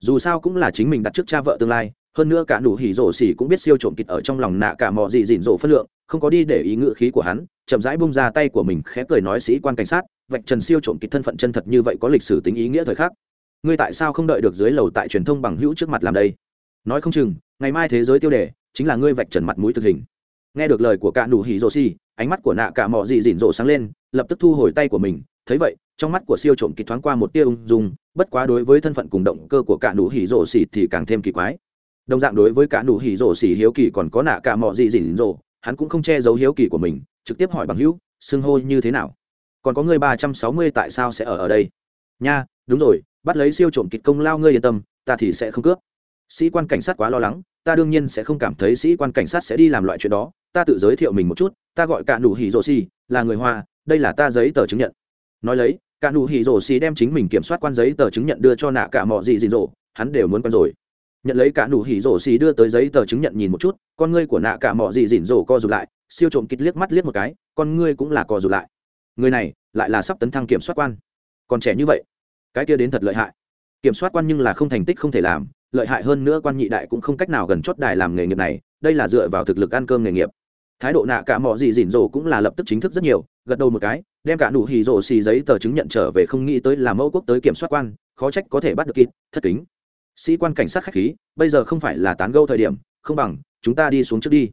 Dù sao cũng là chính mình đặt trước cha vợ tương lai, hơn nữa cả nụ hỉ rổ xỉ cũng biết siêu trộm kịch ở trong lòng nạ cả mọ gì dỉn rổ phân lượng, không có đi để ý ngự khí của hắn, chậm rãi bung ra tay của mình, khẽ cười nói sĩ quan cảnh sát, vạch trần siêu trộm kịch thân phận chân thật như vậy có lịch sử tính ý nghĩa thời khắc. Ngươi tại sao không đợi được dưới lầu tại truyền thông bằng hữu trước mặt làm đây? nói không chừng, ngày mai thế giới tiêu đề chính là ngươi vạch trần mặt mũi thực hình. Nghe được lời của cạ nụ hỉ rồ xì ánh mắt của nạ cả mò dị dịn rộ sáng lên, lập tức thu hồi tay của mình. Thấy vậy, trong mắt của siêu trộm kỳ thoáng qua một tia ung dung, bất quá đối với thân phận cùng động cơ của cạ nụ hỉ rổ xì thì càng thêm kỳ quái. Đồng dạng đối với cạ nụ hỉ rổ xì hiếu kỳ còn có nạ cả mọ dị dịn rổ hắn cũng không che giấu hiếu kỳ của mình, trực tiếp hỏi bằng hữu, xưng hô như thế nào? Còn có người ba trăm sáu mươi tại sao sẽ ở ở đây? Nha, đúng rồi, bắt lấy siêu trộm kịch công lao ngươi yên tâm, ta thì sẽ không cướp sĩ quan cảnh sát quá lo lắng, ta đương nhiên sẽ không cảm thấy sĩ quan cảnh sát sẽ đi làm loại chuyện đó, ta tự giới thiệu mình một chút, ta gọi cả nụ hỉ rồ xì, là người hoa, đây là ta giấy tờ chứng nhận. Nói lấy cả nụ hỉ rồ xì đem chính mình kiểm soát quan giấy tờ chứng nhận đưa cho nạ cả mọi gì gì rồ, hắn đều muốn quan rồi. Nhận lấy cả nụ hỉ rổ xì đưa tới giấy tờ chứng nhận nhìn một chút, con ngươi của nạ cả mọ gì dỉn rổ co rụt lại, siêu trộm kít liếc mắt liếc một cái, con ngươi cũng là co rụt lại. Người này lại là sắp tấn thăng kiểm soát quan. Còn trẻ như vậy, cái kia đến thật lợi hại. Kiểm soát quan nhưng là không thành tích không thể làm lợi hại hơn nữa quan nhị đại cũng không cách nào gần chót đài làm nghề nghiệp này, đây là dựa vào thực lực ăn cơm nghề nghiệp. Thái độ nạ cả mò gì dỉn rồ cũng là lập tức chính thức rất nhiều, gật đầu một cái, đem cả nụ hì rồ xì giấy tờ chứng nhận trở về không nghĩ tới làm mẫu quốc tới kiểm soát quan, khó trách có thể bắt được kịp, thất kính. Sĩ quan cảnh sát khách khí, bây giờ không phải là tán gâu thời điểm, không bằng, chúng ta đi xuống trước đi.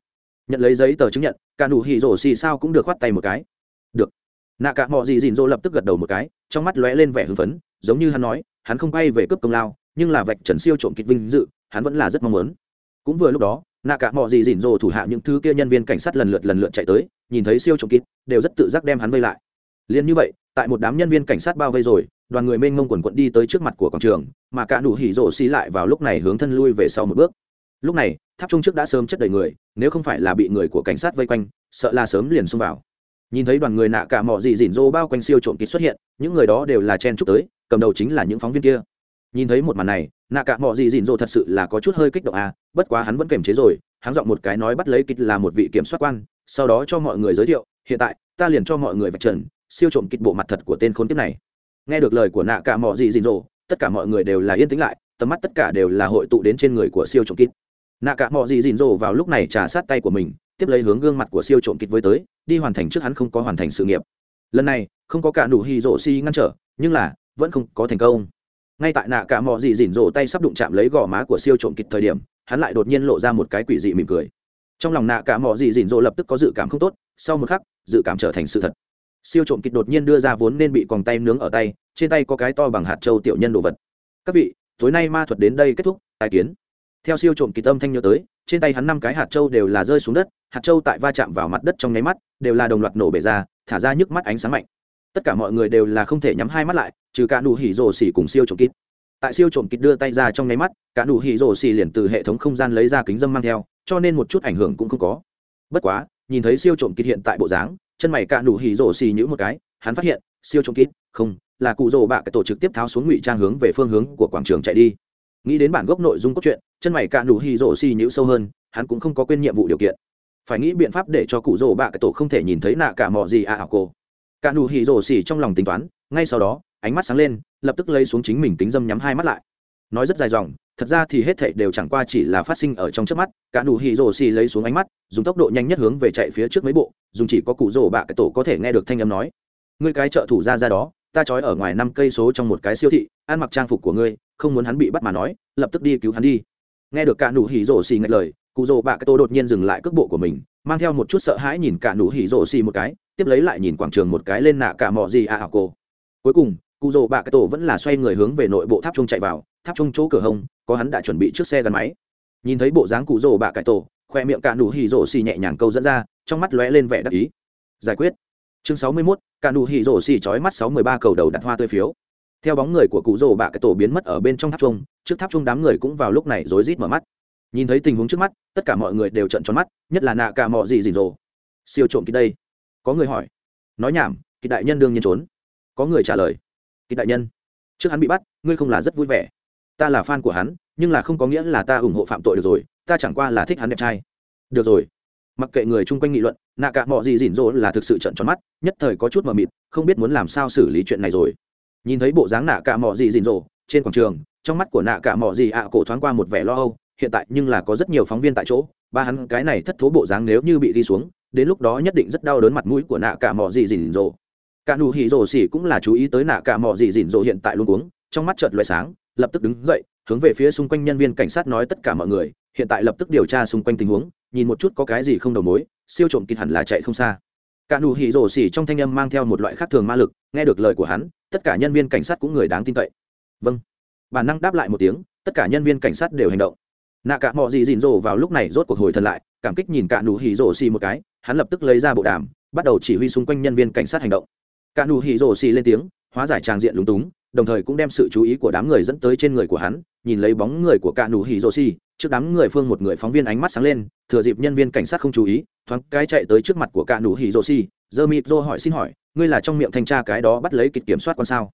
Nhận lấy giấy tờ chứng nhận, cả nụ hì rồ xì sao cũng được khoát tay một cái. Được. Nạ cả mò gì dỉn rồ lập tức gật đầu một cái, trong mắt lóe lên vẻ hưng phấn, giống như hắn nói, hắn không quay về cướp công lao nhưng là vạch trần siêu trộm kịch vinh dự, hắn vẫn là rất mong muốn. Cũng vừa lúc đó, nạ cả mọi gì rỉn rồ thủ hạ những thứ kia nhân viên cảnh sát lần lượt lần lượt chạy tới, nhìn thấy siêu trộm kịch, đều rất tự giác đem hắn vây lại. Liền như vậy, tại một đám nhân viên cảnh sát bao vây rồi, đoàn người mênh mông quần quận đi tới trước mặt của quảng trường, mà cả nụ hỉ rổ xì lại vào lúc này hướng thân lui về sau một bước. Lúc này, tháp trung trước đã sớm chất đầy người, nếu không phải là bị người của cảnh sát vây quanh, sợ là sớm liền xông vào. Nhìn thấy đoàn người nạ cả mọi gì rỉn rô bao quanh siêu trộm kịch xuất hiện, những người đó đều là chen trúc tới, cầm đầu chính là những phóng viên kia nhìn thấy một màn này, nạ cả mọi gì dịn dỗ thật sự là có chút hơi kích động à bất quá hắn vẫn kiềm chế rồi, hắn dọn một cái nói bắt lấy kịch là một vị kiểm soát quan, sau đó cho mọi người giới thiệu, hiện tại, ta liền cho mọi người vạch trần, siêu trộm kịch bộ mặt thật của tên khốn kiếp này. Nghe được lời của nạ cả mọi gì dịn dỗ, tất cả mọi người đều là yên tĩnh lại, tầm mắt tất cả đều là hội tụ đến trên người của siêu trộm kịch. Nạ cả mọi gì dịn dỗ vào lúc này trà sát tay của mình, tiếp lấy hướng gương mặt của siêu trộm kịch với tới, đi hoàn thành trước hắn không có hoàn thành sự nghiệp. Lần này, không có cả đủ hy rỗ si ngăn trở, nhưng là, vẫn không có thành công ngay tại nạ cả mò dì dỉn rổ tay sắp đụng chạm lấy gò má của siêu trộm kịch thời điểm, hắn lại đột nhiên lộ ra một cái quỷ dị mỉm cười. Trong lòng nạ cả mò dì dỉn rổ lập tức có dự cảm không tốt, sau một khắc, dự cảm trở thành sự thật. Siêu trộm kịch đột nhiên đưa ra vốn nên bị còng tay nướng ở tay, trên tay có cái to bằng hạt trâu tiểu nhân đồ vật. Các vị, tối nay ma thuật đến đây kết thúc, tài kiến. Theo siêu trộm kỳ tâm thanh nhớ tới, trên tay hắn năm cái hạt trâu đều là rơi xuống đất, hạt trâu tại va chạm vào mặt đất trong nháy mắt, đều là đồng loạt nổ bể ra, thả ra nhức mắt ánh sáng mạnh tất cả mọi người đều là không thể nhắm hai mắt lại, trừ cả nụ hỉ rồ xỉ cùng siêu trộm kít. Tại siêu trộm kít đưa tay ra trong nháy mắt, cả nụ hỉ rồ xỉ liền từ hệ thống không gian lấy ra kính dâm mang theo, cho nên một chút ảnh hưởng cũng không có. Bất quá, nhìn thấy siêu trộm kít hiện tại bộ dáng, chân mày cả nụ hỉ rồ xỉ nhữ một cái, hắn phát hiện, siêu trộm kít, không, là cụ rồ bạ cái tổ trực tiếp tháo xuống ngụy trang hướng về phương hướng của quảng trường chạy đi. Nghĩ đến bản gốc nội dung cốt truyện, chân mày cả nụ hỉ rồ xỉ nhữ sâu hơn, hắn cũng không có quên nhiệm vụ điều kiện. Phải nghĩ biện pháp để cho cụ rồ bạ cái tổ không thể nhìn thấy nạ cả mọ gì à ảo cô cả nụ hỉ rổ xỉ trong lòng tính toán, ngay sau đó, ánh mắt sáng lên, lập tức lấy xuống chính mình tính dâm nhắm hai mắt lại. Nói rất dài dòng, thật ra thì hết thảy đều chẳng qua chỉ là phát sinh ở trong trước mắt, cả nụ hỉ rổ xỉ lấy xuống ánh mắt, dùng tốc độ nhanh nhất hướng về chạy phía trước mấy bộ, dùng chỉ có cụ rổ bạ cái tổ có thể nghe được thanh âm nói. Ngươi cái trợ thủ ra ra đó, ta trói ở ngoài năm cây số trong một cái siêu thị, ăn mặc trang phục của ngươi, không muốn hắn bị bắt mà nói, lập tức đi cứu hắn đi. Nghe được cả nụ hỉ rổ xì ngạch lời, cụ rồ bạ cái tổ đột nhiên dừng lại cước bộ của mình, mang theo một chút sợ hãi nhìn cả nụ hỉ rổ xì một cái tiếp lấy lại nhìn quảng trường một cái lên nạ cả mọ gì à ảo cô cuối cùng cụ rồ bạ cái tổ vẫn là xoay người hướng về nội bộ tháp trung chạy vào tháp trung chỗ cửa hông có hắn đã chuẩn bị trước xe gắn máy. Nhìn thấy bộ dáng cụ rồ bạ cái tổ khoe miệng cả nụ hỉ rổ xì nhẹ nhàng câu dẫn ra trong mắt lóe lên vẻ đắc ý. Giải quyết. Chương sáu mươi 61, cả nụ hỉ rổ xì chói mắt sáu mươi ba cầu đầu đặt hoa tươi phiếu. Theo bóng người của cụ rồ bạ cái tổ biến mất ở bên trong tháp trung trước tháp trung đám người cũng vào lúc này rối rít mở mắt. Nhìn thấy tình huống trước mắt tất cả mọi người đều trợn tròn mắt nhất là nạ cả mọ gì rỉ rồ. Siêu trộm kia đây có người hỏi. Nói nhảm, kịch đại nhân đương nhiên trốn. Có người trả lời. Kịch đại nhân, trước hắn bị bắt, ngươi không là rất vui vẻ. Ta là fan của hắn, nhưng là không có nghĩa là ta ủng hộ phạm tội được rồi, ta chẳng qua là thích hắn đẹp trai. Được rồi. Mặc kệ người chung quanh nghị luận, nạ cả mọi gì rỉn rỗ là thực sự trận tròn mắt, nhất thời có chút mờ mịt, không biết muốn làm sao xử lý chuyện này rồi. Nhìn thấy bộ dáng nạ cả mọi gì rỉn rỗ trên quảng trường, trong mắt của nạ cả mọi gì ạ cổ thoáng qua một vẻ lo âu, hiện tại nhưng là có rất nhiều phóng viên tại chỗ, ba hắn cái này thất thố bộ dáng nếu như bị đi xuống đến lúc đó nhất định rất đau đớn mặt mũi của nạ cả mỏ dị dỉn rộ cả nụ hỉ rồ xỉ cũng là chú ý tới nạ cả mỏ dị dỉn rộ hiện tại luôn uống, trong mắt chợt loại sáng lập tức đứng dậy hướng về phía xung quanh nhân viên cảnh sát nói tất cả mọi người hiện tại lập tức điều tra xung quanh tình huống nhìn một chút có cái gì không đầu mối siêu trộm kịt hẳn là chạy không xa. Cả nụ hỉ rồ xỉ trong thanh âm mang theo một loại khác thường ma lực nghe được lời của hắn tất cả nhân viên cảnh sát cũng người đáng tin cậy. Vâng. Bản năng đáp lại một tiếng tất cả nhân viên cảnh sát đều hành động nạ cả mọi gì dìn dồ vào lúc này rốt cuộc hồi thần lại, cảm kích nhìn cả nụ hỉ rồ xì một cái, hắn lập tức lấy ra bộ đàm, bắt đầu chỉ huy xung quanh nhân viên cảnh sát hành động. Cả nụ hỉ rồ xì lên tiếng, hóa giải tràng diện lúng túng, đồng thời cũng đem sự chú ý của đám người dẫn tới trên người của hắn, nhìn lấy bóng người của cả nụ hỉ rồ xì, trước đám người phương một người phóng viên ánh mắt sáng lên, thừa dịp nhân viên cảnh sát không chú ý, thoáng cái chạy tới trước mặt của cả nụ hỉ rồ xì giờ mịt rô hỏi xin hỏi, ngươi là trong miệng thanh tra cái đó bắt lấy kịch kiểm soát con sao?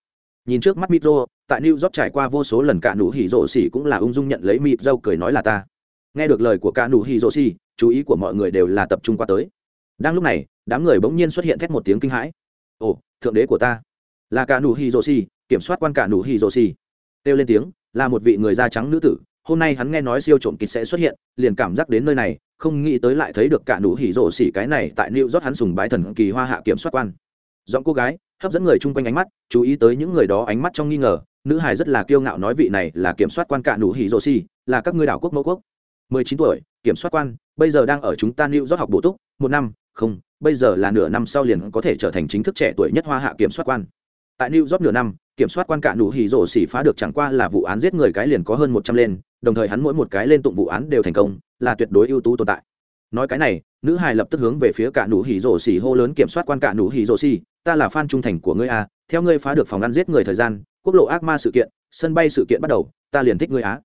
Nhìn trước mắt mịt rô tại new york trải qua vô số lần cả nụ hỉ rổ xỉ cũng là ung dung nhận lấy mịt dâu cười nói là ta. Nghe được lời của cả nụ hỉ rổ xỉ, chú ý của mọi người đều là tập trung qua tới. Đang lúc này, đám người bỗng nhiên xuất hiện thét một tiếng kinh hãi. Ồ, thượng đế của ta. Là cả nụ hỉ rổ xỉ, kiểm soát quan cả nụ hỉ rổ xỉ. Tiêu lên tiếng, là một vị người da trắng nữ tử. Hôm nay hắn nghe nói siêu trộm kịch sẽ xuất hiện, liền cảm giác đến nơi này, không nghĩ tới lại thấy được cả nụ hỉ rổ xỉ cái này tại new york hắn sùng bái thần kỳ hoa hạ kiểm soát quan. Giọng cô gái hấp dẫn người chung quanh ánh mắt, chú ý tới những người đó ánh mắt trong nghi ngờ nữ hải rất là kiêu ngạo nói vị này là kiểm soát quan cạ nụ hỉ rô xì, là các ngươi đảo quốc mẫu quốc. Mười chín tuổi, kiểm soát quan, bây giờ đang ở chúng ta new york học bổ túc, một năm, không, bây giờ là nửa năm sau liền có thể trở thành chính thức trẻ tuổi nhất hoa hạ kiểm soát quan. Tại new york nửa năm, kiểm soát quan cạ nụ hỉ rổ xỉ phá được chẳng qua là vụ án giết người cái liền có hơn một trăm lên, đồng thời hắn mỗi một cái lên tụng vụ án đều thành công, là tuyệt đối ưu tú tồn tại. Nói cái này, nữ hài lập tức hướng về phía cạ nụ hỉ rổ xỉ hô lớn kiểm soát quan cạ nụ hỉ rổ xỉ ta là fan trung thành của ngươi a theo ngươi phá được phòng ngăn giết người thời gian quốc lộ ác ma sự kiện, sân bay sự kiện bắt đầu, ta liền thích ngươi á.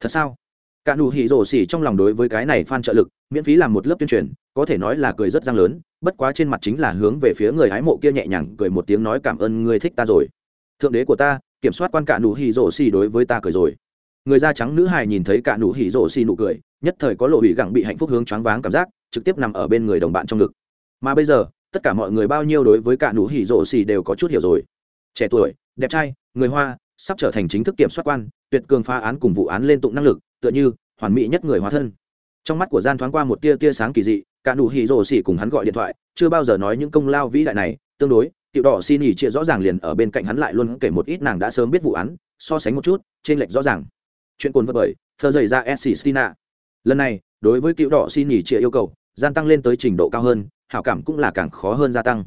Thật sao? Cả nụ hỉ rổ xỉ trong lòng đối với cái này phan trợ lực, miễn phí làm một lớp tuyên truyền, có thể nói là cười rất răng lớn, bất quá trên mặt chính là hướng về phía người hái mộ kia nhẹ nhàng cười một tiếng nói cảm ơn người thích ta rồi. Thượng đế của ta, kiểm soát quan cả nụ hỉ rổ xỉ đối với ta cười rồi. Người da trắng nữ hài nhìn thấy cả nụ hỉ rổ xỉ nụ cười, nhất thời có lộ hủy gẳng bị hạnh phúc hướng choáng váng cảm giác, trực tiếp nằm ở bên người đồng bạn trong ngực. Mà bây giờ, tất cả mọi người bao nhiêu đối với cả nụ hỉ rổ xỉ đều có chút hiểu rồi. Trẻ tuổi, đẹp trai người hoa sắp trở thành chính thức kiểm soát quan, tuyệt cường phá án cùng vụ án lên tụng năng lực, tựa như hoàn mỹ nhất người hóa thân. Trong mắt của gian thoáng qua một tia tia sáng kỳ dị, cả nụ hỉ rồ xỉ cùng hắn gọi điện thoại, chưa bao giờ nói những công lao vĩ đại này, tương đối, tiểu đỏ xin Nhỉ chia rõ ràng liền ở bên cạnh hắn lại luôn kể một ít nàng đã sớm biết vụ án, so sánh một chút trên lệch rõ ràng. Chuyện cuốn vật bởi thơ dày ra s lần này, đối với tiểu đỏ xin Nhỉ chia yêu cầu, gian tăng lên tới trình độ cao hơn, hảo cảm cũng là càng khó hơn gia tăng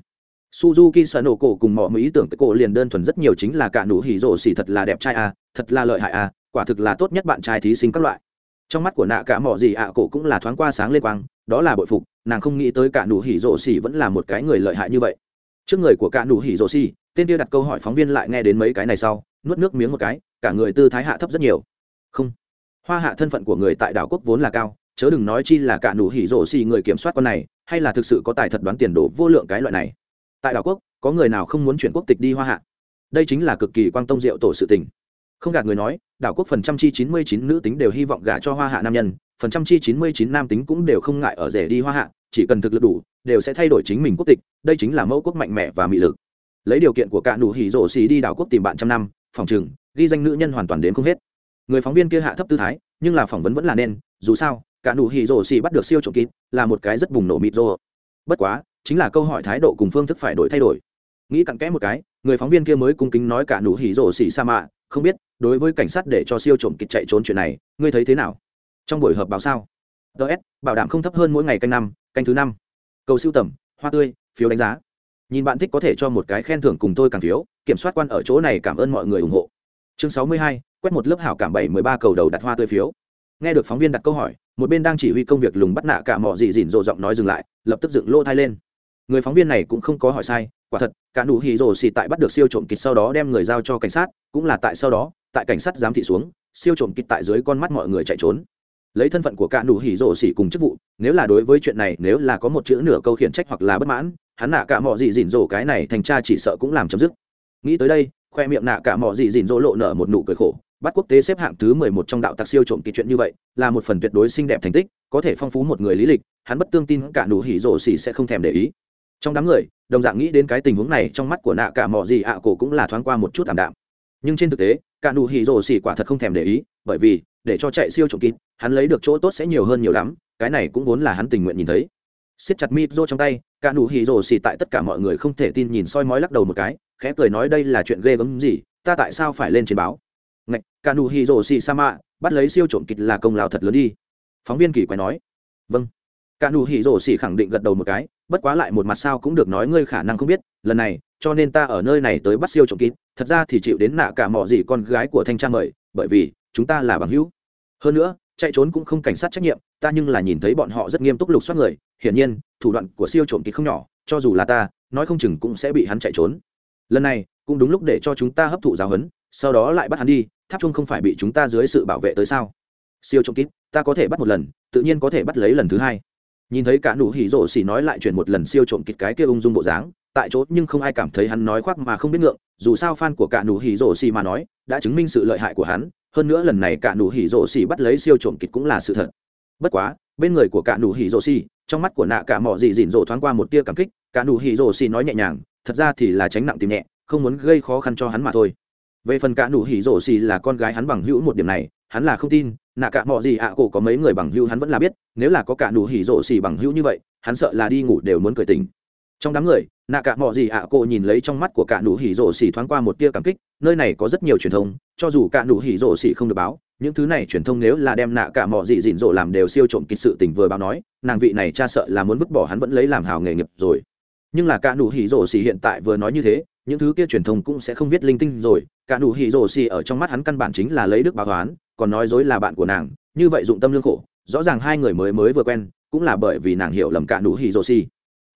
suzuki sợ nổ cổ cùng mọi ý tưởng cái cổ liền đơn thuần rất nhiều chính là cả nụ hỉ rổ xỉ thật là đẹp trai à thật là lợi hại à quả thực là tốt nhất bạn trai thí sinh các loại. Trong mắt của nạ cả mọi gì ạ, cổ cũng là thoáng qua sáng lên quang, đó là bội phục, nàng không nghĩ tới cả nụ hỉ rổ xỉ vẫn là một cái người lợi hại như vậy. Trước người của cả nụ hỉ rổ xỉ, tên kia đặt câu hỏi phóng viên lại nghe đến mấy cái này sau, nuốt nước miếng một cái, cả người tư thái hạ thấp rất nhiều. Không. Hoa hạ thân phận của người tại đảo quốc vốn là cao, chớ đừng nói chi là cả nụ hỉ rổ xì người kiểm soát con này, hay là thực sự có tài thật đoán tiền đồ vô lượng cái loại này tại đảo quốc, có người nào không muốn chuyển quốc tịch đi hoa hạ? Đây chính là cực kỳ quan tông diệu tổ sự tình. Không gạt người nói, đảo quốc phần trăm chi chín mươi chín nữ tính đều hy vọng gả cho hoa hạ nam nhân, phần trăm chi chín mươi chín nam tính cũng đều không ngại ở rể đi hoa hạ, chỉ cần thực lực đủ, đều sẽ thay đổi chính mình quốc tịch, đây chính là mẫu quốc mạnh mẽ và mị lực. Lấy điều kiện của cả đủ hỉ rổ xì đi đảo quốc tìm bạn trăm năm, phòng trừng, ghi danh nữ nhân hoàn toàn đến không hết. Người phóng viên kia hạ thấp tư thái, nhưng là phỏng vấn vẫn là nên, dù sao, cả đủ hỉ rổ xì bắt được siêu trộm kín là một cái rất bùng nổ mịt rô bất quá chính là câu hỏi thái độ cùng phương thức phải đổi thay đổi. Nghĩ cặn kẽ một cái, người phóng viên kia mới cung kính nói cả nụ hỉ rổ xỉ sa mạ, không biết, đối với cảnh sát để cho siêu trộm kịch chạy trốn chuyện này, ngươi thấy thế nào? Trong buổi họp báo sao? Ts bảo đảm không thấp hơn mỗi ngày canh năm, canh thứ năm. Cầu siêu tầm, hoa tươi, phiếu đánh giá. Nhìn bạn thích có thể cho một cái khen thưởng cùng tôi càng phiếu, kiểm soát quan ở chỗ này cảm ơn mọi người ủng hộ. Chương sáu mươi hai, quét một lớp hảo cảm bảy mười ba cầu đầu đặt hoa tươi phiếu. Nghe được phóng viên đặt câu hỏi, một bên đang chỉ huy công việc lùng bắt nạ cả mỏ dị dỉn rộ giọng nói dừng lại, lập tức dựng lô thai lên người phóng viên này cũng không có hỏi sai, quả thật, cả nụ hỉ rồ xì tại bắt được siêu trộm kịch sau đó đem người giao cho cảnh sát, cũng là tại sau đó, tại cảnh sát giám thị xuống, siêu trộm kịch tại dưới con mắt mọi người chạy trốn. Lấy thân phận của cả nụ hỉ rồ xỉ cùng chức vụ, nếu là đối với chuyện này, nếu là có một chữ nửa câu khiển trách hoặc là bất mãn, hắn nạ cả mọi gì dỉn rồ cái này thành cha chỉ sợ cũng làm chấm dứt. Nghĩ tới đây, khoe miệng nạ cả mọi gì dỉn rồ lộ nở một nụ cười khổ, bắt quốc tế xếp hạng thứ mười một trong đạo tặc siêu trộm kỳ chuyện như vậy, là một phần tuyệt đối xinh đẹp thành tích, có thể phong phú một người lý lịch, hắn bất tương tin cả nụ hỉ rồ xỉ sẽ không thèm để ý trong đám người, đồng dạng nghĩ đến cái tình huống này, trong mắt của nạ cả mò gì ạ cổ cũng là thoáng qua một chút ảm đạm. Nhưng trên thực tế, cả nụ hỉ rồ xỉ quả thật không thèm để ý, bởi vì, để cho chạy siêu trộm kín hắn lấy được chỗ tốt sẽ nhiều hơn nhiều lắm, cái này cũng vốn là hắn tình nguyện nhìn thấy. Siết chặt mịp rô trong tay, cả nụ hỉ rồ xỉ tại tất cả mọi người không thể tin nhìn soi mói lắc đầu một cái, khẽ cười nói đây là chuyện ghê gớm gì, ta tại sao phải lên trên báo? Ngạch, cả nụ hỉ rồ xỉ sa mạ, bắt lấy siêu trộm kịch là công lao thật lớn đi. Phóng viên kỳ quái nói. Vâng. Cả nụ hỉ rồ xỉ khẳng định gật đầu một cái bất quá lại một mặt sao cũng được nói ngươi khả năng không biết, lần này, cho nên ta ở nơi này tới bắt siêu trộm kín, thật ra thì chịu đến nạ cả mỏ gì con gái của thanh tra mời, bởi vì, chúng ta là bằng hữu. Hơn nữa, chạy trốn cũng không cảnh sát trách nhiệm, ta nhưng là nhìn thấy bọn họ rất nghiêm túc lục soát người, hiển nhiên, thủ đoạn của siêu trộm kín không nhỏ, cho dù là ta, nói không chừng cũng sẽ bị hắn chạy trốn. Lần này, cũng đúng lúc để cho chúng ta hấp thụ giáo huấn, sau đó lại bắt hắn đi, tháp chung không phải bị chúng ta dưới sự bảo vệ tới sao? Siêu trộm kín, ta có thể bắt một lần, tự nhiên có thể bắt lấy lần thứ hai nhìn thấy cả nụ hỉ rổ xỉ nói lại chuyển một lần siêu trộm kịt cái kia ung dung bộ dáng, tại chỗ nhưng không ai cảm thấy hắn nói khoác mà không biết ngượng, dù sao fan của cả nụ hỉ rổ xỉ mà nói, đã chứng minh sự lợi hại của hắn, hơn nữa lần này cả nụ hỉ rổ xỉ bắt lấy siêu trộm kịt cũng là sự thật. Bất quá, bên người của cả nụ hỉ rổ xỉ, trong mắt của nạ cả mỏ dị dịn rổ thoáng qua một tia cảm kích, cả nụ hỉ rổ xỉ nói nhẹ nhàng, thật ra thì là tránh nặng tìm nhẹ, không muốn gây khó khăn cho hắn mà thôi. Về phần cả nụ hỉ rổ xỉ là con gái hắn bằng hữu một điểm này, hắn là không tin nạ cả mò gì ạ, cổ có mấy người bằng hữu hắn vẫn là biết, nếu là có cả nụ hỉ rộ xì bằng hữu như vậy, hắn sợ là đi ngủ đều muốn cười tình trong đám người, nạ cả mò gì ạ, cổ nhìn lấy trong mắt của cả nụ hỉ rộ xì thoáng qua một tia cảm kích, nơi này có rất nhiều truyền thông, cho dù cả nụ hỉ rộ xì không được báo, những thứ này truyền thông nếu là đem nạ cả mò gì dịn rộ làm đều siêu trộm kịch sự tình vừa báo nói, nàng vị này cha sợ là muốn vứt bỏ hắn vẫn lấy làm hào nghề nghiệp rồi. Nhưng là cả nụ hỉ rộ xì hiện tại vừa nói như thế, những thứ kia truyền thông cũng sẽ không viết linh tinh rồi, cả nụ hỉ rồ xì ở trong mắt hắn căn bản chính là lấy đức báo toán còn nói dối là bạn của nàng, như vậy dụng tâm lương khổ, rõ ràng hai người mới mới vừa quen, cũng là bởi vì nàng hiểu lầm cả nụ hỉ rồ xì.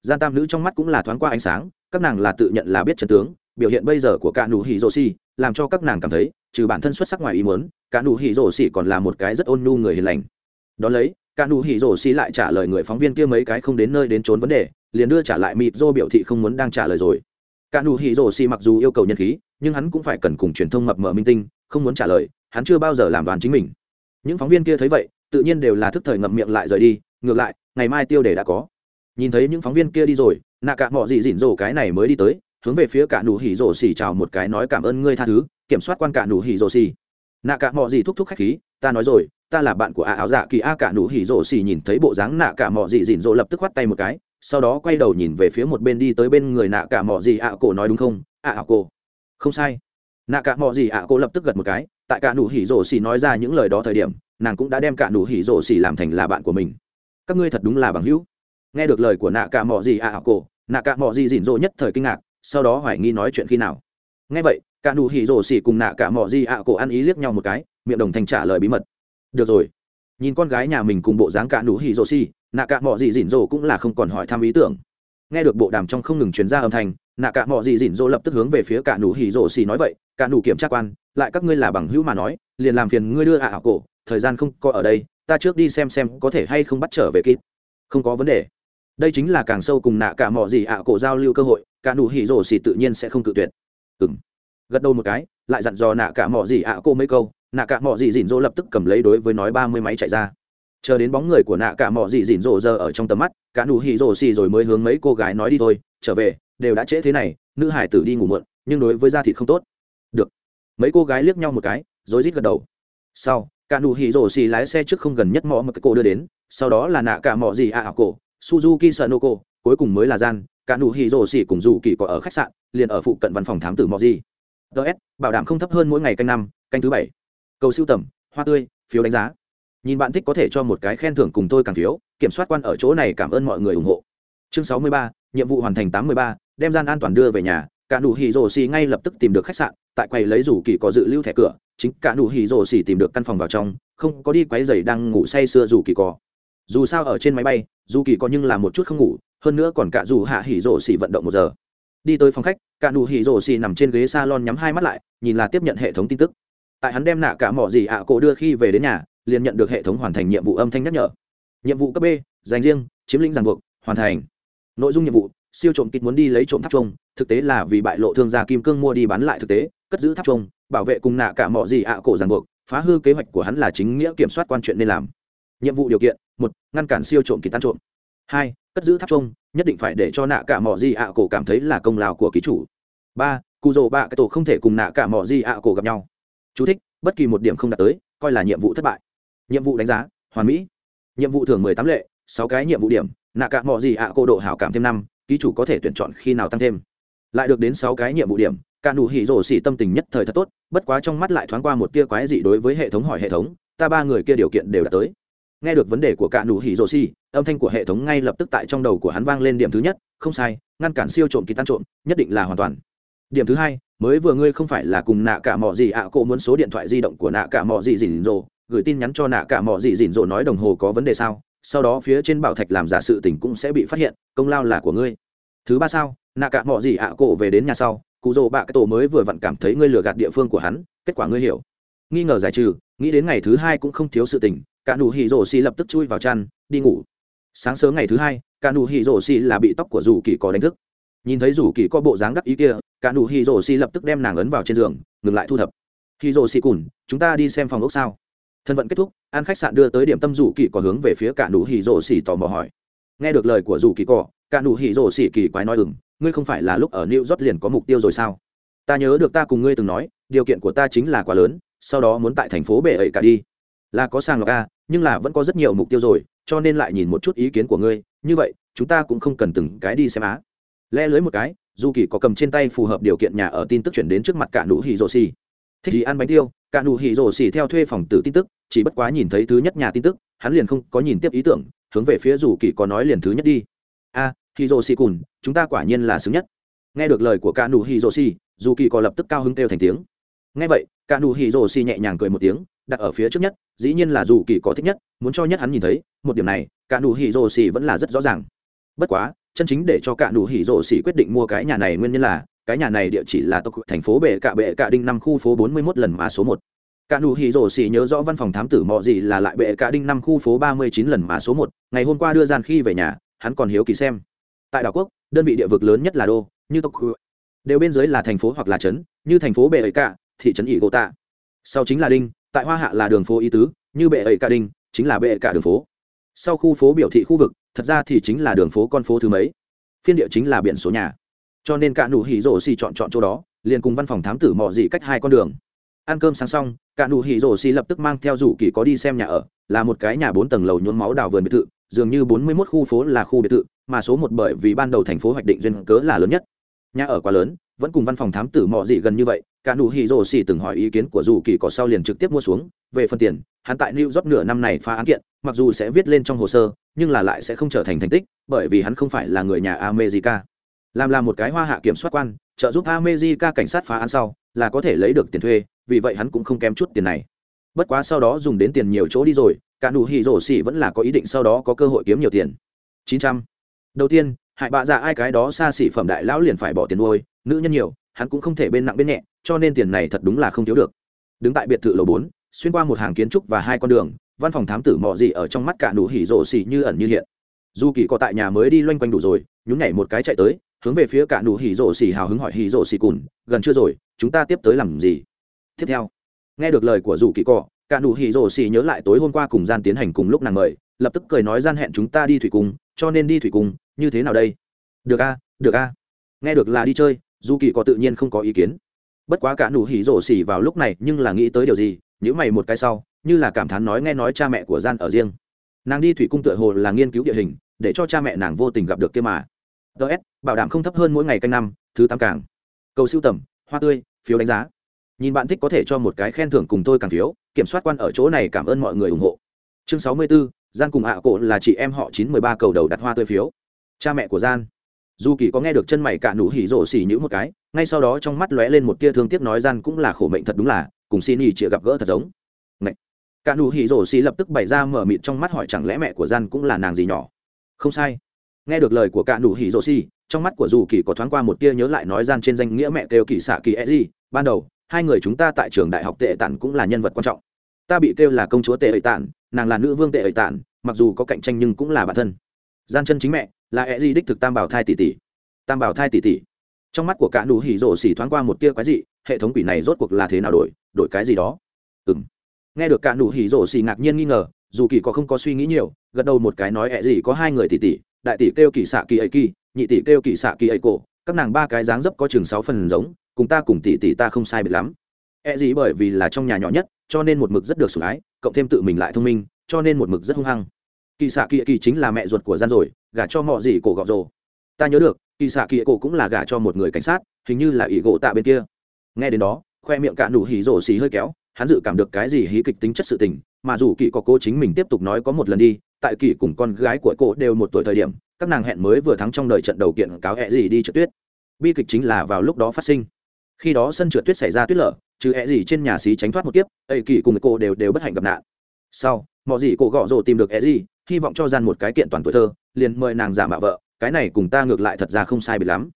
Gian tam nữ trong mắt cũng là thoáng qua ánh sáng, các nàng là tự nhận là biết trần tướng, biểu hiện bây giờ của cả nụ hỉ rồ xì, làm cho các nàng cảm thấy, trừ bản thân xuất sắc ngoài ý muốn, cả nụ hỉ rồ xì còn là một cái rất ôn nhu người hiền lành. Đó lấy, cả nụ hỉ rồ xì lại trả lời người phóng viên kia mấy cái không đến nơi đến trốn vấn đề, liền đưa trả lại mịp dô biểu thị không muốn đang trả lời rồi. Cả nụ hỉ rồ xì mặc dù yêu cầu nhân khí, nhưng hắn cũng phải cần cùng truyền thông mập mờ minh tinh, không muốn trả lời hắn chưa bao giờ làm đoán chính mình. Những phóng viên kia thấy vậy, tự nhiên đều là thức thời ngậm miệng lại rời đi, ngược lại, ngày mai tiêu đề đã có. Nhìn thấy những phóng viên kia đi rồi, nạ cả mọi gì dỉn rổ cái này mới đi tới, hướng về phía cả nụ hỉ rổ xì chào một cái nói cảm ơn ngươi tha thứ, kiểm soát quan cả nụ hỉ rổ xì. nạ cả mọi gì thúc thúc khách khí, ta nói rồi, ta là bạn của ạ áo dạ kỳ a. Cả nụ hỉ rổ xì nhìn thấy bộ dáng nạ cả mọi gì dỉn rổ lập tức khoát tay một cái, sau đó quay đầu nhìn về phía một bên đi tới bên người nạ cả mọi gì ạ à cổ nói đúng không? Ạ ạ cổ. Không sai. Nạ cả mọi gì ạ cổ lập tức gật một cái tại cả nụ hỉ rổ xì nói ra những lời đó thời điểm, nàng cũng đã đem cả nụ hỉ rổ xì làm thành là bạn của mình. Các ngươi thật đúng là bằng hữu. Nghe được lời của nạ cả mò gì ạ ảo cổ, nạ cả mò gì rỉn rộ nhất thời kinh ngạc, sau đó hoài nghi nói chuyện khi nào. Nghe vậy, cả nụ hỉ rổ xì cùng nạ cả mò gì ạ ảo cổ ăn ý liếc nhau một cái, miệng đồng thanh trả lời bí mật. Được rồi. Nhìn con gái nhà mình cùng bộ dáng cả nụ hỉ rổ xì nạ cả mò gì rỉn rộ cũng là không còn hỏi thăm ý tưởng. Nghe được bộ đàm trong không ngừng chuyển ra âm thanh nạ cả mọi gì dỉn dỗ lập tức hướng về phía cả nụ hỉ rổ xì nói vậy, cả nụ kiểm tra quan, lại các ngươi là bằng hữu mà nói, liền làm phiền ngươi đưa ạ à ảo cổ, thời gian không có ở đây, ta trước đi xem xem có thể hay không bắt trở về kịp. Không có vấn đề. Đây chính là càng sâu cùng nạ cả mọi gì ạ à cổ giao lưu cơ hội, cả nụ hỉ rổ xì tự nhiên sẽ không cự tuyệt. Ừng gật đầu một cái, lại dặn dò nạ cả mọi gì ạ à cô mấy câu, nạ cả mọi gì dỉn dỗ lập tức cầm lấy đối với nói ba mươi máy chạy ra. Chờ đến bóng người của nạ cả mọi gì dỉn dỗ giờ ở trong tầm mắt, cả nụ hỉ rổ xì rồi mới hướng mấy cô gái nói đi thôi, trở về đều đã trễ thế này, nữ hải tử đi ngủ muộn, nhưng đối với da thịt không tốt. Được. Mấy cô gái liếc nhau một cái rối rít gật đầu. Sau, cả nụ hỉ rổ xì lái xe trước không gần nhất mỏ mà cái cổ đưa đến, sau đó là nạ cả mỏ gì à ảo cổ, suzuki sợ nô cổ cuối cùng mới là gian, cả nụ hỉ rổ xì cùng dù kỳ có ở khách sạn, liền ở phụ cận văn phòng thám tử mỏ gì. Ts bảo đảm không thấp hơn mỗi ngày canh năm, canh thứ bảy. Cầu siêu tầm, hoa tươi, phiếu đánh giá. Nhìn bạn thích có thể cho một cái khen thưởng cùng tôi càng phiếu, kiểm soát quan ở chỗ này cảm ơn mọi người ủng hộ. Chương sáu mươi ba, nhiệm vụ hoàn thành tám mươi ba đem gian an toàn đưa về nhà, cả nụ hỉ rồ xì ngay lập tức tìm được khách sạn, tại quầy lấy rủ kỳ có dự lưu thẻ cửa, chính cả nụ hỉ rồ xì tìm được căn phòng vào trong, không có đi quấy giày đang ngủ say sưa rủ kỳ có. Dù sao ở trên máy bay dù kỳ có nhưng là một chút không ngủ, hơn nữa còn cả dù hạ hỉ rồ xì vận động một giờ. Đi tới phòng khách, cả nụ hỉ rồ xì nằm trên ghế salon nhắm hai mắt lại, nhìn là tiếp nhận hệ thống tin tức. Tại hắn đem nạ cả mỏ gì ạ à cổ đưa khi về đến nhà, liền nhận được hệ thống hoàn thành nhiệm vụ âm thanh nhắc nhở. Nhiệm vụ cấp b, dành riêng, chiếm lĩnh ràng buộc, hoàn thành. Nội dung nhiệm vụ siêu trộm kịch muốn đi lấy trộm tháp trông thực tế là vì bại lộ thương gia kim cương mua đi bán lại thực tế cất giữ tháp trông bảo vệ cùng nạ cả mọi gì ạ cổ ràng buộc phá hư kế hoạch của hắn là chính nghĩa kiểm soát quan chuyện nên làm. Nhiệm vụ điều kiện một ngăn cản siêu trộm kỳ tan trộm. Hai cất giữ tháp trông nhất định phải để cho nạ cả mọi gì ạ cổ cảm thấy là công lao của ký chủ. Ba cụ rồ bạ cái tổ không thể cùng nạ cả mọi gì ạ cổ gặp nhau. Chú thích, bất kỳ một điểm không đạt tới coi là nhiệm vụ thất bại. Nhiệm vụ đánh giá hoàn mỹ. Nhiệm vụ thưởng mười tám lệ sáu cái nhiệm vụ điểm nạ cả mọi gì ạ cổ độ hảo cảm thêm năm ký chủ có thể tuyển chọn khi nào tăng thêm. Lại được đến sáu cái nhiệm vụ điểm cả nụ hỉ rổ xỉ tâm tình nhất thời thật tốt bất quá trong mắt lại thoáng qua một tia quái dị đối với hệ thống hỏi hệ thống ta ba người kia điều kiện đều đã tới. Nghe được vấn đề của cả nụ hỉ rổ xỉ âm thanh của hệ thống ngay lập tức tại trong đầu của hắn vang lên điểm thứ nhất không sai ngăn cản siêu trộm kỳ tan trộm nhất định là hoàn toàn. Điểm thứ hai mới vừa ngươi không phải là cùng nạ cả mọ gì ạ à, cô muốn số điện thoại di động của nạ cả mọ gì dỉn rồ gửi tin nhắn cho nạ cả mọ gì dỉn rồ nói đồng hồ có vấn đề sao? sau đó phía trên bảo thạch làm giả sự tình cũng sẽ bị phát hiện, công lao là của ngươi. Thứ ba sao, nạ cả mọi gì ạ cổ về đến nhà sau, cụ rồ bạ cái tổ mới vừa vặn cảm thấy ngươi lừa gạt địa phương của hắn, kết quả ngươi hiểu. Nghi ngờ giải trừ, nghĩ đến ngày thứ hai cũng không thiếu sự tình, cả nụ hỉ rổ xì lập tức chui vào chăn, đi ngủ. Sáng sớm ngày thứ hai, cả nụ hỉ rổ xì là bị tóc của dù kỳ có đánh thức. Nhìn thấy dù kỳ có bộ dáng đắc ý kia, cả nụ hỉ rổ xì lập tức đem nàng ấn vào trên giường, ngừng lại thu thập. Hỉ rổ xì cùn, chúng ta đi xem phòng ốc sao thân vận kết thúc, an khách sạn đưa tới điểm tâm rủ kỳ cỏ hướng về phía cả nụ hỉ rổ xỉ tò mò hỏi. Nghe được lời của rủ kỳ cỏ cả nụ hỉ rổ xỉ kỳ quái nói ừng ngươi không phải là lúc ở new york liền có mục tiêu rồi sao? Ta nhớ được ta cùng ngươi từng nói, điều kiện của ta chính là quá lớn, sau đó muốn tại thành phố bể ấy cả đi. Là có sàng lọc a, nhưng là vẫn có rất nhiều mục tiêu rồi, cho nên lại nhìn một chút ý kiến của ngươi, như vậy, chúng ta cũng không cần từng cái đi xem á. Lẽ lưới một cái dù kỳ có cầm trên tay phù hợp điều kiện nhà ở tin tức chuyển đến trước mặt cả nụ hỉ rổ xỉ. Thích gì ăn bánh tiêu cả nụ hỉ rổ xỉ theo thuê phòng tử tin tức, chỉ bất quá nhìn thấy thứ nhất nhà tin tức, hắn liền không có nhìn tiếp ý tưởng, hướng về phía dù kỳ có nói liền thứ nhất đi. A, hỉ rổ xỉ cùn, chúng ta quả nhiên là xứng nhất. Nghe được lời của cả nụ hỉ rổ xỉ, dù kỳ có lập tức cao hứng kêu thành tiếng. Nghe vậy, cả nụ hỉ rổ xỉ nhẹ nhàng cười một tiếng, đặt ở phía trước nhất, dĩ nhiên là dù kỳ có thích nhất, muốn cho nhất hắn nhìn thấy, một điểm này, cả nụ hỉ rổ xỉ vẫn là rất rõ ràng. Bất quá, chân chính để cho cả nụ hỉ rổ xỉ quyết định mua cái nhà này nguyên nhân là cái nhà này địa chỉ là tộc thành phố bệ cạ bệ cạ đinh năm khu phố bốn mươi 41 lần mã số một. Cả nụ hỉ rổ xỉ nhớ rõ văn phòng thám tử mọ gì là lại bệ cả đinh năm khu phố ba mươi chín lần mã số một. Ngày hôm qua đưa dàn khi về nhà, hắn còn hiếu kỳ xem. Tại đảo quốc, đơn vị địa vực lớn nhất là đô, như tộc đều bên dưới là thành phố hoặc là trấn, như thành phố bệ ấy cả thị trấn ỉ gỗ tạ. Sau chính là đinh, tại hoa hạ là đường phố y tứ, như bệ ấy cả đinh, chính là bệ cả đường phố. Sau khu phố biểu thị khu vực, thật ra thì chính là đường phố con phố thứ mấy. Phiên địa chính là biển số nhà cho nên cả nụ hỉ rổ xì chọn chọn chỗ đó, liền cùng văn phòng thám tử mò dị cách hai con đường. Ăn cơm sáng xong, cả nụ hỉ rổ xì lập tức mang theo rủ kỳ có đi xem nhà ở, là một cái nhà bốn tầng lầu nhuốm máu đào vườn biệt thự, dường như bốn mươi 41 khu phố là khu biệt thự, mà số một bởi vì ban đầu thành phố hoạch định duyên cớ là lớn nhất. Nhà ở quá lớn, vẫn cùng văn phòng thám tử mò dị gần như vậy, cả nụ hỉ rổ xì từng hỏi ý kiến của rủ kỳ có sau liền trực tiếp mua xuống, về phần tiền, hắn tại new york nửa năm này phá án kiện, mặc dù sẽ viết lên trong hồ sơ, nhưng là lại sẽ không trở thành thành tích, bởi vì hắn không phải là người nhà america làm là một cái hoa hạ kiểm soát quan, trợ giúp amejica cảnh sát phá án sau, là có thể lấy được tiền thuê, vì vậy hắn cũng không kém chút tiền này. Bất quá sau đó dùng đến tiền nhiều chỗ đi rồi, cả nụ hỉ rổ xỉ vẫn là có ý định sau đó có cơ hội kiếm nhiều tiền. Chín trăm. Đầu tiên, hại bạ dạ ai cái đó xa xỉ phẩm đại lão liền phải bỏ tiền nuôi, nữ nhân nhiều, hắn cũng không thể bên nặng bên nhẹ, cho nên tiền này thật đúng là không thiếu được. Đứng tại biệt thự lầu bốn, xuyên qua một hàng kiến trúc và hai con đường, văn phòng thám tử mò gì ở trong mắt cả nụ hỉ rổ xỉ như ẩn như hiện. Dù kỳ có tại nhà mới đi loanh quanh đủ rồi, nhún nhảy một cái chạy tới hướng về phía cả nụ hỉ rổ xỉ hào hứng hỏi hỉ rổ xỉ cùn, gần chưa rồi, chúng ta tiếp tới làm gì? Tiếp theo, nghe được lời của rủ kỳ cọ, cả nụ hỉ rổ xỉ nhớ lại tối hôm qua cùng gian tiến hành cùng lúc nàng mời, lập tức cười nói gian hẹn chúng ta đi thủy cung, cho nên đi thủy cung, như thế nào đây? Được a được a. Nghe được là đi chơi dù kỳ cọ tự nhiên không có ý kiến. Bất quá cả nụ hỉ rổ xỉ vào lúc này nhưng là nghĩ tới điều gì nhữ mày một cái sau, như là cảm thán nói nghe nói cha mẹ của gian ở riêng. Nàng đi thủy cung tựa hồ là nghiên cứu địa hình, để cho cha mẹ nàng vô tình gặp được kia mà ts bảo đảm không thấp hơn mỗi ngày canh năm thứ tám càng. Cầu siêu tầm hoa tươi phiếu đánh giá. Nhìn bạn thích có thể cho một cái khen thưởng cùng tôi càng phiếu kiểm soát quan ở chỗ này cảm ơn mọi người ủng hộ. Chương sáu mươi 64, gian cùng ạ à cổ là chị em họ chín mười ba cầu đầu đặt hoa tươi phiếu. Cha mẹ của gian. Dù kỳ có nghe được chân mày cả nụ hỉ rổ xỉ nhữ một cái ngay sau đó trong mắt lóe lên một tia thương tiếc nói gian cũng là khổ mệnh thật đúng là cùng xin ý chịa gặp gỡ thật giống. Ngậy. cả nụ hỉ rổ xỉ lập tức bày ra mở mịt trong mắt hỏi chẳng lẽ mẹ của gian cũng là nàng gì nhỏ? Không sai nghe được lời của cả nụ hỉ rộ xì, trong mắt của dù kỳ có thoáng qua một tia nhớ lại nói gian trên danh nghĩa mẹ kêu kỳ xạ kỳ e gì ban đầu, hai người chúng ta tại trường đại học tệ e tản cũng là nhân vật quan trọng. Ta bị kêu là công chúa tệ ẩy tản, nàng là nữ vương tệ ẩy tản, mặc dù có cạnh tranh nhưng cũng là bản thân. Gian chân chính mẹ, là e gì đích thực tam bảo thai tỷ tỷ. Tam bảo thai tỷ tỷ. Trong mắt của cả nụ hỉ rộ xì thoáng qua một tia quái dị, hệ thống quỷ này rốt cuộc là thế nào đổi đổi cái gì đó? Ừm. Nghe được cả nụ hỉ rộ xì ngạc nhiên nghi ngờ, dù kỳ có không có suy nghĩ nhiều, gật đầu một cái nói ẹ gì có hai người tỷ tỷ đại tỷ kêu kỳ xạ kỳ ấy kỳ, nhị tỷ kêu kỳ xạ kỳ ấy cổ, các nàng ba cái dáng dấp có chừng sáu phần giống, cùng ta cùng tỷ tỷ ta không sai biệt lắm. E gì bởi vì là trong nhà nhỏ nhất, cho nên một mực rất được sủng ái, cộng thêm tự mình lại thông minh, cho nên một mực rất hung hăng. Kỳ xạ kỳ ấy kỳ chính là mẹ ruột của gian rồi, gả cho mọi gì cổ gọ rồ. Ta nhớ được, kỳ xạ kỳ ấy cổ cũng là gả cho một người cảnh sát, hình như là ỷ gỗ tạ bên kia. Nghe đến đó, khoe miệng cạn đủ hỉ rổ xì hơi kéo, hắn dự cảm được cái gì hí kịch tính chất sự tình, mà dù kỳ có cố chính mình tiếp tục nói có một lần đi tại kỳ cùng con gái của cô đều một tuổi thời điểm, các nàng hẹn mới vừa thắng trong đời trận đầu kiện cáo hẹ gì đi trượt tuyết. Bi kịch chính là vào lúc đó phát sinh. Khi đó sân trượt tuyết xảy ra tuyết lở chứ hẹ gì trên nhà xí tránh thoát một kiếp, ấy kỳ cùng cô đều đều bất hạnh gặp nạn. Sau, mọi gì cô gõ rồ tìm được hẹ gì, hy vọng cho gian một cái kiện toàn tuổi thơ, liền mời nàng giả mạo vợ, cái này cùng ta ngược lại thật ra không sai bị lắm.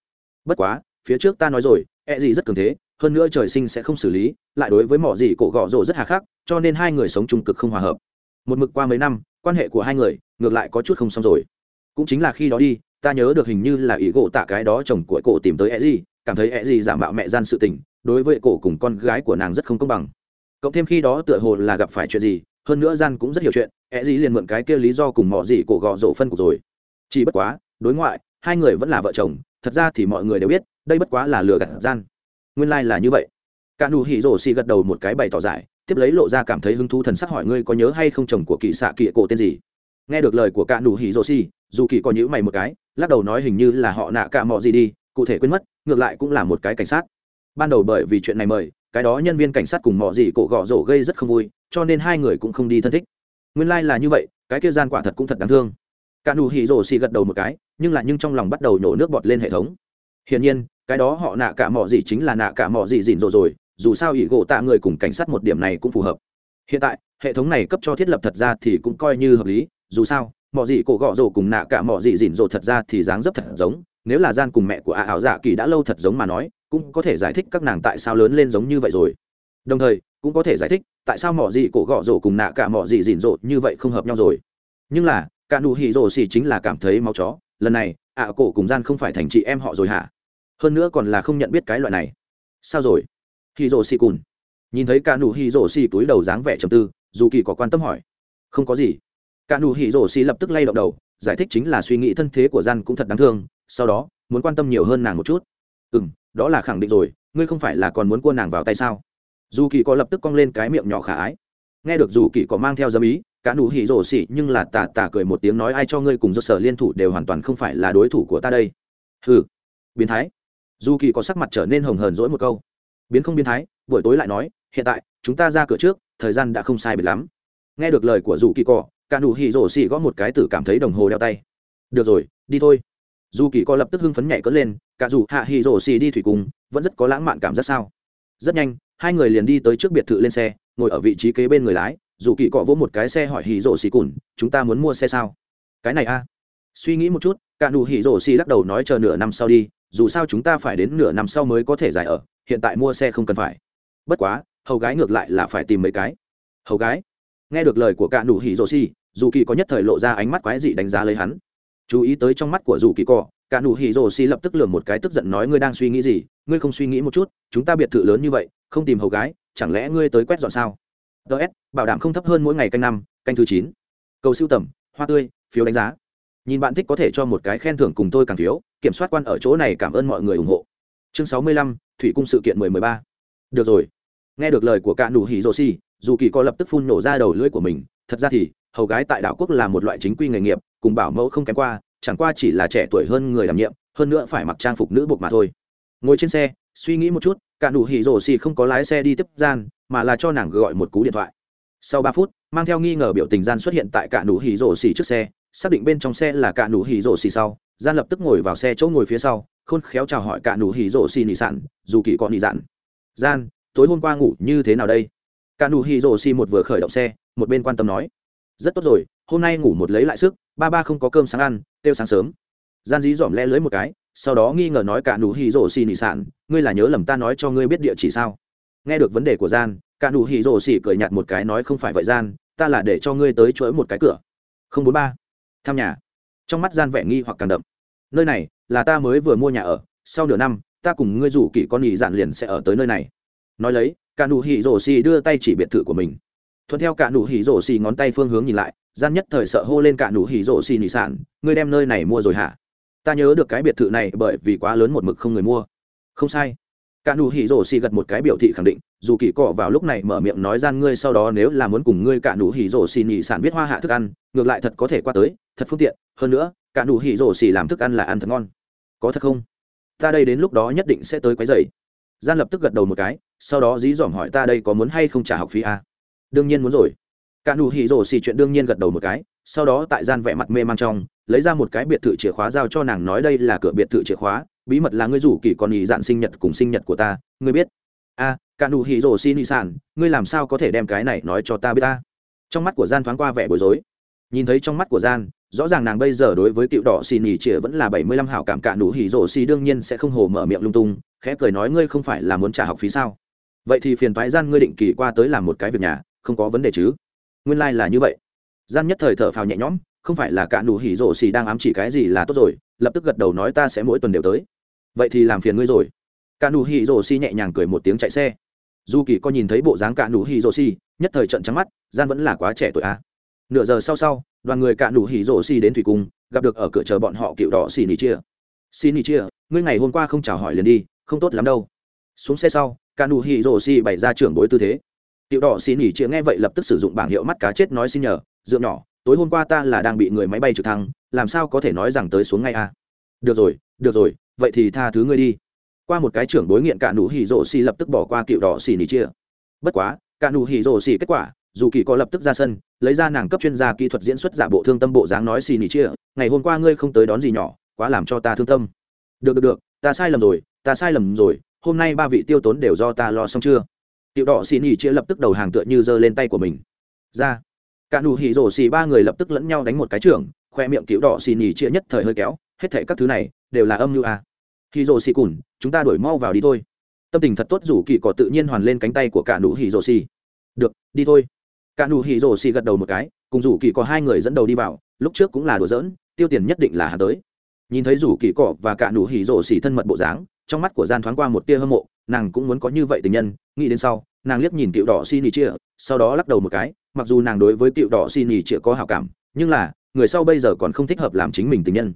Bất quá, phía trước ta nói rồi e gì rất cường thế, hơn nữa trời sinh sẽ không xử lý, lại đối với mỏ gì cổ gõ rồ rất hà khắc, cho nên hai người sống chung cực không hòa hợp. Một mực qua mấy năm quan hệ của hai người, ngược lại có chút không xong rồi. Cũng chính là khi đó đi, ta nhớ được hình như là ý gỗ tạ cái đó chồng của cổ tìm tới e gì cảm thấy e gì giả mạo mẹ gian sự tình, đối với cổ cùng con gái của nàng rất không công bằng. Cộng thêm khi đó tựa hồ là gặp phải chuyện gì, hơn nữa gian cũng rất hiểu chuyện e gì liền mượn cái kia lý do cùng mọi gì cổ gò rổ phân cục rồi. Chỉ bất quá, đối ngoại, hai người vẫn là vợ chồng, thật ra thì mọi người đều biết, đây bất quá là lừa gạt gian. Nguyên lai like là như vậy. Cả nụ hỉ rổ xì gật đầu một cái bày tỏ giải tiếp lấy lộ ra cảm thấy hứng thú thần sắc hỏi ngươi có nhớ hay không chồng của kỳ xạ kỳ cổ tên gì? Nghe được lời của cạ nụ hỉ rô xì, dù kỳ có nhữ mày một cái, lắc đầu nói hình như là họ nạ cạ mọ gì đi, cụ thể quên mất, ngược lại cũng là một cái cảnh sát. Ban đầu bởi vì chuyện này mời, cái đó nhân viên cảnh sát cùng mọ gì cổ gọ rổ gây rất không vui, cho nên hai người cũng không đi thân thích. Nguyên lai、like、là như vậy, cái kia gian quả thật cũng thật đáng thương. Cạ nụ hỉ rổ xì gật đầu một cái, nhưng lại nhưng trong lòng bắt đầu nhổ nước bọt lên hệ thống. Hiển nhiên, cái đó họ nạ cả mọ gì chính là nạ cả mọ gì dịn rồi rồi dù sao ỷ gỗ tạ người cùng cảnh sát một điểm này cũng phù hợp. Hiện tại, hệ thống này cấp cho thiết lập thật ra thì cũng coi như hợp lý, dù sao mọi gì cổ gọ rổ cùng nạ cả mọi gì dỉn rồ thật ra thì dáng dấp thật giống, nếu là gian cùng mẹ của ả ảo dạ kỳ đã lâu thật giống mà nói, cũng có thể giải thích các nàng tại sao lớn lên giống như vậy rồi. Đồng thời, cũng có thể giải thích tại sao mọi gì cổ gọ rổ cùng nạ cả mọi gì dỉn rồ như vậy không hợp nhau rồi. Nhưng là, cả nụ hỉ rổ xì chính là cảm thấy máu chó, lần này ạ à cổ cùng gian không phải thành chị em họ rồi hả? Hơn nữa còn là không nhận biết cái loại này. Sao rồi? hì rổ xì cùn nhìn thấy cả nụ hì rổ xì túi đầu dáng vẻ trầm tư dù kỳ có quan tâm hỏi. Không có gì. Cả nụ hì rổ xì lập tức lay động đầu, giải thích chính là suy nghĩ thân thế của gian cũng thật đáng thương, sau đó, muốn quan tâm nhiều hơn nàng một chút. Ừ đó là khẳng định rồi, ngươi không phải là còn muốn cua nàng vào tay sao? Dù kỳ có lập tức cong lên cái miệng nhỏ khả ái. Nghe được dù kỳ có mang theo dâm ý cả nụ hỉ rổ xỉ nhưng là tà tà cười một tiếng nói ai cho ngươi cùng do sở liên thủ đều hoàn toàn không phải là đối thủ của ta đây. Hừ, biến thái. Dù kỳ có sắc mặt trở nên hồng hờn dỗi một câu biến không biến thái, buổi tối lại nói, hiện tại, chúng ta ra cửa trước, thời gian đã không sai biệt lắm. Nghe được lời của dù kỳ cọ cả nụ hỉ rổ xỉ gõ một cái tử cảm thấy đồng hồ đeo tay. Được rồi, đi thôi. Dù kỳ cọ lập tức hưng phấn nhảy cất lên, cả dù hạ hỉ rổ xỉ đi thủy cùng, vẫn rất có lãng mạn cảm giác sao. Rất nhanh, hai người liền đi tới trước biệt thự lên xe, ngồi ở vị trí kế bên người lái dù kỳ cọ vỗ một cái xe hỏi hỉ rổ xỉ cùn, chúng ta muốn mua xe sao? Cái này a. Suy nghĩ một chút, cả nụ hỉ rổ xỉ lắc đầu nói, chờ nửa năm sau đi, dù sao chúng ta phải đến nửa năm sau mới có thể giải ở hiện tại mua xe không cần phải. Bất quá, hầu gái ngược lại là phải tìm mấy cái. Hầu gái, nghe được lời của cả nụ hỉ rồ xì, dù kỳ có nhất thời lộ ra ánh mắt quái dị đánh giá lấy hắn. Chú ý tới trong mắt của dù kỳ cọ, cả nụ hỉ rồ xì lập tức lường một cái tức giận nói ngươi đang suy nghĩ gì, ngươi không suy nghĩ một chút, chúng ta biệt thự lớn như vậy, không tìm hầu gái, chẳng lẽ ngươi tới quét dọn sao? Ts bảo đảm không thấp hơn mỗi ngày canh năm, canh thứ chín. Cầu siêu tầm, hoa tươi, phiếu đánh giá. Nhìn bạn thích có thể cho một cái khen thưởng cùng tôi càng phiếu, kiểm soát quan ở chỗ này cảm ơn mọi người ủng hộ chương sáu mươi lăm, thủy cung sự kiện mười mười ba. Được rồi. Nghe được lời của cạ nụ hỉ rồ xì dù kỳ co lập tức phun nổ ra đầu lưỡi của mình, thật ra thì, hầu gái tại đảo quốc là một loại chính quy nghề nghiệp, cùng bảo mẫu không kém qua, chẳng qua chỉ là trẻ tuổi hơn người đảm nhiệm, hơn nữa phải mặc trang phục nữ buộc mà thôi. Ngồi trên xe, suy nghĩ một chút cạ nụ hỉ rồ xì không có lái xe đi tiếp gian, mà là cho nàng gọi một cú điện thoại. Sau ba phút, mang theo nghi ngờ biểu tình gian xuất hiện tại cạ nụ hỉ rồ xì trước xe, xác định bên trong xe là cạ nụ hỉ rồ xì sau, gian lập tức ngồi vào xe chỗ ngồi phía sau khôn khéo chào hỏi cả nụ hỉ rổ xì nị sản dù kỳ có nị dạn. Gian, tối hôm qua ngủ như thế nào đây? Cả nụ hỉ rổ xì một vừa khởi động xe, một bên quan tâm nói. Rất tốt rồi, hôm nay ngủ một lấy lại sức, ba ba không có cơm sáng ăn, tiêu sáng sớm. Gian dí dỏm le lưới một cái, sau đó nghi ngờ nói cả nụ hỉ rổ xì nị sản ngươi là nhớ lầm ta nói cho ngươi biết địa chỉ sao? Nghe được vấn đề của gian, cả nụ hỉ rổ xì cười nhạt một cái nói không phải vậy gian, ta là để cho ngươi tới chuỗi một cái cửa. Không bốn ba. Thăm nhà. Trong mắt gian vẻ nghi hoặc càng đậm nơi này, là ta mới vừa mua nhà ở, sau nửa năm, ta cùng ngươi rủ kỳ con nhị dạn liền sẽ ở tới nơi này. Nói lấy, cả nụ hỉ rổ xì đưa tay chỉ biệt thự của mình. Thuận theo cả nụ hỉ rổ xì ngón tay phương hướng nhìn lại, gian nhất thời sợ hô lên cả nụ hỉ rổ xì nhị sản, ngươi đem nơi này mua rồi hả? Ta nhớ được cái biệt thự này bởi vì quá lớn một mực không người mua. Không sai. Cả nụ hỉ rổ xì gật một cái biểu thị khẳng định, dù kỳ cọ vào lúc này mở miệng nói gian ngươi sau đó nếu là muốn cùng ngươi cả nụ hỉ rổ xì nhị sản viết hoa hạ thức ăn, ngược lại thật có thể qua tới, thật phương tiện. Hơn nữa cả nụ hỉ rổ xỉ làm thức ăn là ăn thật ngon. Có thật không? Ta đây đến lúc đó nhất định sẽ tới quấy dày gian lập tức gật đầu một cái sau đó dí dỏm hỏi ta đây có muốn hay không trả học phí à? đương nhiên muốn rồi. Cả nụ hỉ rổ xỉ chuyện đương nhiên gật đầu một cái sau đó tại gian vẽ mặt mê mang trong lấy ra một cái biệt thự chìa khóa giao cho nàng nói đây là cửa biệt thự chìa khóa bí mật là ngươi rủ kỳ còn ý dạn sinh nhật cùng sinh nhật của ta ngươi biết. A à, cả nụ hỉ rổ xỉ nị sản ngươi làm sao có thể đem cái này nói cho ta biết ta? Trong mắt của gian thoáng qua vẻ bối rối. Nhìn thấy trong mắt của gian rõ ràng nàng bây giờ đối với cựu đỏ xì nỉ chĩa vẫn là bảy mươi lăm hảo cảm cả nụ hỉ rổ xì đương nhiên sẽ không hồ mở miệng lung tung, khẽ cười nói ngươi không phải là muốn trả học phí sao? Vậy thì phiền thoái gian ngươi định kỳ qua tới làm một cái việc nhà, không có vấn đề chứ? Nguyên lai、like、là như vậy. Gian nhất thời thở phào nhẹ nhõm, không phải là cả nụ hỉ rổ xì đang ám chỉ cái gì là tốt rồi, lập tức gật đầu nói ta sẽ mỗi tuần đều tới. Vậy thì làm phiền ngươi rồi. Cả nụ hỉ rổ xì nhẹ nhàng cười một tiếng chạy xe. Du kỳ có nhìn thấy bộ dáng cả nụ hỉ rổ xì, nhất thời trận trắng mắt, gian vẫn là quá trẻ tuổi a à. nửa giờ sau sau đoàn người cạn đủ hỉ rổ xì đến thủy cung, gặp được ở cửa chờ bọn họ cựu đỏ xì nỉ chia. Xì nỉ chia, ngươi ngày hôm qua không chào hỏi liền đi, không tốt lắm đâu. Xuống xe sau cạn đủ hỉ rổ xì bày ra trưởng bối tư thế. Cựu đỏ xì nỉ chia nghe vậy lập tức sử dụng bảng hiệu mắt cá chết nói xin nhờ dựa nhỏ, tối hôm qua ta là đang bị người máy bay trực thăng, làm sao có thể nói rằng tới xuống ngay à? được rồi được rồi, vậy thì tha thứ ngươi đi. Qua một cái trưởng đối nghiện cạn đủ hỉ rổ xì lập tức bỏ qua cựu đỏ xì nỉ chia. Bất quá cạn đủ hỉ rổ xì kết quả dù kỳ có lập tức ra sân, lấy ra nàng cấp chuyên gia kỹ thuật diễn xuất giả bộ thương tâm bộ dáng nói xì nỉ chia, ngày hôm qua ngươi không tới đón gì nhỏ, quá làm cho ta thương tâm. Được được được, ta sai lầm rồi, ta sai lầm rồi, hôm nay ba vị tiêu tốn đều do ta lo xong chưa? Tiểu đỏ xì nỉ chia lập tức đầu hàng tựa như giơ lên tay của mình. Ra. Cả nụ hỉ rổ xì ba người lập tức lẫn nhau đánh một cái trưởng, khoe miệng tiểu đỏ xì nỉ chia nhất thời hơi kéo, hết thảy các thứ này đều là âm mưu à. Hỉ rổ xì cùn, chúng ta đuổi mau vào đi thôi. Tâm tình thật tốt rủ kỳ có tự nhiên hoàn lên cánh tay của cả nụ hỉ rổ xì. Được, đi thôi cả nụ hỉ rổ xì gật đầu một cái, cùng rủ kỳ có hai người dẫn đầu đi vào, lúc trước cũng là đùa giỡn, tiêu tiền nhất định là hà tới. Nhìn thấy rủ kỳ cỏ và cả nụ hỉ rổ xì thân mật bộ dáng, trong mắt của gian thoáng qua một tia hâm mộ, nàng cũng muốn có như vậy tình nhân, nghĩ đến sau, nàng liếc nhìn tiểu đỏ xì nỉ chia sau đó lắc đầu một cái, mặc dù nàng đối với tiểu đỏ xì nỉ chia có hào cảm, nhưng là, người sau bây giờ còn không thích hợp làm chính mình tình nhân.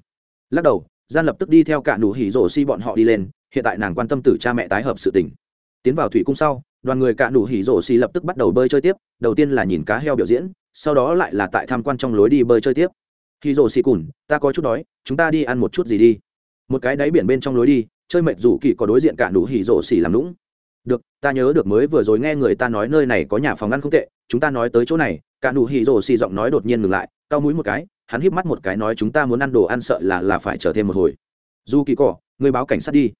Lắc đầu, gian lập tức đi theo cả nụ hỉ rổ xì bọn họ đi lên, hiện tại nàng quan tâm từ cha mẹ tái hợp sự tình. Tiến vào thủy cung sau đoàn người cạn đủ hỉ rổ xì lập tức bắt đầu bơi chơi tiếp, đầu tiên là nhìn cá heo biểu diễn, sau đó lại là tại tham quan trong lối đi bơi chơi tiếp. Hỉ rổ xì cùn, ta có chút đói, chúng ta đi ăn một chút gì đi. Một cái đáy biển bên trong lối đi, chơi mệt rủ kỳ có đối diện cạn đủ hỉ rổ xì làm lũng được, ta nhớ được mới vừa rồi nghe người ta nói nơi này có nhà phòng ăn không tệ, chúng ta nói tới chỗ này cạn đủ hỉ rổ xì giọng nói đột nhiên ngừng lại, cau mũi một cái, hắn híp mắt một cái nói chúng ta muốn ăn đồ ăn sợ là là phải chờ thêm một hồi. Dù kỳ cỏ, người báo cảnh sát đi.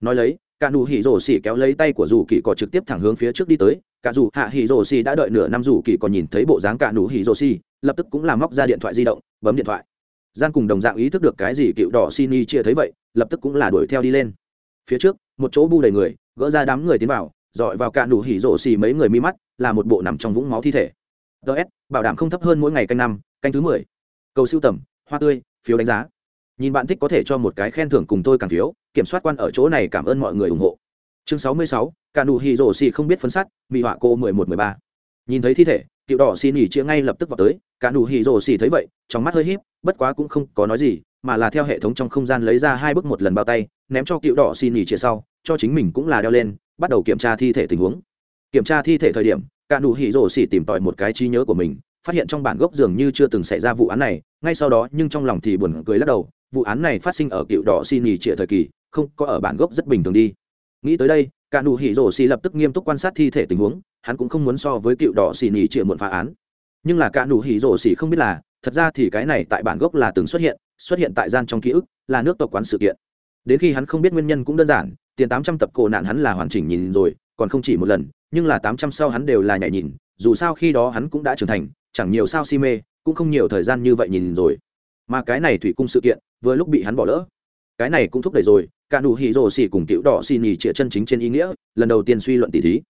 Nói lấy cả nụ hỉ rổ xỉ kéo lấy tay của Rủ kỳ cỏ trực tiếp thẳng hướng phía trước đi tới. Cả dù hạ hỉ rổ xỉ đã đợi nửa năm Rủ kỳ còn nhìn thấy bộ dáng cả nụ hỉ rổ xỉ, lập tức cũng làm móc ra điện thoại di động, bấm điện thoại. Gian cùng đồng dạng ý thức được cái gì cựu đỏ xin y chia thấy vậy, lập tức cũng là đuổi theo đi lên. Phía trước, một chỗ bu đầy người, gỡ ra đám người tiến vào, dọi vào cả nụ hỉ rổ xỉ mấy người mi mắt, là một bộ nằm trong vũng máu thi thể. Ts bảo đảm không thấp hơn mỗi ngày canh năm, canh thứ mười. Cầu siêu tầm, hoa tươi, phiếu đánh giá. Nhìn bạn thích có thể cho một cái khen thưởng cùng tôi càng phiếu kiểm soát quan ở chỗ này cảm ơn mọi người ủng hộ. Chương sáu mươi sáu cả không biết phân sát mỹ họa cô mười một mười ba. Nhìn thấy thi thể cựu đỏ xì nỉ chĩa ngay lập tức vào tới cả nụ thấy vậy trong mắt hơi híp, bất quá cũng không có nói gì mà là theo hệ thống trong không gian lấy ra hai bước một lần bao tay ném cho cựu đỏ xì nỉ chĩa sau cho chính mình cũng là đeo lên bắt đầu kiểm tra thi thể tình huống. Kiểm tra thi thể thời điểm cả nụ tìm tòi một cái trí nhớ của mình phát hiện trong bản gốc dường như chưa từng xảy ra vụ án này ngay sau đó nhưng trong lòng thì buồn cười lắc đầu vụ án này phát sinh ở cựu đỏ xì nỉ chĩa thời kỳ không có ở bản gốc rất bình thường đi. Nghĩ tới đây, cả nụ hỉ rổ xì lập tức nghiêm túc quan sát thi thể tình huống, hắn cũng không muốn so với cựu đỏ xì nỉ chịa muộn phá án. Nhưng là cả nụ hỉ rổ xì không biết là, thật ra thì cái này tại bản gốc là từng xuất hiện xuất hiện tại gian trong ký ức, là nước tộc quán sự kiện. Đến khi hắn không biết nguyên nhân cũng đơn giản, tiền tám trăm tập cổ nạn hắn là hoàn chỉnh nhìn rồi, còn không chỉ một lần, nhưng là tám trăm sau hắn đều là nhảy nhìn, dù sao khi đó hắn cũng đã trưởng thành, chẳng nhiều sao si mê, cũng không nhiều thời gian như vậy nhìn rồi. Mà cái này thủy cung sự kiện, vừa lúc bị hắn bỏ lỡ cái này cũng thúc đẩy rồi, cả nụ hì rồ xì cùng cựu đỏ xì nhì trịa chân chính trên ý nghĩa, lần đầu tiên suy luận tỷ thí.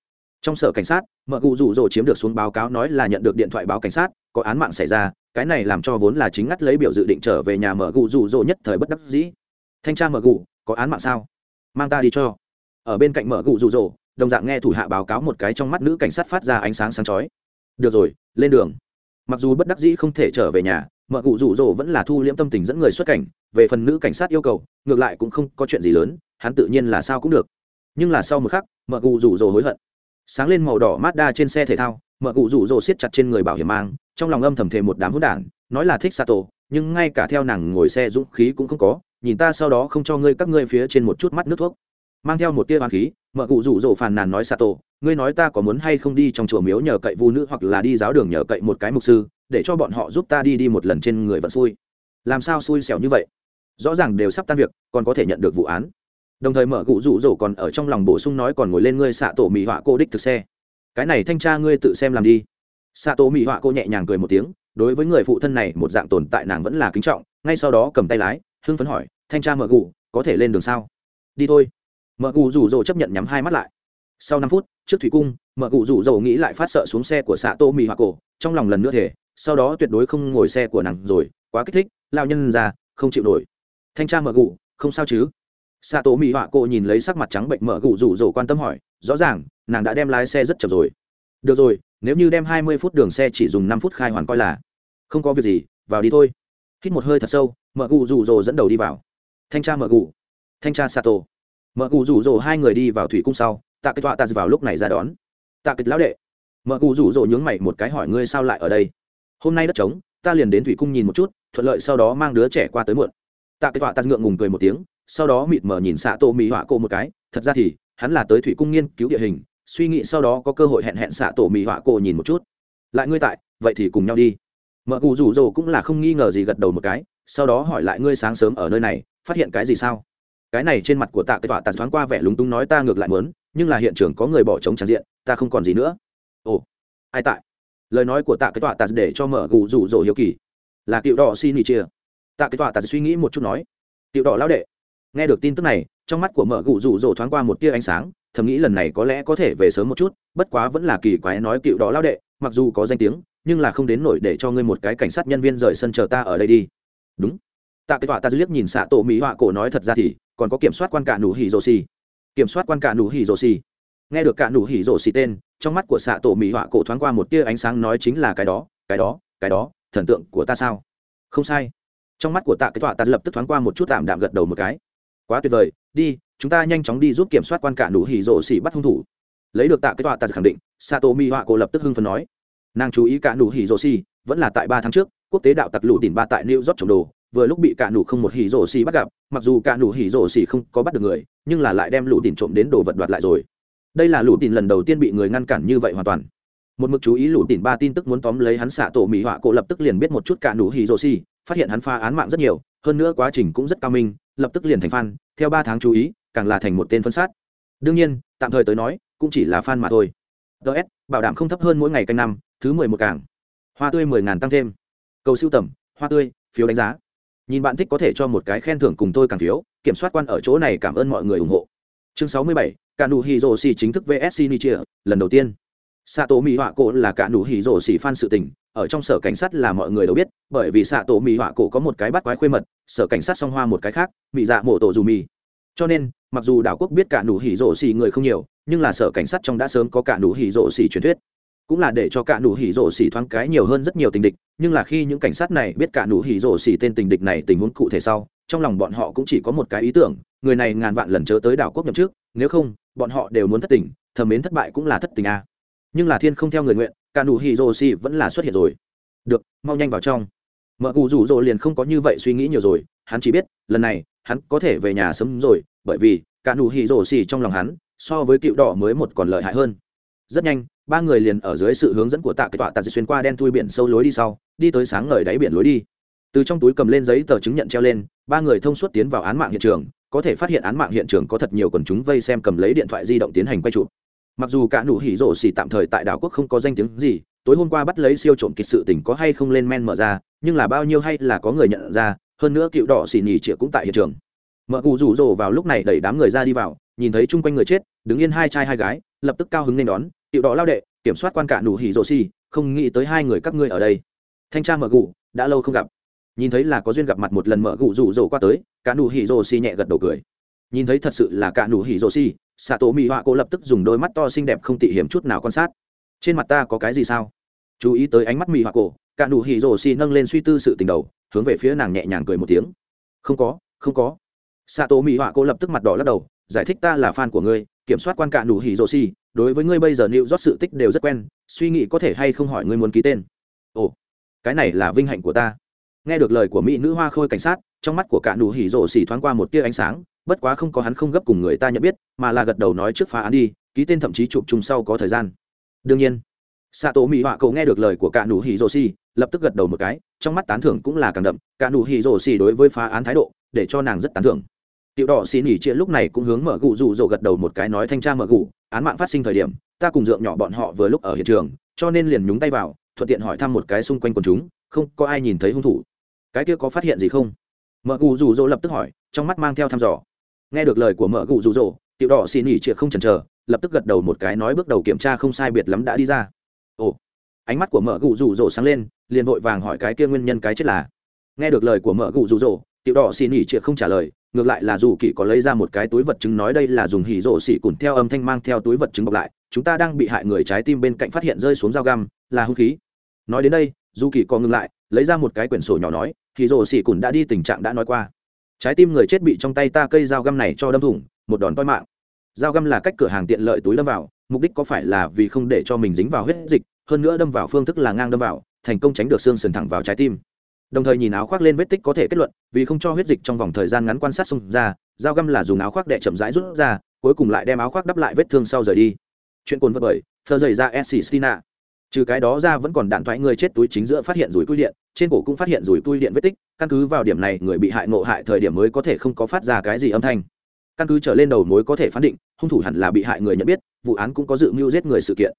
Trong sở cảnh sát, mợ cụ rủ rồ chiếm được xuống báo cáo nói là nhận được điện thoại báo cảnh sát, có án mạng xảy ra, cái này làm cho vốn là chính ngắt lấy biểu dự định trở về nhà mợ cụ rủ rồ nhất thời bất đắc dĩ. Thanh tra mợ cụ, có án mạng sao? Mang ta đi cho. Ở bên cạnh mợ cụ rủ rồ, đồng dạng nghe thủ hạ báo cáo một cái trong mắt nữ cảnh sát phát ra ánh sáng sáng chói. Được rồi, lên đường mặc dù bất đắc dĩ không thể trở về nhà mợ cụ rủ rỗ vẫn là thu liễm tâm tình dẫn người xuất cảnh, về phần nữ cảnh sát yêu cầu, ngược lại cũng không có chuyện gì lớn, hắn tự nhiên là sao cũng được. Nhưng là sau một khắc mợ cụ rủ rỗ hối hận. Sáng lên màu đỏ mazda trên xe thể thao mợ cụ rủ rỗ siết chặt trên người bảo hiểm mang, trong lòng âm thầm thề một đám hỗn đản, nói là thích sato, nhưng ngay cả theo nàng ngồi xe dũng khí cũng không có, nhìn ta sau đó không cho ngươi các ngươi phía trên một chút mắt nước thuốc. Mang theo một tia hoàng khí mợ cụ rủ rỗ phàn nàn nói sato ngươi nói ta có muốn hay không đi trong chùa miếu nhờ cậy vu nữ hoặc là đi giáo đường nhờ cậy một cái mục sư, để cho bọn họ giúp ta đi đi một lần trên người vẫn xui. Làm sao xui xẻo như vậy? Rõ ràng đều sắp tan việc, còn có thể nhận được vụ án. Đồng thời mở cụ rủ rỗ còn ở trong lòng bổ sung nói còn ngồi lên ngươi xạ tổ mỹ họa cô đích thực xe. Cái này thanh tra ngươi tự xem làm đi. Xạ tổ mỹ họa cô nhẹ nhàng cười một tiếng, đối với người phụ thân này một dạng tồn tại nàng vẫn là kính trọng, ngay sau đó cầm tay lái, hưng phấn hỏi, thanh tra mở cụ có thể lên đường sao? Đi thôi. Mở cụ rủ rỗ chấp nhận nhắm hai mắt lại sau năm phút, trước thủy cung, mợ cụ rủ dầu nghĩ lại phát sợ xuống xe của xạ tô mì hoa cổ, trong lòng lần nữa thể sau đó tuyệt đối không ngồi xe của nàng rồi, quá kích thích lao nhân ra, không chịu nổi. Thanh tra mợ cụ, không sao chứ? Xạ tô mì hoa cổ nhìn lấy sắc mặt trắng bệnh mợ cụ rủ dầu quan tâm hỏi, rõ ràng, nàng đã đem lái xe rất chậm rồi. Được rồi, nếu như đem hai mươi phút đường xe chỉ dùng năm phút khai hoàn coi là không có việc gì, vào đi thôi. Hít một hơi thật sâu, mợ cụ rủ rồ dẫn đầu đi vào. Thanh tra mợ cụ. Thanh tra sato mợ cụ rủ rồ hai người đi vào thủy cung sau tạ kết tọa ta vào lúc này ra đón. Tạ kết lão đệ mợ cụ rủ rỗ nhướng mày một cái hỏi ngươi sao lại ở đây? Hôm nay đất trống, ta liền đến thủy cung nhìn một chút, thuận lợi sau đó mang đứa trẻ qua tới muộn. Tạ kết tọa ta ngượng ngùng cười một tiếng, sau đó mịt mờ nhìn xạ tổ mỹ họa cô một cái, thật ra thì, hắn là tới thủy cung nghiên cứu địa hình, suy nghĩ sau đó có cơ hội hẹn hẹn xạ tổ mỹ họa cô nhìn một chút. Lại ngươi tại, vậy thì cùng nhau đi. Mợ cụ rủ rỗ cũng là không nghi ngờ gì gật đầu một cái, sau đó hỏi lại ngươi sáng sớm ở nơi này, phát hiện cái gì sao? Cái này trên mặt của tạ cái tọa tàn thoáng qua vẻ lúng túng nói ta ngược lại muốn nhưng là hiện trường có người bỏ trống tràn diện, ta không còn gì nữa. Ồ, ai tại? Lời nói của tạ cái tọa tạ để cho mở gù rủ rỗ hiếu kỳ. Là cựu đỏ xin nghỉ chia. Tạ cái tọa tạ suy nghĩ một chút nói cựu đỏ lão đệ. Nghe được tin tức này, trong mắt của mở gù rủ rỗ thoáng qua một tia ánh sáng, thầm nghĩ lần này có lẽ có thể về sớm một chút, bất quá vẫn là kỳ quái nói cựu đỏ lão đệ, mặc dù có danh tiếng, nhưng là không đến nổi để cho ngươi một cái cảnh sát nhân viên rời sân chờ ta ở đây đi. Đúng. Tạ cái tọa ta liếc nhìn xạ tổ mỹ họa cổ nói thật ra thì, còn có kiểm soát quan cả nụ hỉ rô xì kiểm soát quan cả nụ hỉ rổ xì. Nghe được cả nụ hỉ rổ xì tên, trong mắt của xạ tổ mỹ họa cổ thoáng qua một tia ánh sáng nói chính là cái đó cái đó cái đó, thần tượng của ta sao? Không sai. Trong mắt của tạ cái tọa ta lập tức thoáng qua một chút tạm đạm gật đầu một cái. Quá tuyệt vời, đi, chúng ta nhanh chóng đi giúp kiểm soát quan cả nụ hỉ rổ xì bắt hung thủ. Lấy được tạ cái tọa ta khẳng định, xạ tổ mỹ họa cổ lập tức hưng phấn nói. Nàng chú ý cả nụ hỉ rổ xì, vẫn là tại ba tháng trước, quốc tế đạo tặc lũ đỉnh ba tại new york trồng đồ vừa lúc bị cả nụ không một hỉ rổ xì bắt gặp, mặc dù cả nụ hỉ rổ xì không có bắt được người, nhưng là lại đem lũ tìm trộm đến đồ vật đoạt lại rồi. Đây là lũ tìm lần đầu tiên bị người ngăn cản như vậy hoàn toàn. Một mực chú ý lũ tìm ba tin tức muốn tóm lấy hắn xạ tổ mỹ họa cổ lập tức liền biết một chút cả nụ hỉ rổ xì, phát hiện hắn pha án mạng rất nhiều, hơn nữa quá trình cũng rất cao minh, lập tức liền thành fan, theo ba tháng chú ý, càng là thành một tên phân sát. Đương nhiên, tạm thời tới nói, cũng chỉ là fan mà thôi. Ts bảo đảm không thấp hơn mỗi ngày canh năm, thứ mười một cảng hoa tươi mười ngàn tăng thêm. Cầu siêu tầm, hoa tươi, phiếu đánh giá nhìn bạn thích có thể cho một cái khen thưởng cùng tôi càng phiếu kiểm soát quan ở chỗ này cảm ơn mọi người ủng hộ. Chương 67, cả nụ hỉ rồ xì chính thức vsc nichia lần đầu tiên. Xạ tổ mỹ họa cổ là cả nụ hỉ rồ xì phan sự tình ở trong sở cảnh sát là mọi người đều biết bởi vì xạ tổ mỹ họa cổ có một cái bắt quái khuê mật sở cảnh sát song hoa một cái khác mỹ dạ mổ tổ dù mì cho nên mặc dù đảo quốc biết cả nụ hỉ rổ xì người không nhiều nhưng là sở cảnh sát trong đã sớm có cả nụ hỉ rổ xì truyền thuyết cũng là để cho cả nụ hỉ rổ xỉ thoáng cái nhiều hơn rất nhiều tình địch, nhưng là khi những cảnh sát này biết cả nụ hỉ rổ xỉ tên tình địch này tình huống cụ thể sau, trong lòng bọn họ cũng chỉ có một cái ý tưởng, người này ngàn vạn lần chớ tới đảo quốc nhậm trước nếu không, bọn họ đều muốn thất tình, thầm mến thất bại cũng là thất tình a à. nhưng là thiên không theo người nguyện, cả nụ hỉ rổ xỉ vẫn là xuất hiện rồi. Được, mau nhanh vào trong. Mợ cụ rủ rỗ liền không có như vậy suy nghĩ nhiều rồi, hắn chỉ biết, lần này, hắn có thể về nhà sớm rồi, bởi vì, cả nụ hỉ rổ xỉ trong lòng hắn, so với cựu đỏ mới một còn lợi hại hơn rất nhanh, ba người liền ở dưới sự hướng dẫn của tạ cái tọa tạ dịch xuyên qua đen thui biển sâu lối đi sau, đi tới sáng ngời đáy biển lối đi. Từ trong túi cầm lên giấy tờ chứng nhận treo lên, ba người thông suốt tiến vào án mạng hiện trường, có thể phát hiện án mạng hiện trường có thật nhiều quần chúng vây xem cầm lấy điện thoại di động tiến hành quay chụp. Mặc dù cả nụ hỉ rổ xỉ tạm thời tại đảo quốc không có danh tiếng gì, tối hôm qua bắt lấy siêu trộm kịch sự tình có hay không lên men mở ra, nhưng là bao nhiêu hay là có người nhận ra, hơn nữa cựu đỏ xỉ nhì trịa cũng tại hiện trường. Mợ cụ rủ rồ vào lúc này đẩy đám người ra đi vào, nhìn thấy chung quanh người chết, đứng yên hai trai hai gái lập tức cao hứng nên đón, tiểu đỏ lao đệ, kiểm soát quan cả nụ hỉ rồ xì, không nghĩ tới hai người các ngươi ở đây. Thanh tra mở gù, đã lâu không gặp. Nhìn thấy là có duyên gặp mặt một lần mở gù rủ rồ qua tới, cả nụ hỉ rồ xì nhẹ gật đầu cười. Nhìn thấy thật sự là cả nụ hỉ rồ xì xạ tổ mỹ họa cô lập tức dùng đôi mắt to xinh đẹp không tị hiểm chút nào quan sát. Trên mặt ta có cái gì sao? Chú ý tới ánh mắt mỹ họa cổ, cả nụ hỉ rồ xì nâng lên suy tư sự tình đầu, hướng về phía nàng nhẹ nhàng cười một tiếng. Không có không có. Xạ tổ mỹ họa cô lập tức mặt đỏ lắc đầu giải thích ta là fan của ngươi kiểm soát quan cả nụ hỉ rồ xi. đối với ngươi bây giờ nịu rót sự tích đều rất quen suy nghĩ có thể hay không hỏi ngươi muốn ký tên. Ồ cái này là vinh hạnh của ta. Nghe được lời của mỹ nữ hoa khôi cảnh sát trong mắt của cả nụ hỉ rồ xi thoáng qua một tia ánh sáng bất quá không có hắn không gấp cùng người ta nhận biết mà là gật đầu nói trước phá án đi ký tên thậm chí chụp chung sau có thời gian. Đương nhiên xạ tổ mỹ họa cậu nghe được lời của cả nụ hỉ rồ xi, lập tức gật đầu một cái trong mắt tán thưởng cũng là càng đậm cả nụ hỉ rồ xi đối với phá án thái độ để cho nàng rất tán thưởng tiểu đỏ xì nỉ chia lúc này cũng hướng mở gù rủ rỗ gật đầu một cái nói thanh tra mở gù, án mạng phát sinh thời điểm, ta cùng dượng nhỏ bọn họ vừa lúc ở hiện trường, cho nên liền nhúng tay vào, thuận tiện hỏi thăm một cái xung quanh quần chúng, không có ai nhìn thấy hung thủ. Cái kia có phát hiện gì không? Mở gù rủ rỗ lập tức hỏi, trong mắt mang theo thăm dò. Nghe được lời của mở gù rủ rỗ tiểu đỏ xì nỉ chia không chần chờ, lập tức gật đầu một cái nói bước đầu kiểm tra không sai biệt lắm đã đi ra. Ồ, ánh mắt của mở gù rủ rỗ sáng lên, liền vội vàng hỏi cái kia nguyên nhân cái chết là. Nghe được lời của mở gù rủ rỗ tiểu đỏ xì nỉ chia không trả lời ngược lại là dù kỳ có lấy ra một cái túi vật chứng nói đây là dùng hỉ rổ xỉ cùn theo âm thanh mang theo túi vật chứng bọc lại, chúng ta đang bị hại người trái tim bên cạnh phát hiện rơi xuống dao găm, là hung khí. Nói đến đây, dù kỳ có ngừng lại, lấy ra một cái quyển sổ nhỏ nói, hỉ rổ xỉ cùn đã đi tình trạng đã nói qua. Trái tim người chết bị trong tay ta cây dao găm này cho đâm thủng, một đòn toi mạng. Dao găm là cách cửa hàng tiện lợi túi đâm vào, mục đích có phải là vì không để cho mình dính vào huyết dịch, hơn nữa đâm vào phương thức là ngang đâm vào, thành công tránh được xương sườn thẳng vào trái tim đồng thời nhìn áo khoác lên vết tích có thể kết luận, vì không cho huyết dịch trong vòng thời gian ngắn quan sát xung ra, dao găm là dùng áo khoác để chậm rãi rút ra, cuối cùng lại đem áo khoác đắp lại vết thương sau rời đi. Chuyện cồn vật bởi thơ dày dạ ra s stina trừ cái đó ra vẫn còn đạn thoại người chết túi chính giữa phát hiện rủi tui điện, trên cổ cũng phát hiện rủi tui điện vết tích, căn cứ vào điểm này người bị hại ngộ hại thời điểm mới có thể không có phát ra cái gì âm thanh. Căn cứ trở lên đầu mối có thể phán định, hung thủ hẳn là bị hại người nhận biết, vụ án cũng có dự mưu giết người sự kiện.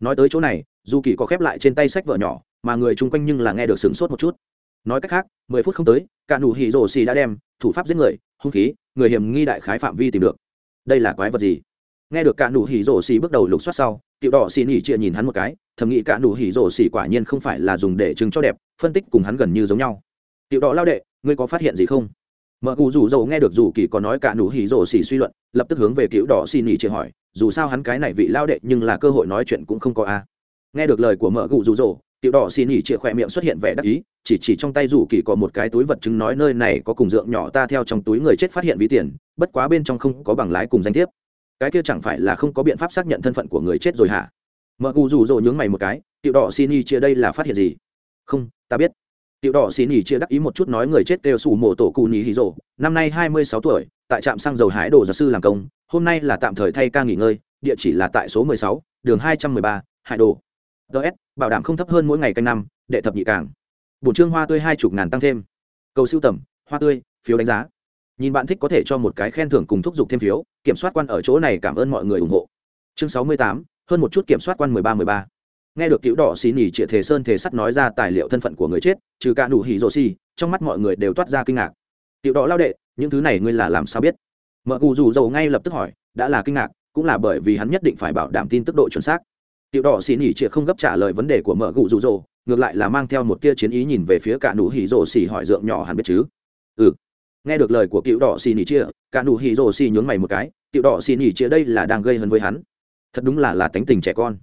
Nói tới chỗ này dù kỳ có khép lại trên tay sách vợ nhỏ, mà người chung quanh nhưng là nghe được sửng sốt một chút nói cách khác, mười phút không tới, cả đủ hỉ rổ xì đã đem thủ pháp giết người, hung khí, người hiểm nghi đại khái phạm vi tìm được. Đây là quái vật gì? Nghe được cả đủ hỉ rổ xì bước đầu lục soát sau, tiểu đỏ xì nỉ chia nhìn hắn một cái, thầm nghĩ cả đủ hỉ rổ xì quả nhiên không phải là dùng để chứng cho đẹp, phân tích cùng hắn gần như giống nhau. Tiểu đỏ lao đệ, ngươi có phát hiện gì không? Mở cụ rủ dầu nghe được rủ kỳ có nói cả đủ hỉ rổ xì suy luận, lập tức hướng về tiểu đỏ xì nỉ chia hỏi, dù sao hắn cái này vị lao đệ nhưng là cơ hội nói chuyện cũng không có a. À. nghe được lời của mở cụ rủ dầu tiểu đỏ xin ỉ chĩa khỏe miệng xuất hiện vẻ đắc ý, chỉ chỉ trong tay rủ kỳ có một cái túi vật chứng nói nơi này có cùng dượng nhỏ ta theo trong túi người chết phát hiện ví tiền, bất quá bên trong không có bằng lái cùng danh thiếp. Cái kia chẳng phải là không có biện pháp xác nhận thân phận của người chết rồi hả? Mợ cụ rủ rồi nhướng mày một cái, tiểu đỏ xin ỉ chĩa đây là phát hiện gì? Không, ta biết. Tiểu đỏ xin ỉ chĩa đắc ý một chút nói người chết đều sủ mộ tổ cụ nhì hì rỗ, năm nay hai mươi sáu tuổi, tại trạm xăng dầu hải đồ giáo sư làm công, hôm nay là tạm thời thay ca nghỉ ngơi, địa chỉ là tại số mười sáu, đường hai trăm mười ba, hải đồ ts bảo đảm không thấp hơn mỗi ngày canh năm, đệ thập nhị cảng bổn trương hoa tươi hai chục ngàn tăng thêm. Cầu siêu tầm, hoa tươi, phiếu đánh giá. Nhìn bạn thích có thể cho một cái khen thưởng cùng thúc giục thêm phiếu, kiểm soát quan ở chỗ này cảm ơn mọi người ủng hộ. Chương sáu mươi tám, hơn một chút kiểm soát quan mười ba mười ba. Nghe được cứu đỏ xí nỉ trịa thề sơn thề sắt nói ra tài liệu thân phận của người chết, trừ cả đủ hỉ rồ xì, trong mắt mọi người đều toát ra kinh ngạc. Tiểu đỏ lao đệ, những thứ này ngươi là làm sao biết? Mợ cù dù dầu ngay lập tức hỏi, đã là kinh ngạc, cũng là bởi vì hắn nhất định phải bảo đảm tin tức độ chuẩn xác tiểu đỏ xì Nhỉ chịa không gấp trả lời vấn đề của mở gụ rụ rỗ ngược lại là mang theo một tia chiến ý nhìn về phía cả nụ hỉ rỗ xì hỏi dượng nhỏ hẳn biết chứ? Ừ. Nghe được lời của tiểu đỏ xì Nhỉ chịa, cả nụ hỉ rỗ xì nhướng mày một cái, tiểu đỏ xì Nhỉ chịa đây là đang gây hấn với hắn. Thật đúng là là tánh tình trẻ con.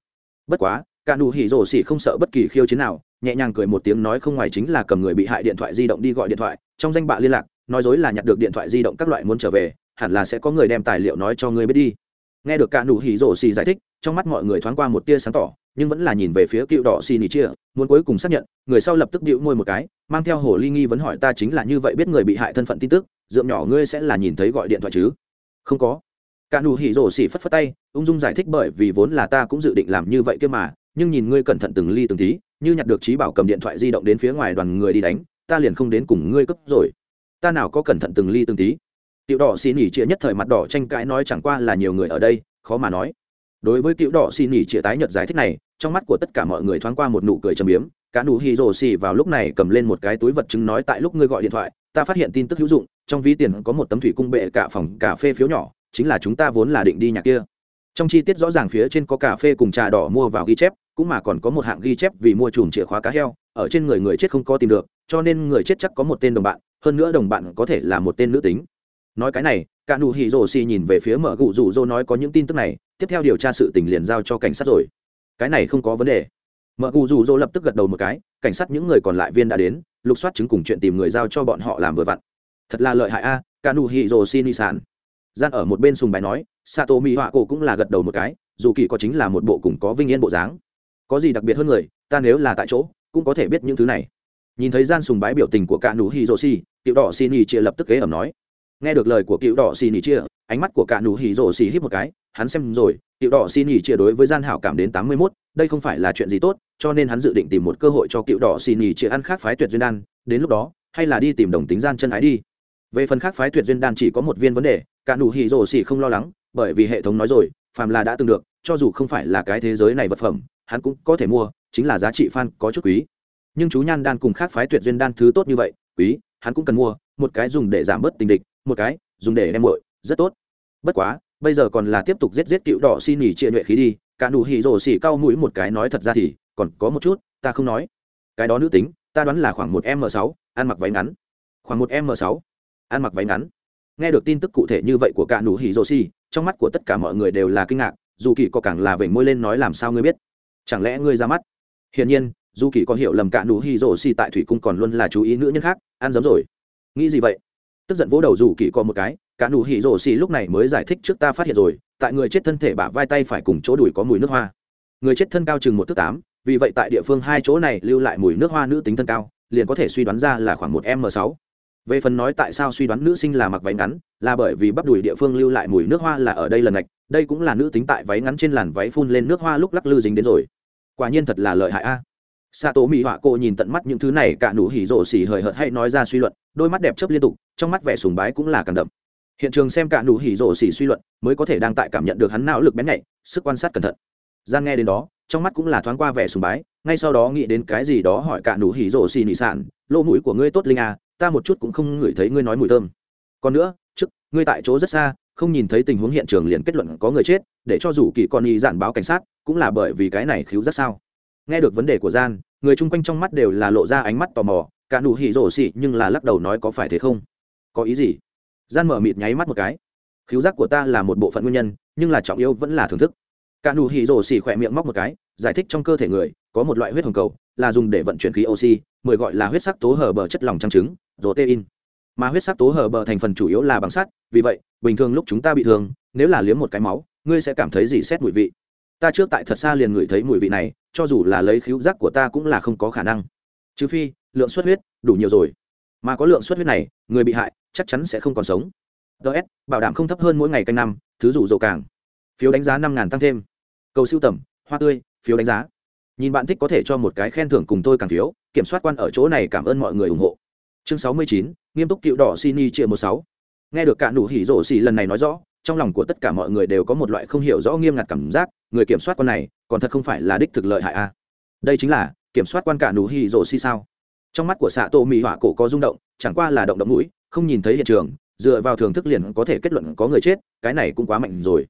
Bất quá, cả nụ hỉ rỗ xì không sợ bất kỳ khiêu chiến nào, nhẹ nhàng cười một tiếng nói không ngoài chính là cầm người bị hại điện thoại di động đi gọi điện thoại, trong danh bạ liên lạc, nói dối là nhặt được điện thoại di động các loại muốn trở về, hẳn là sẽ có người đem tài liệu nói cho ngươi biết đi nghe được cả nụ hỉ rổ xì giải thích, trong mắt mọi người thoáng qua một tia sáng tỏ, nhưng vẫn là nhìn về phía cựu đỏ xì nỉ chia, muốn cuối cùng xác nhận, người sau lập tức bịu môi một cái, mang theo hồ ly nghi vấn hỏi ta chính là như vậy biết người bị hại thân phận tin tức, dượng nhỏ ngươi sẽ là nhìn thấy gọi điện thoại chứ? Không có. Cả nụ hỉ rổ xì phất phất tay, ung dung giải thích bởi vì vốn là ta cũng dự định làm như vậy kia mà, nhưng nhìn ngươi cẩn thận từng ly từng tí, như nhặt được trí bảo cầm điện thoại di động đến phía ngoài đoàn người đi đánh, ta liền không đến cùng ngươi cấp rồi. Ta nào có cẩn thận từng ly từng tí? tiểu đỏ xì nỉ chia nhất thời mặt đỏ tranh cãi nói chẳng qua là nhiều người ở đây, khó mà nói. Đối với tiểu đỏ xì nỉ chia tái nhật giải thích này, trong mắt của tất cả mọi người thoáng qua một nụ cười trầm biếm. Cả nụ Hiroshi vào lúc này cầm lên một cái túi vật chứng nói tại lúc ngươi gọi điện thoại, ta phát hiện tin tức hữu dụng, trong ví tiền có một tấm thủy cung bệ cả phòng cà phê phiếu nhỏ, chính là chúng ta vốn là định đi nhà kia. Trong chi tiết rõ ràng phía trên có cà phê cùng trà đỏ mua vào ghi chép, cũng mà còn có một hạng ghi chép vì mua chùm chìa khóa cá heo, ở trên người người chết không có tìm được, cho nên người chết chắc có một tên đồng bạn, hơn nữa đồng bạn có thể là một tên nữ tính nói cái này cả nụ hỉ rổ xì nhìn về phía mở cụ rủ rô nói có những tin tức này tiếp theo điều tra sự tình liền giao cho cảnh sát rồi. Cái này không có vấn đề. Mở cụ rủ rô lập tức gật đầu một cái cảnh sát những người còn lại viên đã đến lục soát chứng cùng chuyện tìm người giao cho bọn họ làm vừa vặn. Thật là lợi hại a à, cả nụ hỉ rổ xì ni sản gian ở một bên sùng bài nói sato mỹ họa cổ cũng là gật đầu một cái dù kỳ có chính là một bộ cùng có vinh yên bộ dáng. Có gì đặc biệt hơn người ta nếu là tại chỗ cũng có thể biết những thứ này. Nhìn thấy gian sùng bái biểu tình của cả nụ hi rô si tiểu đỏ xin ý chia lập tức kế ẩm nói nghe được lời của cựu đỏ xì nỉ chia ánh mắt của cả nụ hỉ rổ xì hít một cái hắn xem rồi cựu đỏ xì nỉ chia đối với gian hảo cảm đến tám mươi 81, đây không phải là chuyện gì tốt cho nên hắn dự định tìm một cơ hội cho cựu đỏ xì nỉ chia ăn khác phái tuyệt duyên đan đến lúc đó hay là đi tìm đồng tính gian chân ái đi. Về phần khác phái tuyệt duyên đan chỉ có một viên vấn đề cả nụ hỉ rổ xì không lo lắng bởi vì hệ thống nói rồi phàm là đã từng được cho dù không phải là cái thế giới này vật phẩm hắn cũng có thể mua chính là giá trị phan có chút quý. Nhưng chú nhan đan cùng khác phái tuyệt duyên đan thứ tốt như vậy quý hắn cũng cần mua, một cái dùng để giảm bớt tình địch, một cái dùng để đem muội, rất tốt. Bất quá, bây giờ còn là tiếp tục giết giết cựu đỏ xin nhỉ chia nhuệ khí đi, cả nụ hỉ rổ xỉ cau mũi một cái nói thật ra thì, còn có một chút, ta không nói. Cái đó nữ tính, ta đoán là khoảng một m sáu, ăn mặc váy ngắn. Khoảng một m sáu, ăn mặc váy ngắn. Nghe được tin tức cụ thể như vậy của cả nụ hỉ rổ xỉ, trong mắt của tất cả mọi người đều là kinh ngạc, dù kỳ có càng là vểnh môi lên nói làm sao ngươi biết? Chẳng lẽ ngươi ra mắt? Hiển nhiên dù kỳ có hiểu lầm cả nụ hỉ rổ xì tại thủy cung còn luôn là chú ý nữ nhân khác ăn dấm rồi. Nghĩ gì vậy? Tức giận vỗ đầu dù kỳ có một cái cả nụ hỉ rổ xì lúc này mới giải thích trước ta phát hiện rồi tại người chết thân thể bả vai tay phải cùng chỗ đùi có mùi nước hoa. Người chết thân cao chừng một thước tám vì vậy tại địa phương hai chỗ này lưu lại mùi nước hoa nữ tính thân cao liền có thể suy đoán ra là khoảng một m sáu. Về phần nói tại sao suy đoán nữ sinh là mặc váy ngắn là bởi vì bắp đùi địa phương lưu lại mùi nước hoa là ở đây lần này, đây cũng là nữ tính tại váy ngắn trên làn váy phun lên nước hoa lúc lắc lư dính đến rồi. Quả nhiên thật là lợi hại a xạ tổ mỹ họa cô nhìn tận mắt những thứ này, cả nụ hỉ rộ xỉ hời hợt hay nói ra suy luận, đôi mắt đẹp chớp liên tục, trong mắt vẻ sùng bái cũng là càng đậm. Hiện trường xem cả nụ hỉ rộ xỉ suy luận mới có thể đang tại cảm nhận được hắn não lực bén nhạy, sức quan sát cẩn thận. Gian nghe đến đó, trong mắt cũng là thoáng qua vẻ sùng bái, ngay sau đó nghĩ đến cái gì đó hỏi cả nụ hỉ rộ xỉ nị sản, lỗ mũi của ngươi tốt linh à ta một chút cũng không ngửi thấy ngươi nói mùi thơm. Còn nữa trước ngươi tại chỗ rất xa, không nhìn thấy tình huống hiện trường liền kết luận có người chết, để cho dù kỳ con y giản báo cảnh sát, cũng là bởi vì cái này khiếu rất sao? nghe được vấn đề của gian, người chung quanh trong mắt đều là lộ ra ánh mắt tò mò, cả nụ hỉ rổ xỉ nhưng là lắc đầu nói có phải thế không? Có ý gì? Gian mở mịt nháy mắt một cái. Khiếu giác của ta là một bộ phận nguyên nhân, nhưng là trọng yếu vẫn là thưởng thức. Cả nụ hỉ rổ xỉ khỏe miệng móc một cái, giải thích trong cơ thể người, có một loại huyết hồng cầu, là dùng để vận chuyển khí oxy, mười gọi là huyết sắc tố hở bờ chất lòng trang trứng, protein. Mà huyết sắc tố hở bờ thành phần chủ yếu là bằng sắt, vì vậy, bình thường lúc chúng ta bị thương, nếu là liếm một cái máu, ngươi sẽ cảm thấy gì xét mùi vị? Ta trước tại thật xa liền ngửi thấy mùi vị này cho dù là lấy khíu giác của ta cũng là không có khả năng. Trừ phi, lượng xuất huyết đủ nhiều rồi. Mà có lượng xuất huyết này, người bị hại chắc chắn sẽ không còn sống. Ts bảo đảm không thấp hơn mỗi ngày canh năm, thứ rủ dầu càng. Phiếu đánh giá năm ngàn tăng thêm. Cầu siêu tầm, hoa tươi, phiếu đánh giá. Nhìn bạn thích có thể cho một cái khen thưởng cùng tôi càng phiếu, kiểm soát quan ở chỗ này cảm ơn mọi người ủng hộ. Chương sáu mươi chín, nghiêm túc cựu đỏ sini chia một sáu. Nghe được cả đủ hỉ rổ xỉ lần này nói rõ trong lòng của tất cả mọi người đều có một loại không hiểu rõ nghiêm ngặt cảm giác, người kiểm soát con này, còn thật không phải là đích thực lợi hại a à. đây chính là, kiểm soát quan cả nụ hỉ rồ si sao? Trong mắt của xạ tổ mỹ họa cổ có rung động, chẳng qua là động động mũi, không nhìn thấy hiện trường, dựa vào thường thức liền có thể kết luận có người chết, cái này cũng quá mạnh rồi.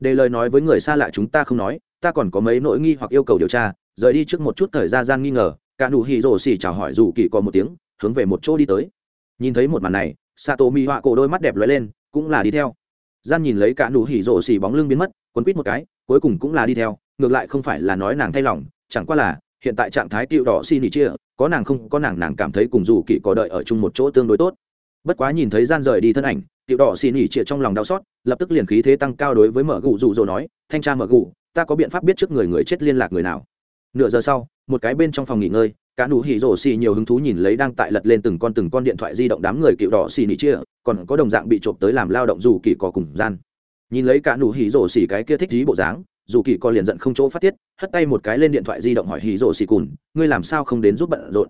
Để lời nói với người xa lạ chúng ta không nói, ta còn có mấy nỗi nghi hoặc yêu cầu điều tra, rời đi trước một chút thời gian gian nghi ngờ, cả nụ hỉ rồ xì chào hỏi dù kỳ có một tiếng, hướng về một chỗ đi tới. Nhìn thấy một màn này, xạ tổ mỹ họa cổ đôi mắt đẹp lóe lên, cũng là đi theo gian nhìn lấy cả nụ hỉ rộ xì bóng lưng biến mất, quấn quýt một cái, cuối cùng cũng là đi theo, ngược lại không phải là nói nàng thay lòng, chẳng qua là, hiện tại trạng thái tiệu đỏ xì nỉ chia, có nàng không, có nàng nàng cảm thấy cùng dù kỵ có đợi ở chung một chỗ tương đối tốt. Bất quá nhìn thấy gian rời đi thân ảnh tiệu đỏ xì nỉ chia trong lòng đau xót, lập tức liền khí thế tăng cao đối với mở gù dù rồi nói, thanh tra mở gù, ta có biện pháp biết trước người người chết liên lạc người nào. Nửa giờ sau, một cái bên trong phòng nghỉ ngơi, cả nụ hỉ rổ xì nhiều hứng thú nhìn lấy đang tại lật lên từng con từng con điện thoại di động đám người cựu đỏ xì nỉ chia còn có đồng dạng bị trộm tới làm lao động dù kỳ cỏ cùng gian. Nhìn lấy cả nụ hỉ rổ xỉ cái kia thích dí bộ dáng, dù kỳ cỏ liền giận không chỗ phát tiết, hất tay một cái lên điện thoại di động hỏi hỉ rổ xỉ cùn, ngươi làm sao không đến giúp bận rộn?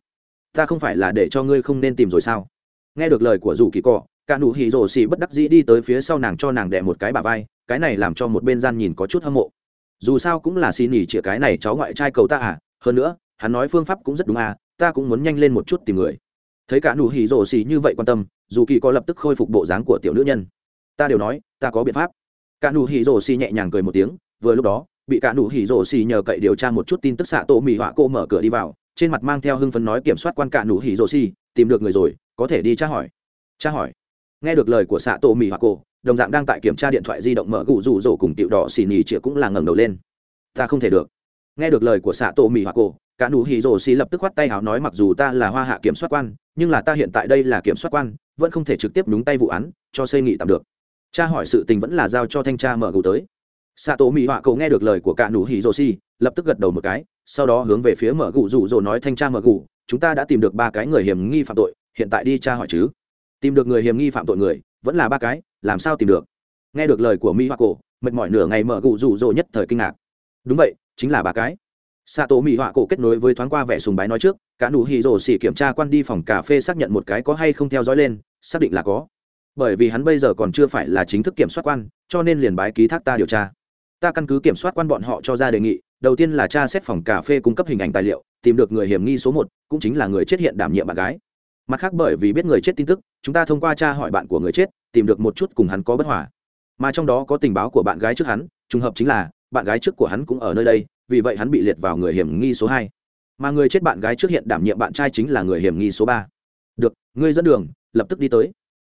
Ta không phải là để cho ngươi không nên tìm rồi sao? Nghe được lời của dù kỳ cỏ cả nụ hỉ rổ xỉ bất đắc dĩ đi tới phía sau nàng cho nàng đẻ một cái bà vai, cái này làm cho một bên gian nhìn có chút hâm mộ. Dù sao cũng là xin nhỉ chĩa cái này cháu ngoại trai cầu ta à hơn nữa, hắn nói phương pháp cũng rất đúng à ta cũng muốn nhanh lên một chút tìm người. Thấy cả nụ hỉ rổ xỉ như vậy quan tâm dù kỳ có lập tức khôi phục bộ dáng của tiểu nữ nhân. Ta đều nói, ta có biện pháp. Cả nụ hỉ rổ xì nhẹ nhàng cười một tiếng, vừa lúc đó, bị cả nụ hỉ rổ xì nhờ cậy điều tra một chút tin tức xạ tổ mỹ họa cô mở cửa đi vào, trên mặt mang theo hưng phấn nói kiểm soát quan cả nụ hỉ rổ xì, tìm được người rồi, có thể đi tra hỏi. Tra hỏi. Nghe được lời của xạ tổ mỹ họa cô, đồng dạng đang tại kiểm tra điện thoại di động mở gù rủ rổ cùng tiểu đỏ xì nhì chĩa cũng là ngẩng đầu lên. Ta không thể được. Nghe được lời của xạ tổ mỹ họa cô cả nụ hỉ rổ xì lập tức khoát tay hào nói mặc dù ta là hoa hạ kiểm soát quan, nhưng là ta hiện tại đây là kiểm soát quan, vẫn không thể trực tiếp đúng tay vụ án, cho xây nghị tạm được. Cha hỏi sự tình vẫn là giao cho thanh tra mở gù tới. Xạ tổ mỹ họa cậu nghe được lời của cả nụ hỉ rổ xì, lập tức gật đầu một cái, sau đó hướng về phía mở gù rủ rồ nói thanh tra mở gù, chúng ta đã tìm được ba cái người hiểm nghi phạm tội, hiện tại đi tra hỏi chứ. Tìm được người hiểm nghi phạm tội người, vẫn là ba cái, làm sao tìm được? Nghe được lời của mỹ họa cổ mệt mỏi nửa ngày mở gù rủ rồ nhất thời kinh ngạc. Đúng vậy, chính là ba cái xạ tổ mỹ họa cổ kết nối với thoáng qua vẻ sùng bái nói trước, cả nụ hì rổ xỉ kiểm tra quan đi phòng cà phê xác nhận một cái có hay không theo dõi lên, xác định là có. Bởi vì hắn bây giờ còn chưa phải là chính thức kiểm soát quan, cho nên liền bái ký thác ta điều tra. Ta căn cứ kiểm soát quan bọn họ cho ra đề nghị, đầu tiên là tra xét phòng cà phê cung cấp hình ảnh tài liệu, tìm được người hiểm nghi số một, cũng chính là người chết hiện đảm nhiệm bạn gái. Mặt khác bởi vì biết người chết tin tức, chúng ta thông qua tra hỏi bạn của người chết, tìm được một chút cùng hắn có bất hòa. Mà trong đó có tình báo của bạn gái trước hắn, trùng hợp chính là, bạn gái trước của hắn cũng ở nơi đây vì vậy hắn bị liệt vào người hiểm nghi số hai. Mà người chết bạn gái trước hiện đảm nhiệm bạn trai chính là người hiểm nghi số ba. Được, ngươi dẫn đường, lập tức đi tới.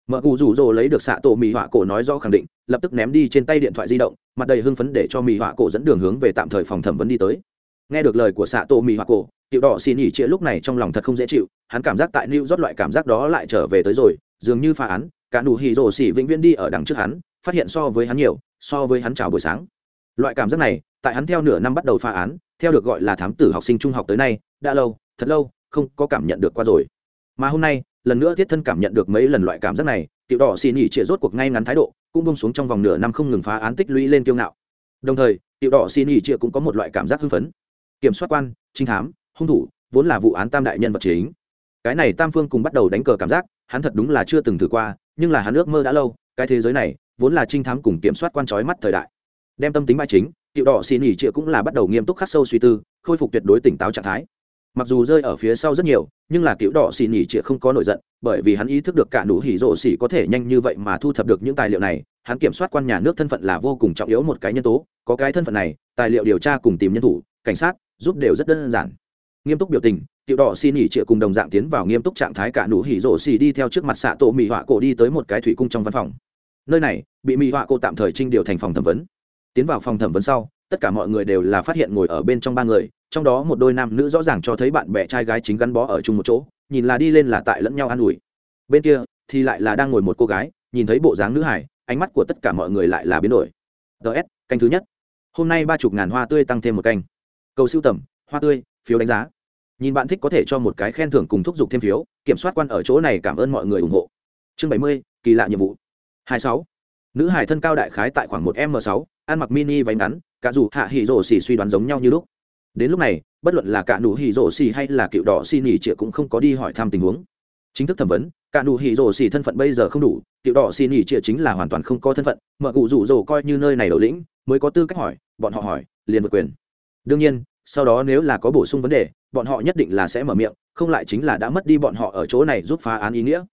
Mợ cụ rủ rồ lấy được xạ tổ mì họa cổ nói rõ khẳng định, lập tức ném đi trên tay điện thoại di động, mặt đầy hưng phấn để cho mì họa cổ dẫn đường hướng về tạm thời phòng thẩm vấn đi tới. Nghe được lời của xạ tổ mì họa cổ, tiểu đỏ xin ỉ trịa lúc này trong lòng thật không dễ chịu, hắn cảm giác tại new rót loại cảm giác đó lại trở về tới rồi, dường như phá án, cả đủ hì rồ xỉ vĩnh viễn đi ở đằng trước hắn, phát hiện so với hắn nhiều, so với hắn chào buổi sáng. Loại cảm giác này tại hắn theo nửa năm bắt đầu phá án, theo được gọi là thám tử học sinh trung học tới nay, đã lâu, thật lâu, không có cảm nhận được qua rồi. Mà hôm nay, lần nữa thiết thân cảm nhận được mấy lần loại cảm giác này, tiểu đỏ xì nỉ trịa rốt cuộc ngay ngắn thái độ, cũng bông xuống trong vòng nửa năm không ngừng phá án tích lũy lên kiêu ngạo. Đồng thời, tiểu đỏ xì nỉ trịa cũng có một loại cảm giác hưng phấn. Kiểm soát quan, trinh thám, hung thủ, vốn là vụ án tam đại nhân vật chính. Cái này tam phương cùng bắt đầu đánh cờ cảm giác, hắn thật đúng là chưa từng thử qua, nhưng là hắn ước mơ đã lâu, cái thế giới này, vốn là trinh thám cùng kiểm soát quan trói mắt thời đại. Đem tâm tính bài chính tiểu đỏ xin nghỉ triệu cũng là bắt đầu nghiêm túc khắc sâu suy tư, khôi phục tuyệt đối tỉnh táo trạng thái. Mặc dù rơi ở phía sau rất nhiều, nhưng là tiểu đỏ xì nhỉ chĩa không có nổi giận, bởi vì hắn ý thức được cả nụ hỉ rộ xỉ có thể nhanh như vậy mà thu thập được những tài liệu này, hắn kiểm soát quan nhà nước thân phận là vô cùng trọng yếu một cái nhân tố, có cái thân phận này, tài liệu điều tra cùng tìm nhân thủ, cảnh sát, giúp đều rất đơn giản. Nghiêm túc biểu tình, tiểu đỏ xì nhỉ chĩa cùng đồng dạng tiến vào nghiêm túc trạng thái cả nụ hỉ rộ xỉ đi theo trước mặt xạ tổ mỹ họa cổ đi tới một cái thủy cung trong văn phòng. Nơi này, bị mỹ họa cổ tạm thời trinh điều thành phòng thẩm vấn tiến vào phòng thẩm vấn sau, tất cả mọi người đều là phát hiện ngồi ở bên trong ba người, trong đó một đôi nam nữ rõ ràng cho thấy bạn bè trai gái chính gắn bó ở chung một chỗ, nhìn là đi lên là tại lẫn nhau an ủi. Bên kia thì lại là đang ngồi một cô gái, nhìn thấy bộ dáng nữ hải, ánh mắt của tất cả mọi người lại là biến đổi. Ts canh thứ nhất. Hôm nay ba chục ngàn hoa tươi tăng thêm một canh. Cầu siêu tầm, hoa tươi, phiếu đánh giá. Nhìn bạn thích có thể cho một cái khen thưởng cùng thúc giục thêm phiếu, kiểm soát quan ở chỗ này cảm ơn mọi người ủng hộ. Chương bảy mươi, kỳ lạ nhiệm vụ. Hai sáu nữ hải thân cao đại khái tại khoảng một m sáu, ăn mặc mini váy ngắn, cả dù hạ hỉ rổ xỉ suy đoán giống nhau như lúc. Đến lúc này, bất luận là cả nụ hỉ rổ xỉ hay là cựu đỏ xỉ nỉ trịa cũng không có đi hỏi thăm tình huống. Chính thức thẩm vấn, cả nụ hỉ rổ xỉ thân phận bây giờ không đủ, cựu đỏ xỉ nỉ trịa chính là hoàn toàn không có thân phận mợ cụ rủ rổ coi như nơi này đầu lĩnh, mới có tư cách hỏi, bọn họ hỏi, liền vượt quyền. Đương nhiên, sau đó nếu là có bổ sung vấn đề, bọn họ nhất định là sẽ mở miệng, không lại chính là đã mất đi bọn họ ở chỗ này giúp phá án ý nghĩa.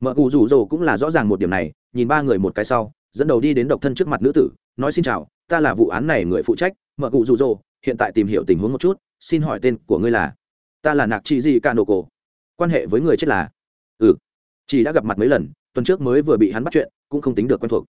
Mợ cụ rủ rổ cũng là rõ ràng một điểm này, nhìn ba người một cái sau dẫn đầu đi đến độc thân trước mặt nữ tử, nói xin chào, ta là vụ án này người phụ trách, mở cụ rụ rỗ hiện tại tìm hiểu tình huống một chút, xin hỏi tên của ngươi là? Ta là nạc chi di ca nô cổ. Quan hệ với người chết là? Ừ. Chỉ đã gặp mặt mấy lần, tuần trước mới vừa bị hắn bắt chuyện, cũng không tính được quen thuộc.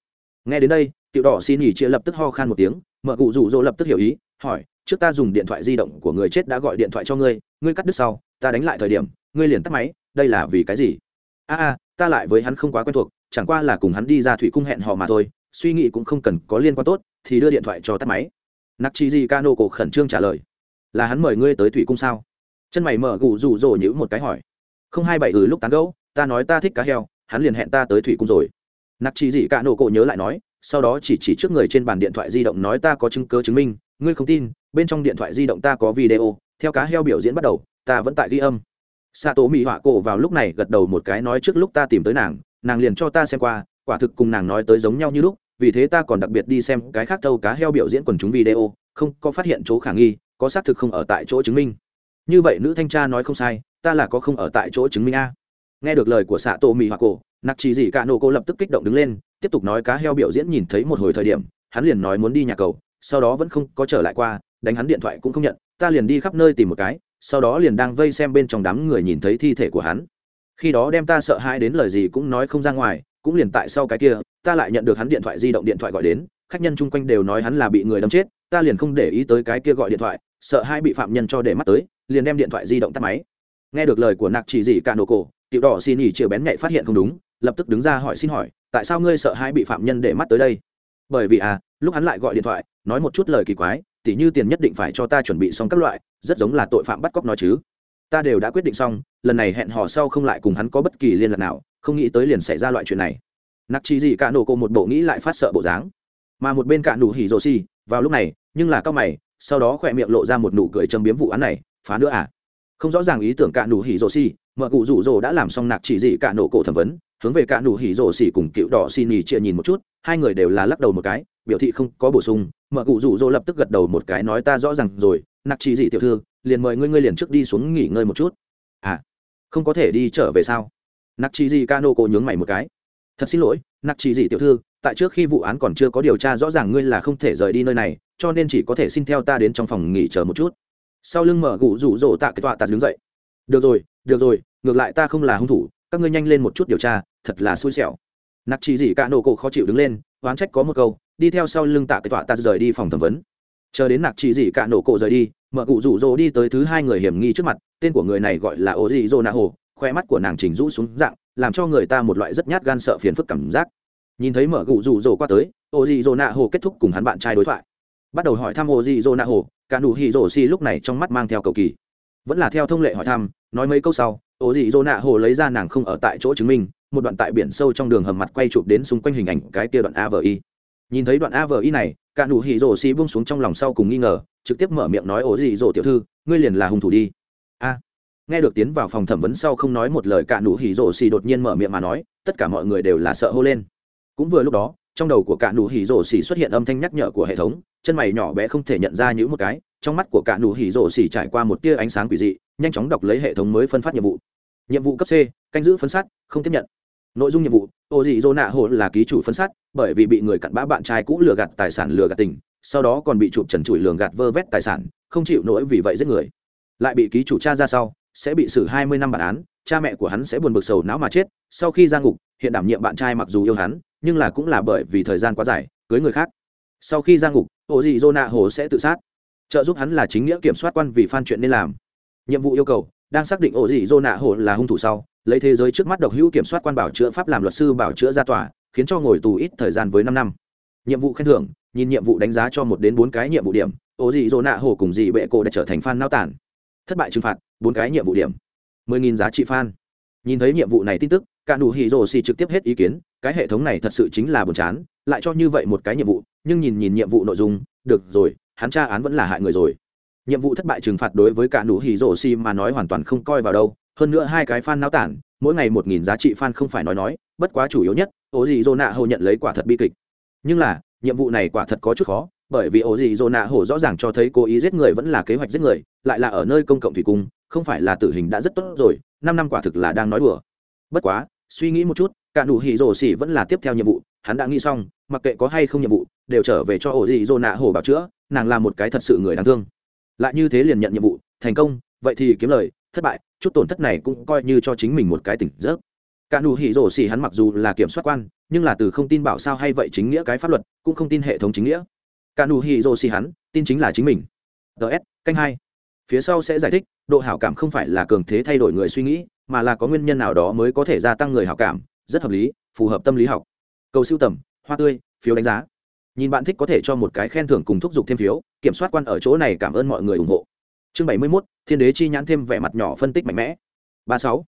Nghe đến đây, tiểu đỏ xin nghỉ chia lập tức ho khan một tiếng, mở cụ rụ rỗ lập tức hiểu ý, hỏi, trước ta dùng điện thoại di động của người chết đã gọi điện thoại cho ngươi ngươi cắt đứt sau, ta đánh lại thời điểm, ngươi liền tắt máy, đây là vì cái gì? A a, ta lại với hắn không quá quen thuộc chẳng qua là cùng hắn đi ra thủy cung hẹn họ mà thôi, suy nghĩ cũng không cần có liên quan tốt, thì đưa điện thoại cho tắt máy. Nặc chi di cano cổ khẩn trương trả lời, là hắn mời ngươi tới thủy cung sao? Chân mày mở gù rủ rồ nhữ một cái hỏi, không hai bảy ừ lúc tán gẫu, ta nói ta thích cá heo, hắn liền hẹn ta tới thủy cung rồi. Nặc chi di cano cổ nhớ lại nói, sau đó chỉ chỉ trước người trên bàn điện thoại di động nói ta có chứng cớ chứng minh, ngươi không tin, bên trong điện thoại di động ta có video, theo cá heo biểu diễn bắt đầu, ta vẫn tại ghi âm. Sa tố mỹ họa cổ vào lúc này gật đầu một cái nói trước lúc ta tìm tới nàng nàng liền cho ta xem qua, quả thực cùng nàng nói tới giống nhau như lúc, vì thế ta còn đặc biệt đi xem cái khác thâu cá heo biểu diễn quần chúng video, không, có phát hiện chỗ khả nghi, có xác thực không ở tại chỗ chứng minh. Như vậy nữ thanh tra nói không sai, ta là có không ở tại chỗ chứng minh a. Nghe được lời của xạ tô mỹ hoặc cổ, nặc chỉ gì cả nô cô lập tức kích động đứng lên, tiếp tục nói cá heo biểu diễn nhìn thấy một hồi thời điểm, hắn liền nói muốn đi nhà cầu, sau đó vẫn không có trở lại qua, đánh hắn điện thoại cũng không nhận, ta liền đi khắp nơi tìm một cái, sau đó liền đang vây xem bên trong đám người nhìn thấy thi thể của hắn khi đó đem ta sợ hãi đến lời gì cũng nói không ra ngoài, cũng liền tại sau cái kia, ta lại nhận được hắn điện thoại di động điện thoại gọi đến, khách nhân chung quanh đều nói hắn là bị người đâm chết, ta liền không để ý tới cái kia gọi điện thoại, sợ hai bị phạm nhân cho để mắt tới, liền đem điện thoại di động tắt máy. Nghe được lời của nạc chỉ dị cả nổ cổ, tiểu đỏ xin ỉ chiều bén nhạy phát hiện không đúng, lập tức đứng ra hỏi xin hỏi, tại sao ngươi sợ hai bị phạm nhân để mắt tới đây? Bởi vì à lúc hắn lại gọi điện thoại, nói một chút lời kỳ quái, tỉ như tiền nhất định phải cho ta chuẩn bị xong các loại, rất giống là tội phạm bắt cóc nói chứ ta đều đã quyết định xong, lần này hẹn hò sau không lại cùng hắn có bất kỳ liên lạc nào, không nghĩ tới liền xảy ra loại chuyện này. Nặc chi gì cả nổ cô một bộ nghĩ lại phát sợ bộ dáng. Mà một bên cả nụ hỉ rồ xì, vào lúc này, nhưng là cao mày, sau đó khỏe miệng lộ ra một nụ cười châm biếm vụ án này, phá nữa à? Không rõ ràng ý tưởng cả nụ hỉ rồ xì mợ cụ rủ rồ đã làm xong nặc chỉ gì cả nổ cổ thẩm vấn, hướng về cả nụ hỉ rồ xì cùng cựu đỏ xì nhì chia nhìn một chút, hai người đều là lắc đầu một cái, biểu thị không có bổ sung mợ cụ rủ rồ lập tức gật đầu một cái nói ta rõ ràng rồi, nặc chỉ gì tiểu thư liền mời ngươi ngươi liền trước đi xuống nghỉ ngơi một chút. À không có thể đi trở về sao? Nặc chi gì cano cô nhướng mày một cái. Thật xin lỗi nặc chi gì tiểu thư, tại trước khi vụ án còn chưa có điều tra rõ ràng ngươi là không thể rời đi nơi này, cho nên chỉ có thể xin theo ta đến trong phòng nghỉ chờ một chút. Sau lưng mở gụ rủ rỗ tạ cái tọa tạt đứng dậy. Được rồi được rồi, ngược lại ta không là hung thủ, các ngươi nhanh lên một chút điều tra, thật là xui xẻo. Nặc chi gì cả nổ cổ khó chịu đứng lên, oán trách có một câu, đi theo sau lưng tạ cái tọa tạt rời đi phòng thẩm vấn. Chờ đến nặc chi gì cả nổ cổ rời đi mở cụ rủ rỗ đi tới thứ hai người hiểm nghi trước mặt, tên của người này gọi là ô dị rô na hồ khoe mắt của nàng chỉnh rũ xuống dạng, làm cho người ta một loại rất nhát gan sợ phiền phức cảm giác. Nhìn thấy mở cụ rủ rỗ qua tới ô dị rô na hồ kết thúc cùng hắn bạn trai đối thoại. Bắt đầu hỏi thăm ô dị rô na hồ cả nụ hỉ rổ xi lúc này trong mắt mang theo cầu kỳ. Vẫn là theo thông lệ hỏi thăm, nói mấy câu sau ô dị rô na hồ lấy ra nàng không ở tại chỗ chứng minh, một đoạn tại biển sâu trong đường hầm mặt quay chụp đến xung quanh hình ảnh cái kia đoạn Avi nhìn thấy đoạn a vờ y này, cả nụ hỉ rổ xì buông xuống trong lòng sau cùng nghi ngờ, trực tiếp mở miệng nói, ổ gì rổ tiểu thư, ngươi liền là hung thủ đi. A. Nghe được tiến vào phòng thẩm vấn sau không nói một lời, cả nụ hỉ rổ xì đột nhiên mở miệng mà nói, tất cả mọi người đều là sợ hô lên. Cũng vừa lúc đó, trong đầu của cả nụ hỉ rổ xì xuất hiện âm thanh nhắc nhở của hệ thống, chân mày nhỏ bé không thể nhận ra những một cái, trong mắt của cả nụ hỉ rổ xì trải qua một tia ánh sáng quỷ dị, nhanh chóng đọc lấy hệ thống mới phân phát nhiệm vụ. Nhiệm vụ cấp c, canh giữ phân sát, không tiếp nhận nội dung nhiệm vụ, ô dị dô nạ hộ là ký chủ phân sát, bởi vì bị người cặn bã bạn trai cũ lừa gạt tài sản lừa gạt tình, sau đó còn bị chụp trần trụi lường gạt vơ vét tài sản, không chịu nổi vì vậy giết người. Lại bị ký chủ cha ra sau, sẽ bị xử hai mươi năm bản án, cha mẹ của hắn sẽ buồn bực sầu não mà chết, sau khi ra ngục, hiện đảm nhiệm bạn trai mặc dù yêu hắn, nhưng là cũng là bởi vì thời gian quá dài, cưới người khác. Sau khi ra ngục, ô dị dô nạ hộ sẽ tự sát. Trợ giúp hắn là chính nghĩa kiểm soát quan vì phan chuyện nên làm. Nhiệm vụ yêu cầu, đang xác định ổ dị dô nạ hộ là hung thủ sau lấy thế giới trước mắt độc hữu kiểm soát quan bảo chữa pháp làm luật sư bảo chữa ra tòa, khiến cho ngồi tù ít thời gian với năm năm. Nhiệm vụ khen thưởng, nhìn nhiệm vụ đánh giá cho một đến bốn cái nhiệm vụ điểm, ô dị dỗ nạ hồ cùng dị bệ cổ đã trở thành fan nao tản. Thất bại trừng phạt, bốn cái nhiệm vụ điểm. Mười nghìn giá trị fan. Nhìn thấy nhiệm vụ này tin tức, cả nụ hì rồ xì trực tiếp hết ý kiến, cái hệ thống này thật sự chính là buồn chán, lại cho như vậy một cái nhiệm vụ, nhưng nhìn nhìn nhiệm vụ nội dung, được rồi, hắn tra án vẫn là hại người rồi. Nhiệm vụ thất bại trừng phạt đối với cả nụ hì rồ xì mà nói hoàn toàn không coi vào đâu hơn nữa hai cái fan náo tản, mỗi ngày một nghìn giá trị fan không phải nói nói, bất quá chủ yếu nhất, ố gì Zona hầu nhận lấy quả thật bi kịch. Nhưng là, nhiệm vụ này quả thật có chút khó, bởi vì ố gì Zona hồ rõ ràng cho thấy cố ý giết người vẫn là kế hoạch giết người, lại là ở nơi công cộng thủy cung, không phải là tử hình đã rất tốt rồi, năm năm quả thực là đang nói đùa. Bất quá, suy nghĩ một chút, cả đủ hỉ rồ xỉ vẫn là tiếp theo nhiệm vụ, hắn đã nghĩ xong, mặc kệ có hay không nhiệm vụ, đều trở về cho ố gì Zona hồ bảo chữa, nàng là một cái thật sự người đáng thương. Lại như thế liền nhận nhiệm vụ, thành công, vậy thì kiếm lời, thất bại, chút tổn thất này cũng coi như cho chính mình một cái tỉnh giấc. Cả nụ hỉ rổ xỉ hắn mặc dù là kiểm soát quan, nhưng là từ không tin bảo sao hay vậy chính nghĩa cái pháp luật, cũng không tin hệ thống chính nghĩa. Cả nụ hỉ rổ xỉ hắn, tin chính là chính mình. Ts canh hai. Phía sau sẽ giải thích, độ hảo cảm không phải là cường thế thay đổi người suy nghĩ, mà là có nguyên nhân nào đó mới có thể gia tăng người hảo cảm, rất hợp lý, phù hợp tâm lý học. Cầu siêu tầm, hoa tươi, phiếu đánh giá. Nhìn bạn thích có thể cho một cái khen thưởng cùng thúc giục thêm phiếu, kiểm soát quan ở chỗ này cảm ơn mọi người ủng hộ chương bảy mươi mốt thiên đế chi nhãn thêm vẻ mặt nhỏ phân tích mạnh mẽ. Ba sáu.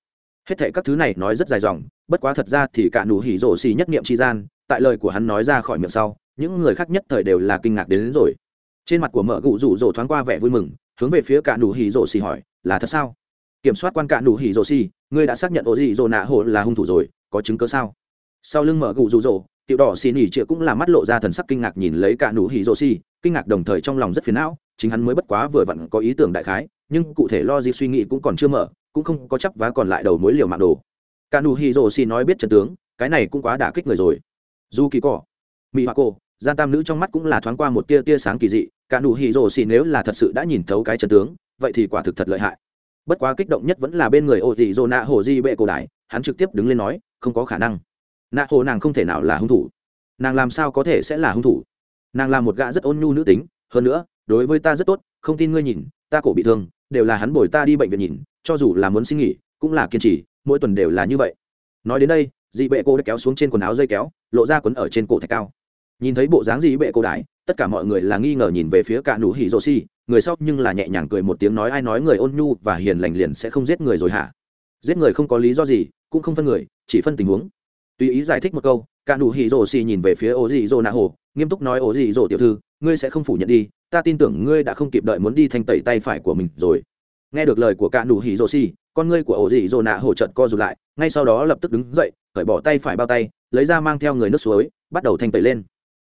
Hết thệ các thứ này nói rất dài dòng bất quá thật ra thì cả nụ hỉ rổ xì nhất niệm chi gian tại lời của hắn nói ra khỏi miệng sau những người khác nhất thời đều là kinh ngạc đến, đến rồi. Trên mặt của mợ cụ rủ rổ thoáng qua vẻ vui mừng hướng về phía cả nụ hỉ rổ xì hỏi là thật sao? Kiểm soát quan cả nụ hỉ rổ xì ngươi đã xác nhận ổ dị rổ nạ hộ là hung thủ rồi có chứng cớ sao? Sau lưng mợ cụ rủ rổ tiểu đỏ xì nỉ trịa cũng là mắt lộ ra thần sắc kinh ngạc nhìn lấy cả nụ hỉ rổ xì kinh ngạc đồng thời trong lòng rất phiền não, chính hắn mới bất quá vừa vặn có ý tưởng đại khái, nhưng cụ thể lo gì suy nghĩ cũng còn chưa mở, cũng không có chắc vá còn lại đầu mối liều mạng đồ. Cả nụ hì rồ xì nói biết trần tướng, cái này cũng quá đả kích người rồi. Dù kỳ cỏ mỹ hoa cô gian tam nữ trong mắt cũng là thoáng qua một tia tia sáng kỳ dị cả nụ hì rồ xì nếu là thật sự đã nhìn thấu cái trần tướng, vậy thì quả thực thật lợi hại. Bất quá kích động nhất vẫn là bên người ô dị dô nạ hồ di bệ cổ đại, hắn trực tiếp đứng lên nói, không có khả năng. Nạ hồ nàng không thể nào là hung thủ. Nàng làm sao có thể sẽ là hung thủ? nàng là một gã rất ôn nhu nữ tính, hơn nữa, đối với ta rất tốt, không tin ngươi nhìn, ta cổ bị thương, đều là hắn bồi ta đi bệnh viện nhìn, cho dù là muốn xin nghỉ, cũng là kiên trì, mỗi tuần đều là như vậy. Nói đến đây dị bệ cô đã kéo xuống trên quần áo dây kéo, lộ ra quấn ở trên cổ thạch cao. Nhìn thấy bộ dáng dị bệ cô đái tất cả mọi người là nghi ngờ nhìn về phía cả nụ hỉ rô xi, người sau nhưng là nhẹ nhàng cười một tiếng nói ai nói người ôn nhu và hiền lành liền sẽ không giết người rồi hả? Giết người không có lý do gì, cũng không phân người, chỉ phân tình huống. Tùy ý giải thích một câu cả nụ hỉ rồ xì nhìn về phía ố dị rồ nạ hồ, nghiêm túc nói ố dị rồ tiểu thư, ngươi sẽ không phủ nhận đi, ta tin tưởng ngươi đã không kịp đợi muốn đi thanh tẩy tay phải của mình rồi. Nghe được lời của cả nụ hỉ rồ xì, con ngươi của ổ dị dồ nạ hồ chợt co rụt lại, ngay sau đó lập tức đứng dậy, cởi bỏ tay phải bao tay, lấy ra mang theo người nước suối, bắt đầu thanh tẩy lên.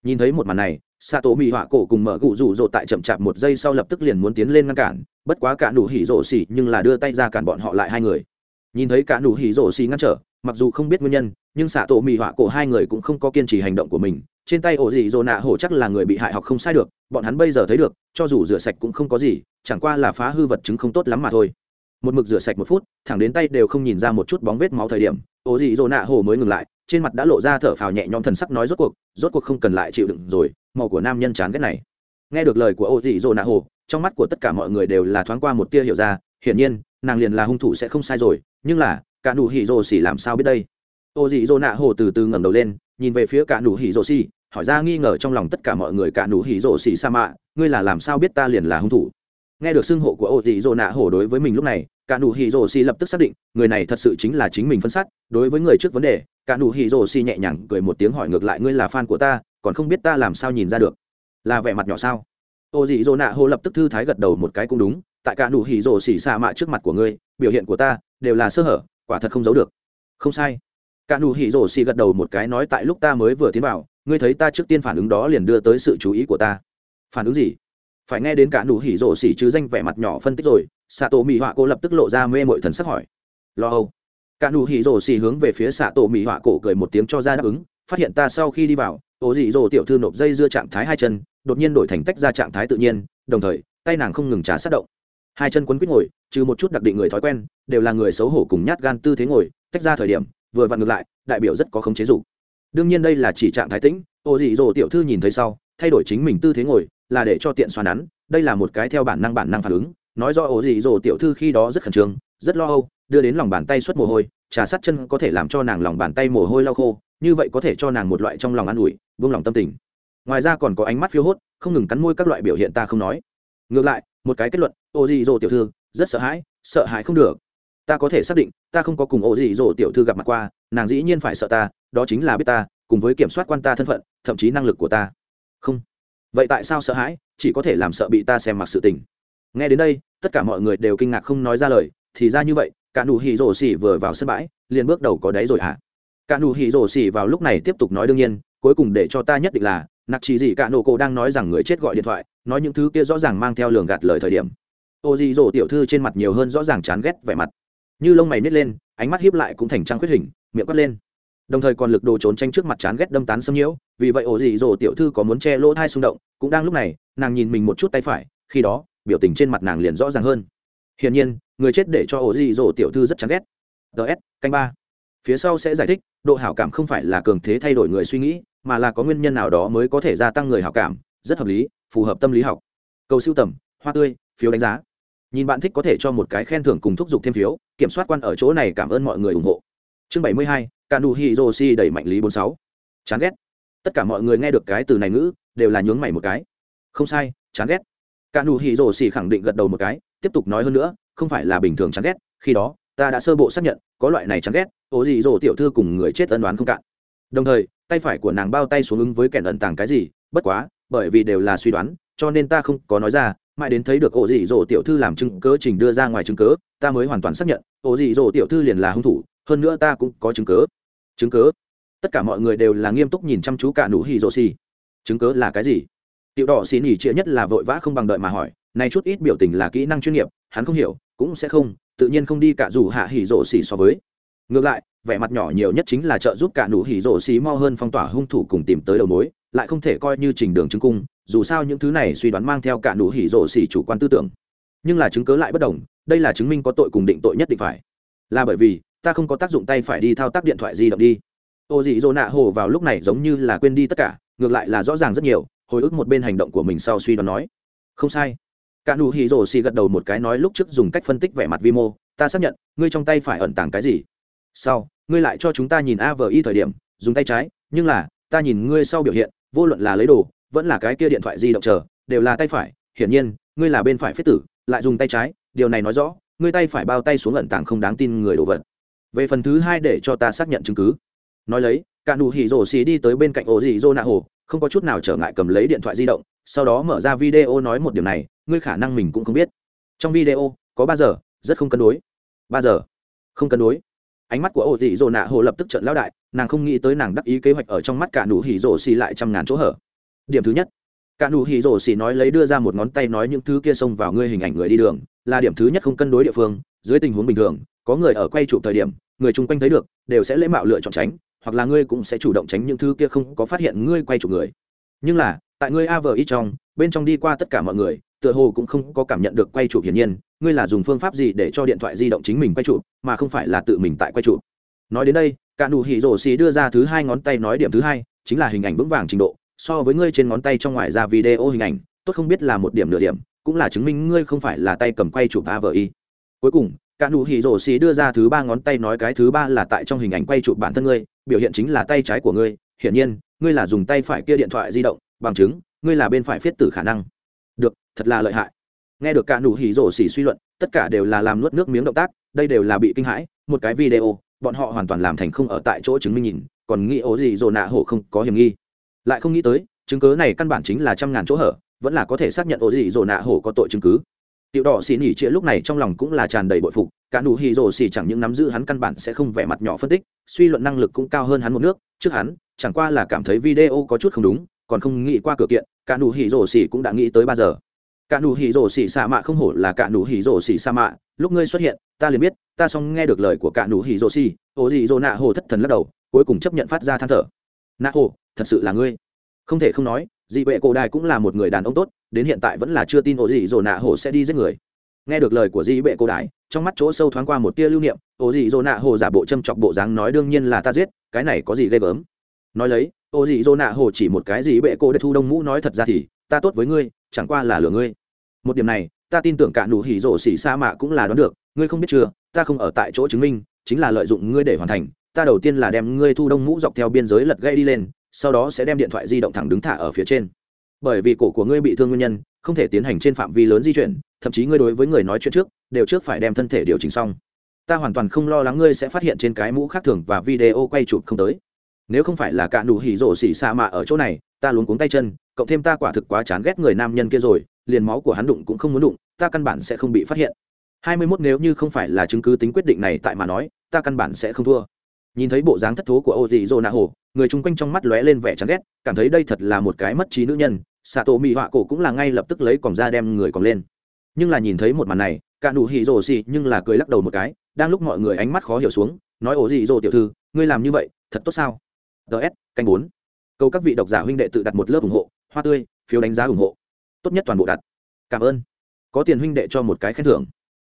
Nhìn thấy một màn này xạ tổ mỹ họa cổ cùng mở gụ rủ rộ tại chậm chạp một giây sau lập tức liền muốn tiến lên ngăn cản, bất quá cả nụ hỉ rộ xỉ nhưng là đưa tay ra cản bọn họ lại hai người. Nhìn thấy cả nụ hỉ rộ xỉ ngăn trở mặc dù không biết nguyên nhân, nhưng xạ tổ mì họa cổ hai người cũng không có kiên trì hành động của mình. Trên tay ổ dị dỗ nạ hổ chắc là người bị hại học không sai được, bọn hắn bây giờ thấy được, cho dù rửa sạch cũng không có gì, chẳng qua là phá hư vật chứng không tốt lắm mà thôi. Một mực rửa sạch một phút, thẳng đến tay đều không nhìn ra một chút bóng vết máu thời điểm, ổ dị dỗ nạ hổ mới ngừng lại, trên mặt đã lộ ra thở phào nhẹ nhõm thần sắc nói rốt cuộc rốt cuộc không cần lại chịu đựng rồi, màu của nam nhân chán ghét này. Nghe được lời của ổ dị dỗ nạ hổ, trong mắt của tất cả mọi người đều là thoáng qua một tia hiểu ra, hiển nhiên, nàng liền là hung thủ sẽ không sai rồi, nhưng là cả nụ hỉ rồ xỉ làm sao biết đây? Ô dị dỗ nạ hồ từ từ ngẩng đầu lên, nhìn về phía cả nụ hỉ rồ xỉ, hỏi ra nghi ngờ trong lòng tất cả mọi người cả nụ hỉ rồ xỉ sa mạ, ngươi là làm sao biết ta liền là hung thủ? Nghe được xưng hộ của ô dị dỗ nạ hồ đối với mình lúc này, cả nụ hỉ rồ xỉ lập tức xác định, người này thật sự chính là chính mình phân sát. Đối với người trước vấn đề, cả nụ hỉ rồ xỉ nhẹ nhàng cười một tiếng hỏi ngược lại, ngươi là fan của ta, còn không biết ta làm sao nhìn ra được? Là vẻ mặt nhỏ sao? Ô dị dỗ nạ hồ lập tức thư thái gật đầu một cái, cũng đúng, tại cả nụ hỉ rồ xỉ sa mạ trước mặt của ngươi, biểu hiện của ta đều là sơ hở quả thật không giấu được. Không sai. Cả nụ hỉ rổ xì gật đầu một cái nói tại lúc ta mới vừa tiến vào, ngươi thấy ta trước tiên phản ứng đó liền đưa tới sự chú ý của ta. Phản ứng gì? Phải nghe đến cả nụ hỉ rổ xì chứ danh vẻ mặt nhỏ phân tích rồi xạ tổ mỹ họa cổ lập tức lộ ra mê mội thần sắc hỏi. Lo âu. Cả nụ hỉ rổ xì hướng về phía xạ tổ mỹ họa cổ cười một tiếng cho ra đáp ứng, phát hiện ta sau khi đi vào ố dị rổ tiểu thư nộp dây dưa trạng thái hai chân, đột nhiên đổi thành tách ra trạng thái tự nhiên, đồng thời, tay nàng không ngừng trả sát động hai chân quấn quýt ngồi, trừ một chút đặc định người thói quen, đều là người xấu hổ cùng nhát gan tư thế ngồi, tách ra thời điểm, vừa vặn ngược lại, đại biểu rất có khống chế dục. Đương nhiên đây là chỉ trạng thái tĩnh, ô dị dỗ tiểu thư nhìn thấy sau, thay đổi chính mình tư thế ngồi, là để cho tiện xoa nắn, đây là một cái theo bản năng bản năng phản ứng. Nói do ô dị dỗ tiểu thư khi đó rất khẩn trương, rất lo âu, đưa đến lòng bàn tay xuất mồ hôi, trà sát chân có thể làm cho nàng lòng bàn tay mồ hôi lau khô, như vậy có thể cho nàng một loại trong lòng an ủi buông lòng tâm tình. Ngoài ra còn có ánh mắt phiêu hốt, không ngừng cắn môi các loại biểu hiện ta không nói. Ngược lại một cái kết luận, ô dị dỗ tiểu thư, rất sợ hãi sợ hãi không được. Ta có thể xác định, ta không có cùng ô dị dỗ tiểu thư gặp mặt qua, nàng dĩ nhiên phải sợ ta, đó chính là biết ta, cùng với kiểm soát quan ta thân phận, thậm chí năng lực của ta. Không. Vậy tại sao sợ hãi? Chỉ có thể làm sợ bị ta xem mặc sự tình. Nghe đến đây, tất cả mọi người đều kinh ngạc không nói ra lời, thì ra như vậy, cả nụ hỉ rổ xỉ vừa vào sân bãi, liền bước đầu có đáy rồi hả? Cả nụ hỉ rổ xỉ vào lúc này tiếp tục nói đương nhiên, cuối cùng để cho ta nhất định là nặc chỉ gì cả nổ cổ đang nói rằng người chết gọi điện thoại, nói những thứ kia rõ ràng mang theo lường gạt lời thời điểm. Ô dị dỗ tiểu thư trên mặt nhiều hơn rõ ràng chán ghét vẻ mặt. Như lông mày nít lên, ánh mắt hiếp lại cũng thành trăng khuyết hình, miệng quát lên. Đồng thời còn lực đồ trốn tranh trước mặt chán ghét đâm tán xâm nhiễu, vì vậy ổ dị dỗ tiểu thư có muốn che lỗ thai xung động, cũng đang lúc này, nàng nhìn mình một chút tay phải, khi đó, biểu tình trên mặt nàng liền rõ ràng hơn. Hiển nhiên, người chết để cho ổ dị dỗ tiểu thư rất chán ghét. Ts canh ba. Phía sau sẽ giải thích, độ hảo cảm không phải là cường thế thay đổi người suy nghĩ mà là có nguyên nhân nào đó mới có thể gia tăng người hảo cảm, rất hợp lý, phù hợp tâm lý học. Cầu siêu tầm, hoa tươi, phiếu đánh giá. Nhìn bạn thích có thể cho một cái khen thưởng cùng thúc giục thêm phiếu, kiểm soát quan ở chỗ này cảm ơn mọi người ủng hộ. Chương bảy mươi hai cạn hiroshi đẩy mạnh lý bốn sáu. Chán ghét. Tất cả mọi người nghe được cái từ này ngữ, đều là nhướng mày một cái. Không sai, chán ghét. Cạn hiroshi khẳng định gật đầu một cái, tiếp tục nói hơn nữa, không phải là bình thường chán ghét, khi đó, ta đã sơ bộ xác nhận, có loại này chán ghét ố gì rồ tiểu thư cùng người chết ân đoán không cạn. Đồng thời tay phải của nàng bao tay xuống ứng với kẻ ẩn tàng cái gì, bất quá, bởi vì đều là suy đoán, cho nên ta không có nói ra, mãi đến thấy được ổ dị dỗ tiểu thư làm chứng cớ trình đưa ra ngoài chứng cớ ta mới hoàn toàn xác nhận, ổ dị dỗ tiểu thư liền là hung thủ, hơn nữa ta cũng có chứng cớ chứng cớ tất cả mọi người đều là nghiêm túc nhìn chăm chú cả nụ hì rô xì. Chứng cớ là cái gì? Tiểu đỏ xì nỉ trịa nhất là vội vã không bằng đợi mà hỏi, nay chút ít biểu tình là kỹ năng chuyên nghiệp, hắn không hiểu, cũng sẽ không, tự nhiên không đi cả dù hạ hỉ rộ xỉ so với ngược lại, vẻ mặt nhỏ nhiều nhất chính là trợ giúp cả nụ hỉ rộ xì mau hơn phong tỏa hung thủ cùng tìm tới đầu mối, lại không thể coi như trình đường chứng cung, dù sao những thứ này suy đoán mang theo cả nụ hỉ rộ xì chủ quan tư tưởng. Nhưng là chứng cớ lại bất đồng, đây là chứng minh có tội cùng định tội nhất định phải. Là bởi vì, ta không có tác dụng tay phải đi thao tác điện thoại di động đi. Ô dị dỗ nạ hồ vào lúc này giống như là quên đi tất cả, ngược lại là rõ ràng rất nhiều, hồi ức một bên hành động của mình sau suy đoán nói. Không sai. Cả nụ hỉ rộ xì gật đầu một cái nói lúc trước dùng cách phân tích vẻ mặt vi mô, ta xác nhận, ngươi trong tay phải ẩn tàng cái gì? sau, ngươi lại cho chúng ta nhìn a vờ y thời điểm, dùng tay trái, nhưng là, ta nhìn ngươi sau biểu hiện, vô luận là lấy đồ, vẫn là cái kia điện thoại di động chờ, đều là tay phải, hiển nhiên, ngươi là bên phải phết tử, lại dùng tay trái, điều này nói rõ, ngươi tay phải bao tay xuống lận tảng không đáng tin người đồ vật. Về phần thứ hai để cho ta xác nhận chứng cứ. Nói lấy, cả nụ hỉ rổ xì đi tới bên cạnh ổ dị dô nạ hồ, không có chút nào trở ngại cầm lấy điện thoại di động, sau đó mở ra video nói một điều này, ngươi khả năng mình cũng không biết. Trong video, có ba giờ, rất không cân đối. Ba giờ, không cân đối ánh mắt của ô dị dỗ nạ hồ lập tức trận lão đại, nàng không nghĩ tới nàng đắc ý kế hoạch ở trong mắt cả nụ hỉ rổ xì lại trăm ngàn chỗ hở. Điểm thứ nhất, cả nụ hỉ rổ xì nói lấy đưa ra một ngón tay nói những thứ kia xông vào ngươi hình ảnh người đi đường, là điểm thứ nhất không cân đối địa phương, dưới tình huống bình thường, có người ở quay chụp thời điểm, người chung quanh thấy được, đều sẽ lễ mạo lựa chọn tránh, hoặc là ngươi cũng sẽ chủ động tránh những thứ kia không có phát hiện ngươi quay chụp người. Nhưng là, tại ngươi a vờ ít trong, bên trong đi qua tất cả mọi người, tựa hồ cũng không có cảm nhận được quay chụp hiển nhiên ngươi là dùng phương pháp gì để cho điện thoại di động chính mình quay chụp, mà không phải là tự mình tại quay chụp? Nói đến đây, cả nụ hỉ rổ xì đưa ra thứ hai ngón tay nói điểm thứ hai, chính là hình ảnh vững vàng trình độ. So với ngươi trên ngón tay trong ngoài ra video hình ảnh, tốt không biết là một điểm nửa điểm, cũng là chứng minh ngươi không phải là tay cầm quay chụp a vợ y cuối cùng, cả nụ hỉ rổ xì đưa ra thứ ba ngón tay nói cái thứ ba là tại trong hình ảnh quay chụp bản thân ngươi, biểu hiện chính là tay trái của ngươi. Hiển nhiên, ngươi là dùng tay phải kia điện thoại di động, bằng chứng, ngươi là bên phải phiết tử khả năng. Được, thật là lợi hại nghe được cả nụ hỉ rổ xỉ suy luận, tất cả đều là làm nuốt nước miếng động tác, đây đều là bị kinh hãi. Một cái video, bọn họ hoàn toàn làm thành không ở tại chỗ chứng minh nhìn, còn nghĩ ố gì rồ nạ hổ không có hiểm nghi. Lại không nghĩ tới, chứng cứ này căn bản chính là trăm ngàn chỗ hở, vẫn là có thể xác nhận ố gì rồ nạ hổ có tội chứng cứ. Tiểu đỏ xỉ nỉ trịa lúc này trong lòng cũng là tràn đầy bội phục, cả nụ hỉ rồ xỉ chẳng những nắm giữ hắn căn bản sẽ không vẻ mặt nhỏ phân tích, suy luận năng lực cũng cao hơn hắn một nước. Trước hắn, chẳng qua là cảm thấy video có chút không đúng, còn không nghĩ qua cửa kiện, cả nụ hỉ rồ xỉ cũng đã nghĩ tới ba giờ cả nụ hỉ rổ xỉ sa mạ không hổ là cả nụ hỉ rổ xỉ sa mạ. Lúc ngươi xuất hiện ta liền biết ta xong nghe được lời của cả nụ hỉ rổ xỉ. Ô dị rổ nạ hồ thất thần lắc đầu cuối cùng chấp nhận phát ra than thở. Nạ hồ thật sự là ngươi. Không thể không nói dị vệ cổ đài cũng là một người đàn ông tốt đến hiện tại vẫn là chưa tin Ô dị rổ nạ hồ sẽ đi giết người. Nghe được lời của dị vệ cổ đài, trong mắt chỗ sâu thoáng qua một tia lưu niệm Ô dị dỗ nạ hồ giả bộ châm chọc bộ dáng nói đương nhiên là ta giết cái này có gì ghê gớm. Nói lấy Ô dị dỗ nạ hồ chỉ một cái gì vệ cô đài thu đông mũ nói thật ra thì ta tốt với ngươi chẳng qua là lừa ngươi. Một điểm này, ta tin tưởng cả nụ hỉ rổ xỉ sa mạ cũng là đoán được, ngươi không biết chưa, ta không ở tại chỗ chứng minh, chính là lợi dụng ngươi để hoàn thành, ta đầu tiên là đem ngươi thu đông mũ dọc theo biên giới lật gây đi lên, sau đó sẽ đem điện thoại di động thẳng đứng thả ở phía trên. Bởi vì cổ của ngươi bị thương nguyên nhân, không thể tiến hành trên phạm vi lớn di chuyển, thậm chí ngươi đối với người nói chuyện trước, đều trước phải đem thân thể điều chỉnh xong. Ta hoàn toàn không lo lắng ngươi sẽ phát hiện trên cái mũ khác thường và video quay chụp không tới. Nếu không phải là cả nụ hỉ rổ xỉ sa mạ ở chỗ này ta luống cuống tay chân, cộng thêm ta quả thực quá chán ghét người nam nhân kia rồi, liền máu của hắn đụng cũng không muốn đụng, ta căn bản sẽ không bị phát hiện. Hai mươi mốt nếu như không phải là chứng cứ tính quyết định này tại mà nói, ta căn bản sẽ không thua. Nhìn thấy bộ dáng thất thố của ô dị dô nạ hồ người chung quanh trong mắt lóe lên vẻ chán ghét, cảm thấy đây thật là một cái mất trí nữ nhân xạ tổ mỹ họa cổ cũng là ngay lập tức lấy còng ra đem người còng lên. Nhưng là nhìn thấy một màn này, cả nụ hỉ rồ xì nhưng là cười lắc đầu một cái, đang lúc mọi người ánh mắt khó hiểu xuống, nói ổ dị dô tiểu thư, ngươi làm như vậy, thật tốt sao? Ts canh bốn cầu các vị độc giả huynh đệ tự đặt một lớp ủng hộ, hoa tươi, phiếu đánh giá ủng hộ. Tốt nhất toàn bộ đặt. Cảm ơn. Có tiền huynh đệ cho một cái khen thưởng.